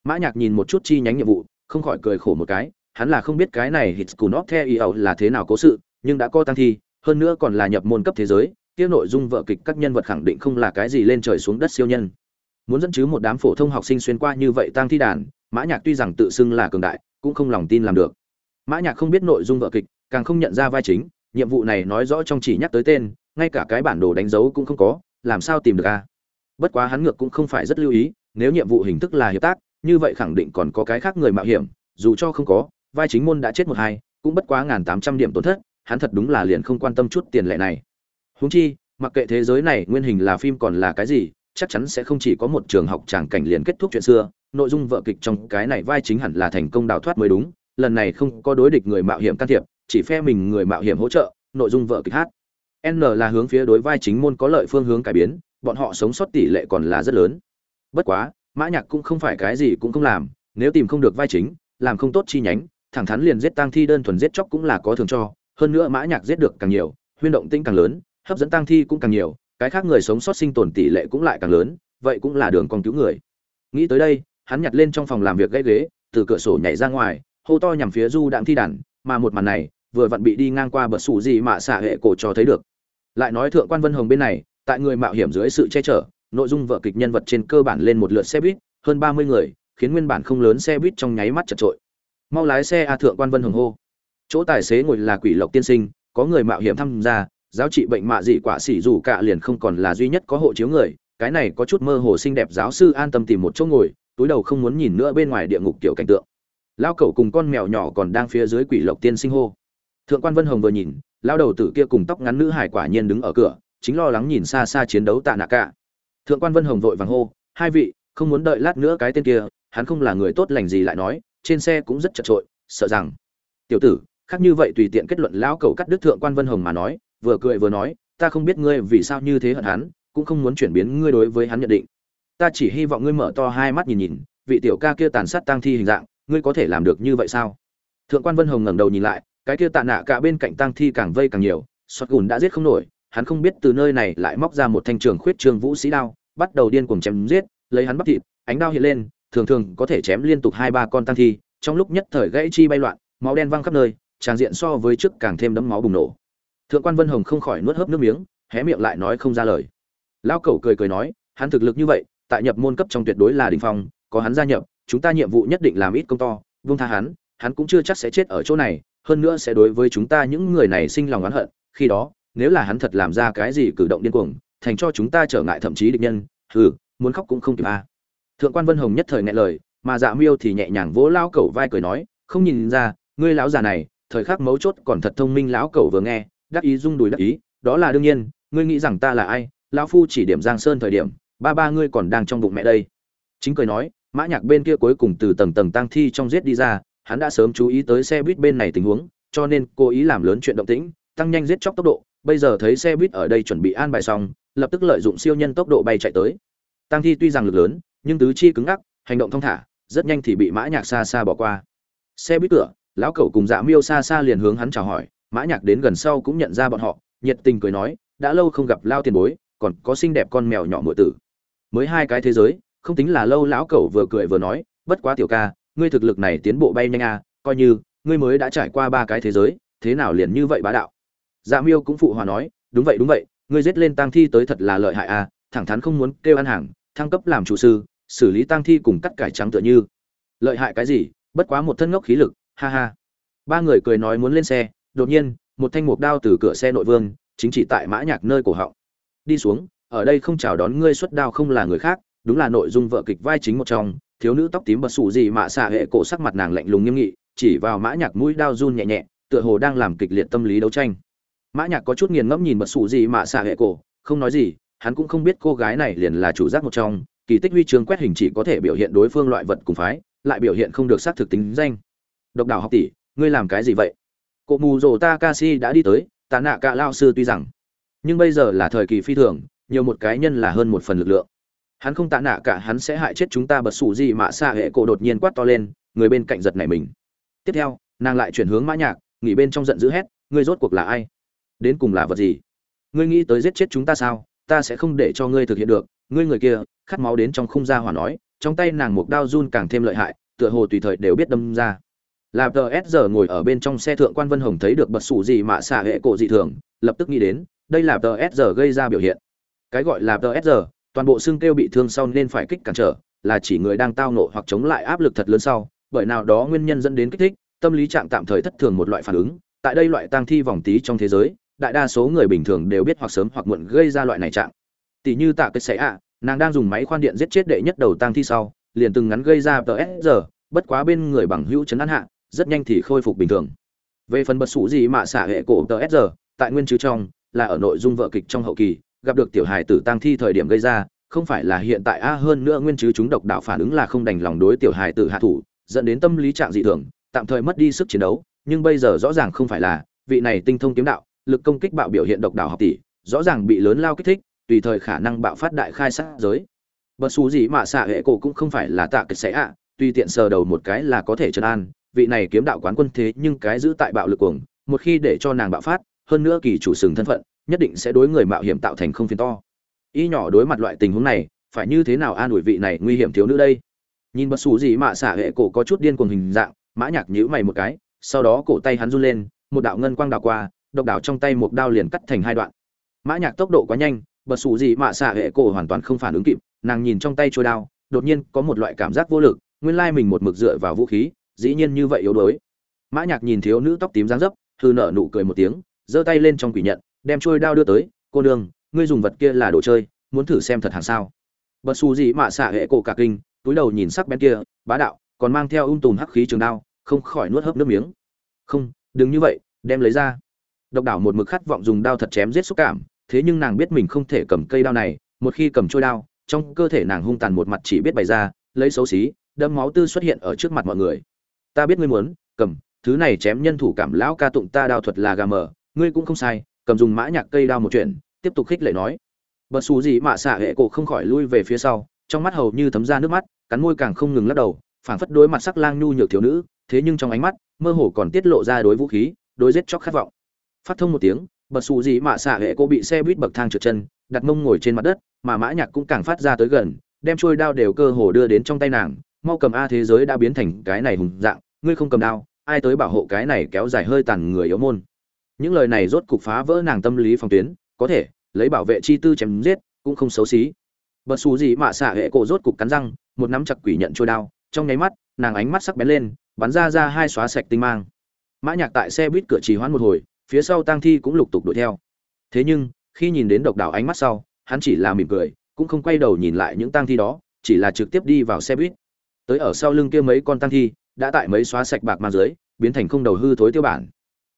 S1: Mã nhạc nhìn một chút chi nhánh nhiệm vụ, không khỏi cười khổ một cái, hắn là không biết cái này hit theo of the là thế nào cố sự, nhưng đã có tăng thi, hơn nữa còn là nhập môn cấp thế giới, kia nội dung vợ kịch các nhân vật khẳng định không là cái gì lên trời xuống đất siêu nhân. Muốn dẫn chứ một đám phổ thông học sinh xuyên qua như vậy tăng thi đàn, mã nhạc tuy rằng tự xưng là cường đại, cũng không lòng tin làm được. Mã nhạc không biết nội dung vợ kịch, càng không nhận ra vai chính, nhiệm vụ này nói rõ trong chỉ nhắc tới tên ngay cả cái bản đồ đánh dấu cũng không có, làm sao tìm được a bất quá hắn ngược cũng không phải rất lưu ý, nếu nhiệm vụ hình thức là hiệp tác, như vậy khẳng định còn có cái khác người mạo hiểm, dù cho không có, vai chính môn đã chết một hai, cũng bất quá ngàn tám trăm điểm tổn thất, hắn thật đúng là liền không quan tâm chút tiền lệ này. Huống chi, mặc kệ thế giới này nguyên hình là phim còn là cái gì, chắc chắn sẽ không chỉ có một trường học tràng cảnh liền kết thúc chuyện xưa, nội dung vợ kịch trong cái này vai chính hẳn là thành công đào thoát mới đúng, lần này không có đối địch người mạo hiểm can thiệp, chỉ phe mình người mạo hiểm hỗ trợ, nội dung vợ kịch hát n là hướng phía đối vai chính môn có lợi phương hướng cải biến, bọn họ sống sót tỷ lệ còn là rất lớn. Bất quá, mã nhạc cũng không phải cái gì cũng không làm, nếu tìm không được vai chính, làm không tốt chi nhánh, thẳng thắn liền giết tang thi đơn thuần giết chóc cũng là có thường cho, hơn nữa mã nhạc giết được càng nhiều, huyên động tinh càng lớn, hấp dẫn tang thi cũng càng nhiều, cái khác người sống sót sinh tồn tỷ lệ cũng lại càng lớn, vậy cũng là đường con cứu người. Nghĩ tới đây, hắn nhặt lên trong phòng làm việc gãy ghế, từ cửa sổ nhảy ra ngoài, hô to nhằm phía du đạm thi đàn, mà một màn này, vừa vặn bị đi ngang qua bờ sủ gì mà xả hệ cổ cho thấy được lại nói thượng quan vân hồng bên này, tại người mạo hiểm dưới sự che chở, nội dung vợ kịch nhân vật trên cơ bản lên một lượt xe buýt, hơn ba mươi người, khiến nguyên bản không lớn xe buýt trong nháy mắt chật trội. Mau lái xe a thượng quan vân hồng hô. Chỗ tài xế ngồi là quỷ lộc tiên sinh, có người mạo hiểm tham gia, giáo trị bệnh mạ dị quả xỉ dù cả liền không còn là duy nhất có hộ chiếu người, cái này có chút mơ hồ xinh đẹp giáo sư an tâm tìm một chỗ ngồi, túi đầu không muốn nhìn nữa bên ngoài địa ngục kiểu cảnh tượng. Lao cẩu cùng con mèo nhỏ còn đang phía dưới quỷ lộc tiên sinh hô thượng quan vân hồng vừa nhìn lao đầu tử kia cùng tóc ngắn nữ hải quả nhiên đứng ở cửa, chính lo lắng nhìn xa xa chiến đấu tạ nạ cả. Thượng quan vân hồng vội vàng hô, hai vị, không muốn đợi lát nữa cái tên kia, hắn không là người tốt lành gì lại nói, trên xe cũng rất chật trội sợ rằng tiểu tử, khác như vậy tùy tiện kết luận lão cẩu cắt đứt thượng quan vân hồng mà nói, vừa cười vừa nói, ta không biết ngươi vì sao như thế hận hắn, cũng không muốn chuyển biến ngươi đối với hắn nhận định. Ta chỉ hy vọng ngươi mở to hai mắt nhìn nhìn, vị tiểu ca kia tàn sát tang thi hình dạng, ngươi có thể làm được như vậy sao? Thượng quan vân hồng ngẩng đầu nhìn lại cái kia tạ nạ cả bên cạnh tang thi càng vây càng nhiều, sọt gùn đã giết không nổi, hắn không biết từ nơi này lại móc ra một thanh trường khuyết trường vũ sĩ đao, bắt đầu điên cuồng chém giết, lấy hắn bắt thịt, ánh đao hiện lên, thường thường có thể chém liên tục hai ba con tang thi, trong lúc nhất thời gãy chi bay loạn, máu đen văng khắp nơi, tràng diện so với trước càng thêm đấm máu bùng nổ. Thượng quan vân hồng không khỏi nuốt hớp nước miếng, hé miệng lại nói không ra lời. Lão cẩu cười cười nói, hắn thực lực như vậy, tại nhập môn cấp trong tuyệt đối là đỉnh phong, có hắn gia nhập, chúng ta nhiệm vụ nhất định làm ít công to vung tha hắn hắn cũng chưa chắc sẽ chết ở chỗ này hơn nữa sẽ đối với chúng ta những người này sinh lòng oán hận, khi đó, nếu là hắn thật làm ra cái gì cử động điên cuồng, thành cho chúng ta trở ngại thậm chí địch nhân, hừ, muốn khóc cũng không kịp a à. thượng quan vân hồng nhất thời ngại lời, mà dạ miêu thì nhẹ nhàng vỗ lão cẩu vai cười nói, không nhìn ra, ngươi lão già này, thời khắc mấu chốt còn thật thông minh lão cẩu vừa nghe, đắc ý rung đùi đắc ý, đó là đương nhiên, ngươi nghĩ rằng ta là ai, lão phu chỉ điểm giang sơn thời điểm, ba ba ngươi còn đang trong bụng mẹ đây chính cười nói, mã nhạc bên kia cuối cùng từ tầng tầng tang thi trong giết đi ra hắn đã sớm chú ý tới xe buýt bên này tình huống, cho nên cố ý làm lớn chuyện động tĩnh, tăng nhanh giết chóc tốc độ. Bây giờ thấy xe buýt ở đây chuẩn bị an bài xong, lập tức lợi dụng siêu nhân tốc độ bay chạy tới. Tăng thi tuy rằng lực lớn, nhưng tứ chi cứng ngắc, hành động thong thả, rất nhanh thì bị mã nhạc xa xa bỏ qua. Xe buýt cửa, lão cẩu cùng dạ miêu xa xa liền hướng hắn chào hỏi, mã nhạc đến gần sau cũng nhận ra bọn họ, nhiệt tình cười nói, đã lâu không gặp lao tiền bối, còn có xinh đẹp con mèo nhỏ muội tử. Mới hai cái thế giới, không tính là lâu lão cẩu vừa cười vừa nói, bất quá tiểu ca ngươi thực lực này tiến bộ bay nhanh à coi như, ngươi mới đã trải qua ba cái thế giới, thế nào liền như vậy bá đạo? Dạ miêu cũng phụ hòa nói, đúng vậy đúng vậy, ngươi giết lên tang thi tới thật là lợi hại à thẳng thắn không muốn kêu ăn hàng, thăng cấp làm chủ sư, xử lý tang thi cùng cắt cải trắng tựa như. Lợi hại cái gì, bất quá một thân ngốc khí lực, ha ha. Ba người cười nói muốn lên xe, đột nhiên, một thanh mục đao từ cửa xe nội vương, chính trị tại mã nhạc nơi cổ họng. Đi xuống, ở đây không chào đón ngươi xuất đao không là người khác, đúng là nội dung vợ kịch vai chính một trong thiếu nữ tóc tím bật sụ gì mà xạ hệ cổ sắc mặt nàng lạnh lùng nghiêm nghị, chỉ vào mã nhạc mũi đao run nhẹ nhẹ, tựa hồ đang làm kịch liệt tâm lý đấu tranh. Mã nhạc có chút nghiền ngẫm nhìn bật sụ gì mà xạ hệ cổ, không nói gì, hắn cũng không biết cô gái này liền là chủ giác một trong, kỳ tích huy chương quét hình chỉ có thể biểu hiện đối phương loại vật cùng phái, lại biểu hiện không được xác thực tính danh. Độc đảo học tỷ, ngươi làm cái gì vậy? Cụ mù rồ takashi đã đi tới tạ nạ cả lao sư tuy rằng, nhưng bây giờ là thời kỳ phi thường, nhiều một cái nhân là hơn một phần lực lượng hắn không tạ nạ cả, hắn sẽ hại chết chúng ta, bật xù gì mà xa hệ cổ đột nhiên quát to lên, người bên cạnh giật này mình. Tiếp theo, nàng lại chuyển hướng mã nhạc, nghỉ bên trong giận dữ hét, ngươi rốt cuộc là ai? Đến cùng là vật gì? Ngươi nghĩ tới giết chết chúng ta sao? Ta sẽ không để cho ngươi thực hiện được. Ngươi người kia, khát máu đến trong khung ra hỏa nói, trong tay nàng một đao run càng thêm lợi hại, tựa hồ tùy thời đều biết đâm ra. Là ts giờ ngồi ở bên trong xe thượng quan vân hồng thấy được bật sủ gì mà xả hệ cổ dị thường, lập tức nghĩ đến, đây là ts giờ gây ra biểu hiện. Cái gọi là ts giờ toàn bộ xương kêu bị thương sau nên phải kích cản trở, là chỉ người đang tao nộ hoặc chống lại áp lực thật lớn sau, bởi nào đó nguyên nhân dẫn đến kích thích, tâm lý trạng tạm thời thất thường một loại phản ứng. Tại đây loại tang thi vòng tí trong thế giới, đại đa số người bình thường đều biết hoặc sớm hoặc muộn gây ra loại này trạng. Tỷ như tạ cái xẻ ạ, nàng đang dùng máy khoan điện giết chết đệ nhất đầu tang thi sau, liền từng ngắn gây ra ts giờ, bất quá bên người bằng hữu chấn an hạ, rất nhanh thì khôi phục bình thường. Về phần bật sủ gì mà xả hệ cổ tờ s tại nguyên chứ trong, là ở nội dung vợ kịch trong hậu kỳ gặp được tiểu hài tử tăng thi thời điểm gây ra, không phải là hiện tại, a, hơn nữa nguyên chứ chúng độc đạo phản ứng là không đành lòng đối tiểu hài tử hạ thủ, dẫn đến tâm lý trạng dị thường, tạm thời mất đi sức chiến đấu, nhưng bây giờ rõ ràng không phải là, vị này tinh thông kiếm đạo, lực công kích bạo biểu hiện độc đạo học tỷ, rõ ràng bị lớn lao kích thích, tùy thời khả năng bạo phát đại khai sát giới. Bất xú gì mà xạ hệ cổ cũng không phải là tạ kịch sẽ ạ tùy tiện sờ đầu một cái là có thể trấn an, vị này kiếm đạo quán quân thế nhưng cái giữ tại bạo lực cuồng, một khi để cho nàng bạo phát, hơn nữa kỳ chủ sừng thân phận nhất định sẽ đối người mạo hiểm tạo thành không phiền to. Y nhỏ đối mặt loại tình huống này, phải như thế nào an ủi vị này nguy hiểm thiếu nữ đây? Nhìn bất xù gì mà xả hệ cổ có chút điên cuồng hình dạng, mã nhạc nhíu mày một cái, sau đó cổ tay hắn run lên, một đạo ngân quang đảo qua, độc đảo trong tay một đao liền cắt thành hai đoạn. Mã nhạc tốc độ quá nhanh bất xù gì mà xả hệ cổ hoàn toàn không phản ứng kịp, nàng nhìn trong tay trôi đao, đột nhiên có một loại cảm giác vô lực, nguyên lai mình một mực dựa vào vũ khí, dĩ nhiên như vậy yếu đuối. Mã nhạc nhìn thiếu nữ tóc tím dáng dấp hư nở nụ cười một tiếng, giơ tay lên trong quỷ nhận đem trôi đao đưa tới, cô đường ngươi dùng vật kia là đồ chơi, muốn thử xem thật hàng sao? Bật xù gì mà xả hệ cổ cả kinh, túi đầu nhìn sắc bén kia, bá đạo, còn mang theo ung tùm hắc khí trường đao, không khỏi nuốt hớp nước miếng. Không, đừng như vậy, đem lấy ra. Độc đảo một mực khát vọng dùng đao thật chém giết xúc cảm, thế nhưng nàng biết mình không thể cầm cây đao này, một khi cầm trôi đao, trong cơ thể nàng hung tàn một mặt chỉ biết bày ra, lấy xấu xí đâm máu tư xuất hiện ở trước mặt mọi người. Ta biết ngươi muốn, cầm, thứ này chém nhân thủ cảm lão ca tụng ta đao thuật là gà mờ, ngươi cũng không sai cầm dùng mã nhạc cây đao một chuyện, tiếp tục khích lệ nói. Bất xù gì mà xạ hệ cổ không khỏi lui về phía sau, trong mắt hầu như thấm ra nước mắt, cắn môi càng không ngừng lắc đầu, phảng phất đối mặt sắc lang nhu nhược thiếu nữ, thế nhưng trong ánh mắt, mơ hồ còn tiết lộ ra đối vũ khí, đối giết chóc khát vọng. Phát thông một tiếng, bất xù gì mà xạ hệ cô bị xe buýt bậc thang trượt chân, đặt mông ngồi trên mặt đất, mà mã nhạc cũng càng phát ra tới gần, đem trôi đao đều cơ hồ đưa đến trong tay nàng, mau cầm a thế giới đã biến thành cái này hùng dạng, ngươi không cầm đao, ai tới bảo hộ cái này kéo dài hơi tàn người yếu môn những lời này rốt cục phá vỡ nàng tâm lý phòng tuyến, có thể, lấy bảo vệ chi tư chém giết, cũng không xấu xí. Bật xù gì mà xạ hệ cổ rốt cục cắn răng, một nắm chặt quỷ nhận trôi đao, trong nháy mắt, nàng ánh mắt sắc bén lên, bắn ra ra hai xóa sạch tinh mang. Mã nhạc tại xe buýt cửa trì hoãn một hồi, phía sau tang thi cũng lục tục đuổi theo. Thế nhưng, khi nhìn đến độc đảo ánh mắt sau, hắn chỉ là mỉm cười, cũng không quay đầu nhìn lại những tang thi đó, chỉ là trực tiếp đi vào xe buýt. Tới ở sau lưng kia mấy con tang thi, đã tại mấy xóa sạch bạc mang dưới, biến thành không đầu hư thối tiêu bản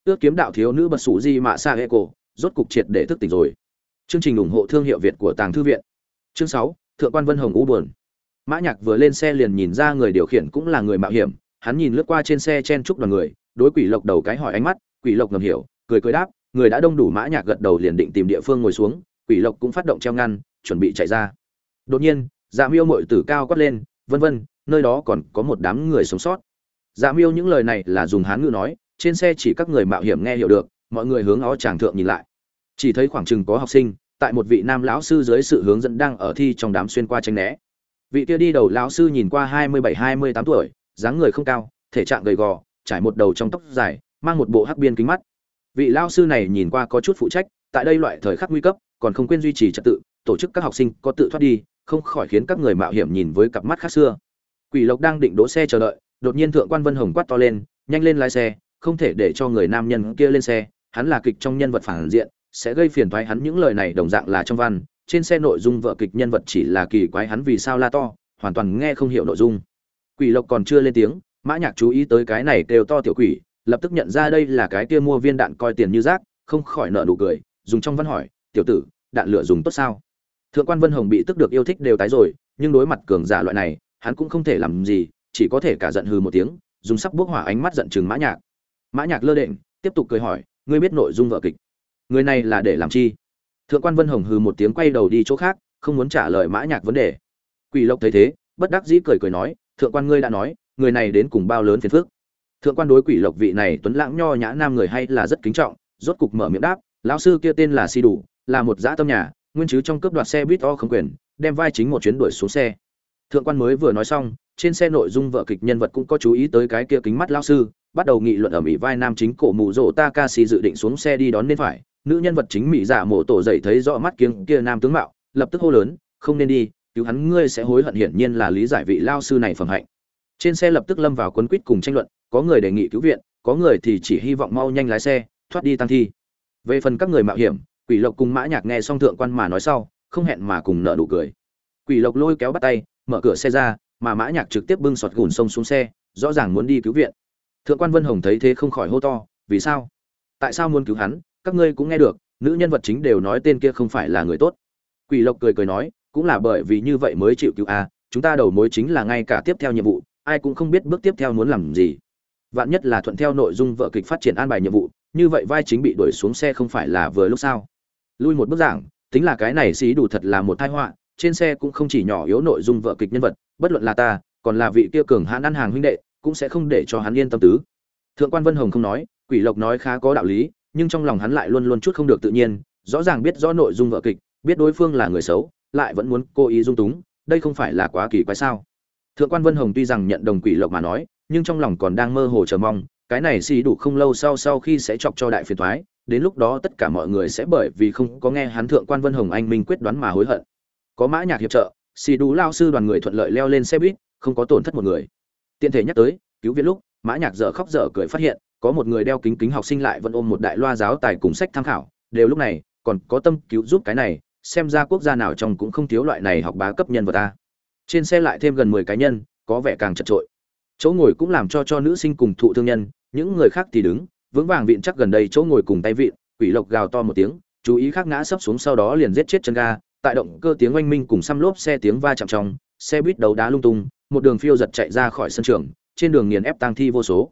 S1: ước kiếm đạo thiếu nữ bật sủ di mạ xa ghê cổ, rốt cục triệt để thức tỉnh rồi. Chương trình ủng hộ thương hiệu việt của tàng thư viện. Chương sáu, thượng quan vân hồng u buồn. Mã nhạc vừa lên xe liền nhìn ra người điều khiển cũng là người mạo hiểm, hắn nhìn lướt qua trên xe chen chúc đoàn người, đối quỷ lộc đầu cái hỏi ánh mắt, quỷ lộc ngầm hiểu, cười cười đáp, người đã đông đủ mã nhạc gật đầu liền định tìm địa phương ngồi xuống, quỷ lộc cũng phát động treo ngăn, chuẩn bị chạy ra. Đột nhiên dạ miêu muội tử cao quát lên, vân vân, nơi đó còn có một đám người sống sót. Dạ miêu những lời này là dùng hán ngữ nói trên xe chỉ các người mạo hiểm nghe hiểu được, mọi người hướng ó tràng thượng nhìn lại. Chỉ thấy khoảng chừng có học sinh, tại một vị nam lão sư dưới sự hướng dẫn đang ở thi trong đám xuyên qua tranh né. Vị kia đi đầu lão sư nhìn qua hai mươi bảy, hai mươi tám tuổi, dáng người không cao, thể trạng gầy gò, trải một đầu trong tóc dài, mang một bộ hắc biên kính mắt. Vị lão sư này nhìn qua có chút phụ trách, tại đây loại thời khắc nguy cấp, còn không quên duy trì trật tự, tổ chức các học sinh có tự thoát đi, không khỏi khiến các người mạo hiểm nhìn với cặp mắt khác xưa. Quỷ lộc đang định đỗ xe chờ đợi, đột nhiên thượng quan vân hồng quát to lên, nhanh lên lái xe không thể để cho người nam nhân kia lên xe, hắn là kịch trong nhân vật phản diện, sẽ gây phiền toái hắn những lời này đồng dạng là trong văn, trên xe nội dung vợ kịch nhân vật chỉ là kỳ quái hắn vì sao la to, hoàn toàn nghe không hiểu nội dung. Quỷ lộc còn chưa lên tiếng, mã nhạc chú ý tới cái này kêu to tiểu quỷ, lập tức nhận ra đây là cái kia mua viên đạn coi tiền như rác, không khỏi nở nụ cười, dùng trong văn hỏi, tiểu tử, đạn lửa dùng tốt sao? Thượng quan vân hồng bị tức được yêu thích đều tái rồi, nhưng đối mặt cường giả loại này, hắn cũng không thể làm gì, chỉ có thể cả giận hừ một tiếng, dùng sắc bước hỏa ánh mắt giận chừng mã nhạc mã nhạc lơ đễnh, tiếp tục cười hỏi, ngươi biết nội dung vở kịch? Người này là để làm chi? Thượng quan vân hồng hừ một tiếng quay đầu đi chỗ khác, không muốn trả lời mã nhạc vấn đề. Quỷ lộc thấy thế, bất đắc dĩ cười cười nói, thượng quan ngươi đã nói, người này đến cùng bao lớn phiền phức? Thượng quan đối quỷ lộc vị này tuấn lãng nho nhã nam người hay là rất kính trọng, rốt cục mở miệng đáp, lão sư kia tên là si đủ, là một dã tâm nhà, nguyên chứ trong cướp đoạt xe buýt o không quyền, đem vai chính một chuyến đuổi xuống xe. Thượng quan mới vừa nói xong, trên xe nội dung vợ kịch nhân vật cũng có chú ý tới cái kia kính mắt lão sư bắt đầu nghị luận ở mỹ vai nam chính cổ mụ rỗ takashi dự định xuống xe đi đón nên phải. Nữ nhân vật chính mỹ giả mộ tổ dậy thấy rõ mắt kiếng kia nam tướng mạo, lập tức hô lớn, không nên đi, cứu hắn, ngươi sẽ hối hận hiển nhiên là lý giải vị lao sư này phẩm hạnh. Trên xe lập tức lâm vào quấn quýt cùng tranh luận, có người đề nghị cứu viện, có người thì chỉ hy vọng mau nhanh lái xe, thoát đi tăng thi. Về phần các người mạo hiểm, quỷ lộc cùng mã nhạc nghe xong thượng quan mà nói sau, không hẹn mà cùng nở nụ cười. Quỷ lộc lôi kéo bắt tay, mở cửa xe ra, mà mã nhạc trực tiếp bưng sọt gùn sông xuống xe, rõ ràng muốn đi cứu viện thượng quan vân hồng thấy thế không khỏi hô to, vì sao? Tại sao muốn cứu hắn? Các ngươi cũng nghe được, nữ nhân vật chính đều nói tên kia không phải là người tốt. Quỷ lộc cười cười nói, cũng là bởi vì như vậy mới chịu cứu a chúng ta đầu mối chính là ngay cả tiếp theo nhiệm vụ, ai cũng không biết bước tiếp theo muốn làm gì. Vạn nhất là thuận theo nội dung vợ kịch phát triển an bài nhiệm vụ, như vậy vai chính bị đuổi xuống xe không phải là vừa lúc sao? Lui một bức giảng, tính là cái này xí đủ thật là một tai họa, trên xe cũng không chỉ nhỏ yếu nội dung vợ kịch nhân vật, bất luận là ta, còn là vị kia cường hãn ăn hàng huynh đệ cũng sẽ không để cho hắn yên tâm tứ. Thượng quan vân hồng không nói, quỷ lộc nói khá có đạo lý, nhưng trong lòng hắn lại luôn luôn chút không được tự nhiên, rõ ràng biết rõ nội dung vợ kịch, biết đối phương là người xấu, lại vẫn muốn cố ý dung túng, đây không phải là quá kỳ quái sao? Thượng quan vân hồng tuy rằng nhận đồng quỷ lộc mà nói, nhưng trong lòng còn đang mơ hồ chờ mong, cái này xì đủ không lâu sau sau khi sẽ chọc cho đại phiền thoái đến lúc đó tất cả mọi người sẽ bởi vì không có nghe hắn thượng quan vân hồng anh minh quyết đoán mà hối hận. Có mã nhạc hiệp trợ, xì đủ lao sư đoàn người thuận lợi leo lên xe buýt, không có tổn thất một người tiện thể nhắc tới, cứu viện lúc, mã nhạc dở khóc dở cười phát hiện, có một người đeo kính kính học sinh lại vẫn ôm một đại loa giáo tài cùng sách tham khảo, đều lúc này, còn có tâm cứu giúp cái này, xem ra quốc gia nào trong cũng không thiếu loại này học bá cấp nhân vật ta. Trên xe lại thêm gần mười cá nhân, có vẻ càng chật trội. Chỗ ngồi cũng làm cho cho nữ sinh cùng thụ thương nhân, những người khác thì đứng, vững vàng vịn chắc gần đây chỗ ngồi cùng tay vịn, quỷ lộc gào to một tiếng, chú ý khác ngã sấp xuống sau đó liền giết chết chân ga, tại động cơ tiếng oanh minh cùng xăm lốp xe tiếng va chạm trong, xe buýt đầu đá lung tung một đường phiêu giật chạy ra khỏi sân trường, trên đường nghiền ép tang thi vô số.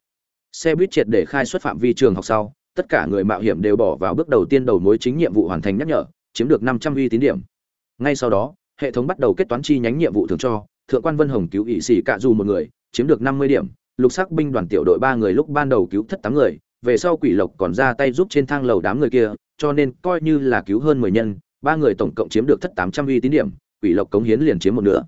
S1: Xe buýt triệt để khai xuất phạm vi trường học sau, tất cả người mạo hiểm đều bỏ vào bước đầu tiên đầu mối chính nhiệm vụ hoàn thành nhắc nhở, chiếm được năm trăm uy tín điểm. Ngay sau đó, hệ thống bắt đầu kết toán chi nhánh nhiệm vụ thường cho, thượng quan vân hồng cứu ỵ sĩ cạ dù một người, chiếm được năm mươi điểm, lục sắc binh đoàn tiểu đội ba người lúc ban đầu cứu thất tám người, về sau quỷ lộc còn ra tay giúp trên thang lầu đám người kia, cho nên coi như là cứu hơn mười nhân, ba người tổng cộng chiếm được thất tám trăm uy tín điểm, quỷ lộc cống hiến liền chiếm một nửa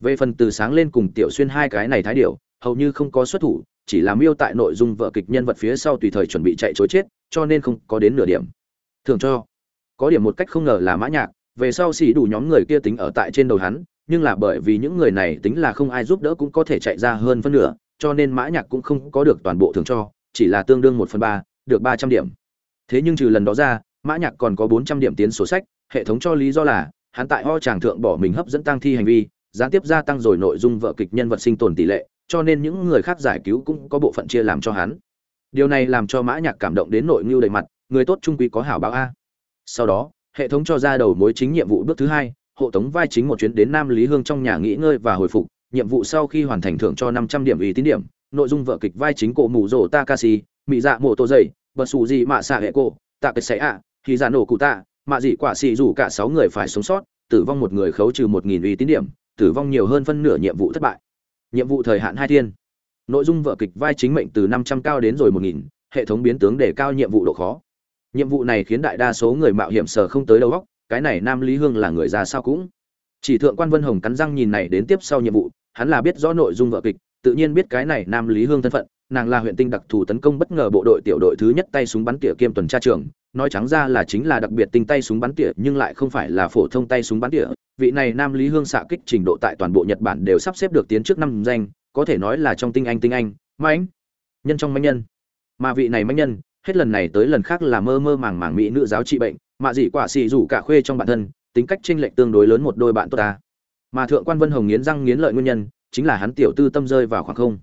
S1: về phần từ sáng lên cùng tiểu xuyên hai cái này thái điệu hầu như không có xuất thủ, chỉ là miêu tại nội dung vợ kịch nhân vật phía sau tùy thời chuẩn bị chạy chối chết, cho nên không có đến nửa điểm. Thường cho, có điểm một cách không ngờ là mã nhạc, về sau xỉ đủ nhóm người kia tính ở tại trên đầu hắn, nhưng là bởi vì những người này tính là không ai giúp đỡ cũng có thể chạy ra hơn phân nửa, cho nên mã nhạc cũng không có được toàn bộ thường cho, chỉ là tương đương một phần ba, được ba trăm điểm. Thế nhưng trừ lần đó ra, mã nhạc còn có bốn trăm điểm tiến sổ sách, hệ thống cho lý do là, hắn tại ho tràng thượng bỏ mình hấp dẫn tăng thi hành vi gián tiếp gia tăng rồi nội dung vợ kịch nhân vật sinh tồn tỷ lệ, cho nên những người khác giải cứu cũng có bộ phận chia làm cho hắn. Điều này làm cho mã nhạc cảm động đến nội ngưu đầy mặt, người tốt trung quý có hảo báo a. Sau đó, hệ thống cho ra đầu mối chính nhiệm vụ bước thứ hai, hộ tống vai chính một chuyến đến nam lý hương trong nhà nghỉ ngơi và hồi phục, nhiệm vụ sau khi hoàn thành thưởng cho năm trăm điểm ý tín điểm, nội dung vợ kịch vai chính cổ mù rồ takashi mỹ dạ mộ tô dày, bật xù gì mạ xạ hệ cô tạ cái xẻ ạ thì giả dạ nổ cụ tạ, mạ dị quả xì rủ cả sáu người phải sống sót, tử vong một người khấu trừ một nghìn uy tín điểm tử vong nhiều hơn phân nửa nhiệm vụ thất bại. Nhiệm vụ thời hạn hai thiên. Nội dung vở kịch vai chính mệnh từ năm trăm cao đến rồi một nghìn, hệ thống biến tướng để cao nhiệm vụ độ khó. Nhiệm vụ này khiến đại đa số người mạo hiểm sở không tới đầu góc cái này nam lý hương là người già sao cũng. Chỉ thượng quan vân hồng cắn răng nhìn này đến tiếp sau nhiệm vụ, hắn là biết rõ nội dung vở kịch, tự nhiên biết cái này nam lý hương thân phận, nàng là huyện tinh đặc thù tấn công bất ngờ bộ đội tiểu đội thứ nhất tay súng bắn tỉa kiêm tuần tra trưởng nói trắng ra là chính là đặc biệt tinh tay súng bắn tỉa, nhưng lại không phải là phổ thông tay súng bắn tỉa. Vị này nam lý hương xạ kích trình độ tại toàn bộ nhật bản đều sắp xếp được tiến trước năm danh, có thể nói là trong tinh anh tinh anh mãnh nhân trong mãnh nhân. Mà vị này mãnh nhân, hết lần này tới lần khác là mơ mơ màng màng mỹ nữ giáo trị bệnh, mà dị quả xì rủ cả khuê trong bản thân, tính cách chênh lệch tương đối lớn một đôi bạn tốt ta. Mà thượng quan vân hồng nghiến răng nghiến lợi nguyên nhân, chính là hắn tiểu tư tâm rơi vào khoảng không.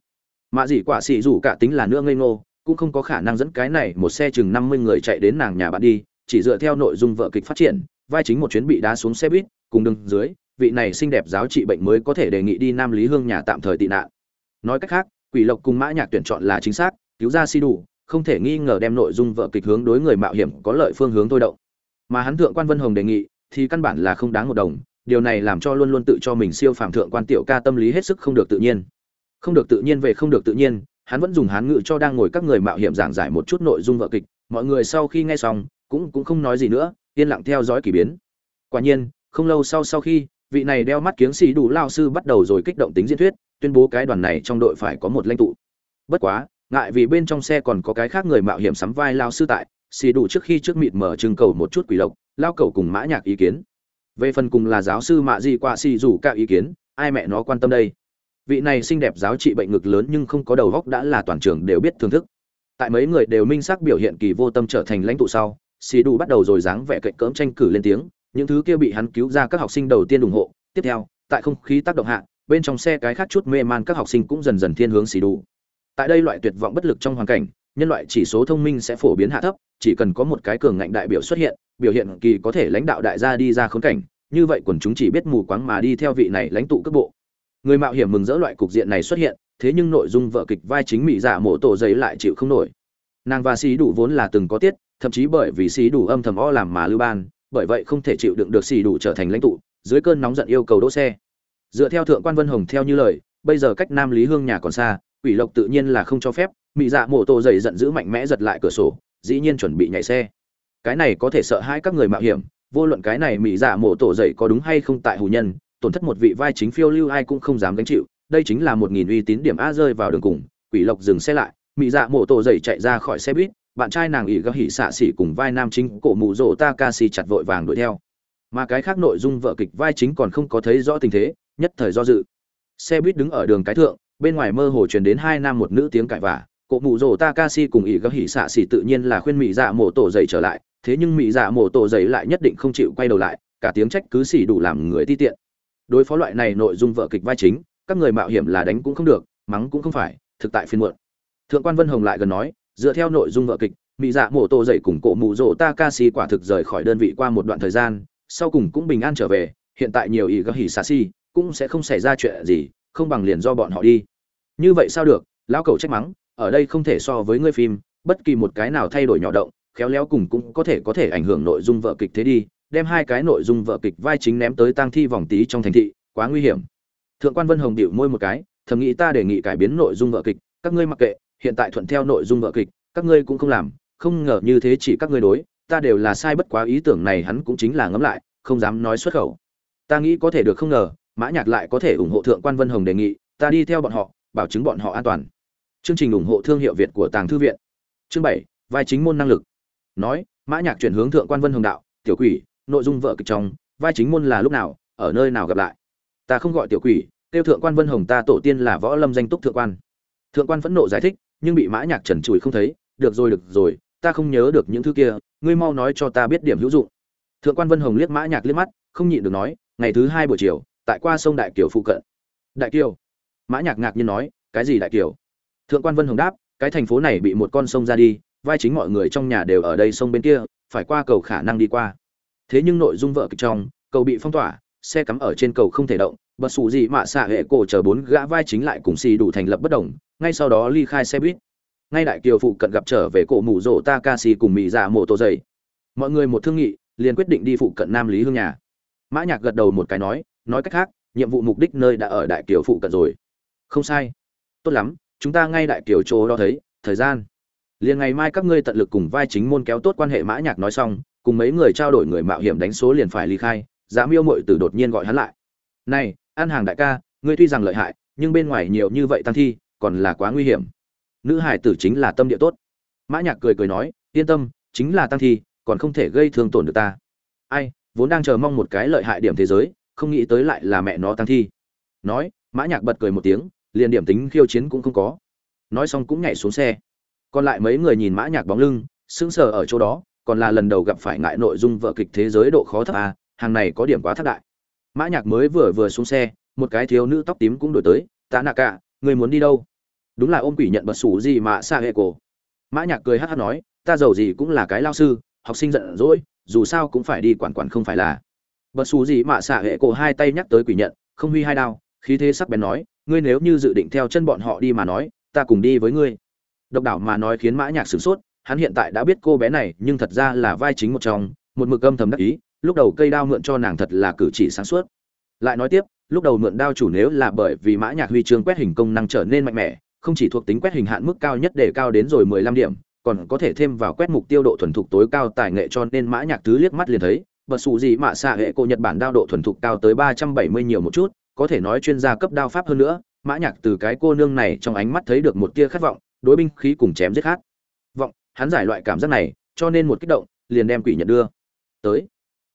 S1: Mà dị quả xì rủ cả tính là nữa ngây ngô cũng không có khả năng dẫn cái này một xe chừng năm mươi người chạy đến nàng nhà bạn đi, chỉ dựa theo nội dung vợ kịch phát triển, vai chính một chuyến bị đá xuống xe buýt, cùng đường dưới, vị này xinh đẹp giáo trị bệnh mới có thể đề nghị đi nam lý hương nhà tạm thời tị nạn. Nói cách khác, quỷ lộc cùng mã nhạc tuyển chọn là chính xác, cứu ra si đủ, không thể nghi ngờ đem nội dung vợ kịch hướng đối người mạo hiểm có lợi phương hướng thôi động. Mà hắn thượng quan vân hồng đề nghị, thì căn bản là không đáng một đồng, điều này làm cho luôn luôn tự cho mình siêu phàm thượng quan tiểu ca tâm lý hết sức không được tự nhiên. Không được tự nhiên về không được tự nhiên hắn vẫn dùng hán ngữ cho đang ngồi các người mạo hiểm giảng giải một chút nội dung vợ kịch. Mọi người sau khi nghe xong, cũng cũng không nói gì nữa, yên lặng theo dõi kỳ biến. Quả nhiên, không lâu sau sau khi, vị này đeo mắt kiếng xì đủ lao sư bắt đầu rồi kích động tính diễn thuyết, tuyên bố cái đoàn này trong đội phải có một lãnh tụ. Bất quá, ngại vì bên trong xe còn có cái khác người mạo hiểm sắm vai lao sư tại xì đủ trước khi trước mịt mở trưng cầu một chút quỷ lộc, lao cầu cùng mã nhạc ý kiến. Về phần cùng là giáo sư mạ gì qua xì rủ cả ý kiến, ai mẹ nó quan tâm đây? Vị này xinh đẹp giáo trị bệnh ngực lớn nhưng không có đầu góc đã là toàn trường đều biết thưởng thức. Tại mấy người đều minh xác biểu hiện kỳ vô tâm trở thành lãnh tụ sau, xì đủ bắt đầu rồi dáng vẻ cạnh cỡm tranh cử lên tiếng, những thứ kia bị hắn cứu ra các học sinh đầu tiên ủng hộ. Tiếp theo, tại không khí tác động hạ, bên trong xe cái khác chút mê man các học sinh cũng dần dần thiên hướng xì đủ tại đây loại tuyệt vọng bất lực trong hoàn cảnh, nhân loại chỉ số thông minh sẽ phổ biến hạ thấp, chỉ cần có một cái cường ngạnh đại biểu xuất hiện, biểu hiện kỳ có thể lãnh đạo đại gia đi ra khốn cảnh. Như vậy quần chúng chỉ biết mù quáng mà đi theo vị này lãnh tụ cấp bộ người mạo hiểm mừng rỡ loại cục diện này xuất hiện, thế nhưng nội dung vợ kịch vai chính mỹ giả mộ tổ giấy lại chịu không nổi. Nàng và xí đủ vốn là từng có tiết, thậm chí bởi vì xí đủ âm thầm o làm mà lưu ban, bởi vậy không thể chịu đựng được xì đủ trở thành lãnh tụ, dưới cơn nóng giận yêu cầu đỗ xe. Dựa theo thượng quan vân hồng theo như lời, bây giờ cách nam lý hương nhà còn xa, quỷ lộc tự nhiên là không cho phép, mỹ dạ mộ tổ dày giận dữ mạnh mẽ giật lại cửa sổ, dĩ nhiên chuẩn bị nhảy xe. Cái này có thể sợ hai các người mạo hiểm, vô luận cái này mỹ dạ mộ tổ dày có đúng hay không tại hù nhân tổn thất một vị vai chính phiêu lưu ai cũng không dám gánh chịu, đây chính là một nghìn uy tín điểm a rơi vào đường cùng, quỷ lộc dừng xe lại mỹ dạ mổ tổ dậy chạy ra khỏi xe buýt, bạn trai nàng ỉ gấp hỉ xạ xỉ cùng vai nam chính cổ mụ rỗ takashi chặt vội vàng đuổi theo. Mà cái khác nội dung vợ kịch vai chính còn không có thấy rõ tình thế, nhất thời do dự. Xe buýt đứng ở đường cái thượng, bên ngoài mơ hồ truyền đến hai nam một nữ tiếng cãi vả cổ mụ ca takashi cùng ỉ gấp hỉ xạ xỉ tự nhiên là khuyên mỹ dạ mổ tổ dậy trở lại, thế nhưng mỹ dạ mổ tổ dậy lại nhất định không chịu quay đầu lại, cả tiếng trách cứ xỉ đủ làm người ti tiện đối phó loại này nội dung vợ kịch vai chính, các người mạo hiểm là đánh cũng không được, mắng cũng không phải, thực tại phiên muộn. Thượng quan vân hồng lại gần nói, dựa theo nội dung vợ kịch mỹ dạ mổ tổ dậy cùng cổ mụ rồ takashi quả thực rời khỏi đơn vị qua một đoạn thời gian, sau cùng cũng bình an trở về, hiện tại nhiều ý gấp hỉ xa si cũng sẽ không xảy ra chuyện gì, không bằng liền do bọn họ đi. Như vậy sao được, lão cầu trách mắng, ở đây không thể so với ngươi phim, bất kỳ một cái nào thay đổi nhỏ động, khéo léo cùng cũng có thể có thể ảnh hưởng nội dung vợ kịch thế đi đem hai cái nội dung vợ kịch vai chính ném tới tang thi vòng tí trong thành thị, quá nguy hiểm. Thượng quan vân hồng điệu môi một cái, thầm nghĩ ta đề nghị cải biến nội dung vợ kịch, các ngươi mặc kệ, hiện tại thuận theo nội dung vợ kịch, các ngươi cũng không làm, không ngờ như thế chỉ các ngươi đối, ta đều là sai bất quá ý tưởng này hắn cũng chính là ngẫm lại, không dám nói xuất khẩu. Ta nghĩ có thể được không ngờ, mã nhạc lại có thể ủng hộ thượng quan vân hồng đề nghị, ta đi theo bọn họ, bảo chứng bọn họ an toàn. Chương trình ủng hộ thương hiệu việt của tàng thư viện. Chương bảy, vai chính môn năng lực. Nói, mã nhạc chuyển hướng thượng quan vân hồng đạo, tiểu quỷ nội dung vợ kịch trong, vai chính môn là lúc nào, ở nơi nào gặp lại. Ta không gọi tiểu quỷ tiêu thượng quan vân hồng ta tổ tiên là võ lâm danh túc thượng quan. Thượng quan phẫn nộ giải thích, nhưng bị mã nhạc trần trụi không thấy, được rồi được rồi, ta không nhớ được những thứ kia, ngươi mau nói cho ta biết điểm hữu dụng. Thượng quan vân hồng liếc mã nhạc liếc mắt, không nhịn được nói, ngày thứ hai buổi chiều, tại qua sông đại kiều phụ cận. Đại kiều? Mã nhạc ngạc nhiên nói, cái gì đại kiều? Thượng quan vân hồng đáp, cái thành phố này bị một con sông ra đi, vai chính mọi người trong nhà đều ở đây sông bên kia, phải qua cầu khả năng đi qua thế nhưng nội dung vợ kịch trong, cầu bị phong tỏa, xe cắm ở trên cầu không thể động, bật xù gì mà xạ hệ cổ chờ bốn gã vai chính lại cùng xì đủ thành lập bất đồng, ngay sau đó ly khai xe buýt. Ngay đại kiều phụ cận gặp trở về cổ mù rổ takashi cùng mỹ giả dạ mộ tô dày mọi người một thương nghị, liền quyết định đi phụ cận nam lý hương nhà. Mã nhạc gật đầu một cái nói nói cách khác, nhiệm vụ mục đích nơi đã ở đại kiều phụ cận rồi. Không sai. Tốt lắm, chúng ta ngay đại kiều chỗ đó thấy, thời gian. Liền ngày mai các ngươi tận lực cùng vai chính môn kéo tốt quan hệ mã nhạc nói xong cùng mấy người trao đổi người mạo hiểm đánh số liền phải ly khai giá miêu muội tử đột nhiên gọi hắn lại. Này, an hàng đại ca, ngươi tuy rằng lợi hại, nhưng bên ngoài nhiều như vậy tăng thi, còn là quá nguy hiểm. Nữ hải tử chính là tâm địa tốt. Mã nhạc cười cười nói, yên tâm, chính là tăng thi, còn không thể gây thương tổn được ta. Ai, vốn đang chờ mong một cái lợi hại điểm thế giới, không nghĩ tới lại là mẹ nó tăng thi. Nói, mã nhạc bật cười một tiếng, liền điểm tính khiêu chiến cũng không có. Nói xong cũng nhảy xuống xe. Còn lại mấy người nhìn mã nhạc bóng lưng, sững sờ ở chỗ đó còn là lần đầu gặp phải ngại nội dung vợ kịch thế giới độ khó thấp à hàng này có điểm quá thấp đại. Mã nhạc mới vừa vừa xuống xe, một cái thiếu nữ tóc tím cũng đổi tới, tạ nạ cả người muốn đi đâu? Đúng là ôm quỷ nhận bật sủ gì mà xa hệ cổ. Mã nhạc cười hắt hắt nói, ta giàu gì cũng là cái lao sư, học sinh giận dỗi, dù sao cũng phải đi quản quản không phải là. Bật sủ gì mà xa hệ cổ hai tay nhắc tới quỷ nhận, không huy hai đao, khí thế sắc bén nói, ngươi nếu như dự định theo chân bọn họ đi mà nói, ta cùng đi với ngươi. Độc đảo mà nói khiến mã nhạc sửng sốt hắn hiện tại đã biết cô bé này, nhưng thật ra là vai chính một trong, một mực âm thầm đắc ý, lúc đầu cây đao mượn cho nàng thật là cử chỉ sáng suốt. Lại nói tiếp, lúc đầu mượn đao chủ nếu là bởi vì mã nhạc huy chương quét hình công năng trở nên mạnh mẽ, không chỉ thuộc tính quét hình hạn mức cao nhất để cao đến rồi mười lăm điểm, còn có thể thêm vào quét mục tiêu độ thuần thục tối cao tài nghệ cho nên mã nhạc thứ liếc mắt liền thấy bật phụ gì mà xạ hệ cô nhật bản đao độ thuần thục cao tới ba trăm bảy mươi nhiều một chút, có thể nói chuyên gia cấp đao pháp hơn nữa, mã nhạc từ cái cô nương này trong ánh mắt thấy được một tia khát vọng, đối binh khí cùng chém giết khát hắn giải loại cảm giác này, cho nên một kích động, liền đem quỷ nhận đưa. Tới.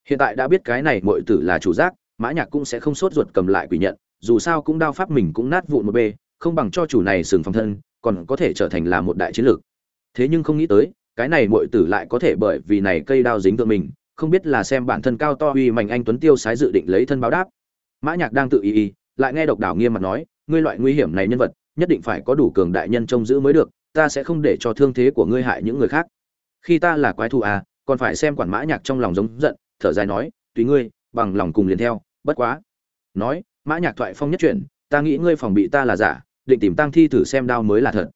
S1: Hiện tại đã biết cái này muội tử là chủ giác, mã nhạc cũng sẽ không sốt ruột cầm lại quỷ nhận, dù sao cũng đao pháp mình cũng nát vụn một bê không bằng cho chủ này sừng phòng thân, còn có thể trở thành là một đại chiến lược. Thế nhưng không nghĩ tới, cái này muội tử lại có thể bởi vì này cây đao dính tự mình, không biết là xem bản thân cao to uy mạnh anh tuấn tiêu sái dự định lấy thân báo đáp. Mã nhạc đang tự ý ý, lại nghe độc đảo nghiêm mặt nói, ngươi loại nguy hiểm này nhân vật, nhất định phải có đủ cường đại nhân trông giữ mới được ta sẽ không để cho thương thế của ngươi hại những người khác. Khi ta là quái thù à còn phải xem quản mã nhạc trong lòng giống giận, thở dài nói, tùy ngươi, bằng lòng cùng liền theo, bất quá. Nói, mã nhạc thoại phong nhất chuyển, ta nghĩ ngươi phòng bị ta là giả, định tìm tăng thi thử xem đao mới là thật.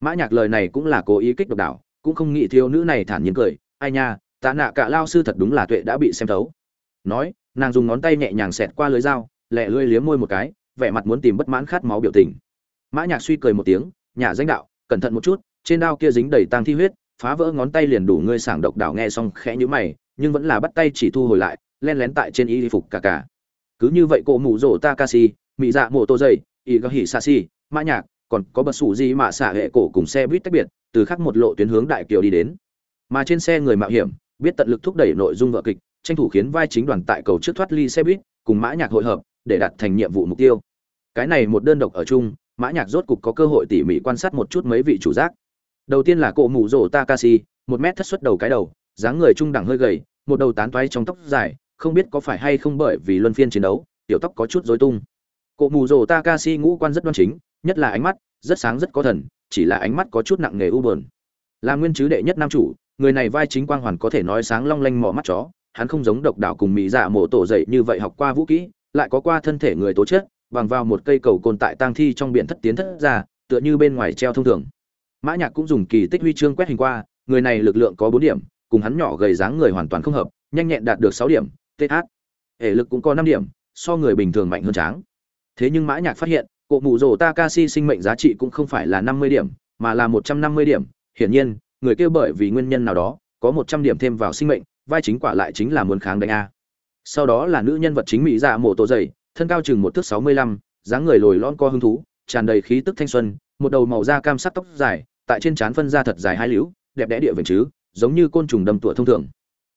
S1: Mã nhạc lời này cũng là cố ý kích độc đảo, cũng không nghĩ thiếu nữ này thản nhiên cười, ai nha tạ nạ cả lao sư thật đúng là tuệ đã bị xem thấu. Nói, nàng dùng ngón tay nhẹ nhàng xẹt qua lưới dao, lẹ lưỡi liếm môi một cái, vẻ mặt muốn tìm bất mãn khát máu biểu tình. Mã nhạc suy cười một tiếng, nhà danh đạo cẩn thận một chút, trên đao kia dính đầy tang thi huyết, phá vỡ ngón tay liền đủ ngươi sảng độc đảo nghe xong khẽ nhíu mày, nhưng vẫn là bắt tay chỉ thu hồi lại, len lén tại trên y phục cả cả. Cứ như vậy cổ mụ rổ takashi mỹ dạ mộ tô dây y gà hỉ sashi mã nhạc, còn có bật sủ gì mà xả hệ cổ cùng xe buýt tách biệt, từ khắc một lộ tuyến hướng đại kiều đi đến. Mà trên xe người mạo hiểm, biết tận lực thúc đẩy nội dung vở kịch, tranh thủ khiến vai chính đoàn tại cầu trước thoát ly xe buýt, cùng mã nhạc hội hợp, để đạt thành nhiệm vụ mục tiêu. Cái này một đơn độc ở chung mã nhạc rốt cục có cơ hội tỉ mỉ quan sát một chút mấy vị chủ giác. Đầu tiên là cổ mù rổ takashi, một mét thất xuất đầu cái đầu, dáng người trung đẳng hơi gầy, một đầu tán toái trong tóc dài, không biết có phải hay không bởi vì luân phiên chiến đấu, tiểu tóc có chút rối tung. Cổ mù rổ takashi ngũ quan rất đoan chính, nhất là ánh mắt, rất sáng rất có thần, chỉ là ánh mắt có chút nặng nề u buồn. Là nguyên chứ đệ nhất nam chủ, người này vai chính quang hoàn có thể nói sáng long lanh mỏ mắt chó, hắn không giống độc đạo cùng mỹ dạ mộ tổ dậy như vậy học qua vũ kỹ, lại có qua thân thể người tố chất bằng vào một cây cầu cồn tại tang thi trong biển thất tiến thất ra, tựa như bên ngoài treo thông thường. Mã nhạc cũng dùng kỳ tích huy chương quét hình qua, người này lực lượng có bốn điểm, cùng hắn nhỏ gầy dáng người hoàn toàn không hợp, nhanh nhẹn đạt được sáu điểm th hệ lực cũng có năm điểm, so người bình thường mạnh hơn tráng. Thế nhưng mã nhạc phát hiện cụ mù rồ takashi sinh mệnh giá trị cũng không phải là năm mươi điểm, mà là một trăm năm mươi điểm. Hiển nhiên, người kia bởi vì nguyên nhân nào đó, có một trăm điểm thêm vào sinh mệnh, vai chính quả lại chính là muốn kháng đánh a. Sau đó là nữ nhân vật chính mỹ dạ mộ tổ dày thân cao chừng một thước sáu mươi lăm, dáng người lồi lon co hứng thú, tràn đầy khí tức thanh xuân, một đầu màu da cam sắc tóc dài, tại trên trán phân ra thật dài hai liễu, đẹp đẽ địa vệnh chứ, giống như côn trùng đâm tủa thông thường.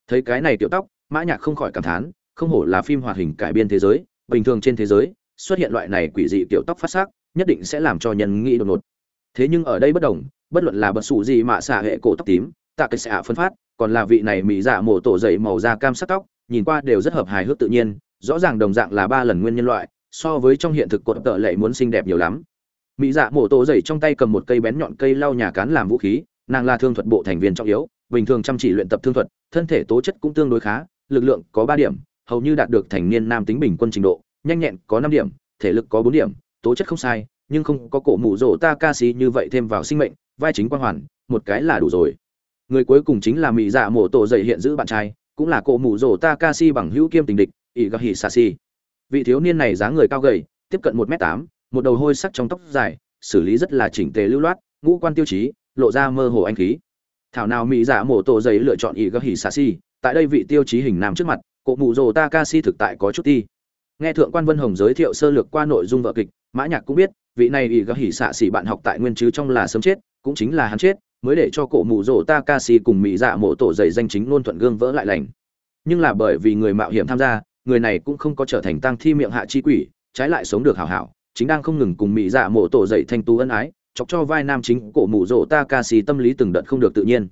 S1: Thấy cái này tiểu tóc, mã nhạc không khỏi cảm thán, không hổ là phim hoạt hình cải biên thế giới, bình thường trên thế giới, xuất hiện loại này quỷ dị tiểu tóc phát sắc, nhất định sẽ làm cho nhân nghĩ đột ngột. Thế nhưng ở đây bất đồng, bất luận là bật sụ gì mà xả hệ cổ tóc tím, tạ cái xạ phân phát, còn là vị này mỹ dạ mổ tổ dậy màu da cam sắc tóc, nhìn qua đều rất hợp hài hước tự nhiên rõ ràng đồng dạng là ba lần nguyên nhân loại, so với trong hiện thực cột tợ lệ muốn xinh đẹp nhiều lắm. Mỹ dạ mổ tổ dậy trong tay cầm một cây bén nhọn cây lau nhà cán làm vũ khí, nàng là thương thuật bộ thành viên trọng yếu, bình thường chăm chỉ luyện tập thương thuật, thân thể tố chất cũng tương đối khá, lực lượng có ba điểm, hầu như đạt được thành niên nam tính bình quân trình độ, nhanh nhẹn có năm điểm, thể lực có bốn điểm, tố chất không sai, nhưng không có cổ mụ rổ ta ca sĩ như vậy thêm vào sinh mệnh, vai chính quan hoàn, một cái là đủ rồi. Người cuối cùng chính là mỹ dạ mổ tổ dậy hiện giữ bạn trai, cũng là cổ mụ rổ ta ca sĩ bằng hữu kiêm tình địch ỷ gà hỉ xà xì vị thiếu niên này dáng người cao gầy, tiếp cận một m tám, một đầu hôi sắc trong tóc dài, xử lý rất là chỉnh tề lưu loát, ngũ quan tiêu chí, lộ ra mơ hồ anh khí. Thảo nào mỹ giả mổ tổ giấy lựa chọn ỷ gà hỉ xà xì tại đây vị tiêu chí hình nam trước mặt cụ mụ rồ takashi thực tại có chút ti. Nghe thượng quan vân hồng giới thiệu sơ lược qua nội dung vợ kịch, mã nhạc cũng biết, vị này ỷ gà hỉ xạ xỉ bạn học tại nguyên chứ trong là sớm chết, cũng chính là hắn chết, mới để cho cổ mụ rồ takashi cùng mỹ dạ Mộ tổ dày danh chính luôn thuận gương vỡ lại lành. Nhưng là bởi vì người mạo hiểm tham gia người này cũng không có trở thành tang thi miệng hạ chi quỷ, trái lại sống được hảo hảo, chính đang không ngừng cùng mỹ dạ mộ tổ dậy thanh tú ân ái, chọc cho vai nam chính cổ mụ rỗ takashi tâm lý từng đợt không được tự nhiên.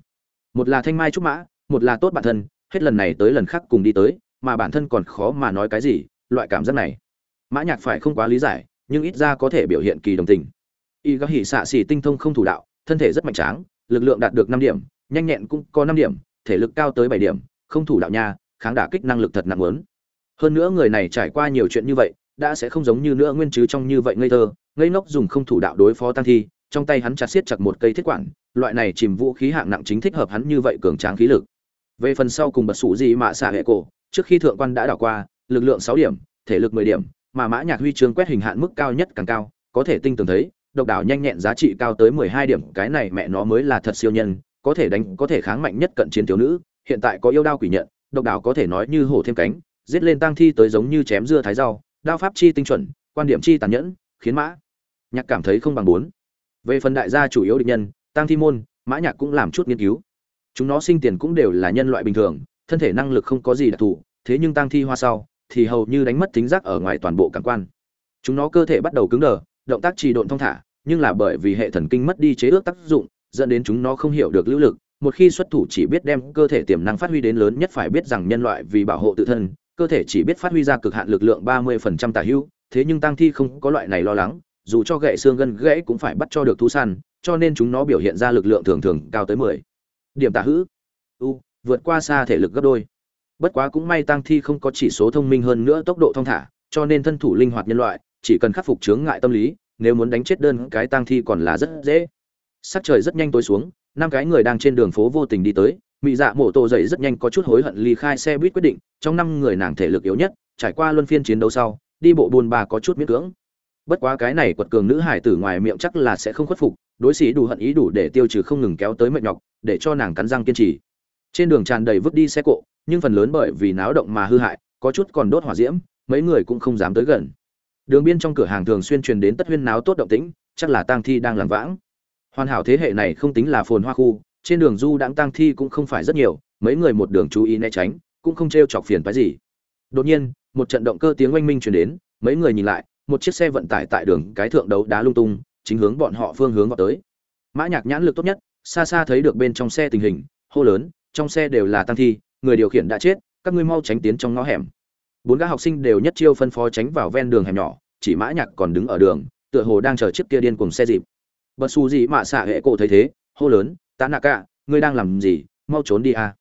S1: Một là thanh mai trúc mã, một là tốt bản thân, hết lần này tới lần khác cùng đi tới, mà bản thân còn khó mà nói cái gì, loại cảm giác này. Mã nhạc phải không quá lý giải, nhưng ít ra có thể biểu hiện kỳ đồng tình. Y gác hỉ xạ xỉ tinh thông không thủ đạo, thân thể rất mạnh tráng, lực lượng đạt được năm điểm, nhanh nhẹn cũng có năm điểm, thể lực cao tới bảy điểm, không thủ đạo nha, kháng đả kích năng lực thật nặng lớn hơn nữa người này trải qua nhiều chuyện như vậy, đã sẽ không giống như nữa nguyên chứ trong như vậy ngây thơ. Ngây ngốc dùng không thủ đạo đối phó tăng thi, trong tay hắn chặt siết chặt một cây thiết quản, loại này chìm vũ khí hạng nặng chính thích hợp hắn như vậy cường tráng khí lực. Về phần sau cùng bật sủ gì mà xả hệ cổ, trước khi thượng quan đã đảo qua, lực lượng sáu điểm, thể lực mười điểm, mà mã nhạc huy chương quét hình hạn mức cao nhất càng cao, có thể tinh tường thấy, độc đảo nhanh nhẹn giá trị cao tới mười hai điểm, cái này mẹ nó mới là thật siêu nhân, có thể đánh, có thể kháng mạnh nhất cận chiến thiếu nữ, hiện tại có yêu đao quỷ nhận, độc đảo có thể nói như hổ thêm cánh giết lên tang thi tới giống như chém dưa thái rau, đao pháp chi tinh chuẩn, quan điểm chi tàn nhẫn, khiến mã nhạc cảm thấy không bằng bốn. Về phần đại gia chủ yếu địch nhân, tang thi môn, mã nhạc cũng làm chút nghiên cứu. Chúng nó sinh tiền cũng đều là nhân loại bình thường, thân thể năng lực không có gì đặc thù, thế nhưng tang thi hoa sau, thì hầu như đánh mất tính giác ở ngoài toàn bộ cảm quan. Chúng nó cơ thể bắt đầu cứng đờ, động tác trì độn thong thả, nhưng là bởi vì hệ thần kinh mất đi chế ước tác dụng, dẫn đến chúng nó không hiểu được lưu lực, một khi xuất thủ chỉ biết đem cơ thể tiềm năng phát huy đến lớn nhất phải biết rằng nhân loại vì bảo hộ tự thân cơ thể chỉ biết phát huy ra cực hạn lực lượng 30% tả hữu, thế nhưng tăng thi không có loại này lo lắng, dù cho gãy xương gân gãy cũng phải bắt cho được thú săn, cho nên chúng nó biểu hiện ra lực lượng thường thường cao tới mười. Điểm tả hữ u vượt qua xa thể lực gấp đôi. Bất quá cũng may tăng thi không có chỉ số thông minh hơn nữa tốc độ thông thả cho nên thân thủ linh hoạt nhân loại chỉ cần khắc phục chướng ngại tâm lý nếu muốn đánh chết đơn cái tăng thi còn là rất dễ. Sắc trời rất nhanh tối xuống năm cái người đang trên đường phố vô tình đi tới mỹ dạ mổ tổ dậy rất nhanh có chút hối hận ly khai xe buýt quyết định, trong năm người nàng thể lực yếu nhất, trải qua luân phiên chiến đấu sau, đi bộ buôn ba có chút miễn cưỡng. Bất quá cái này quật cường nữ hải tử ngoài miệng chắc là sẽ không khuất phục, đối sĩ đủ hận ý đủ để tiêu trừ không ngừng kéo tới mệt nhọc, để cho nàng cắn răng kiên trì. Trên đường tràn đầy vứt đi xe cộ, nhưng phần lớn bởi vì náo động mà hư hại, có chút còn đốt hỏa diễm, mấy người cũng không dám tới gần. Đường biên trong cửa hàng thường xuyên truyền đến tất huyên náo tốt động tĩnh, chắc là tang thi đang làm vãng. Hoàn hảo thế hệ này không tính là phồn hoa khu trên đường du đãng tang thi cũng không phải rất nhiều, mấy người một đường chú ý né tránh, cũng không t chọc phiền phái gì. Đột nhiên, một trận động cơ tiếng oanh minh truyền đến, mấy người nhìn lại, một chiếc xe vận tải tại đường cái thượng đấu đá lung tung, chính hướng bọn họ phương hướng vào tới. Mã nhạc nhãn lực tốt nhất, xa xa thấy được bên trong xe tình hình, hô lớn, trong xe đều là tăng thi, người điều khiển đã chết, các ngươi mau tránh tiến trong ngõ hẻm. Bốn gã học sinh đều nhất chiêu phân phó tránh vào ven đường hẻm nhỏ, chỉ mã nhạc còn đứng ở đường, tựa hồ đang chờ chiếc kia điên cùng xe dịp. Bật xù gì mà xạ hệ cổ thấy thế, hô lớn tá nạ cả, ngươi đang làm gì? Mau trốn đi à?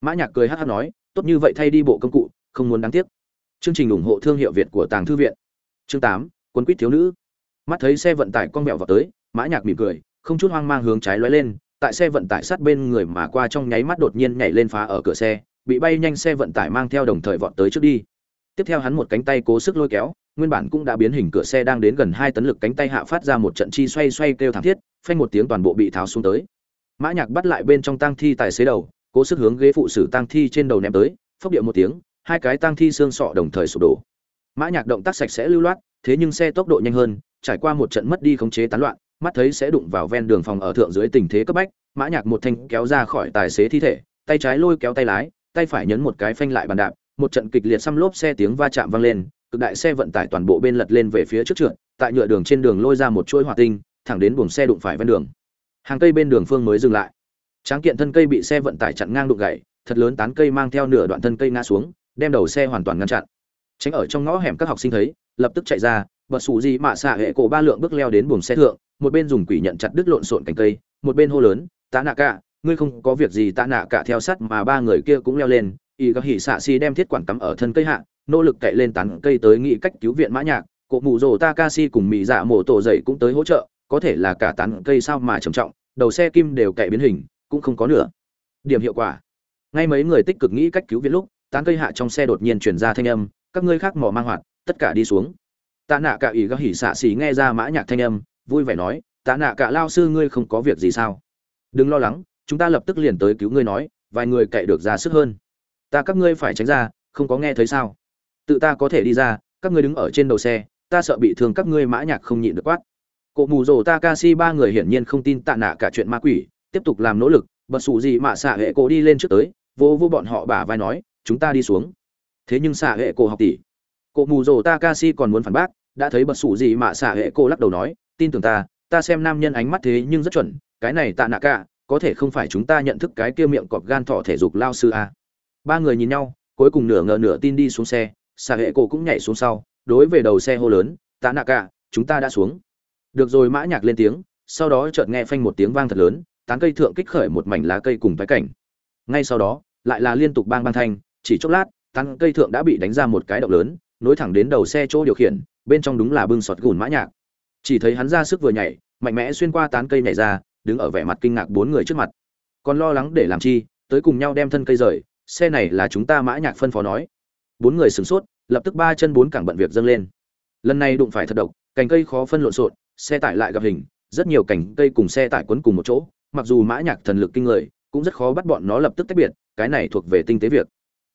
S1: Mã nhạc cười hắt hắt nói, tốt như vậy thay đi bộ công cụ, không muốn đáng tiếc. Chương trình ủng hộ thương hiệu việt của tàng thư viện. Chương tám quân quýt thiếu nữ. Mắt thấy xe vận tải con mẹo vào tới, mã nhạc mỉm cười, không chút hoang mang hướng trái lóe lên, tại xe vận tải sát bên người mà qua trong nháy mắt đột nhiên nhảy lên phá ở cửa xe, bị bay nhanh xe vận tải mang theo đồng thời vọt tới trước đi. Tiếp theo hắn một cánh tay cố sức lôi kéo, nguyên bản cũng đã biến hình cửa xe đang đến gần hai tấn lực cánh tay hạ phát ra một trận chi xoay xoay kêu thảm thiết, phanh một tiếng toàn bộ bị tháo xuống tới mã nhạc bắt lại bên trong tang thi tài xế đầu, cố sức hướng ghế phụ sử tang thi trên đầu ném tới, phốc điệu một tiếng, hai cái tang thi xương sọ đồng thời sụp đổ. Mã nhạc động tác sạch sẽ lưu loát, thế nhưng xe tốc độ nhanh hơn, trải qua một trận mất đi khống chế tán loạn, mắt thấy sẽ đụng vào ven đường phòng ở thượng dưới tình thế cấp bách, mã nhạc một thanh kéo ra khỏi tài xế thi thể, tay trái lôi kéo tay lái, tay phải nhấn một cái phanh lại bàn đạp, một trận kịch liệt xăm lốp xe tiếng va chạm vang lên, cực đại xe vận tải toàn bộ bên lật lên về phía trước trượt, tại nhựa đường trên đường lôi ra một chuỗi hỏa tinh, thẳng đến buồng xe đụng phải ven đường hàng cây bên đường phương mới dừng lại. Tráng kiện thân cây bị xe vận tải chặn ngang đụng gãy, thật lớn tán cây mang theo nửa đoạn thân cây ngã xuống, đem đầu xe hoàn toàn ngăn chặn. Tránh ở trong ngõ hẻm các học sinh thấy, lập tức chạy ra, bật xù gì mạ xạ hệ cổ ba lượng bước leo đến buồng xe thượng, một bên dùng quỷ nhận chặt đứt lộn xộn cành cây, một bên hô lớn tạ nạ cả, ngươi không có việc gì tạ nạ cả theo sát mà ba người kia cũng leo lên. Y gặp hỉ xạ xi đem thiết quản cắm ở thân cây hạ, nỗ lực cậy lên tán cây tới nghĩ cách cứu viện mã nhạc, cụ mù rồ takashi cùng mỹ dạ mổ tổ dậy cũng tới hỗ trợ có thể là cả tán cây sao mà trầm trọng, đầu xe kim đều cậy biến hình, cũng không có nữa điểm hiệu quả. Ngay mấy người tích cực nghĩ cách cứu viện lúc, tán cây hạ trong xe đột nhiên truyền ra thanh âm, các ngươi khác mỏ mang hoạt, tất cả đi xuống. Tạ nạ cả ý gác hỉ xạ xỉ nghe ra mã nhạc thanh âm, vui vẻ nói, tạ nạ cả lao sư ngươi không có việc gì sao? Đừng lo lắng, chúng ta lập tức liền tới cứu ngươi nói, vài người cậy được ra sức hơn. Ta các ngươi phải tránh ra, không có nghe thấy sao? Tự ta có thể đi ra, các ngươi đứng ở trên đầu xe, ta sợ bị thương các ngươi mã nhạc không nhịn được quát cụ mù rồ takashi ba người hiển nhiên không tin tạ nạ cả chuyện ma quỷ, tiếp tục làm nỗ lực, bật sủ gì mà xạ hệ cổ đi lên trước tới, vô vô bọn họ bả vai nói, chúng ta đi xuống. Thế nhưng xạ hệ cổ học tỷ cụ mù rồ takashi còn muốn phản bác, đã thấy bật sủ gì mà xạ hệ cổ lắc đầu nói, tin tưởng ta ta xem nam nhân ánh mắt thế nhưng rất chuẩn, cái này tạ nạ cả, có thể không phải chúng ta nhận thức cái kia miệng cọp gan thỏ thể dục lao sư a. Ba người nhìn nhau, cuối cùng nửa ngờ nửa tin đi xuống xe, xạ hệ cổ cũng nhảy xuống sau, đối về đầu xe hô lớn, tạ nạ cả, chúng ta đã xuống được rồi, mã nhạc lên tiếng, sau đó chợt nghe phanh một tiếng vang thật lớn, tán cây thượng kích khởi một mảnh lá cây cùng vái cảnh. Ngay sau đó, lại là liên tục bang bang thanh, chỉ chốc lát, tán cây thượng đã bị đánh ra một cái động lớn, nối thẳng đến đầu xe chỗ điều khiển, bên trong đúng là bưng sọt gùn mã nhạc. Chỉ thấy hắn ra sức vừa nhảy, mạnh mẽ xuyên qua tán cây nhảy ra, đứng ở vẻ mặt kinh ngạc bốn người trước mặt. Còn lo lắng để làm chi, tới cùng nhau đem thân cây rời, xe này là chúng ta mã nhạc phân phó nói. Bốn người sửng sốt, lập tức ba chân bốn cẳng bận việc dâng lên. Lần này đụng phải thật độc, cành cây khó phân lộn xộn xe tải lại gặp hình, rất nhiều cành cây cùng xe tải quấn cùng một chỗ, mặc dù mã nhạc thần lực kinh người, cũng rất khó bắt bọn nó lập tức tách biệt, cái này thuộc về tinh tế việc.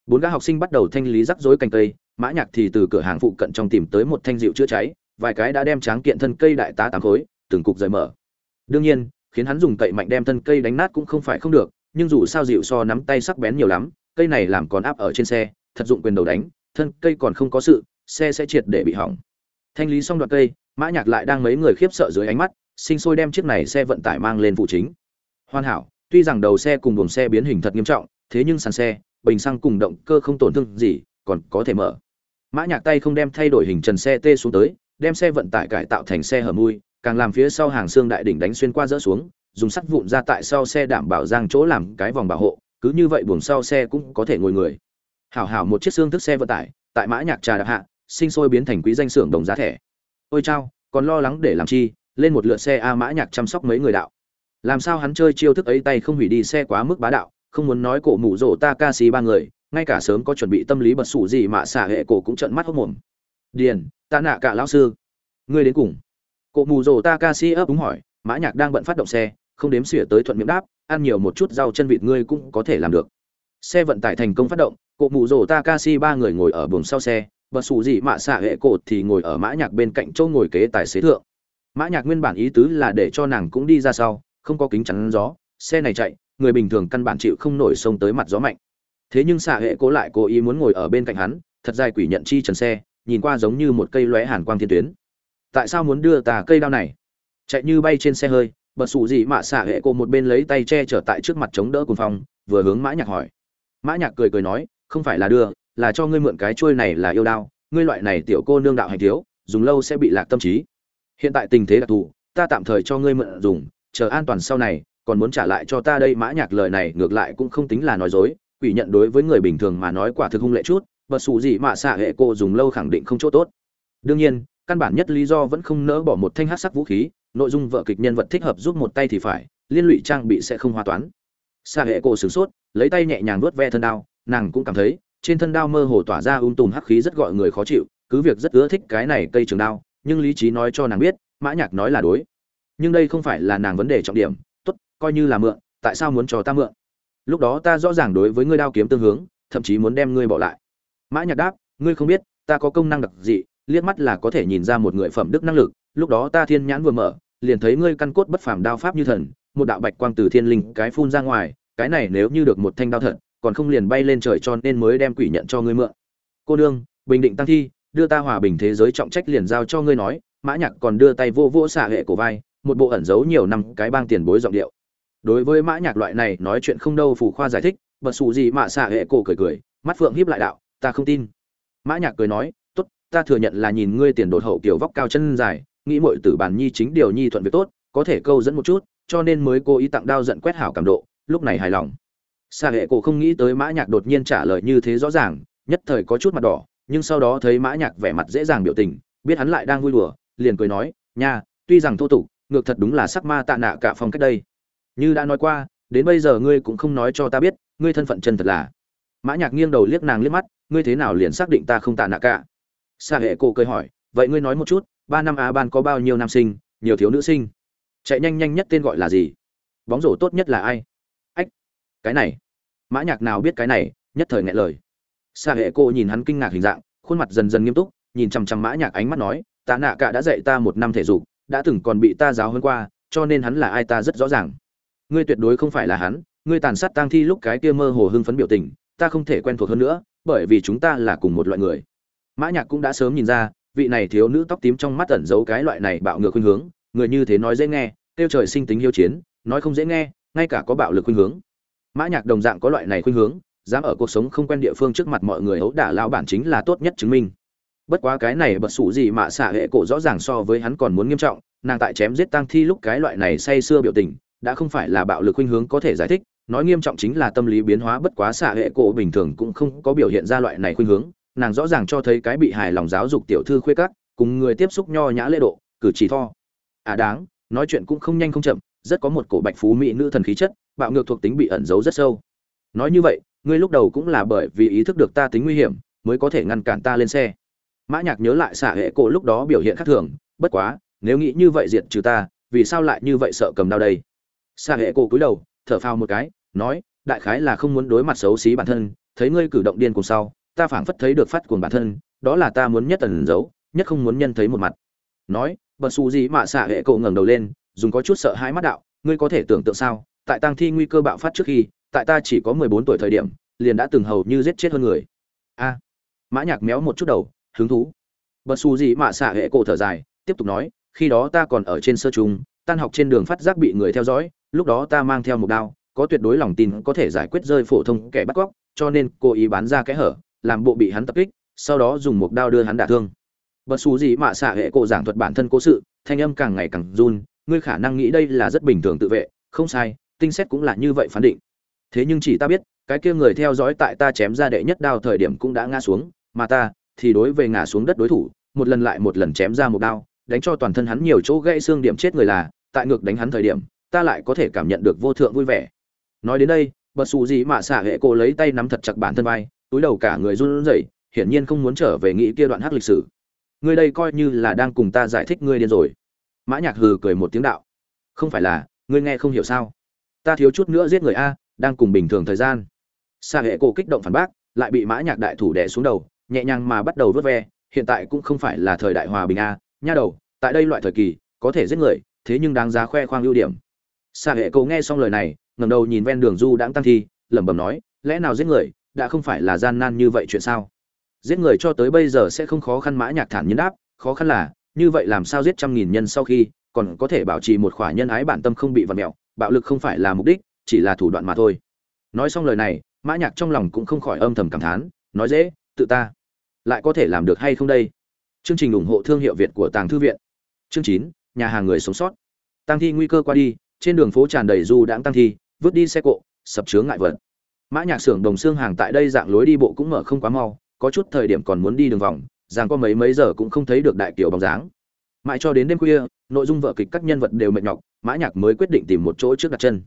S1: Bốn gã học sinh bắt đầu thanh lý rắc rối cành cây, mã nhạc thì từ cửa hàng phụ cận trong tìm tới một thanh rượu chữa cháy, vài cái đã đem tráng kiện thân cây đại tá tám khối, từng cục rời mở. Đương nhiên, khiến hắn dùng cậy mạnh đem thân cây đánh nát cũng không phải không được, nhưng dù sao dịu so nắm tay sắc bén nhiều lắm, cây này làm còn áp ở trên xe, thật dụng quyền đầu đánh, thân cây còn không có sự, xe sẽ triệt để bị hỏng. Thanh lý xong đoạn cây mã nhạc lại đang mấy người khiếp sợ dưới ánh mắt, sinh sôi đem chiếc này xe vận tải mang lên phụ chính. Hoàn hảo, tuy rằng đầu xe cùng buồng xe biến hình thật nghiêm trọng, thế nhưng sàn xe, bình xăng cùng động cơ không tổn thương gì, còn có thể mở. Mã nhạc tay không đem thay đổi hình trần xe tê xuống tới, đem xe vận tải cải tạo thành xe hở mui, càng làm phía sau hàng xương đại đỉnh đánh xuyên qua dỡ xuống, dùng sắt vụn ra tại sau xe đảm bảo giang chỗ làm cái vòng bảo hộ, cứ như vậy buồng sau xe cũng có thể ngồi người. Hảo hảo một chiếc xương thức xe vận tải, tại mã nhạc trà đạp hạ, sinh sôi biến thành quý danh xưởng đồng giá thẻ ôi chao, còn lo lắng để làm chi, lên một lượt xe a mã nhạc chăm sóc mấy người đạo. Làm sao hắn chơi chiêu thức ấy tay không hủy đi xe quá mức bá đạo, không muốn nói cổ mụ rổ ta ca xì ba người, ngay cả sớm có chuẩn bị tâm lý bật sủ gì mà xả hệ cổ cũng trợn mắt hốc mồm. Điền, ta nạ cả lão sư. Ngươi đến cùng. Cổ mù rổ ta ca xì ấp đúng hỏi, mã nhạc đang bận phát động xe, không đếm xỉa tới thuận miệng đáp, ăn nhiều một chút rau chân vịt ngươi cũng có thể làm được. Xe vận tải thành công phát động, cổ mù rổ ta ca xì ba người ngồi ở buồng sau xe bờ sủ gì mà xả hệ cột thì ngồi ở mã nhạc bên cạnh chỗ ngồi kế tài xế thượng. Mã nhạc nguyên bản ý tứ là để cho nàng cũng đi ra sau, không có kính chắn gió, xe này chạy, người bình thường căn bản chịu không nổi sông tới mặt gió mạnh. Thế nhưng xạ hệ cố lại cố ý muốn ngồi ở bên cạnh hắn, thật dài quỷ nhận chi trần xe, nhìn qua giống như một cây lóe hàn quang thiên tuyến. Tại sao muốn đưa tà cây đao này? Chạy như bay trên xe hơi bật sụ gì mà xạ hệ cô một bên lấy tay che trở tại trước mặt chống đỡ cùng phòng vừa hướng mã nhạc hỏi. Mã nhạc cười cười nói, không phải là đưa là cho ngươi mượn cái chuôi này là yêu đao, ngươi loại này tiểu cô nương đạo hành thiếu, dùng lâu sẽ bị lạc tâm trí. Hiện tại tình thế đặc thù, ta tạm thời cho ngươi mượn dùng, chờ an toàn sau này, còn muốn trả lại cho ta đây mã nhạc lời này ngược lại cũng không tính là nói dối, quỷ nhận đối với người bình thường mà nói quả thực hung lệ chút bất sủ gì mà xạ hệ cô dùng lâu khẳng định không chỗ tốt. Đương nhiên, căn bản nhất lý do vẫn không nỡ bỏ một thanh hắc sắc vũ khí, nội dung vợ kịch nhân vật thích hợp giúp một tay thì phải, liên lụy trang bị sẽ không hoa toán. Xạ hệ cô sửng sốt, lấy tay nhẹ nhàng vuốt ve thân đao, nàng cũng cảm thấy trên thân đao mơ hồ tỏa ra um tùm hắc khí rất gọi người khó chịu, cứ việc rất ưa thích cái này cây trường đao, nhưng lý trí nói cho nàng biết, mã nhạc nói là đối. Nhưng đây không phải là nàng vấn đề trọng điểm, tốt, coi như là mượn, tại sao muốn cho ta mượn? Lúc đó ta rõ ràng đối với ngươi đao kiếm tương hướng, thậm chí muốn đem ngươi bỏ lại. Mã nhạc đáp, ngươi không biết, ta có công năng đặc dị, liếc mắt là có thể nhìn ra một người phẩm đức năng lực, lúc đó ta thiên nhãn vừa mở, liền thấy ngươi căn cốt bất phàm đao pháp như thần, một đạo bạch quang từ thiên linh cái phun ra ngoài, cái này nếu như được một thanh đao thật còn không liền bay lên trời cho nên mới đem quỷ nhận cho ngươi mượn. Cô đương bình định tăng thi, đưa ta hòa bình thế giới trọng trách liền giao cho ngươi nói, mã nhạc còn đưa tay vô vô xả hệ cổ vai, một bộ ẩn giấu nhiều năm cái bang tiền bối giọng điệu. Đối với mã nhạc loại này nói chuyện không đâu phủ khoa giải thích, bật xù gì mà xạ hệ cổ cười cười, mắt phượng híp lại đạo, ta không tin. Mã nhạc cười nói, tốt, ta thừa nhận là nhìn ngươi tiền đột hậu kiểu vóc cao chân dài, nghĩ muội tử bản nhi chính điều nhi thuận việc tốt, có thể câu dẫn một chút, cho nên mới cố ý tặng đao giận quét hảo cảm độ, lúc này hài lòng xa hệ cổ không nghĩ tới mã nhạc đột nhiên trả lời như thế rõ ràng, nhất thời có chút mặt đỏ, nhưng sau đó thấy mã nhạc vẻ mặt dễ dàng biểu tình, biết hắn lại đang vui đùa, liền cười nói, nha, tuy rằng thô tục, ngược thật đúng là sắc ma tạ nạ cả phong cách đây. Như đã nói qua, đến bây giờ ngươi cũng không nói cho ta biết, ngươi thân phận chân thật là. Mã nhạc nghiêng đầu liếc nàng liếc mắt, ngươi thế nào liền xác định ta không tạ nạ cả? Sa hệ Cổ cười hỏi, vậy ngươi nói một chút, ba năm Á ban có bao nhiêu nam sinh, nhiều thiếu nữ sinh? Chạy nhanh nhanh nhất tên gọi là gì? Bóng rổ tốt nhất là ai? Ách, cái này mã nhạc nào biết cái này, nhất thời nghẹn lời. Sa hệ cô nhìn hắn kinh ngạc hình dạng, khuôn mặt dần dần nghiêm túc, nhìn chăm chăm mã nhạc ánh mắt nói, tạ nạ cả đã dạy ta một năm thể dục, đã từng còn bị ta giáo hơn qua, cho nên hắn là ai ta rất rõ ràng. Ngươi tuyệt đối không phải là hắn, ngươi tàn sát tang thi lúc cái kia mơ hồ hưng phấn biểu tình, ta không thể quen thuộc hơn nữa, bởi vì chúng ta là cùng một loại người. Mã nhạc cũng đã sớm nhìn ra, vị này thiếu nữ tóc tím trong mắt ẩn giấu cái loại này bạo ngược khuynh hướng, người như thế nói dễ nghe, tiêu trời sinh tính hiếu chiến, nói không dễ nghe, ngay cả có bạo lực khuynh hướng mã nhạc đồng dạng có loại này khuynh hướng, dám ở cuộc sống không quen địa phương trước mặt mọi người ấu đả lao bản chính là tốt nhất chứng minh. Bất quá cái này bật sủ gì mà xả hệ cổ rõ ràng so với hắn còn muốn nghiêm trọng, nàng tại chém giết tang thi lúc cái loại này say xưa biểu tình, đã không phải là bạo lực khuynh hướng có thể giải thích, nói nghiêm trọng chính là tâm lý biến hóa bất quá xả hệ cổ bình thường cũng không có biểu hiện ra loại này khuynh hướng, nàng rõ ràng cho thấy cái bị hài lòng giáo dục tiểu thư khuê các, cùng người tiếp xúc nho nhã lễ độ, cử chỉ tho. À đáng, nói chuyện cũng không nhanh không chậm rất có một cổ bạch phú mỹ nữ thần khí chất, bạo ngược thuộc tính bị ẩn giấu rất sâu. Nói như vậy, ngươi lúc đầu cũng là bởi vì ý thức được ta tính nguy hiểm, mới có thể ngăn cản ta lên xe. Mã nhạc nhớ lại xạ hệ cổ lúc đó biểu hiện khác thường, bất quá, nếu nghĩ như vậy diệt trừ ta, vì sao lại như vậy sợ cầm đao đây? Xạ hệ cổ cúi đầu, thở phào một cái, nói, đại khái là không muốn đối mặt xấu xí bản thân, thấy ngươi cử động điên cùng sau, ta phảng phất thấy được phát cuồng bản thân, đó là ta muốn nhất tần giấu, nhất không muốn nhân thấy một mặt. Nói, bật xù gì mà xạ hệ cổ ngẩng đầu lên dùng có chút sợ hãi mắt đạo, ngươi có thể tưởng tượng sao? Tại tang thi nguy cơ bạo phát trước khi, tại ta chỉ có mười bốn tuổi thời điểm, liền đã từng hầu như giết chết hơn người. A. Mã nhạc méo một chút đầu, hứng thú. Bật xù gì mà xả hệ cổ thở dài, tiếp tục nói, khi đó ta còn ở trên sơ trung, tan học trên đường phát giác bị người theo dõi, lúc đó ta mang theo một đao, có tuyệt đối lòng tin có thể giải quyết rơi phổ thông kẻ bắt cóc, cho nên cố ý bán ra kẽ hở, làm bộ bị hắn tập kích, sau đó dùng một đao đưa hắn đả thương. Bất xù gì mà xả hệ cổ giảng thuật bản thân cố sự, thanh âm càng ngày càng run ngươi khả năng nghĩ đây là rất bình thường tự vệ, không sai, tinh xét cũng là như vậy phán định. Thế nhưng chỉ ta biết, cái kia người theo dõi tại ta chém ra đệ nhất đao thời điểm cũng đã ngã xuống, mà ta thì đối về ngã xuống đất đối thủ, một lần lại một lần chém ra một đao, đánh cho toàn thân hắn nhiều chỗ gãy xương điểm chết người là, tại ngược đánh hắn thời điểm, ta lại có thể cảm nhận được vô thượng vui vẻ. Nói đến đây, bật xù gì mà xả hệ cô lấy tay nắm thật chặt bản thân vai, túi đầu cả người run rẩy, hiển nhiên không muốn trở về nghĩ kia đoạn hát lịch sử. Ngươi đây coi như là đang cùng ta giải thích ngươi điên rồi mã nhạc hừ cười một tiếng đạo. Không phải là, ngươi nghe không hiểu sao? Ta thiếu chút nữa giết người a, đang cùng bình thường thời gian. Xa hệ cô kích động phản bác, lại bị mã nhạc đại thủ đè xuống đầu, nhẹ nhàng mà bắt đầu vớt ve, hiện tại cũng không phải là thời đại hòa bình a. Nha đầu, tại đây loại thời kỳ, có thể giết người, thế nhưng đáng giá khoe khoang ưu điểm. Xa hệ cô nghe xong lời này, ngẩng đầu nhìn ven đường du đãng tăng thi, lẩm bẩm nói, lẽ nào giết người, đã không phải là gian nan như vậy chuyện sao? Giết người cho tới bây giờ sẽ không khó khăn mã nhạc thản nhiên đáp, khó khăn là như vậy làm sao giết trăm nghìn nhân sau khi, còn có thể bảo trì một khỏa nhân ái bản tâm không bị vặn mẹo, bạo lực không phải là mục đích, chỉ là thủ đoạn mà thôi. Nói xong lời này, mã nhạc trong lòng cũng không khỏi âm thầm cảm thán, nói dễ, tự ta lại có thể làm được hay không đây? Chương trình ủng hộ thương hiệu việt của tàng thư viện. Chương chín, nhà hàng người sống sót. Tăng thi nguy cơ qua đi, trên đường phố tràn đầy du đãng tăng thi, vứt đi xe cộ, sập chướng ngại vật. Mã nhạc xưởng đồng xương hàng tại đây dạng lối đi bộ cũng mở không quá mau, có chút thời điểm còn muốn đi đường vòng rằng có mấy mấy giờ cũng không thấy được đại kiều bóng dáng. Mãi cho đến đêm khuya, nội dung vở kịch các nhân vật đều mệt nhọc, mã nhạc mới quyết định tìm một chỗ trước đặt chân.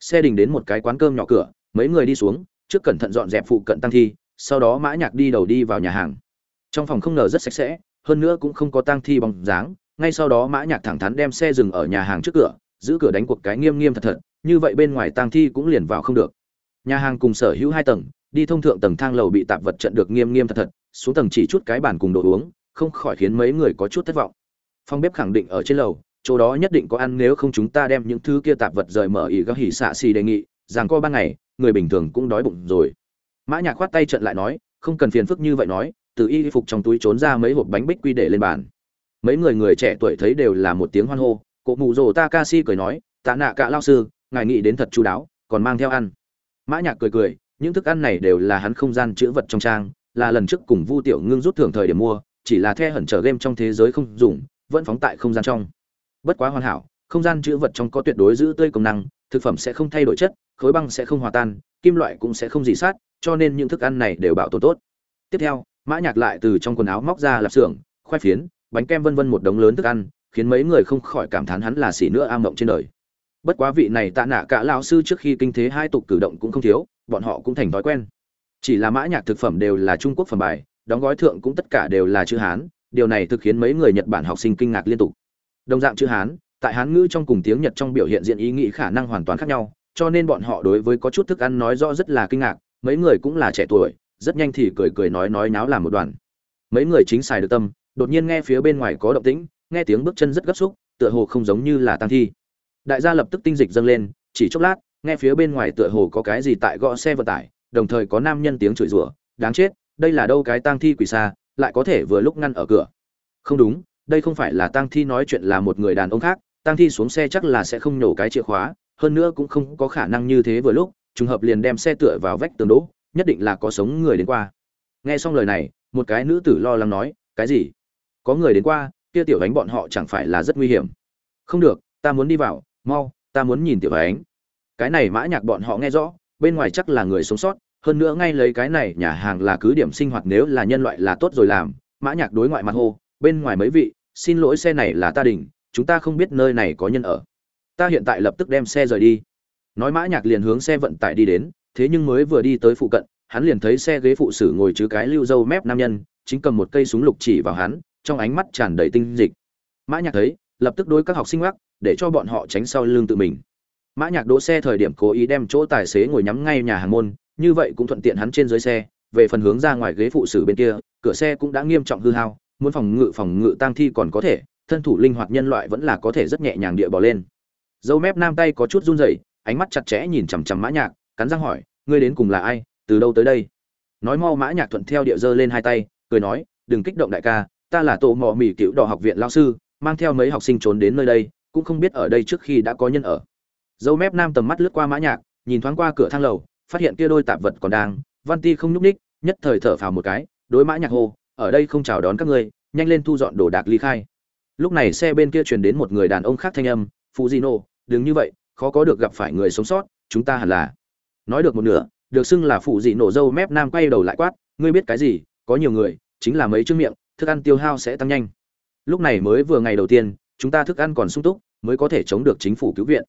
S1: Xe đình đến một cái quán cơm nhỏ cửa, mấy người đi xuống, trước cẩn thận dọn dẹp phụ cận tăng thi, sau đó mã nhạc đi đầu đi vào nhà hàng. Trong phòng không ngờ rất sạch sẽ, hơn nữa cũng không có tăng thi bóng dáng, ngay sau đó mã nhạc thẳng thắn đem xe dừng ở nhà hàng trước cửa, giữ cửa đánh cuộc cái nghiêm nghiêm thật thật, như vậy bên ngoài tăng thi cũng liền vào không được. Nhà hàng cùng sở hữu hai tầng, đi thông thượng tầng thang lầu bị tạp vật trận được nghiêm nghiêm thật thật xuống tầng chỉ chút cái bàn cùng đồ uống, không khỏi khiến mấy người có chút thất vọng. Phòng bếp khẳng định ở trên lầu, chỗ đó nhất định có ăn nếu không chúng ta đem những thứ kia tạp vật rời mở ỉ gác hỉ xạ xì đề nghị, rằng qua ban ngày, người bình thường cũng đói bụng rồi. Mã nhạc khoát tay trận lại nói, không cần phiền phức như vậy nói, từ y phục trong túi trốn ra mấy hộp bánh bích quy để lên bàn. Mấy người người trẻ tuổi thấy đều là một tiếng hoan hô, cụ mù rồ takashi cười nói, tạ nạ cả lao sư, ngài nghĩ đến thật chu đáo, còn mang theo ăn. Mã nhạc cười cười, những thức ăn này đều là hắn không gian chứa vật trong trang là lần trước cùng vu tiểu ngưng rút thưởng thời điểm mua, chỉ là the hẩn trở game trong thế giới không dùng, vẫn phóng tại không gian trong. Bất quá hoàn hảo, không gian chứa vật trong có tuyệt đối giữ tươi công năng, thực phẩm sẽ không thay đổi chất, khối băng sẽ không hòa tan, kim loại cũng sẽ không dị sát, cho nên những thức ăn này đều bảo tồn tốt. Tiếp theo, mã nhạc lại từ trong quần áo móc ra lạp xưởng, khoai phiến, bánh kem vân vân một đống lớn thức ăn, khiến mấy người không khỏi cảm thán hắn là xỉ nữa am mộng trên đời. Bất quá vị này tạ nạ cả lão sư trước khi kinh thế hai tục cử động cũng không thiếu, bọn họ cũng thành thói quen chỉ là mã nhạc thực phẩm đều là trung quốc phẩm bài, đóng gói thượng cũng tất cả đều là chữ hán, điều này thực khiến mấy người nhật bản học sinh kinh ngạc liên tục. Đồng dạng chữ hán, tại hán ngữ trong cùng tiếng nhật trong biểu hiện diện ý nghĩ khả năng hoàn toàn khác nhau, cho nên bọn họ đối với có chút thức ăn nói rõ rất là kinh ngạc, mấy người cũng là trẻ tuổi, rất nhanh thì cười cười nói nói náo làm một đoàn. Mấy người chính xài được tâm, đột nhiên nghe phía bên ngoài có động tĩnh, nghe tiếng bước chân rất gấp xúc, tựa hồ không giống như là tăng thi. Đại gia lập tức tinh dịch dâng lên, chỉ chốc lát, nghe phía bên ngoài tựa hồ có cái gì tại gõ xe vận tải đồng thời có nam nhân tiếng chửi rủa, đáng chết, đây là đâu cái tang thi quỷ xa, lại có thể vừa lúc ngăn ở cửa. Không đúng, đây không phải là tang thi nói chuyện là một người đàn ông khác, tang thi xuống xe chắc là sẽ không nổ cái chìa khóa, hơn nữa cũng không có khả năng như thế vừa lúc, trùng hợp liền đem xe tựa vào vách tường đỗ, nhất định là có sống người đến qua. Nghe xong lời này, một cái nữ tử lo lắng nói, cái gì? Có người đến qua, kia tiểu ánh bọn họ chẳng phải là rất nguy hiểm. Không được, ta muốn đi vào, mau, ta muốn nhìn tiểu ánh cái này mã nhạc bọn họ nghe rõ bên ngoài chắc là người sống sót, hơn nữa ngay lấy cái này nhà hàng là cứ điểm sinh hoạt nếu là nhân loại là tốt rồi làm, mã nhạc đối ngoại mặt hô, bên ngoài mấy vị, xin lỗi xe này là ta đình chúng ta không biết nơi này có nhân ở. Ta hiện tại lập tức đem xe rời đi. Nói mã nhạc liền hướng xe vận tải đi đến, thế nhưng mới vừa đi tới phụ cận, hắn liền thấy xe ghế phụ sử ngồi chứ cái lưu dâu mép nam nhân, chính cầm một cây súng lục chỉ vào hắn, trong ánh mắt tràn đầy tinh dịch. Mã nhạc thấy, lập tức đối các học sinh gác để cho bọn họ tránh sau lưng tự mình mã nhạc đỗ xe thời điểm cố ý đem chỗ tài xế ngồi nhắm ngay nhà hàng môn, như vậy cũng thuận tiện hắn trên dưới xe, về phần hướng ra ngoài ghế phụ sử bên kia, cửa xe cũng đã nghiêm trọng hư hao, muốn phòng ngự phòng ngự tang thi còn có thể, thân thủ linh hoạt nhân loại vẫn là có thể rất nhẹ nhàng địa bỏ lên. Dâu mép nam tay có chút run rẩy, ánh mắt chặt chẽ nhìn chằm chằm mã nhạc, cắn răng hỏi, ngươi đến cùng là ai, từ đâu tới đây? Nói mau mã nhạc thuận theo địa giơ lên hai tay, cười nói, đừng kích động đại ca, ta là tổ mò mỉ cựu đỏ học viện lao sư, mang theo mấy học sinh trốn đến nơi đây, cũng không biết ở đây trước khi đã có nhân ở dâu mép nam tầm mắt lướt qua mã nhạc, nhìn thoáng qua cửa thang lầu, phát hiện kia đôi tạp vật còn đang, văn ti không nhúc ních nhất thời thở phào một cái, đối mã nhạc hô, ở đây không chào đón các ngươi, nhanh lên thu dọn đồ đạc ly khai. Lúc này xe bên kia truyền đến một người đàn ông khác thanh âm phụ di nổ đừng như vậy, khó có được gặp phải người sống sót, chúng ta hẳn là. Nói được một nửa, được xưng là phụ dị nổ dâu mép nam quay đầu lại quát, ngươi biết cái gì? Có nhiều người, chính là mấy chữ miệng, thức ăn tiêu hao sẽ tăng nhanh. Lúc này mới vừa ngày đầu tiên, chúng ta thức ăn còn sung túc, mới có thể chống được chính phủ cứu viện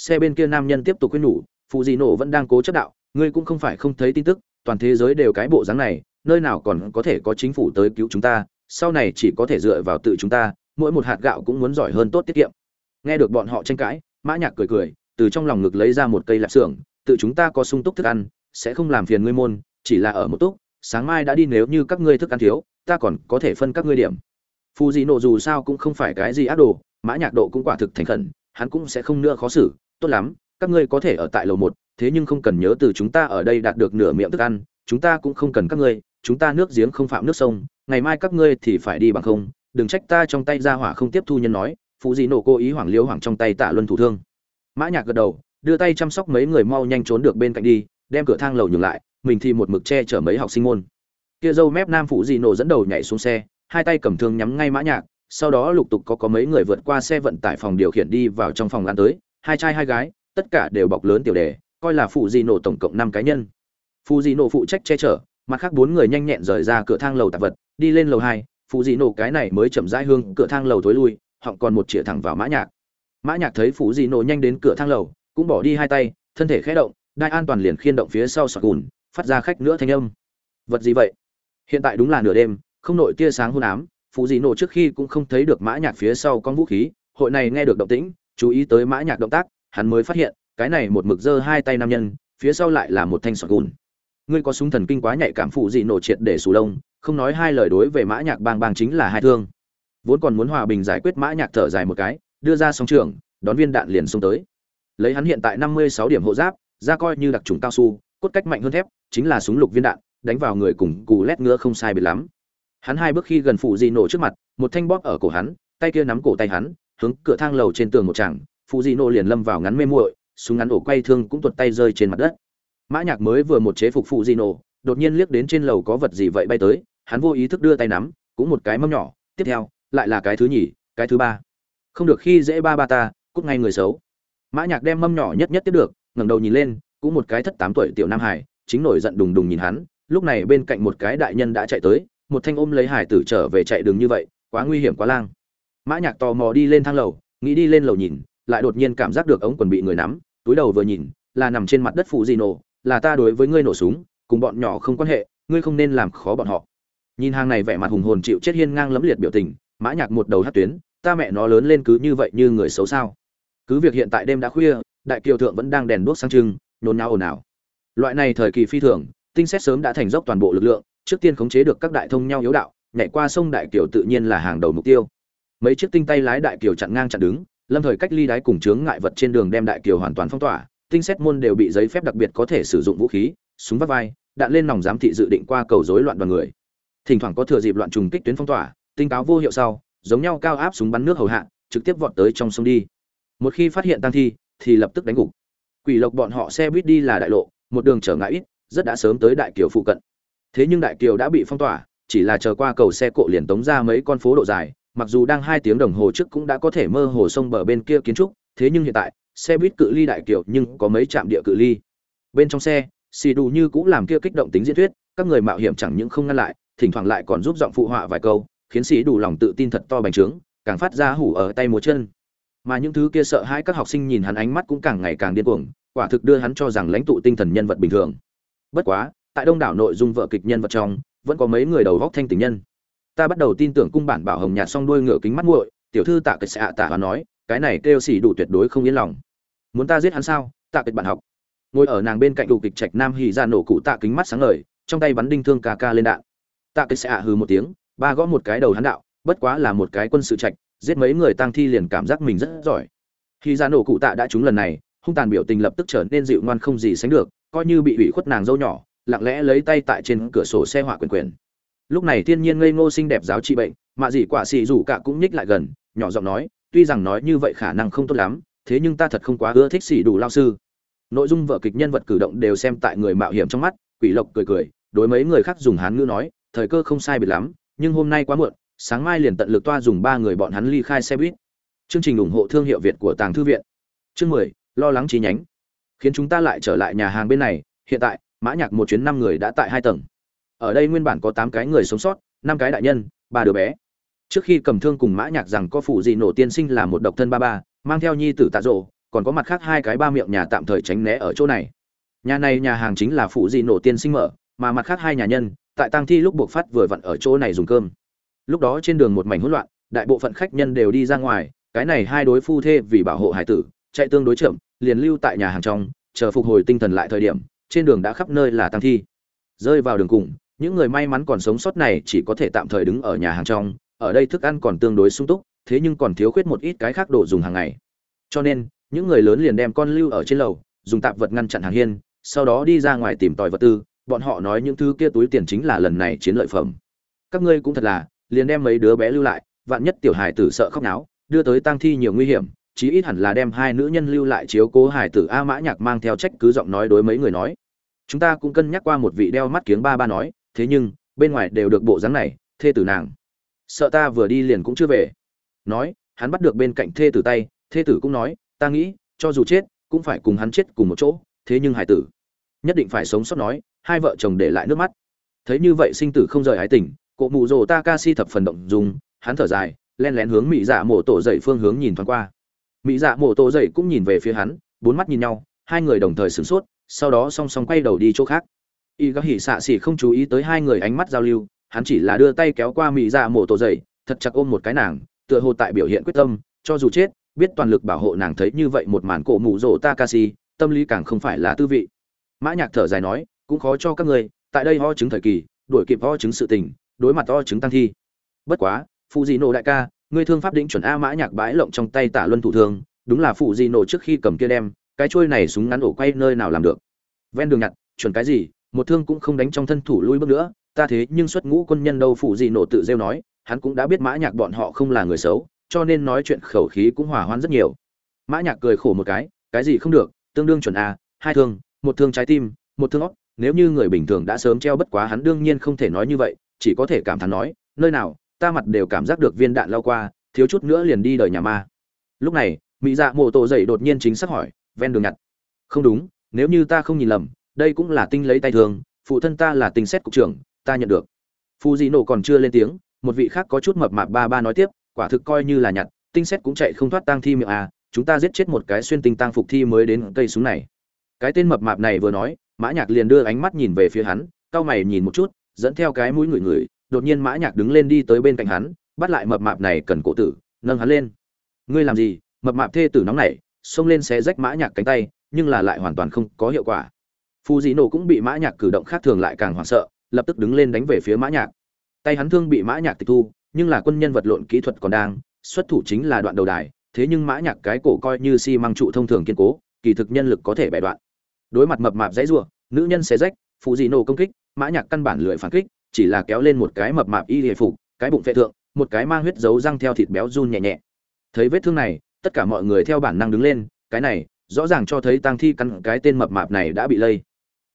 S1: xe bên kia nam nhân tiếp tục khuyên nhủ phụ dị nổ vẫn đang cố chấp đạo, ngươi cũng không phải không thấy tin tức, toàn thế giới đều cái bộ dáng này, nơi nào còn có thể có chính phủ tới cứu chúng ta, sau này chỉ có thể dựa vào tự chúng ta, mỗi một hạt gạo cũng muốn giỏi hơn tốt tiết kiệm. Nghe được bọn họ tranh cãi, mã nhạc cười cười, từ trong lòng ngực lấy ra một cây lạp xưởng, tự chúng ta có sung túc thức ăn, sẽ không làm phiền ngươi môn, chỉ là ở một túc, sáng mai đã đi nếu như các ngươi thức ăn thiếu, ta còn có thể phân các ngươi điểm. Phù dị nộ dù sao cũng không phải cái gì ác đồ, mã nhạc độ cũng quả thực thành khẩn, hắn cũng sẽ không nữa khó xử tốt lắm, các ngươi có thể ở tại lầu một, thế nhưng không cần nhớ từ chúng ta ở đây đạt được nửa miệng thức ăn, chúng ta cũng không cần các ngươi, chúng ta nước giếng không phạm nước sông, ngày mai các ngươi thì phải đi bằng không, đừng trách ta trong tay ra hỏa không tiếp thu nhân nói phụ dị nổ cố ý hoảng liêu hoảng trong tay tạ luân thủ thương. Mã nhạc gật đầu, đưa tay chăm sóc mấy người mau nhanh trốn được bên cạnh đi, đem cửa thang lầu nhường lại, mình thì một mực che chở mấy học sinh môn. Kia dâu mép nam phụ dị nổ dẫn đầu nhảy xuống xe, hai tay cầm thương nhắm ngay mã nhạc, sau đó lục tục có có mấy người vượt qua xe vận tải phòng điều khiển đi vào trong phòng ăn tới hai trai hai gái, tất cả đều bọc lớn tiểu đề, coi là phụ di nổ tổng cộng năm cá nhân. Phụ di nổ phụ trách che chở, mặt khác bốn người nhanh nhẹn rời ra cửa thang lầu tạp vật, đi lên lầu hai, phụ di nổ cái này mới chậm rãi hương cửa thang lầu thối lui họ còn một chĩa thẳng vào mã nhạc. Mã nhạc thấy phụ di nổ nhanh đến cửa thang lầu, cũng bỏ đi hai tay, thân thể khẽ động, đai an toàn liền khiên động phía sau sọt gùn, phát ra khách nữa thanh âm. Vật gì vậy? Hiện tại đúng là nửa đêm, không nội tia sáng hôn ám, phụ dị nổ trước khi cũng không thấy được mã nhạc phía sau con vũ khí, hội này nghe được động tĩnh chú ý tới mã nhạc động tác, hắn mới phát hiện, cái này một mực giơ hai tay nam nhân, phía sau lại là một thanh sọt gùn. Ngươi có súng thần kinh quá nhạy cảm phụ gì nổ triệt để sù lông, không nói hai lời đối về mã nhạc bang bang chính là hai thương. Vốn còn muốn hòa bình giải quyết mã nhạc thở dài một cái, đưa ra song trường, đón viên đạn liền xông tới. Lấy hắn hiện tại năm mươi sáu điểm hộ giáp, ra coi như đặc trùng cao su, cốt cách mạnh hơn thép, chính là súng lục viên đạn, đánh vào người cùng cù lét ngứa không sai biệt lắm. Hắn hai bước khi gần phụ gì nổ trước mặt, một thanh bóp ở cổ hắn, tay kia nắm cổ tay hắn hướng cửa thang lầu trên tường một chàng, phụ di nô liền lâm vào ngắn mê muội súng ngắn ổ quay thương cũng tuột tay rơi trên mặt đất. Mã nhạc mới vừa một chế phục phụ di nô đột nhiên liếc đến trên lầu có vật gì vậy bay tới hắn vô ý thức đưa tay nắm cũng một cái mâm nhỏ tiếp theo lại là cái thứ nhì cái thứ ba. Không được khi dễ ba ba ta cút ngay người xấu. Mã nhạc đem mâm nhỏ nhất nhất tiếp được ngẩng đầu nhìn lên cũng một cái thất tám tuổi tiểu nam hải chính nổi giận đùng đùng nhìn hắn lúc này bên cạnh một cái đại nhân đã chạy tới một thanh ôm lấy hải tử trở về chạy đường như vậy quá nguy hiểm quá lang mã nhạc tò mò đi lên thang lầu, nghĩ đi lên lầu nhìn, lại đột nhiên cảm giác được ống quần bị người nắm, túi đầu vừa nhìn, là nằm trên mặt đất phụ gì nổ là ta đối với ngươi nổ súng, cùng bọn nhỏ không quan hệ, ngươi không nên làm khó bọn họ. Nhìn hàng này vẻ mặt hùng hồn chịu chết hiên ngang lấm liệt biểu tình, mã nhạc một đầu hất tuyến, ta mẹ nó lớn lên cứ như vậy như người xấu sao? Cứ việc hiện tại đêm đã khuya, đại kiều thượng vẫn đang đèn đuốc sáng trưng, nhốn nháo ồn ào. Loại này thời kỳ phi thường, tinh xét sớm đã thành dốc toàn bộ lực lượng, trước tiên khống chế được các đại thông nhau yếu đạo, nhảy qua sông đại kiều tự nhiên là hàng đầu mục tiêu mấy chiếc tinh tay lái đại kiều chặn ngang chặn đứng, lâm thời cách ly đáy cùng chướng ngại vật trên đường đem đại kiều hoàn toàn phong tỏa, tinh xét môn đều bị giấy phép đặc biệt có thể sử dụng vũ khí, súng vắt vai, đạn lên nòng giám thị dự định qua cầu rối loạn đoàn người. Thỉnh thoảng có thừa dịp loạn trùng kích tuyến phong tỏa, tinh cáo vô hiệu sau, giống nhau cao áp súng bắn nước hầu hạ, trực tiếp vọt tới trong sông đi. Một khi phát hiện tăng thi, thì lập tức đánh gục. Quỷ lộc bọn họ xe buýt đi là đại lộ, một đường trở ngại ít, rất đã sớm tới đại kiều phụ cận. Thế nhưng đại kiều đã bị phong tỏa, chỉ là chờ qua cầu xe cộ liền tống ra mấy con phố độ dài mặc dù đang hai tiếng đồng hồ trước cũng đã có thể mơ hồ sông bờ bên kia kiến trúc, thế nhưng hiện tại, xe buýt cự ly đại kiều nhưng có mấy trạm địa cự ly. Bên trong xe, xì đủ như cũng làm kia kích động tính diễn thuyết, các người mạo hiểm chẳng những không ngăn lại, thỉnh thoảng lại còn giúp giọng phụ họa vài câu, khiến xì đủ lòng tự tin thật to bành trướng, càng phát ra hủ ở tay múa chân. Mà những thứ kia sợ hãi các học sinh nhìn hắn ánh mắt cũng càng ngày càng điên cuồng, quả thực đưa hắn cho rằng lãnh tụ tinh thần nhân vật bình thường. Bất quá, tại đông đảo nội dung vợ kịch nhân vật trong, vẫn có mấy người đầu góc thanh tình nhân ta bắt đầu tin tưởng cung bản bảo hồng nhạt xong đuôi ngựa kính mắt nguội, tiểu thư tạ kịch xạ tạ và nói, cái này kêu xỉ đủ tuyệt đối không yên lòng. Muốn ta giết hắn sao? Tạ kịch bạn học. Ngồi ở nàng bên cạnh đủ kịch trạch nam hì ra nổ cụ tạ kính mắt sáng ngời, trong tay bắn đinh thương ca ca lên đạn. Tạ kịch xạ hừ một tiếng, ba gõ một cái đầu hắn đạo, bất quá là một cái quân sự trạch, giết mấy người tang thi liền cảm giác mình rất giỏi. Khi ra nổ cụ tạ đã trúng lần này, hung tàn biểu tình lập tức trở nên dịu ngoan không gì sánh được, coi như bị ủy khuất nàng dâu nhỏ, lặng lẽ lấy tay tại trên cửa sổ xe hỏa quyền quyền lúc này thiên nhiên ngây ngô xinh đẹp giáo trị bệnh, mạ dị quả xì rủ cả cũng nhích lại gần, nhỏ giọng nói, tuy rằng nói như vậy khả năng không tốt lắm, thế nhưng ta thật không quá ưa thích xì đủ lao sư. Nội dung vở kịch nhân vật cử động đều xem tại người mạo hiểm trong mắt, quỷ lộc cười cười, đối mấy người khác dùng hán ngữ nói, thời cơ không sai biệt lắm, nhưng hôm nay quá muộn, sáng mai liền tận lực toa dùng ba người bọn hắn ly khai xe buýt. Chương trình ủng hộ thương hiệu việt của tàng thư viện. Chương mười, lo lắng trí nhánh. Khiến chúng ta lại trở lại nhà hàng bên này, hiện tại, mã nhạc một chuyến năm người đã tại hai tầng ở đây nguyên bản có tám cái người sống sót, năm cái đại nhân, ba đứa bé. Trước khi cầm thương cùng mã nhạc rằng có phụ gì nổ tiên sinh là một độc thân ba ba, mang theo nhi tử tạ rộ, còn có mặt khác hai cái ba miệng nhà tạm thời tránh né ở chỗ này. Nhà này nhà hàng chính là phụ gì nổ tiên sinh mở, mà mặt khác hai nhà nhân, tại tang thi lúc buộc phát vừa vặn ở chỗ này dùng cơm. Lúc đó trên đường một mảnh hỗn loạn, đại bộ phận khách nhân đều đi ra ngoài, cái này hai đối phu thê vì bảo hộ hải tử, chạy tương đối chậm, liền lưu tại nhà hàng trong, chờ phục hồi tinh thần lại thời điểm, trên đường đã khắp nơi là tang thi. Rơi vào đường cùng những người may mắn còn sống sót này chỉ có thể tạm thời đứng ở nhà hàng trong, ở đây thức ăn còn tương đối sung túc, thế nhưng còn thiếu khuyết một ít cái khác đồ dùng hàng ngày. Cho nên, những người lớn liền đem con lưu ở trên lầu, dùng tạp vật ngăn chặn hàng hiên, sau đó đi ra ngoài tìm tòi vật tư, bọn họ nói những thứ kia túi tiền chính là lần này chiến lợi phẩm. Các ngươi cũng thật là, liền đem mấy đứa bé lưu lại, vạn nhất tiểu hải tử sợ khóc náo, đưa tới tang thi nhiều nguy hiểm, chí ít hẳn là đem hai nữ nhân lưu lại chiếu cố hải tử a mã nhạc mang theo trách cứ giọng nói đối mấy người nói. Chúng ta cũng cân nhắc qua một vị đeo mắt kiếng ba ba nói thế nhưng, bên ngoài đều được bộ dáng này, thê tử nàng. Sợ ta vừa đi liền cũng chưa về. Nói, hắn bắt được bên cạnh thê tử tay, thê tử cũng nói, ta nghĩ, cho dù chết, cũng phải cùng hắn chết cùng một chỗ, thế nhưng hải tử. Nhất định phải sống sót nói, hai vợ chồng để lại nước mắt. Thấy như vậy sinh tử không rời ái tình cụ mụ rồ takashi thập phần động dùng hắn thở dài, len lén hướng mỹ dạ mổ tổ dậy phương hướng nhìn thoáng qua. Mỹ dạ mổ tổ dậy cũng nhìn về phía hắn, bốn mắt nhìn nhau, hai người đồng thời sửng sốt, sau đó song song quay đầu đi chỗ khác y gác hỉ xạ xỉ không chú ý tới hai người ánh mắt giao lưu hắn chỉ là đưa tay kéo qua mỹ dạ mổ tổ dậy thật chặt ôm một cái nàng tựa hồ tại biểu hiện quyết tâm cho dù chết biết toàn lực bảo hộ nàng thấy như vậy một màn cổ mù rồ takashi tâm lý càng không phải là tư vị. Mã nhạc thở dài nói cũng khó cho các người, tại đây ho chứng thời kỳ đuổi kịp ho chứng sự tình đối mặt ho chứng tăng thi. Bất quá phụ di nổ đại ca ngươi thương pháp định chuẩn a mã nhạc bãi lộng trong tay tả luân thủ thương đúng là phụ di nổ trước khi cầm kia đem cái chuôi này súng ngắn ổ quay nơi nào làm được. Ven đường nhặt chuẩn cái gì một thương cũng không đánh trong thân thủ lui bước nữa, ta thế nhưng xuất ngũ quân nhân đâu, phụ gì nổ tự rêu nói, hắn cũng đã biết mã nhạc bọn họ không là người xấu, cho nên nói chuyện khẩu khí cũng hòa hoãn rất nhiều. Mã nhạc cười khổ một cái cái gì không được, tương đương chuẩn a, hai thương, một thương trái tim, một thương óc, nếu như người bình thường đã sớm treo bất quá hắn đương nhiên không thể nói như vậy, chỉ có thể cảm thán nói, nơi nào, ta mặt đều cảm giác được viên đạn lao qua, thiếu chút nữa liền đi đời nhà ma. Lúc này mỹ dạ mộ tổ dậy đột nhiên chính xác hỏi, ven đường nhặt. Không đúng, nếu như ta không nhìn lầm đây cũng là tinh lấy tay thường, phụ thân ta là tinh xét cục trưởng, ta nhận được. Phù dị nổ còn chưa lên tiếng, một vị khác có chút mập mạp ba ba nói tiếp, quả thực coi như là nhặt, tinh xét cũng chạy không thoát tang thi miệng à chúng ta giết chết một cái xuyên tinh tang phục thi mới đến cây súng này. Cái tên mập mạp này vừa nói, mã nhạc liền đưa ánh mắt nhìn về phía hắn cao mày nhìn một chút, dẫn theo cái mũi người người đột nhiên mã nhạc đứng lên đi tới bên cạnh hắn, bắt lại mập mạp này cần cổ tử, nâng hắn lên. Ngươi làm gì? Mập mạp thê tử nóng nảy, xông lên xé rách mã nhạc cánh tay, nhưng là lại hoàn toàn không có hiệu quả phù dị nổ cũng bị mã nhạc cử động khác thường lại càng hoảng sợ, lập tức đứng lên đánh về phía mã nhạc. Tay hắn thương bị mã nhạc tịch thu, nhưng là quân nhân vật lộn kỹ thuật còn đang, xuất thủ chính là đoạn đầu đài, thế nhưng mã nhạc cái cổ coi như xi si măng trụ thông thường kiên cố, kỳ thực nhân lực có thể bẻ đoạn. Đối mặt mập mạp dãy rủa, nữ nhân xé rách, phù dị nổ công kích, mã nhạc căn bản lười phản kích, chỉ là kéo lên một cái mập mạp y hề phục, cái bụng phệ thượng, một cái mang huyết dấu răng theo thịt béo run nhẹ nhẹ. Thấy vết thương này, tất cả mọi người theo bản năng đứng lên, cái này rõ ràng cho thấy tang thi căn cái tên mập mạp này đã bị lây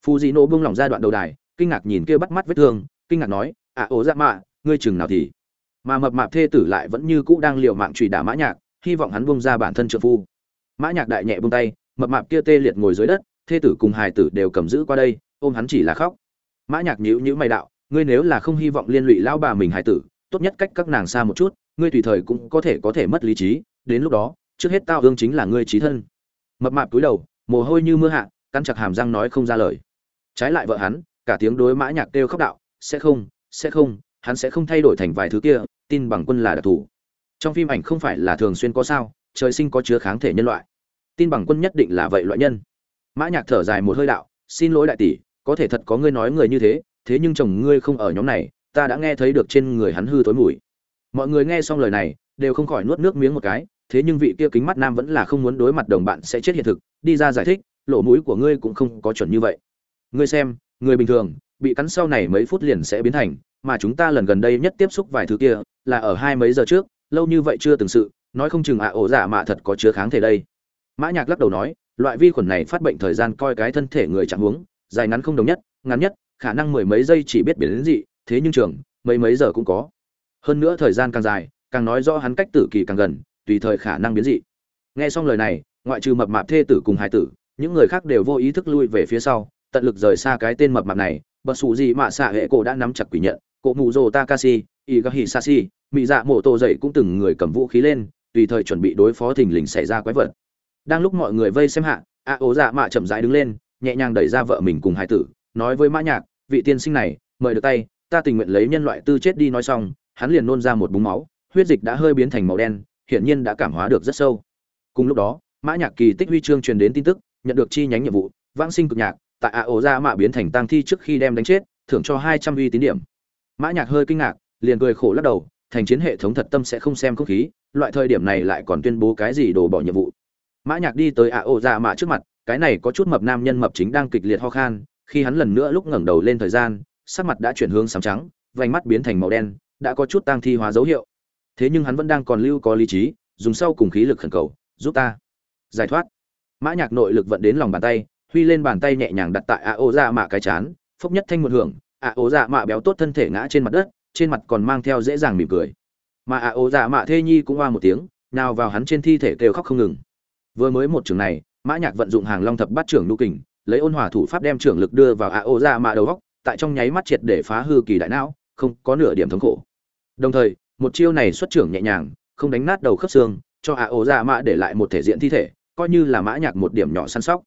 S1: phụ dị nổ buông lỏng ra đoạn đầu đài, kinh ngạc nhìn kia bắt mắt vết thương, kinh ngạc nói ạ ố dạ mạ, ngươi chừng nào thì? Mà mập mạp thê tử lại vẫn như cũ đang liều mạng trùy đả mã nhạc, hy vọng hắn buông ra bản thân trợ phu. Mã nhạc đại nhẹ buông tay, mập mạp kia tê liệt ngồi dưới đất, thê tử cùng hài tử đều cầm giữ qua đây, ôm hắn chỉ là khóc. Mã nhạc nhíu nhíu mày đạo, ngươi nếu là không hy vọng liên lụy lão bà mình hài tử, tốt nhất cách các nàng xa một chút, ngươi tùy thời cũng có thể có thể mất lý trí, đến lúc đó, trước hết tao hương chính là ngươi trí thân. Mập mạp cúi đầu, mồ hôi như mưa hạ, cắn chặt hàm răng nói không ra lời trái lại vợ hắn, cả tiếng đối mã nhạc kêu khóc đạo, sẽ không sẽ không, hắn sẽ không thay đổi thành vài thứ kia, tin bằng quân là đặc thù. Trong phim ảnh không phải là thường xuyên có sao, trời sinh có chứa kháng thể nhân loại. Tin bằng quân nhất định là vậy loại nhân. Mã nhạc thở dài một hơi đạo, xin lỗi đại tỷ, có thể thật có ngươi nói người như thế thế nhưng chồng ngươi không ở nhóm này, ta đã nghe thấy được trên người hắn hư tối mùi. Mọi người nghe xong lời này, đều không khỏi nuốt nước miếng một cái, thế nhưng vị kia kính mắt nam vẫn là không muốn đối mặt đồng bạn sẽ chết hiện thực, đi ra giải thích, lỗ mũi của ngươi cũng không có chuẩn như vậy ngươi xem, người bình thường, bị cắn sau này mấy phút liền sẽ biến thành, mà chúng ta lần gần đây nhất tiếp xúc vài thứ kia, là ở hai mấy giờ trước, lâu như vậy chưa từng sự, nói không chừng ạ, ổ giả mạ thật có chứa kháng thể đây. Mã nhạc lắc đầu nói, loại vi khuẩn này phát bệnh thời gian coi cái thân thể người chẳng huống, dài ngắn không đồng nhất, ngắn nhất, khả năng mười mấy giây chỉ biết biến đến dị, thế nhưng trường, mấy mấy giờ cũng có. Hơn nữa thời gian càng dài, càng nói rõ hắn cách tử kỳ càng gần, tùy thời khả năng biến dị. Nghe xong lời này, ngoại trừ mập mạp thê tử cùng hai tử, những người khác đều vô ý thức lui về phía sau tận lực rời xa cái tên mập mạp này bật xù gì mà xạ hệ cổ đã nắm chặt quỷ nhận, cổ mù rồ takashi, igahi sashi mỹ dạ mộ tổ dậy cũng từng người cầm vũ khí lên, tùy thời chuẩn bị đối phó thình lình xảy ra quái vật. Đang lúc mọi người vây xem hạ, a ố dạ mạ chậm rãi đứng lên, nhẹ nhàng đẩy ra vợ mình cùng hai tử, nói với mã nhạc, vị tiên sinh này, mời được tay, ta tình nguyện lấy nhân loại tư chết đi nói xong, hắn liền nôn ra một búng máu, huyết dịch đã hơi biến thành màu đen, hiển nhiên đã cảm hóa được rất sâu. Cùng lúc đó, mã nhạc kỳ tích huy chương truyền đến tin tức, nhận được chi nhánh nhiệm vụ, vãng sinh cực nhạc tại a ổ ra mạ biến thành tang thi trước khi đem đánh chết, thưởng cho hai trăm uy tín điểm. Mã nhạc hơi kinh ngạc, liền cười khổ lắc đầu, thành chiến hệ thống thật tâm sẽ không xem không khí, loại thời điểm này lại còn tuyên bố cái gì đồ bỏ nhiệm vụ. Mã nhạc đi tới a ổ ra mạ trước mặt, cái này có chút mập nam nhân mập chính đang kịch liệt ho khan, khi hắn lần nữa lúc ngẩng đầu lên thời gian, sắc mặt đã chuyển hướng sám trắng, vành mắt biến thành màu đen, đã có chút tang thi hóa dấu hiệu. Thế nhưng hắn vẫn đang còn lưu có lý trí, dùng sau cùng khí lực khẩn cầu, giúp ta. Giải thoát. Mã nhạc nội lực vận đến lòng bàn tay huy lên bàn tay nhẹ nhàng đặt tại a ô dạ mạ cái chán, phốc nhất thanh một hưởng, a ô dạ mạ béo tốt thân thể ngã trên mặt đất, trên mặt còn mang theo dễ dàng mỉm cười. Mà a ô dạ mạ thê nhi cũng hoa một tiếng, nào vào hắn trên thi thể kêu khóc không ngừng. Vừa mới một trường này, mã nhạc vận dụng hàng long thập bát trưởng lưu kình, lấy ôn hòa thủ pháp đem trưởng lực đưa vào a ô dạ mạ đầu góc, tại trong nháy mắt triệt để phá hư kỳ đại não, không có nửa điểm thống khổ. Đồng thời, một chiêu này xuất trưởng nhẹ nhàng, không đánh nát đầu khớp xương, cho a ô dạ mạ để lại một thể diện thi thể, coi như là mã nhạc một điểm nhỏ săn sóc.